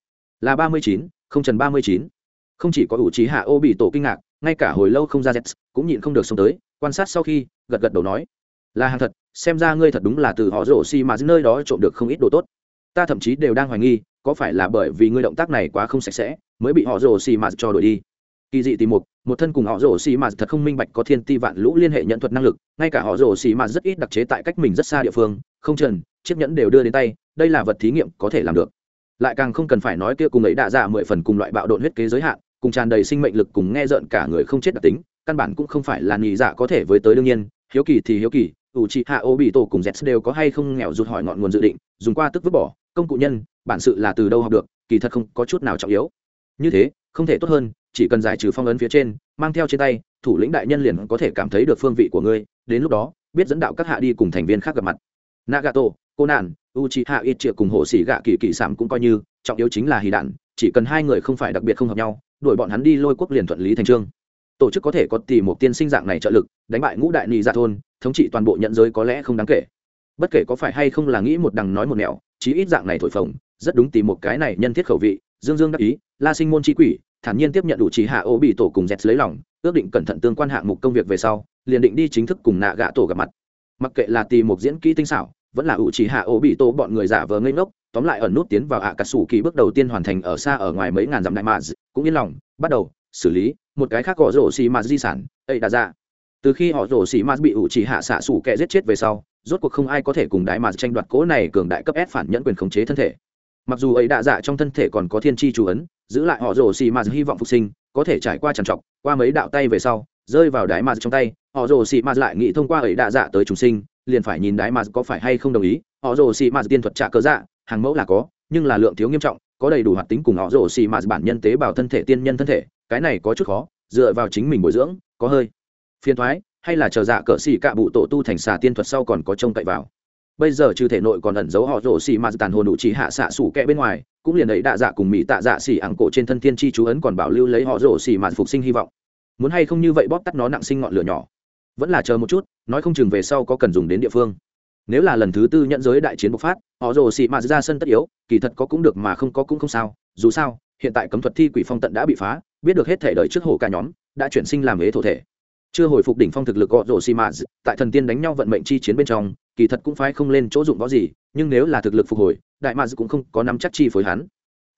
Là ba mươi chín, không trần ba mươi chín. Không chỉ có ủ trí hạ ô bị tổ kinh ngạc, ngay cả hồi lâu không ra z, cũng nhịn không được xông tới, quan sát sau khi, gật gật đầu nói, là hàng thật xem ra ngươi thật đúng là từ họ rổ xi mà nơi đó trộm được không ít đồ tốt. Ta thậm chí đều đang hoài nghi, có phải là bởi vì ngươi động tác này quá không sạch sẽ, mới bị họ rổ xi mà cho đổi đi. Kỳ dị tìm một một thân cùng họ rổ xi mà thật không minh bạch có thiên ti vạn lũ liên hệ nhận thuật năng lực, ngay cả họ rổ xi mà rất ít đặc chế tại cách mình rất xa địa phương, không trần chiếc nhẫn đều đưa đến tay, đây là vật thí nghiệm có thể làm được. Lại càng không cần phải nói kia cùng ấy đã giả mười phần cùng loại bạo độn huyết kế giới hạn, cùng tràn đầy sinh mệnh lực cùng nghe rợn cả người không chết đặc tính, căn bản cũng không phải là nhị dạ có thể với tới đương nhiên, hiếu kỳ thì hiếu kỳ ủ trị hạ ô bị tổ cùng z đều có hay không nghèo rụt hỏi ngọn nguồn dự định, dùng qua tức vứt bỏ. Công cụ nhân, bản sự là từ đâu học được, kỳ thật không có chút nào trọng yếu. Như thế, không thể tốt hơn, chỉ cần giải trừ phong ấn phía trên, mang theo trên tay, thủ lĩnh đại nhân liền có thể cảm thấy được phương vị của ngươi. Đến lúc đó, biết dẫn đạo các hạ đi cùng thành viên khác gặp mặt. Nagato cô nạn u c hạ ít triệu cùng hộ sĩ gạ kỳ kỳ sảm cũng coi như, trọng yếu chính là hì đạn, chỉ cần hai người không phải đặc biệt không hợp nhau, đuổi bọn hắn đi lôi quốc liền thuận lý thành trương tổ chức có thể có tỷ một tiên sinh dạng này trợ lực, đánh bại ngũ đại nị dạ thôn, thống trị toàn bộ nhận giới có lẽ không đáng kể. Bất kể có phải hay không là nghĩ một đằng nói một nẻo, chí ít dạng này thổi phồng, rất đúng tìm một cái này nhân thiết khẩu vị, dương dương đắc ý, la sinh môn chi quỷ, thản nhiên tiếp nhận đủ trí hạ ô bị tổ cùng dẹt lấy lòng, ước định cẩn thận tương quan hạng mục công việc về sau, liền định đi chính thức cùng nạ gạ tổ gặp mặt. Mặc kệ là tìm một diễn kỹ tinh xảo, vẫn là ủ chỉ hạ ô bị tổ bọn người giả vờ ngây ngốc, tóm lại ẩn nút tiến vào ạ cà sủ kỳ bước đầu tiên hoàn thành ở xa ở ngoài mấy ngàn dặm đại mạ cũng yên lòng, bắt đầu xử lý, một cái khác gõ rổ xì mạt di sản, ấy đã ra. Từ khi họ rổ xì mạt bị ủ chỉ hạ xạ sủ kẻ giết chết về sau, rốt cuộc không ai có thể cùng đại mạt tranh đoạt cố này cường đại cấp ép phản nhẫn quyền khống chế thân thể. Mặc dù ấy đã dạ trong thân thể còn có thiên tri chủ ấn, giữ lại họ rổ xì mạt hy vọng phục sinh, có thể trải qua trằn trọc, qua mấy đạo tay về sau, rơi vào đái mạt trong tay, họ rồ xì mạt lại nghĩ thông qua ấy đạ dạ tới trùng sinh, liền phải nhìn đái mạt có phải hay không đồng ý, họ rồ xì mạt tiên thuật trả cớ dạ hàng mẫu là có, nhưng là lượng thiếu nghiêm trọng, có đầy đủ hoạt tính cùng họ rổ xì mạt bản nhân tế bào thân thể tiên nhân thân thể cái này có chút khó, dựa vào chính mình bồi dưỡng, có hơi. Phiền thoái, hay là chờ dạ cỡ xì cạ bụ tổ tu thành xà tiên thuật sau còn có trông cậy vào. Bây giờ trừ thể nội còn ẩn giấu họ rổ xì mà tàn hồn đủ chỉ hạ xạ sủ kẹ bên ngoài, cũng liền ấy đạ dạ cùng mỹ tạ dạ xì ẳng cổ trên thân tiên chi chú ấn còn bảo lưu lấy họ rổ xì mà phục sinh hy vọng. Muốn hay không như vậy bóp tắt nó nặng sinh ngọn lửa nhỏ. Vẫn là chờ một chút, nói không chừng về sau có cần dùng đến địa phương. Nếu là lần thứ tư nhận giới đại chiến bộc phát, họ rồ xì mà ra sân tất yếu, kỳ thật có cũng được mà không có cũng không sao. Dù sao, hiện tại cấm thuật thi quỷ phong tận đã bị phá biết được hết thể đời trước hổ cả nhóm đã chuyển sinh làm ế thổ thể. Chưa hồi phục đỉnh phong thực lực gọ rổ xì mã tại thần tiên đánh nhau vận mệnh chi chiến bên trong kỳ thật cũng phải không lên chỗ dụng võ gì nhưng nếu là thực lực phục hồi đại mà cũng không có nắm chắc chi phối hắn.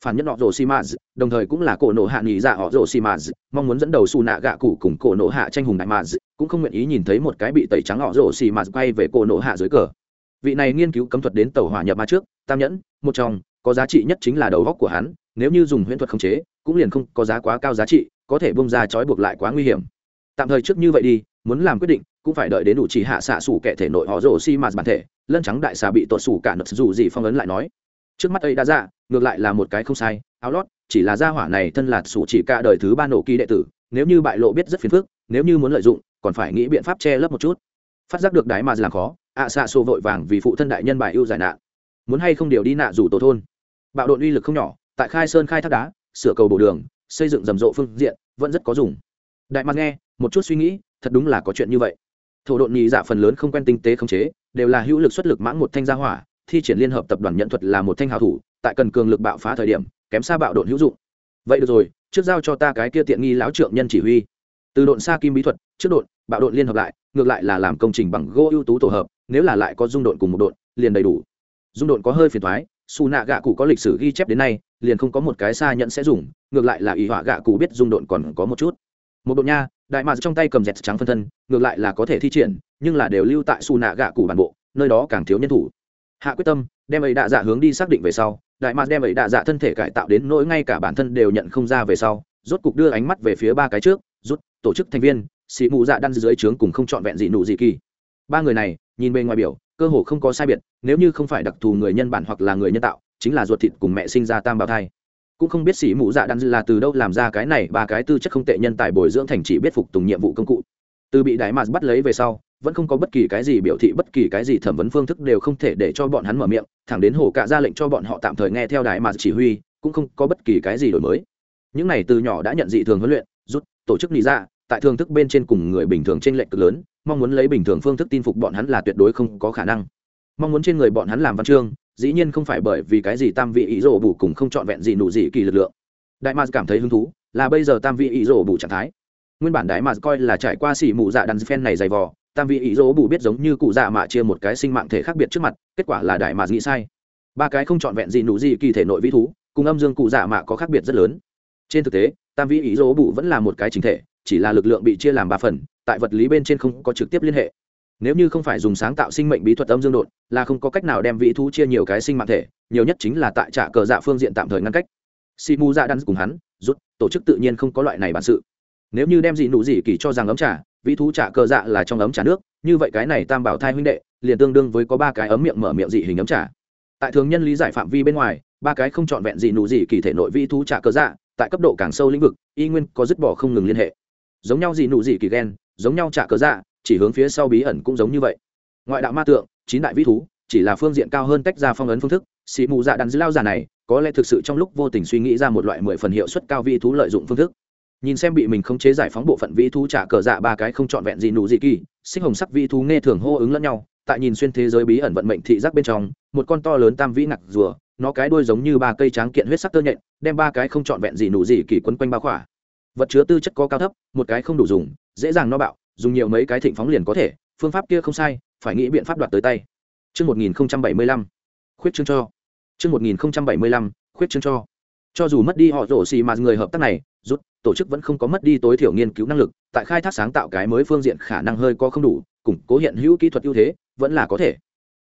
Phản nhất họ rổ xì mã, đồng thời cũng là cổ nộ hạ nghỉ dạ họ rổ xì mã, mong muốn dẫn đầu xù nạ gạ cụ cùng cổ nộ hạ tranh hùng đại mã cũng không nguyện ý nhìn thấy một cái bị tẩy trắng họ rổ xì mã quay về cổ nộ hạ dưới cờ. Vị này nghiên cứu cấm thuật đến tàu hỏa nhập ma trước tam nhẫn một trong có giá trị nhất chính là đầu góc của hắn nếu như dùng huyễn thuật khống chế, cũng liền không có giá quá cao giá trị, có thể bông ra trói buộc lại quá nguy hiểm. Tạm thời trước như vậy đi, muốn làm quyết định, cũng phải đợi đến đủ chỉ hạ xạ sủ kẻ thể nội họ rổ xi mà bản thể, lân trắng đại xà bị tuột sủ cả nợ dù gì phong ấn lại nói. Trước mắt ấy đã ra, ngược lại là một cái không sai, áo lót, chỉ là gia hỏa này thân lạt sủ chỉ cả đời thứ ba nổ kỳ đệ tử, nếu như bại lộ biết rất phiền phức, nếu như muốn lợi dụng, còn phải nghĩ biện pháp che lấp một chút. Phát giác được đái mà làm khó, ạ xạ xô vội vàng vì phụ thân đại nhân bài ưu giải nạn. Muốn hay không điều đi nạ rủ tổ thôn. Bạo độn uy lực không nhỏ tại khai sơn khai thác đá, sửa cầu bổ đường, xây dựng rầm rộ phương diện, vẫn rất có dùng. Đại mặt nghe, một chút suy nghĩ, thật đúng là có chuyện như vậy. Thổ độn nhị dạ phần lớn không quen tinh tế khống chế, đều là hữu lực xuất lực mãn một thanh gia hỏa, thi triển liên hợp tập đoàn nhận thuật là một thanh hào thủ, tại cần cường lực bạo phá thời điểm, kém xa bạo độn hữu dụng. Vậy được rồi, trước giao cho ta cái kia tiện nghi lão trượng nhân chỉ huy. Từ độn xa kim bí thuật, trước độn, bạo độn liên hợp lại, ngược lại là làm công trình bằng gỗ ưu tú tổ hợp, nếu là lại có dung độn cùng một độn, liền đầy đủ. Dung độn có hơi phiền thoái xù nạ gạ cụ có lịch sử ghi chép đến nay, liền không có một cái xa nhận sẽ dùng, ngược lại là ý họa gạ cụ biết dung độn còn có một chút. Một độn nha, đại mạc trong tay cầm dẹt trắng phân thân, ngược lại là có thể thi triển, nhưng là đều lưu tại xù nạ gạ cụ bản bộ, nơi đó càng thiếu nhân thủ. Hạ quyết tâm, đem ấy đạ dạ hướng đi xác định về sau, đại mạc đem ấy đạ dạ thân thể cải tạo đến nỗi ngay cả bản thân đều nhận không ra về sau, rốt cục đưa ánh mắt về phía ba cái trước, rút, tổ chức thành viên sĩ mụ dạ đan dưới trướng cùng không trọn vẹn gì nụ gì kỳ. Ba người này, nhìn bên ngoài biểu cơ hồ không có sai biệt, nếu như không phải đặc thù người nhân bản hoặc là người nhân tạo, chính là ruột thịt cùng mẹ sinh ra tam bào thai. Cũng không biết sĩ mụ dạ đan là từ đâu làm ra cái này, ba cái tư chất không tệ nhân tài bồi dưỡng thành chỉ biết phục tùng nhiệm vụ công cụ. Từ bị đại mạt bắt lấy về sau, vẫn không có bất kỳ cái gì biểu thị, bất kỳ cái gì thẩm vấn phương thức đều không thể để cho bọn hắn mở miệng, thẳng đến hồ cạ ra lệnh cho bọn họ tạm thời nghe theo đại mạt chỉ huy, cũng không có bất kỳ cái gì đổi mới. Những này từ nhỏ đã nhận dị thường huấn luyện, rút tổ chức lý ra dạ, tại thường thức bên trên cùng người bình thường trên lệnh cực lớn mong muốn lấy bình thường phương thức tin phục bọn hắn là tuyệt đối không có khả năng. Mong muốn trên người bọn hắn làm văn chương, dĩ nhiên không phải bởi vì cái gì tam vị ý rổ bù cùng không trọn vẹn gì nụ gì kỳ lực lượng. Đại mars cảm thấy hứng thú, là bây giờ tam vị ý rổ bù trạng thái. Nguyên bản đại mars coi là trải qua xỉ mụ dạ đàn phen này dày vò, tam vị ý rổ bù biết giống như cụ dạ mạ chia một cái sinh mạng thể khác biệt trước mặt, kết quả là đại mars nghĩ sai. Ba cái không trọn vẹn gì nụ gì kỳ thể nội vĩ thú, cùng âm dương cụ dạ mạ có khác biệt rất lớn. Trên thực tế, tam vị ý rổ bù vẫn là một cái chính thể chỉ là lực lượng bị chia làm ba phần, tại vật lý bên trên không có trực tiếp liên hệ. Nếu như không phải dùng sáng tạo sinh mệnh bí thuật âm dương đột, là không có cách nào đem vị thú chia nhiều cái sinh mạng thể, nhiều nhất chính là tại trả cờ dạ phương diện tạm thời ngăn cách. Si mu dạ đan cùng hắn, rút, tổ chức tự nhiên không có loại này bản sự. Nếu như đem dị nụ dị kỳ cho rằng ấm trà vị thú trả cờ dạ là trong ấm trà nước, như vậy cái này tam bảo thai huynh đệ, liền tương đương với có ba cái ấm miệng mở miệng dị hình ấm trà. Tại thường nhân lý giải phạm vi bên ngoài, ba cái không trọn vẹn dị nụ dị kỳ thể nội vị thú trả cờ dạ tại cấp độ càng sâu lĩnh vực, y nguyên có dứt bỏ không ngừng liên hệ giống nhau gì nụ gì kỳ ghen giống nhau trả cớ dạ chỉ hướng phía sau bí ẩn cũng giống như vậy. Ngoại đạo ma tượng, chín đại vĩ thú, chỉ là phương diện cao hơn tách ra phong ấn phương thức. Xị mù dạ đắn dữ lao giả này, có lẽ thực sự trong lúc vô tình suy nghĩ ra một loại mười phần hiệu suất cao vi thú lợi dụng phương thức. Nhìn xem bị mình không chế giải phóng bộ phận vi thú trả cờ dạ ba cái không trọn vẹn gì nụ gì kỳ sinh hồng sắc vi thú nghe thường hô ứng lẫn nhau. Tại nhìn xuyên thế giới bí ẩn vận mệnh thị giác bên trong, một con to lớn tam vĩ nặc rùa, nó cái đuôi giống như ba cây tráng kiện huyết sắc tơ nhện, đem ba cái không trọn vẹn gì nụ gì kỳ quấn quanh ba khỏa vật chứa tư chất có cao thấp một cái không đủ dùng dễ dàng no bạo dùng nhiều mấy cái thịnh phóng liền có thể phương pháp kia không sai phải nghĩ biện pháp đoạt tới tay Trước 1075, khuyết chương cho. Trước 1075, khuyết chương cho. Cho dù mất đi họ rổ xì mà người hợp tác này, rút, tổ chức vẫn không có mất đi tối thiểu nghiên cứu năng lực, tại khai thác sáng tạo cái mới phương diện khả năng hơi có không đủ, củng cố hiện hữu kỹ thuật ưu thế, vẫn là có thể.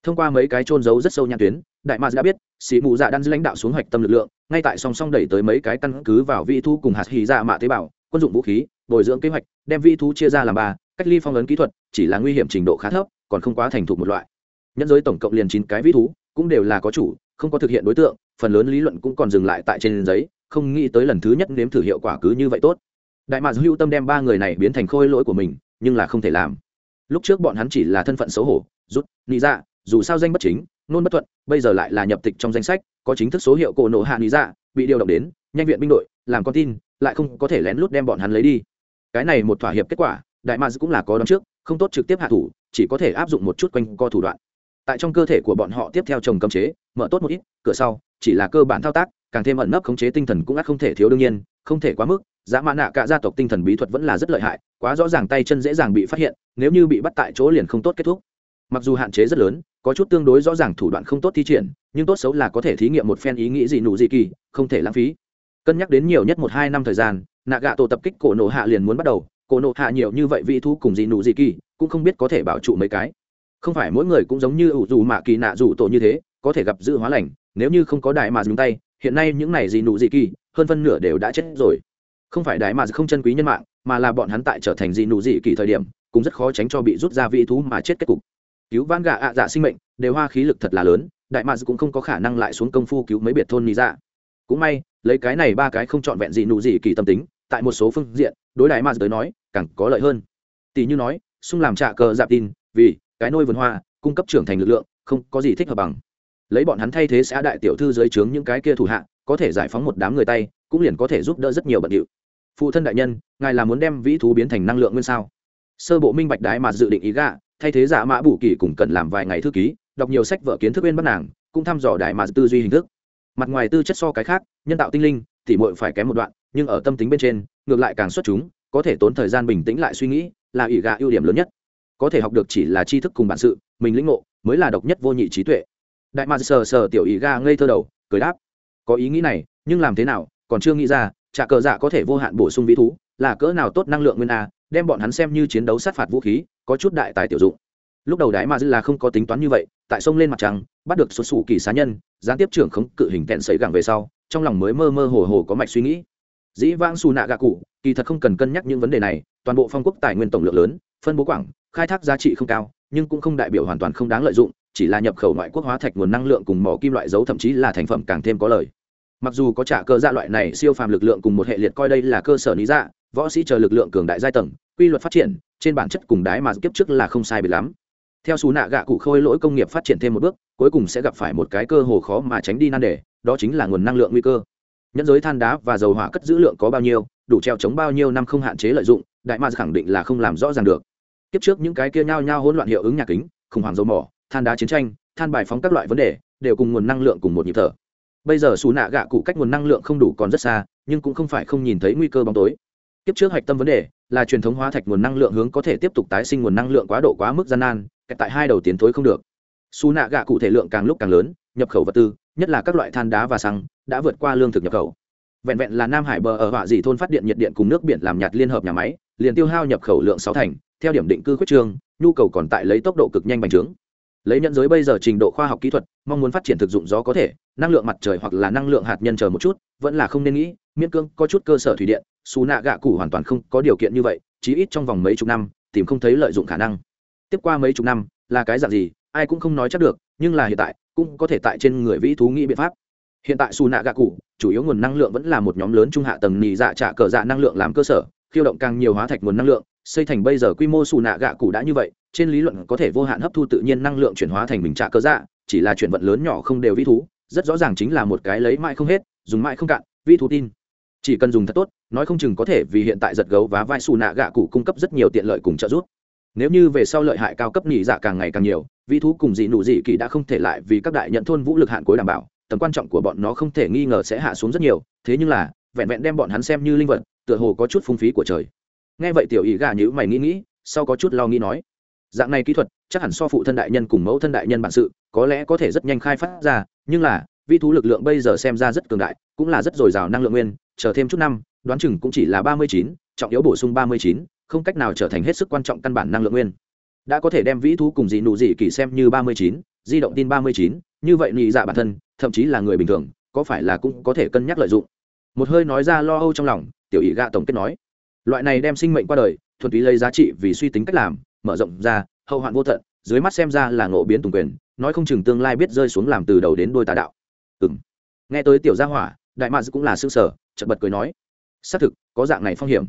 Thông qua mấy cái trôn giấu rất sâu nhãn tuyến, đại mạc dạ đã biết, sĩ mù dạ đan lãnh đạo xuống hoạch tâm lực lượng, ngay tại song song đẩy tới mấy cái căn cứ vào vị thu cùng hạt hì dạ mạ tế bào, quân dụng vũ khí, bồi dưỡng kế hoạch đem vi thú chia ra làm ba cách ly phong ấn kỹ thuật chỉ là nguy hiểm trình độ khá thấp còn không quá thành thục một loại. Nhân giới tổng cộng liền chín cái vi thú cũng đều là có chủ không có thực hiện đối tượng phần lớn lý luận cũng còn dừng lại tại trên giấy không nghĩ tới lần thứ nhất nếm thử hiệu quả cứ như vậy tốt. Đại mạc dạ hữu tâm đem ba người này biến thành khôi lỗi của mình nhưng là không thể làm. Lúc trước bọn hắn chỉ là thân phận xấu hổ rút nị ra dù sao danh bất chính, nôn bất thuận, bây giờ lại là nhập tịch trong danh sách, có chính thức số hiệu cổ nộ hạ lý dạ bị điều động đến, nhanh viện binh đội, làm con tin, lại không có thể lén lút đem bọn hắn lấy đi. Cái này một thỏa hiệp kết quả, đại mads cũng là có đón trước, không tốt trực tiếp hạ thủ, chỉ có thể áp dụng một chút quanh co thủ đoạn. Tại trong cơ thể của bọn họ tiếp theo trồng cấm chế, mở tốt một ít, cửa sau, chỉ là cơ bản thao tác, càng thêm ẩn nấp khống chế tinh thần cũng ắt không thể thiếu đương nhiên, không thể quá mức, dã mã nạ cả gia tộc tinh thần bí thuật vẫn là rất lợi hại, quá rõ ràng tay chân dễ dàng bị phát hiện, nếu như bị bắt tại chỗ liền không tốt kết thúc. Mặc dù hạn chế rất lớn có chút tương đối rõ ràng thủ đoạn không tốt thi triển, nhưng tốt xấu là có thể thí nghiệm một phen ý nghĩ gì nụ gì kỳ, không thể lãng phí. Cân nhắc đến nhiều nhất một hai năm thời gian nạ gạ tổ tập kích cổ nộ hạ liền muốn bắt đầu. Cổ nộ hạ nhiều như vậy vị thu cùng gì nụ gì kỳ, cũng không biết có thể bảo trụ mấy cái. Không phải mỗi người cũng giống như ủ dù mạ kỳ nạ dù tổ như thế, có thể gặp dự hóa lành, nếu như không có đại mà dùng tay, hiện nay những này gì nụ gì kỳ, hơn phân nửa đều đã chết rồi. Không phải đại mà không chân quý nhân mạng, mà là bọn hắn tại trở thành gì nụ gì kỳ thời điểm, cũng rất khó tránh cho bị rút ra vị thú mà chết kết cục cứu vãn gà ạ dạ sinh mệnh, đều hoa khí lực thật là lớn, đại mads cũng không có khả năng lại xuống công phu cứu mấy biệt thôn lý dạ. Cũng may, lấy cái này ba cái không trọn vẹn gì nụ gì kỳ tâm tính, tại một số phương diện, đối đại mads tới nói, càng có lợi hơn. Tỷ như nói xung làm trạ cờ dạp tin, vì cái nôi vườn hoa, cung cấp trưởng thành lực lượng, không có gì thích hợp bằng. Lấy bọn hắn thay thế xã đại tiểu thư dưới trướng những cái kia thủ hạ, có thể giải phóng một đám người tay, cũng liền có thể giúp đỡ rất nhiều bận điệu. Phụ thân đại nhân, ngài là muốn đem vĩ thú biến thành năng lượng nguyên sao? Sơ bộ minh bạch đái mà dự định ý gạ thay thế giả mã bù kỳ cùng cần làm vài ngày thư ký, đọc nhiều sách vở kiến thức bên bắt nàng, cũng thăm dò đại mà tư duy hình thức. Mặt ngoài tư chất so cái khác, nhân tạo tinh linh thì muội phải kém một đoạn, nhưng ở tâm tính bên trên, ngược lại càng xuất chúng, có thể tốn thời gian bình tĩnh lại suy nghĩ, là ỷ gạ ưu điểm lớn nhất. Có thể học được chỉ là tri thức cùng bản sự, mình lĩnh ngộ, mới là độc nhất vô nhị trí tuệ. Đại mạc sờ sờ tiểu ý ga ngây thơ đầu, cười đáp. Có ý nghĩ này, nhưng làm thế nào, còn chưa nghĩ ra trả cờ dạ có thể vô hạn bổ sung vĩ thú, là cỡ nào tốt năng lượng nguyên a đem bọn hắn xem như chiến đấu sát phạt vũ khí, có chút đại tài tiểu dụng. Lúc đầu đại mà là không có tính toán như vậy, tại sông lên mặt trăng, bắt được xuất xù kỳ xá nhân, gián tiếp trưởng khống cự hình tẹn xấy gẳng về sau, trong lòng mới mơ mơ hồ hồ có mạch suy nghĩ. Dĩ vãng xù nạ gạ cụ, kỳ thật không cần cân nhắc những vấn đề này, toàn bộ phong quốc tài nguyên tổng lượng lớn, phân bố quảng, khai thác giá trị không cao, nhưng cũng không đại biểu hoàn toàn không đáng lợi dụng, chỉ là nhập khẩu ngoại quốc hóa thạch nguồn năng lượng cùng mỏ kim loại dấu thậm chí là thành phẩm càng thêm có lời. Mặc dù có trả cơ dạ loại này siêu phàm lực lượng cùng một hệ liệt coi đây là cơ sở lý dạ võ sĩ chờ lực lượng cường đại giai tầng, quy luật phát triển, trên bản chất cùng đái mà kiếp trước là không sai biệt lắm. Theo xù nạ gạ cụ khôi lỗi công nghiệp phát triển thêm một bước, cuối cùng sẽ gặp phải một cái cơ hồ khó mà tránh đi nan đề, đó chính là nguồn năng lượng nguy cơ. Nhẫn giới than đá và dầu hỏa cất giữ lượng có bao nhiêu, đủ treo chống bao nhiêu năm không hạn chế lợi dụng, đại ma khẳng định là không làm rõ ràng được. Kiếp trước những cái kia nhao nhao hỗn loạn hiệu ứng nhà kính, khủng hoảng dầu mỏ, than đá chiến tranh, than bài phóng các loại vấn đề, đều cùng nguồn năng lượng cùng một nhịp thở. Bây giờ xù nạ gạ cụ cách nguồn năng lượng không đủ còn rất xa, nhưng cũng không phải không nhìn thấy nguy cơ bóng tối kiếp trước hạch tâm vấn đề là truyền thống hóa thạch nguồn năng lượng hướng có thể tiếp tục tái sinh nguồn năng lượng quá độ quá mức gian nan tại hai đầu tiến thối không được. Xù nạ gạ cụ thể lượng càng lúc càng lớn, nhập khẩu vật tư, nhất là các loại than đá và xăng, đã vượt qua lương thực nhập khẩu. Vẹn vẹn là nam hải bờ ở họa dị thôn phát điện nhiệt điện cùng nước biển làm nhạt liên hợp nhà máy, liền tiêu hao nhập khẩu lượng sáu thành, theo điểm định cư khuyết trương nhu cầu còn tại lấy tốc độ cực nhanh bành trướng. Lấy nhận giới bây giờ trình độ khoa học kỹ thuật, mong muốn phát triển thực dụng gió có thể, năng lượng mặt trời hoặc là năng lượng hạt nhân chờ một chút, vẫn là không nên nghĩ miễn cương có chút cơ sở thủy điện, xù nạ gạ cụ hoàn toàn không có điều kiện như vậy, chí ít trong vòng mấy chục năm, tìm không thấy lợi dụng khả năng. Tiếp qua mấy chục năm, là cái dạng gì, ai cũng không nói chắc được, nhưng là hiện tại, cũng có thể tại trên người vĩ thú nghĩ biện pháp. Hiện tại xù nạ gạ cụ, chủ yếu nguồn năng lượng vẫn là một nhóm lớn trung hạ tầng nì dạ trả cờ dạ năng lượng làm cơ sở, khiêu động càng nhiều hóa thạch nguồn năng lượng, xây thành bây giờ quy mô xù nạ gạ cụ đã như vậy, trên lý luận có thể vô hạn hấp thu tự nhiên năng lượng chuyển hóa thành bình trả cờ dạ chỉ là chuyển vận lớn nhỏ không đều vĩ thú, rất rõ ràng chính là một cái lấy mãi không hết, dùng mãi không cạn vi thú tin chỉ cần dùng thật tốt, nói không chừng có thể vì hiện tại giật gấu và vai xù nạ gạ cụ cung cấp rất nhiều tiện lợi cùng trợ giúp. Nếu như về sau lợi hại cao cấp nhị dạ càng ngày càng nhiều vi thú cùng dị nụ dị kỳ đã không thể lại vì các đại nhận thôn vũ lực hạn cuối đảm bảo, tầm quan trọng của bọn nó không thể nghi ngờ sẽ hạ xuống rất nhiều, thế nhưng là, vẹn vẹn đem bọn hắn xem như linh vật, tựa hồ có chút phung phí của trời. Nghe vậy tiểu ý gà nhữ mày nghĩ nghĩ, sau có chút lo nghĩ nói, dạng này kỹ thuật, chắc hẳn so phụ thân đại nhân cùng mẫu thân đại nhân bản sự, có lẽ có thể rất nhanh khai phát ra, nhưng là vi thú lực lượng bây giờ xem ra rất cường đại, cũng là rất dồi dào năng lượng nguyên chờ thêm chút năm, đoán chừng cũng chỉ là ba mươi chín, trọng yếu bổ sung ba mươi chín, không cách nào trở thành hết sức quan trọng căn bản năng lượng nguyên. Đã có thể đem vĩ thú cùng dị nụ dị kỳ xem như ba mươi chín, di động tin ba mươi chín, như vậy nhị dạ bản thân, thậm chí là người bình thường, có phải là cũng có thể cân nhắc lợi dụng? Một hơi nói ra lo âu trong lòng, tiểu ý gạ tổng kết nói. Loại này đem sinh mệnh qua đời, thuần túy lấy giá trị vì suy tính cách làm, mở rộng ra, hậu hoạn vô tận, dưới mắt xem ra là ngộ biến tùng quyền, nói không chừng tương lai biết rơi xuống làm từ đầu đến đôi tà đạo. Ừ m nghe tới tiểu gia hỏa đại mads cũng là s ư ơ n g sở chật bật cười nói, xác thực, có dạng này phong hiểm.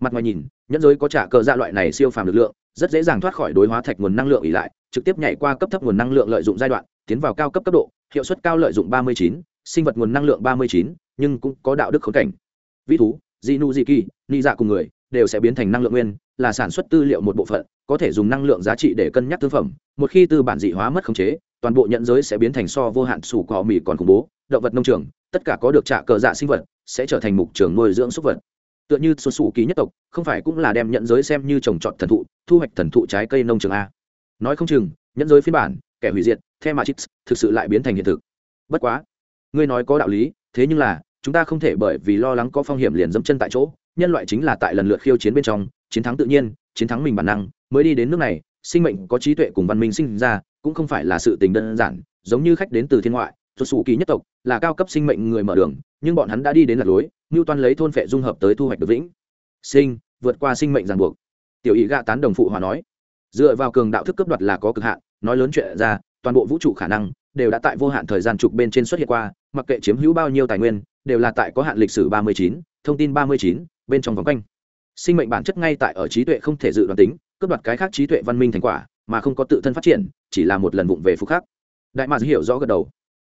Mặt ngoài nhìn, nhẫn giới có trả cờ dạ loại này siêu phàm lực lượng, rất dễ dàng thoát khỏi đối hóa thạch nguồn năng lượng ỉ lại, trực tiếp nhảy qua cấp thấp nguồn năng lượng lợi dụng giai đoạn, tiến vào cao cấp cấp độ, hiệu suất cao lợi dụng ba mươi chín, sinh vật nguồn năng lượng ba mươi chín, nhưng cũng có đạo đức khốn cảnh. Vĩ thú di nu di kỳ ni dạ cùng người, đều sẽ biến thành năng lượng nguyên, là sản xuất tư liệu một bộ phận, có thể dùng năng lượng giá trị để cân nhắc thương phẩm, một khi tư bản dị hóa mất khống chế, toàn bộ nhận giới sẽ biến thành so vô hạn sủ cỏ mì còn khủng bố, động vật nông trường tất cả có được trả cờ dạ sinh vật, sẽ trở thành mục trường nuôi dưỡng súc vật. Tựa như số sủ ký nhất tộc, không phải cũng là đem nhận giới xem như trồng trọt thần thụ, thu hoạch thần thụ trái cây nông trường a. Nói không chừng nhận giới phiên bản, kẻ hủy diệt, the matrix, thực sự lại biến thành hiện thực. Bất quá, ngươi nói có đạo lý, thế nhưng là, chúng ta không thể bởi vì lo lắng có phong hiểm liền dẫm chân tại chỗ, nhân loại chính là tại lần lượt khiêu chiến bên trong, chiến thắng tự nhiên, chiến thắng mình bản năng, mới đi đến nước này, sinh mệnh có trí tuệ cùng văn minh sinh ra, cũng không phải là sự tình đơn giản, giống như khách đến từ thiên ngoại xuất sủ kỳ nhất tộc là cao cấp sinh mệnh người mở đường, nhưng bọn hắn đã đi đến lạc lối ngưu toan lấy thôn phệ dung hợp tới thu hoạch được vĩnh sinh, vượt qua sinh mệnh ràng buộc. Tiểu ý gạ tán đồng phụ hòa nói, dựa vào cường đạo thức cấp đoạt là có cực hạn, nói lớn chuyện ra, toàn bộ vũ trụ khả năng đều đã tại vô hạn thời gian trục bên trên xuất hiện qua, mặc kệ chiếm hữu bao nhiêu tài nguyên, đều là tại có hạn lịch sử ba mươi chín, thông tin ba mươi chín, bên trong vòng quanh. Sinh mệnh bản chất ngay tại ở trí tuệ không thể dự đoán tính cướp đoạt cái khác trí tuệ văn minh thành quả, mà không có tự thân phát triển, chỉ là một lần vụng về phục khác đại mạc hiểu rõ gật đầu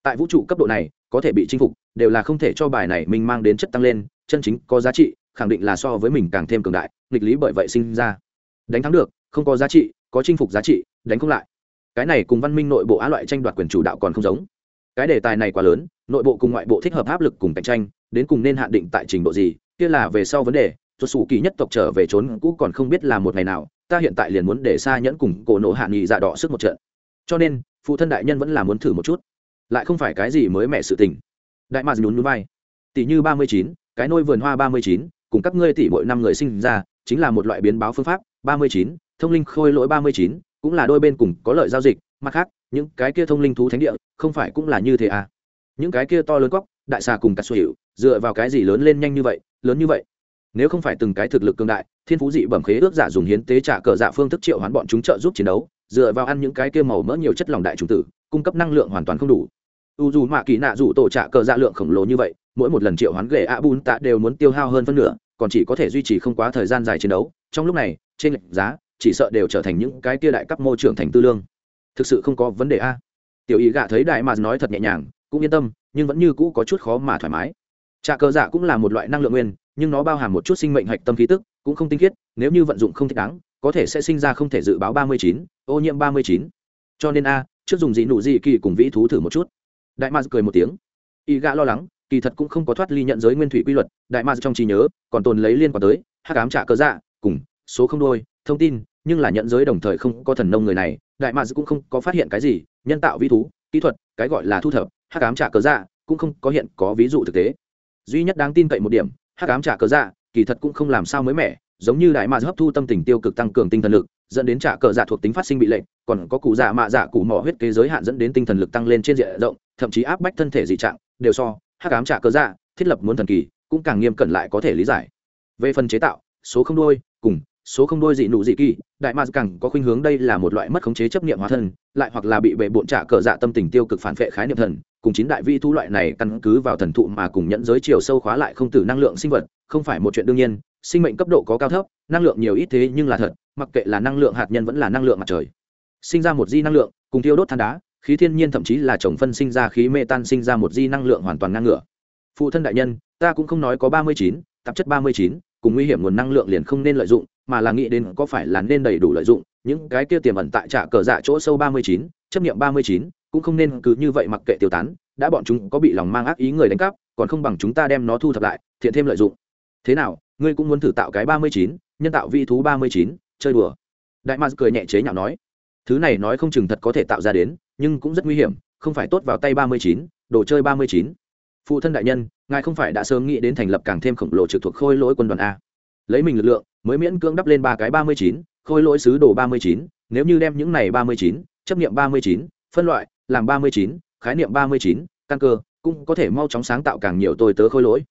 tại vũ trụ cấp độ này, có thể bị chinh phục, đều là không thể cho bài này mình mang đến chất tăng lên, chân chính, có giá trị, khẳng định là so với mình càng thêm cường đại, nghịch lý bởi vậy sinh ra. Đánh thắng được, không có giá trị, có chinh phục giá trị, đánh không lại. Cái này cùng văn minh nội bộ á loại tranh đoạt quyền chủ đạo còn không giống. Cái đề tài này quá lớn, nội bộ cùng ngoại bộ thích hợp áp lực cùng cạnh tranh, đến cùng nên hạn định tại trình độ gì, kia là về sau vấn đề. Tuột xù kỳ nhất tộc trở về trốn cũ còn không biết là một ngày nào, ta hiện tại liền muốn để xa nhẫn cùng cổ nổ hạ nghị dạ đỏ sức một trận. Cho nên, phụ thân đại nhân vẫn là muốn thử một chút lại không phải cái gì mới mẹ sự tình. Đại mạc nhún núi vai. Tỷ như ba mươi chín, cái nôi vườn hoa ba mươi chín, cùng các ngươi tỷ mỗi năm người sinh ra, chính là một loại biến báo phương pháp. Ba mươi chín, thông linh khôi lỗi ba mươi chín, cũng là đôi bên cùng có lợi giao dịch. Mặt khác, những cái kia thông linh thú thánh địa, không phải cũng là như thế à? Những cái kia to lớn góc đại xà cùng cắt sở hữu, dựa vào cái gì lớn lên nhanh như vậy, lớn như vậy? Nếu không phải từng cái thực lực cường đại, thiên phú dị bẩm khế ước giả dùng hiến tế trả cờ dạ phương thức triệu hoán bọn chúng trợ giúp chiến đấu, dựa vào ăn những cái kia màu mỡ nhiều chất lòng đại chủng tử, cung cấp năng lượng hoàn toàn không đủ u dù mạ kỳ nạ dù tổ trả cờ dạ lượng khổng lồ như vậy, mỗi một lần triệu hoán ghệ a bun tạ đều muốn tiêu hao hơn phân nửa, còn chỉ có thể duy trì không quá thời gian dài chiến đấu. Trong lúc này, trên lệnh giá, chỉ sợ đều trở thành những cái kia đại cấp mô trưởng thành tư lương. Thực sự không có vấn đề a. Tiểu ý gạ thấy đại mà nói thật nhẹ nhàng, cũng yên tâm, nhưng vẫn như cũ có chút khó mà thoải mái. Trà cờ dạ cũng là một loại năng lượng nguyên, nhưng nó bao hàm một chút sinh mệnh hạch tâm khí tức, cũng không tinh khiết, nếu như vận dụng không thích đáng, có thể sẽ sinh ra không thể dự báo ba mươi chín, ô nhiễm ba mươi chín. Cho nên a, trước dùng gì nụ gì kỳ cùng vĩ thú thử một chút đại mars cười một tiếng. Y gã lo lắng, kỳ thật cũng không có thoát ly nhận giới nguyên thủy quy luật, đại mars trong trí nhớ, còn tồn lấy liên quan tới hắc ám trả cờ dạ cùng số không đôi, thông tin, nhưng là nhận giới đồng thời không có thần nông người này, đại mars cũng không có phát hiện cái gì, nhân tạo vi thú, kỹ thuật, cái gọi là thu thập, hắc ám trả cờ dạ cũng không có hiện có ví dụ thực tế. Duy nhất đáng tin cậy một điểm, hắc ám trả cờ dạ kỳ thật cũng không làm sao mới mẻ, giống như đại mars hấp thu tâm tình tiêu cực tăng cường tinh thần lực dẫn đến trả cờ dạ thuộc tính phát sinh bị lệnh còn có cụ dạ mạ dạ cụ mỏ huyết kế giới hạn dẫn đến tinh thần lực tăng lên trên diện rộng, thậm chí áp bách thân thể dị trạng, đều so, hắc ám trả cờ dạ thiết lập muốn thần kỳ, cũng càng nghiêm cẩn lại có thể lý giải. Về phần chế tạo, số không đôi, cùng số không đôi dị nụ dị kỳ, đại ma càng có khuynh hướng đây là một loại mất khống chế chấp niệm hóa thân, lại hoặc là bị bệ bộn trả cờ dạ tâm tình tiêu cực phản vệ khái niệm thần, cùng chín đại vi thu loại này căn cứ vào thần thụ mà cùng nhận giới chiều sâu khóa lại không tử năng lượng sinh vật, không phải một chuyện đương nhiên sinh mệnh cấp độ có cao thấp, năng lượng nhiều ít thế nhưng là thật, mặc kệ là năng lượng hạt nhân vẫn là năng lượng mặt trời. Sinh ra một di năng lượng, cùng thiêu đốt than đá, khí thiên nhiên thậm chí là chồng phân sinh ra khí mê tan sinh ra một di năng lượng hoàn toàn ngang ngửa. Phụ thân đại nhân, ta cũng không nói có ba mươi chín, tạp chất ba mươi chín, cùng nguy hiểm nguồn năng lượng liền không nên lợi dụng, mà là nghĩ đến có phải là nên đầy đủ lợi dụng, những cái kia tiềm ẩn tại trả cờ dạ chỗ sâu ba mươi chín, chấp nghiệm ba mươi chín, cũng không nên cứ như vậy mặc kệ tiêu tán, đã bọn chúng có bị lòng mang ác ý người đánh cắp, còn không bằng chúng ta đem nó thu thập lại, thiện thêm lợi dụng. Thế nào ngươi cũng muốn thử tạo cái ba mươi chín nhân tạo vi thú ba mươi chín chơi đùa đại mars cười nhẹ chế nhạo nói thứ này nói không chừng thật có thể tạo ra đến nhưng cũng rất nguy hiểm không phải tốt vào tay ba mươi chín đồ chơi ba mươi chín phụ thân đại nhân ngài không phải đã sớm nghĩ đến thành lập càng thêm khổng lồ trực thuộc khôi lỗi quân đoàn a lấy mình lực lượng mới miễn cưỡng đắp lên ba cái ba mươi chín khôi lỗi sứ đồ ba mươi chín nếu như đem những này ba mươi chín chấp nghiệm ba mươi chín phân loại làm ba mươi chín khái niệm ba mươi chín căn cơ cũng có thể mau chóng sáng tạo càng nhiều tôi tớ khôi lỗi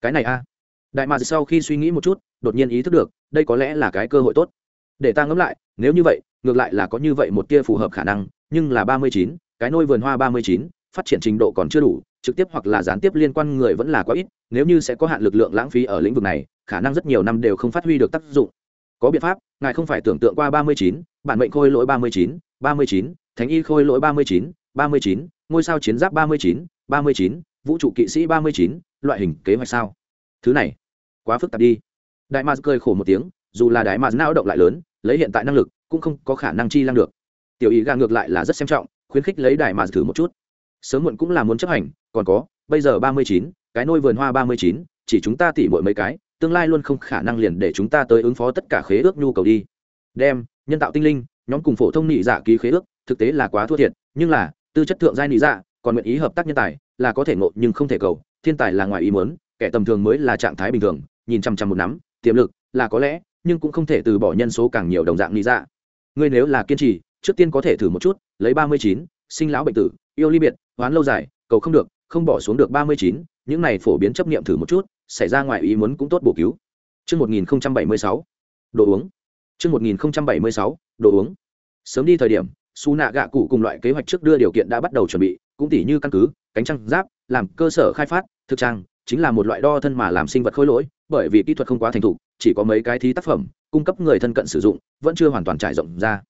cái này a đại mạc sau khi suy nghĩ một chút đột nhiên ý thức được đây có lẽ là cái cơ hội tốt để ta ngẫm lại nếu như vậy ngược lại là có như vậy một tia phù hợp khả năng nhưng là ba mươi chín cái nôi vườn hoa ba mươi chín phát triển trình độ còn chưa đủ trực tiếp hoặc là gián tiếp liên quan người vẫn là quá ít nếu như sẽ có hạn lực lượng lãng phí ở lĩnh vực này khả năng rất nhiều năm đều không phát huy được tác dụng có biện pháp ngài không phải tưởng tượng qua ba mươi chín bản mệnh khôi lỗi ba mươi chín ba mươi chín thánh y khôi lỗi ba mươi chín ba mươi chín ngôi sao chiến giáp ba mươi chín ba mươi chín vũ trụ kỵ sĩ ba mươi chín loại hình kế hoạch sao thứ này, quá phức tạp đi. Đại mạc cười khổ một tiếng, dù là đại mạc não động lại lớn, lấy hiện tại năng lực, cũng không có khả năng chi lăng được. Tiểu ý gà ngược lại là rất xem trọng, khuyến khích lấy đại mạc thử một chút. Sớm muộn cũng là muốn chấp hành, còn có, bây giờ ba mươi chín, cái nôi vườn hoa ba mươi chín, chỉ chúng ta tỉ mỗi mấy cái, tương lai luôn không khả năng liền để chúng ta tới ứng phó tất cả khế ước nhu cầu đi. Đem, nhân tạo tinh linh, nhóm cùng phổ thông nhị dạ ký khế ước, thực tế là quá thua thiệt, nhưng là, tư chất thượng giai nhị dạ còn nguyện ý hợp tác nhân tài, là có thể ngộ nhưng không thể cầu, thiên tài là ngoài ý muốn kẻ tầm thường mới là trạng thái bình thường nhìn chăm chăm một nắm tiềm lực là có lẽ nhưng cũng không thể từ bỏ nhân số càng nhiều đồng dạng lý dạ ngươi nếu là kiên trì trước tiên có thể thử một chút lấy ba mươi chín sinh lão bệnh tử yêu ly biệt hoán lâu dài cầu không được không bỏ xuống được ba mươi chín những này phổ biến chấp nghiệm thử một chút xảy ra ngoài ý muốn cũng tốt bổ cứu Trước 1076, đồ uống. Trước 1076, đồ uống. Sớm đi thời điểm, su nạ gạ cụ cùng loại kế hoạch trước đưa điều kiện đã bắt đầu chuẩn bị cũng tỉ như căn cứ cánh trăng giáp làm cơ sở khai phát thực trang chính là một loại đo thân mà làm sinh vật khối lỗi, bởi vì kỹ thuật không quá thành thục, chỉ có mấy cái thí tác phẩm, cung cấp người thân cận sử dụng, vẫn chưa hoàn toàn trải rộng ra.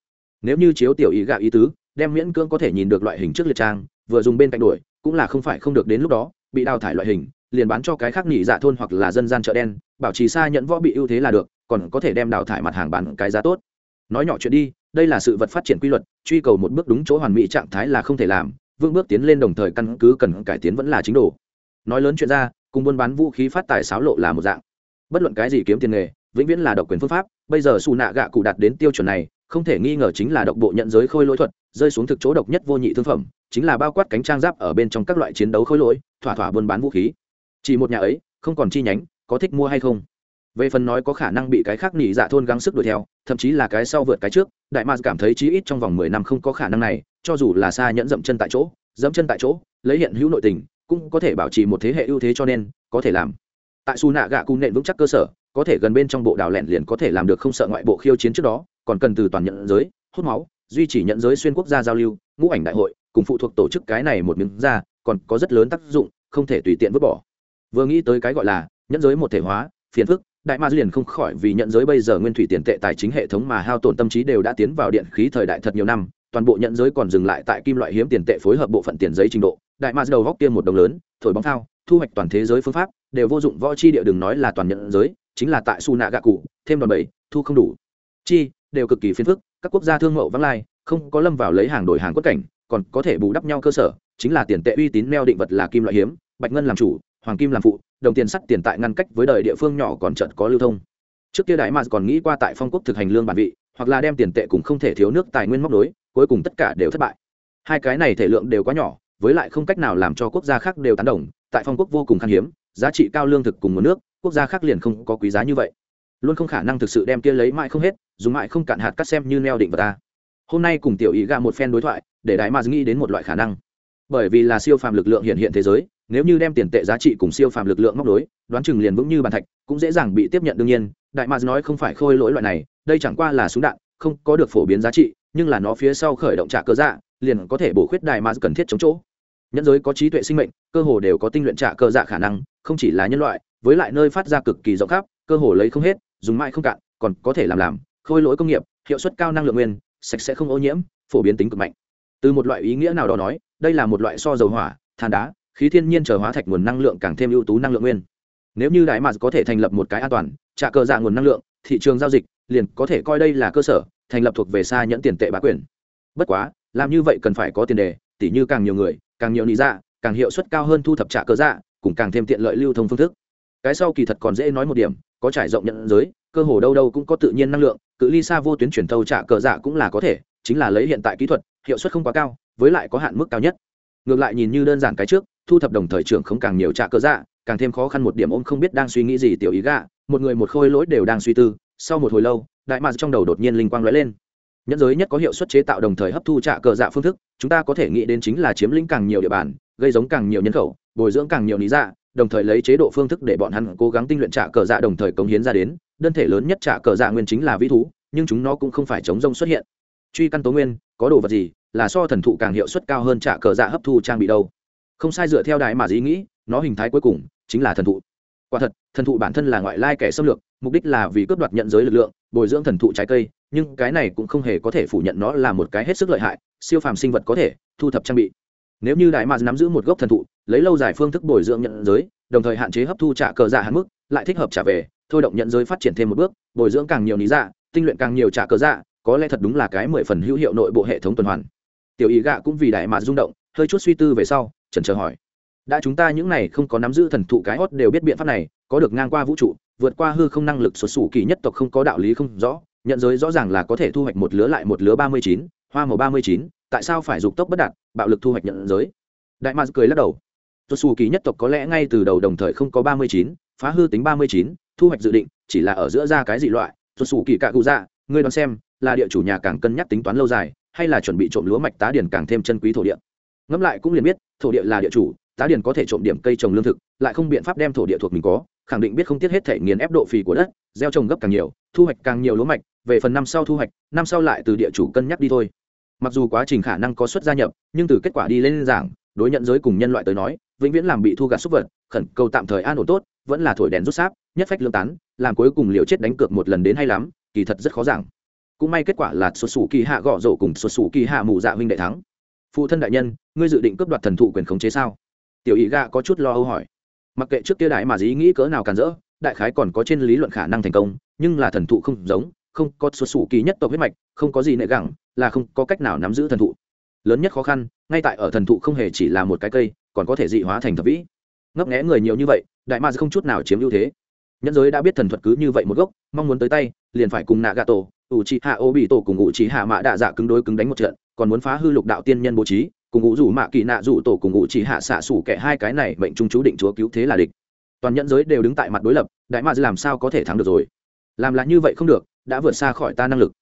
Nếu như chiếu tiểu ý gạo ý tứ, đem miễn cưỡng có thể nhìn được loại hình trước liệt trang, vừa dùng bên cạnh đuổi, cũng là không phải không được đến lúc đó, bị đào thải loại hình, liền bán cho cái khác nghỉ dạ thôn hoặc là dân gian chợ đen, bảo trì xa nhận võ bị ưu thế là được, còn có thể đem đào thải mặt hàng bán cái giá tốt. Nói nhỏ chuyện đi, đây là sự vật phát triển quy luật, truy cầu một bước đúng chỗ hoàn mỹ trạng thái là không thể làm vương bước tiến lên đồng thời căn cứ cần cải tiến vẫn là chính đồ. Nói lớn chuyện ra cùng buôn bán vũ khí phát tài xáo lộ là một dạng. Bất luận cái gì kiếm tiền nghề, vĩnh viễn là độc quyền phương pháp, bây giờ xù nạ gạ cụ đạt đến tiêu chuẩn này, không thể nghi ngờ chính là độc bộ nhận giới khôi lỗi thuật, rơi xuống thực chỗ độc nhất vô nhị thương phẩm, chính là bao quát cánh trang giáp ở bên trong các loại chiến đấu khôi lỗi, thỏa thỏa buôn bán vũ khí. Chỉ một nhà ấy, không còn chi nhánh, có thích mua hay không? Về phần nói có khả năng bị cái khác nỉ dạ thôn gắng sức đuổi theo, thậm chí là cái sau vượt cái trước, đại mars cảm thấy chí ít trong vòng mười năm không có khả năng này, cho dù là xa nhẫn dậm chân tại chỗ, dẫm chân tại chỗ, lấy hiện hữu nội tình cũng có thể bảo trì một thế hệ ưu thế cho nên, có thể làm. Tại su nạ gạ cung nện vững chắc cơ sở, có thể gần bên trong bộ đào lẹn liền có thể làm được không sợ ngoại bộ khiêu chiến trước đó, còn cần từ toàn nhận giới, hút máu, duy trì nhận giới xuyên quốc gia giao lưu, ngũ ảnh đại hội, cùng phụ thuộc tổ chức cái này một miếng ra, còn có rất lớn tác dụng, không thể tùy tiện vứt bỏ. Vừa nghĩ tới cái gọi là nhận giới một thể hóa, phiền phức, đại ma liền không khỏi vì nhận giới bây giờ nguyên thủy tiền tệ tài chính hệ thống mà hao tổn tâm trí đều đã tiến vào điện khí thời đại thật nhiều năm, toàn bộ nhận giới còn dừng lại tại kim loại hiếm tiền tệ phối hợp bộ phận tiền giấy trình độ đại ma đầu góc kia một đồng lớn, thổi bóng thao thu hoạch toàn thế giới phương pháp, đều vô dụng, võ chi địa đừng nói là toàn nhận giới, chính là tại su nạ gạ cụ thêm đòn bẩy, thu không đủ. Chi, đều cực kỳ phiền phức, các quốc gia thương mậu vắng lai, không có lâm vào lấy hàng đổi hàng quất cảnh, còn có thể bù đắp nhau cơ sở, chính là tiền tệ uy tín neo định vật là kim loại hiếm, bạch ngân làm chủ, hoàng kim làm phụ, đồng tiền sắt tiền tại ngăn cách với đời địa phương nhỏ còn trận có lưu thông. Trước kia đại mạc còn nghĩ qua tại phong quốc thực hành lương bản vị, hoặc là đem tiền tệ cùng không thể thiếu nước tài nguyên móc đối cuối cùng tất cả đều thất bại. Hai cái này thể lượng đều quá nhỏ với lại không cách nào làm cho quốc gia khác đều tán đồng, tại phong quốc vô cùng khan hiếm, giá trị cao lương thực cùng một nước, quốc gia khác liền không có quý giá như vậy. Luôn không khả năng thực sự đem kia lấy mãi không hết, dùng mãi không cạn hạt cắt xem như neo định vào ta. Hôm nay cùng tiểu ý gạ một phen đối thoại, để đại mà nghĩ đến một loại khả năng. Bởi vì là siêu phàm lực lượng hiện hiện thế giới, nếu như đem tiền tệ giá trị cùng siêu phàm lực lượng móc đối đoán chừng liền vững như bàn thạch, cũng dễ dàng bị tiếp nhận đương nhiên. Đại mạc nói không phải khôi lỗi loại này, đây chẳng qua là súng đạn, không có được phổ biến giá trị, nhưng là nó phía sau khởi động trả cơ dạ liền có thể bổ khuyết đại mà cần thiết chống chỗ. Nhân giới có trí tuệ sinh mệnh, cơ hồ đều có tinh luyện trả cơ dạ khả năng, không chỉ là nhân loại, với lại nơi phát ra cực kỳ rộng khắp, cơ hồ lấy không hết, dùng mãi không cạn, còn có thể làm làm, khôi lỗi công nghiệp, hiệu suất cao năng lượng nguyên, sạch sẽ không ô nhiễm, phổ biến tính cực mạnh. Từ một loại ý nghĩa nào đó nói, đây là một loại so dầu hỏa, than đá, khí thiên nhiên trở hóa thạch nguồn năng lượng càng thêm ưu tú năng lượng nguyên. Nếu như đại mạc có thể thành lập một cái an toàn, trả cờ dạ nguồn năng lượng, thị trường giao dịch, liền có thể coi đây là cơ sở, thành lập thuộc về xa nhẫn tiền tệ bá quyền. Bất quá làm như vậy cần phải có tiền đề, tỉ như càng nhiều người, càng nhiều lý dạ càng hiệu suất cao hơn thu thập trả cơ dạ cùng càng thêm tiện lợi lưu thông phương thức. Cái sau kỳ thật còn dễ nói một điểm, có trải rộng nhận giới, cơ hồ đâu đâu cũng có tự nhiên năng lượng, cự ly xa vô tuyến truyền thâu trả cờ dạ cũng là có thể, chính là lấy hiện tại kỹ thuật, hiệu suất không quá cao, với lại có hạn mức cao nhất. Ngược lại nhìn như đơn giản cái trước, thu thập đồng thời trưởng không càng nhiều trả cơ dạ càng thêm khó khăn một điểm ôm không biết đang suy nghĩ gì tiểu ý gạ một người một khôi lỗi đều đang suy tư, sau một hồi lâu, đại mạc trong đầu đột nhiên linh quang lóe lên nhẫn giới nhất có hiệu suất chế tạo đồng thời hấp thu trạ cờ dạ phương thức, chúng ta có thể nghĩ đến chính là chiếm lĩnh càng nhiều địa bàn, gây giống càng nhiều nhân khẩu, bồi dưỡng càng nhiều lý dạ đồng thời lấy chế độ phương thức để bọn hắn cố gắng tinh luyện trạ cờ dạ đồng thời cống hiến ra đến. Đơn thể lớn nhất trạ cờ dạ nguyên chính là vĩ thú, nhưng chúng nó cũng không phải chống rông xuất hiện. Truy căn tố nguyên, có đồ vật gì, là so thần thụ càng hiệu suất cao hơn trả cờ dạ hấp thu trang bị đâu. Không sai dựa theo đại mà dĩ nghĩ, nó hình thái cuối cùng chính là thần thụ. Quả thật, thần thụ bản thân là ngoại lai kẻ xâm lược mục đích là vì cướp đoạt nhận giới lực lượng, bồi dưỡng thần thụ trái cây, nhưng cái này cũng không hề có thể phủ nhận nó là một cái hết sức lợi hại, siêu phàm sinh vật có thể thu thập trang bị. Nếu như đại mạc nắm giữ một gốc thần thụ, lấy lâu dài phương thức bồi dưỡng nhận giới, đồng thời hạn chế hấp thu trả cờ dạ hạn mức, lại thích hợp trả về, thôi động nhận giới phát triển thêm một bước, bồi dưỡng càng nhiều lý dạ tinh luyện càng nhiều trả cờ dạ có lẽ thật đúng là cái mười phần hữu hiệu nội bộ hệ thống tuần hoàn. Tiểu ý gạ cũng vì đại mạc rung động, hơi chút suy tư về sau trần chờ hỏi. Đã chúng ta những này không có nắm giữ thần thụ cái hót đều biết biện pháp này, có được ngang qua vũ trụ vượt qua hư không năng lực xuất xù kỳ nhất tộc không có đạo lý không rõ, nhận giới rõ ràng là có thể thu hoạch một lứa lại một lứa ba mươi chín, hoa màu ba mươi chín, tại sao phải dục tốc bất đạt, bạo lực thu hoạch nhận giới? Đại mạc cười lắc đầu. Xuất xù kỳ nhất tộc có lẽ ngay từ đầu đồng thời không có ba mươi chín, phá hư tính ba mươi chín, thu hoạch dự định, chỉ là ở giữa ra cái dị loại. Xuất xù kỳ cạ cụ dạ ngươi đoán xem, là địa chủ nhà càng cân nhắc tính toán lâu dài, hay là chuẩn bị trộm lúa mạch tá điển càng thêm chân quý thổ địa? Ngẫm lại cũng liền biết, thổ địa là địa chủ, tá điển có thể trộm điểm cây trồng lương thực, lại không biện pháp đem thổ địa thuộc mình có khẳng định biết không tiếc hết thể nghiền ép độ phì của đất, gieo trồng gấp càng nhiều, thu hoạch càng nhiều lúa mạch, về phần năm sau thu hoạch, năm sau lại từ địa chủ cân nhắc đi thôi. Mặc dù quá trình khả năng có suất gia nhập, nhưng từ kết quả đi lên giảng, đối nhận giới cùng nhân loại tới nói, vĩnh viễn làm bị thu gạt súc vật, khẩn cầu tạm thời an ổn tốt, vẫn là thổi đèn rút sáp, nhất phách lương tán, làm cuối cùng liều chết đánh cược một lần đến hay lắm, kỳ thật rất khó giảng. Cũng may kết quả là xuất xù kỳ hạ gõ rổ cùng xuất xù kỳ hạ mù dạ huynh đệ thắng. Phụ thân đại nhân, ngươi dự định cướp đoạt thần thụ quyền khống chế sao? Tiểu ý gạ có chút lo âu hỏi mặc kệ trước kia đại mà dĩ nghĩ cỡ nào càn rỡ, đại khái còn có trên lý luận khả năng thành công, nhưng là thần thụ không giống, không có xuất xù kỳ nhất tộc huyết mạch, không có gì nệ gẳng, là không có cách nào nắm giữ thần thụ. Lớn nhất khó khăn, ngay tại ở thần thụ không hề chỉ là một cái cây, còn có thể dị hóa thành thập vĩ. Ngấp nghẽ người nhiều như vậy, đại ma không chút nào chiếm ưu thế. Nhân giới đã biết thần thuật cứ như vậy một gốc, mong muốn tới tay, liền phải cùng nạ gà tổ ủ trì hạ ô bị tổ cùng ủ trì hạ mạ đạ dạ cứng đối cứng đánh một trận, còn muốn phá hư lục đạo tiên nhân bố trí cùng ngũ rủ mạ kỳ nạ rủ tổ cùng ngũ chỉ hạ xạ sủ kẻ hai cái này mệnh trung chú định chúa cứu thế là địch. Toàn nhẫn giới đều đứng tại mặt đối lập, đại mạc làm sao có thể thắng được rồi? Làm là như vậy không được, đã vượt xa khỏi ta năng lực.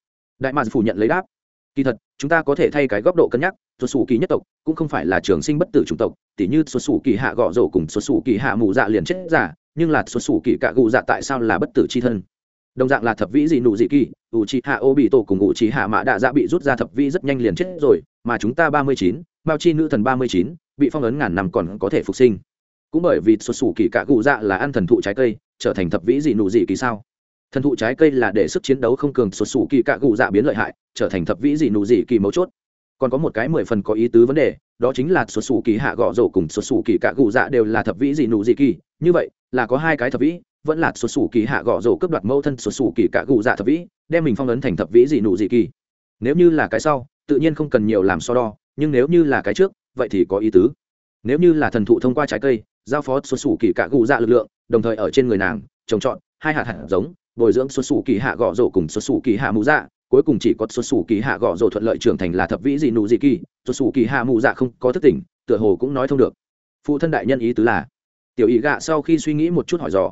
Đại mạc phủ nhận lấy đáp. Kỳ thật, chúng ta có thể thay cái góc độ cân nhắc xuất xù kỳ nhất tộc cũng không phải là trường sinh bất tử chủng tộc, tỉ như xuất xù kỳ hạ gọ rổ cùng xuất xù kỳ hạ mù dạ liền chết giả, nhưng là xuất xù kỳ cạ gù dạ tại sao là bất tử c h i thân? Đồng dạng là thập vĩ dị nụ dị kỳ, ủ trì hạ ô bị tổ cùng ủ trì hạ mã đạ dạ bị rút ra thập vĩ rất nhanh liền chết rồi, mà chúng ta ba mươi chín mao chi nữ thần ba mươi chín, bị phong ấn ngàn năm còn có thể phục sinh. Cũng bởi vì xuất xù kỳ cạ cụ dạ là ăn thần thụ trái cây, trở thành thập vĩ dị nụ dị kỳ sao? Thần thụ trái cây là để sức chiến đấu không cường xuất xù kỳ cạ cụ dạ biến lợi hại, trở thành thập vĩ dị nụ dị kỳ mấu chốt. Còn có một cái mười phần có ý tứ vấn đề, đó chính là xuất xù kỳ hạ gõ rổ cùng xuất xù kỳ cạ cụ dạ đều là thập vĩ dị nụ dị kỳ. Như vậy, là có hai cái thập vĩ, vẫn là xuất xù kỳ hạ gõ rổ cướp đoạt mẫu thân xuất xù kỳ cạ cụ dạ thập vĩ, đem mình phong ấn thành thập vĩ dị nụ dị kỳ. Nếu như là cái sau, tự nhiên không cần nhiều làm so đo nhưng nếu như là cái trước, vậy thì có ý tứ. Nếu như là thần thụ thông qua trái cây, giao phó xuất xù kỳ cạ gù dạ lực lượng, đồng thời ở trên người nàng, trồng trọt, hai hạt hạt giống, bồi dưỡng xuất xù kỳ hạ gõ rổ cùng xuất xù kỳ hạ mũ dạ cuối cùng chỉ có xuất xù kỳ hạ gõ rổ thuận lợi trưởng thành là thập vĩ dị nụ dị kỳ xuất xù kỳ hạ mũ dạ không có thức tỉnh tựa hồ cũng nói thông được. Phụ thân đại nhân ý tứ là, tiểu ý gạ sau khi suy nghĩ một chút hỏi dò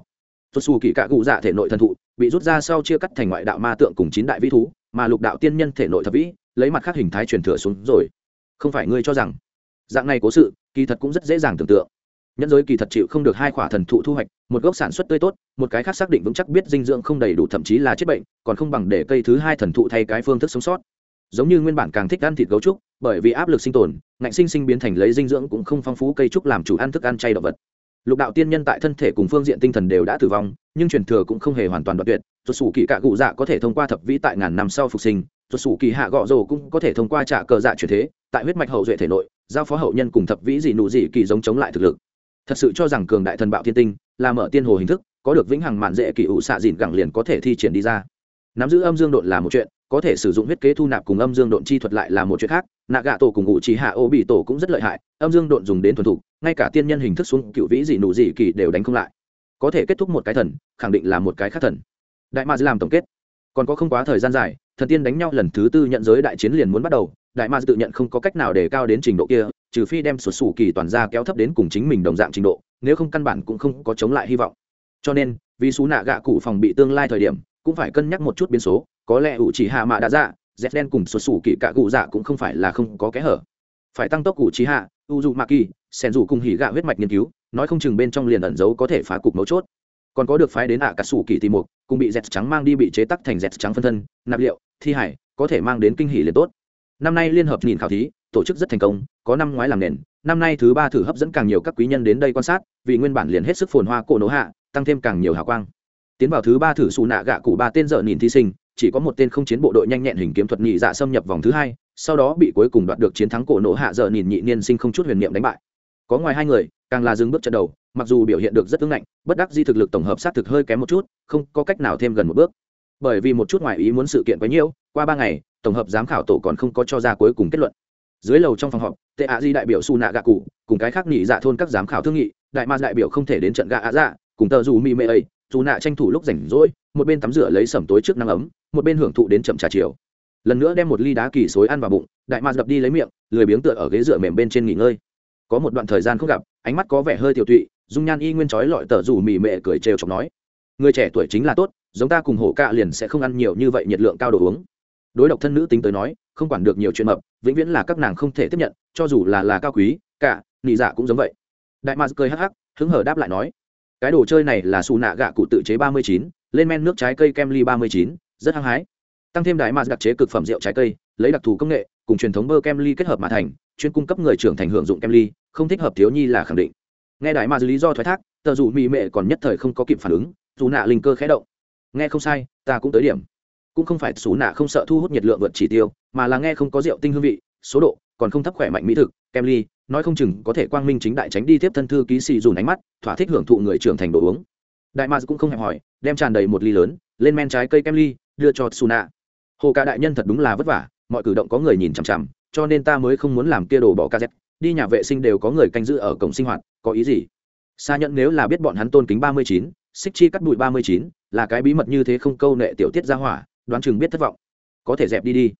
xuất xù kỳ cạ gù dạ thể nội thần thụ, bị rút ra sau chia cắt thành ngoại đạo ma tượng cùng chín đại vĩ thú, mà lục đạo tiên nhân thể nội thập vĩ, lấy mặt khác hình thái truyền thừa xuống rồi không phải ngươi cho rằng dạng này cố sự kỳ thật cũng rất dễ dàng tưởng tượng. Nhân giới kỳ thật chịu không được hai quả thần thụ thu hoạch, một gốc sản xuất tươi tốt, một cái khác xác định vững chắc biết dinh dưỡng không đầy đủ thậm chí là chết bệnh, còn không bằng để cây thứ hai thần thụ thay cái phương thức sống sót. Giống như nguyên bản càng thích ăn thịt gấu trúc, bởi vì áp lực sinh tồn, ngạnh sinh sinh biến thành lấy dinh dưỡng cũng không phong phú cây trúc làm chủ ăn thức ăn chay động vật. Lục đạo tiên nhân tại thân thể cùng phương diện tinh thần đều đã tử vong, nhưng truyền thừa cũng không hề hoàn toàn đoạn tuyệt. Tuột sủ kỳ cạ cụ dạ có thể thông qua thập vĩ tại ngàn năm sau phục sinh tuột sủ kỳ hạ gọ rồ cũng có thể thông qua trả cờ dạ chuyển thế tại huyết mạch hậu duệ thể nội, giao phó hậu nhân cùng thập vĩ dị nụ dị kỳ giống chống lại thực lực. Thật sự cho rằng cường đại thần bạo thiên tinh, là mở tiên hồ hình thức, có được vĩnh hằng mạn dễ kỳ ủ xạ dịn gẳng liền có thể thi triển đi ra. Nắm giữ âm dương độn là một chuyện, có thể sử dụng huyết kế thu nạp cùng âm dương độn chi thuật lại là một chuyện khác. Nạ gạ tổ cùng ngụ trí hạ ô bị tổ cũng rất lợi hại, âm dương độn dùng đến thuần thục, ngay cả tiên nhân hình thức xuống cựu vĩ dị nụ dị kỳ đều đánh không lại. Có thể kết thúc một cái thần, khẳng định là một cái khác thần. Đại ma làm tổng kết. Còn có không quá thời gian dài, thần tiên đánh nhau lần thứ tư nhận giới đại chiến liền muốn bắt đầu đại ma tự nhận không có cách nào để cao đến trình độ kia, trừ phi đem sụt sủ kỳ toàn ra kéo thấp đến cùng chính mình đồng dạng trình độ, nếu không căn bản cũng không có chống lại hy vọng. Cho nên, vì xú nạ gạ cụ phòng bị tương lai thời điểm, cũng phải cân nhắc một chút biến số, có lẽ ủ chỉ hạ mạ đã dạ dép đen cùng sụt sủ kỳ cả cụ dạ cũng không phải là không có kẽ hở. Phải tăng tốc cụ trí hạ u dù mạ kỳ, sen dù cùng hỉ gạ huyết mạch nghiên cứu, nói không chừng bên trong liền ẩn giấu có thể phá cục mấu chốt. Còn có được phái đến ạ à cà sủ kỳ tìm mục, cùng bị dẹt trắng mang đi bị chế tắc thành dẹt trắng phân thân, nạp liệu, thi hải, có thể mang đến kinh hỉ liền tốt năm nay liên hợp nhìn khảo thí, tổ chức rất thành công, có năm ngoái làm nền. Năm nay thứ ba thử hấp dẫn càng nhiều các quý nhân đến đây quan sát, vì nguyên bản liền hết sức phồn hoa cổ nổ hạ, tăng thêm càng nhiều hào quang. Tiến vào thứ ba thử xù nạ gạ cụ ba tên dở nhìn thí sinh, chỉ có một tên không chiến bộ đội nhanh nhẹn hình kiếm thuật nhị dạ xâm nhập vòng thứ hai, sau đó bị cuối cùng đoạt được chiến thắng cổ nổ hạ dở nhìn nhị niên sinh không chút huyền niệm đánh bại. Có ngoài hai người, càng là dừng bước trận đầu, mặc dù biểu hiện được rất ứng ngạnh, bất đắc di thực lực tổng hợp sát thực hơi kém một chút, không có cách nào thêm gần một bước. Bởi vì một chút ngoài ý muốn sự kiện quá nhiều, qua ba ngày tổng hợp giám khảo tổ còn không có cho ra cuối cùng kết luận. Dưới lầu trong phòng họp, tệ ạ di đại biểu su nạ gạ cụ, cùng cái khác nghỉ dạ thôn các giám khảo thương nghị, đại ma đại biểu không thể đến trận gạ ạ dạ cùng tờ dù mì mê ấy, dù nạ tranh thủ lúc rảnh rỗi, một bên tắm rửa lấy sẩm tối trước nắng ấm, một bên hưởng thụ đến chậm trà chiều. Lần nữa đem một ly đá kỳ xối ăn vào bụng, đại ma đập đi lấy miệng, lười biếng tựa ở ghế dựa mềm bên trên nghỉ ngơi. Có một đoạn thời gian không gặp, ánh mắt có vẻ hơi tiểu tụy, dung nhan y nguyên trói lọi tờ dù mì mệ cười trêu chọc nói, người trẻ tuổi chính là tốt, giống ta cùng hổ cạ liền sẽ không ăn nhiều như vậy nhiệt lượng cao đồ uống đối độc thân nữ tính tới nói, không quản được nhiều chuyện mập, vĩnh viễn là các nàng không thể tiếp nhận, cho dù là là cao quý, cả, nị dạ cũng giống vậy. Đại mạc cười hắc hắc, hứng hở đáp lại nói, cái đồ chơi này là xù nạ gạ cụ tự chế ba mươi chín, lên men nước trái cây kem ly ba mươi chín, rất hăng hái. Tăng thêm đại mạc đặc chế cực phẩm rượu trái cây, lấy đặc thù công nghệ, cùng truyền thống bơ kem ly kết hợp mà thành, chuyên cung cấp người trưởng thành hưởng dụng kem ly, không thích hợp thiếu nhi là khẳng định. Nghe đại mạc lý do thoái thác, tờ dù mỹ mệ còn nhất thời không có kịp phản ứng, dù nạ linh cơ khẽ động. Nghe không sai, ta cũng tới điểm cũng không phải xú nạ không sợ thu hút nhiệt lượng vượt chỉ tiêu, mà là nghe không có rượu tinh hương vị, số độ, còn không thấp khỏe mạnh mỹ thực, kem ly, nói không chừng có thể quang minh chính đại tránh đi tiếp thân thư ký xì dùn ánh mắt, thỏa thích hưởng thụ người trưởng thành đồ uống. Đại mars cũng không hẹp hỏi đem tràn đầy một ly lớn, lên men trái cây kem ly, đưa cho su nạ. Hồ ca đại nhân thật đúng là vất vả, mọi cử động có người nhìn chằm chằm, cho nên ta mới không muốn làm kia đồ bỏ ca z đi nhà vệ sinh đều có người canh giữ ở cổng sinh hoạt, có ý gì? Xa nhận nếu là biết bọn hắn tôn kính ba mươi chín xích chi cắt bụi ba mươi chín, là cái bí mật như thế không câu nệ tiểu tiết ra hỏa đoán chừng biết thất vọng có thể dẹp đi đi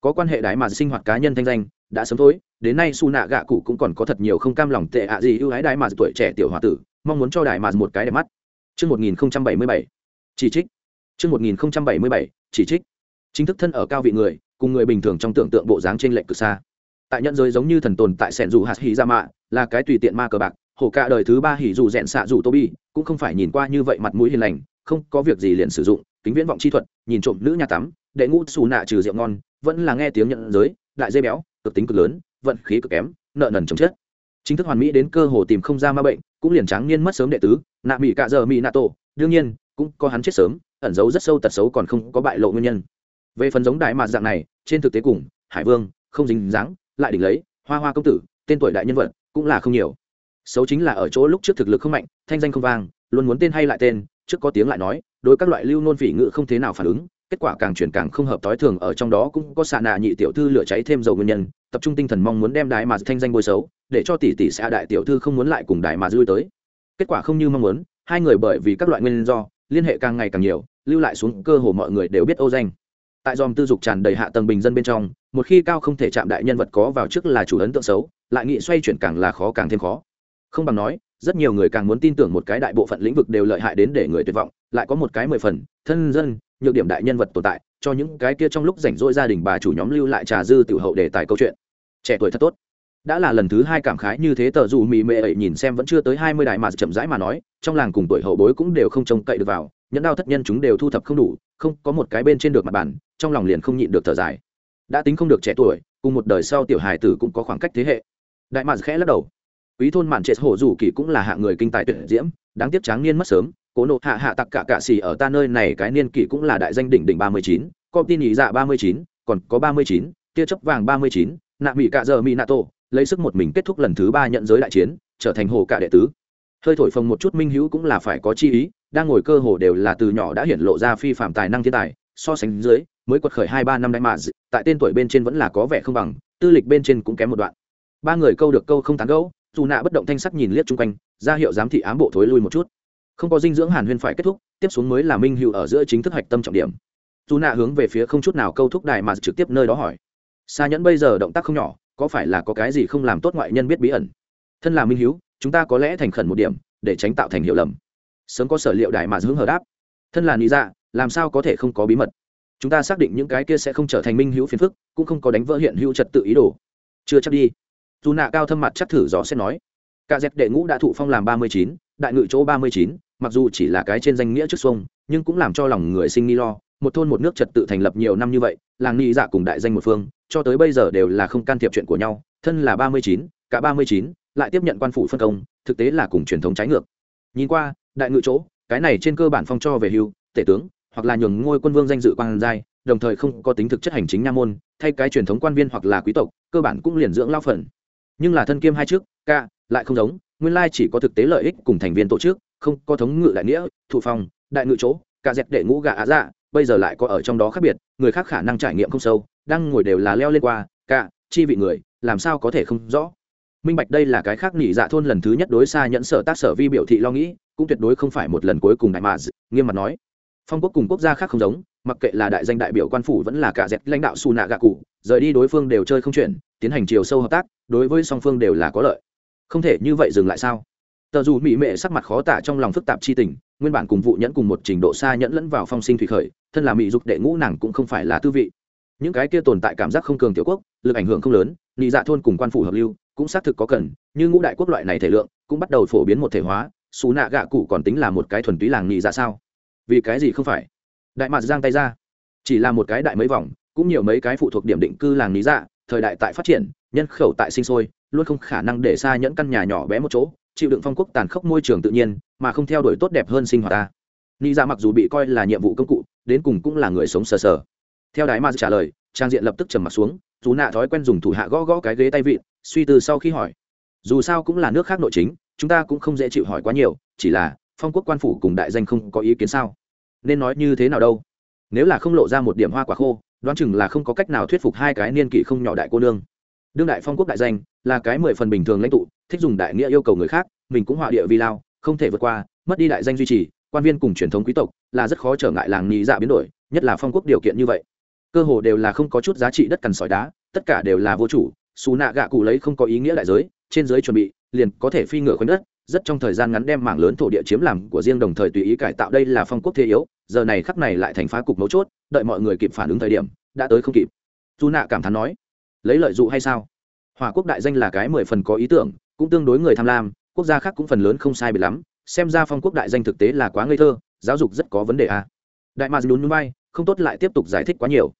có quan hệ đái mà sinh hoạt cá nhân thanh danh đã sớm thôi đến nay su nạ gạ cụ cũng còn có thật nhiều không cam lòng tệ ạ gì ưu ái đái mà tuổi trẻ tiểu h o a tử mong muốn cho đái mà một cái đẹp mắt Trước 1077, chỉ trích. Trước 1077, chỉ trích. Chính thức thân ở cao vị người, cùng người bình thường trong tưởng tượng bộ dáng trên lệnh cực xa. Tại nhận giới giống như thần tồn tại sẻn dù hạt hì ra dạ mạ, là cái tùy tiện ma cờ bạc, hổ cả đời thứ ba hỉ dù rẽn xạ dù tô bi, cũng không phải nhìn qua như vậy mặt mũi hiền lành, không có việc gì liền sử dụng, kính viễn vọng chi thuật, nhìn trộm nữ nhà tắm, đệ ngũ xù nạ trừ rượu ngon, vẫn là nghe tiếng nhận giới, đại dây béo, cực tính cực lớn, vận khí cực kém, nợ nần chồng chết. Chính thức hoàn mỹ đến cơ hồ tìm không ra ma bệnh, cũng liền tráng niên mất sớm đệ tứ, nạ mỹ cả giờ mỹ nạ tổ, đương nhiên, cũng có hắn chết sớm, ẩn giấu rất sâu tật xấu còn không có bại lộ nguyên nhân. Về phần giống đại mạt dạng này, trên thực tế cùng Hải Vương, không dính dáng, lại đỉnh lấy, Hoa Hoa công tử, tên tuổi đại nhân vật, cũng là không nhiều. Xấu chính là ở chỗ lúc trước thực lực không mạnh, thanh danh không vang, luôn muốn tên hay lại tên, trước có tiếng lại nói, đối các loại lưu nôn phỉ ngự không thế nào phản ứng, kết quả càng chuyển càng không hợp tối thường ở trong đó cũng có xạ nạ nhị tiểu thư lửa cháy thêm dầu nguyên nhân tập trung tinh thần mong muốn đem đại mà thanh danh bôi xấu để cho tỷ tỷ xã đại tiểu thư không muốn lại cùng đại mà dư tới. Kết quả không như mong muốn hai người bởi vì các loại nguyên do liên hệ càng ngày càng nhiều lưu lại xuống cơ hồ mọi người đều biết ô danh. Tại dòm tư dục tràn đầy hạ tầng bình dân bên trong một khi cao không thể chạm đại nhân vật có vào trước là chủ ấn tượng xấu lại nghị xoay chuyển càng là khó càng thêm khó. Không bằng nói rất nhiều người càng muốn tin tưởng một cái đại bộ phận lĩnh vực đều lợi hại đến để người tuyệt vọng, lại có một cái mười phần, thân dân, nhược điểm đại nhân vật tồn tại, cho những cái kia trong lúc rảnh rỗi gia đình bà chủ nhóm lưu lại trà dư tiểu hậu đề tài câu chuyện. Trẻ tuổi thật tốt. Đã là lần thứ hai cảm khái như thế tờ dù mì mệ ấy nhìn xem vẫn chưa tới hai mươi đại mà chậm rãi mà nói, trong làng cùng tuổi hậu bối cũng đều không trông cậy được vào, nhẫn đao thất nhân chúng đều thu thập không đủ, không có một cái bên trên được mặt bàn, trong lòng liền không nhịn được thở dài. Đã tính không được trẻ tuổi, cùng một đời sau tiểu hài tử cũng có khoảng cách thế hệ. Đại mà khẽ lắc đầu quý thôn mạn trệ hổ dù kỳ cũng là hạng người kinh tài tuyệt diễm, đáng tiếc tráng niên mất sớm, cố nộ hạ hạ tặc cả cạ xì ở ta nơi này cái niên kỷ cũng là đại danh đỉnh đỉnh ba mươi chín, có tin ý dạ ba mươi chín, còn có ba mươi chín, tia chấp vàng ba mươi chín, nạ mỹ cạ giờ mỹ nạ tổ, lấy sức một mình kết thúc lần thứ ba nhận giới đại chiến, trở thành hồ cả đệ tứ. Hơi thổi phồng một chút minh hữu cũng là phải có chi ý, đang ngồi cơ hồ đều là từ nhỏ đã hiện lộ ra phi phạm tài năng thiên tài, so sánh dưới, mới quật khởi hai ba năm đại mà tại tên tuổi bên trên vẫn là có vẻ không bằng, tư lịch bên trên cũng kém một đoạn. Ba người câu được câu không tán gẫu dù nạ bất động thanh sắc nhìn liếc chung quanh, ra hiệu giám thị ám bộ thối lui một chút. Không có dinh dưỡng hàn huyên phải kết thúc, tiếp xuống mới là minh hữu ở giữa chính thức hạch tâm trọng điểm. Dù nạ hướng về phía không chút nào câu thúc đài mà trực tiếp nơi đó hỏi. Xa nhẫn bây giờ động tác không nhỏ, có phải là có cái gì không làm tốt ngoại nhân biết bí ẩn? Thân là minh hữu, chúng ta có lẽ thành khẩn một điểm, để tránh tạo thành hiểu lầm. Sớm có sở liệu đài mà hướng hờ đáp. Thân là lý dạ làm sao có thể không có bí mật? Chúng ta xác định những cái kia sẽ không trở thành minh hữu phiền phức, cũng không có đánh vỡ hiện hữu trật tự ý đồ. Chưa chắc đi dù nạ cao thâm mặt chắc thử rõ sẽ nói, cả dẹp đệ ngũ đã thụ phong làm ba mươi chín, đại ngự chỗ ba mươi chín, mặc dù chỉ là cái trên danh nghĩa trước xuông, nhưng cũng làm cho lòng người sinh nghi lo, một thôn một nước trật tự thành lập nhiều năm như vậy, làng nghi dạ cùng đại danh một phương, cho tới bây giờ đều là không can thiệp chuyện của nhau, thân là ba mươi chín, cả ba mươi chín, lại tiếp nhận quan phủ phân công, thực tế là cùng truyền thống trái ngược. Nhìn qua, đại ngự chỗ, cái này trên cơ bản phong cho về hưu, tể tướng, hoặc là nhường ngôi quân vương danh dự quan giai, đồng thời không có tính thực chất hành chính nha môn, thay cái truyền thống quan viên hoặc là quý tộc, cơ bản cũng liền dưỡng lao phần nhưng là thân kiêm hai trước ca, lại không giống, nguyên lai chỉ có thực tế lợi ích cùng thành viên tổ chức, không có thống ngự đại nghĩa thụ phòng đại ngự chỗ, cả dẹp đệ ngũ gà á dạ bây giờ lại có ở trong đó khác biệt, người khác khả năng trải nghiệm không sâu, đang ngồi đều là leo lên qua cả chi vị người, làm sao có thể không rõ. Minh bạch đây là cái khác nghỉ dạ thôn lần thứ nhất đối xa nhẫn sở tác sở vi biểu thị lo nghĩ, cũng tuyệt đối không phải một lần cuối cùng đại mà nghiêm mặt nói. Phong quốc cùng quốc gia khác không giống, mặc kệ là đại danh đại biểu quan phủ vẫn là cả dẹp lãnh đạo xù nạ gạ cụ, rời đi đối phương đều chơi không chuyển tiến hành chiều sâu hợp tác, đối với song phương đều là có lợi. Không thể như vậy dừng lại sao? Tờ dù mỹ mệ sắc mặt khó tả trong lòng phức tạp chi tình, nguyên bản cùng vụ nhẫn cùng một trình độ xa nhẫn lẫn vào phong sinh thủy khởi, thân là mỹ dục đệ ngũ nàng cũng không phải là tư vị. Những cái kia tồn tại cảm giác không cường tiểu quốc, lực ảnh hưởng không lớn, nị dạ thôn cùng quan phủ hợp lưu cũng xác thực có cần, như ngũ đại quốc loại này thể lượng cũng bắt đầu phổ biến một thể hóa, xù nạ gạ cụ còn tính là một cái thuần túy làng nị dạ sao? Vì cái gì không phải? Đại mạc giang tay ra. Chỉ là một cái đại mấy vòng, cũng nhiều mấy cái phụ thuộc điểm định cư làng nị dạ thời đại tại phát triển, nhân khẩu tại sinh sôi, luôn không khả năng để xa nhẫn căn nhà nhỏ bé một chỗ, chịu đựng phong quốc tàn khốc môi trường tự nhiên, mà không theo đuổi tốt đẹp hơn sinh hoạt ta. Ni ra dạ mặc dù bị coi là nhiệm vụ công cụ, đến cùng cũng là người sống sờ sờ. Theo đái ma trả lời, trang diện lập tức trầm m ặ t xuống, dù nạ thói quen dùng thủ hạ gõ gõ cái ghế tay vịn, suy tư sau khi hỏi. Dù sao cũng là nước khác nội chính, chúng ta cũng không dễ chịu hỏi quá nhiều, chỉ là, phong quốc quan phủ cùng đại danh không có ý kiến sao? Nên nói như thế nào đâu? Nếu là không lộ ra một điểm hoa quả khô đoán chừng là không có cách nào thuyết phục hai cái niên kỷ không nhỏ đại cô nương. Đương đại phong quốc đại danh, là cái mười phần bình thường lãnh tụ, thích dùng đại nghĩa yêu cầu người khác, mình cũng họa địa vi lao, không thể vượt qua, mất đi đại danh duy trì, quan viên cùng truyền thống quý tộc, là rất khó trở ngại làng nhị dạ biến đổi, nhất là phong quốc điều kiện như vậy. Cơ hồ đều là không có chút giá trị đất cằn sỏi đá, tất cả đều là vô chủ, xù nạ gạ cụ lấy không có ý nghĩa đại giới, trên giới chuẩn bị, liền có thể phi ngựa khoảnh đất, rất trong thời gian ngắn đem mảng lớn thổ địa chiếm làm của riêng đồng thời tùy ý cải tạo đây là phong quốc thế yếu giờ này khắc này lại thành phá cục mấu chốt, đợi mọi người kịp phản ứng thời điểm, đã tới không kịp. Dù nạ cảm thán nói, lấy lợi dụ hay sao? Hòa quốc đại danh là cái mười phần có ý tưởng, cũng tương đối người tham lam, quốc gia khác cũng phần lớn không sai bị lắm, xem ra phong quốc đại danh thực tế là quá ngây thơ, giáo dục rất có vấn đề à. đại mạc lún bay không tốt lại tiếp tục giải thích quá nhiều.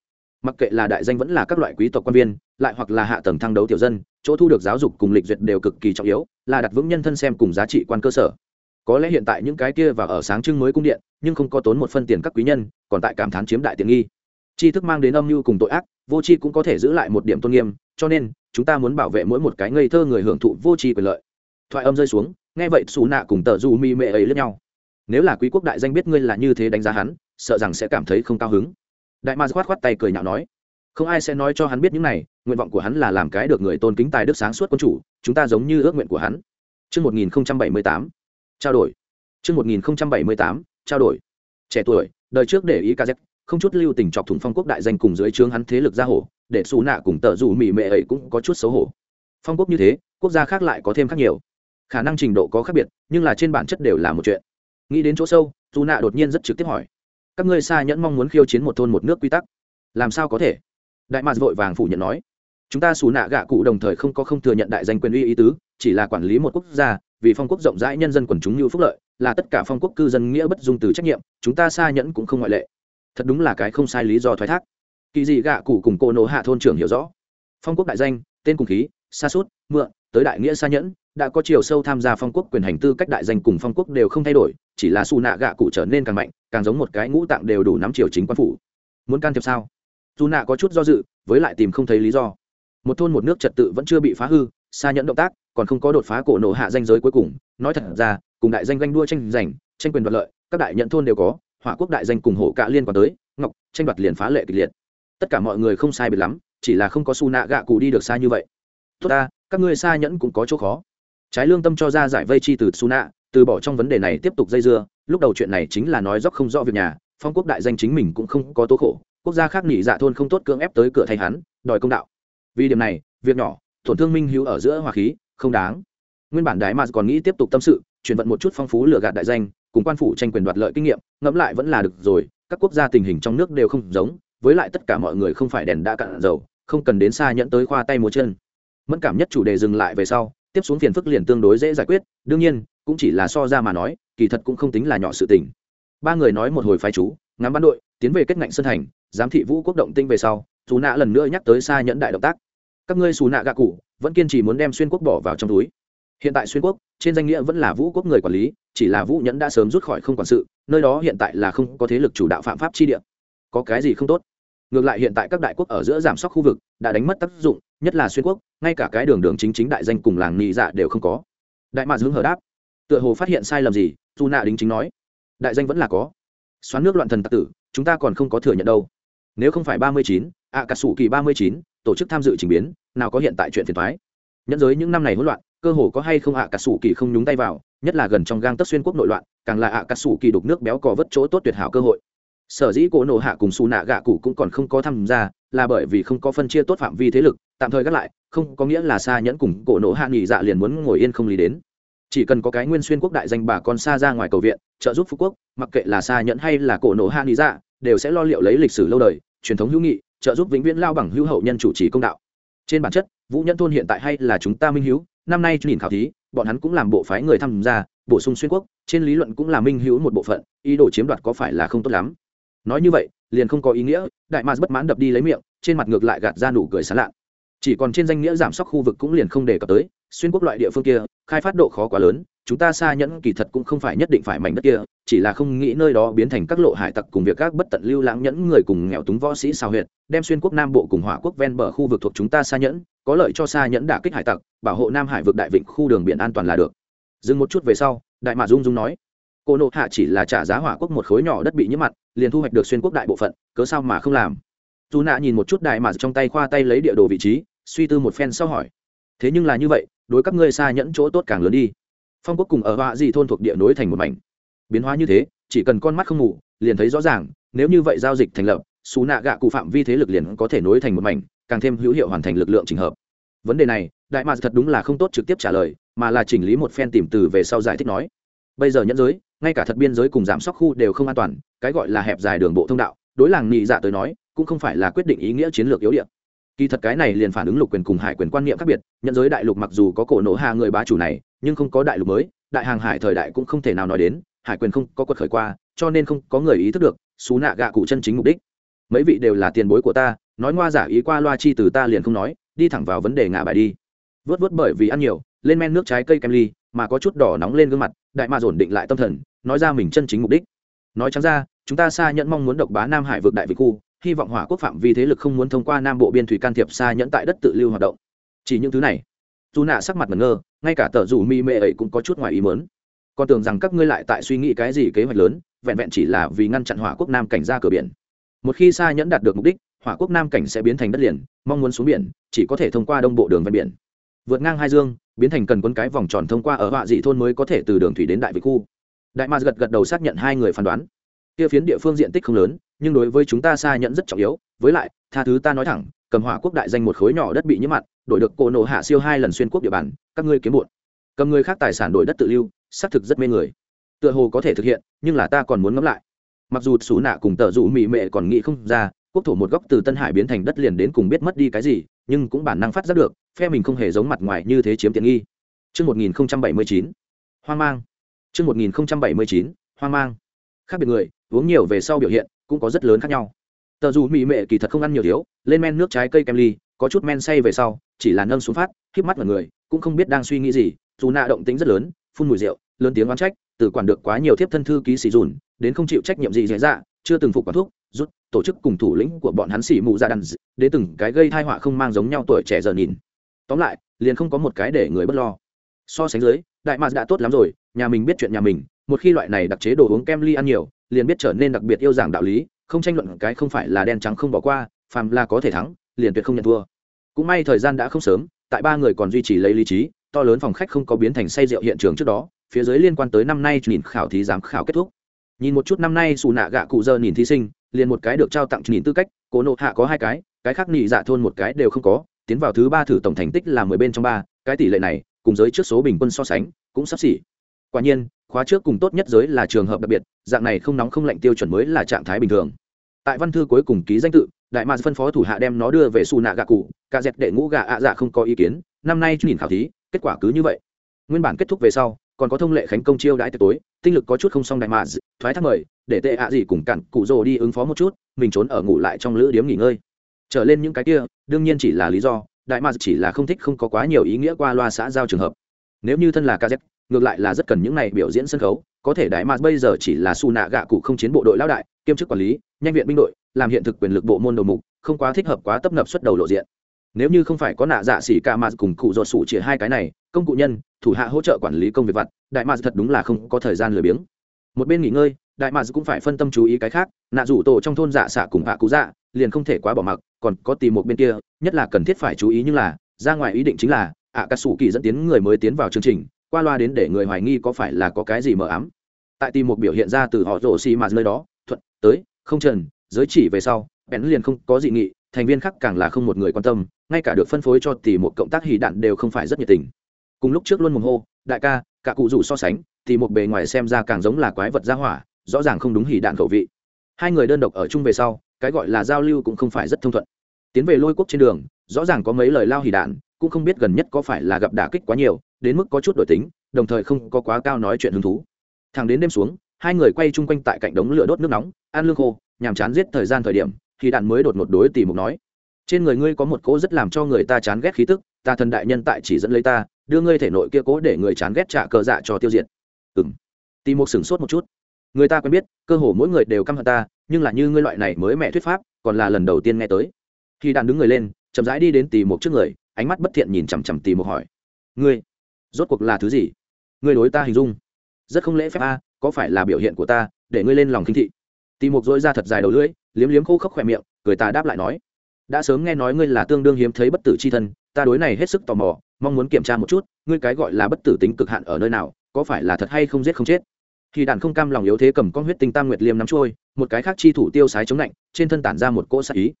Mặc kệ là đại danh vẫn là các loại quý tộc quan viên, lại hoặc là hạ tầng thăng đấu tiểu dân, chỗ thu được giáo dục cùng lịch duyệt đều cực kỳ trọng yếu, là đặt vững nhân thân xem cùng giá trị quan cơ sở có lẽ hiện tại những cái kia và ở sáng trưng mới cung điện nhưng không có tốn một phân tiền các quý nhân còn tại cảm thán chiếm đại tiện nghi. Tri thức mang đến âm mưu cùng tội ác vô tri cũng có thể giữ lại một điểm tôn nghiêm cho nên chúng ta muốn bảo vệ mỗi một cái ngây thơ người hưởng thụ vô tri quyền lợi. Thoại âm rơi xuống nghe vậy xù nạ cùng tờ du mi mệ ấy lẫn nhau. Nếu là quý quốc đại danh biết ngươi là như thế đánh giá hắn sợ rằng sẽ cảm thấy không cao hứng. Đại ma khoát khoát tay cười nhạo nói không ai sẽ nói cho hắn biết những này nguyện vọng của hắn là làm cái được người tôn kính tài đức sáng suốt quân chủ chúng ta giống như ước nguyện của hắn. Trước 1078, trao đổi. Trước 1078, trao đổi. Trẻ tuổi, đời trước để ý KZ, không chút lưu tình chọc thủng phong quốc đại danh cùng dưới trướng hắn thế lực ra hổ, để xù nạ cùng tợ dù mỉ mệ ấy cũng có chút xấu hổ. Phong quốc như thế, quốc gia khác lại có thêm khác nhiều. Khả năng trình độ có khác biệt, nhưng là trên bản chất đều là một chuyện. Nghĩ đến chỗ sâu, dù nạ đột nhiên rất trực tiếp hỏi: các ngươi xa nhẫn mong muốn khiêu chiến một thôn một nước quy tắc làm sao có thể đại mạc vội vàng phủ nhận nói chúng ta xù nạ gạ cụ đồng thời không có không thừa nhận đại danh quyền uy ý tứ chỉ là quản lý một quốc gia vì phong quốc rộng rãi nhân dân quần chúng như phúc lợi, là tất cả phong quốc cư dân nghĩa bất dung từ trách nhiệm, chúng ta xa nhẫn cũng không ngoại lệ. Thật đúng là cái không sai lý do thoái thác. Kỳ dị gạ cụ cùng cô nổ hạ thôn trưởng hiểu rõ. Phong quốc đại danh, tên cùng khí xa suốt mượn, tới đại nghĩa xa nhẫn, đã có chiều sâu tham gia phong quốc quyền hành tư cách đại danh cùng phong quốc đều không thay đổi, chỉ là xù nạ gạ cụ trở nên càng mạnh, càng giống một cái ngũ tạng đều đủ nắm chiều chính quan phủ. Muốn can thiệp sao? Dù nạ có chút do dự, với lại tìm không thấy lý do. Một thôn một nước trật tự vẫn chưa bị phá hư xa nhẫn động tác còn không có đột phá cổ nổ hạ danh giới cuối cùng, nói thật ra, cùng đại danh ganh đua tranh giành, tranh quyền đoạt lợi, các đại nhận thôn đều có, hỏa quốc đại danh cùng hổ cạ liên quan tới, ngọc, tranh đoạt liền phá lệ kịch liệt. Tất cả mọi người không sai biệt lắm, chỉ là không có su nạ gạ cụ đi được xa như vậy. Tốt ta, các ngươi xa nhẫn cũng có chỗ khó. Trái lương tâm cho ra giải vây chi từ su nạ, từ bỏ trong vấn đề này tiếp tục dây dưa, lúc đầu chuyện này chính là nói dốc không rõ việc nhà, phong quốc đại danh chính mình cũng không có tố khổ, quốc gia khác nghỉ dạ thôn không tốt cưỡng ép tới cửa thay hắn, đòi công đạo. Vì điểm này, việc nhỏ, tổn thương minh hữu ở giữa hòa khí không đáng. Nguyên bản đái mà còn nghĩ tiếp tục tâm sự, chuyển vận một chút phong phú lừa gạt đại danh, cùng quan phủ tranh quyền đoạt lợi kinh nghiệm, ngẫm lại vẫn là được rồi, các quốc gia tình hình trong nước đều không giống, với lại tất cả mọi người không phải đèn đã cạn dầu, không cần đến xa nhận tới khoa tay múa chân. Mẫn cảm nhất chủ đề dừng lại về sau, tiếp xuống phiền phức liền tương đối dễ giải quyết, đương nhiên, cũng chỉ là so ra mà nói, kỳ thật cũng không tính là nhỏ sự tình. Ba người nói một hồi phái chú, ngắm bắn đội, tiến về kết ngạnh sân thành, giám thị vũ quốc động tinh về sau dù nạ lần nữa nhắc tới xa nhẫn đại động tác. Các ngươi xù nạ gạ cụ vẫn kiên trì muốn đem xuyên quốc bỏ vào trong túi. Hiện tại xuyên quốc, trên danh nghĩa vẫn là vũ quốc người quản lý, chỉ là vũ nhẫn đã sớm rút khỏi không quản sự, nơi đó hiện tại là không có thế lực chủ đạo phạm pháp chi địa. Có cái gì không tốt? Ngược lại hiện tại các đại quốc ở giữa giảm sóc khu vực, đã đánh mất tác dụng, nhất là xuyên quốc, ngay cả cái đường đường chính chính đại danh cùng làng nhị dạ đều không có. Đại mạc dưỡng hở đáp. Tựa hồ phát hiện sai lầm gì, dù nạ đính chính nói. Đại danh vẫn là có. Xoắn nước loạn thần tặc tử, chúng ta còn không có thừa nhận đâu. Nếu không phải ba mươi chín ạ cà sủ kỳ ba mươi chín tổ chức tham dự trình biến, nào có hiện tại chuyện phiền thoái nhẫn giới những năm này hỗn loạn, cơ hồ có hay không ạ, cà sủ kỳ không nhúng tay vào, nhất là gần trong gang tất xuyên quốc nội loạn, càng là ạ, cà sủ kỳ đục nước béo cò vất chỗ tốt tuyệt hảo cơ hội. Sở dĩ cổ nổ hạ cùng xù nạ gạ cụ cũng còn không có tham gia, là bởi vì không có phân chia tốt phạm vi thế lực, tạm thời gác lại, không có nghĩa là xa nhẫn cùng cổ nổ hạ nghỉ dạ liền muốn ngồi yên không lý đến. Chỉ cần có cái nguyên xuyên quốc đại danh bà con xa ra ngoài cầu viện, trợ giúp phú quốc, mặc kệ là xa nhẫn hay là cổ nổ hạ nghỉ dạ đều sẽ lo liệu lấy lịch sử lâu đời, truyền thống hữu nghị trợ giúp vĩnh viễn lao bằng hữu hậu nhân chủ trì công đạo. Trên bản chất, vũ nhân thôn hiện tại hay là chúng ta minh hữu năm nay nhìn khảo thí, bọn hắn cũng làm bộ phái người tham gia, bổ sung xuyên quốc, trên lý luận cũng là minh hữu một bộ phận, ý đồ chiếm đoạt có phải là không tốt lắm. Nói như vậy, liền không có ý nghĩa, đại mars bất mãn đập đi lấy miệng, trên mặt ngược lại gạt ra nụ cười sán lạn chỉ còn trên danh nghĩa giảm sóc khu vực cũng liền không đề cập tới, xuyên quốc loại địa phương kia, khai phát độ khó quá lớn chúng ta xa nhẫn kỳ thật cũng không phải nhất định phải mảnh đất kia, chỉ là không nghĩ nơi đó biến thành các lộ hải tặc cùng việc các bất tận lưu lãng nhẫn người cùng nghèo túng võ sĩ sao huyệt, đem xuyên quốc nam bộ cùng hỏa quốc ven bờ khu vực thuộc chúng ta xa nhẫn, có lợi cho xa nhẫn đả kích hải tặc, bảo hộ nam hải vực đại vịnh khu đường biển an toàn là được. Dừng một chút về sau, đại mạ dung dung nói, cô nộ hạ chỉ là trả giá hỏa quốc một khối nhỏ đất bị nhiễm mặn, liền thu hoạch được xuyên quốc đại bộ phận, cớ sao mà không làm? Dù nạ nhìn một chút đại mạ trong tay khoa tay lấy địa đồ vị trí, suy tư một phen sau hỏi, thế nhưng là như vậy, đối các ngươi xa nhẫn chỗ tốt càng lớn đi phong quốc cùng ở họa dị thôn thuộc địa nối thành một mảnh. Biến hóa như thế, chỉ cần con mắt không ngủ liền thấy rõ ràng, nếu như vậy giao dịch thành lập, xù nạ gạ cụ phạm vi thế lực liền có thể nối thành một mảnh, càng thêm hữu hiệu hoàn thành lực lượng trình hợp. Vấn đề này, đại mạc thật đúng là không tốt trực tiếp trả lời, mà là chỉnh lý một phen tìm từ về sau giải thích nói. Bây giờ nhẫn giới, ngay cả thật biên giới cùng giảm sóc khu đều không an toàn, cái gọi là hẹp dài đường bộ thông đạo, đối làng nhị dạ tới nói, cũng không phải là quyết định ý nghĩa chiến lược yếu điểm kỳ thật cái này liền phản ứng lục quyền cùng hải quyền quan niệm khác biệt nhận giới đại lục mặc dù có cổ nổ hạ người bá chủ này nhưng không có đại lục mới, đại hàng hải thời đại cũng không thể nào nói đến, hải quyền không có quật khởi qua, cho nên không có người ý thức được, xú nạ gạ cụ chân chính mục đích. Mấy vị đều là tiền bối của ta, nói ngoa giả ý qua loa chi từ ta liền không nói, đi thẳng vào vấn đề ngã bài đi. Vớt vớt bởi vì ăn nhiều, lên men nước trái cây kem ly, mà có chút đỏ nóng lên gương mặt, đại mà ổn định lại tâm thần, nói ra mình chân chính mục đích. Nói chẳng ra, chúng ta xa nhận mong muốn độc bá nam hải vượt đại vị khu, hy vọng hỏa quốc phạm vi thế lực không muốn thông qua nam bộ biên thủy can thiệp xa nhẫn tại đất tự lưu hoạt động. Chỉ những thứ này. Dù nạ sắc mặt ngẩn ngơ ngay cả tờ rủ mi mê ấy cũng có chút ngoài ý mớn còn tưởng rằng các ngươi lại tại suy nghĩ cái gì kế hoạch lớn, vẹn vẹn chỉ là vì ngăn chặn hỏa quốc nam cảnh ra cửa biển. Một khi xa nhẫn đạt được mục đích, hỏa quốc nam cảnh sẽ biến thành đất liền, mong muốn xuống biển, chỉ có thể thông qua đông bộ đường ven biển. Vượt ngang hai dương, biến thành cần quân cái vòng tròn thông qua ở họa dị thôn mới có thể từ đường thủy đến đại việt khu. Đại ma gật gật đầu xác nhận hai người phán đoán. Kia phiến địa phương diện tích không lớn, nhưng đối với chúng ta xa nhẫn rất trọng yếu. Với lại, tha thứ ta nói thẳng, cầm hỏa quốc đại danh một khối nhỏ đất bị nhiễm mặn, đổi được cổ nổ hạ siêu hai lần xuyên quốc địa bàn các ngươi kiếm bụn cầm người khác tài sản đổi đất tự lưu xác thực rất mê người tựa hồ có thể thực hiện nhưng là ta còn muốn ngẫm lại mặc dù xú nạ cùng tờ rủ mị mệ còn nghĩ không ra quốc thổ một góc từ tân hải biến thành đất liền đến cùng biết mất đi cái gì nhưng cũng bản năng phát giác được phe mình không hề giống mặt ngoài như thế chiếm tiện nghi Trước 1079, hoang mang. Trước 1079, hoang mang. Khác biệt người, uống nhiều về sau biểu hiện, cũng có rất lớn khác nhau. Tờ dù mị mệ kỳ thật không ăn nhiều thiếu, lên men nước trái cây kem ly, có chút men say về sau, chỉ là nâng xuống phát, khiếp mắt vào người, cũng không biết đang suy nghĩ gì, dù nạ động tính rất lớn, phun mùi rượu, lớn tiếng oán trách, từ quản được quá nhiều thiếp thân thư ký xì dùn, đến không chịu trách nhiệm gì dễ dạ, chưa từng phục quản thuốc, rút tổ chức cùng thủ lĩnh của bọn hắn xỉ mụ ra đàn đến từng cái gây thai họa không mang giống nhau tuổi trẻ giờ nhìn. Tóm lại liền không có một cái để người bất lo. So sánh dưới đại mạc đã tốt lắm rồi nhà mình biết chuyện nhà mình một khi loại này đặc chế đồ uống kem ly ăn nhiều liền biết trở nên đặc biệt yêu giảng đạo lý không tranh luận cái không phải là đen trắng không bỏ qua phàm là có thể thắng liền tuyệt không nhận thua. Cũng may thời gian đã không sớm tại ba người còn duy trì lấy lý trí, to lớn phòng khách không có biến thành say rượu hiện trường trước đó, phía dưới liên quan tới năm nay nhìn khảo thí giám khảo kết thúc. Nhìn một chút năm nay xù nạ gạ cụ dơ nhìn thí sinh, liền một cái được trao tặng nhìn tư cách, cố nộ hạ có hai cái cái khác nhị dạ thôn một cái đều không có, tiến vào thứ ba thử tổng thành tích là mười bên trong ba, cái tỷ lệ này, cùng giới trước số bình quân so sánh, cũng sắp xỉ. Quả nhiên, khóa trước cùng tốt nhất giới là trường hợp đặc biệt, dạng này không nóng không lạnh tiêu chuẩn mới là trạng thái bình thường. Tại văn thư cuối cùng ký danh tự đại mạc phân phó thủ hạ đem nó đưa về xù nạ gạ cụ, cả dẹp đệ ngũ gạ ạ dạ không có ý kiến, năm nay nhìn khảo thí, kết quả cứ như vậy. Nguyên bản kết thúc về sau, còn có thông lệ khánh công chiêu đãi tối, tinh lực có chút không xong đại mà thoái thác mời, để tệ ạ gì cùng cặn cụ rồ đi ứng phó một chút, mình trốn ở ngủ lại trong lữ điếm nghỉ ngơi. Trở lên những cái kia, đương nhiên chỉ là lý do, đại mạc chỉ là không thích không có quá nhiều ý nghĩa qua loa xã giao trường hợp. Nếu như thân là kz ngược lại là rất cần những này biểu diễn sân khấu, có thể đại mạc bây giờ chỉ là xù nạ gạ cụ không chiến bộ đội lão đại, kiêm chức quản lý, nhanh viện binh đội làm hiện thực quyền lực bộ môn đầu mục, không quá thích hợp quá tấp nập xuất đầu lộ diện. Nếu như không phải có nạ dạ xỉ ca mạt cùng cụ ruột sủ chỉ hai cái này, công cụ nhân, thủ hạ hỗ trợ quản lý công việc vặt, đại mạt thật đúng là không có thời gian lười biếng. Một bên nghỉ ngơi, đại mạt cũng phải phân tâm chú ý cái khác, nạ rủ tổ trong thôn dạ xạ cùng hạ cú dạ liền không thể quá bỏ mặc, còn có tìm một bên kia, nhất là cần thiết phải chú ý nhưng là, ra ngoài ý định chính là, ạ cà sủ kỳ dẫn tiến người mới tiến vào chương trình, qua loa đến để người hoài nghi có phải là có cái gì mờ ám. Tại tìm một biểu hiện ra từ họ rổ xì mạt nơi đó, thuận, tới, không trần giới chỉ về sau, bén liền không có dị nghị, thành viên khác càng là không một người quan tâm, ngay cả được phân phối cho tỷ một cộng tác hì đạn đều không phải rất nhiệt tình. Cùng lúc trước luôn mồm hô, đại ca, cả cụ rủ so sánh thì một bề ngoài xem ra càng giống là quái vật gia hỏa, rõ ràng không đúng hì đạn khẩu vị. Hai người đơn độc ở chung về sau, cái gọi là giao lưu cũng không phải rất thông thuận. Tiến về lôi quốc trên đường, rõ ràng có mấy lời lao hì đạn, cũng không biết gần nhất có phải là gặp đả kích quá nhiều, đến mức có chút đổi tính, đồng thời không có quá cao nói chuyện hứng thú. Thằng đến đêm xuống, hai người quay chung quanh tại cạnh đống lửa đốt nước nóng, ăn lương khô nhàm chán giết thời gian thời điểm thì đạn mới đột ngột đối tỷ mục nói, trên người ngươi có một cỗ rất làm cho người ta chán ghét khí tức, ta thần đại nhân tại chỉ dẫn lấy ta, đưa ngươi thể nội kia cố để người chán ghét trả cờ dạ cho tiêu diệt. Ừ m tỷ mục sửng sốt một chút. Người ta quen biết, cơ hồ mỗi người đều căm hận ta, nhưng là như ngươi loại này mới mẹ thuyết pháp, còn là lần đầu tiên nghe tới. Khi đạn đứng người lên, chậm rãi đi đến tỷ mục trước người, ánh mắt bất thiện nhìn chằm chằm tỷ mục hỏi, ngươi, rốt cuộc là thứ gì? Ngươi đối ta hình dung, rất không lễ phép a, có phải là biểu hiện của ta, để ngươi lên lòng kinh thị? Tì mục dối ra thật dài đầu lưỡi, liếm liếm khô khốc khỏe miệng, cười ta đáp lại nói, đã sớm nghe nói ngươi là tương đương hiếm thấy bất tử c h i thân, ta đối này hết sức tò mò, mong muốn kiểm tra một chút, ngươi cái gọi là bất tử tính cực hạn ở nơi nào, có phải là thật hay không giết không chết? Khi đàn không cam lòng yếu thế cầm con huyết tinh tam nguyệt liêm nắm trôi, một cái khác chi thủ tiêu sái chống lạnh, trên thân tản ra một cỗ sắc ý.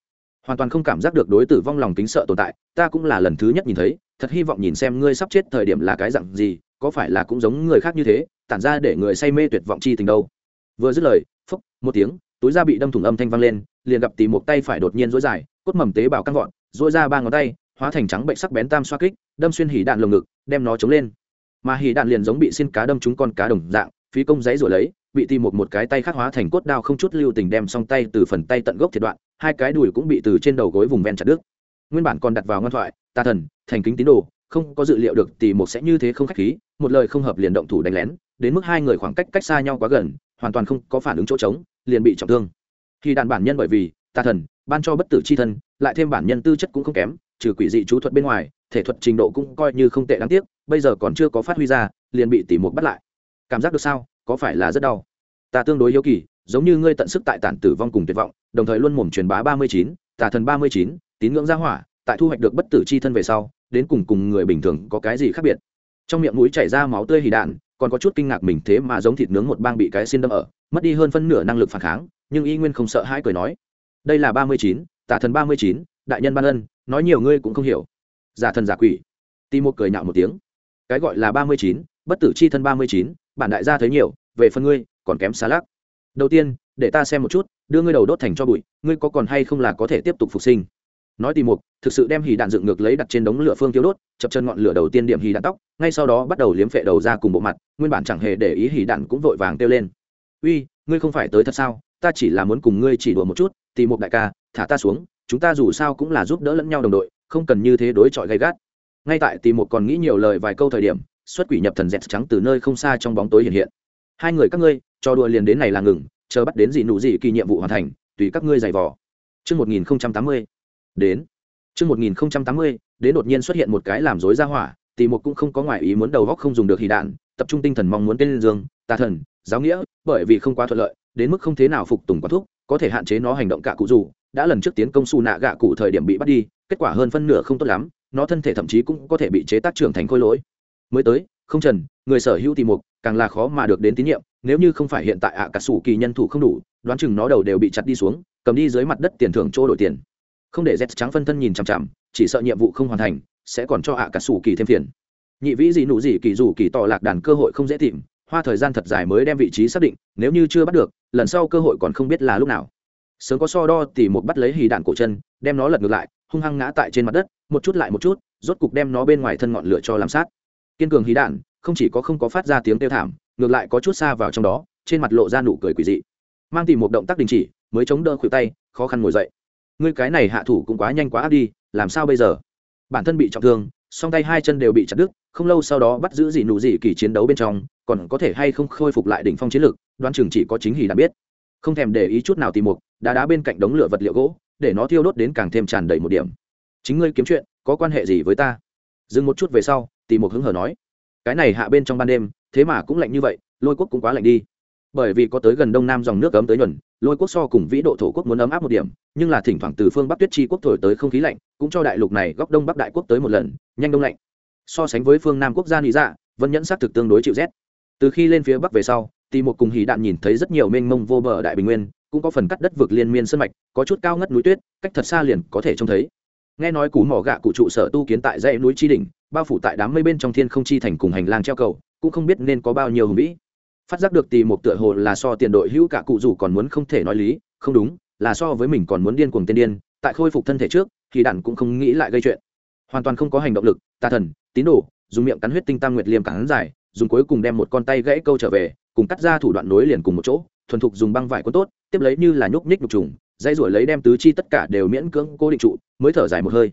Hoàn toàn không cảm giác được đối tử vong lòng tính sợ tồn tại, ta cũng là lần thứ nhất nhìn thấy, thật hy vọng nhìn xem ngươi sắp chết thời điểm là cái dặn gì, có phải là cũng giống người khác như thế, tản ra để người say mê tuyệt vọng chi tình đâu vừa dứt lời, phốc, một tiếng, túi da bị đâm thủng âm thanh vang lên, liền gặp tìm một tay phải đột nhiên dối dài, cốt mầm tế bào căng gọn dối ra ba ngón tay, hóa thành trắng bệnh sắc bén tam xoa kích, đâm xuyên hỉ đạn lồng ngực, đem nó chống lên. Mà hỉ đạn liền giống bị xin cá đâm trúng con cá đồng dạng, phí công giấy rồi lấy, bị tìm một một cái tay khác hóa thành cốt đao không chút lưu tình đem xong tay từ phần tay tận gốc thiệt đoạn, hai cái đùi cũng bị từ trên đầu gối vùng ven chặt đứt. Nguyên bản còn đặt vào ngoan thoại, tà thần, thành kính tín đồ, không có dự liệu được tì một sẽ như thế không khách khí, một lời không hợp liền động thủ đánh lén, đến mức hai người khoảng cách cách xa nhau quá gần hoàn toàn không có phản ứng chỗ trống, liền bị trọng thương. Khi đàn bản nhân bởi vì tà thần, ban cho bất tử c h i thân, lại thêm bản nhân tư chất cũng không kém, trừ quỷ dị chú thuật bên ngoài, thể thuật trình độ cũng coi như không tệ đáng tiếc, bây giờ còn chưa có phát huy ra, liền bị tỉ mục bắt lại. Cảm giác được sao? Có phải là rất đau? Ta tương đối yếu kỳ, giống như ngươi tận sức tại tản tử vong cùng tuyệt vọng, đồng thời luôn mồm truyền bá ba mươi chín, tà thần ba mươi chín, tín ngưỡng gia hỏa, tại thu hoạch được bất tử c h i thân về sau, đến cùng cùng người bình thường có cái gì khác biệt? Trong miệng mũi chảy ra máu tươi hì đạn còn có chút kinh ngạc mình thế mà giống thịt nướng một bang bị cái xin đâm ở, mất đi hơn phân nửa năng lực phản kháng, nhưng y nguyên không sợ hãi cười nói, đây là ba mươi chín, tả thần ba mươi chín, đại nhân ban ân, nói nhiều ngươi cũng không hiểu. Giả thần giả quỷ. Ti một cười nhạo một tiếng, cái gọi là ba mươi chín, bất tử c h i thân ba mươi chín, bản đại gia thấy nhiều, về phần ngươi, còn kém xa lác đầu tiên, để ta xem một chút, đưa ngươi đầu đốt thành cho bụi, ngươi có còn hay không là có thể tiếp tục phục sinh? Nói tìm mục thực sự đem hì đạn dựng ngược lấy đặt trên đống lửa phương tiêu đốt chập chân ngọn lửa đầu tiên điểm hì đạn tóc ngay sau đó bắt đầu liếm phệ đầu ra cùng bộ mặt nguyên bản chẳng hề để ý hì đạn cũng vội vàng kêu lên. Uy ngươi không phải tới thật sao? Ta chỉ là muốn cùng ngươi chỉ đùa một chút tìm một đại ca thả ta xuống chúng ta dù sao cũng là giúp đỡ lẫn nhau đồng đội không cần như thế đối chọi gay gắt. Ngay tại tìm một còn nghĩ nhiều lời vài câu thời điểm xuất quỷ nhập thần dẹt trắng từ nơi không xa trong bóng tối hiện hiện. Hai người các ngươi cho đùa liền đến này là ngừng chờ bắt đến gì nụ gì kỳ nhiệm vụ hoàn thành tùy các ngươi giày vò. Trước 1080, đến. Trước 1080, đến đột nhiên xuất hiện một cái làm rối ra hỏa, tỷ một cũng không có ngoại ý muốn đầu góc không dùng được hỉ đạn, tập trung tinh thần mong muốn tên dương, tà thần, giáo nghĩa, bởi vì không quá thuận lợi, đến mức không thế nào phục tùng quá thuốc, có thể hạn chế nó hành động cả cụ dù, đã lần trước tiến công su nạ gạ cụ thời điểm bị bắt đi, kết quả hơn phân nửa không tốt lắm, nó thân thể thậm chí cũng có thể bị chế tác trưởng thành khối lỗi. Mới tới, không trần, người sở hữu tỷ một, càng là khó mà được đến tín nhiệm, nếu như không phải hiện tại ạ cả sủ kỳ nhân thủ không đủ, đoán chừng nó đầu đều bị chặt đi xuống, cầm đi dưới mặt đất tiền thưởng chỗ đổi tiền không để z trắng phân thân nhìn chằm chằm, chỉ sợ nhiệm vụ không hoàn thành, sẽ còn cho ạ cả sủ kỳ thêm phiền. Nhị vĩ gì nụ gì kỳ dù kỳ tỏ lạc đàn cơ hội không dễ tìm, hoa thời gian thật dài mới đem vị trí xác định, nếu như chưa bắt được, lần sau cơ hội còn không biết là lúc nào. Sớm có so đo thì một bắt lấy hì đạn cổ chân, đem nó lật ngược lại, hung hăng ngã tại trên mặt đất, một chút lại một chút, rốt cục đem nó bên ngoài thân ngọn lửa cho làm sát. Kiên cường hí đạn, không chỉ có không có phát ra tiếng kêu thảm, ngược lại có chút xa vào trong đó, trên mặt lộ ra nụ cười quỷ dị. Mang tìm một động tác đình chỉ, mới chống đỡ khuỷu tay, khó khăn ngồi dậy ngươi cái này hạ thủ cũng quá nhanh quá áp đi, làm sao bây giờ? Bản thân bị trọng thương, song tay hai chân đều bị chặt đứt, không lâu sau đó bắt giữ gì nụ gì kỳ chiến đấu bên trong, còn có thể hay không khôi phục lại đỉnh phong chiến lực, đoán chừng chỉ có chính hỉ đã biết. Không thèm để ý chút nào tìm mục, đá đá bên cạnh đống lửa vật liệu gỗ, để nó thiêu đốt đến càng thêm tràn đầy một điểm. Chính ngươi kiếm chuyện, có quan hệ gì với ta? Dừng một chút về sau, tìm Mục hứng hở nói. Cái này hạ bên trong ban đêm, thế mà cũng lạnh như vậy, lôi quốc cũng quá lạnh đi. Bởi vì có tới gần đông nam dòng nước ấm tới nhuần, lôi quốc so cùng vĩ độ thổ quốc muốn ấm áp một điểm nhưng là thỉnh thoảng từ phương bắc tuyết chi quốc thổi tới không khí lạnh, cũng cho đại lục này góc đông bắc đại quốc tới một lần, nhanh đông lạnh. So sánh với phương nam quốc gia lý dạ vân nhẫn xác thực tương đối chịu rét. Từ khi lên phía bắc về sau thì một cùng hỉ đạn nhìn thấy rất nhiều mênh mông vô bờ đại bình nguyên, cũng có phần cắt đất vực liên miên sân mạch, có chút cao ngất núi tuyết, cách thật xa liền có thể trông thấy. Nghe nói cú mỏ gạ cụ trụ sở tu kiến tại dãy núi chi đỉnh, bao phủ tại đám mây bên trong thiên không chi thành cùng hành lang treo cầu, cũng không biết nên có bao nhiêu hùng vĩ. Phát giác được tì một tựa hồ là so tiền đội hữu cả cụ rủ còn muốn không thể nói lý, không đúng là so với mình còn muốn điên cuồng tiên điên, tại khôi phục thân thể trước, thì đản cũng không nghĩ lại gây chuyện. Hoàn toàn không có hành động lực, tà thần, tín đồ, dùng miệng cắn huyết tinh tam nguyệt liêm cắn dài dùng cuối cùng đem một con tay gãy câu trở về, cùng cắt ra thủ đoạn nối liền cùng một chỗ, thuần thục dùng băng vải quân tốt, tiếp lấy như là nhúc nhích nhục trùng dây ruổi lấy đem tứ chi tất cả đều miễn cưỡng cố định trụ, mới thở dài một hơi.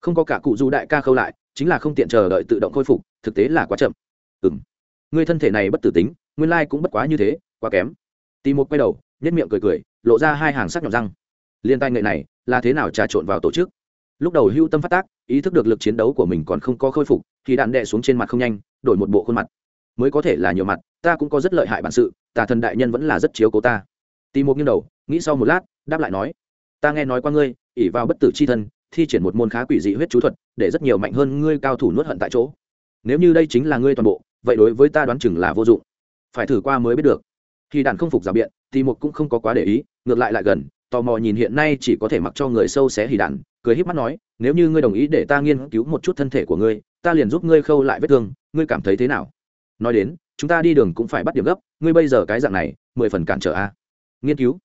Không có cả cụ du đại ca khâu lại, chính là không tiện chờ đợi tự động khôi phục, thực tế là quá chậm. Ừng người thân thể này bất tử tính, nguyên lai cũng bất quá như thế, quá kém. Tì một quay đầu nhất miệng cười cười, lộ ra hai hàng sắc nhọn răng. Liên tay nghệ này là thế nào trà trộn vào tổ chức? Lúc đầu hưu tâm phát tác, ý thức được lực chiến đấu của mình còn không có khôi phục, thì đạn đệ xuống trên mặt không nhanh, đổi một bộ khuôn mặt. Mới có thể là nhiều mặt, ta cũng có rất lợi hại bản sự, tà thần đại nhân vẫn là rất chiếu cố ta. Tì một nghiêng đầu, nghĩ sau một lát, đáp lại nói, ta nghe nói qua ngươi ỉ vào bất tử c h i thân, thi triển một môn khá quỷ dị huyết chú thuật, để rất nhiều mạnh hơn ngươi cao thủ nuốt hận tại chỗ. Nếu như đây chính là ngươi toàn bộ, vậy đối với ta đoán chừng là vô dụng. Phải thử qua mới biết được. Khi đạn không phục rào biện thì một cũng không có quá để ý, ngược lại lại gần, tò mò nhìn hiện nay chỉ có thể mặc cho người sâu xé hì đàn cười híp mắt nói, nếu như ngươi đồng ý để ta nghiên cứu một chút thân thể của ngươi, ta liền giúp ngươi khâu lại vết thương, ngươi cảm thấy thế nào? Nói đến, chúng ta đi đường cũng phải bắt điểm gấp, ngươi bây giờ cái dạng này, mười phần cản trở a. Nghiên cứu.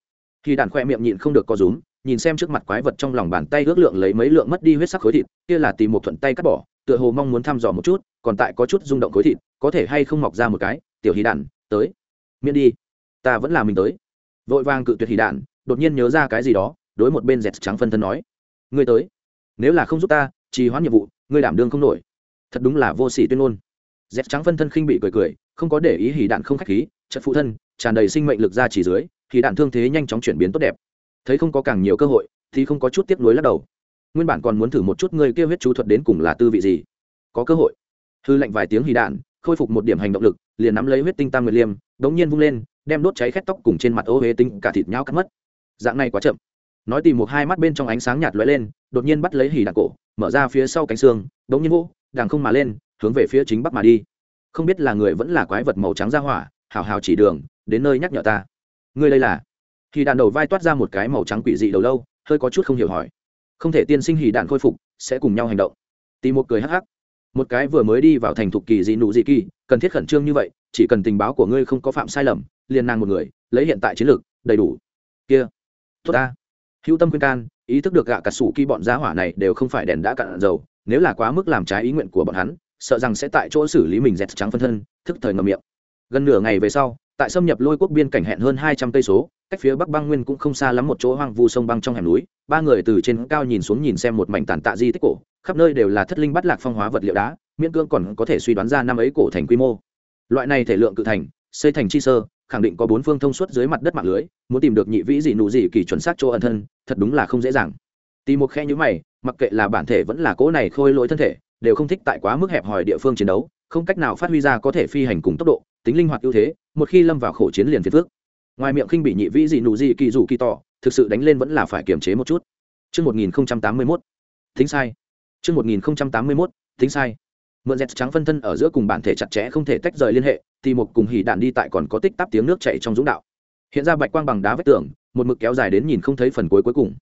Khi đàn khoe miệng nhịn không được có rúm, nhìn xem trước mặt quái vật trong lòng bàn tay ước lượng lấy mấy lượng mất đi huyết sắc khối thịt, kia là tìm một thuận tay cắt bỏ, tựa hồ mong muốn thăm dò một chút, còn tại có chút rung động khối thịt, có thể hay không mọc ra một cái, tiểu hy đàn tới, miễn đi ta vẫn là mình tới. Vội vàng cự tuyệt Hỉ đản đột nhiên nhớ ra cái gì đó, đối một bên dẹt trắng phân thân nói. Ngươi tới. Nếu là không giúp ta, trì hoãn nhiệm vụ, ngươi đảm đương không nổi. Thật đúng là vô sỉ tuyên ngôn. Dẹt trắng phân thân khinh bị cười cười, không có để ý hỉ đạn không khách khí chật phụ thân, tràn đầy sinh mệnh lực ra chỉ dưới thì đạn thương thế nhanh chóng chuyển biến tốt đẹp. Thấy không có càng nhiều cơ hội, thì không có chút tiếp nối lắc đầu. Nguyên bản còn muốn thử một chút ngươi kêu huyết chú thuật đến cùng là tư vị gì. Có cơ hội. Hư lệnh vài tiếng hì đạn, khôi phục một điểm hành động lực, liền nắm lấy huyết tinh tam nguyệt liêm, đống nhiên vung lên đem đốt cháy khét tóc cùng trên mặt ô huế tinh cả thịt nhau cắt mất. Dạng này quá chậm. Nói tìm một hai mắt bên trong ánh sáng nhạt lóe lên, đột nhiên bắt lấy hỉ đạn cổ, mở ra phía sau cánh xương, đống nhiên vỗ đàng không mà lên, hướng về phía chính bắc mà đi. Không biết là người vẫn là quái vật màu trắng ra hỏa, hào hào chỉ đường, đến nơi nhắc nhở ta. Ngươi đây là? Hì đạn đầu vai toát ra một cái màu trắng quỷ dị đầu lâu, hơi có chút không hiểu hỏi. Không thể tiên sinh hỉ đạn khôi phục, sẽ cùng nhau hành động. Tìm một cười hắc hắc. Một cái vừa mới đi vào thành thục kỳ dị nụ dị kỳ, cần thiết khẩn trương như vậy, chỉ cần tình báo của ngươi không có phạm sai lầm liền nàng một người, lấy hiện tại chiến lược, đầy đủ. Kia, tốt ta. Hữu tâm khuyên can, ý thức được gạ cả sủ kỳ bọn giá hỏa này đều không phải đèn đã cạn dầu, nếu là quá mức làm trái ý nguyện của bọn hắn, sợ rằng sẽ tại chỗ xử lý mình dẹt trắng phân thân, thức thời ngầm miệng. Gần nửa ngày về sau, tại xâm nhập lôi quốc biên cảnh hẹn hơn hai trăm cây số, cách phía bắc băng nguyên cũng không xa lắm một chỗ hoang vu sông băng trong hẻm núi, ba người từ trên cao nhìn xuống nhìn xem một mảnh tàn tạ di tích cổ, khắp nơi đều là thất linh bắt lạc phong hóa vật liệu đá, miễn cưỡng còn có thể suy đoán ra năm ấy cổ thành quy mô. Loại này thể lượng cự thành xây thành chi sơ khẳng định có bốn phương thông suốt dưới mặt đất mạng lưới muốn tìm được nhị vĩ gì nụ gì kỳ chuẩn xác chỗ ẩn thân thật đúng là không dễ dàng. Tìm một khe nhữ mày mặc kệ là bản thể vẫn là cỗ này khôi lỗi thân thể đều không thích tại quá mức hẹp hòi địa phương chiến đấu không cách nào phát huy ra có thể phi hành cùng tốc độ tính linh hoạt ưu thế một khi lâm vào khổ chiến liền phiền phước ngoài miệng khinh bị nhị vĩ gì nụ gì kỳ dù kỳ tỏ thực sự đánh lên vẫn là phải kiềm chế một chút. Trước 1081, tính sai. Trước 1081, tính sai. Mượn dẹt trắng phân thân ở giữa cùng bản thể chặt chẽ không thể tách rời liên hệ, thì một cùng hỉ đạn đi tại còn có tích tắp tiếng nước chảy trong dũng đạo. Hiện ra bạch quang bằng đá vách tường, một mực kéo dài đến nhìn không thấy phần cuối cuối cùng.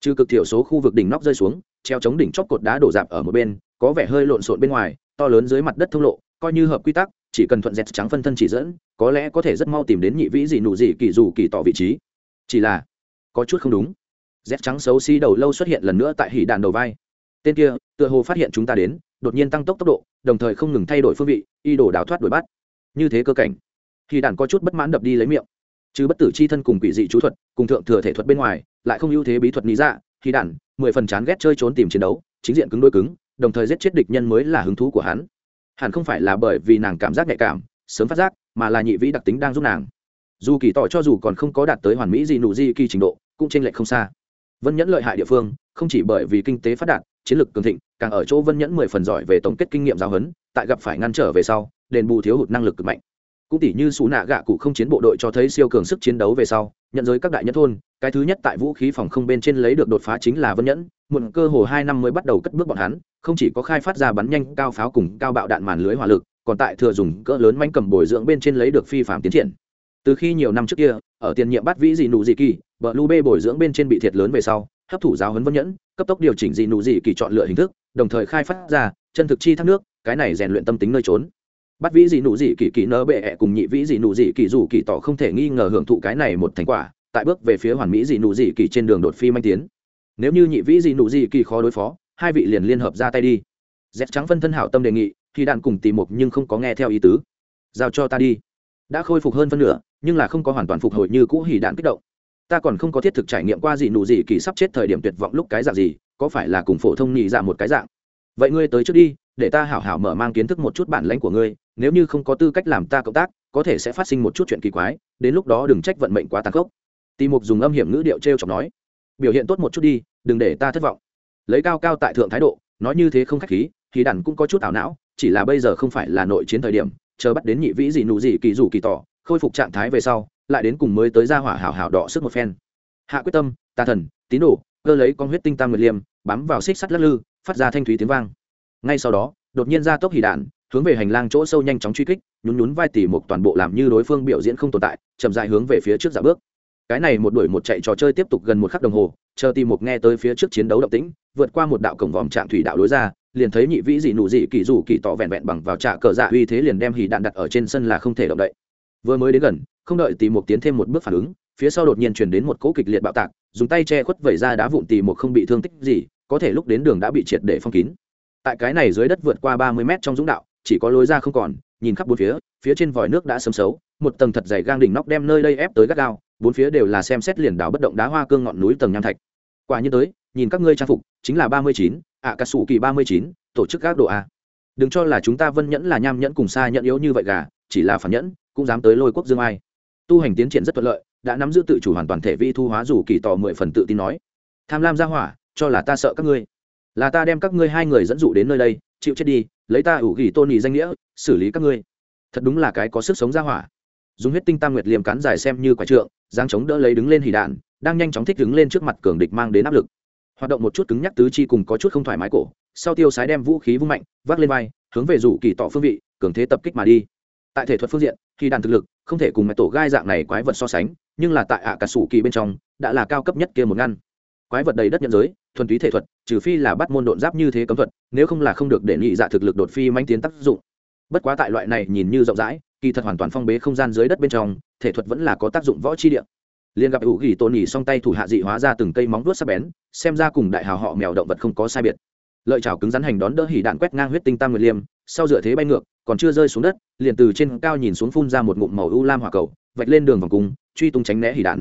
Trừ cực thiểu số khu vực đỉnh nóc rơi xuống, treo chống đỉnh chóp cột đá đổ dạp ở một bên, có vẻ hơi lộn xộn bên ngoài, to lớn dưới mặt đất thông lộ, coi như hợp quy tắc, chỉ cần thuận dẹt trắng phân thân chỉ dẫn, có lẽ có thể rất mau tìm đến nhị vĩ gì nụ gì kỳ dù kỳ tỏ vị trí. Chỉ là có chút không đúng. Dẹt trắng xấu xí đầu lâu xuất hiện lần nữa tại hỉ đạn đầu vai tên kia tựa hồ phát hiện chúng ta đến đột nhiên tăng tốc tốc độ, đồng thời không ngừng thay đổi phương vị, y đổ đào thoát đuổi bắt. Như thế cơ cảnh khi đạn có chút bất mãn đập đi lấy miệng. Chứ bất tử c h i thân cùng quỷ dị chú thuật, cùng thượng thừa thể thuật bên ngoài, lại không ưu thế bí thuật lý dạ khi đạn mười phần chán ghét chơi trốn tìm chiến đấu, chính diện cứng đôi cứng, đồng thời giết chết địch nhân mới là hứng thú của hắn. Hẳn không phải là bởi vì nàng cảm giác nhạy cảm, sớm phát giác, mà là nhị vĩ đặc tính đang giúp nàng. Dù kỳ tỏ cho dù còn không có đạt tới hoàn mỹ gì nụ di kỳ trình độ, cũng trên lệch không xa. Vân nhẫn lợi hại địa phương, không chỉ bởi vì kinh tế phát đạt chiến lược cường thịnh, càng ở chỗ vân nhẫn mười phần giỏi về tổng kết kinh nghiệm giáo huấn, tại gặp phải ngăn trở về sau, đền bù thiếu hụt năng lực cực mạnh. Cũng tỷ như xú nạ gạ cụ không chiến bộ đội cho thấy siêu cường sức chiến đấu về sau, nhận giới các đại nhất thôn, cái thứ nhất tại vũ khí phòng không bên trên lấy được đột phá chính là vân nhẫn, muộn cơ hồ hai năm mới bắt đầu cất bước bọn hắn, không chỉ có khai phát ra bắn nhanh, cao pháo cùng cao bạo đạn màn lưới hỏa lực, còn tại thừa dùng cỡ lớn manh cầm bồi dưỡng bên trên lấy được phi phạm tiến triển. Từ khi nhiều năm trước kia, ở tiền nhiệm bắt vĩ dị nụ dị kỳ vợ lu bê bồi dưỡng bên trên bị thiệt lớn về sau, hấp thụ giáo huấn vân nhẫn cấp tốc điều chỉnh dị nụ dị kỳ chọn lựa hình thức, đồng thời khai phát ra chân thực chi thác nước, cái này rèn luyện tâm tính nơi trốn. Bắt vĩ dị nụ dị kỳ kỳ nơ bệ ẹ cùng nhị vĩ dị nụ dị kỳ dù kỳ tỏ không thể nghi ngờ hưởng thụ cái này một thành quả, tại bước về phía hoàn mỹ dị nụ dị kỳ trên đường đột phi manh tiến. Nếu như nhị vĩ dị nụ dị kỳ khó đối phó, hai vị liền liên hợp ra tay đi. Dép trắng phân thân hảo tâm đề nghị thì đạn cùng tìm mục nhưng không có nghe theo ý tứ. Giao cho ta đi. Đã khôi phục hơn phân nửa, nhưng là không có hoàn toàn phục hồi như cũ hỉ đạn kích động ta còn không có thiết thực trải nghiệm qua gì nụ gì kỳ sắp chết thời điểm tuyệt vọng lúc cái dạng gì, có phải là cùng phổ thông nhị dạ một cái dạng? Vậy ngươi tới trước đi, để ta hảo hảo mở mang kiến thức một chút bản lãnh của ngươi, nếu như không có tư cách làm ta cộng tác, có thể sẽ phát sinh một chút chuyện kỳ quái, đến lúc đó đừng trách vận mệnh quá tàn khốc. Tì mục dùng âm hiểm ngữ điệu t r e o chọc nói. Biểu hiện tốt một chút đi, đừng để ta thất vọng. Lấy cao cao tại thượng thái độ, nói như thế không k h á c h khí, thì đàn cũng có chút ảo não, chỉ là bây giờ không phải là nội chiến thời điểm, chờ bắt đến nhị vĩ gì nụ gì kỳ dù kỳ tỏ, khôi phục trạng thái về sau lại đến cùng mới tới ra hỏa hảo hảo đỏ sức một phen. Hạ quyết tâm, tà thần, tín đồ, cơ lấy con huyết tinh tam nguyệt liêm, bám vào xích sắt lắc lư, phát ra thanh thúy tiếng vang. Ngay sau đó, đột nhiên ra tốc hỉ đạn, hướng về hành lang chỗ sâu nhanh chóng truy kích, nhún nhún vai tỉ một toàn bộ làm như đối phương biểu diễn không tồn tại, chậm rãi hướng về phía trước giả bước. Cái này một đuổi một chạy trò chơi tiếp tục gần một khắc đồng hồ, chờ tỉ một nghe tới phía trước chiến đấu động tĩnh, vượt qua một đạo cổng vòm trạng thủy đạo đối ra, liền thấy nhị vĩ dị nụ dị kỳ dù kỳ tỏ vẹn vẹn bằng vào trạ cờ dạ uy thế liền đem hỉ đạn đặt ở trên sân là không thể động đậy vừa mới đến gần, không đợi tì một tiến thêm một bước phản ứng, phía sau đột nhiên chuyển đến một cỗ kịch liệt bạo tạc, dùng tay che khuất vẩy ra đá vụn tì một không bị thương tích gì, có thể lúc đến đường đã bị triệt để phong kín. Tại cái này dưới đất vượt qua ba mươi mét trong dũng đạo, chỉ có lối ra không còn, nhìn khắp bốn phía phía trên vòi nước đã sấm xấu một tầng thật dày gang đỉnh nóc đem nơi đây ép tới gắt gao, bốn phía đều là xem xét liền đảo bất động đá hoa cương ngọn núi tầng nham thạch. Quả nhiên tới, nhìn các ngươi trang phục, chính là ba mươi chín ạ cà sủ kỳ ba mươi chín, tổ chức các độ a. Đừng cho là chúng ta vân nhẫn là nham nhẫn cùng xa nhẫn yếu như vậy gà, chỉ là phản nhẫn cũng dám tới lôi quốc dương ai. Tu hành tiến triển rất thuận lợi, đã nắm giữ tự chủ hoàn toàn thể vi thu hóa dù kỳ tỏ mười phần tự tin nói. Tham lam ra hỏa, cho là ta sợ các ngươi. Là ta đem các ngươi hai người dẫn dụ đến nơi đây, chịu chết đi, lấy ta ủ ghi tôn nhị danh nghĩa, xử lý các ngươi. Thật đúng là cái có sức sống ra hỏa. Dùng huyết tinh tam nguyệt liềm cán dài xem như quả trượng giang chống đỡ lấy đứng lên hỉ đạn, đang nhanh chóng thích đứng lên trước mặt cường địch mang đến áp lực. Hoạt động một chút cứng nhắc tứ chi cùng có chút không thoải mái cổ, sau tiêu sái đem vũ khí vung mạnh, vác lên vai, hướng về rủ kỳ tỏ phương vị, cường thế tập kích mà đi tại thể thuật phương diện, khi đàn thực lực, không thể cùng mẹ tổ gai dạng này quái vật so sánh, nhưng là tại ạ cả sủ kỳ bên trong, đã là cao cấp nhất kia một ngăn. Quái vật đầy đất nhân giới, thuần túy thể thuật, trừ phi là bắt môn độn giáp như thế cấm thuật, nếu không là không được để nghị dạ thực lực đột phi manh tiến tác dụng. Bất quá tại loại này nhìn như rộng rãi, kỳ thật hoàn toàn phong bế không gian dưới đất bên trong, thể thuật vẫn là có tác dụng võ chi địa. Liên gặp ủ ghi tôn nhì song tay thủ hạ dị hóa ra từng cây móng vuốt sắc bén, xem ra cùng đại hào họ mèo động vật không có sai biệt lợi chảo cứng rắn hành đón đỡ hỉ đạn quét ngang huyết tinh tam nguyệt liêm, sau dựa thế bay ngược, còn chưa rơi xuống đất, liền từ trên cao nhìn xuống phun ra một ngụm màu u lam hỏa cầu, vạch lên đường vòng cung, truy tung tránh né hỉ đạn.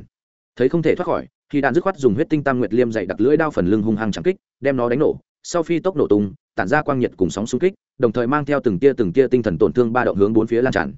Thấy không thể thoát khỏi, hỉ đạn dứt khoát dùng huyết tinh tam nguyệt liêm dày đặc lưỡi đao phần lưng hung hăng chẳng kích, đem nó đánh nổ, sau phi tốc nổ tung, tản ra quang nhiệt cùng sóng xung kích, đồng thời mang theo từng tia từng tia tinh thần tổn thương ba động hướng bốn phía lan tràn.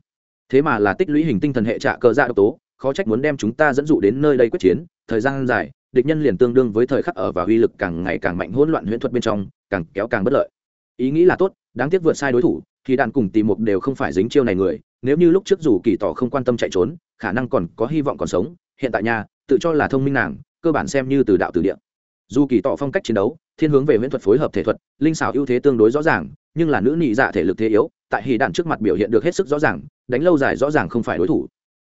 Thế mà là tích lũy hình tinh thần hệ trạ cờ dạ độc tố, khó trách muốn đem chúng ta dẫn dụ đến nơi đây quyết chiến, thời gian dài, địch nhân liền tương đương với thời khắc ở và uy lực càng ngày càng mạnh hỗn loạn huyễn thuật bên trong càng kéo càng bất lợi. Ý nghĩ là tốt, đáng tiếc vượt sai đối thủ, thì đạn cùng tìm một đều không phải dính chiêu này người, nếu như lúc trước dù kỳ tỏ không quan tâm chạy trốn, khả năng còn có hy vọng còn sống, hiện tại nhà tự cho là thông minh nàng, cơ bản xem như từ đạo từ địa. Dù kỳ tỏ phong cách chiến đấu, thiên hướng về huyễn thuật phối hợp thể thuật, linh xảo ưu thế tương đối rõ ràng, nhưng là nữ nhị dạ thể lực thế yếu, tại hì đạn trước mặt biểu hiện được hết sức rõ ràng, đánh lâu dài rõ ràng không phải đối thủ.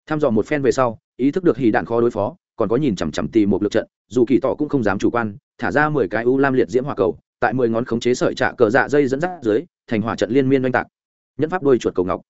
Tham dò một phen về sau, ý thức được hì đạn khó đối phó, còn có nhìn chằm chằm tì một lực trận, dù kỳ tỏ cũng không dám chủ quan, thả ra mười cái u lam liệt diễm hỏa cầu tại mười ngón khống chế sợi trạ cờ dạ dây dẫn dắt dưới, thành hỏa trận liên miên oanh tạc. Nhẫn pháp đôi chuột cầu ngọc.